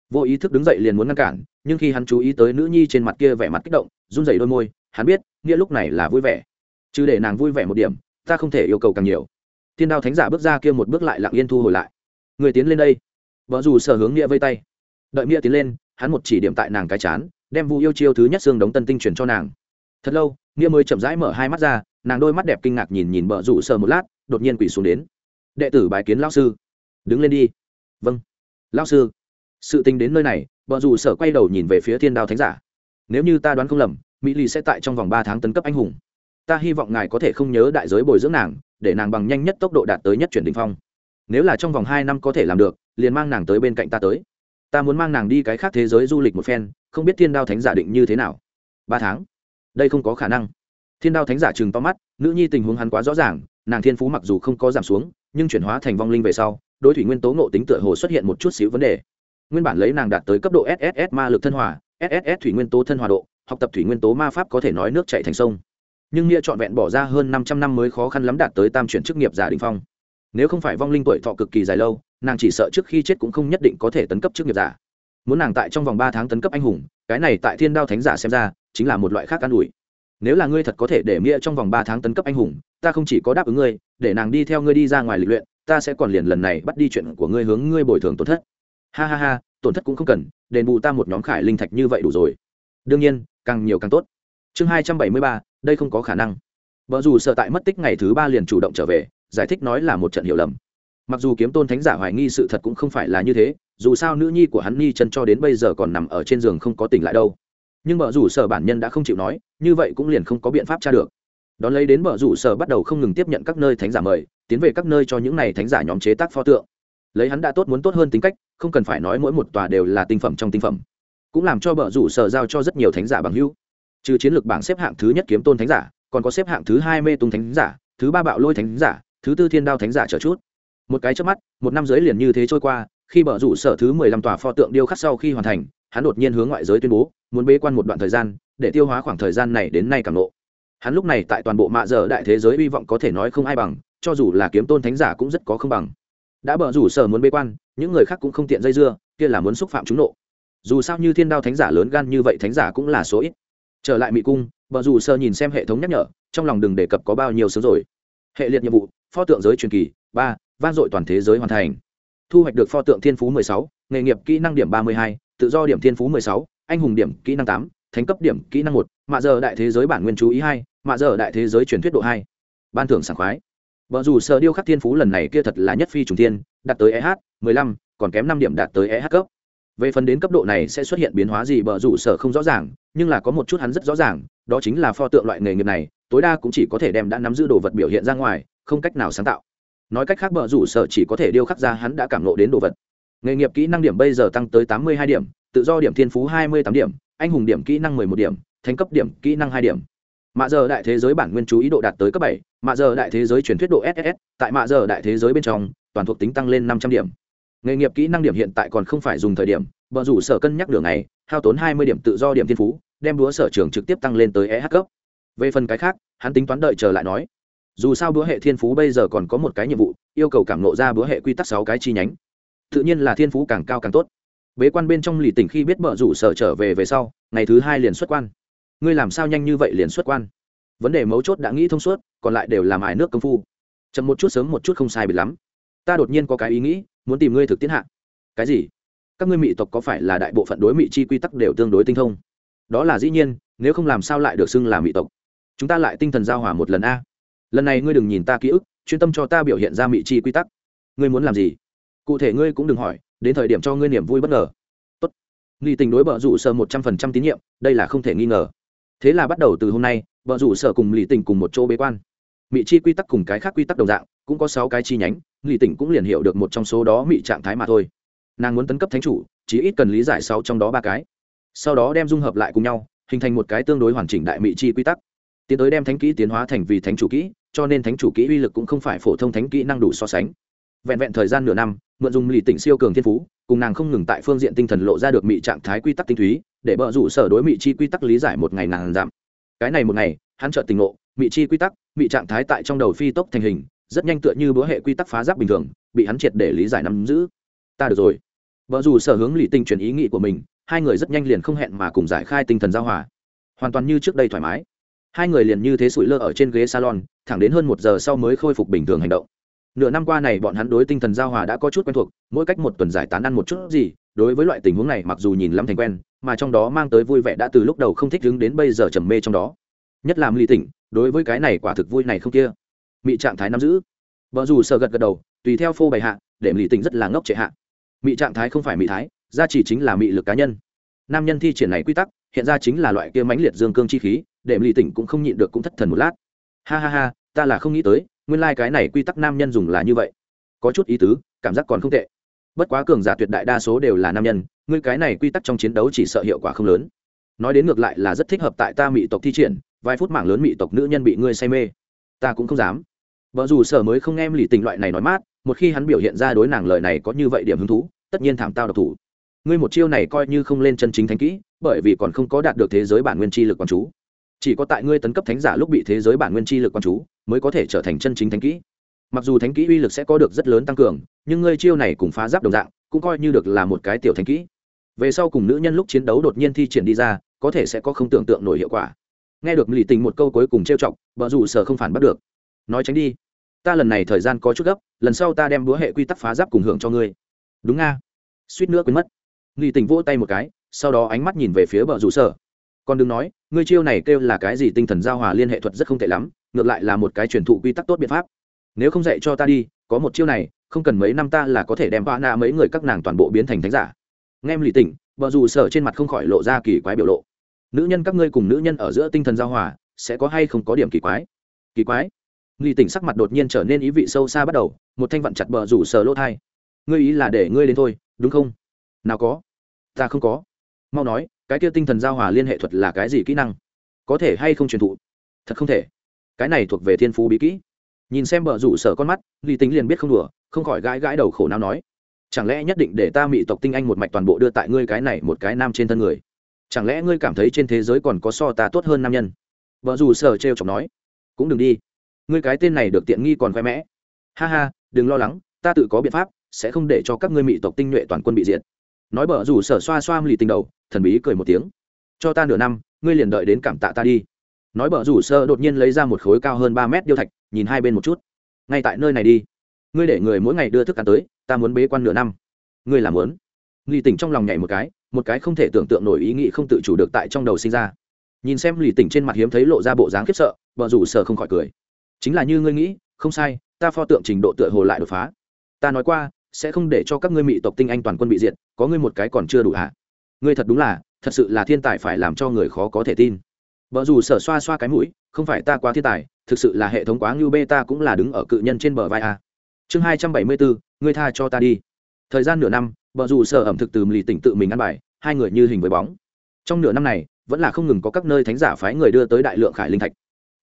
Vô ý thức đứng dậy liền muốn ngăn cản, nhưng khi hắn chú ý tới nữ nhi trên mặt kia vẻ mặt kích động, run rẩy đôi môi, hắn biết nghĩa lúc này là vui vẻ. Chứ để nàng vui vẻ một điểm, ta không thể yêu cầu càng nhiều thiên đao thánh giả bước ra kia một bước lại lặng yên thu hồi lại. Người tiến lên đây. Vợ dù sở hướng nghĩa vây tay. Đợi nghĩa tiến lên, hắn một chỉ điểm tại nàng cái chán, đem vu yêu chiêu thứ nhất xương đống tân tinh truyền cho nàng. Thật lâu, nghĩa mới chậm rãi mở hai mắt ra, nàng đôi mắt đẹp kinh ngạc nhìn nhìn vợ dù sở một lát, đột nhiên quỳ xuống đến. Đệ tử bài kiến lao sư. Đứng lên đi. Vâng. Lao sư. Sự tình đến nơi này vợ dù sở quay đầu nhìn về phía thiên đao thánh giả. Nếu như ta đoán không lầm, mỹ lì sẽ tại trong vòng ba tháng tấn cấp anh hùng. Ta hy vọng ngài có thể không nhớ đại giới bồi dưỡng nàng để nàng bằng nhanh nhất tốc độ đạt tới nhất chuyển đ ỉ n h phong. Nếu là trong vòng hai năm có thể làm được, liền mang nàng tới bên cạnh ta tới. Ta muốn mang nàng đi cái khác thế giới du lịch một phen, không biết thiên đao thánh giả định như thế nào. Ba tháng? Đây không có khả năng. Thiên đao thánh giả chừng to mắt, nữ nhi tình huống hắn quá rõ ràng, nàng thiên phú mặc dù không có giảm xuống, nhưng chuyển hóa thành vong linh về sau, đối thủy nguyên tố ngộ tính tựa hồ xuất hiện một chút xíu vấn đề. Nguyên bản lấy nàng đạt tới cấp độ sss ma lực thân hòa sss thủy nguyên tố thân hòa độ, học tập thủy nguyên tố ma pháp có thể nói nước chạy thành sông nhưng nghĩa trọn vẹn bỏ ra hơn năm trăm năm mới khó khăn lắm đạt tới tam chuyển chức nghiệp giả đỉnh phong. Nếu không phải vong linh tuổi thọ cực kỳ dài lâu, nàng chỉ sợ trước khi chết cũng không nhất định có thể tấn cấp chức nghiệp giả. Muốn nàng tại trong vòng ba tháng tấn cấp anh hùng, cái này tại thiên đao thánh giả xem ra, chính là một loại khác an ủi. Nếu là ngươi thật có thể để nghĩa trong vòng ba tháng tấn cấp anh hùng, ta không chỉ có đáp ứng ngươi, để nàng đi theo ngươi đi ra ngoài lịch luyện, ta sẽ còn liền lần này bắt đi chuyện của ngươi hướng ngươi bồi thường tổn thất. Ha ha ha, tổn thất cũng không cần, đền bù ta một nhóm khải linh thạch như vậy đủ rồi. Đương nhiên, càng nhiều càng tốt chương hai trăm bảy mươi ba, đây không có khả năng. Vợ dù sợ tại mất tích ngày thứ ba liền chủ động trở về, giải thích nói là một trận hiểu lầm. Mặc dù kiếm tôn thánh giả hoài nghi sự thật cũng không phải là như thế, dù sao nữ nhi của hắn ni chân cho đến bây giờ còn nằm ở trên giường không có tỉnh lại đâu. Nhưng vợ rủ sở bản nhân đã không chịu nói, như vậy cũng liền không có biện pháp tra được. Đón lấy đến vợ rủ sở bắt đầu không ngừng tiếp nhận các nơi thánh giả mời, tiến về các nơi cho những này thánh giả nhóm chế tác pho tượng. Lấy hắn đã tốt muốn tốt hơn tính cách, không cần phải nói mỗi một tòa đều là tinh phẩm trong tinh phẩm. Cũng làm cho bờ rủ sở giao cho rất nhiều thánh giả bằng hữu trừ chiến lược bảng xếp hạng thứ nhất kiếm tôn thánh giả, còn có xếp hạng thứ hai mê tung thánh giả, thứ ba bạo lôi thánh giả, thứ tư thiên đao thánh giả trở chút. Một cái trước mắt, một năm giới liền như thế trôi qua, khi bờ rủ sở thứ mười lăm tòa pho tượng điêu khắc sau khi hoàn thành, hắn đột nhiên hướng ngoại giới tuyên bố, muốn bế quan một đoạn thời gian, để tiêu hóa khoảng thời gian này đến nay càng nộ. Hắn lúc này tại toàn bộ mạ giờ đại thế giới hy vọng có thể nói không ai bằng, cho dù là kiếm tôn thánh giả cũng rất có không bằng. Đã bờ rủ sở muốn bế quan, những người khác cũng không tiện dây dưa, kia là muốn xúc phạm chúng nộ. Dù sao như thiên đao thánh giả lớn gan như vậy thánh giả cũng là số ít trở lại mỹ cung bờ rủ sơ nhìn xem hệ thống nhắc nhở, trong lòng đừng đề cập có bao nhiêu sớm rồi. Hệ liệt nhiệm vụ, pho tượng giới truyền kỳ, ba van dội toàn thế giới hoàn thành. Thu hoạch được pho tượng thiên phú mười sáu, nghề nghiệp kỹ năng điểm ba mươi hai, tự do điểm thiên phú mười sáu, anh hùng điểm kỹ năng tám, thánh cấp điểm kỹ năng một, mạ giờ đại thế giới bản nguyên chú ý hai, mạ giờ đại thế giới truyền thuyết độ hai. Ban thưởng sảng khoái. Vợ dù sơ điêu khắc thiên phú lần này kia thật là nhất phi trùng thiên, đạt tới eh mười lăm, còn kém năm điểm đạt tới eh cấp về phần đến cấp độ này sẽ xuất hiện biến hóa gì bờ rủ sở không rõ ràng, nhưng là có một chút hắn rất rõ ràng, đó chính là pho tượng loại nghề nghiệp này, tối đa cũng chỉ có thể đem đã nắm giữ đồ vật biểu hiện ra ngoài, không cách nào sáng tạo. Nói cách khác bờ rủ sở chỉ có thể điêu khắc ra hắn đã cảm lộ đến đồ vật. Nghề nghiệp kỹ năng điểm bây giờ tăng tới tám mươi hai điểm, tự do điểm thiên phú hai mươi tám điểm, anh hùng điểm kỹ năng mười một điểm thành cấp điểm kỹ năng hai điểm. Mạ giờ đại thế giới bản nguyên chú ý độ đạt tới cấp bảy, mạ giờ đại thế giới truyền thuyết độ ss tại mạ giờ đại thế giới bên trong, toàn thuộc tính tăng lên năm trăm điểm nghề nghiệp kỹ năng điểm hiện tại còn không phải dùng thời điểm bờ rủ sở cân nhắc đường này, hao tốn hai mươi điểm tự do điểm thiên phú, đem đũa sở trường trực tiếp tăng lên tới eh cấp. Về phần cái khác, hắn tính toán đợi chờ lại nói. Dù sao đũa hệ thiên phú bây giờ còn có một cái nhiệm vụ, yêu cầu cảm nộ ra đũa hệ quy tắc sáu cái chi nhánh. Tự nhiên là thiên phú càng cao càng tốt. Bế quan bên trong lì tỉnh khi biết bờ rủ sở trở về về sau, ngày thứ hai liền xuất quan. Ngươi làm sao nhanh như vậy liền xuất quan? Vấn đề mấu chốt đã nghĩ thông suốt, còn lại đều làm ải nước công phu. Chậm một chút sớm một chút không sai bị lắm. Ta đột nhiên có cái ý nghĩ muốn tìm ngươi thực tiễn hạ. Cái gì? Các ngươi mỹ tộc có phải là đại bộ phận đối mỹ chi quy tắc đều tương đối tinh thông? Đó là dĩ nhiên, nếu không làm sao lại được xưng là mỹ tộc? Chúng ta lại tinh thần giao hòa một lần a. Lần này ngươi đừng nhìn ta ký ức, chuyên tâm cho ta biểu hiện ra mỹ chi quy tắc. Ngươi muốn làm gì? Cụ thể ngươi cũng đừng hỏi, đến thời điểm cho ngươi niềm vui bất ngờ. Tốt. Nghi tình đối bờ rủ sở một trăm phần trăm tín nhiệm, đây là không thể nghi ngờ. Thế là bắt đầu từ hôm nay bờ rủ sở cùng lì tình cùng một chỗ bế quan. Mỹ chi quy tắc cùng cái khác quy tắc đồng dạng, cũng có sáu cái chi nhánh lì tỉnh cũng liền hiểu được một trong số đó mị trạng thái mà thôi. Nàng muốn tấn cấp thánh chủ, chỉ ít cần lý giải sáu trong đó ba cái. Sau đó đem dung hợp lại cùng nhau, hình thành một cái tương đối hoàn chỉnh đại mị chi quy tắc. Tiến tới đem thánh kỹ tiến hóa thành vì thánh chủ kỹ, cho nên thánh chủ kỹ uy lực cũng không phải phổ thông thánh kỹ năng đủ so sánh. Vẹn vẹn thời gian nửa năm, mượn dùng lì tỉnh siêu cường thiên phú, cùng nàng không ngừng tại phương diện tinh thần lộ ra được mị trạng thái quy tắc tinh túy, để bợ rủ sở đối mị chi quy tắc lý giải một ngày nàng giảm. Cái này một ngày, hắn trợ tình ngộ, mị chi quy tắc, mị trạng thái tại trong đầu phi tốc thành hình rất nhanh tựa như bữa hệ quy tắc phá giáp bình thường, bị hắn triệt để lý giải nắm giữ. Ta được rồi. Vợ dù sở hướng lì tinh chuyển ý nghĩ của mình, hai người rất nhanh liền không hẹn mà cùng giải khai tinh thần giao hòa. Hoàn toàn như trước đây thoải mái. Hai người liền như thế sụi lơ ở trên ghế salon, thẳng đến hơn một giờ sau mới khôi phục bình thường hành động. Nửa năm qua này bọn hắn đối tinh thần giao hòa đã có chút quen thuộc, mỗi cách một tuần giải tán ăn một chút gì, đối với loại tình huống này mặc dù nhìn lắm thành quen, mà trong đó mang tới vui vẻ đã từ lúc đầu không thích đứng đến bây giờ trầm mê trong đó. Nhất là ly tỉnh, đối với cái này quả thực vui này không kia mị trạng thái nắm giữ. Vợ dù sợ gật gật đầu, tùy theo phô bày hạ, để mỹ tình rất là ngốc trệ hạ. Mị trạng thái không phải mị thái, gia chỉ chính là mị lực cá nhân. Nam nhân thi triển này quy tắc, hiện ra chính là loại kia mãnh liệt dương cương chi khí, để mỹ tỉnh cũng không nhịn được cũng thất thần một lát. Ha ha ha, ta là không nghĩ tới, nguyên lai、like、cái này quy tắc nam nhân dùng là như vậy. Có chút ý tứ, cảm giác còn không tệ. Bất quá cường giả tuyệt đại đa số đều là nam nhân, ngươi cái này quy tắc trong chiến đấu chỉ sợ hiệu quả không lớn. Nói đến ngược lại là rất thích hợp tại ta mỹ tộc thi triển, vài phút mảng lớn mỹ tộc nữ nhân bị ngươi say mê. Ta cũng không dám vợ dù sở mới không em lì tình loại này nói mát, một khi hắn biểu hiện ra đối nàng lời này có như vậy điểm hứng thú, tất nhiên thảm tao độc thủ. Ngươi một chiêu này coi như không lên chân chính thánh kỹ, bởi vì còn không có đạt được thế giới bản nguyên chi lực quan chú. Chỉ có tại ngươi tấn cấp thánh giả lúc bị thế giới bản nguyên chi lực quan chú, mới có thể trở thành chân chính thánh kỹ. Mặc dù thánh kỹ uy lực sẽ có được rất lớn tăng cường, nhưng ngươi chiêu này cùng phá giáp đồng dạng, cũng coi như được là một cái tiểu thánh kỹ. Về sau cùng nữ nhân lúc chiến đấu đột nhiên thi triển đi ra, có thể sẽ có không tưởng tượng nổi hiệu quả. Nghe được lì tình một câu cuối cùng trêu chọc, vợ dù sở không phản bắt được. Nói tránh đi ta lần này thời gian có chút gấp, lần sau ta đem búa hệ quy tắc phá giáp cùng hưởng cho ngươi. Đúng nga. Suýt nữa quên mất. Nghi tình vỗ tay một cái, sau đó ánh mắt nhìn về phía bờ rủ sở. Còn đừng nói, ngươi chiêu này kêu là cái gì tinh thần giao hòa liên hệ thuật rất không tệ lắm, ngược lại là một cái truyền thụ quy tắc tốt biện pháp. Nếu không dạy cho ta đi, có một chiêu này, không cần mấy năm ta là có thể đem ba na mấy người các nàng toàn bộ biến thành thánh giả. Nghe lì tỉnh vợ dù sở trên mặt không khỏi lộ ra kỳ quái biểu lộ. Nữ nhân các ngươi cùng nữ nhân ở giữa tinh thần giao hòa, sẽ có hay không có điểm kỳ quái? Kỳ quái? Nghi tỉnh sắc mặt đột nhiên trở nên ý vị sâu xa bắt đầu, một thanh vặn chặt bờ rủ sở lỗ thai. Ngươi ý là để ngươi đến thôi, đúng không? Nào có. Ta không có. Mau nói, cái kia tinh thần giao hòa liên hệ thuật là cái gì kỹ năng? Có thể hay không truyền thụ? Thật không thể. Cái này thuộc về thiên phú bí kỹ. Nhìn xem bờ rủ sở con mắt lý tính liền biết không đùa, không khỏi gãi gãi đầu khổ nào nói. Chẳng lẽ nhất định để ta mị tộc tinh anh một mạch toàn bộ đưa tại ngươi cái này một cái nam trên thân người? Chẳng lẽ ngươi cảm thấy trên thế giới còn có so ta tốt hơn nam nhân? Vợ dù sở t r chọc nói. Cũng đừng đi ngươi cái tên này được tiện nghi còn khoe mẽ. Ha ha, đừng lo lắng, ta tự có biện pháp, sẽ không để cho các ngươi mỹ tộc tinh nhuệ toàn quân bị diệt. Nói bở rủ sở xoa xoa lì tình đầu, thần bí cười một tiếng. Cho ta nửa năm, ngươi liền đợi đến cảm tạ ta đi. Nói bở rủ sơ đột nhiên lấy ra một khối cao hơn ba mét điêu thạch, nhìn hai bên một chút. Ngay tại nơi này đi. Ngươi để người mỗi ngày đưa thức ăn tới, ta muốn bế quan nửa năm. Ngươi làm muốn. Lì tỉnh trong lòng nhảy một cái một cái không thể tưởng tượng nổi ý nghĩ không tự chủ được tại trong đầu sinh ra. Nhìn xem lì tỉnh trên mặt hiếm thấy lộ ra bộ dáng khiếp sợ, bở rủ sơ không khỏi cười chính là như ngươi nghĩ, không sai, ta pho tượng trình độ tựa hồ lại đột phá. Ta nói qua, sẽ không để cho các ngươi mỹ tộc tinh anh toàn quân bị diệt, có ngươi một cái còn chưa đủ hả? Ngươi thật đúng là, thật sự là thiên tài phải làm cho người khó có thể tin. Vợ dù sở xoa xoa cái mũi, không phải ta quá thiên tài, thực sự là hệ thống quá ngưu bê ta cũng là đứng ở cự nhân trên bờ vai a. Chương hai trăm bảy mươi bốn, ngươi tha cho ta đi. Thời gian nửa năm vợ dù sở ẩm thực từ lì tỉnh tự mình ăn bài, hai người như hình với bóng. Trong nửa năm này, vẫn là không ngừng có các nơi thánh giả phái người đưa tới đại lượng khải linh thạch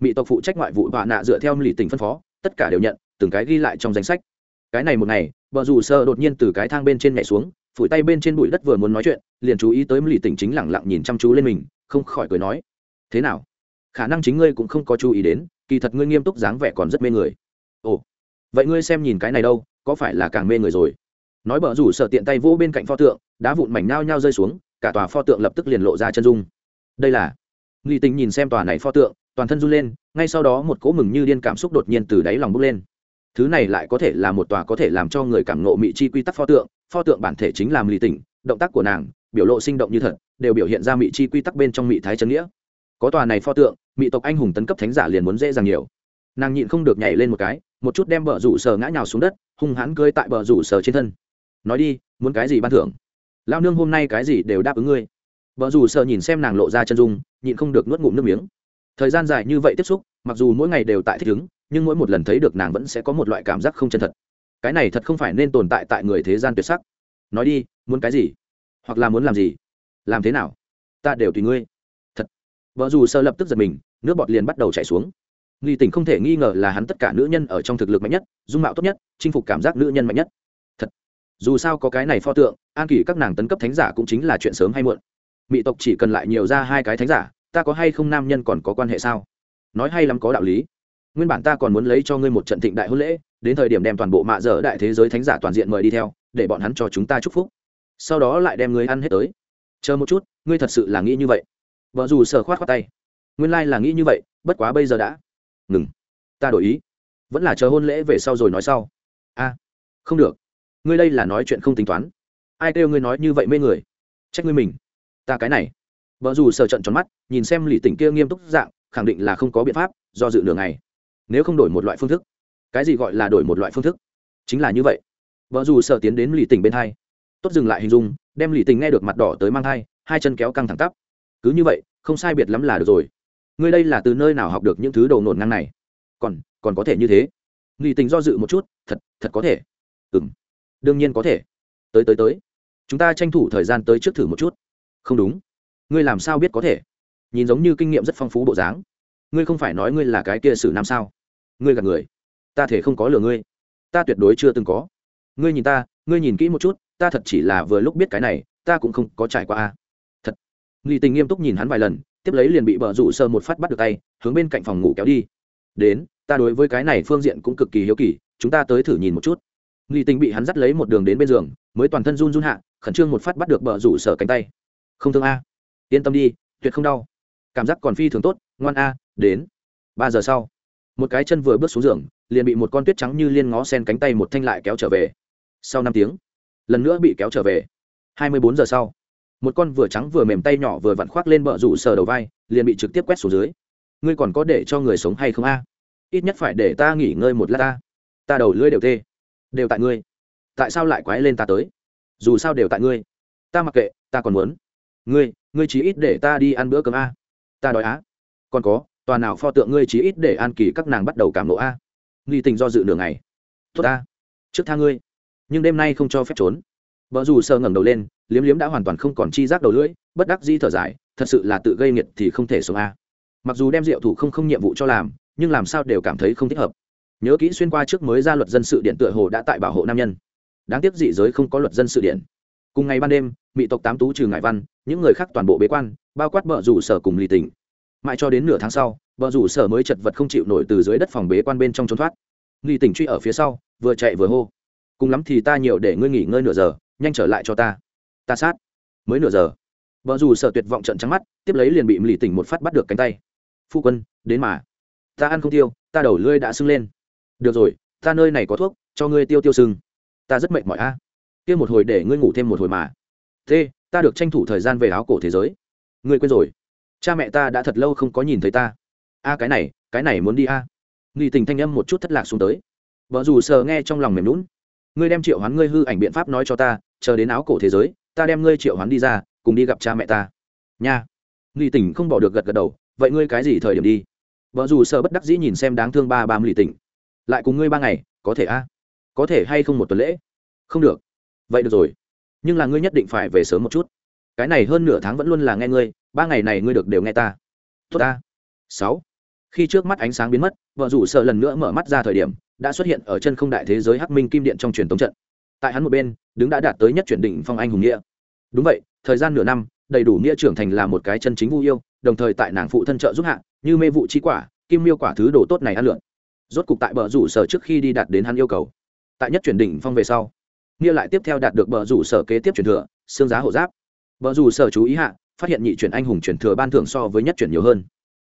mỹ tộc phụ trách ngoại vụ họa nạ dựa theo lì tỉnh phân phó, tất cả đều nhận, từng cái ghi lại trong danh sách. Cái này một ngày, vợ dù sơ đột nhiên từ cái thang bên trên nhảy xuống, phủi tay bên trên bụi đất vừa muốn nói chuyện, liền chú ý tới lì tỉnh chính lẳng lặng nhìn chăm chú lên mình, không khỏi cười nói, thế nào? Khả năng chính ngươi cũng không có chú ý đến, kỳ thật ngươi nghiêm túc dáng vẻ còn rất mê người. Ồ, vậy ngươi xem nhìn cái này đâu, có phải là càng mê người rồi? Nói bờ rủ sợ tiện tay vỗ bên cạnh pho tượng, đá vụn mảnh nao nhau rơi xuống, cả tòa pho tượng lập tức liền lộ ra chân dung. Đây là nghi tính nhìn xem tòa này pho tượng toàn thân run lên, ngay sau đó một cỗ mừng như điên cảm xúc đột nhiên từ đáy lòng bốc lên. Thứ này lại có thể là một tòa có thể làm cho người cảm nộ mị chi quy tắc pho tượng pho tượng bản thể chính làm lì tỉnh, động tác của nàng, biểu lộ sinh động như thật, đều biểu hiện ra mị chi quy tắc bên trong mị thái chân nghĩa. Có tòa này pho tượng, mị tộc anh hùng tấn cấp thánh giả liền muốn dễ dàng nhiều. Nàng nhịn không được nhảy lên một cái, một chút đem bờ rủ sờ ngã nhào xuống đất, hung hãn cơi tại bờ rủ sờ trên thân. Nói đi, muốn cái gì ban thưởng? Lao nương hôm nay cái gì đều đáp ứng ngươi. Vợ dù sợ nhìn xem nàng lộ ra chân dung, nhịn không được nuốt ngụm nước miếng thời gian dài như vậy tiếp xúc, mặc dù mỗi ngày đều tại thích ứng, nhưng mỗi một lần thấy được nàng vẫn sẽ có một loại cảm giác không chân thật. Cái này thật không phải nên tồn tại tại người thế gian tuyệt sắc. Nói đi, muốn cái gì? Hoặc là muốn làm gì? Làm thế nào? Ta đều tùy ngươi. Thật. Vợ dù sơ lập tức giật mình, nước bọt liền bắt đầu chảy xuống. Nghi tình không thể nghi ngờ là hắn tất cả nữ nhân ở trong thực lực mạnh nhất, dung mạo tốt nhất, chinh phục cảm giác nữ nhân mạnh nhất. Thật. Dù sao có cái này pho tượng, an kỷ các nàng tấn cấp thánh giả cũng chính là chuyện sớm hay muộn. Mỹ tộc chỉ cần lại nhiều ra hai cái thánh giả ta có hay không nam nhân còn có quan hệ sao? Nói hay lắm có đạo lý. Nguyên bản ta còn muốn lấy cho ngươi một trận thịnh đại hôn lễ, đến thời điểm đem toàn bộ mạ dở đại thế giới thánh giả toàn diện mời đi theo, để bọn hắn cho chúng ta chúc phúc. Sau đó lại đem ngươi ăn hết tới. Chờ một chút, ngươi thật sự là nghĩ như vậy. Vợ dù sờ khoát khoát tay. Nguyên lai、like、là nghĩ như vậy, bất quá bây giờ đã. Ngừng. Ta đổi ý. Vẫn là chờ hôn lễ về sau rồi nói sau. A, không được. Ngươi đây là nói chuyện không tính toán. Ai kêu ngươi nói như vậy mê người? Trách ngươi mình. Ta cái này vợ dù sờ trận tròn mắt, nhìn xem lì tỉnh kia nghiêm túc dạng, khẳng định là không có biện pháp, do dự lường này nếu không đổi một loại phương thức. Cái gì gọi là đổi một loại phương thức? Chính là như vậy. Vợ dù sợ tiến đến lì tỉnh bên hai. Tốt dừng lại hình dung, đem lì tình nghe được mặt đỏ tới mang thai, hai chân kéo căng thẳng tắp. Cứ như vậy, không sai biệt lắm là được rồi. Ngươi đây là từ nơi nào học được những thứ đầu nổn ngang này? Còn còn có thể như thế. Lì tình do dự một chút, thật thật có thể. Ừ m đương nhiên có thể. Tới tới tới. Chúng ta tranh thủ thời gian tới trước thử một chút. Không đúng ngươi làm sao biết có thể? Nhìn giống như kinh nghiệm rất phong phú bộ dáng. Ngươi không phải nói ngươi là cái kia sử nam sao? Ngươi gạt người. Ta thể không có lừa ngươi. Ta tuyệt đối chưa từng có. Ngươi nhìn ta, ngươi nhìn kỹ một chút, ta thật chỉ là vừa lúc biết cái này, ta cũng không có trải qua a. Thật. Nghi tình nghiêm túc nhìn hắn vài lần, tiếp lấy liền bị bờ rủ sơ một phát bắt được tay, hướng bên cạnh phòng ngủ kéo đi. Đến, ta đối với cái này phương diện cũng cực kỳ hiếu kỳ, chúng ta tới thử nhìn một chút. Nghi tình bị hắn dắt lấy một đường đến bên giường, mới toàn thân run run hạ, khẩn trương một phát bắt được bờ rủ sở cánh tay. Không thương a yên tâm đi, tuyệt không đau. Cảm giác còn phi thường tốt, ngoan a, đến. Ba giờ sau, một cái chân vừa bước xuống giường, liền bị một con tuyết trắng như liên ngó sen cánh tay một thanh lại kéo trở về. Sau năm tiếng, lần nữa bị kéo trở về. Hai mươi bốn giờ sau, một con vừa trắng vừa mềm tay nhỏ vừa vặn khoác lên bờ rủ sờ đầu vai, liền bị trực tiếp quét xuống dưới. Ngươi còn có để cho người sống hay không a? Ít nhất phải để ta nghỉ ngơi một lát ta. Ta đầu lưỡi đều tê. Đều tại ngươi. Tại sao lại quái lên ta tới? Dù sao đều tại ngươi. Ta mặc kệ, ta còn muốn. Ngươi ngươi chí ít để ta đi ăn bữa cơm a. Ta đói á. Còn có, tòa nào pho tượng ngươi chí ít để an kỳ các nàng bắt đầu cảm lộ a. Nghi tình do dự nửa ngày. Tốt ta. Trước tha ngươi. Nhưng đêm nay không cho phép trốn. Vợ dù sơ ngẩng đầu lên, liếm liếm đã hoàn toàn không còn chi giác đầu lưỡi, bất đắc di thở dài, thật sự là tự gây nghiệt thì không thể sống a. Mặc dù đem rượu thủ không không nhiệm vụ cho làm, nhưng làm sao đều cảm thấy không thích hợp. Nhớ kỹ xuyên qua trước mới ra luật dân sự điện tựa hồ đã tại bảo hộ nam nhân. Đáng tiếc dị giới không có luật dân sự điện cùng ngày ban đêm mỹ tộc tám tú trừ ngại văn, những người khác toàn bộ bế quan, bao quát bờ rủ sở cùng lì tỉnh. Mãi cho đến nửa tháng sau bờ rủ sở mới chật vật không chịu nổi từ dưới đất phòng bế quan bên trong trốn thoát. Lì tỉnh truy ở phía sau, vừa chạy vừa hô. Cùng lắm thì ta nhiều để ngươi nghỉ ngơi nửa giờ, nhanh trở lại cho ta. Ta sát. Mới nửa giờ vợ rủ sở tuyệt vọng trận trắng mắt, tiếp lấy liền bị lì tỉnh một phát bắt được cánh tay. Phu quân, đến mà. Ta ăn không tiêu, ta đầu lưỡi đã sưng lên. Được rồi, ta nơi này có thuốc, cho ngươi tiêu tiêu sưng. Ta rất mệt mỏi a kia một hồi để ngươi ngủ thêm một hồi mà. Thế, ta được tranh thủ thời gian về áo cổ thế giới. Ngươi quên rồi. Cha mẹ ta đã thật lâu không có nhìn thấy ta. A, cái này cái này muốn đi a. À. nghi tình thanh âm một chút thất lạc xuống tới. Vợ dù sờ nghe trong lòng mềm lún ngươi đem triệu hoán ngươi hư ảnh biện pháp nói cho ta, chờ đến áo cổ thế giới, ta đem ngươi triệu hoán đi ra, cùng đi gặp cha mẹ ta. Nha. Nghi tình không bỏ được gật gật đầu, vậy ngươi cái gì thời điểm đi? Vợ dù sờ bất đắc dĩ nhìn xem đáng thương ba ba mươi lì tỉnh lại cùng ngươi ba ngày, có thể a? Có thể hay không một tuần lễ? Không được vậy được rồi. Nhưng là ngươi nhất định phải về sớm một chút. Cái này hơn nửa tháng vẫn luôn là nghe ngươi, ba ngày này ngươi được đều nghe ta. Tốt ta. Sáu. Khi trước mắt ánh sáng biến mất, vợ rủ sợ lần nữa mở mắt ra thời điểm, đã xuất hiện ở chân không đại thế giới hắc minh kim điện trong truyền tống trận. Tại hắn một bên, đứng đã đạt tới nhất chuyển định phong anh hùng nghĩa. Đúng vậy, thời gian nửa năm, đầy đủ nghĩa trưởng thành là một cái chân chính vu yêu, đồng thời tại nàng phụ thân trợ giúp hạ, như mê vụ chi quả, kim miêu quả thứ đồ tốt này ăn lượn. Rốt cục tại bờ rủ sở trước khi đi đạt đến hắn yêu cầu. Tại nhất chuyển đỉnh phong về sau nghĩa lại tiếp theo đạt được bờ rủ sở kế tiếp truyền thừa, xương giá hộ giáp. Bờ rủ sở chú ý hạ, phát hiện nhị chuyển anh hùng chuyển thừa ban thưởng so với nhất chuyển nhiều hơn.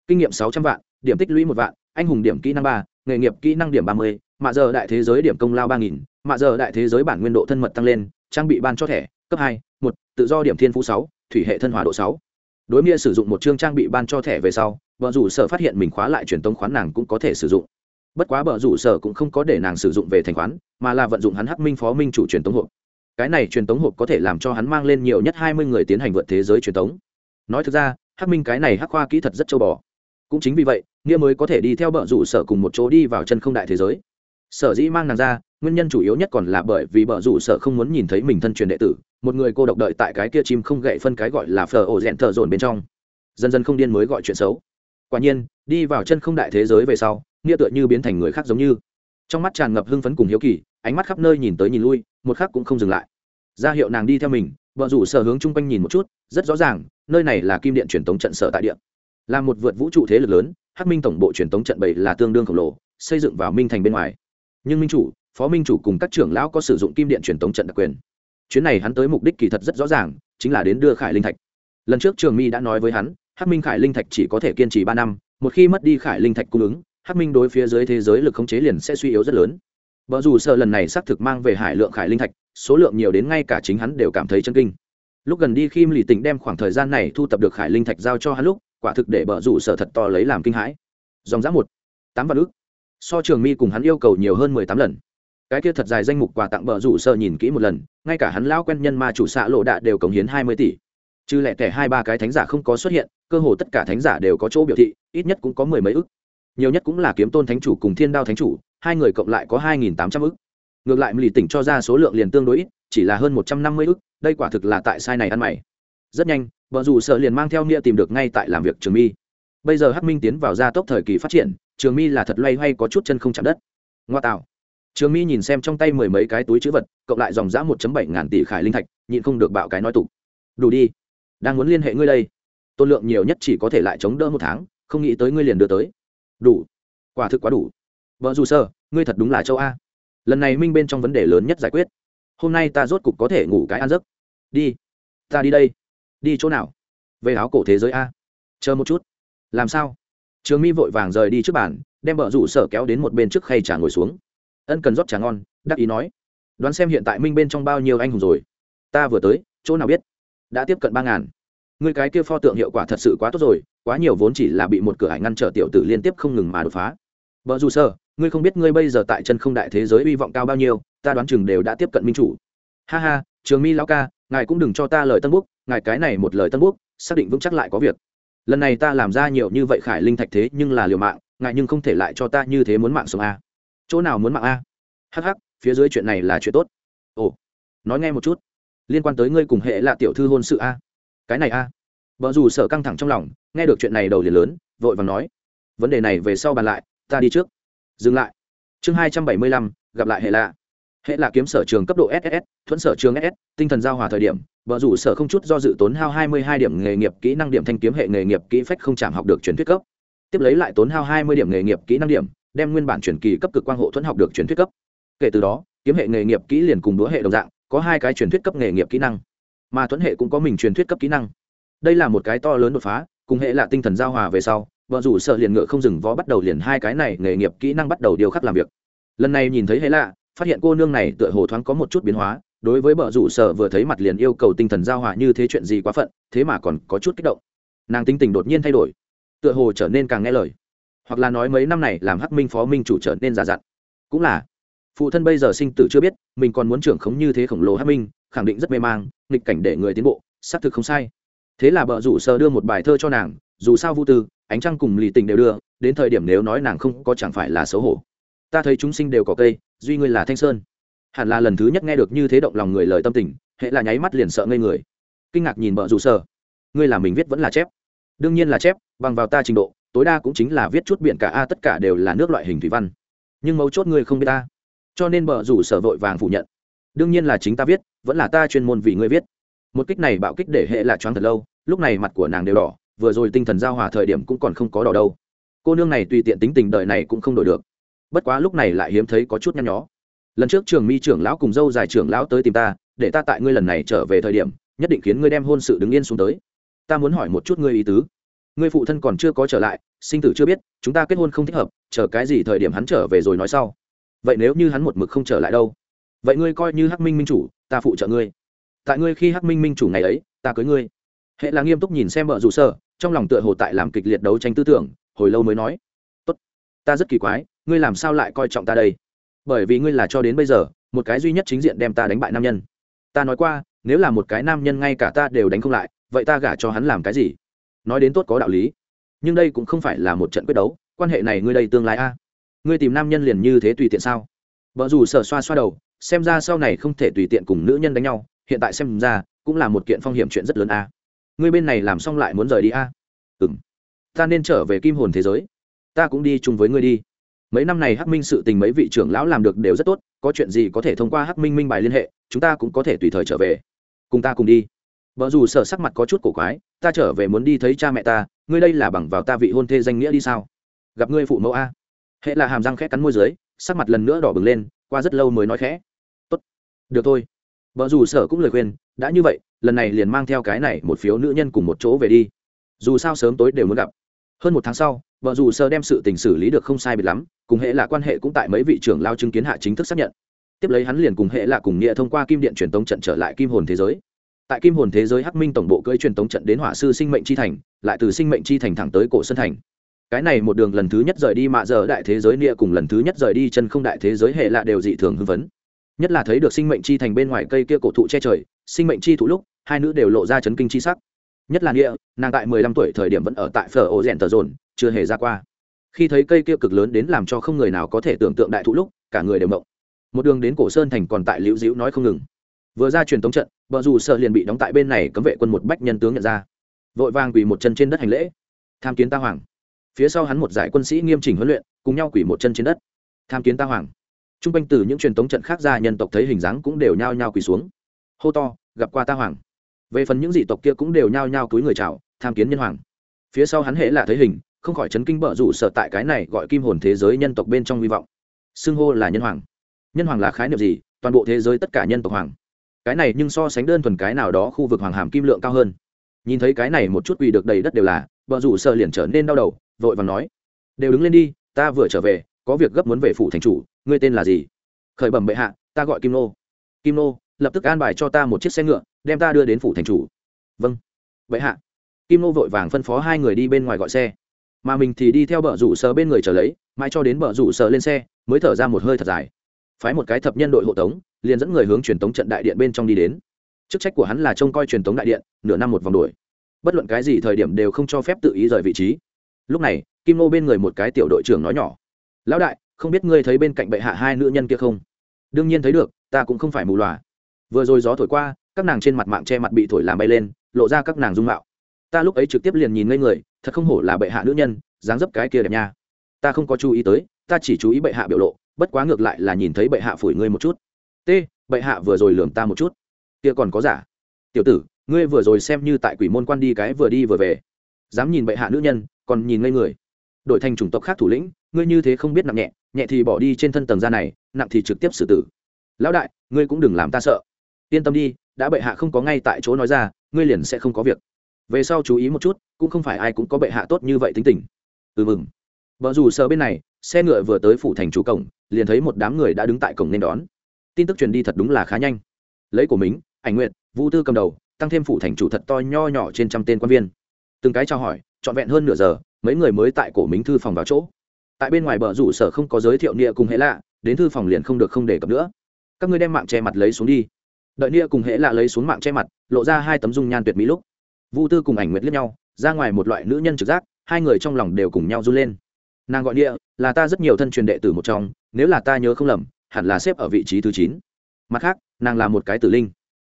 Kinh nghiệm sáu trăm vạn, điểm tích lũy một vạn, anh hùng điểm kỹ năng ba, nghề nghiệp kỹ năng điểm ba mươi, mạ giờ đại thế giới điểm công lao ba nghìn, mạ giờ đại thế giới bản nguyên độ thân mật tăng lên, trang bị ban cho thẻ, cấp hai, một, tự do điểm thiên phú sáu, thủy hệ thân hòa độ sáu. Đối nghĩa sử dụng một chương trang bị ban cho thẻ về sau vợ rủ sở phát hiện mình khóa lại truyền tống khoán nàng cũng có thể sử dụng bất quá bờ rủ sở cũng không có để nàng sử dụng về thành khoán, mà là vận dụng hắn hắc minh phó minh chủ truyền tống hộp. Cái này truyền tống hộp có thể làm cho hắn mang lên nhiều nhất hai mươi người tiến hành vượt thế giới truyền tống. Nói thực ra, hắc minh cái này hắc khoa kỹ thuật rất châu bò. Cũng chính vì vậy, nghĩa mới có thể đi theo bờ rủ sở cùng một chỗ đi vào chân không đại thế giới. Sở dĩ mang nàng ra, nguyên nhân chủ yếu nhất còn là bởi vì bờ rủ sở không muốn nhìn thấy mình thân truyền đệ tử, một người cô độc đợi tại cái kia chim không gậy phân cái gọi là phờ ổ rẽn thợ dồn bên trong. Dần dần không điên mới gọi chuyện xấu. Quả nhiên, đi vào chân không đại thế giới về sau nghĩa tựa như biến thành người khác giống như. Trong mắt tràn ngập hưng phấn cùng hiếu kỳ, ánh mắt khắp nơi nhìn tới nhìn lui, một khắc cũng không dừng lại. Ra hiệu nàng đi theo mình vợ rủ sở hướng chung quanh nhìn một chút, rất rõ ràng, nơi này là kim điện truyền tống trận sở tại điện là một vượt vũ trụ thế lực lớn, hắc minh tổng bộ truyền tống trận bảy là tương đương khổng lồ, xây dựng vào minh thành bên ngoài. Nhưng minh chủ, phó minh chủ cùng các trưởng lão có sử dụng kim điện truyền tống trận đặc quyền. Chuyến này hắn tới mục đích kỳ thật rất rõ ràng, chính là đến đưa khải linh thạch. Lần trước trường mi đã nói với hắn, hắc minh khải linh thạch chỉ có thể kiên trì ba năm, một khi mất đi khải linh thạch cung ứng hắc minh đối phía dưới thế giới lực khống chế liền sẽ suy yếu rất lớn. Vợ dù sợ lần này xác thực mang về hải lượng khải linh thạch, số lượng nhiều đến ngay cả chính hắn đều cảm thấy chân kinh. Lúc gần đi khi lì tỉnh đem khoảng thời gian này thu tập được khải linh thạch giao cho hắn lúc, quả thực để vợ dù sợ thật to lấy làm kinh hãi. Dòng giá một, tám vạn ước so trường mi cùng hắn yêu cầu nhiều hơn mười tám lần. Cái kia thật dài danh mục quà tặng vợ rủ sợ nhìn kỹ một lần, ngay cả hắn lão quen nhân ma chủ xạ lộ đạ đều cống hiến hai mươi tỷ. Chứ lẻ tẻ hai ba cái thánh giả không có xuất hiện, cơ hồ tất cả thánh giả đều có chỗ biểu thị, ít nhất cũng có mười mấy ước nhiều nhất cũng là kiếm tôn thánh chủ cùng thiên đao thánh chủ, hai người cộng lại có hai nghìn tám trăm ước ngược lại lì tỉnh cho ra số lượng liền tương đối ít, chỉ là hơn một trăm năm mươi ước đây quả thực là tại sai này ăn mày. Rất nhanh vợ dù sợ liền mang theo nghĩa tìm được ngay tại làm việc trường mi. Bây giờ hắc minh tiến vào gia tốc thời kỳ phát triển, trường mi là thật loay hoay có chút chân không chạm đất. Ngoa tạo. Trường mi nhìn xem trong tay mười mấy cái túi chữ vật, cộng lại dòng giã một bảy ngàn tỷ khải linh thạch, nhịn không được bạo cái nói tục. Đủ đi. Đang muốn liên hệ ngươi đây. Tôn lượng nhiều nhất chỉ có thể lại chống đỡ một tháng, không nghĩ tới ngươi liền đưa tới đủ. Quả thực quá đủ. Vợ dù sơ, ngươi thật đúng là châu a. Lần này minh bên trong vấn đề lớn nhất giải quyết. Hôm nay ta rốt cục có thể ngủ cái ăn giấc. Đi. Ta đi đây. Đi chỗ nào? Về áo cổ thế giới a. Chờ một chút. Làm sao? Trường mi vội vàng rời đi trước bàn, đem vợ rủ sở kéo đến một bên trước khay trà ngồi xuống. Ân cần rót trà ngon, đắc ý nói. Đoán xem hiện tại minh bên trong bao nhiêu anh hùng rồi. Ta vừa tới, chỗ nào biết? Đã tiếp cận ba ngàn người cái kia pho tượng hiệu quả thật sự quá tốt rồi, quá nhiều vốn chỉ là bị một cửa hải ngăn trở tiểu tử liên tiếp không ngừng mà đột phá. Vợ dù sơ, ngươi không biết ngươi bây giờ tại chân không đại thế giới hy vọng cao bao nhiêu, ta đoán chừng đều đã tiếp cận minh chủ. Ha ha, trường mi lão ca, ngài cũng đừng cho ta lời tân búc ngài cái này một lời tân búc xác định vững chắc lại có việc. Lần này ta làm ra nhiều như vậy khải linh thạch thế nhưng là liều mạng, ngài nhưng không thể lại cho ta như thế muốn mạng sống a. Chỗ nào muốn mạng a? Hh phía dưới chuyện này là chuyện tốt. Ồ, nói nghe một chút. Liên quan tới ngươi cùng hệ là tiểu thư hôn sự a cái này a. Vợ dù sợ căng thẳng trong lòng, nghe được chuyện này đầu liền lớn, vội vàng nói, vấn đề này về sau bàn lại, ta đi trước. Dừng lại. Chương hai trăm bảy mươi lăm, gặp lại hệ lạ. Hệ là kiếm sở trường cấp độ ss thuẫn sở trường ss tinh thần giao hòa thời điểm, vợ rủ sở không chút do dự tốn hao hai mươi hai điểm nghề nghiệp kỹ năng điểm thanh kiếm hệ nghề nghiệp kỹ phách không chạm học được truyền thuyết cấp. Tiếp lấy lại tốn hao hai mươi điểm nghề nghiệp kỹ năng điểm, đem nguyên bản truyền kỳ cấp cực quang hộ thuẫn học được truyền thuyết cấp. Kể từ đó, kiếm hệ nghề nghiệp kỹ liền cùng đũa hệ đồng dạng, có hai cái truyền thuyết cấp nghề nghiệp kỹ năng mà thuẫn hệ cũng có mình truyền thuyết cấp kỹ năng. Đây là một cái to lớn đột phá, cùng hệ là tinh thần giao hòa về sau vợ rủ sợ liền ngựa không dừng vó bắt đầu liền hai cái này nghề nghiệp kỹ năng bắt đầu điều khắc làm việc. Lần này nhìn thấy hệ lạ, phát hiện cô nương này tựa hồ thoáng có một chút biến hóa, đối với vợ rủ sợ vừa thấy mặt liền yêu cầu tinh thần giao hòa như thế chuyện gì quá phận, thế mà còn có chút kích động. Nàng tính tình đột nhiên thay đổi, tựa hồ trở nên càng nghe lời. Hoặc là nói mấy năm này làm hắc minh phó minh chủ trở nên già dặn. Cũng là, phụ thân bây giờ sinh tử chưa biết, mình còn muốn trưởng khống như thế khổng lồ hắc minh khẳng định rất mê mang, nghịch cảnh để người tiến bộ, xác thực không sai. Thế là bờ rủ sở đưa một bài thơ cho nàng, dù sao vu tư, ánh trăng cùng lì tình đều đưa, đến thời điểm nếu nói nàng không có chẳng phải là xấu hổ. Ta thấy chúng sinh đều có cây, duy ngươi là thanh sơn. Hẳn là lần thứ nhất nghe được như thế động lòng người lời tâm tình, hệ là nháy mắt liền sợ ngây người. Kinh ngạc nhìn bờ rủ sở ngươi là mình viết vẫn là chép? Đương nhiên là chép, bằng vào ta trình độ, tối đa cũng chính là viết chút biển cả a, tất cả đều là nước loại hình thủy văn. Nhưng mấu chốt ngươi không biết ta cho nên bờ rủ sở vội vàng phủ nhận đương nhiên là chính ta viết, vẫn là ta chuyên môn vì ngươi viết. Một kích này bạo kích để hệ là choáng thật lâu, lúc này mặt của nàng đều đỏ, vừa rồi tinh thần giao hòa thời điểm cũng còn không có đỏ đâu. Cô nương này tùy tiện tính tình đời này cũng không đổi được. Bất quá lúc này lại hiếm thấy có chút nhăn nhó. Lần trước trường mi trưởng lão cùng dâu dài trưởng lão tới tìm ta, để ta tại ngươi lần này trở về thời điểm, nhất định khiến ngươi đem hôn sự đứng yên xuống tới. Ta muốn hỏi một chút ngươi ý tứ. Ngươi phụ thân còn chưa có trở lại, sinh tử chưa biết, chúng ta kết hôn không thích hợp, chờ cái gì thời điểm hắn trở về rồi nói sau. Vậy nếu như hắn một mực không trở lại đâu? Vậy ngươi coi như hắc minh minh chủ ta phụ trợ ngươi. Tại ngươi khi hắc minh minh chủ ngày ấy ta cưới ngươi. Hệ là nghiêm túc nhìn xem vợ rủ sở, trong lòng tựa hồ tại làm kịch liệt đấu tranh tư tưởng hồi lâu mới nói. Tốt ta rất kỳ quái ngươi làm sao lại coi trọng ta đây? Bởi vì ngươi là cho đến bây giờ một cái duy nhất chính diện đem ta đánh bại nam nhân. Ta nói qua nếu là một cái nam nhân ngay cả ta đều đánh không lại vậy ta gả cho hắn làm cái gì? Nói đến tốt có đạo lý. Nhưng đây cũng không phải là một trận quyết đấu quan hệ này ngươi đây tương lai a. Ngươi tìm nam nhân liền như thế tùy tiện sao? Vợ dù sở xoa xoa đầu xem ra sau này không thể tùy tiện cùng nữ nhân đánh nhau, hiện tại xem ra, cũng là một kiện phong hiểm chuyện rất lớn a. Ngươi bên này làm xong lại muốn rời đi a? Ừ m ta nên trở về kim hồn thế giới. Ta cũng đi chung với ngươi đi. Mấy năm này hắc minh sự tình mấy vị trưởng lão làm được đều rất tốt, có chuyện gì có thể thông qua hắc minh minh bài liên hệ, chúng ta cũng có thể tùy thời trở về. Cùng ta cùng đi. Vợ dù sợ sắc mặt có chút cổ quái, ta trở về muốn đi thấy cha mẹ ta, ngươi đây là bằng vào ta vị hôn thê danh nghĩa đi sao? Gặp ngươi phụ mẫu a. Hệ là hàm răng khẽ cắn môi dưới, sắc mặt lần nữa đỏ bừng lên qua rất lâu mới nói khẽ. Tốt, được thôi. Vợ dù sở cũng lời khuyên, đã như vậy, lần này liền mang theo cái này một phiếu nữ nhân cùng một chỗ về đi. Dù sao sớm tối đều muốn gặp. Hơn một tháng sau, vợ dù sơ đem sự tình xử lý được không sai biệt lắm, cùng hệ là quan hệ cũng tại mấy vị trưởng lao chứng kiến hạ chính thức xác nhận. Tiếp lấy hắn liền cùng hệ là cùng nghĩa thông qua kim điện truyền tống trận trở lại kim hồn thế giới. Tại kim hồn thế giới hắc minh tổng bộ cưỡi truyền tống trận đến hỏa sư sinh mệnh chi thành, lại từ sinh mệnh chi thành thẳng tới cổ sơn thành cái này một đường lần thứ nhất rời đi mạ giờ đại thế giới nia cùng lần thứ nhất rời đi chân không đại thế giới hệ lạ đều dị thường hưng vấn nhất là thấy được sinh mệnh chi thành bên ngoài cây kia cổ thụ che trời, sinh mệnh chi thụ lúc, hai nữ đều lộ ra chấn kinh chi sắc. Nhất là nghĩa nàng tại mười lăm tuổi thời điểm vẫn ở tại phở ô rèn tờ rồn chưa hề ra qua. Khi thấy cây kia cực lớn đến làm cho không người nào có thể tưởng tượng đại thụ lúc, cả người đều mộng. Một đường đến cổ sơn thành còn tại liễu dĩu nói không ngừng. Vừa ra truyền tống trận vợ dù sợ liền bị đóng tại bên này cấm vệ quân một bách nhân tướng nhận ra. Vội vàng quỳ một chân trên đất hành lễ. Tham kiến ta hoàng phía sau hắn một giải quân sĩ nghiêm chỉnh huấn luyện, cùng nhau quỳ một chân trên đất. Tham kiến ta hoàng. T r u n g quanh từ những truyền thống trận khác ra nhân tộc thấy hình dáng cũng đều nhao nhao quỳ xuống. Hô to, gặp qua ta hoàng. Về phần những dị tộc kia cũng đều nhao nhao cúi người chào, tham kiến nhân hoàng. Phía sau hắn hễ là thấy hình, không khỏi chấn kinh bở rủ sợ tại cái này gọi kim hồn thế giới nhân tộc bên trong hy vọng. Xưng hô là nhân hoàng. Nhân hoàng là khái niệm gì? Toàn bộ thế giới tất cả nhân tộc hoàng. Cái này nhưng so sánh đơn thuần cái nào đó khu vực hoàng hàm kim lượng cao hơn nhìn thấy cái này một chút quỳ được đầy đất đều là vợ rủ sợ liền trở nên đau đầu, vội và nói, đều đứng lên đi, ta vừa trở về, có việc gấp muốn về phủ thành chủ, ngươi tên là gì? Khởi bẩm bệ hạ, ta gọi kim nô. Kim nô, lập tức an bài cho ta một chiếc xe ngựa, đem ta đưa đến phủ thành chủ. Vâng. Bệ hạ. Kim nô vội vàng phân phó hai người đi bên ngoài gọi xe. Mà mình thì đi theo bờ rủ sờ bên người trở lấy, mãi cho đến bờ rủ sờ lên xe, mới thở ra một hơi thật dài. Phái một cái thập nhân đội hộ tống, liền dẫn người hướng truyền tống trận đại điện bên trong đi đến chức trách của hắn là trông coi truyền thống đại điện, nửa năm một vòng đuổi. Bất luận cái gì thời điểm đều không cho phép tự ý rời vị trí. Lúc này, kim nô bên người một cái tiểu đội trưởng nói nhỏ. Lão đại, không biết ngươi thấy bên cạnh bệ hạ hai nữ nhân kia không? Đương nhiên thấy được, ta cũng không phải mù loà. Vừa rồi gió thổi qua, các nàng trên mặt mạng che mặt bị thổi làm bay lên, lộ ra các nàng dung mạo. Ta lúc ấy trực tiếp liền nhìn ngây người, thật không hổ là bệ hạ nữ nhân, dáng dấp cái kia đẹp nha. Ta không có chú ý tới, ta chỉ chú ý bệ hạ biểu lộ, bất quá ngược lại là nhìn thấy bệ hạ phủi ngươi một chút. T, bệ hạ vừa rồi lườm ta một chút kia còn có giả. Tiểu tử, ngươi vừa rồi xem như tại quỷ môn quan đi cái vừa đi vừa về. Dám nhìn bệ hạ nữ nhân, còn nhìn ngây người. Đổi thành chủng tộc khác thủ lĩnh, ngươi như thế không biết nặng nhẹ nhẹ thì bỏ đi trên thân tầng da này, nặng thì trực tiếp xử tử. Lão đại, ngươi cũng đừng làm ta sợ. Yên tâm đi, đã bệ hạ không có ngay tại chỗ nói ra, ngươi liền sẽ không có việc. Về sau chú ý một chút, cũng không phải ai cũng có bệ hạ tốt như vậy tính tình. Ừ mừng. Vợ dù sợ bên này, xe ngựa vừa tới phủ thành chủ cổng, liền thấy một đám người đã đứng tại cổng nên đón. Tin tức truyền đi thật đúng là khá nhanh. Lấy của mình ảnh nguyện vũ tư cầm đầu tăng thêm phủ thành chủ thật to nho nhỏ trên trăm tên quan viên. Từng cái trao hỏi trọn vẹn hơn nửa giờ mấy người mới tại cổ minh thư phòng vào chỗ. Tại bên ngoài bờ rủ sở không có giới thiệu nia cùng hệ lạ đến thư phòng liền không được không đề cập nữa. Các ngươi đem mạng che mặt lấy xuống đi. Đợi nia cùng hệ lạ lấy xuống mạng che mặt lộ ra hai tấm dung nhan tuyệt mỹ lúc. Vu tư cùng ảnh nguyệt liếc nhau ra ngoài một loại nữ nhân trực giác hai người trong lòng đều cùng nhau run lên. Nàng gọi nịa, là ta rất nhiều thân truyền đệ tử một trong nếu là ta nhớ không lầm hẳn là xếp ở vị trí thứ chín. Mặt khác nàng là một cái tử linh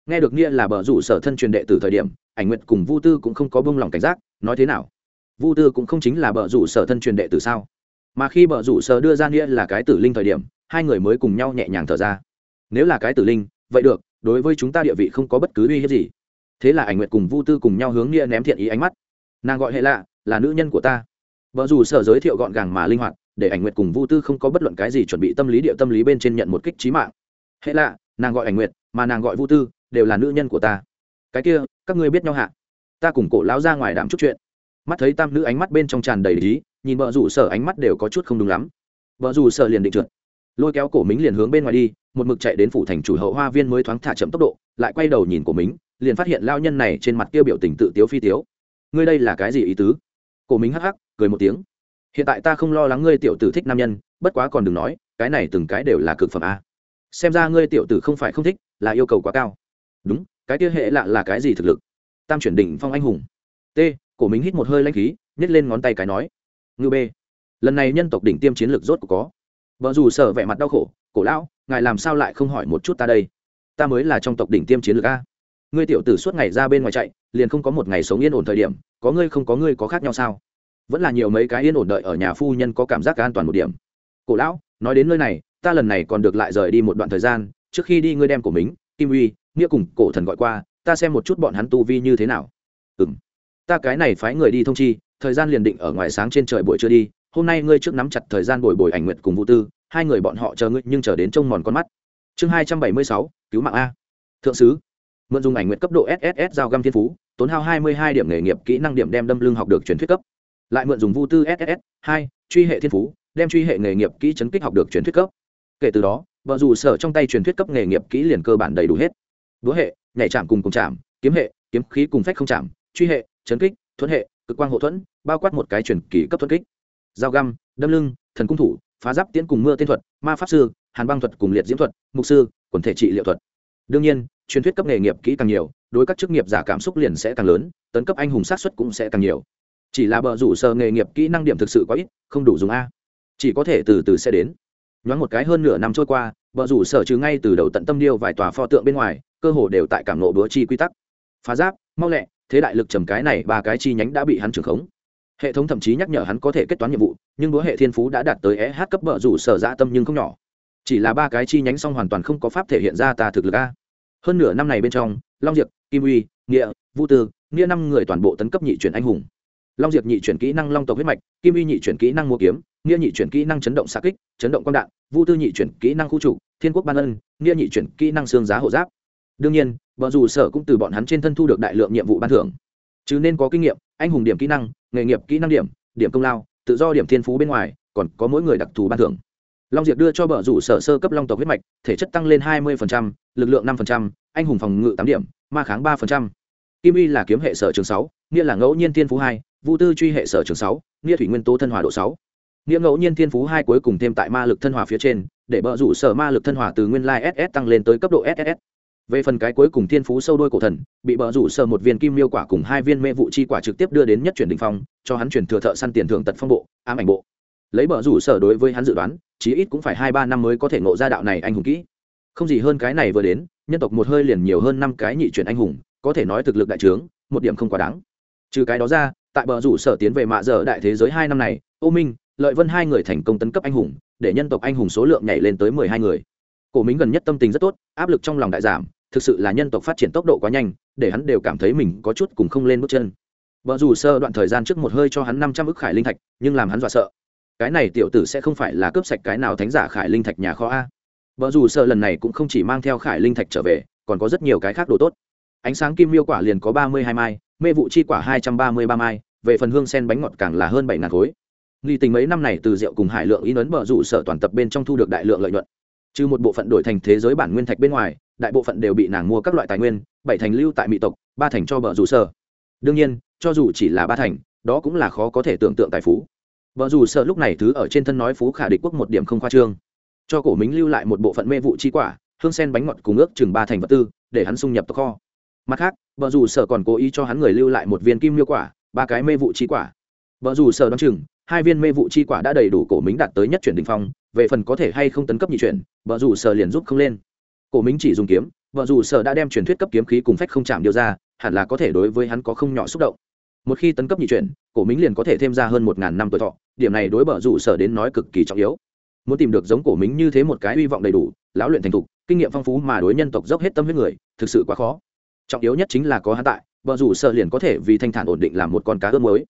nghe được nghĩa là bờ rủ sở thân truyền đệ từ thời điểm, ảnh nguyện cùng vu tư cũng không có bông lòng cảnh giác, nói thế nào? Vu tư cũng không chính là bờ rủ sở thân truyền đệ từ sao? Mà khi bờ rủ sở đưa ra nghĩa là cái tử linh thời điểm, hai người mới cùng nhau nhẹ nhàng thở ra. Nếu là cái tử linh, vậy được, đối với chúng ta địa vị không có bất cứ uy hiếp gì. Thế là ảnh nguyện cùng vu tư cùng nhau hướng nghĩa ném thiện ý ánh mắt. Nàng gọi hệ lạ, là nữ nhân của ta. Vợ dù sở giới thiệu gọn gàng mà linh hoạt, để ảnh nguyệt cùng vu tư không có bất luận cái gì chuẩn bị tâm lý địa tâm lý bên trên nhận một kích trí mạng. Hệ lạ, nàng gọi ảnh nguyệt, mà nàng gọi vu tư đều là nữ nhân của ta. Cái kia, các ngươi biết nhau hạ. Ta cùng cổ lão ra ngoài đảm chút chuyện. Mắt thấy tam nữ ánh mắt bên trong tràn đầy lý, nhìn vợ rủ sở ánh mắt đều có chút không đúng lắm. Vợ rủ sở liền định trượt. Lôi kéo cổ mính liền hướng bên ngoài đi, một mực chạy đến phủ thành chủ hậu hoa viên mới thoáng thả chậm tốc độ, lại quay đầu nhìn cổ mính, liền phát hiện lao nhân này trên mặt kia biểu tình tự tiếu phi tiếu. Ngươi đây là cái gì ý tứ? Cổ mính hắc hắc, cười một tiếng. Hiện tại ta không lo lắng ngươi tiểu tử thích nam nhân, bất quá còn đừng nói, cái này từng cái đều là cực phẩm a. Xem ra ngươi tiểu tử không phải không thích, là yêu cầu quá cao đúng, cái kia hệ lạ là cái gì thực lực? Tam chuyển đỉnh phong anh hùng. T, cổ mình hít một hơi lanh khí nhét lên ngón tay cái nói. Ngư b, lần này nhân tộc đỉnh tiêm chiến lược rốt của có. Vợ dù sợ vẻ mặt đau khổ, cổ lão, ngài làm sao lại không hỏi một chút ta đây? Ta mới là trong tộc đỉnh tiêm chiến lược a. Ngươi tiểu tử suốt ngày ra bên ngoài chạy, liền không có một ngày sống yên ổn thời điểm, có ngươi không có ngươi có khác nhau sao? Vẫn là nhiều mấy cái yên ổn đợi ở nhà phu nhân có cảm giác an toàn một điểm. Cổ lão, nói đến nơi này, ta lần này còn được lại rời đi một đoạn thời gian, trước khi đi ngươi đem của mình, kim uy nghĩa cùng cổ thần gọi qua, ta xem một chút bọn hắn tu vi như thế nào. Ừ m ta cái này phái người đi thông chi, thời gian liền định ở ngoài sáng trên trời buổi trưa đi, hôm nay ngươi trước nắm chặt thời gian bồi bồi ảnh nguyện cùng vũ tư, hai người bọn họ chờ ngươi nhưng chờ đến trông mòn con mắt. Chương hai trăm bảy mươi sáu, cứu mạng a. Thượng sứ. Mượn dùng ảnh nguyện cấp độ sss giao găm thiên phú, tốn hao hai mươi hai điểm nghề nghiệp kỹ năng điểm đem đâm lưng học được truyền thuyết cấp. Lại mượn dùng vu tư ss hai, truy hệ thiên phú, đem truy hệ nghề nghiệp kỹ chấn kích học được truyền thuyết cấp. Kể từ đó vợ dù sở trong tay truyền thuyết cấp nghề nghiệp kỹ liền cơ bản đầy đủ hết búa hệ, nhảy chạm cùng cùng chạm, kiếm hệ, kiếm khí cùng phách không chạm, truy hệ, chấn kích, thuẫn hệ, cực quang hộ thuẫn, bao quát một cái truyền kỳ cấp thuẫn kích. Dao găm, đâm lưng, thần cung thủ, phá giáp tiễn cùng mưa tiên thuật, ma pháp sư, hàn băng thuật cùng liệt diễm thuật, mục sư, quần thể trị liệu thuật. Đương nhiên, truyền thuyết cấp nghề nghiệp kỹ càng nhiều, đối các chức nghiệp giả cảm xúc liền sẽ càng lớn, tấn cấp anh hùng sát xuất cũng sẽ càng nhiều. Chỉ là bờ rủ sơ nghề nghiệp kỹ năng điểm thực sự quá ít, không đủ dùng a. Chỉ có thể từ từ sẽ đến. Nhoáng một cái hơn nửa năm trôi qua, bờ rủ sở trừ ngay từ đầu tận tâm điêu vài tòa pho tượng bên ngoài cơ hồ đều tại cảm nộ búa chi quy tắc. Phá giáp, mau lẹ, thế đại lực trầm cái này ba cái chi nhánh đã bị hắn trưởng khống. Hệ thống thậm chí nhắc nhở hắn có thể kết toán nhiệm vụ, nhưng búa hệ thiên phú đã đạt tới é hát cấp bờ rủ sở dạ tâm nhưng không nhỏ. Chỉ là ba cái chi nhánh xong hoàn toàn không có pháp thể hiện ra ta thực lực a. Hơn nửa năm này bên trong, long diệp, kim uy, nghĩa, vũ tư, nghĩa năm người toàn bộ tấn cấp nhị chuyển anh hùng. Long diệp nhị chuyển kỹ năng long tộc huyết mạch, kim uy nhị chuyển kỹ năng mua kiếm, nghĩa nhị chuyển kỹ năng chấn động xa kích, chấn động quang đạn, vũ tư nhị chuyển kỹ năng khu trục, thiên quốc ban ân, nghĩa nhị chuyển kỹ năng xương giá hộ giáp đương nhiên vợ dù sở cũng từ bọn hắn trên thân thu được đại lượng nhiệm vụ ban thưởng. Chứ nên có kinh nghiệm anh hùng điểm kỹ năng nghề nghiệp kỹ năng điểm điểm công lao tự do điểm thiên phú bên ngoài còn có mỗi người đặc thù ban thưởng. Long diệp đưa cho bờ rủ sở sơ cấp long tộc huyết mạch thể chất tăng lên 20%, lực lượng 5%, anh hùng phòng ngự tám điểm ma kháng 3%. kim y là kiếm hệ sở trường sáu nghĩa là ngẫu nhiên thiên phú hai vu tư truy hệ sở trường sáu nghĩa thủy nguyên tố thân hòa độ sáu. Nghĩa ngẫu nhiên thiên phú hai cuối cùng thêm tại ma lực thân hòa phía trên để bờ rủ sở ma lực thân hòa từ nguyên lai ss tăng lên tới cấp độ ss về phần cái cuối cùng thiên phú sâu đôi cổ thần, bị bờ rủ sờ một viên kim miêu quả cùng hai viên mê vụ chi quả trực tiếp đưa đến nhất chuyển đình phong, cho hắn chuyển thừa thợ săn tiền thưởng tật phong bộ, ám ảnh bộ. Lấy bờ rủ sở đối với hắn dự đoán, chí ít cũng phải hai ba năm mới có thể ngộ ra đạo này anh hùng kỹ. Không gì hơn cái này vừa đến, nhân tộc một hơi liền nhiều hơn năm cái nhị chuyển anh hùng, có thể nói thực lực đại trướng, một điểm không quá đáng. Trừ cái đó ra, tại bờ rủ sở tiến về mạ dở đại thế giới hai năm này, ô minh, lợi vân hai người thành công tấn cấp anh hùng, để nhân tộc anh hùng số lượng nhảy lên tới mười hai người. Cổ minh gần nhất tâm tình rất tốt, áp lực trong lòng đại giảm thực sự là nhân tộc phát triển tốc độ quá nhanh, để hắn đều cảm thấy mình có chút cùng không lên bước chân. Vợ dù sơ đoạn thời gian trước một hơi cho hắn năm trăm ức khải linh thạch, nhưng làm hắn dọa sợ. Cái này tiểu tử sẽ không phải là cướp sạch cái nào thánh giả khải linh thạch nhà kho a. Vợ dù sơ lần này cũng không chỉ mang theo khải linh thạch trở về, còn có rất nhiều cái khác đồ tốt. Ánh sáng kim miêu quả liền có ba mươi hai mai, mê vụ chi quả hai trăm ba mươi ba mai, về phần hương sen bánh ngọt càng là hơn bảy ngàn khối. Nghi tình mấy năm này từ rượu cùng hải lượng in ấn bờ rủ sở toàn tập bên trong thu được đại lượng lợi nhuận. Trừ một bộ phận đổi thành thế giới bản nguyên thạch bên ngoài đại bộ phận đều bị nàng mua các loại tài nguyên, bảy thành lưu tại mỹ tộc, ba thành cho vợ rủ sở. Đương nhiên, cho dù chỉ là ba thành, đó cũng là khó có thể tưởng tượng tài phú. Vợ dù sợ lúc này thứ ở trên thân nói phú khả địch quốc một điểm không khoa trương. Cho cổ mính lưu lại một bộ phận mê vụ chi quả, hương sen bánh ngọt cùng ước chừng ba thành vật tư, để hắn xung nhập tộc kho. Mặt khác vợ dù sợ còn cố ý cho hắn người lưu lại một viên kim miêu quả, ba cái mê vụ chi quả. Vợ dù sở đ o chừng, hai viên mê vụ chi quả đã đầy đủ cổ mính đạt tới nhất chuyển đình phong, về phần có thể hay không tấn cấp nhị chuyển vợ dù sở liền giúp không lên cổ Minh chỉ dùng kiếm, vợ dù sở đã đem truyền thuyết cấp kiếm khí cùng phách không chạm điều ra, hẳn là có thể đối với hắn có không nhỏ xúc động. Một khi tấn cấp nhị chuyển, cổ Minh liền có thể thêm ra hơn một ngàn năm tuổi thọ, điểm này đối bờ dù sở đến nói cực kỳ trọng yếu. Muốn tìm được giống cổ Minh như thế một cái hy vọng đầy đủ, lão luyện thành thục, kinh nghiệm phong phú mà đối nhân tộc dốc hết tâm huyết người, thực sự quá khó. Trọng yếu nhất chính là có hắn tại, vợ dù sở liền có thể vì thanh thản ổn định làm một con cá ướp mới.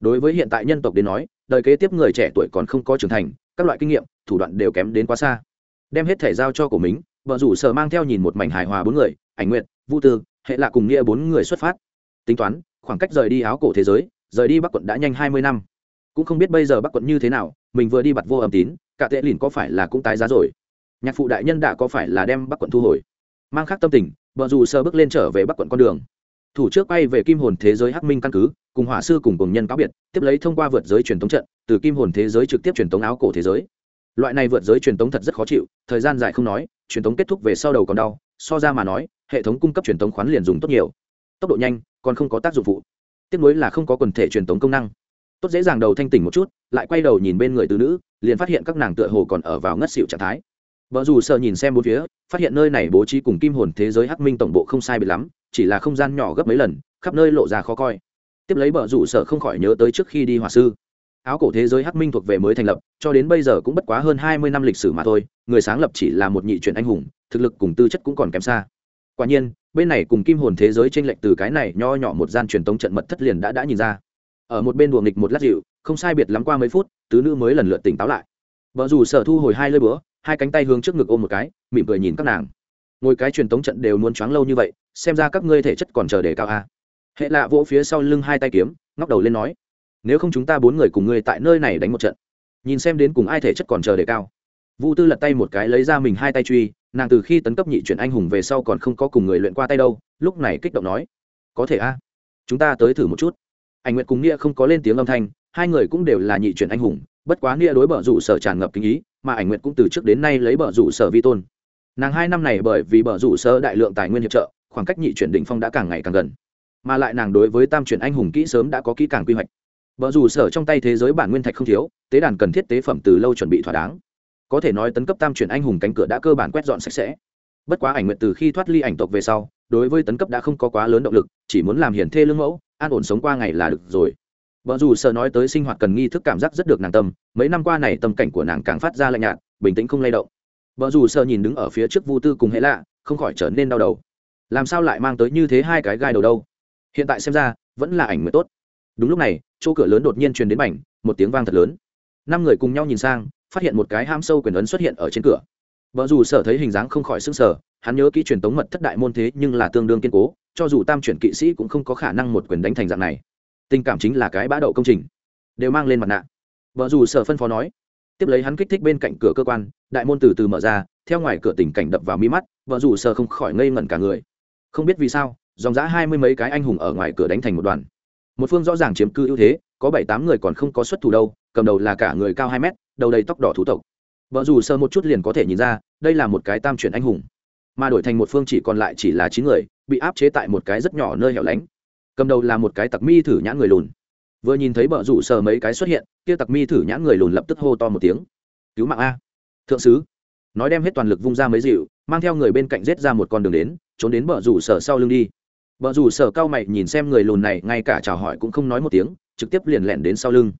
Đối với hiện tại nhân tộc đến nói, đời kế tiếp người trẻ tuổi còn không có trưởng thành, các loại kinh nghiệm, thủ đoạn đều kém đến quá xa. Đem hết thể giao cho cổ Minh vợ rủ sở mang theo nhìn một mảnh hài hòa bốn người, ảnh nguyện vũ tư, hệ lạ cùng nghĩa bốn người xuất phát. Tính toán, khoảng cách rời đi áo cổ thế giới, rời đi bắc quận đã nhanh hai mươi năm. Cũng không biết bây giờ bắc quận như thế nào, mình vừa đi bặt vô âm tín, cả tệ lìn có phải là cũng tái giá rồi? Nhạc phụ đại nhân đã có phải là đem bắc quận thu hồi? Mang khác tâm tình vợ dù sơ bước lên trở về bắc quận con đường. Thủ trước bay về kim hồn thế giới hắc minh căn cứ, cùng hỏa sư cùng cùng nhân cáo biệt, tiếp lấy thông qua vượt giới truyền thống trận, từ kim hồn thế giới trực tiếp truyền thống áo cổ thế giới loại này vượt giới truyền tống thật rất khó chịu, thời gian dài không nói, truyền tống kết thúc về sau đầu còn đau, so ra mà nói, hệ thống cung cấp truyền tống khoán liền dùng tốt nhiều. Tốc độ nhanh, còn không có tác dụng phụ. Tiếp nối là không có quần thể truyền tống công năng. Tốt dễ dàng đầu thanh tỉnh một chút, lại quay đầu nhìn bên người từ nữ, liền phát hiện các nàng tựa hồ còn ở vào ngất xịu trạng thái. Vợ dù sợ nhìn xem bốn phía, phát hiện nơi này bố trí cùng kim hồn thế giới hắc minh tổng bộ không sai biệt lắm, chỉ là không gian nhỏ gấp mấy lần, khắp nơi lộ ra khó coi. Tiếp lấy vợ rủ sợ không khỏi nhớ tới trước khi đi hòa sư áo cổ thế giới hắc minh thuộc về mới thành lập, cho đến bây giờ cũng bất quá hơn hai mươi năm lịch sử mà thôi, người sáng lập chỉ là một nhị truyền anh hùng, thực lực cùng tư chất cũng còn kém xa. Quả nhiên, bên này cùng kim hồn thế giới tranh lệch từ cái này nho nhỏ một gian truyền tống trận mật thất liền đã đã nhìn ra. Ở một bên đùa nghịch một lát dịu, không sai biệt lắm qua mấy phút, tứ nữ mới lần lượt tỉnh táo lại. Vợ dù sở thu hồi hai lơi bữa hai cánh tay hướng trước ngực ôm một cái, mỉm cười nhìn các nàng. Ngồi cái truyền tống trận đều muốn choáng lâu như vậy, xem ra các ngươi thể chất còn chờ đề cao a. À. hệ lạ vỗ phía sau lưng hai tay kiếm, ngóc đầu lên nói nếu không chúng ta bốn người cùng ngươi tại nơi này đánh một trận. Nhìn xem đến cùng ai thể chất còn chờ đề cao. Vu tư lật tay một cái lấy ra mình hai tay truy, nàng từ khi tấn cấp nhị chuyển anh hùng về sau còn không có cùng người luyện qua tay đâu, lúc này kích động nói, có thể a, chúng ta tới thử một chút. Anh nguyệt cùng nghĩa không có lên tiếng âm thanh, hai người cũng đều là nhị chuyển anh hùng, bất quá nghĩa đối bờ rủ sở tràn ngập kinh ý, mà ảnh nguyệt cũng từ trước đến nay lấy bờ rủ sở vi tôn. Nàng hai năm này bởi vì bờ rủ sở đại lượng tài nguyên hiệp trợ, khoảng cách nhị chuyển đỉnh phong đã càng ngày càng gần, mà lại nàng đối với tam chuyển anh hùng kỹ sớm đã có kỹ càng quy hoạch vợ dù sở trong tay thế giới bản nguyên thạch không thiếu, tế đàn cần thiết tế phẩm từ lâu chuẩn bị thỏa đáng. Có thể nói tấn cấp tam chuyển anh hùng cánh cửa đã cơ bản quét dọn sạch sẽ. Bất quá ảnh nguyện từ khi thoát ly ảnh tộc về sau, đối với tấn cấp đã không có quá lớn động lực, chỉ muốn làm hiển thê lương mẫu, an ổn sống qua ngày là được rồi. Vợ dù sợ nói tới sinh hoạt cần nghi thức cảm giác rất được nàng tâm, mấy năm qua này tâm cảnh của nàng càng phát ra lạnh nhạt, bình tĩnh không lay động. Vợ dù sợ nhìn đứng ở phía trước vu tư cùng hệ lạ, không khỏi trở nên đau đầu. Làm sao lại mang tới như thế hai cái gai đầu đâu? Hiện tại xem ra, vẫn là ảnh nguyện tốt. Đúng lúc này chỗ cửa lớn đột nhiên truyền đến mảnh, một tiếng vang thật lớn. Năm người cùng nhau nhìn sang, phát hiện một cái ham sâu quyền ấn xuất hiện ở trên cửa. Vợ dù sở thấy hình dáng không khỏi s ư n g sở hắn nhớ kỹ truyền tống mật thất đại môn thế nhưng là tương đương kiên cố, cho dù tam chuyển kỵ sĩ cũng không có khả năng một quyền đánh thành dạng này. Tình cảm chính là cái bã đậu công trình. Đều mang lên mặt nạ. Vợ dù sở phân phó nói. Tiếp lấy hắn kích thích bên cạnh cửa cơ quan, đại môn từ từ mở ra, theo ngoài cửa tình cảnh đập vào mi mắt vợ dù sở không khỏi ngây ngẩn cả người. Không biết vì sao, dòng giã hai mươi mấy cái anh hùng ở ngoài cửa đánh thành một đoàn một phương rõ ràng chiếm cư ưu thế, có bảy tám người còn không có xuất thủ đâu, cầm đầu là cả người cao hai mét, đầu đầy tóc đỏ thủ tộc. Vợ dù sơ một chút liền có thể nhìn ra, đây là một cái tam chuyển anh hùng. Mà đổi thành một phương chỉ còn lại chỉ là chín người, bị áp chế tại một cái rất nhỏ nơi hẻo lánh. Cầm đầu là một cái tặc mi thử nhãn người lùn. Vừa nhìn thấy bờ rủ sờ mấy cái xuất hiện, kia tặc mi thử nhãn người lùn lập tức hô to một tiếng. Cứu mạng a! Thượng sứ! Nói đem hết toàn lực vung ra mấy dịu, mang theo người bên cạnh rết ra một con đường đến, trốn đến bờ rủ sờ sau lưng đi bờ rủ sở cao mày nhìn xem người lùn này, ngay cả chào hỏi cũng không nói một tiếng, trực tiếp liền lẹn đến sau lưng.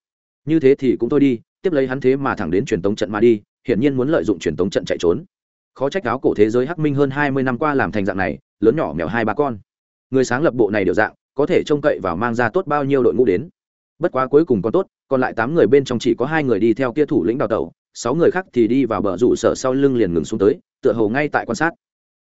Như thế thì cũng thôi đi, tiếp lấy hắn thế mà thẳng đến truyền tống trận mà đi, hiển nhiên muốn lợi dụng truyền tống trận chạy trốn. Khó trách áo cổ thế giới hắc minh hơn hai mươi năm qua làm thành dạng này, lớn nhỏ mèo hai ba con. Người sáng lập bộ này đều dạng, có thể trông cậy vào mang ra tốt bao nhiêu đội ngũ đến. Bất quá cuối cùng còn tốt, còn lại tám người bên trong chỉ có hai người đi theo kia thủ lĩnh đào tẩu, sáu người khác thì đi vào bờ rủ sở sau lưng liền ngừng xuống tới, tựa hồ ngay tại quan sát.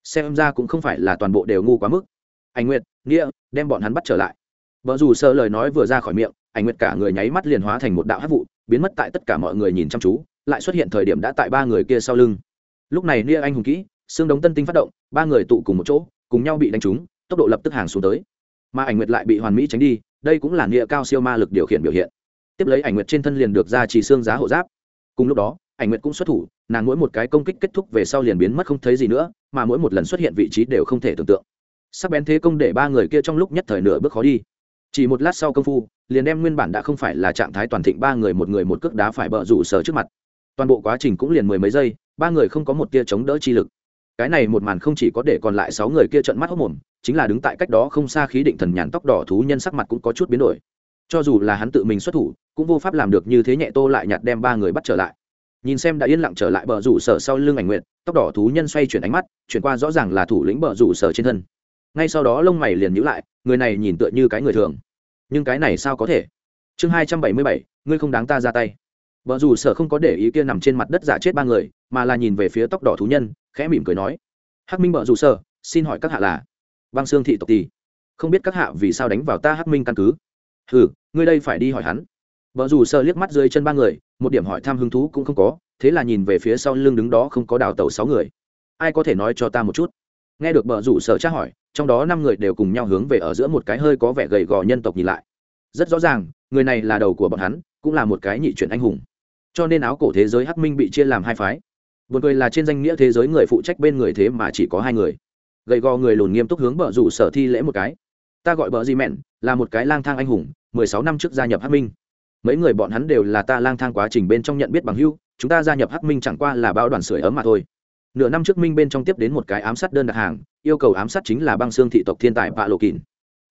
Xem ra cũng không phải là toàn bộ đều ngu quá mức anh nguyệt, nghĩa, đem bọn hắn bắt trở lại. Vợ dù sợ lời nói vừa ra khỏi miệng anh nguyệt cả người nháy mắt liền hóa thành một đạo hát vụ, biến mất tại tất cả mọi người nhìn chăm chú, lại xuất hiện thời điểm đã tại ba người kia sau lưng. Lúc này nia anh hùng kỹ, xương đống tân tinh phát động, ba người tụ cùng một chỗ, cùng nhau bị đánh trúng, tốc độ lập tức hàng xuống tới. Mà ảnh nguyệt lại bị hoàn mỹ tránh đi, đây cũng là nghĩa cao siêu ma lực điều khiển biểu hiện. Tiếp lấy ảnh nguyệt trên thân liền được ra chỉ xương giá hộ giáp. Cùng lúc đó, ảnh nguyệt cũng xuất thủ, nàng mỗi một cái công kích kết thúc về sau liền biến mất không thấy gì nữa, mà mỗi một lần xuất hiện vị trí đều không thể tưởng tượng sắc bén thế công để ba người kia trong lúc nhất thời nửa bước khó đi. Chỉ một lát sau công phu, liền đem nguyên bản đã không phải là trạng thái toàn thịnh ba người một người một cước đá phải bờ rủ sở trước mặt. Toàn bộ quá trình cũng liền mười mấy giây, ba người không có một tia chống đỡ chi lực. Cái này một màn không chỉ có để còn lại sáu người kia trận mắt hốc mồm chính là đứng tại cách đó không xa khí định thần nhàn tóc đỏ thú nhân sắc mặt cũng có chút biến đổi. Cho dù là hắn tự mình xuất thủ, cũng vô pháp làm được như thế nhẹ tô lại nhặt đem ba người bắt trở lại. Nhìn xem đã yên lặng trở lại bờ rủ sở sau lưng ảnh nguyện tóc đỏ thú nhân xoay chuyển ánh mắt, chuyển qua rõ ràng là thủ lĩnh bờ rủ sở trên thân ngay sau đó lông mày liền nhữ lại, người này nhìn tựa như cái người thường. Nhưng cái này sao có thể? Chương hai trăm bảy mươi bảy, ngươi không đáng ta ra tay. Vợ dù sở không có để ý kia nằm trên mặt đất giả chết ba người, mà là nhìn về phía tóc đỏ thú nhân, khẽ mỉm cười nói. Hắc minh vợ dù sở xin hỏi các hạ là? Băng xương thị tộc tỳ không biết các hạ vì sao đánh vào ta hắc minh căn cứ? Ừ ngươi đây phải đi hỏi hắn. Vợ dù sở liếc mắt dưới chân ba người, một điểm hỏi tham hứng thú cũng không có, thế là nhìn về phía sau lưng đứng đó không có đào tẩu sáu người. Ai có thể nói cho ta một chút? Nghe được bờ rủ sở tra hỏi trong đó năm người đều cùng nhau hướng về ở giữa một cái hơi có vẻ gầy gò nhân tộc nhìn lại rất rõ ràng người này là đầu của bọn hắn cũng là một cái nhị chuyển anh hùng cho nên áo cổ thế giới hắc minh bị chia làm hai phái Buồn cười là trên danh nghĩa thế giới người phụ trách bên người thế mà chỉ có hai người. Gầy gò người lùn nghiêm túc hướng bợ rủ sở thi lễ một cái. Ta gọi bợ gì mẹn, là một cái lang thang anh hùng, mười sáu năm trước gia nhập Hắc Minh. Mấy người bọn hắn đều là ta lang thang quá trình bên trong nhận biết bằng hữu, chúng ta gia nhập Hắc Minh chẳng qua là bao đoàn sưởi ấm mà thôi. Nửa năm trước Minh bên trong tiếp đến một cái ám sát đơn đặt hàng, yêu cầu ám sát chính là băng xương thị tộc thiên tài Bạ Lộ kín.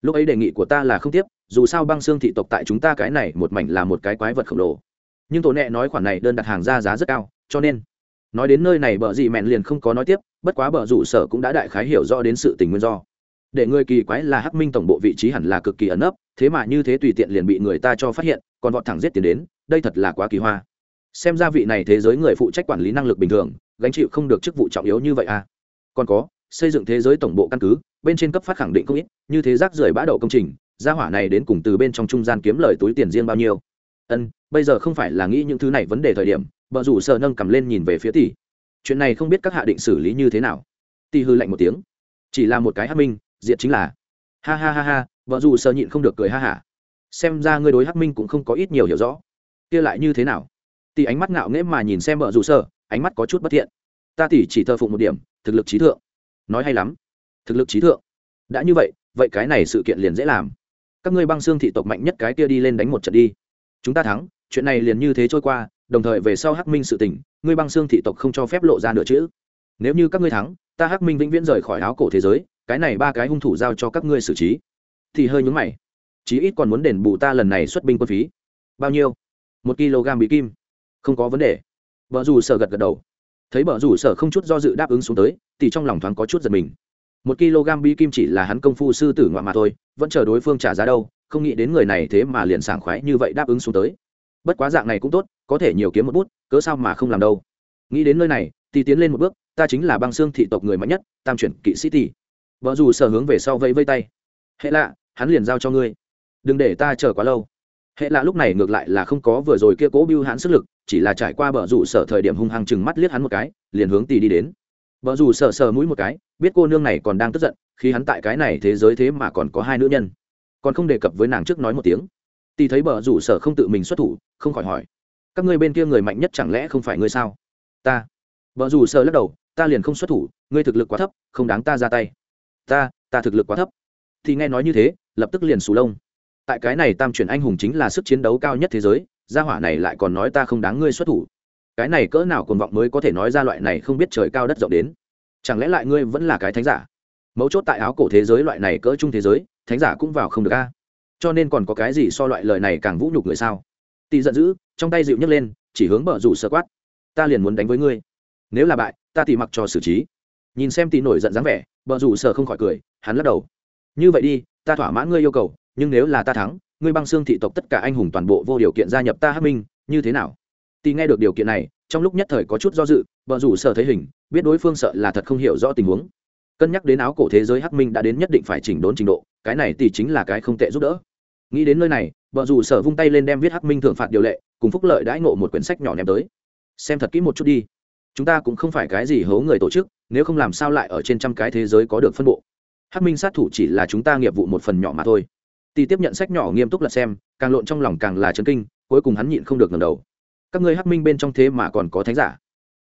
Lúc ấy đề nghị của ta là không tiếp, dù sao băng xương thị tộc tại chúng ta cái này một mảnh là một cái quái vật khổng lồ. Nhưng tổ nẹ nói khoản này đơn đặt hàng ra giá rất cao, cho nên nói đến nơi này bờ dị mẹn liền không có nói tiếp bất quá bờ rủ sở cũng đã đại khái hiểu rõ đến sự tình nguyên do để người kỳ quái là hắc minh tổng bộ vị trí hẳn là cực kỳ ẩn ấp thế mà như thế tùy tiện liền bị người ta cho phát hiện còn vọt thẳng giết tiền đến đây thật là quá kỳ hoa xem ra vị này thế giới người phụ trách quản lý năng lực bình thường gánh chịu không được chức vụ trọng yếu như vậy à? Còn có, xây dựng thế giới tổng bộ căn cứ, bên trên cấp phát khẳng định không ít, như thế rác rưởi bã đậu công trình, gia hỏa này đến cùng từ bên trong trung gian kiếm lời túi tiền riêng bao nhiêu? Ân, bây giờ không phải là nghĩ những thứ này vấn đề thời điểm vợ rủ sợ nâng cầm lên nhìn về phía tỷ. Chuyện này không biết các hạ định xử lý như thế nào. Tỷ hư lạnh một tiếng. Chỉ là một cái hắc minh, diệt chính là. Ha ha ha ha vợ dù sợ nhịn không được cười ha hả. Xem ra ngươi đối hắc minh cũng không có ít nhiều hiểu rõ. Kia lại như thế nào? Tỷ ánh mắt ngạo nghễ mà nhìn xem vợ dù sợ ánh mắt có chút bất thiện. Ta tỷ chỉ thờ phụng một điểm thực lực trí thượng. Nói hay lắm. Thực lực trí thượng. Đã như vậy vậy cái này sự kiện liền dễ làm. Các ngươi băng xương thị tộc mạnh nhất cái kia đi lên đánh một trận đi. Chúng ta thắng chuyện này liền như thế trôi qua đồng thời về sau hắc minh sự tỉnh, ngươi băng xương thị tộc không cho phép lộ ra nửa chữ nếu như các ngươi thắng ta hắc minh vĩnh viễn rời khỏi áo cổ thế giới cái này ba cái hung thủ giao cho các ngươi xử trí. Thì hơi nhúng mày. Chí ít còn muốn đền bù ta lần này xuất binh quân phí. Bao nhiêu? Một kg bị kim. Không có vấn đề vợ dù sở gật gật đầu. Thấy vợ dù sở không chút do dự đáp ứng xuống tới, thì trong lòng thoáng có chút giật mình. Một kg bí kim chỉ là hắn công phu sư tử ngoại mà thôi, vẫn chờ đối phương trả giá đâu, không nghĩ đến người này thế mà liền sảng khoái như vậy đáp ứng xuống tới. Bất quá dạng này cũng tốt, có thể nhiều kiếm một bút, cớ sao mà không làm đâu. Nghĩ đến nơi này, thì tiến lên một bước, ta chính là băng xương thị tộc người mạnh nhất, tam chuyển kỵ sĩ tỷ. Vợ dù sở hướng về sau vẫy vây tay. Hệ lạ, hắn liền giao cho ngươi. Đừng để ta chờ quá lâu. Hệ lạ lúc này ngược lại là không có vừa rồi kia cố bưu hãn sức lực chỉ là trải qua bờ rủ sở thời điểm hung hăng chừng mắt liếc hắn một cái, liền hướng tỷ đi đến. Bờ rủ sở sờ mũi một cái, biết cô nương này còn đang tức giận, khi hắn tại cái này thế giới thế mà còn có hai nữ nhân. Còn không đề cập với nàng trước nói một tiếng. Tỷ thấy bờ rủ sở không tự mình xuất thủ, không khỏi hỏi. Các ngươi bên kia người mạnh nhất chẳng lẽ không phải ngươi sao? Ta. Bờ rủ sở lắc đầu, ta liền không xuất thủ, ngươi thực lực quá thấp, không đáng ta ra tay. Ta ta thực lực quá thấp. Thì nghe nói như thế, lập tức liền sù lông. Tại cái này tam chuyển anh hùng chính là sức chiến đấu cao nhất thế giới gia hỏa này lại còn nói ta không đáng ngươi xuất thủ. Cái này cỡ nào cuồng vọng mới có thể nói ra loại này không biết trời cao đất rộng đến? Chẳng lẽ lại ngươi vẫn là cái thánh giả? Mấu chốt tại áo cổ thế giới loại này cỡ chung thế giới, thánh giả cũng vào không được a. Cho nên còn có cái gì so loại lời này càng vũ nhục người sao? Tỷ giận dữ, trong tay dịu nhấc lên, chỉ hướng bờ rủ sơ quát. Ta liền muốn đánh với ngươi. Nếu là bại, ta thì mặc cho xử trí. Nhìn xem tỷ nổi giận dáng vẻ, bờ rủ sơ không khỏi cười, hắn lắc đầu. Như vậy đi, ta thỏa mãn ngươi yêu cầu, nhưng nếu là ta thắng ngươi băng xương thị tộc tất cả anh hùng toàn bộ vô điều kiện gia nhập ta hắc minh, như thế nào? Tỷ nghe được điều kiện này, trong lúc nhất thời có chút do dự bờ rủ sợ thấy hình, biết đối phương sợ là thật không hiểu rõ tình huống. Cân nhắc đến áo cổ thế giới hắc minh đã đến nhất định phải chỉnh đốn trình độ, cái này tỷ chính là cái không tệ giúp đỡ. Nghĩ đến nơi này vợ rủ sở vung tay lên đem viết hắc minh thưởng phạt điều lệ, cùng phúc lợi đãi ngộ một quyển sách nhỏ ném tới. Xem thật kỹ một chút đi. Chúng ta cũng không phải cái gì hố người tổ chức, nếu không làm sao lại ở trên trăm cái thế giới có được phân bộ? Hắc minh sát thủ chỉ là chúng ta nghiệp vụ một phần nhỏ mà thôi tỷ tiếp nhận sách nhỏ nghiêm túc lật xem, càng lộn trong lòng càng là chấn kinh, cuối cùng hắn nhịn không được ngầm đầu. Các ngươi hắc minh bên trong thế mà còn có thánh giả?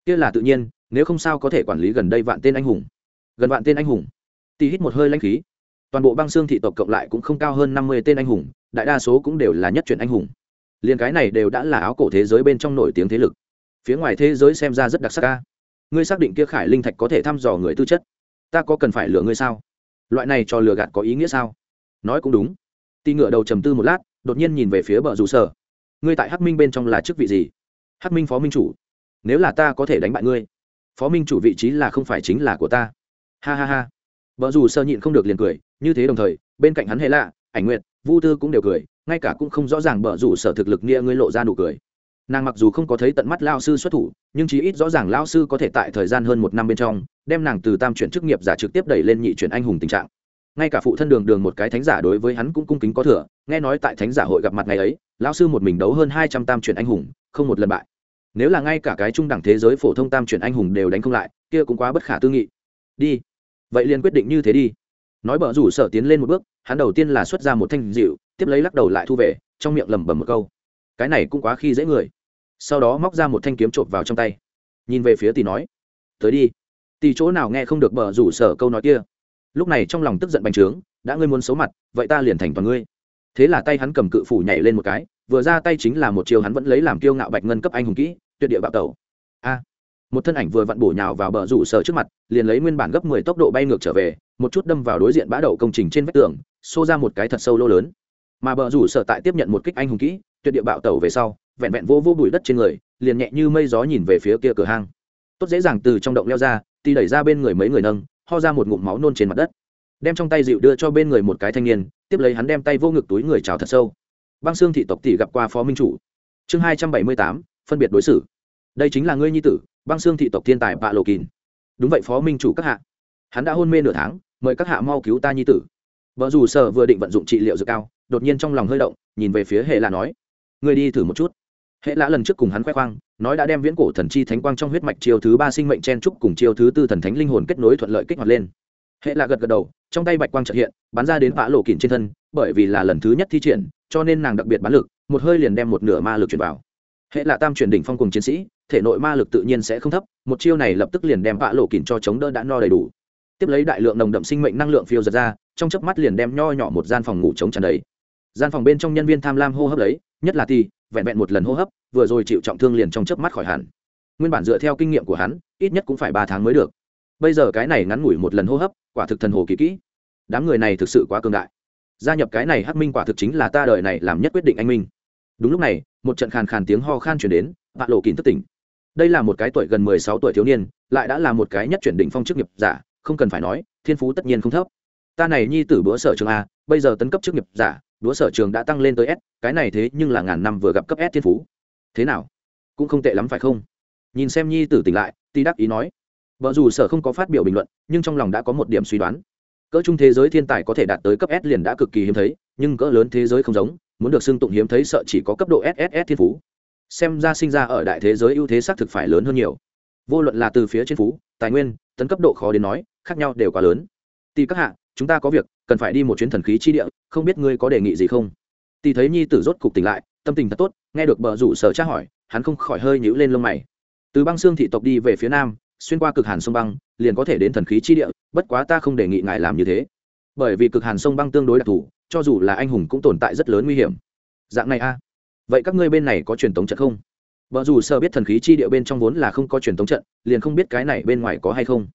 Kia là tự nhiên, nếu không sao có thể quản lý gần đây vạn tên anh hùng. Gần vạn tên anh hùng. Tỷ hít một hơi lãnh khí. Toàn bộ băng xương thị tộc cộng lại cũng không cao hơn năm mươi tên anh hùng, đại đa số cũng đều là nhất truyền anh hùng. Liền cái này đều đã là áo cổ thế giới bên trong nổi tiếng thế lực. Phía ngoài thế giới xem ra rất đặc sắc ca ngươi xác định kia khải linh thạch có thể thăm dò người tư chất? Ta có cần phải lừa ngươi sao? Loại này cho lừa gạt có ý nghĩa sao? Nói cũng đúng tì ngựa đầu trầm tư một lát, đột nhiên nhìn về phía bờ rủ sở. Ngươi tại hắc minh bên trong là chức vị gì? Hắc minh phó minh chủ. Nếu là ta có thể đánh bại ngươi, phó minh chủ vị trí là không phải chính là của ta. Ha ha ha. Vợ dù sơ nhịn không được liền cười, như thế đồng thời, bên cạnh hắn hệ lạ, ảnh nguyện vu tư cũng đều cười, ngay cả cũng không rõ ràng bờ rủ sở thực lực nghĩa ngươi lộ ra nụ cười. Nàng mặc dù không có thấy tận mắt lao sư xuất thủ, nhưng chí ít rõ ràng lao sư có thể tại thời gian hơn một năm bên trong, đem nàng từ tam chuyển chức nghiệp giả trực tiếp đẩy lên nhị chuyển anh hùng tình trạng ngay cả phụ thân đường đường một cái thánh giả đối với hắn cũng cung kính có thừa, nghe nói tại thánh giả hội gặp mặt ngày ấy, lão sư một mình đấu hơn hai trăm tam chuyển anh hùng, không một lần bại. Nếu là ngay cả cái trung đẳng thế giới phổ thông tam chuyển anh hùng đều đánh không lại, kia cũng quá bất khả tư nghị. Đi. Vậy liền quyết định như thế đi. Nói bờ rủ sở tiến lên một bước, hắn đầu tiên là xuất ra một thanh dịu tiếp lấy lắc đầu lại thu về, trong miệng lẩm bẩm một câu. Cái này cũng quá khi dễ người. Sau đó móc ra một thanh kiếm trộm vào trong tay. Nhìn về phía tỷ nói, tới đi. Tỷ chỗ nào nghe không được bờ rủ sở câu nói kia lúc này trong lòng tức giận bành trướng, đã ngươi muốn xấu mặt, vậy ta liền thành toàn ngươi. Thế là tay hắn cầm cự phủ nhảy lên một cái, vừa ra tay chính là một chiều hắn vẫn lấy làm kiêu ngạo bạch ngân cấp anh hùng kỹ, tuyệt địa bạo tẩu. A! Một thân ảnh vừa vặn bổ nhào vào bờ rủ sở trước mặt, liền lấy nguyên bản gấp mười tốc độ bay ngược trở về, một chút đâm vào đối diện bã đậu công trình trên vách tường, xô ra một cái thật sâu lô lớn. Mà bờ rủ sở tại tiếp nhận một kích anh hùng kỹ, tuyệt địa bạo tẩu về sau, vẹn vẹn vô vô bụi đất trên người, liền nhẹ như mây gió nhìn về phía kia cửa hang. Tốt dễ dàng từ trong động leo ra ti đẩy ra bên người mấy người nâng ho ra một ngụm máu nôn trên mặt đất. Đem trong tay dịu đưa cho bên người một cái thanh niên, tiếp lấy hắn đem tay vô ngực túi người trào thật sâu. Băng xương thị tộc tỷ gặp qua phó minh chủ. Chương hai trăm bảy mươi tám, phân biệt đối xử. Đây chính là ngươi nhi tử, băng xương thị tộc thiên tài bạ lộ kín đúng vậy phó minh chủ các hạ. Hắn đã hôn mê nửa tháng, mời các hạ mau cứu ta nhi tử. Vợ dù sở vừa định vận dụng trị liệu dược cao, đột nhiên trong lòng hơi động, nhìn về phía hệ là nói, ngươi đi thử một chút hệ lã lần trước cùng hắn khoe khoang, nói đã đem viễn cổ thần chi thánh quang trong huyết mạch chiêu thứ ba sinh mệnh chen trúc cùng chiêu thứ tư thần thánh linh hồn kết nối thuận lợi kích hoạt lên. Hệ lạ gật gật đầu, trong tay bạch quang trợ hiện, bắn ra đến vã lộ kìn trên thân, bởi vì là lần thứ nhất thi triển, cho nên nàng đặc biệt bán lực, một hơi liền đem một nửa ma lực chuyển vào. Hệ lạ tam chuyển đỉnh phong cùng chiến sĩ, thể nội ma lực tự nhiên sẽ không thấp, một chiêu này lập tức liền đem vã lộ kìn cho chống đỡ đã no đầy đủ. Tiếp lấy đại lượng nồng đậm sinh mệnh năng lượng phiêu giật ra, trong chớp mắt liền đem nho nhỏ một gian phòng ngủ chống tràn đầy. Gian phòng bên trong nhân viên tham lam hô hấp lấy nhất là ti, vẹn vẹn một lần hô hấp, vừa rồi chịu trọng thương liền trong chớp mắt khỏi hẳn. Nguyên bản dựa theo kinh nghiệm của hắn, ít nhất cũng phải ba tháng mới được. Bây giờ cái này ngắn ngủi một lần hô hấp, quả thực thần hồ kỳ kỹ. Đám người này thực sự quá cường đại. Gia nhập cái này hắc minh quả thực chính là ta đời này làm nhất quyết định anh minh. Đúng lúc này, một trận khàn khàn tiếng ho khan chuyển đến, vạn lộ kín thất tỉnh. Đây là một cái tuổi gần mười sáu tuổi thiếu niên, lại đã là một cái nhất chuyển định phong chức nghiệp giả, không cần phải nói, thiên phú tất nhiên không thấp ta này nhi tử bữa sở trường a, bây giờ tấn cấp chức nghiệp giả đũa sở trường đã tăng lên tới s, cái này thế nhưng là ngàn năm vừa gặp cấp s thiên phú. Thế nào? Cũng không tệ lắm phải không? Nhìn xem nhi tử tỉnh lại, ti đắc ý nói. Vợ dù sở không có phát biểu bình luận, nhưng trong lòng đã có một điểm suy đoán. Cỡ trung thế giới thiên tài có thể đạt tới cấp s liền đã cực kỳ hiếm thấy, nhưng cỡ lớn thế giới không giống, muốn được xưng tụng hiếm thấy sợ chỉ có cấp độ sss thiên phú. Xem ra sinh ra ở đại thế giới ưu thế xác thực phải lớn hơn nhiều. Vô luận là từ phía trên phú, tài nguyên, tấn cấp độ khó đến nói, khác nhau đều quá lớn. Tỷ các hạ chúng ta có việc, cần phải đi một chuyến thần khí chi địa, không biết ngươi có đề nghị gì không? Tì thấy nhi tử rốt cục tỉnh lại, tâm tình thật tốt, nghe được bờ rủ sở tra hỏi, hắn không khỏi hơi nhíu lên lông mày. Từ băng xương thị tộc đi về phía nam, xuyên qua cực hàn sông băng, liền có thể đến thần khí chi địa, bất quá ta không đề nghị ngài làm như thế. Bởi vì cực hàn sông băng tương đối đặc thù, cho dù là anh hùng cũng tồn tại rất lớn nguy hiểm. Dạng này a. Vậy các ngươi bên này có truyền tống trận không? Vợ dù sợ biết thần khí chi địa bên trong vốn là không có truyền tống trận, liền không biết cái này bên ngoài có hay không.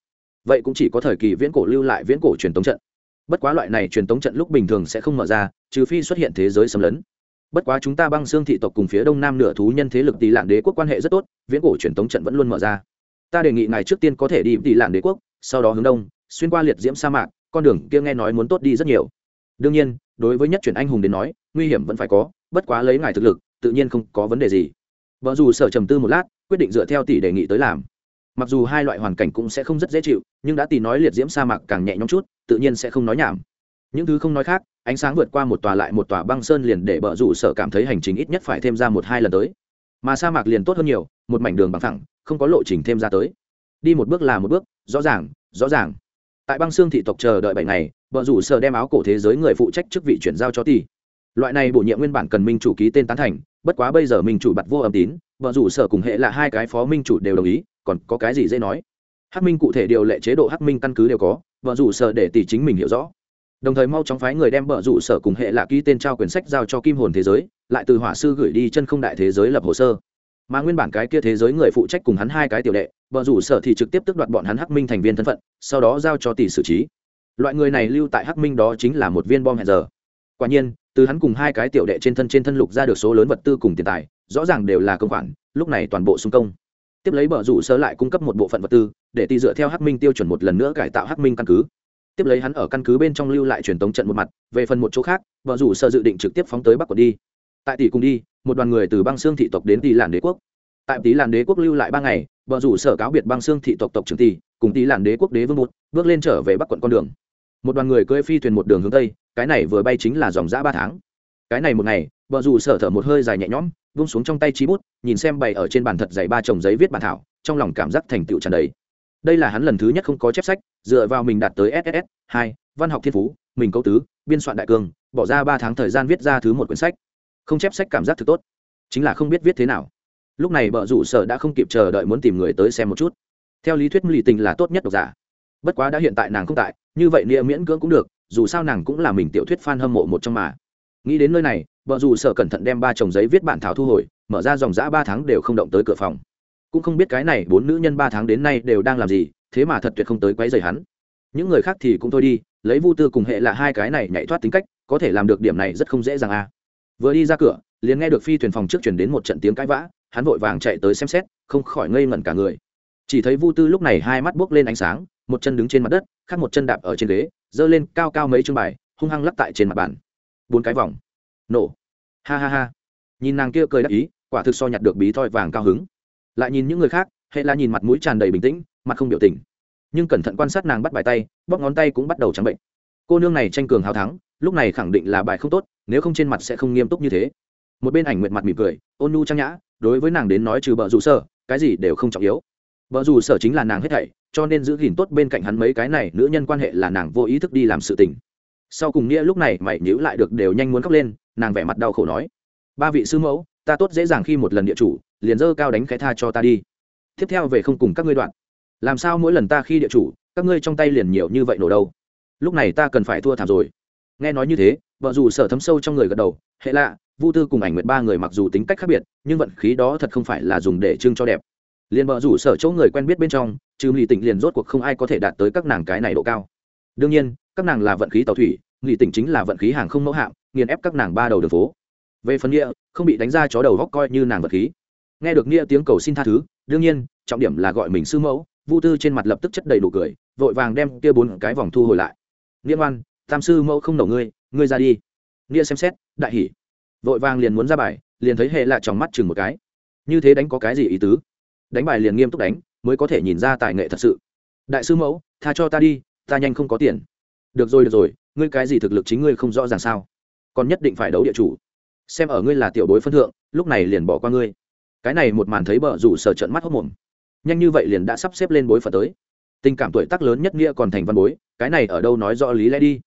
Vậy cũng chỉ có thời kỳ viễn cổ lưu lại viễn cổ truyền tống trận bất quá loại này truyền tống trận lúc bình thường sẽ không mở ra, trừ phi xuất hiện thế giới xâm lấn. Bất quá chúng ta băng xương thị tộc cùng phía đông nam nửa thú nhân thế lực tỷ lạn đế quốc quan hệ rất tốt, viễn cổ truyền tống trận vẫn luôn mở ra. Ta đề nghị ngài trước tiên có thể đi tỷ lạn đế quốc, sau đó hướng đông, xuyên qua liệt diễm sa mạc, con đường kia nghe nói muốn tốt đi rất nhiều. Đương nhiên, đối với nhất chuyển anh hùng đến nói, nguy hiểm vẫn phải có, bất quá lấy ngài thực lực, tự nhiên không có vấn đề gì. Vợ dù sở trầm tư một lát, quyết định dựa theo tỷ đề nghị tới làm. Mặc dù hai loại hoàn cảnh cũng sẽ không rất dễ chịu, nhưng đã tỷ nói liệt diễm sa mạc càng nhẹ nhõm chút tự nhiên sẽ không nói nhảm. Những thứ không nói khác, ánh sáng vượt qua một tòa lại một tòa băng sơn liền để bờ rủ sở cảm thấy hành trình ít nhất phải thêm ra một hai lần tới. Mà sa mạc liền tốt hơn nhiều, một mảnh đường bằng thẳng không có lộ trình thêm ra tới. Đi một bước là một bước, rõ ràng rõ ràng. Tại băng xương thị tộc chờ đợi bảy ngày bờ rủ sở đem áo cổ thế giới người phụ trách chức vị chuyển giao cho tỷ. Loại này bổ nhiệm nguyên bản cần minh chủ ký tên tán thành, bất quá bây giờ minh chủ bật vô âm tín bờ rủ sở cùng hệ là hai cái phó minh chủ đều đồng ý, còn có cái gì dễ nói? Hắc minh cụ thể điều lệ chế độ hắc minh căn cứ đều có vợ rủ sở để tỷ chính mình hiểu rõ. Đồng thời mau chóng phái người đem vợ rủ sở cùng hệ lạ ký tên trao quyển sách giao cho kim hồn thế giới, lại từ hỏa sư gửi đi chân không đại thế giới lập hồ sơ. Mà nguyên bản cái kia thế giới người phụ trách cùng hắn hai cái tiểu đệ, vợ rủ sở thì trực tiếp tước đoạt bọn hắn hắc minh thành viên thân phận, sau đó giao cho tỷ xử trí. Loại người này lưu tại hắc minh đó chính là một viên bom hẹn giờ. Quả nhiên, từ hắn cùng hai cái tiểu đệ trên thân trên thân lục ra được số lớn vật tư cùng tiền tài, rõ ràng đều là công khoản, lúc này toàn bộ xung công tiếp lấy bờ rủ sơ lại cung cấp một bộ phận vật tư, để tỷ dựa theo hắc minh tiêu chuẩn một lần nữa cải tạo hắc minh căn cứ. Tiếp lấy hắn ở căn cứ bên trong lưu lại truyền tống trận một mặt, về phần một chỗ khác, bờ rủ sơ dự định trực tiếp phóng tới bắc quận đi. Tại tỷ cùng đi, một đoàn người từ băng xương thị tộc đến tỷ làn đế quốc. Tại tỷ làn đế quốc lưu lại ba ngày, bờ rủ sở cáo biệt băng xương thị tộc tộc trưởng tỷ cùng tỷ làn đế quốc đế vương một, bước lên trở về bắc quận con đường. Một đoàn người cưỡi phi thuyền một đường hướng tây, cái này vừa bay chính là dòng dã ba tháng. Cái này một ngày, bờ rủ sở thở một hơi dài nhẹ nhõm vung xuống trong tay trí bút, nhìn xem bày ở trên bàn thật dày ba chồng giấy viết bản thảo, trong lòng cảm giác thành tựu tràn đầy. Đây là hắn lần thứ nhất không có chép sách, dựa vào mình đạt tới ss hai, văn học thiên phú, mình câu tứ, biên soạn đại cương bỏ ra ba tháng thời gian viết ra thứ một quyển sách. Không chép sách cảm giác thực tốt, chính là không biết viết thế nào. Lúc này bợ rủ sở đã không kịp chờ đợi muốn tìm người tới xem một chút. Theo lý thuyết lì tình là tốt nhất độc giả. Bất quá đã hiện tại nàng không tại, như vậy nghĩa miễn cưỡng cũng được, dù sao nàng cũng là mình tiểu thuyết f a n hâm mộ một trong mà nghĩ đến nơi này, vợ dù sợ cẩn thận đem ba chồng giấy viết bản thảo thu hồi, mở ra dòng giã ba tháng đều không động tới cửa phòng. Cũng không biết cái này bốn nữ nhân ba tháng đến nay đều đang làm gì, thế mà thật tuyệt không tới quấy rầy hắn. Những người khác thì cũng thôi đi, lấy vu tư cùng hệ là hai cái này nhảy thoát tính cách, có thể làm được điểm này rất không dễ dàng à. Vừa đi ra cửa, liền nghe được phi thuyền phòng trước chuyển đến một trận tiếng cãi vã, hắn vội vàng chạy tới xem xét, không khỏi ngây ngẩn cả người. Chỉ thấy vu tư lúc này hai mắt buốc lên ánh sáng, một chân đứng trên mặt đất, khác một chân đạp ở trên ghế, giơ lên cao cao mấy chương bài, hung hăng lắp tại trên mặt bàn bốn cái vòng. Nổ. Ha ha ha. Nhìn nàng kia cười đắc ý, quả thực so nhặt được bí thoi vàng cao hứng. Lại nhìn những người khác, hệ là nhìn mặt mũi tràn đầy bình tĩnh, mặt không biểu tình. Nhưng cẩn thận quan sát nàng bắt bài tay bóc ngón tay cũng bắt đầu trắng bệnh. Cô nương này tranh cường hào thắng, lúc này khẳng định là bài không tốt, nếu không trên mặt sẽ không nghiêm túc như thế. Một bên ảnh nguyện mặt mỉm cười, ôn nu trang nhã, đối với nàng đến nói trừ bợ rủ sở, cái gì đều không trọng yếu. Bợ rủ sở chính là nàng hết thảy, cho nên giữ gìn tốt bên cạnh hắn mấy cái này, nữ nhân quan hệ là nàng vô ý thức đi làm sự tình sau cùng nghĩa lúc này mày nhíu lại được đều nhanh muốn khóc lên, nàng vẻ mặt đau khổ nói, ba vị sư mẫu, ta tốt dễ dàng khi một lần địa chủ, liền dơ cao đánh khẽ tha cho ta đi. Tiếp theo về không cùng các ngươi đoạn. Làm sao mỗi lần ta khi địa chủ, các ngươi trong tay liền nhiều như vậy nổ đâu? Lúc này ta cần phải thua thảm rồi. Nghe nói như thế, vợ dù sở thấm sâu trong người gật đầu, hệ lạ, vu tư cùng ảnh nguyệt ba người mặc dù tính cách khác biệt, nhưng vận khí đó thật không phải là dùng để trưng cho đẹp. Liền vợ rủ sở chỗ người quen biết bên trong, trừ lì tỉnh liền rốt cuộc không ai có thể đạt tới các nàng cái này độ cao đương nhiên các nàng là vận khí tàu thủy nghị tỉnh chính là vận khí hàng không mẫu hạm, nghiền ép các nàng ba đầu đường phố. Về phần nghĩa không bị đánh ra chó đầu góc coi như nàng vật khí. Nghe được nghĩa tiếng cầu xin tha thứ đương nhiên trọng điểm là gọi mình sư mẫu vu tư trên mặt lập tức chất đầy đủ cười vội vàng đem kia bốn cái vòng thu hồi lại. Nghĩa ngoan tam sư mẫu không nổ ngươi ngươi ra đi. Nghĩa xem xét đại hỉ. Vội vàng liền muốn ra bài liền thấy hệ lại trong mắt chừng một cái. Như thế đánh có cái gì ý tứ? Đánh bài liền nghiêm túc đánh mới có thể nhìn ra tài nghệ thật sự. Đại sư mẫu tha cho ta đi ta nhanh không có tiền. Được rồi được rồi, ngươi cái gì thực lực chính ngươi không rõ ràng sao? Còn nhất định phải đấu địa chủ. Xem ở ngươi là tiểu bối phân thượng, lúc này liền bỏ qua ngươi. Cái này một màn thấy bờ rủ sở trận mắt hốc mồm. Nhanh như vậy liền đã sắp xếp lên bối phận tới. Tình cảm tuổi tác lớn nhất nghĩa còn thành văn bối, cái này ở đâu nói rõ lý lẽ đi?